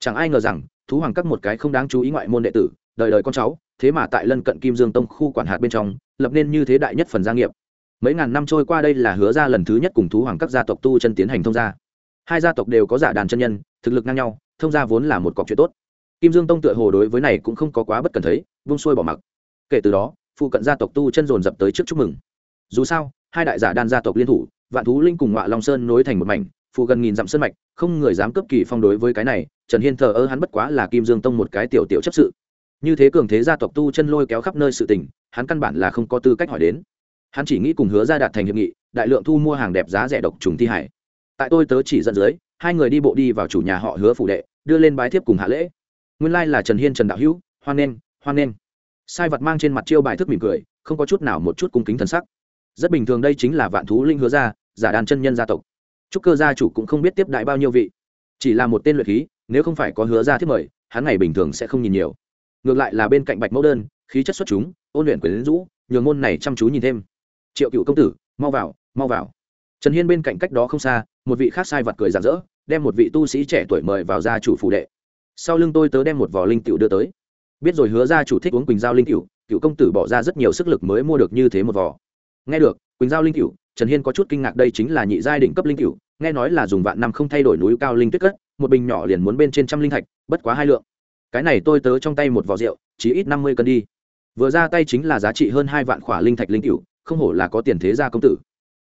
Chẳng ai ngờ rằng, thú hoàng các một cái không đáng chú ý ngoại môn đệ tử, đời đời con cháu, thế mà tại lân cận kim dương tông khu quản hạt bên trong lập nên như thế đại nhất phần gia nghiệp. Mấy ngàn năm trôi qua đây là hứa ra lần thứ nhất cùng thú hoàng các gia tộc tu chân tiến hành thông gia. Hai gia tộc đều có giả đàn chân nhân, thực lực ngang nhau, thông gia vốn là một cọc chuyện tốt. Kim dương tông tựa hồ đối với này cũng không có quá bất cần thấy, vung xuôi bỏ mặc. Kể từ đó, phụ cận gia tộc tu chân dồn dập tới trước chúc mừng. Dù sao, hai đại giả đan gia tộc liên thủ, vạn thú linh cùng ngọa long sơn nối thành một mảnh, phụ gần nghìn dặm sơn mạch, không người dám cấp kỳ phong đối với cái này, trần hiên thờ ơ hắn bất quá là kim dương tông một cái tiểu tiểu chấp sự như thế cường thế gia tộc tu chân lôi kéo khắp nơi sự tình, hắn căn bản là không có tư cách hỏi đến. Hắn chỉ nghĩ cùng hứa ra đạt thành hiệp nghị, đại lượng thu mua hàng đẹp giá rẻ độc trùng thi hải. Tại tôi tớ chỉ dẫn dưới, hai người đi bộ đi vào chủ nhà họ hứa phủ đệ, đưa lên bái thiếp cùng hạ lễ. Nguyên lai là trần hiên trần đạo hữu, hoan nghênh hoan nghênh. Sai vật mang trên mặt chiêu bài thức mỉm cười, không có chút nào một chút cung kính thần sắc. Rất bình thường đây chính là vạn thú linh hứa gia, giả đàn chân nhân gia tộc. Chúc cơ gia chủ cũng không biết tiếp đại bao nhiêu vị. Chỉ là một tên luyện khí, nếu không phải có hứa gia thiết mời, hắn ngày bình thường sẽ không nhìn nhiều ngược lại là bên cạnh bạch mẫu đơn, khí chất xuất chúng, ôn luyện quyền rũ, nhường môn này chăm chú nhìn thêm. Triệu cựu công tử, mau vào mau vào. Trần hiên bên cạnh cách đó không xa, một vị khác sai vật cười rạng rỡ, đem một vị tu sĩ trẻ tuổi mời vào gia chủ phủ đệ. Sau lưng tôi tớ đem một vò linh tiểu đưa tới. Biết rồi hứa gia chủ thích uống quỳnh giao linh cựu cựu công tử bỏ ra rất nhiều sức lực mới mua được như thế một vỏ nghe được, quỳnh giao linh cựu trần hiên có chút kinh ngạc đây chính là nhị giai đỉnh cấp linh cựu nghe nói là dùng vạn năm không thay đổi núi cao linh tuyết cất, một bình nhỏ liền muốn bên trên trăm linh thạch, bất quá hai lượng cái này tôi tớ trong tay một vỏ rượu chỉ ít năm mươi cân đi. Vừa ra tay chính là giá trị hơn hai vạn khỏa linh thạch linh cựu không hổ là có tiền thế gia công tử.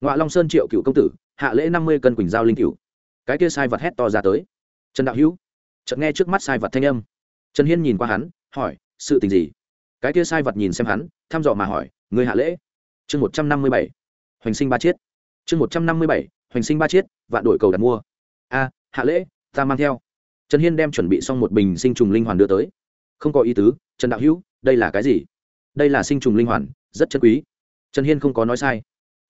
Ngoại long sơn triệu cựu công tử, hạ lễ năm mươi cân quỳnh giao linh cựu cái kia sai vật hét to ra tới. Trần đạo hữu, chợt nghe trước mắt sai vật thanh âm. Trần hiên nhìn qua hắn, hỏi, sự tình gì? Cái kia sai vật nhìn xem hắn, thăm dò mà hỏi người hạ lễ? Chương một trăm năm mươi bảy, hoành sinh ba chiết. Chương một trăm năm mươi bảy, hoành sinh ba chiết, vạn đổi cầu đặt mua. A, hạ lễ, ta mang theo trần hiên đem chuẩn bị xong một bình sinh trùng linh hoàn đưa tới. Không có ý tứ, trần đạo hữu, đây là cái gì? Đây là sinh trùng linh hoàn, rất chân quý. Trần hiên không có nói sai.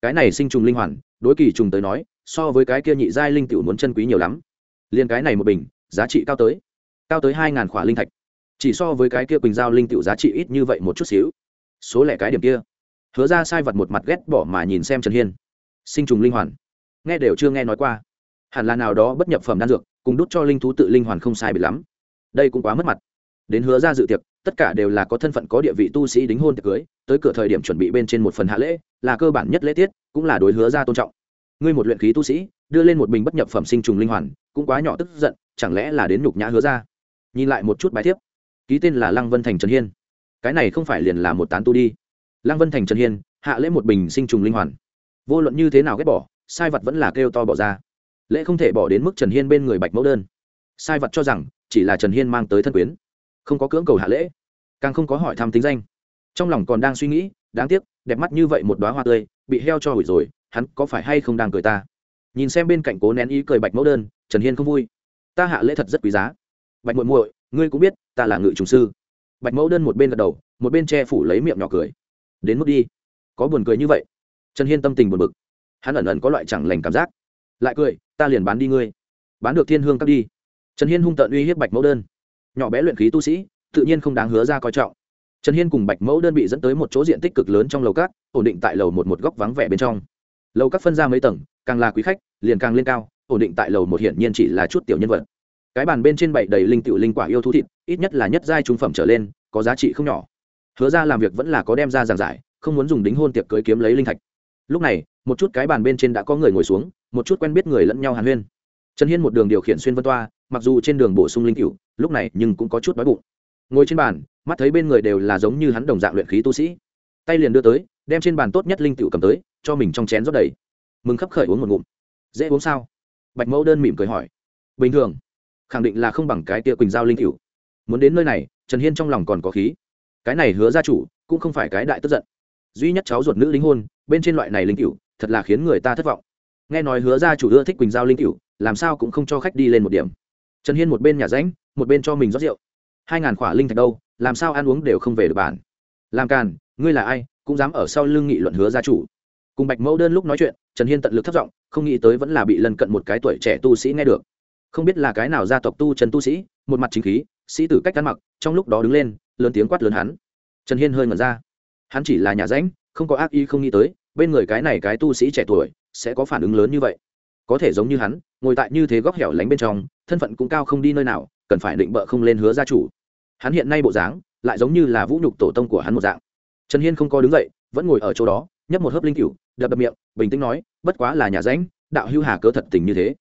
Cái này sinh trùng linh hoàn, đối kỳ trùng tới nói, so với cái kia nhị giai linh tiểu muốn chân quý nhiều lắm. Liền cái này một bình, giá trị cao tới cao tới hai ngàn khỏa linh thạch. Chỉ so với cái kia quỳnh giao linh tiểu giá trị ít như vậy một chút xíu. Số lẻ cái điểm kia. Hứa ra sai vật một mặt ghét bỏ mà nhìn xem trần hiên. Sinh trùng linh hoàn. Nghe đều chưa nghe nói qua. Hẳn là nào đó bất nhập phẩm đan dược cùng đút cho linh thú tự linh hoàn không sai bị lắm. Đây cũng quá mất mặt. Đến hứa ra dự tiệc, tất cả đều là có thân phận có địa vị tu sĩ đính hôn tiệc cưới, tới cửa thời điểm chuẩn bị bên trên một phần hạ lễ, là cơ bản nhất lễ tiết, cũng là đối hứa ra tôn trọng. Ngươi một luyện khí tu sĩ, đưa lên một bình bất nhập phẩm sinh trùng linh hoàn, cũng quá nhỏ tức giận, chẳng lẽ là đến nhục nhã hứa ra? Nhìn lại một chút bài thiếp, ký tên là lăng vân thành trần hiên. Cái này không phải liền là một tán tu đi. Lăng vân thành trần hiên, hạ lễ một bình sinh trùng linh hoàn. Vô luận như thế nào ghét bỏ, sai vật vẫn là kêu to bỏ ra lễ không thể bỏ đến mức trần hiên bên người bạch mẫu đơn. Sai vật cho rằng, chỉ là trần hiên mang tới thân quyến, không có cưỡng cầu hạ lễ, càng không có hỏi thăm tính danh. Trong lòng còn đang suy nghĩ, đáng tiếc, đẹp mắt như vậy một đoá hoa tươi, bị heo cho hủy rồi, hắn có phải hay không đang cười ta? Nhìn xem bên cạnh cố nén ý cười bạch mẫu đơn, trần hiên không vui. Ta hạ lễ thật rất quý giá. Bạch muội muội, ngươi cũng biết, ta là ngự trùng sư. Bạch mẫu đơn một bên gật đầu, một bên che phủ lấy miệng nhỏ cười. Đến mức đi. Có buồn cười như vậy. Trần hiên tâm tình buồn bực. Hắn ẩn ẩn có loại chẳng lành cảm giác lại cười, ta liền bán đi ngươi. Bán được thiên hương cắt đi. Trần hiên hung tợn uy hiếp bạch mẫu đơn. Nhỏ bé luyện khí tu sĩ, tự nhiên không đáng hứa ra coi trọng. Trần hiên cùng bạch mẫu đơn bị dẫn tới một chỗ diện tích cực lớn trong lầu cát ổn định tại lầu một một góc vắng vẻ bên trong. Lầu cát phân ra mấy tầng, càng là quý khách, liền càng lên cao, ổn định tại lầu một hiển nhiên chỉ là chút tiểu nhân vật. Cái bàn bên trên bảy đầy linh tiểu linh quả yêu thú thịt, ít nhất là nhất giai trung phẩm trở lên, có giá trị không nhỏ. Hứa ra làm việc vẫn là có đem ra giảng giải, không muốn dùng đính hôn tiệc cưới kiếm lấy linh thạch. Lúc này, một chút cái bàn bên trên đã có người ngồi xuống một chút quen biết người lẫn nhau hàn huyên. Trần hiên một đường điều khiển xuyên vân toa, mặc dù trên đường bổ sung linh cựu lúc này nhưng cũng có chút đói bụng. Ngồi trên bàn, mắt thấy bên người đều là giống như hắn đồng dạng luyện khí tu sĩ. Tay liền đưa tới, đem trên bàn tốt nhất linh cựu cầm tới, cho mình trong chén rót đầy. Mừng khấp khởi uống một ngụm. Dễ uống sao? Bạch mẫu đơn mỉm cười hỏi. Bình thường. Khẳng định là không bằng cái tia quỳnh giao linh cựu muốn đến nơi này, trần hiên trong lòng còn có khí. Cái này hứa gia chủ, cũng không phải cái đại tức giận. Duy nhất cháu ruột nữ linh hôn, bên trên loại này linh cựu thật là khiến người ta thất vọng nghe nói hứa gia chủ ưa thích quỳnh giao linh cựu làm sao cũng không cho khách đi lên một điểm. Trần hiên một bên nhà ránh, một bên cho mình rót rượu. Hai ngàn khỏa linh thạch đâu, làm sao ăn uống đều không về được bản làm càn, ngươi là ai, cũng dám ở sau lưng nghị luận hứa gia chủ. Cùng bạch mẫu đơn lúc nói chuyện, trần hiên tận lực thất giọng, không nghĩ tới vẫn là bị lần cận một cái tuổi trẻ tu sĩ nghe được. Không biết là cái nào gia tộc tu trần tu sĩ, một mặt chính khí, sĩ tử cách ăn mặc, trong lúc đó đứng lên, lớn tiếng quát lớn hắn. Trần hiên hơi ngẩn ra. Hắn chỉ là nhà ránh, không có ác ý không nghĩ tới bên người cái này cái tu sĩ trẻ tuổi sẽ có phản ứng lớn như vậy. Có thể giống như hắn, ngồi tại như thế góc hẻo lánh bên trong, thân phận cũng cao không đi nơi nào, cần phải định bợ không lên hứa gia chủ. Hắn hiện nay bộ dáng lại giống như là vũ nhục tổ tông của hắn một dạng. Trần hiên không có đứng dậy, vẫn ngồi ở chỗ đó, nhấp một hớp linh cựu đập đập miệng, bình tĩnh nói, bất quá là nhà ránh, đạo hưu hà cớ thật tình như thế.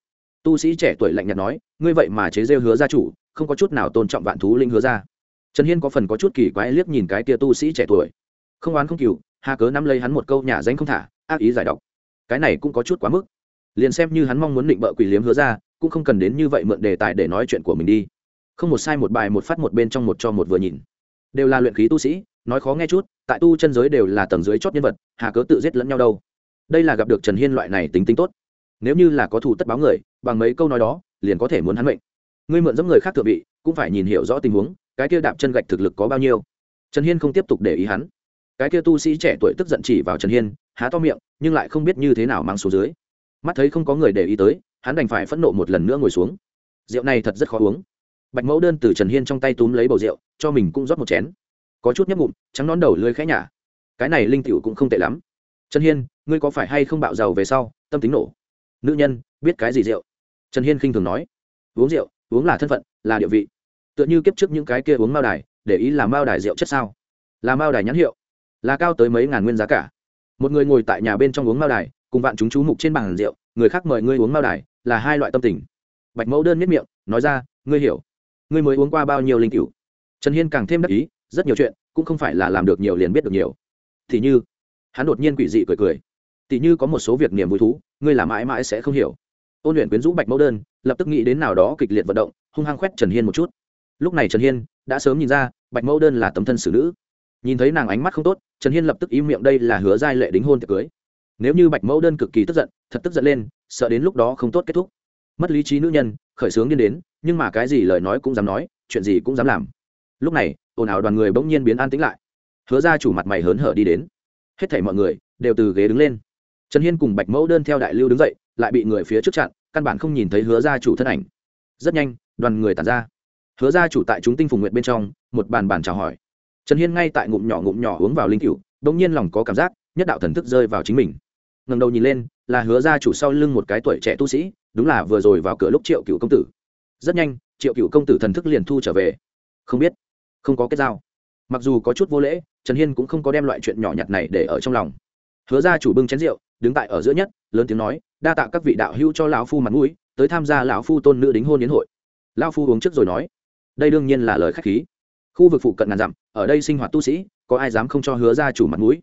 Tu sĩ trẻ tuổi lạnh nhạt nói, ngươi vậy mà chế rêu hứa gia chủ, không có chút nào tôn trọng vạn thú linh hứa ra trần hiên có phần có chút kỳ quái liếc nhìn cái tia tu sĩ trẻ tuổi. Không oán không cừu hà cớ nắm lấy hắn một câu nhà danh không thả, ác ý giải độc. Cái này cũng có chút quá mức. Liền xem như hắn mong muốn định bợ quỷ liếm hứa ra, cũng không cần đến như vậy mượn đề tài để nói chuyện của mình đi. Không một sai một bài một phát một bên trong một cho một vừa nhìn. Đều là luyện khí tu sĩ, nói khó nghe chút, tại tu chân giới đều là tầng dưới chót nhân vật, hà cớ tự giết lẫn nhau đâu. Đây là gặp được trần hiên loại này tính tính tốt. Nếu như là có thủ tất báo người, bằng mấy câu nói đó, liền có thể muốn hắn mệnh. Ngươi mượn dẫm người khác thượng vị, cũng phải nhìn hiểu rõ tình huống, cái kia đạp chân gạch thực lực có bao nhiêu. Trần hiên không tiếp tục để ý hắn cái kia tu sĩ trẻ tuổi tức giận chỉ vào trần hiên, há to miệng, nhưng lại không biết như thế nào mang xuống dưới. Mắt thấy không có người để ý tới, hắn đành phải phẫn nộ một lần nữa ngồi xuống. Rượu này thật rất khó uống. Bạch mẫu đơn từ trần hiên trong tay túm lấy bầu rượu, cho mình cũng rót một chén. Có chút nhấp ngụm trắng nón đầu lưới khẽ nhả. Cái này linh tiểu cũng không tệ lắm. Trần hiên, ngươi có phải hay không bạo giàu về sau, tâm tính nổ? Nữ nhân, biết cái gì rượu? Trần hiên khinh thường nói. Uống rượu, uống là thân phận, là địa vị. Tựa như kiếp trước những cái kia uống mao đài, để ý là mao đài rượu chất sao? Là mao đài nhãn hiệu là cao tới mấy ngàn nguyên giá cả. Một người ngồi tại nhà bên trong uống mao đài, cùng vạn chúng chú mục trên bàn rượu, người khác mời ngươi uống mao đài, là hai loại tâm tình. Bạch mẫu đơn miết miệng, nói ra, ngươi hiểu. Ngươi mới uống qua bao nhiêu linh cựu trần hiên càng thêm đắc ý, rất nhiều chuyện cũng không phải là làm được nhiều liền biết được nhiều. Thì như, hắn đột nhiên quỷ dị cười cười. Tỉ như có một số việc niềm vui thú, ngươi làm mãi mãi sẽ không hiểu. Ôn luyện quyến rũ bạch mẫu đơn, lập tức nghĩ đến nào đó kịch liệt vận động, hung hăng khoét trần hiên một chút. Lúc này trần hiên đã sớm nhìn ra, bạch mẫu đơn là tấm thân xử nữ nhìn thấy nàng ánh mắt không tốt, trần hiên lập tức im miệng, đây là hứa giai lệ đính hôn tiệc cưới. Nếu như bạch mẫu đơn cực kỳ tức giận, thật tức giận lên, sợ đến lúc đó không tốt kết thúc. Mất lý trí nữ nhân, khởi sướng điên đến, nhưng mà cái gì lời nói cũng dám nói, chuyện gì cũng dám làm. Lúc này, ồn ào đoàn người bỗng nhiên biến an tĩnh lại. Hứa ra chủ mặt mày hớn hở đi đến. Hết thảy mọi người đều từ ghế đứng lên. Trần hiên cùng bạch mẫu đơn theo đại lưu đứng dậy, lại bị người phía trước chặn, căn bản không nhìn thấy hứa gia chủ thân ảnh. Rất nhanh, đoàn người tàn ra. Hứa gia chủ tại chúng tinh phùng nguyện bên trong, một bàn bàn chào hỏi trần hiên ngay tại ngụm nhỏ ngụm nhỏ uống vào linh cựu đ ỗ n g nhiên lòng có cảm giác, nhất đạo thần thức rơi vào chính mình. Ngầm đầu nhìn lên, là hứa gia chủ sau lưng một cái tuổi trẻ tu sĩ, đúng là vừa rồi vào cửa lúc triệu cựu công tử. Rất nhanh, triệu cựu công tử thần thức liền thu trở về. Không biết, không có kết giao. Mặc dù có chút vô lễ, trần hiên cũng không có đem loại chuyện nhỏ nhặt này để ở trong lòng. Hứa ra chủ bưng chén rượu, đứng tại ở giữa nhất, lớn tiếng nói, đa tạ các vị đạo hữu cho lão phu mặt mũi, tới tham gia lão phu tôn nữ đính hôn yến hội. Lão phu uống trước rồi nói, đây đương nhiên là lời khách khí khu vực phụ cận ngàn dặm, ở đây sinh hoạt tu sĩ, có ai dám không cho hứa ra chủ mặt mũi?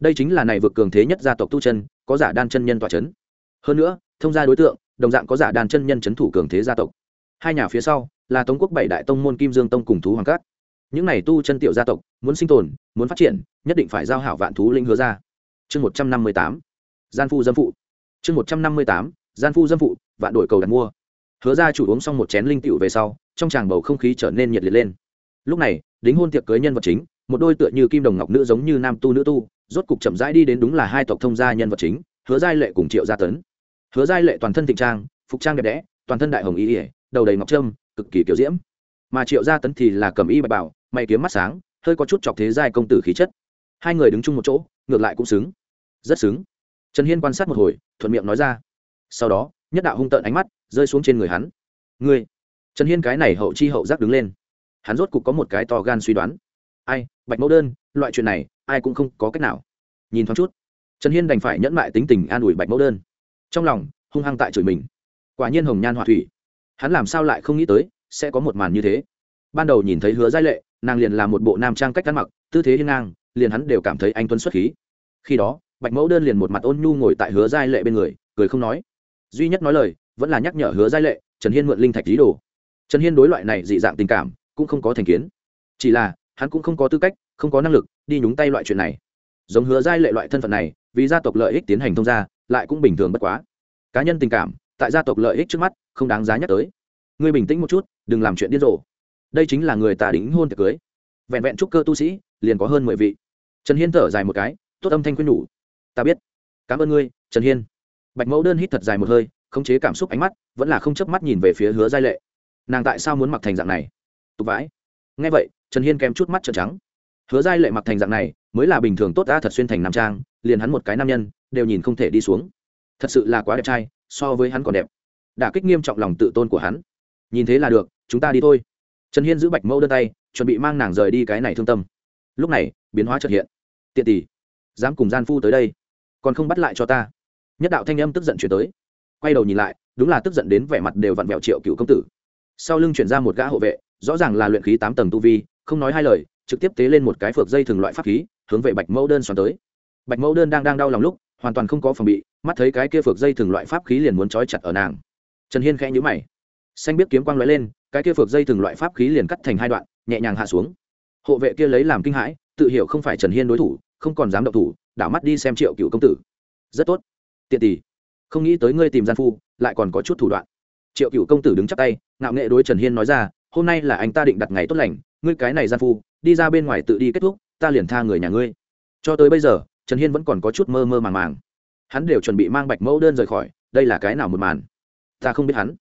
Đây chính là này vực cường thế nhất gia tộc tu chân, có giả đan chân nhân tòa c h ấ n hơn nữa, thông gia đối tượng, đồng dạng có giả đan chân nhân c h ấ n thủ cường thế gia tộc. Hai nhà phía sau, là tống quốc bảy đại tông môn kim dương tông cùng thú hoàng cát. Những này tu chân tiểu gia tộc, muốn sinh tồn, muốn phát triển, nhất định phải giao hảo vạn thú linh hứa ra. Chương một trăm năm mươi tám, gian phu dâm phụ. Chương một trăm năm mươi tám, gian phu dâm phụ, vạn đổi cầu đặt mua. Hứa ra chủ uống xong một chén linh tiểu về sau, trong tràng bầu không khí trở nên nhiệt liệt lên lúc này, đính hôn tiệc cưới nhân vật chính, một đôi tựa như kim đồng ngọc nữ giống như nam tu nữ tu, rốt cục chậm rãi đi đến đúng là hai tộc thông gia nhân vật chính, hứa giai lệ cùng triệu gia tấn. Hứa giai lệ toàn thân thịnh trang, phục trang đẹp đẽ, toàn thân đại hồng y ỉa đầu đầy ngọc trâm, cực kỳ kiểu diễm. Mà triệu gia tấn thì là cầm y bạch bảo, mày kiếm mắt sáng, hơi có chút chọc thế giai công tử khí chất. Hai người đứng chung một chỗ, ngược lại cũng xứng. Rất xứng. Trần hiên quan sát một hồi, thuận miệng nói ra. Sau đó, nhất đạo hung tợn ánh mắt rơi xuống trên người hắn. Ngươi. Trần hiên cái này hậu chi hậu giác đứng lên hắn rốt cục có một cái to gan suy đoán. Ai, bạch mẫu đơn, loại chuyện này, ai cũng không có cách nào. Nhìn thoáng chút, trần hiên đành phải nhẫn mại tính tình an ủi bạch mẫu đơn. Trong lòng, hung hăng tại chửi mình. Quả nhiên hồng nhan họa thủy. Hắn làm sao lại không nghĩ tới, sẽ có một màn như thế. Ban đầu nhìn thấy hứa giai lệ, nàng liền là một bộ nam trang cách ăn mặc, tư thế hiên ngang, liền hắn đều cảm thấy anh tuấn xuất khí. Khi đó, bạch mẫu đơn liền một mặt ôn nhu ngồi tại hứa giai lệ bên người, cười không nói. Duy nhất nói lời, vẫn là nhắc nhở hứa giai lệ, trần hiên mượn linh thạch lý đồ. Trần hiên đối loại này dị dạng tình cảm cũng không có thành kiến. Chỉ là, hắn cũng không có tư cách, không có năng lực đi nhúng tay loại chuyện này. Giống hứa giai lệ loại thân phận này, vì gia tộc lợi ích tiến hành thông gia, lại cũng bình thường bất quá. Cá nhân tình cảm, tại gia tộc lợi ích trước mắt, không đáng giá nhắc tới. Ngươi bình tĩnh một chút, đừng làm chuyện điên rồ. Đây chính là người ta đính hôn tiệc cưới. Vẹn vẹn trúc cơ tu sĩ, liền có hơn mười vị. Trần hiên thở dài một cái, tốt âm thanh khuyên nhủ. Ta biết. Cảm ơn ngươi, trần hiên. Bạch mẫu đơn hít thật dài một hơi, khống chế cảm xúc ánh mắt, vẫn là không chớp mắt nhìn về phía hứa giai lệ. Nàng tại sao muốn mặc thành dạng này? Tục vãi. Ngay vậy, trần hiên kém chút mắt trợn trắng. Hứa giai lệ mặc thành dạng này, mới là bình thường tốt đã thật xuyên thành nam trang, liền hắn một cái nam nhân, đều nhìn không thể đi xuống. Thật sự là quá đẹp trai, so với hắn còn đẹp. Đả kích nghiêm trọng lòng tự tôn của hắn. Nhìn thế là được, chúng ta đi thôi. Trần hiên giữ bạch mẫu đơn tay, chuẩn bị mang nàng rời đi cái này thương tâm. Lúc này, biến hóa trật hiện. Tiện tỷ, dám cùng gian phu tới đây, còn không bắt lại cho ta. Nhất đạo thanh âm tức giận chuyển tới. Quay đầu nhìn lại, đúng là tức giận đến vẻ mặt đều vặn vẹo triệu cựu công tử. Sau lưng chuyển ra một gã hộ vệ rõ ràng là luyện khí tám tầng tu vi, không nói hai lời, trực tiếp tế lên một cái phược dây thường loại pháp khí, hướng về bạch mẫu đơn xoắn tới. Bạch mẫu đơn đang đang đau lòng lúc, hoàn toàn không có phòng bị, mắt thấy cái kia phược dây thường loại pháp khí liền muốn trói chặt ở nàng. Trần hiên khẽ nhữ mày. Xanh biết kiếm quang lóe lên, cái kia phược dây thường loại pháp khí liền cắt thành hai đoạn, nhẹ nhàng hạ xuống. Hộ vệ kia lấy làm kinh hãi, tự hiểu không phải trần hiên đối thủ, không còn dám động thủ, đảo mắt đi xem triệu cựu công tử. Rất tốt. Tiện tỷ, không nghĩ tới ngươi tìm gian phu, lại còn có chút thủ đoạn. Triệu cựu công tử đứng chắp tay, ngạo nghệ đối trần hiên nói ra hôm nay là anh ta định đặt ngày tốt lành, ngươi cái này gian phu, đi ra bên ngoài tự đi kết thúc, ta liền tha người nhà ngươi. Cho tới bây giờ, trần hiên vẫn còn có chút mơ mơ màng màng. Hắn đều chuẩn bị mang bạch mẫu đơn rời khỏi, đây là cái nào một màn? Ta không biết hắn.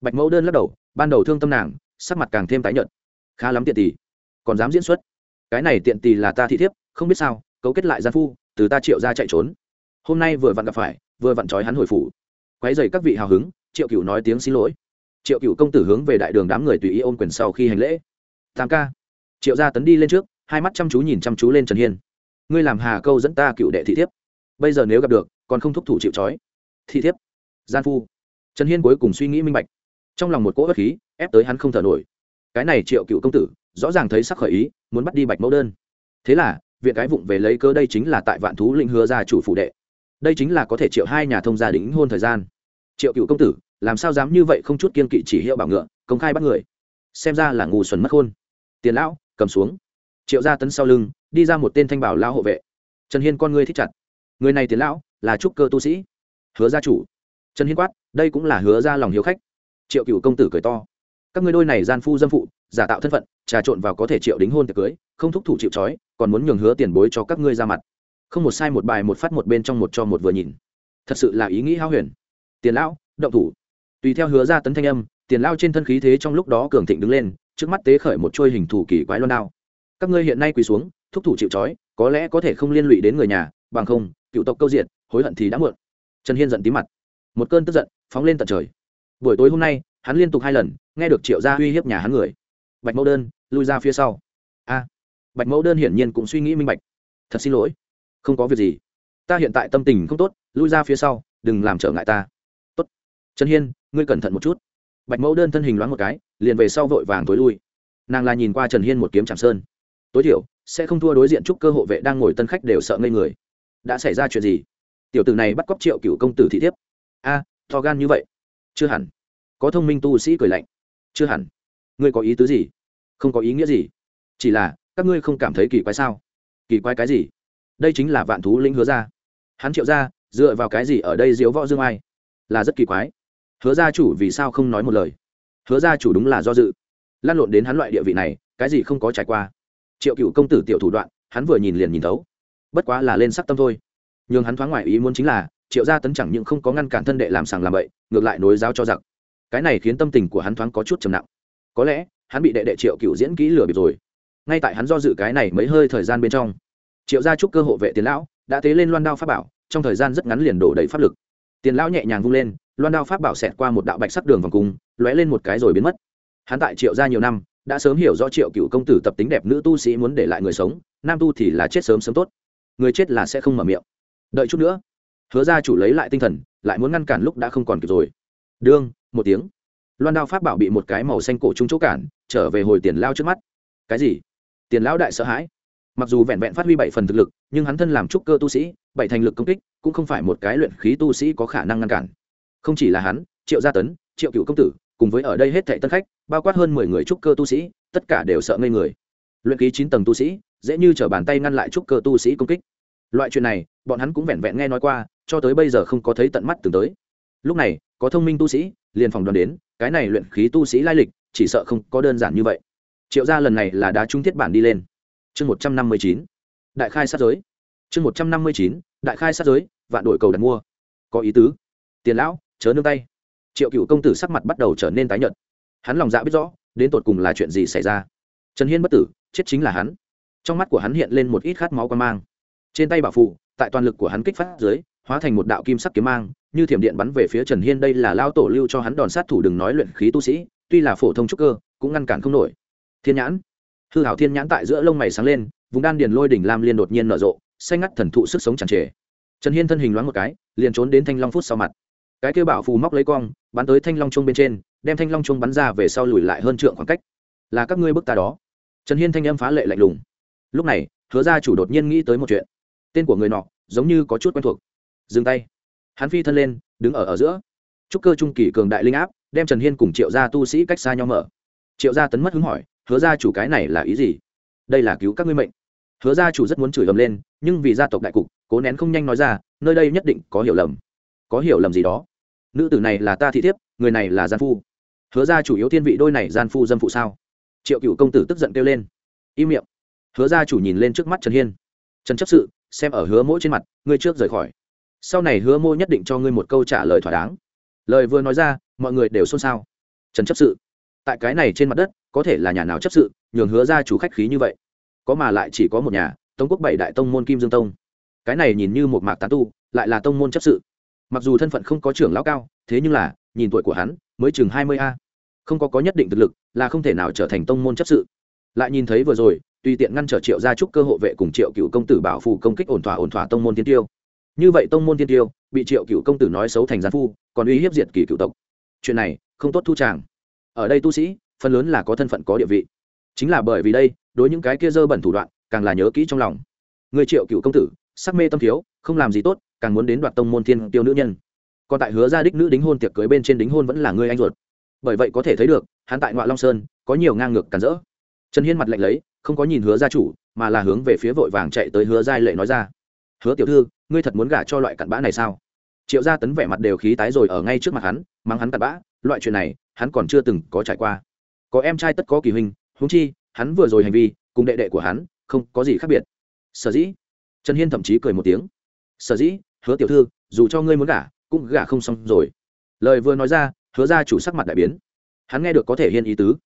Bạch mẫu đơn lắc đầu, ban đầu thương tâm nàng, sắc mặt càng thêm tái nhợt. Khá lắm tiện tỷ còn dám diễn xuất? Cái này tiện tỷ là ta thị thiếp, không biết sao, cấu kết lại gian phu, từ ta triệu ra chạy trốn. Hôm nay vừa vặn gặp phải, vừa vặn trói hắn hồi phủ. Quấy dày các vị hào hứng, triệu cựu nói tiếng xin lỗi triệu cựu công tử hướng về đại đường đám người tùy ý ôm quyền sau khi hành lễ. Tám ca. Triệu gia tấn đi lên trước, hai mắt chăm chú nhìn chăm chú lên trần hiên. Ngươi làm hà câu dẫn ta cựu đệ thị thiếp. Bây giờ nếu gặp được, còn không thúc thủ chịu trói. Thị thiếp. Gian phu. Trần hiên cuối cùng suy nghĩ minh bạch. Trong lòng một cỗ bất khí, ép tới hắn không thở nổi. Cái này triệu cựu công tử, rõ ràng thấy sắc khởi ý, muốn bắt đi bạch mẫu đơn. Thế là, viện cái vụng về lấy cơ đây chính là tại vạn thú linh hứa gia chủ phủ đệ. Đây chính là có thể triệu hai nhà thông gia đính hôn thời gian. Triệu cựu công tử làm sao dám như vậy không chút kiên kỵ chỉ hiệu bảo ngựa, công khai bắt người. Xem ra là ngu xuẩn mất khôn. Tiền lão, cầm xuống. Triệu gia tấn sau lưng, đi ra một tên thanh bảo lao hộ vệ. Trần hiên con ngươi thích chặt. Người này tiền lão, là trúc cơ tu sĩ. Hứa gia chủ. Trần hiên quát, đây cũng là hứa ra lòng hiếu khách. Triệu cựu công tử cười to. Các ngươi đôi này gian phu dâm phụ, giả tạo thân phận, trà trộn vào có thể triệu đính hôn tiệc cưới, không thúc thủ chịu trói, còn muốn nhường hứa tiền bối cho các ngươi ra mặt. Không một sai một bài một phát một bên trong một cho một vừa nhìn. Thật sự là ý nghĩ hao huyền. Tiền lão, động thủ tùy theo hứa ra tấn thanh âm, tiền lao trên thân khí thế trong lúc đó cường thịnh đứng lên, trước mắt tế khởi một trôi hình thủ kỳ quái loan đao. Các ngươi hiện nay quỳ xuống, thúc thủ chịu trói, có lẽ có thể không liên lụy đến người nhà, bằng không, cựu tộc câu diện, hối hận thì đã muộn. Trần hiên giận tí mặt. Một cơn tức giận, phóng lên tận trời. Buổi tối hôm nay, hắn liên tục hai lần, nghe được triệu gia uy hiếp nhà hắn người. Bạch mẫu đơn, lui ra phía sau. A. Bạch mẫu đơn hiển nhiên cũng suy nghĩ minh bạch. Thật xin lỗi. Không có việc gì. Ta hiện tại tâm tình không tốt, lui ra phía sau, đừng làm trở ngại ta. Tốt. Trần hiên ngươi cẩn thận một chút. Bạch mẫu đơn thân hình loáng một cái liền về sau vội vàng tối lui. Nàng là nhìn qua trần hiên một kiếm tràng sơn. Tối thiểu sẽ không thua đối diện chúc cơ hộ vệ đang ngồi tân khách đều sợ ngây người. Đã xảy ra chuyện gì? Tiểu tử này bắt cóc triệu cựu công tử thị thiếp. A à, to gan như vậy. Chưa hẳn. Có thông minh tu sĩ cười lạnh. Chưa hẳn. Ngươi có ý tứ gì? Không có ý nghĩa gì. Chỉ là các ngươi không cảm thấy kỳ quái sao? Kỳ quái cái gì? Đây chính là vạn thú lĩnh hứa ra. Hắn triệu ra dựa vào cái gì ở đây diếu võ dương ai? Là rất kỳ quái hứa gia chủ vì sao không nói một lời? Hứa gia chủ đúng là do dự. Lan lộn đến hắn loại địa vị này, cái gì không có trải qua. Triệu cựu công tử tiểu thủ đoạn, hắn vừa nhìn liền nhìn thấu. Bất quá là lên sắc tâm thôi. Nhưng hắn thoáng ngoài ý muốn chính là, triệu gia tấn chẳng những không có ngăn cản thân đệ làm sàng làm bậy, ngược lại nối giáo cho giặc. Cái này khiến tâm tình của hắn thoáng có chút trầm nặng. Có lẽ, hắn bị đệ đệ triệu cựu diễn kỹ lừa bịp rồi. Ngay tại hắn do dự cái này mấy hơi thời gian bên trong, triệu gia trúc cơ hộ vệ tiền lão đã tế lên loan đao pháp bảo, trong thời gian rất ngắn liền đổ đầy pháp lực. Tiền lão nhẹ nhàng vung lên loan đao pháp bảo xẹt qua một đạo bạch sắc đường vòng cung, lóe lên một cái rồi biến mất. Hắn tại triệu gia nhiều năm, đã sớm hiểu rõ triệu cựu công tử tập tính đẹp nữ tu sĩ muốn để lại người sống, nam tu thì là chết sớm sớm tốt. Người chết là sẽ không mở miệng. Đợi chút nữa, hứa gia chủ lấy lại tinh thần, lại muốn ngăn cản lúc đã không còn kịp rồi. Đương, một tiếng. Loan đao pháp bảo bị một cái màu xanh cổ trung chỗ cản, trở về hồi tiền lao trước mắt. Cái gì? Tiền lão đại sợ hãi. Mặc dù vẹn vẹn phát huy bảy phần thực lực, nhưng hắn thân làm trúc cơ tu sĩ, bảy thành lực công kích, cũng không phải một cái luyện khí tu sĩ có khả năng ngăn cản không chỉ là hắn, triệu gia tấn, triệu cựu công tử, cùng với ở đây hết thệ tân khách, bao quát hơn mười người trúc cơ tu sĩ, tất cả đều sợ ngây người. Luyện ký chín tầng tu sĩ, dễ như t r ở bàn tay ngăn lại trúc cơ tu sĩ công kích. Loại chuyện này, bọn hắn cũng vẹn vẹn nghe nói qua, cho tới bây giờ không có thấy tận mắt từng tới. Lúc này, có thông minh tu sĩ, liền phòng đoàn đến, cái này luyện khí tu sĩ lai lịch, chỉ sợ không có đơn giản như vậy. Triệu gia lần này là đá trung thiết bản đi lên. Chương một trăm năm mươi chín, đại khai sát giới. Chương một trăm năm mươi chín, đại khai sát giới, vạn đội cầu đặt mua. Có ý tứ. Tiền lão chớ nương tay. Triệu cựu công tử sắc mặt bắt đầu trở nên tái nhợt. Hắn lòng dạ biết rõ, đến tột cùng là chuyện gì xảy ra. Trần hiên bất tử, chết chính là hắn. Trong mắt của hắn hiện lên một ít khát máu quan mang. Trên tay bảo phụ tại toàn lực của hắn kích phát dưới, hóa thành một đạo kim sắc kiếm mang, như thiểm điện bắn về phía trần hiên đây là lao tổ lưu cho hắn đòn sát thủ đừng nói luyện khí tu sĩ, tuy là phổ thông trúc cơ, cũng ngăn cản không nổi. Thiên nhãn. Hư hảo thiên nhãn tại giữa lông mày sáng lên, vùng đan điền lôi đỉnh lam liên đột nhiên nở rộ, xanh ngắt thần thụ sức sống tràn trề. Trần hiên thân hình loáng một cái, liền trốn đến thanh long phút sau mặt cái kêu bảo phù móc lấy cong, bắn tới thanh long chuông bên trên, đem thanh long chuông bắn ra về sau lùi lại hơn trượng khoảng cách. Là các ngươi bức ta đó. Trần hiên thanh âm phá lệ lạnh lùng. Lúc này, hứa Gia chủ đột nhiên nghĩ tới một chuyện. Tên của người nọ, giống như có chút quen thuộc. Dừng tay. Hắn phi thân lên, đứng ở ở giữa. Trúc cơ trung kỳ cường đại linh áp, đem trần hiên cùng triệu gia tu sĩ cách xa nhau mở. Triệu gia tấn mất hứng hỏi, hứa gia chủ cái này là ý gì? Đây là cứu các ngươi mệnh. Hứa gia chủ rất muốn chửi ầm lên, nhưng vì gia tộc đại cục, cố nén không nhanh nói ra, nơi đây nhất định có hiểu lầm. Có hiểu lầm gì đó? Nữ tử này là ta thị thiếp, người này là gian phu. Hứa gia chủ yếu thiên vị đôi này gian phu dâm phụ sao? Triệu cựu công tử tức giận kêu lên. Im miệng. Hứa gia chủ nhìn lên trước mắt trần hiên. Trần chấp sự, xem ở hứa mỗi trên mặt, ngươi trước rời khỏi. Sau này hứa mô nhất định cho ngươi một câu trả lời thỏa đáng. Lời vừa nói ra, mọi người đều xôn xao. Trần chấp sự. Tại cái này trên mặt đất, có thể là nhà nào chấp sự, nhường hứa ra chủ khách khí như vậy. Có mà lại chỉ có một nhà, tống quốc bảy đại tông môn kim dương tông. Cái này nhìn như một mạc tán tu, lại là tông môn chấp sự mặc dù thân phận không có trưởng lão cao, thế nhưng là, nhìn tuổi của hắn, mới chừng hai mươi a. Không có có nhất định thực lực, là không thể nào trở thành tông môn chấp sự. Lại nhìn thấy vừa rồi, tùy tiện ngăn trở triệu gia trúc cơ hộ vệ cùng triệu cựu công tử bảo phù công kích ổn thỏa ổn thỏa tông môn tiên tiêu. Như vậy tông môn tiên tiêu, bị triệu cựu công tử nói xấu thành gián phu, còn uy hiếp diệt kỳ cựu tộc. Chuyện này, không tốt thu tràng. Ở đây tu sĩ, phần lớn là có thân phận có địa vị. Chính là bởi vì đây, đối những cái kia dơ bẩn thủ đoạn, càng là nhớ kỹ trong lòng. Người triệu cựu công tử, sắc mê tâm thiếu, không làm gì tốt càng muốn đến đoạt tông môn thiên tiêu nữ nhân. Còn tại hứa gia đích nữ đính hôn tiệc cưới bên trên đính hôn vẫn là người anh ruột. Bởi vậy có thể thấy được, hắn tại ngoại long sơn, có nhiều ngang ngược cản rỡ. Trần hiên mặt lạnh lấy, không có nhìn hứa gia chủ, mà là hướng về phía vội vàng chạy tới hứa giai lệ nói ra. Hứa tiểu thư, ngươi thật muốn gả cho loại cặn bã này sao? Triệu gia tấn vẻ mặt đều khí tái rồi ở ngay trước mặt hắn, mắng hắn cặn bã, loại chuyện này, hắn còn chưa từng có trải qua. Có em trai tất có kỳ huynh húng chi, hắn vừa rồi hành vi, cùng đệ đệ của hắn, không có gì khác biệt. Sở dĩ? Trần hiên thậm chí cười một tiếng. Sở dĩ? Hứa tiểu thư, dù cho ngươi muốn gả, cũng gả không xong rồi. Lời vừa nói ra, hứa ra chủ sắc mặt đại biến. Hắn nghe được có thể hiên ý tứ.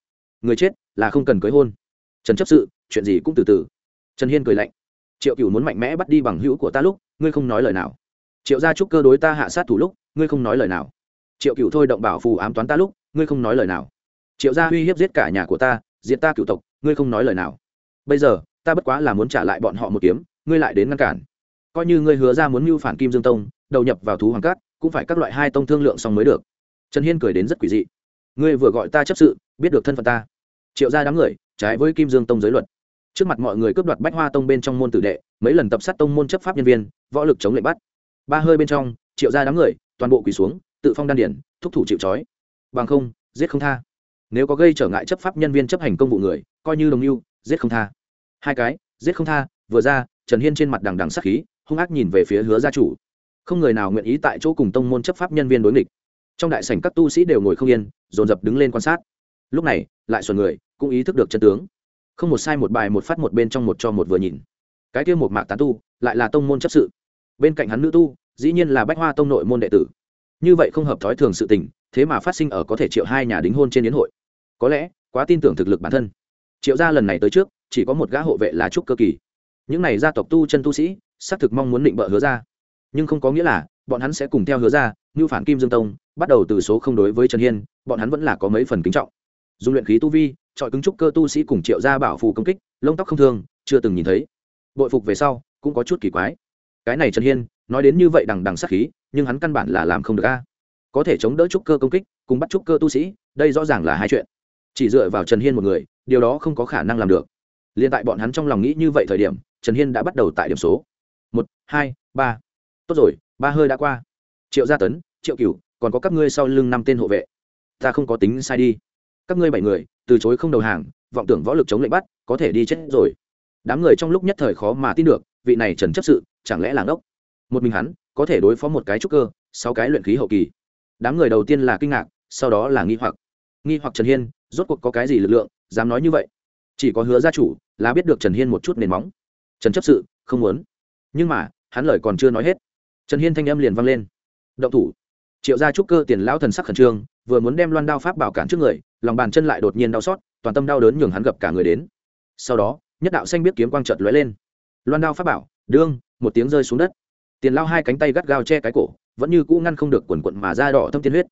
Người chết là không cần cưới hôn. Trần chấp sự, chuyện gì cũng từ từ. Trần hiên cười lạnh. Triệu cựu muốn mạnh mẽ bắt đi bằng hữu của ta lúc, ngươi không nói lời nào. Triệu gia trúc cơ đối ta hạ sát thủ lúc, ngươi không nói lời nào. Triệu cựu thôi động bảo phù ám toán ta lúc, ngươi không nói lời nào. Triệu gia uy hiếp giết cả nhà của ta diện ta cựu tộc, ngươi không nói lời nào. Bây giờ, ta bất quá là muốn trả lại bọn họ một kiếm, ngươi lại đến ngăn cản coi như ngươi hứa ra muốn mưu phản kim dương tông, đầu nhập vào thú hoàng cát cũng phải các loại hai tông thương lượng xong mới được. Trần hiên cười đến rất quỷ dị. Ngươi vừa gọi ta chấp sự, biết được thân phận ta. Triệu ra đám người, trái với kim dương tông giới luật. Trước mặt mọi người cướp đoạt bách hoa tông bên trong môn tử đệ, mấy lần tập sát tông môn chấp pháp nhân viên, võ lực chống lệnh bắt. Ba hơi bên trong, triệu ra đám người, toàn bộ quỳ xuống, tự phong đan điển, thúc thủ chịu trói. Bằng không, giết không tha. Nếu có gây trở ngại chấp pháp nhân viên chấp hành công vụ người, coi như đồng mưu, giết không tha. Hai cái, giết không tha, vừa ra, trần hiên trên mặt đằng đằng sắc khí hung ác nhìn về phía hứa gia chủ. Không người nào nguyện ý tại chỗ cùng tông môn chấp pháp nhân viên đối nghịch. Trong đại sảnh các tu sĩ đều ngồi không yên, dồn dập đứng lên quan sát. Lúc này, lại xuẩn người, cũng ý thức được chân tướng. Không một sai một bài một phát một bên trong một cho một vừa nhìn. Cái kia một mạc tán tu, lại là tông môn chấp sự. Bên cạnh hắn nữ tu, dĩ nhiên là bách hoa tông nội môn đệ tử. Như vậy không hợp thói thường sự tình, thế mà phát sinh ở có thể triệu hai nhà đính hôn trên yến hội. Có lẽ, quá tin tưởng thực lực bản thân. Triệu gia lần này tới trước, chỉ có một gã hộ vệ là trúc cơ kỳ. Những này gia tộc tu chân tu sĩ xác thực mong muốn định bợ hứa ra. Nhưng không có nghĩa là, bọn hắn sẽ cùng theo hứa ra như phản kim dương tông, bắt đầu từ số không đối với trần hiên, bọn hắn vẫn là có mấy phần kính trọng. Dùng luyện khí tu vi, chọi cứng trúc cơ tu sĩ cùng triệu gia bảo phù công kích, lông tóc không thương, chưa từng nhìn thấy. Bội phục về sau, cũng có chút kỳ quái. Cái này trần hiên, nói đến như vậy đằng đằng sát khí, nhưng hắn căn bản là làm không được a. Có thể chống đỡ trúc cơ công kích, cùng bắt trúc cơ tu sĩ, đây rõ ràng là hai chuyện. Chỉ dựa vào trần hiên một người, điều đó không có khả năng làm được. Liền tại bọn hắn trong lòng nghĩ như vậy thời điểm, trần hiên đã bắt đầu tại điểm số một, hai, ba. Tốt rồi, ba hơi đã qua. Triệu gia tấn, triệu cửu, còn có các ngươi sau lưng năm tên hộ vệ. Ta không có tính sai đi. Các ngươi bảy người, từ chối không đầu hàng, vọng tưởng võ lực chống lệnh bắt, có thể đi chết rồi. Đám người trong lúc nhất thời khó mà tin được, vị này trần chấp sự, chẳng lẽ là ngốc? Một mình hắn, có thể đối phó một cái trúc cơ, sáu cái luyện khí hậu kỳ. Đám người đầu tiên là kinh ngạc, sau đó là nghi hoặc. Nghi hoặc trần hiên, rốt cuộc có cái gì lực lượng, dám nói như vậy? Chỉ có hứa gia chủ là biết được trần hiên một chút nền móng. Trần chấp sự, không muốn nhưng mà, hắn lời còn chưa nói hết, trần hiên thanh âm liền vang lên. Động thủ. Triệu gia trúc cơ tiền lão thần sắc khẩn trương, vừa muốn đem loan đao pháp bảo cản trước người, lòng bàn chân lại đột nhiên đau xót, toàn tâm đau đớn nhường hắn gặp cả người đến. Sau đó, nhất đạo xanh biết kiếm quang trợt lóe lên. Loan đao pháp bảo, đương, một tiếng rơi xuống đất. Tiền lao hai cánh tay gắt gao che cái cổ, vẫn như cũ ngăn không được quần quận mà da đỏ thâm tiên huyết.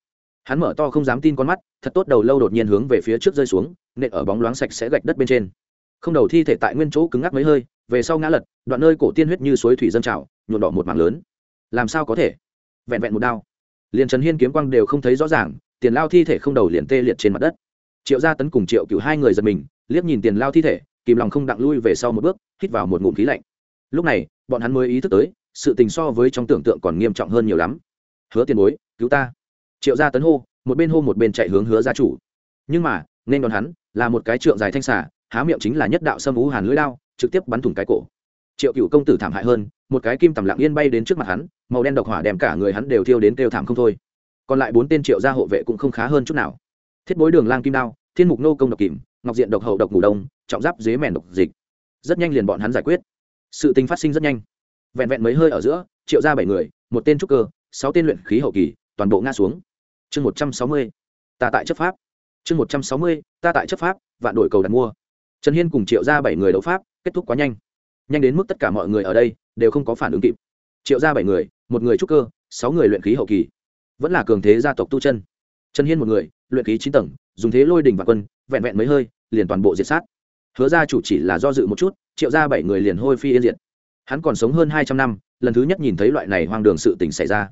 Hắn mở to không dám tin con mắt, thật tốt đầu lâu đột nhiên hướng về phía trước rơi xuống, nện ở bóng loáng sạch sẽ gạch đất bên trên. Không đầu thi thể tại nguyên chỗ cứng ngắc mấy hơi về sau ngã lật, đoạn nơi cổ tiên huyết như suối thủy dân trào nhuộn đỏ một mảng lớn. Làm sao có thể? Vẹn vẹn một đao. Liền trần hiên kiếm quang đều không thấy rõ ràng, tiền lao thi thể không đầu liền tê liệt trên mặt đất. Triệu gia tấn cùng triệu cựu hai người giật mình, liếc nhìn tiền lao thi thể, kìm lòng không đặng lui về sau một bước, hít vào một ngụm khí lạnh. Lúc này, bọn hắn mới ý thức tới, sự tình so với trong tưởng tượng còn nghiêm trọng hơn nhiều lắm. Hứa tiền bối, cứu ta. Triệu gia tấn hô, một bên hô một bên chạy hướng hứa gia chủ. Nhưng mà, nên đón hắn là một cái trượng dài thanh xả há miệng chính là nhất đạo sâm ú hàn lưỡi lao trực tiếp bắn thủng cái cổ. Triệu cựu công tử thảm hại hơn, một cái kim tầm lặng yên bay đến trước mặt hắn, màu đen độc hỏa đem cả người hắn đều thiêu đến kêu thảm không thôi. Còn lại bốn tên triệu gia hộ vệ cũng không khá hơn chút nào. Thiết bối đường lang kim đao, thiên mục nô công độc kìm, ngọc diện độc hậu độc ngủ đông, trọng giáp dế mèn độc dịch. Rất nhanh liền bọn hắn giải quyết. Sự tình phát sinh rất nhanh. Vẹn vẹn mấy hơi ở giữa, triệu gia bảy người, một tên trúc cơ, sáu tên luyện khí hậu kỳ, toàn bộ ngã xuống. Chương một trăm sáu mươi, ta tại chấp pháp. Chương một trăm sáu mươi, ta tại chấp pháp, vạn đổi cầu đặt mua. Trần hiên cùng triệu gia bảy người đấu pháp kết thúc quá nhanh. Nhanh đến mức tất cả mọi người ở đây đều không có phản ứng kịp. Triệu gia bảy người, một người trúc cơ, sáu người luyện khí hậu kỳ. Vẫn là cường thế gia tộc tu chân. Trần hiên một người, luyện khí chín tầng, dùng thế lôi đình và quân, vẹn vẹn mấy hơi, liền toàn bộ diệt sát. Hứa ra chủ chỉ là do dự một chút, triệu ra bảy người liền hôi phi yên diệt. Hắn còn sống hơn hai trăm năm, lần thứ nhất nhìn thấy loại này hoang đường sự tình xảy ra.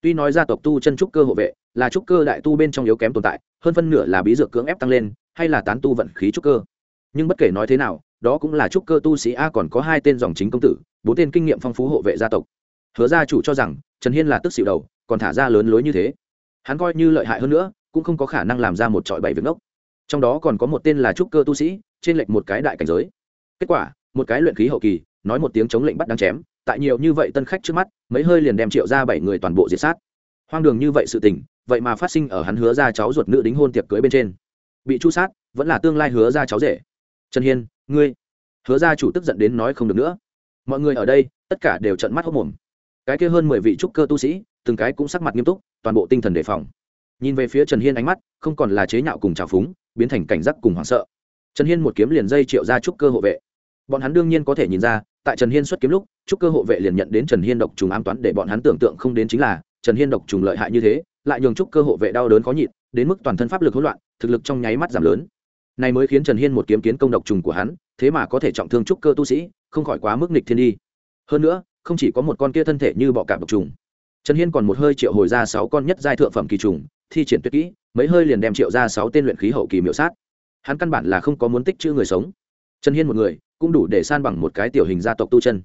Tuy nói gia tộc tu chân trúc cơ hộ vệ, là trúc cơ đại tu bên trong yếu kém tồn tại, hơn phân nửa là bí dược cưỡng ép tăng lên, hay là tán tu vận khí trúc cơ. Nhưng bất kể nói thế nào đó cũng là trúc cơ tu sĩ a còn có hai tên dòng chính công tử, bốn tên kinh nghiệm phong phú hộ vệ gia tộc. Hứa gia chủ cho rằng, trần hiên là tức xịu đầu, còn thả ra lớn lối như thế. Hắn coi như lợi hại hơn nữa, cũng không có khả năng làm ra một trọi bảy việc ngốc. Trong đó còn có một tên là trúc cơ tu sĩ, trên lệnh một cái đại cảnh giới. Kết quả, một cái luyện khí hậu kỳ, nói một tiếng chống lệnh bắt đáng chém, tại nhiều như vậy tân khách trước mắt, mấy hơi liền đem triệu ra bảy người toàn bộ diệt sát. Hoang đường như vậy sự tình, vậy mà phát sinh ở hắn hứa ra cháu ruột nữ đính hôn tiệc cưới bên trên. Bị chu sát, vẫn là tương lai hứa ra cháu rể. Trần hiên ngươi hứa ra chủ tức giận đến nói không được nữa. Mọi người ở đây, tất cả đều trận mắt hốc mồm. Cái kia hơn mười vị trúc cơ tu sĩ, từng cái cũng sắc mặt nghiêm túc, toàn bộ tinh thần đề phòng. Nhìn về phía trần hiên ánh mắt, không còn là chế nhạo cùng trào phúng, biến thành cảnh giác cùng hoảng sợ. Trần hiên một kiếm liền dây triệu ra trúc cơ hộ vệ. Bọn hắn đương nhiên có thể nhìn ra, tại trần hiên xuất kiếm lúc, trúc cơ hộ vệ liền nhận đến trần hiên độc trùng ám toán để bọn hắn tưởng tượng không đến chính là, trần hiên độc trùng lợi hại như thế, lại nhường trúc cơ hộ vệ đau đớn khó nhịn, đến mức toàn thân pháp lực hỗn loạn, thực lực trong nháy mắt giảm lớn này mới khiến trần hiên một kiếm kiến công độc trùng của hắn, thế mà có thể trọng thương trúc cơ tu sĩ, không khỏi quá mức nghịch thiên đi. Hơn nữa, không chỉ có một con kia thân thể như bọ cạp độc trùng. Trần hiên còn một hơi triệu hồi ra sáu con nhất giai thượng phẩm kỳ trùng, thi triển tuyệt kỹ, mấy hơi liền đem triệu ra sáu tên luyện khí hậu kỳ miểu sát. Hắn căn bản là không có muốn tích chữ người sống. Trần hiên một người, cũng đủ để san bằng một cái tiểu hình gia tộc tu chân.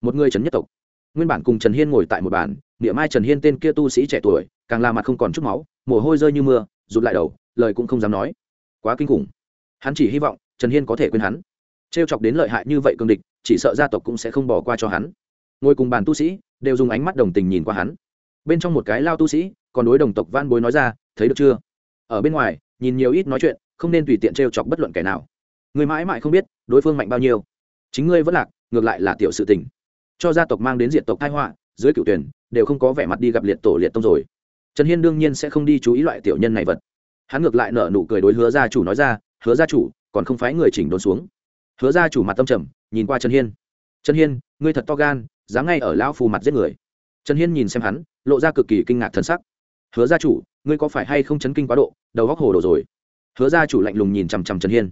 Một người trần nhất tộc. Nguyên bản cùng trần hiên ngồi tại một bàn, niệm mai trần hiên tên kia tu sĩ trẻ tuổi, càng là mặt không còn chút máu, mồ hôi rơi như mưa, rụt lại đầu, lời cũng không dám nói. Quá kinh khủng hắn chỉ hy vọng trần hiên có thể quên hắn t r e o chọc đến lợi hại như vậy cương địch chỉ sợ gia tộc cũng sẽ không bỏ qua cho hắn ngồi cùng bàn tu sĩ đều dùng ánh mắt đồng tình nhìn qua hắn bên trong một cái lao tu sĩ còn đối đồng tộc van bối nói ra thấy được chưa ở bên ngoài nhìn nhiều ít nói chuyện không nên tùy tiện t r e o chọc bất luận kẻ nào người mãi mãi không biết đối phương mạnh bao nhiêu chính ngươi vẫn lạc ngược lại là tiểu sự tình cho gia tộc mang đến diện tộc thái họa dưới cựu tuyển đều không có vẻ mặt đi gặp liệt tổ liệt tông rồi trần hiên đương nhiên sẽ không đi chú ý loại tiểu nhân này vật hắn ngược lại nở nụ cười đối hứa gia chủ nói ra hứa gia chủ, còn không phái người chỉnh đốn xuống. Hứa gia chủ mặt tâm trầm, nhìn qua trần hiên. Trần hiên, ngươi thật to gan, dám ngay ở lão phù mặt giết người. Trần hiên nhìn xem hắn, lộ ra cực kỳ kinh ngạc thân sắc. Hứa gia chủ, ngươi có phải hay không chấn kinh quá độ, đầu góc hồ đồ rồi? Hứa gia chủ lạnh lùng nhìn chằm chằm trần hiên.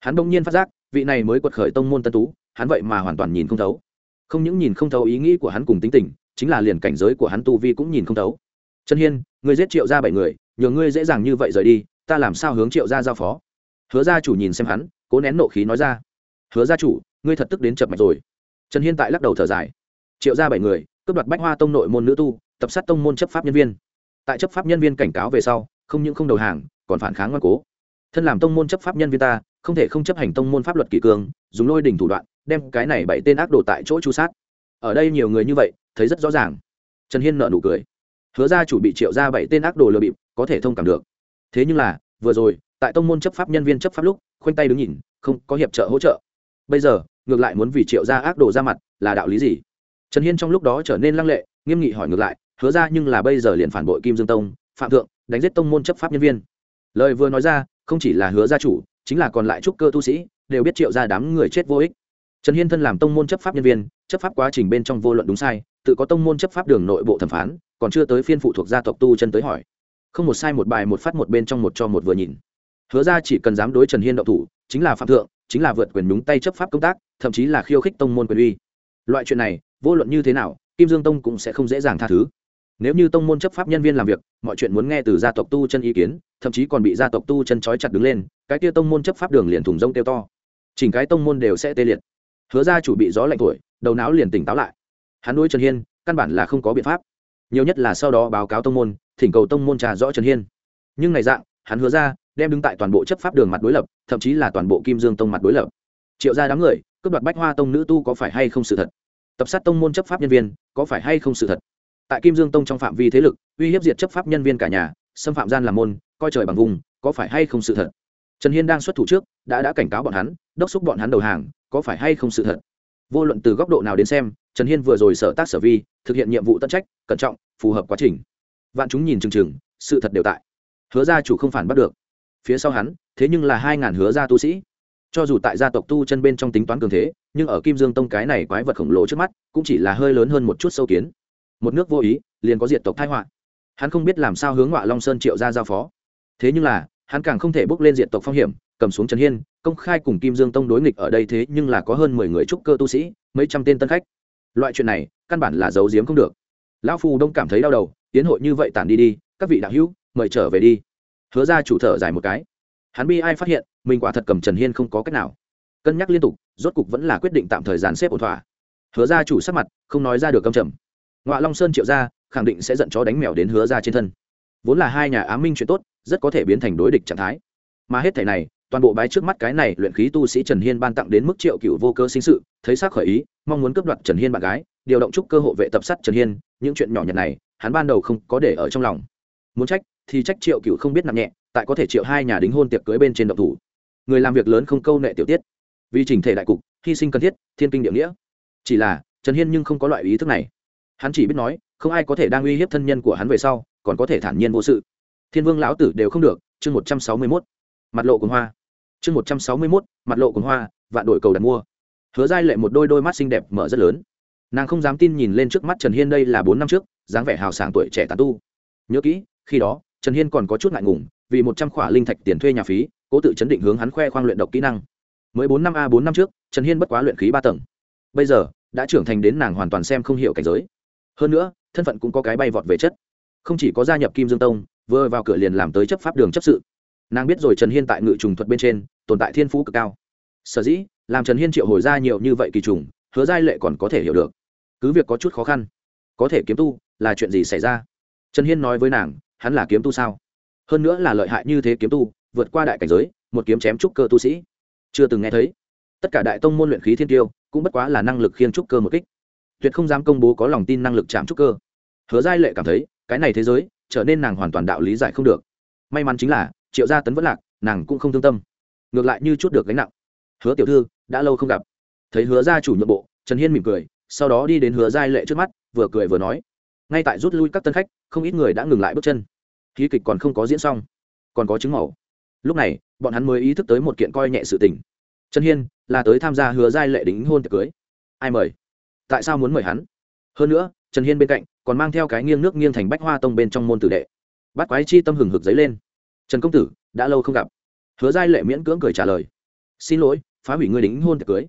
Hắn bỗng nhiên phát giác, vị này mới quật khởi tông môn tân tú, hắn vậy mà hoàn toàn nhìn không thấu. Không những nhìn không thấu ý nghĩ của hắn cùng tính tình, chính là liền cảnh giới của hắn tu vi cũng nhìn không thấu. Trần hiên, ngươi giết triệu ra bảy người, nhờ ngươi dễ dàng như vậy rời đi, ta làm sao hướng triệu ra giao phó? Hứa gia chủ nhìn xem hắn, cố nén nộ khí nói ra. Hứa gia chủ, ngươi thật tức đến chập mạch rồi. Trần hiên tại lắc đầu thở dài. Triệu ra bảy người, cướp đoạt bách hoa tông nội môn nữ tu, tập sát tông môn chấp pháp nhân viên. Tại chấp pháp nhân viên cảnh cáo về sau, không những không đầu hàng, còn phản kháng ngoan cố. Thân làm tông môn chấp pháp nhân viên ta, không thể không chấp hành tông môn pháp luật kỷ cương, dùng lôi đỉnh thủ đoạn, đem cái này bảy tên ác đồ tại chỗ chu sát. Ở đây nhiều người như vậy, thấy rất rõ ràng. Trần hiên nợ nụ cười. Hứa ra chủ bị triệu ra bảy tên ác đồ lừa bịp, có thể thông cảm được. Thế nhưng là, vừa rồi tại tông môn chấp pháp nhân viên chấp pháp lúc, khoanh tay đứng nhìn, không có hiệp trợ hỗ trợ. Bây giờ, ngược lại muốn vì triệu ra ác đồ ra mặt, là đạo lý gì? Trần hiên trong lúc đó trở nên lăng lệ, nghiêm nghị hỏi ngược lại, hứa ra nhưng là bây giờ liền phản bội kim dương tông, phạm thượng, đánh giết tông môn chấp pháp nhân viên. Lời vừa nói ra, không chỉ là hứa gia chủ, chính là còn lại trúc cơ tu sĩ, đều biết triệu ra đám người chết vô ích. Trần hiên thân làm tông môn chấp pháp nhân viên, chấp pháp quá trình bên trong vô luận đúng sai, tự có tông môn chấp pháp đường nội bộ thẩm phán, còn chưa tới phiên phụ thuộc gia tộc tu chân tới hỏi. Không một sai một bài một phát một bên trong một cho một vừa nhìn hứa ra chỉ cần dám đối trần hiên động thủ, chính là phạm thượng, chính là vượt quyền nhúng tay chấp pháp công tác, thậm chí là khiêu khích tông môn quyền uy. Loại chuyện này, vô luận như thế nào, kim dương tông cũng sẽ không dễ dàng tha thứ. Nếu như tông môn chấp pháp nhân viên làm việc, mọi chuyện muốn nghe từ gia tộc tu chân ý kiến, thậm chí còn bị gia tộc tu chân trói chặt đứng lên, cái kia tông môn chấp pháp đường liền thủng rông kêu to. Chỉnh cái tông môn đều sẽ tê liệt. Hứa ra chủ bị gió lạnh thổi, đầu não liền tỉnh táo lại. Hắn nuôi trần hiên, căn bản là không có biện pháp. Nhiều nhất là sau đó báo cáo tông môn, thỉnh cầu tông môn trà rõ trần hiên. Nhưng này dạng, hắn hứa ra đem đứng tại toàn bộ chấp pháp đường mặt đối lập, thậm chí là toàn bộ kim dương tông mặt đối lập. Triệu ra đám người, cướp đoạt bách hoa tông nữ tu có phải hay không sự thật? Tập sát tông môn chấp pháp nhân viên, có phải hay không sự thật? Tại kim dương tông trong phạm vi thế lực, uy hiếp diệt chấp pháp nhân viên cả nhà, xâm phạm gian làm môn, coi trời bằng vùng, có phải hay không sự thật? Trần hiên đang xuất thủ trước, đã đã cảnh cáo bọn hắn, đốc xúc bọn hắn đầu hàng, có phải hay không sự thật? Vô luận từ góc độ nào đến xem, trần hiên vừa rồi sở tác sở vi, thực hiện nhiệm vụ tân trách, cẩn trọng, phù hợp quá trình. Vạn chúng nhìn chừng chừng, sự thật đều tại. Hứa gia chủ không phản bắt được phía sau hắn, thế nhưng là hai ngàn hứa gia tu sĩ. Cho dù tại gia tộc tu chân bên trong tính toán cường thế, nhưng ở kim dương tông cái này quái vật khổng lồ trước mắt, cũng chỉ là hơi lớn hơn một chút sâu kiến. Một nước vô ý, liền có diệt tộc thái họa. Hắn không biết làm sao hướng họa long sơn triệu ra giao phó. Thế nhưng là, hắn càng không thể bước lên diện tộc phong hiểm, cầm xuống trần hiên, công khai cùng kim dương tông đối nghịch ở đây thế nhưng là có hơn mười người trúc cơ tu sĩ, mấy trăm tên tân khách. Loại chuyện này, căn bản là giấu giếm không được. Lão phu đông cảm thấy đau đầu, tiến hội như vậy tản đi đi, các vị đạo hữu, mời trở về đi hứa ra chủ thở dài một cái. Hắn bi ai phát hiện, mình quả thật cầm trần hiên không có cách nào. Cân nhắc liên tục, rốt cục vẫn là quyết định tạm thời dàn xếp ổn thỏa. Hứa ra chủ sắc mặt, không nói ra được câm trầm. Ngoại long sơn triệu ra, khẳng định sẽ giận chó đánh mèo đến hứa ra trên thân. Vốn là hai nhà ám minh chuyện tốt, rất có thể biến thành đối địch trạng thái. Mà hết thể này, toàn bộ bái trước mắt cái này luyện khí tu sĩ trần hiên ban tặng đến mức triệu cựu vô cơ sinh sự, thấy xác khởi ý, mong muốn cướp đoạt trần hiên bạn gái, điều động chúc cơ hộ vệ tập sát trần hiên, những chuyện nhỏ nhặt này, hắn ban đầu không có để ở trong lòng. Muốn trách thì trách triệu cựu không biết nặng nhẹ, tại có thể triệu hai nhà đính hôn tiệc cưới bên trên động thủ. Người làm việc lớn không câu nệ tiểu tiết. Vì chỉnh thể đại cục, hy sinh cần thiết, thiên kinh địa nghĩa. Chỉ là, trần hiên nhưng không có loại ý thức này. Hắn chỉ biết nói, không ai có thể đang uy hiếp thân nhân của hắn về sau, còn có thể thản nhiên vô sự. Thiên vương lão tử đều không được, chương một trăm sáu mươi mốt. Mặt lộ cùng hoa. Chương một trăm sáu mươi mốt, mặt lộ cùng hoa, vạn đội cầu đặt mua. Hứa giai lệ một đôi đôi mắt xinh đẹp mở rất lớn. Nàng không dám tin nhìn lên trước mắt trần hiên đây là bốn năm trước, dáng vẻ hào sảng tuổi trẻ tàn tu. Nhớ kỹ, khi đó trần hiên còn có chút ngại ngùng, vì một trăm khỏa linh thạch tiền thuê nhà phí, cố tự chấn định hướng hắn khoe khoang luyện độc kỹ năng. Mới bốn năm a, bốn năm trước, trần hiên bất quá luyện khí ba tầng. Bây giờ, đã trưởng thành đến nàng hoàn toàn xem không hiểu cảnh giới. Hơn nữa, thân phận cũng có cái bay vọt về chất. Không chỉ có gia nhập kim dương tông, vừa vào cửa liền làm tới chấp pháp đường chấp sự. Nàng biết rồi trần hiên tại ngự trùng thuật bên trên, tồn tại thiên phú cực cao. Sở dĩ, làm trần hiên triệu hồi ra nhiều như vậy kỳ trùng, hứa giai lệ còn có thể hiểu được. Cứ việc có chút khó khăn, có thể kiếm tu, là chuyện gì xảy ra? Trần hiên nói với nàng hắn là kiếm tu sao? Hơn nữa là lợi hại như thế kiếm tu, vượt qua đại cảnh giới, một kiếm chém trúc cơ tu sĩ. Chưa từng nghe thấy. Tất cả đại tông môn luyện khí thiên tiêu, cũng bất quá là năng lực khiên trúc cơ một kích. Tuyệt không dám công bố có lòng tin năng lực chạm trúc cơ. Hứa giai lệ cảm thấy, cái này thế giới, trở nên nàng hoàn toàn đạo lý giải không được. May mắn chính là, triệu gia tấn vẫn lạc, nàng cũng không thương tâm. Ngược lại như chút được gánh nặng. Hứa tiểu thư, đã lâu không gặp. Thấy hứa gia chủ nhượng bộ, trần hiên mỉm cười, sau đó đi đến hứa giai lệ trước mắt, vừa cười vừa nói ngay tại rút lui các tân khách, không ít người đã ngừng lại bước chân. Ký kịch còn không có diễn xong, còn có chứng màu. Lúc này, bọn hắn mới ý thức tới một kiện coi nhẹ sự tình. Trần hiên là tới tham gia hứa giai lệ đính hôn tiệc cưới. Ai mời? Tại sao muốn mời hắn? Hơn nữa, trần hiên bên cạnh còn mang theo cái nghiêng nước nghiêng thành bách hoa tông bên trong môn tử đệ. Bắt quái chi tâm hừng hực dấy lên. Trần công tử, đã lâu không gặp. Hứa giai lệ miễn cưỡng cười trả lời. Xin lỗi, phá hủy ngươi đính hôn tiệc cưới.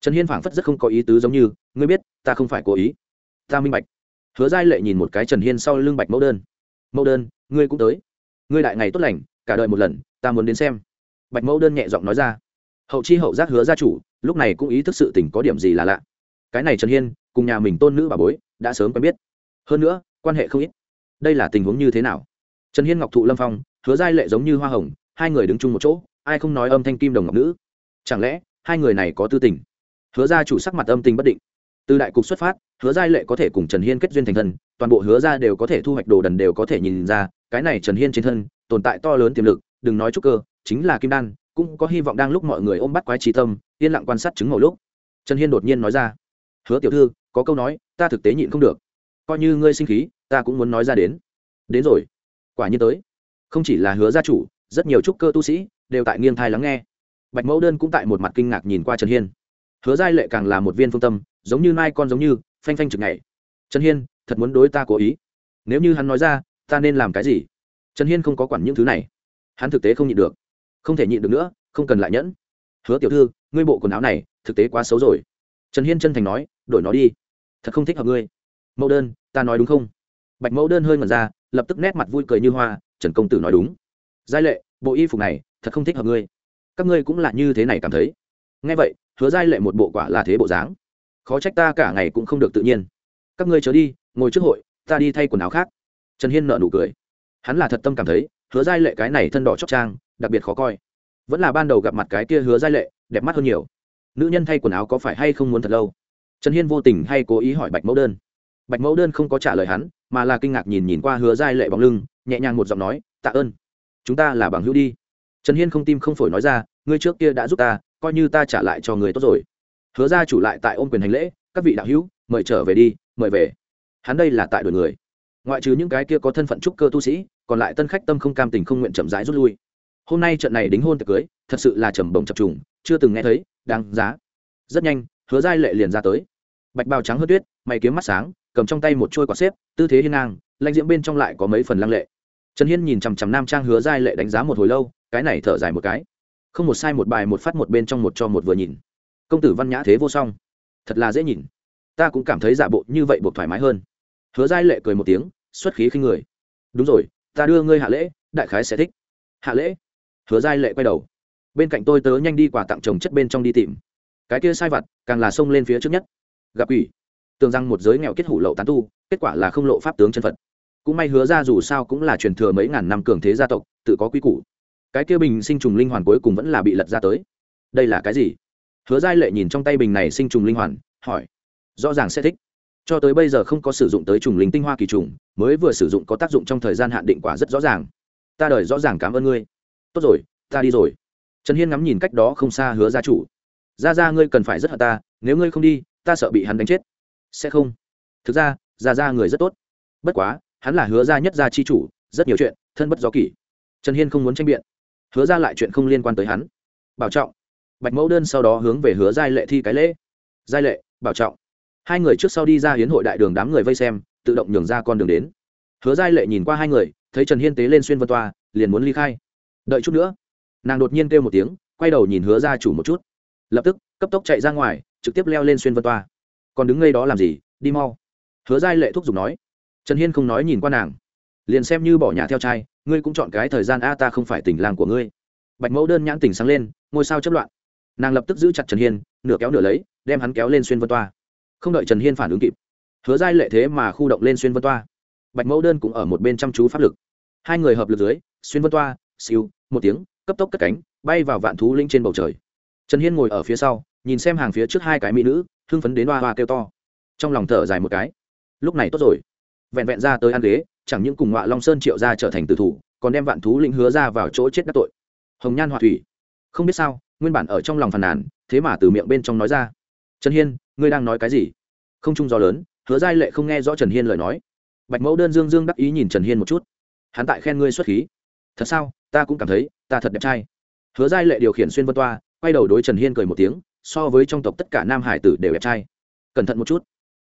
Trần hiên phảng phất rất không có ý tứ giống như, ngươi biết, ta không phải cố ý. Ta minh bạch hứa giai lệ nhìn một cái trần hiên sau lưng bạch mẫu đơn. Mẫu đơn, ngươi cũng tới. Ngươi đại ngày tốt lành, cả đời một lần, ta muốn đến xem. Bạch mẫu đơn nhẹ giọng nói ra. Hậu chi hậu giác hứa gia chủ, lúc này cũng ý thức sự tình có điểm gì là lạ. Cái này trần hiên, cùng nhà mình tôn nữ bà bối, đã sớm quen biết. Hơn nữa, quan hệ không ít. Đây là tình huống như thế nào? Trần hiên ngọc thụ lâm phong, hứa giai lệ giống như hoa hồng, hai người đứng chung một chỗ, ai không nói âm thanh kim đồng ngọc nữ. Chẳng lẽ, hai người này có tư tình? Hứa gia chủ sắc mặt âm tình bất định từ đại cục xuất phát, hứa giai lệ có thể cùng trần hiên kết duyên thành thân, toàn bộ hứa gia đều có thể thu hoạch đồ đần đều có thể nhìn ra, cái này trần hiên trên thân, tồn tại to lớn tiềm lực, đừng nói trúc cơ, chính là kim đan, cũng có hy vọng đang lúc mọi người ôm bắt quái trí tâm, yên lặng quan sát chứng màu lúc. Trần hiên đột nhiên nói ra, hứa tiểu thư, có câu nói, ta thực tế nhịn không được. Coi như ngươi sinh khí, ta cũng muốn nói ra đến. Đến rồi. Quả nhiên tới. Không chỉ là hứa gia chủ, rất nhiều trúc cơ tu sĩ đều tại nghiêng thai lắng nghe. Bạch mẫu đơn cũng tại một mặt kinh ngạc nhìn qua trần hiên. Hứa giai lệ càng là một viên phương tâm giống như mai con giống như, phanh phanh chực ngày. Trần hiên, thật muốn đối ta cố ý. Nếu như hắn nói ra, ta nên làm cái gì? Trần hiên không có quản những thứ này. Hắn thực tế không nhịn được. Không thể nhịn được nữa, không cần lại nhẫn. Hứa tiểu thư, ngươi bộ quần áo này, thực tế quá xấu rồi. Trần hiên chân thành nói, đổi nó đi. Thật không thích hợp ngươi. Mẫu đơn, ta nói đúng không? Bạch mẫu đơn hơi ngẩn ra, lập tức nét mặt vui cười như hoa, trần công tử nói đúng. Giai lệ, bộ y phục này, thật không thích hợp ngươi. Các ngươi cũng là như thế này cảm thấy. Ngay vậy, hứa giai lệ một bộ quả là thế bộ dáng khó trách ta cả ngày cũng không được tự nhiên. Các ngươi chớ đi, ngồi trước hội, ta đi thay quần áo khác. Trần hiên nợ nụ cười. Hắn là thật tâm cảm thấy, hứa giai lệ cái này thân đỏ chóc trang, đặc biệt khó coi. Vẫn là ban đầu gặp mặt cái kia hứa giai lệ, đẹp mắt hơn nhiều. Nữ nhân thay quần áo có phải hay không muốn thật lâu? Trần hiên vô tình hay cố ý hỏi bạch mẫu đơn. Bạch mẫu đơn không có trả lời hắn, mà là kinh ngạc nhìn nhìn qua hứa giai lệ bóng lưng, nhẹ nhàng một giọng nói, tạ ơn. Chúng ta là bằng hữu đi. Trần hiên không tim không phổi nói ra, ngươi trước kia đã giúp ta, coi như ta trả lại cho người tốt rồi hứa ra chủ lại tại ôm quyền hành lễ, các vị đạo hữu, mời trở về đi, mời về. Hắn đây là tại đuổi người. Ngoại trừ những cái kia có thân phận trúc cơ tu sĩ, còn lại tân khách tâm không cam tình không nguyện chậm rãi rút lui. Hôm nay trận này đính hôn tiệc cưới, thật sự là trầm bồng chập trùng, chưa từng nghe thấy, đáng giá. Rất nhanh, hứa giai lệ liền ra tới. Bạch bào trắng hớt tuyết, mày kiếm mắt sáng, cầm trong tay một trôi quả xếp, tư thế hiên ngang lanh diễm bên trong lại có mấy phần lăng lệ. Trần hiên nhìn chằm chằm nam trang hứa giai lệ đánh giá một hồi lâu, cái này thở dài một cái. Không một sai một bài, một phát một bên trong một cho một vừa nhìn công tử văn nhã thế vô song. Thật là dễ nhìn. Ta cũng cảm thấy giả bộ như vậy buộc thoải mái hơn. Hứa giai lệ cười một tiếng, xuất khí khinh người. Đúng rồi, ta đưa ngươi hạ lễ, đại khái sẽ thích. Hạ lễ? Hứa giai lệ quay đầu. Bên cạnh tôi tớ nhanh đi quà tặng chồng chất bên trong đi tìm. Cái kia sai vặt, càng là xông lên phía trước nhất. Gặp ủy tưởng rằng một giới nghèo kết hủ lậu tán tu, kết quả là không lộ pháp tướng chân phật. Cũng may hứa ra dù sao cũng là truyền thừa mấy ngàn năm cường thế gia tộc, tự có quy củ. Cái kia bình sinh trùng linh hoàn cuối cùng vẫn là bị lật ra tới. Đây là cái gì? Hứa giai lệ nhìn trong tay bình này sinh trùng linh hoàn, hỏi, rõ ràng sẽ thích. Cho tới bây giờ không có sử dụng tới trùng linh tinh hoa kỳ trùng, mới vừa sử dụng có tác dụng trong thời gian hạn định quả rất rõ ràng. Ta đời rõ ràng cảm ơn ngươi. Tốt rồi, ta đi rồi. Trần hiên ngắm nhìn cách đó không xa hứa gia chủ. Ra ra ngươi cần phải rất hận ta, nếu ngươi không đi, ta sợ bị hắn đánh chết. Sẽ không. Thực ra ra ra người rất tốt. Bất quá, hắn là hứa gia nhất gia chi chủ, rất nhiều chuyện, thân bất gió kỷ. Trần hiên không muốn tranh biện. Hứa ra lại chuyện không liên quan tới hắn. Bảo trọng bạch mẫu đơn sau đó hướng về hứa giai lệ thi cái lễ. Giai lệ, bảo trọng. Hai người trước sau đi ra hiến hội đại đường đám người vây xem, tự động nhường ra con đường đến. Hứa giai lệ nhìn qua hai người, thấy trần hiên tế lên xuyên vân toa, liền muốn ly khai. Đợi chút nữa, nàng đột nhiên kêu một tiếng, quay đầu nhìn hứa gia chủ một chút. Lập tức, cấp tốc chạy ra ngoài, trực tiếp leo lên xuyên vân toa. Còn đứng ngay đó làm gì, đi mau. Hứa giai lệ thúc giục nói. Trần hiên không nói nhìn qua nàng. Liền xem như bỏ nhà theo trai, ngươi cũng chọn cái thời gian a, ta không phải tình làng của ngươi. Bạch mẫu đơn nhãn tình sáng lên, ngôi sao chấp loạn nàng lập tức giữ chặt trần hiên nửa kéo nửa lấy đem hắn kéo lên xuyên vân toa không đợi trần hiên phản ứng kịp hứa giai lệ thế mà khu động lên xuyên vân toa bạch mẫu đơn cũng ở một bên chăm chú pháp lực hai người hợp lực dưới xuyên vân toa siêu một tiếng cấp tốc cất cánh bay vào vạn thú linh trên bầu trời trần hiên ngồi ở phía sau nhìn xem hàng phía trước hai cái mỹ nữ hưng phấn đến hoa hoa kêu to trong lòng thở dài một cái lúc này tốt rồi vẹn vẹn ra tới ăn ghế chẳng những cùng ngọa long sơn triệu ra trở thành tử thủ còn đem vạn thú linh hứa ra vào chỗ chết đắc tội hồng nhan họa thủy không biết sao nguyên bản ở trong lòng phàn nàn, thế mà từ miệng bên trong nói ra. Trần hiên, ngươi đang nói cái gì? Không chung gió lớn, hứa giai lệ không nghe rõ trần hiên lời nói. Bạch mẫu đơn dương dương đắc ý nhìn trần hiên một chút. Hắn tại khen ngươi xuất khí. Thật sao? Ta cũng cảm thấy, ta thật đẹp trai. Hứa giai lệ điều khiển xuyên vân toa, quay đầu đối trần hiên cười một tiếng, so với trong tộc tất cả nam hải tử đều đẹp trai. Cẩn thận một chút.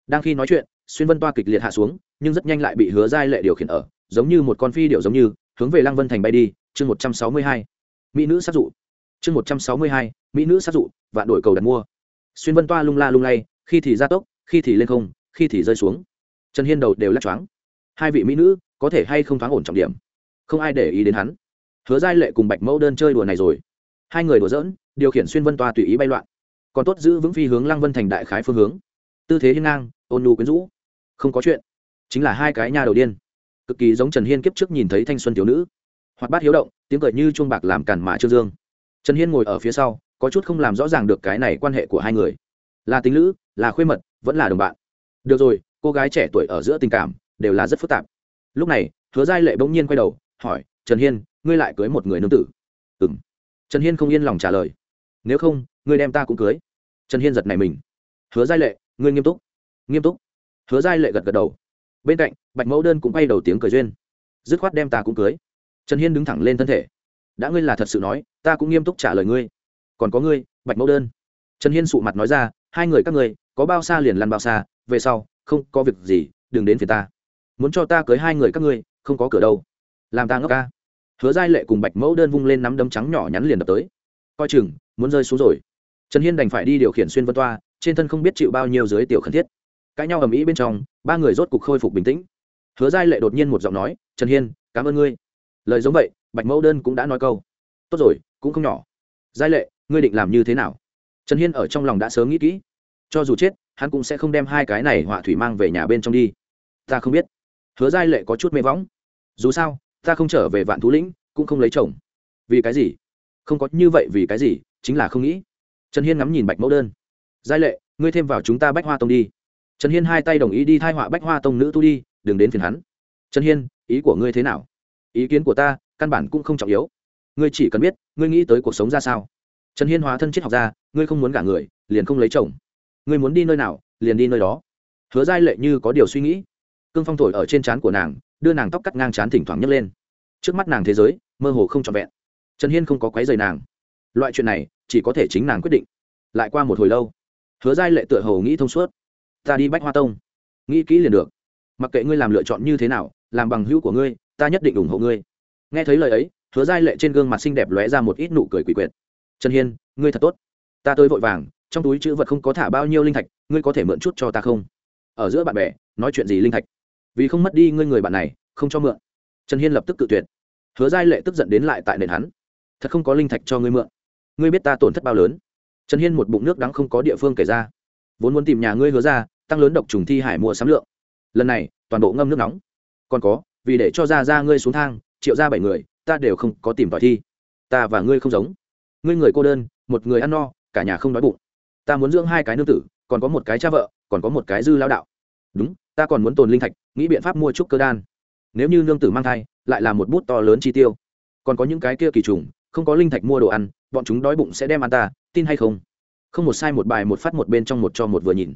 Đang khi nói chuyện, xuyên vân toa kịch liệt hạ xuống, nhưng rất nhanh lại bị hứa giai lệ điều khiển ở, giống như một con phi điệu giống như, hướng về lăng vân thành bay đi, chương một trăm sáu mươi hai. Mỹ nữ sát dụ chương một trăm sáu mươi hai, mỹ nữ sát dụ, vạn đổi cầu đặt mua. Xuyên vân toa lung la lung lay, khi thì ra tốc, khi thì lên không, khi thì rơi xuống. Trần hiên đầu đều lắc choáng. Hai vị mỹ nữ, có thể hay không thoáng ổn trọng điểm? Không ai để ý đến hắn. Hứa giai lệ cùng bạch mẫu đơn chơi đùa này rồi. Hai người đùa dỡn điều khiển xuyên vân toa tùy ý bay loạn. Còn tốt giữ vững phi hướng lăng vân thành đại khái phương hướng. Tư thế hiên ngang, ôn nhu quyến rũ. Không có chuyện. Chính là hai cái nhà đầu điên. Cực kỳ giống trần hiên kiếp trước nhìn thấy thanh xuân thiếu nữ. Hoạt bát hiếu động, tiếng cười như chuông bạc làm cản mã trương dương trần hiên ngồi ở phía sau, có chút không làm rõ ràng được cái này quan hệ của hai người. Là tính nữ là khuê mật, vẫn là đồng bạn. Được rồi, cô gái trẻ tuổi ở giữa tình cảm đều là rất phức tạp. Lúc này, hứa giai lệ bỗng nhiên quay đầu, hỏi, trần hiên, ngươi lại cưới một người nương tử? Ừ m trần hiên không yên lòng trả lời. Nếu không, ngươi đem ta cũng cưới. Trần hiên giật này mình. Hứa giai lệ, ngươi nghiêm túc nghiêm túc. Hứa giai lệ gật gật đầu. Bên cạnh, bạch mẫu đơn cũng quay đầu tiếng cười duyên. Dứt khoát đem ta cũng cưới. Trần hiên đứng thẳng lên thân thể đã ngươi là thật sự nói, ta cũng nghiêm túc trả lời ngươi. Còn có ngươi, bạch mẫu đơn. Trần hiên sụ mặt nói ra, hai người các ngươi, có bao xa liền lăn bao xa, về sau, không có việc gì, đừng đến phía ta. Muốn cho ta cưới hai người các ngươi, không có cửa đâu. Làm ta ngốc ca. Hứa giai lệ cùng bạch mẫu đơn vung lên nắm đấm trắng nhỏ nhắn liền đập tới. Coi chừng, muốn rơi xuống rồi. Trần hiên đành phải đi điều khiển xuyên vân toa, trên thân không biết chịu bao nhiêu dưới tiểu khẩn thiết. Cãi nhau ầm ĩ bên trong, ba người rốt cục khôi phục bình tĩnh. Hứa giai lệ đột nhiên một giọng nói, trần hiên, cảm ơn ngươi. Lời giống vậy bạch mẫu đơn cũng đã nói câu. Tốt rồi, cũng không nhỏ. Giai lệ, ngươi định làm như thế nào? Trần hiên ở trong lòng đã sớm nghĩ kỹ. Cho dù chết, hắn cũng sẽ không đem hai cái này họa thủy mang về nhà bên trong đi. Ta không biết. Hứa giai lệ có chút mê võng. Dù sao, ta không trở về vạn thú lĩnh, cũng không lấy chồng. Vì cái gì? Không có như vậy vì cái gì, chính là không nghĩ. Trần hiên ngắm nhìn bạch mẫu đơn. Giai lệ, ngươi thêm vào chúng ta bách hoa tông đi. Trần hiên hai tay đồng ý đi thai họa bách hoa tông nữ tu đi, đừng đến phiền hắn. Trần hiên, ý của ngươi thế nào? Ý kiến của ta căn bản cũng không trọng yếu. Ngươi chỉ cần biết, ngươi nghĩ tới cuộc sống ra sao. Trần hiên hóa thân triết học ra, ngươi không muốn gả người, liền không lấy chồng. Ngươi muốn đi nơi nào, liền đi nơi đó. Hứa giai lệ như có điều suy nghĩ. Cương phong thổi ở trên trán của nàng, đưa nàng tóc cắt ngang trán thỉnh thoảng nhấc lên. Trước mắt nàng thế giới, mơ hồ không trọn vẹn. Trần hiên không có quái dày nàng. Loại chuyện này, chỉ có thể chính nàng quyết định. Lại qua một hồi lâu, hứa giai lệ tựa hồ nghĩ thông suốt. Ta đi bách hoa tông. Nghĩ kỹ liền được. Mặc kệ ngươi làm lựa chọn như thế nào, làm bằng hữu của ngươi, ta nhất định ủng hộ ngươi nghe thấy lời ấy, hứa giai lệ trên gương mặt xinh đẹp lóe ra một ít nụ cười quỷ quyệt. Trần hiên, ngươi thật tốt. Ta tới vội vàng, trong túi chữ vật không có thả bao nhiêu linh thạch, ngươi có thể mượn chút cho ta không? Ở giữa bạn bè, nói chuyện gì linh thạch? Vì không mất đi ngươi người bạn này, không cho mượn. Trần hiên lập tức cự tuyệt. Hứa giai lệ tức giận đến lại tại nền hắn. Thật không có linh thạch cho ngươi mượn. Ngươi biết ta tổn thất bao lớn? Trần hiên một bụng nước đắng không có địa phương kể ra. Vốn muốn tìm nhà ngươi hứa ra tăng lớn độc trùng thi hải mua sắm lượng. Lần này, toàn bộ ngâm nước nóng. Còn có, vì để cho ra ra ngươi xuống thang triệu ra bảy người, ta đều không có tìm tòi thi. Ta và ngươi không giống. Ngươi người cô đơn, một người ăn no, cả nhà không đói bụng. Ta muốn dưỡng hai cái nương tử, còn có một cái cha vợ, còn có một cái dư lao đạo. Đúng, ta còn muốn tồn linh thạch, nghĩ biện pháp mua trúc cơ đan. Nếu như nương tử mang thai, lại là một bút to lớn chi tiêu. Còn có những cái kia kỳ trùng, không có linh thạch mua đồ ăn, bọn chúng đói bụng sẽ đem ăn ta, tin hay không? Không một sai một bài một phát một bên trong một cho một vừa nhìn.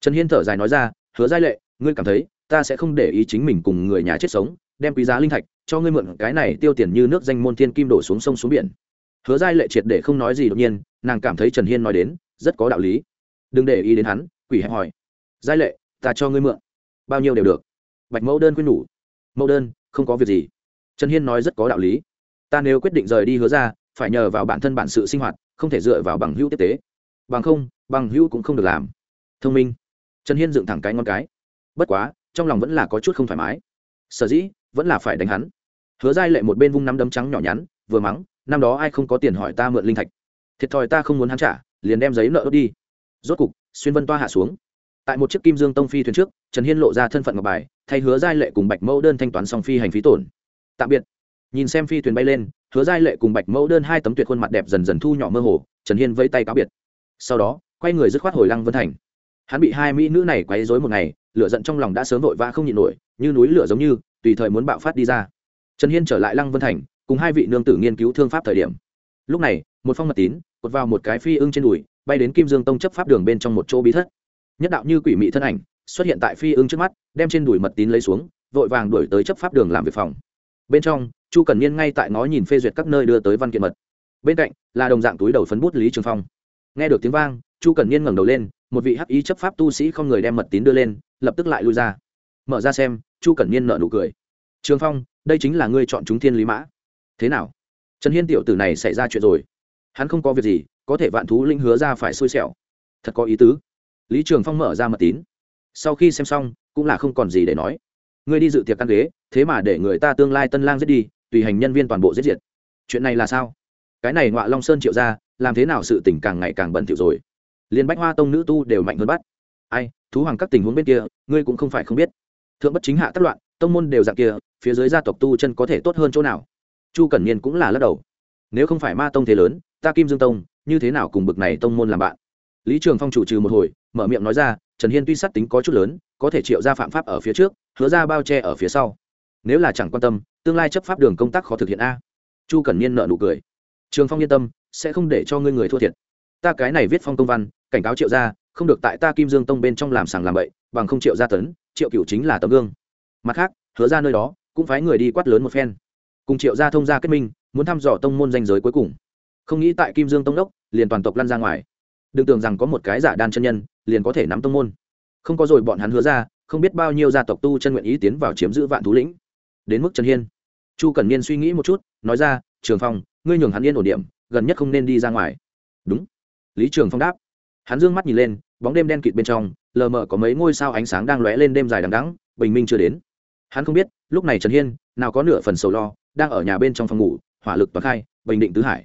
Trần hiên thở dài nói ra, hứa giai lệ, ngươi cảm thấy ta sẽ không để ý chính mình cùng người nhà chết sống, đem quý giá linh thạch cho ngươi mượn cái này tiêu tiền như nước danh môn thiên kim đổ xuống sông xuống biển. Hứa giai lệ triệt để không nói gì đột nhiên, nàng cảm thấy trần hiên nói đến, rất có đạo lý. Đừng để ý đến hắn, quỷ hẹp hỏi. Giai lệ, ta cho ngươi mượn. Bao nhiêu đều được. Bạch mẫu đơn quyên nhủ. Mẫu đơn, không có việc gì. Trần hiên nói rất có đạo lý. Ta nếu quyết định rời đi hứa ra phải nhờ vào bản thân bản sự sinh hoạt, không thể dựa vào bằng hữu tiếp tế. Bằng không, bằng hữu cũng không được làm. Thông minh. Trần hiên dựng thẳng cái ngon cái. Bất quá, trong lòng vẫn là có chút không thoải mái. Sở dĩ vẫn là phải đánh hắn. Hứa giai lệ một bên vung nắm đấm trắng nhỏ nhắn, vừa mắng, năm đó ai không có tiền hỏi ta mượn linh thạch? Thiệt thòi ta không muốn hắn trả, liền đem giấy nợ đốt đi. Rốt cục, xuyên vân toa hạ xuống. Tại một chiếc kim dương tông phi thuyền trước, trần hiên lộ ra thân phận ngọc bài, thay hứa giai lệ cùng bạch mẫu đơn thanh toán xong phi hành phí tổn. Tạm biệt. Nhìn xem phi thuyền bay lên, hứa giai lệ cùng bạch mẫu đơn hai tấm tuyệt khuôn mặt đẹp dần dần thu nhỏ mơ hồ, trần hiên vẫy tay cáo biệt. Sau đó, quay người dứt khoát hồi lăng vân thành. Hắn bị hai mỹ nữ này quấy dối một ngày, lửa giận trong lòng đã sớm vội vã không nhịn nổi, như núi lửa giống như tùy thời muốn bạo phát đi ra. Trần hiên trở lại lăng vân thành, cùng hai vị nương tử nghiên cứu thương pháp thời điểm. Lúc này, một phong mật tín, cột vào một cái phi ưng trên đùi, bay đến kim dương tông chấp pháp đường bên trong một chỗ bí thất. Nhất đạo như quỷ mị thân ảnh xuất hiện tại phi ưng trước mắt, đem trên đùi mật tín lấy xuống, vội vàng đuổi tới chấp pháp đường làm việc phòng. Bên trong, chu cần niên ngay tại ngó nhìn phê duyệt các nơi đưa tới văn kiện mật. Bên cạnh là đồng dạng túi đầu phấn bút lý trường phong. Nghe được tiếng vang, chu cần niên ngẩng đầu lên, một vị hắc ý chấp pháp tu sĩ không người đem mật tín đưa lên, lập tức lại lui ra mở ra xem, chu cẩn niên nợ nụ cười. Trường phong, đây chính là ngươi chọn chúng thiên lý mã. Thế nào? Trần hiên tiểu tử này xảy ra chuyện rồi. Hắn không có việc gì, có thể vạn thú linh hứa ra phải xui xẻo. Thật có ý tứ. Lý trường phong mở ra mật tín. Sau khi xem xong, cũng là không còn gì để nói. Ngươi đi dự tiệc căn ghế, thế mà để người ta tương lai tân lang giết đi, tùy hành nhân viên toàn bộ giết diệt. Chuyện này là sao? Cái này ngoạ long sơn triệu ra làm thế nào sự tình càng ngày càng bẩn thỉu rồi. Liên bách hoa tông nữ tu đều mạnh hơn bắt. Ai, thú hoàng các tình huống bên kia, ngươi cũng không phải không biết thượng bất chính hạ tất loạn, tông môn đều dạng kia, phía dưới gia tộc tu chân có thể tốt hơn chỗ nào? Chu cẩn nhiên cũng là lắc đầu. Nếu không phải ma tông thế lớn, ta kim dương tông, như thế nào cùng bực này tông môn làm bạn? Lý trường phong chủ trừ một hồi, mở miệng nói ra, trần hiên tuy sát tính có chút lớn, có thể triệu ra phạm pháp ở phía trước, hứa ra bao che ở phía sau. Nếu là chẳng quan tâm, tương lai chấp pháp đường công tác khó thực hiện a. Chu cẩn nhiên nợ nụ cười. Trường phong yên tâm, sẽ không để cho ngươi người thua thiệt. Ta cái này viết phong công văn, cảnh cáo triệu gia, không được tại ta kim dương tông bên trong làm sàng làm bậy, bằng không triệu gia tấn triệu cựu chính là tấm gương. Mặt khác, hứa ra nơi đó, cũng phái người đi quát lớn một phen. Cùng triệu gia thông gia kết minh, muốn thăm dò tông môn danh giới cuối cùng. Không nghĩ tại kim dương tông đốc, liền toàn tộc lăn ra ngoài. Đừng tưởng rằng có một cái giả đan chân nhân, liền có thể nắm tông môn. Không có rồi bọn hắn hứa ra, không biết bao nhiêu gia tộc tu chân nguyện ý tiến vào chiếm giữ vạn thú lĩnh. Đến mức trần hiên. Chu cần niên suy nghĩ một chút, nói ra, trường phong, ngươi nhường hắn yên ổn điểm, gần nhất không nên đi ra ngoài. Đúng. Lý trường phong đáp. Hắn d ư ơ n g mắt nhìn lên bóng đêm đen kịt bên trong, lờ mờ có mấy ngôi sao ánh sáng đang lóe lên đêm dài đằng đắng bình minh chưa đến. Hắn không biết, lúc này trần hiên, nào có nửa phần sầu lo, đang ở nhà bên trong phòng ngủ, hỏa lực toàn khai, bình định tứ hải.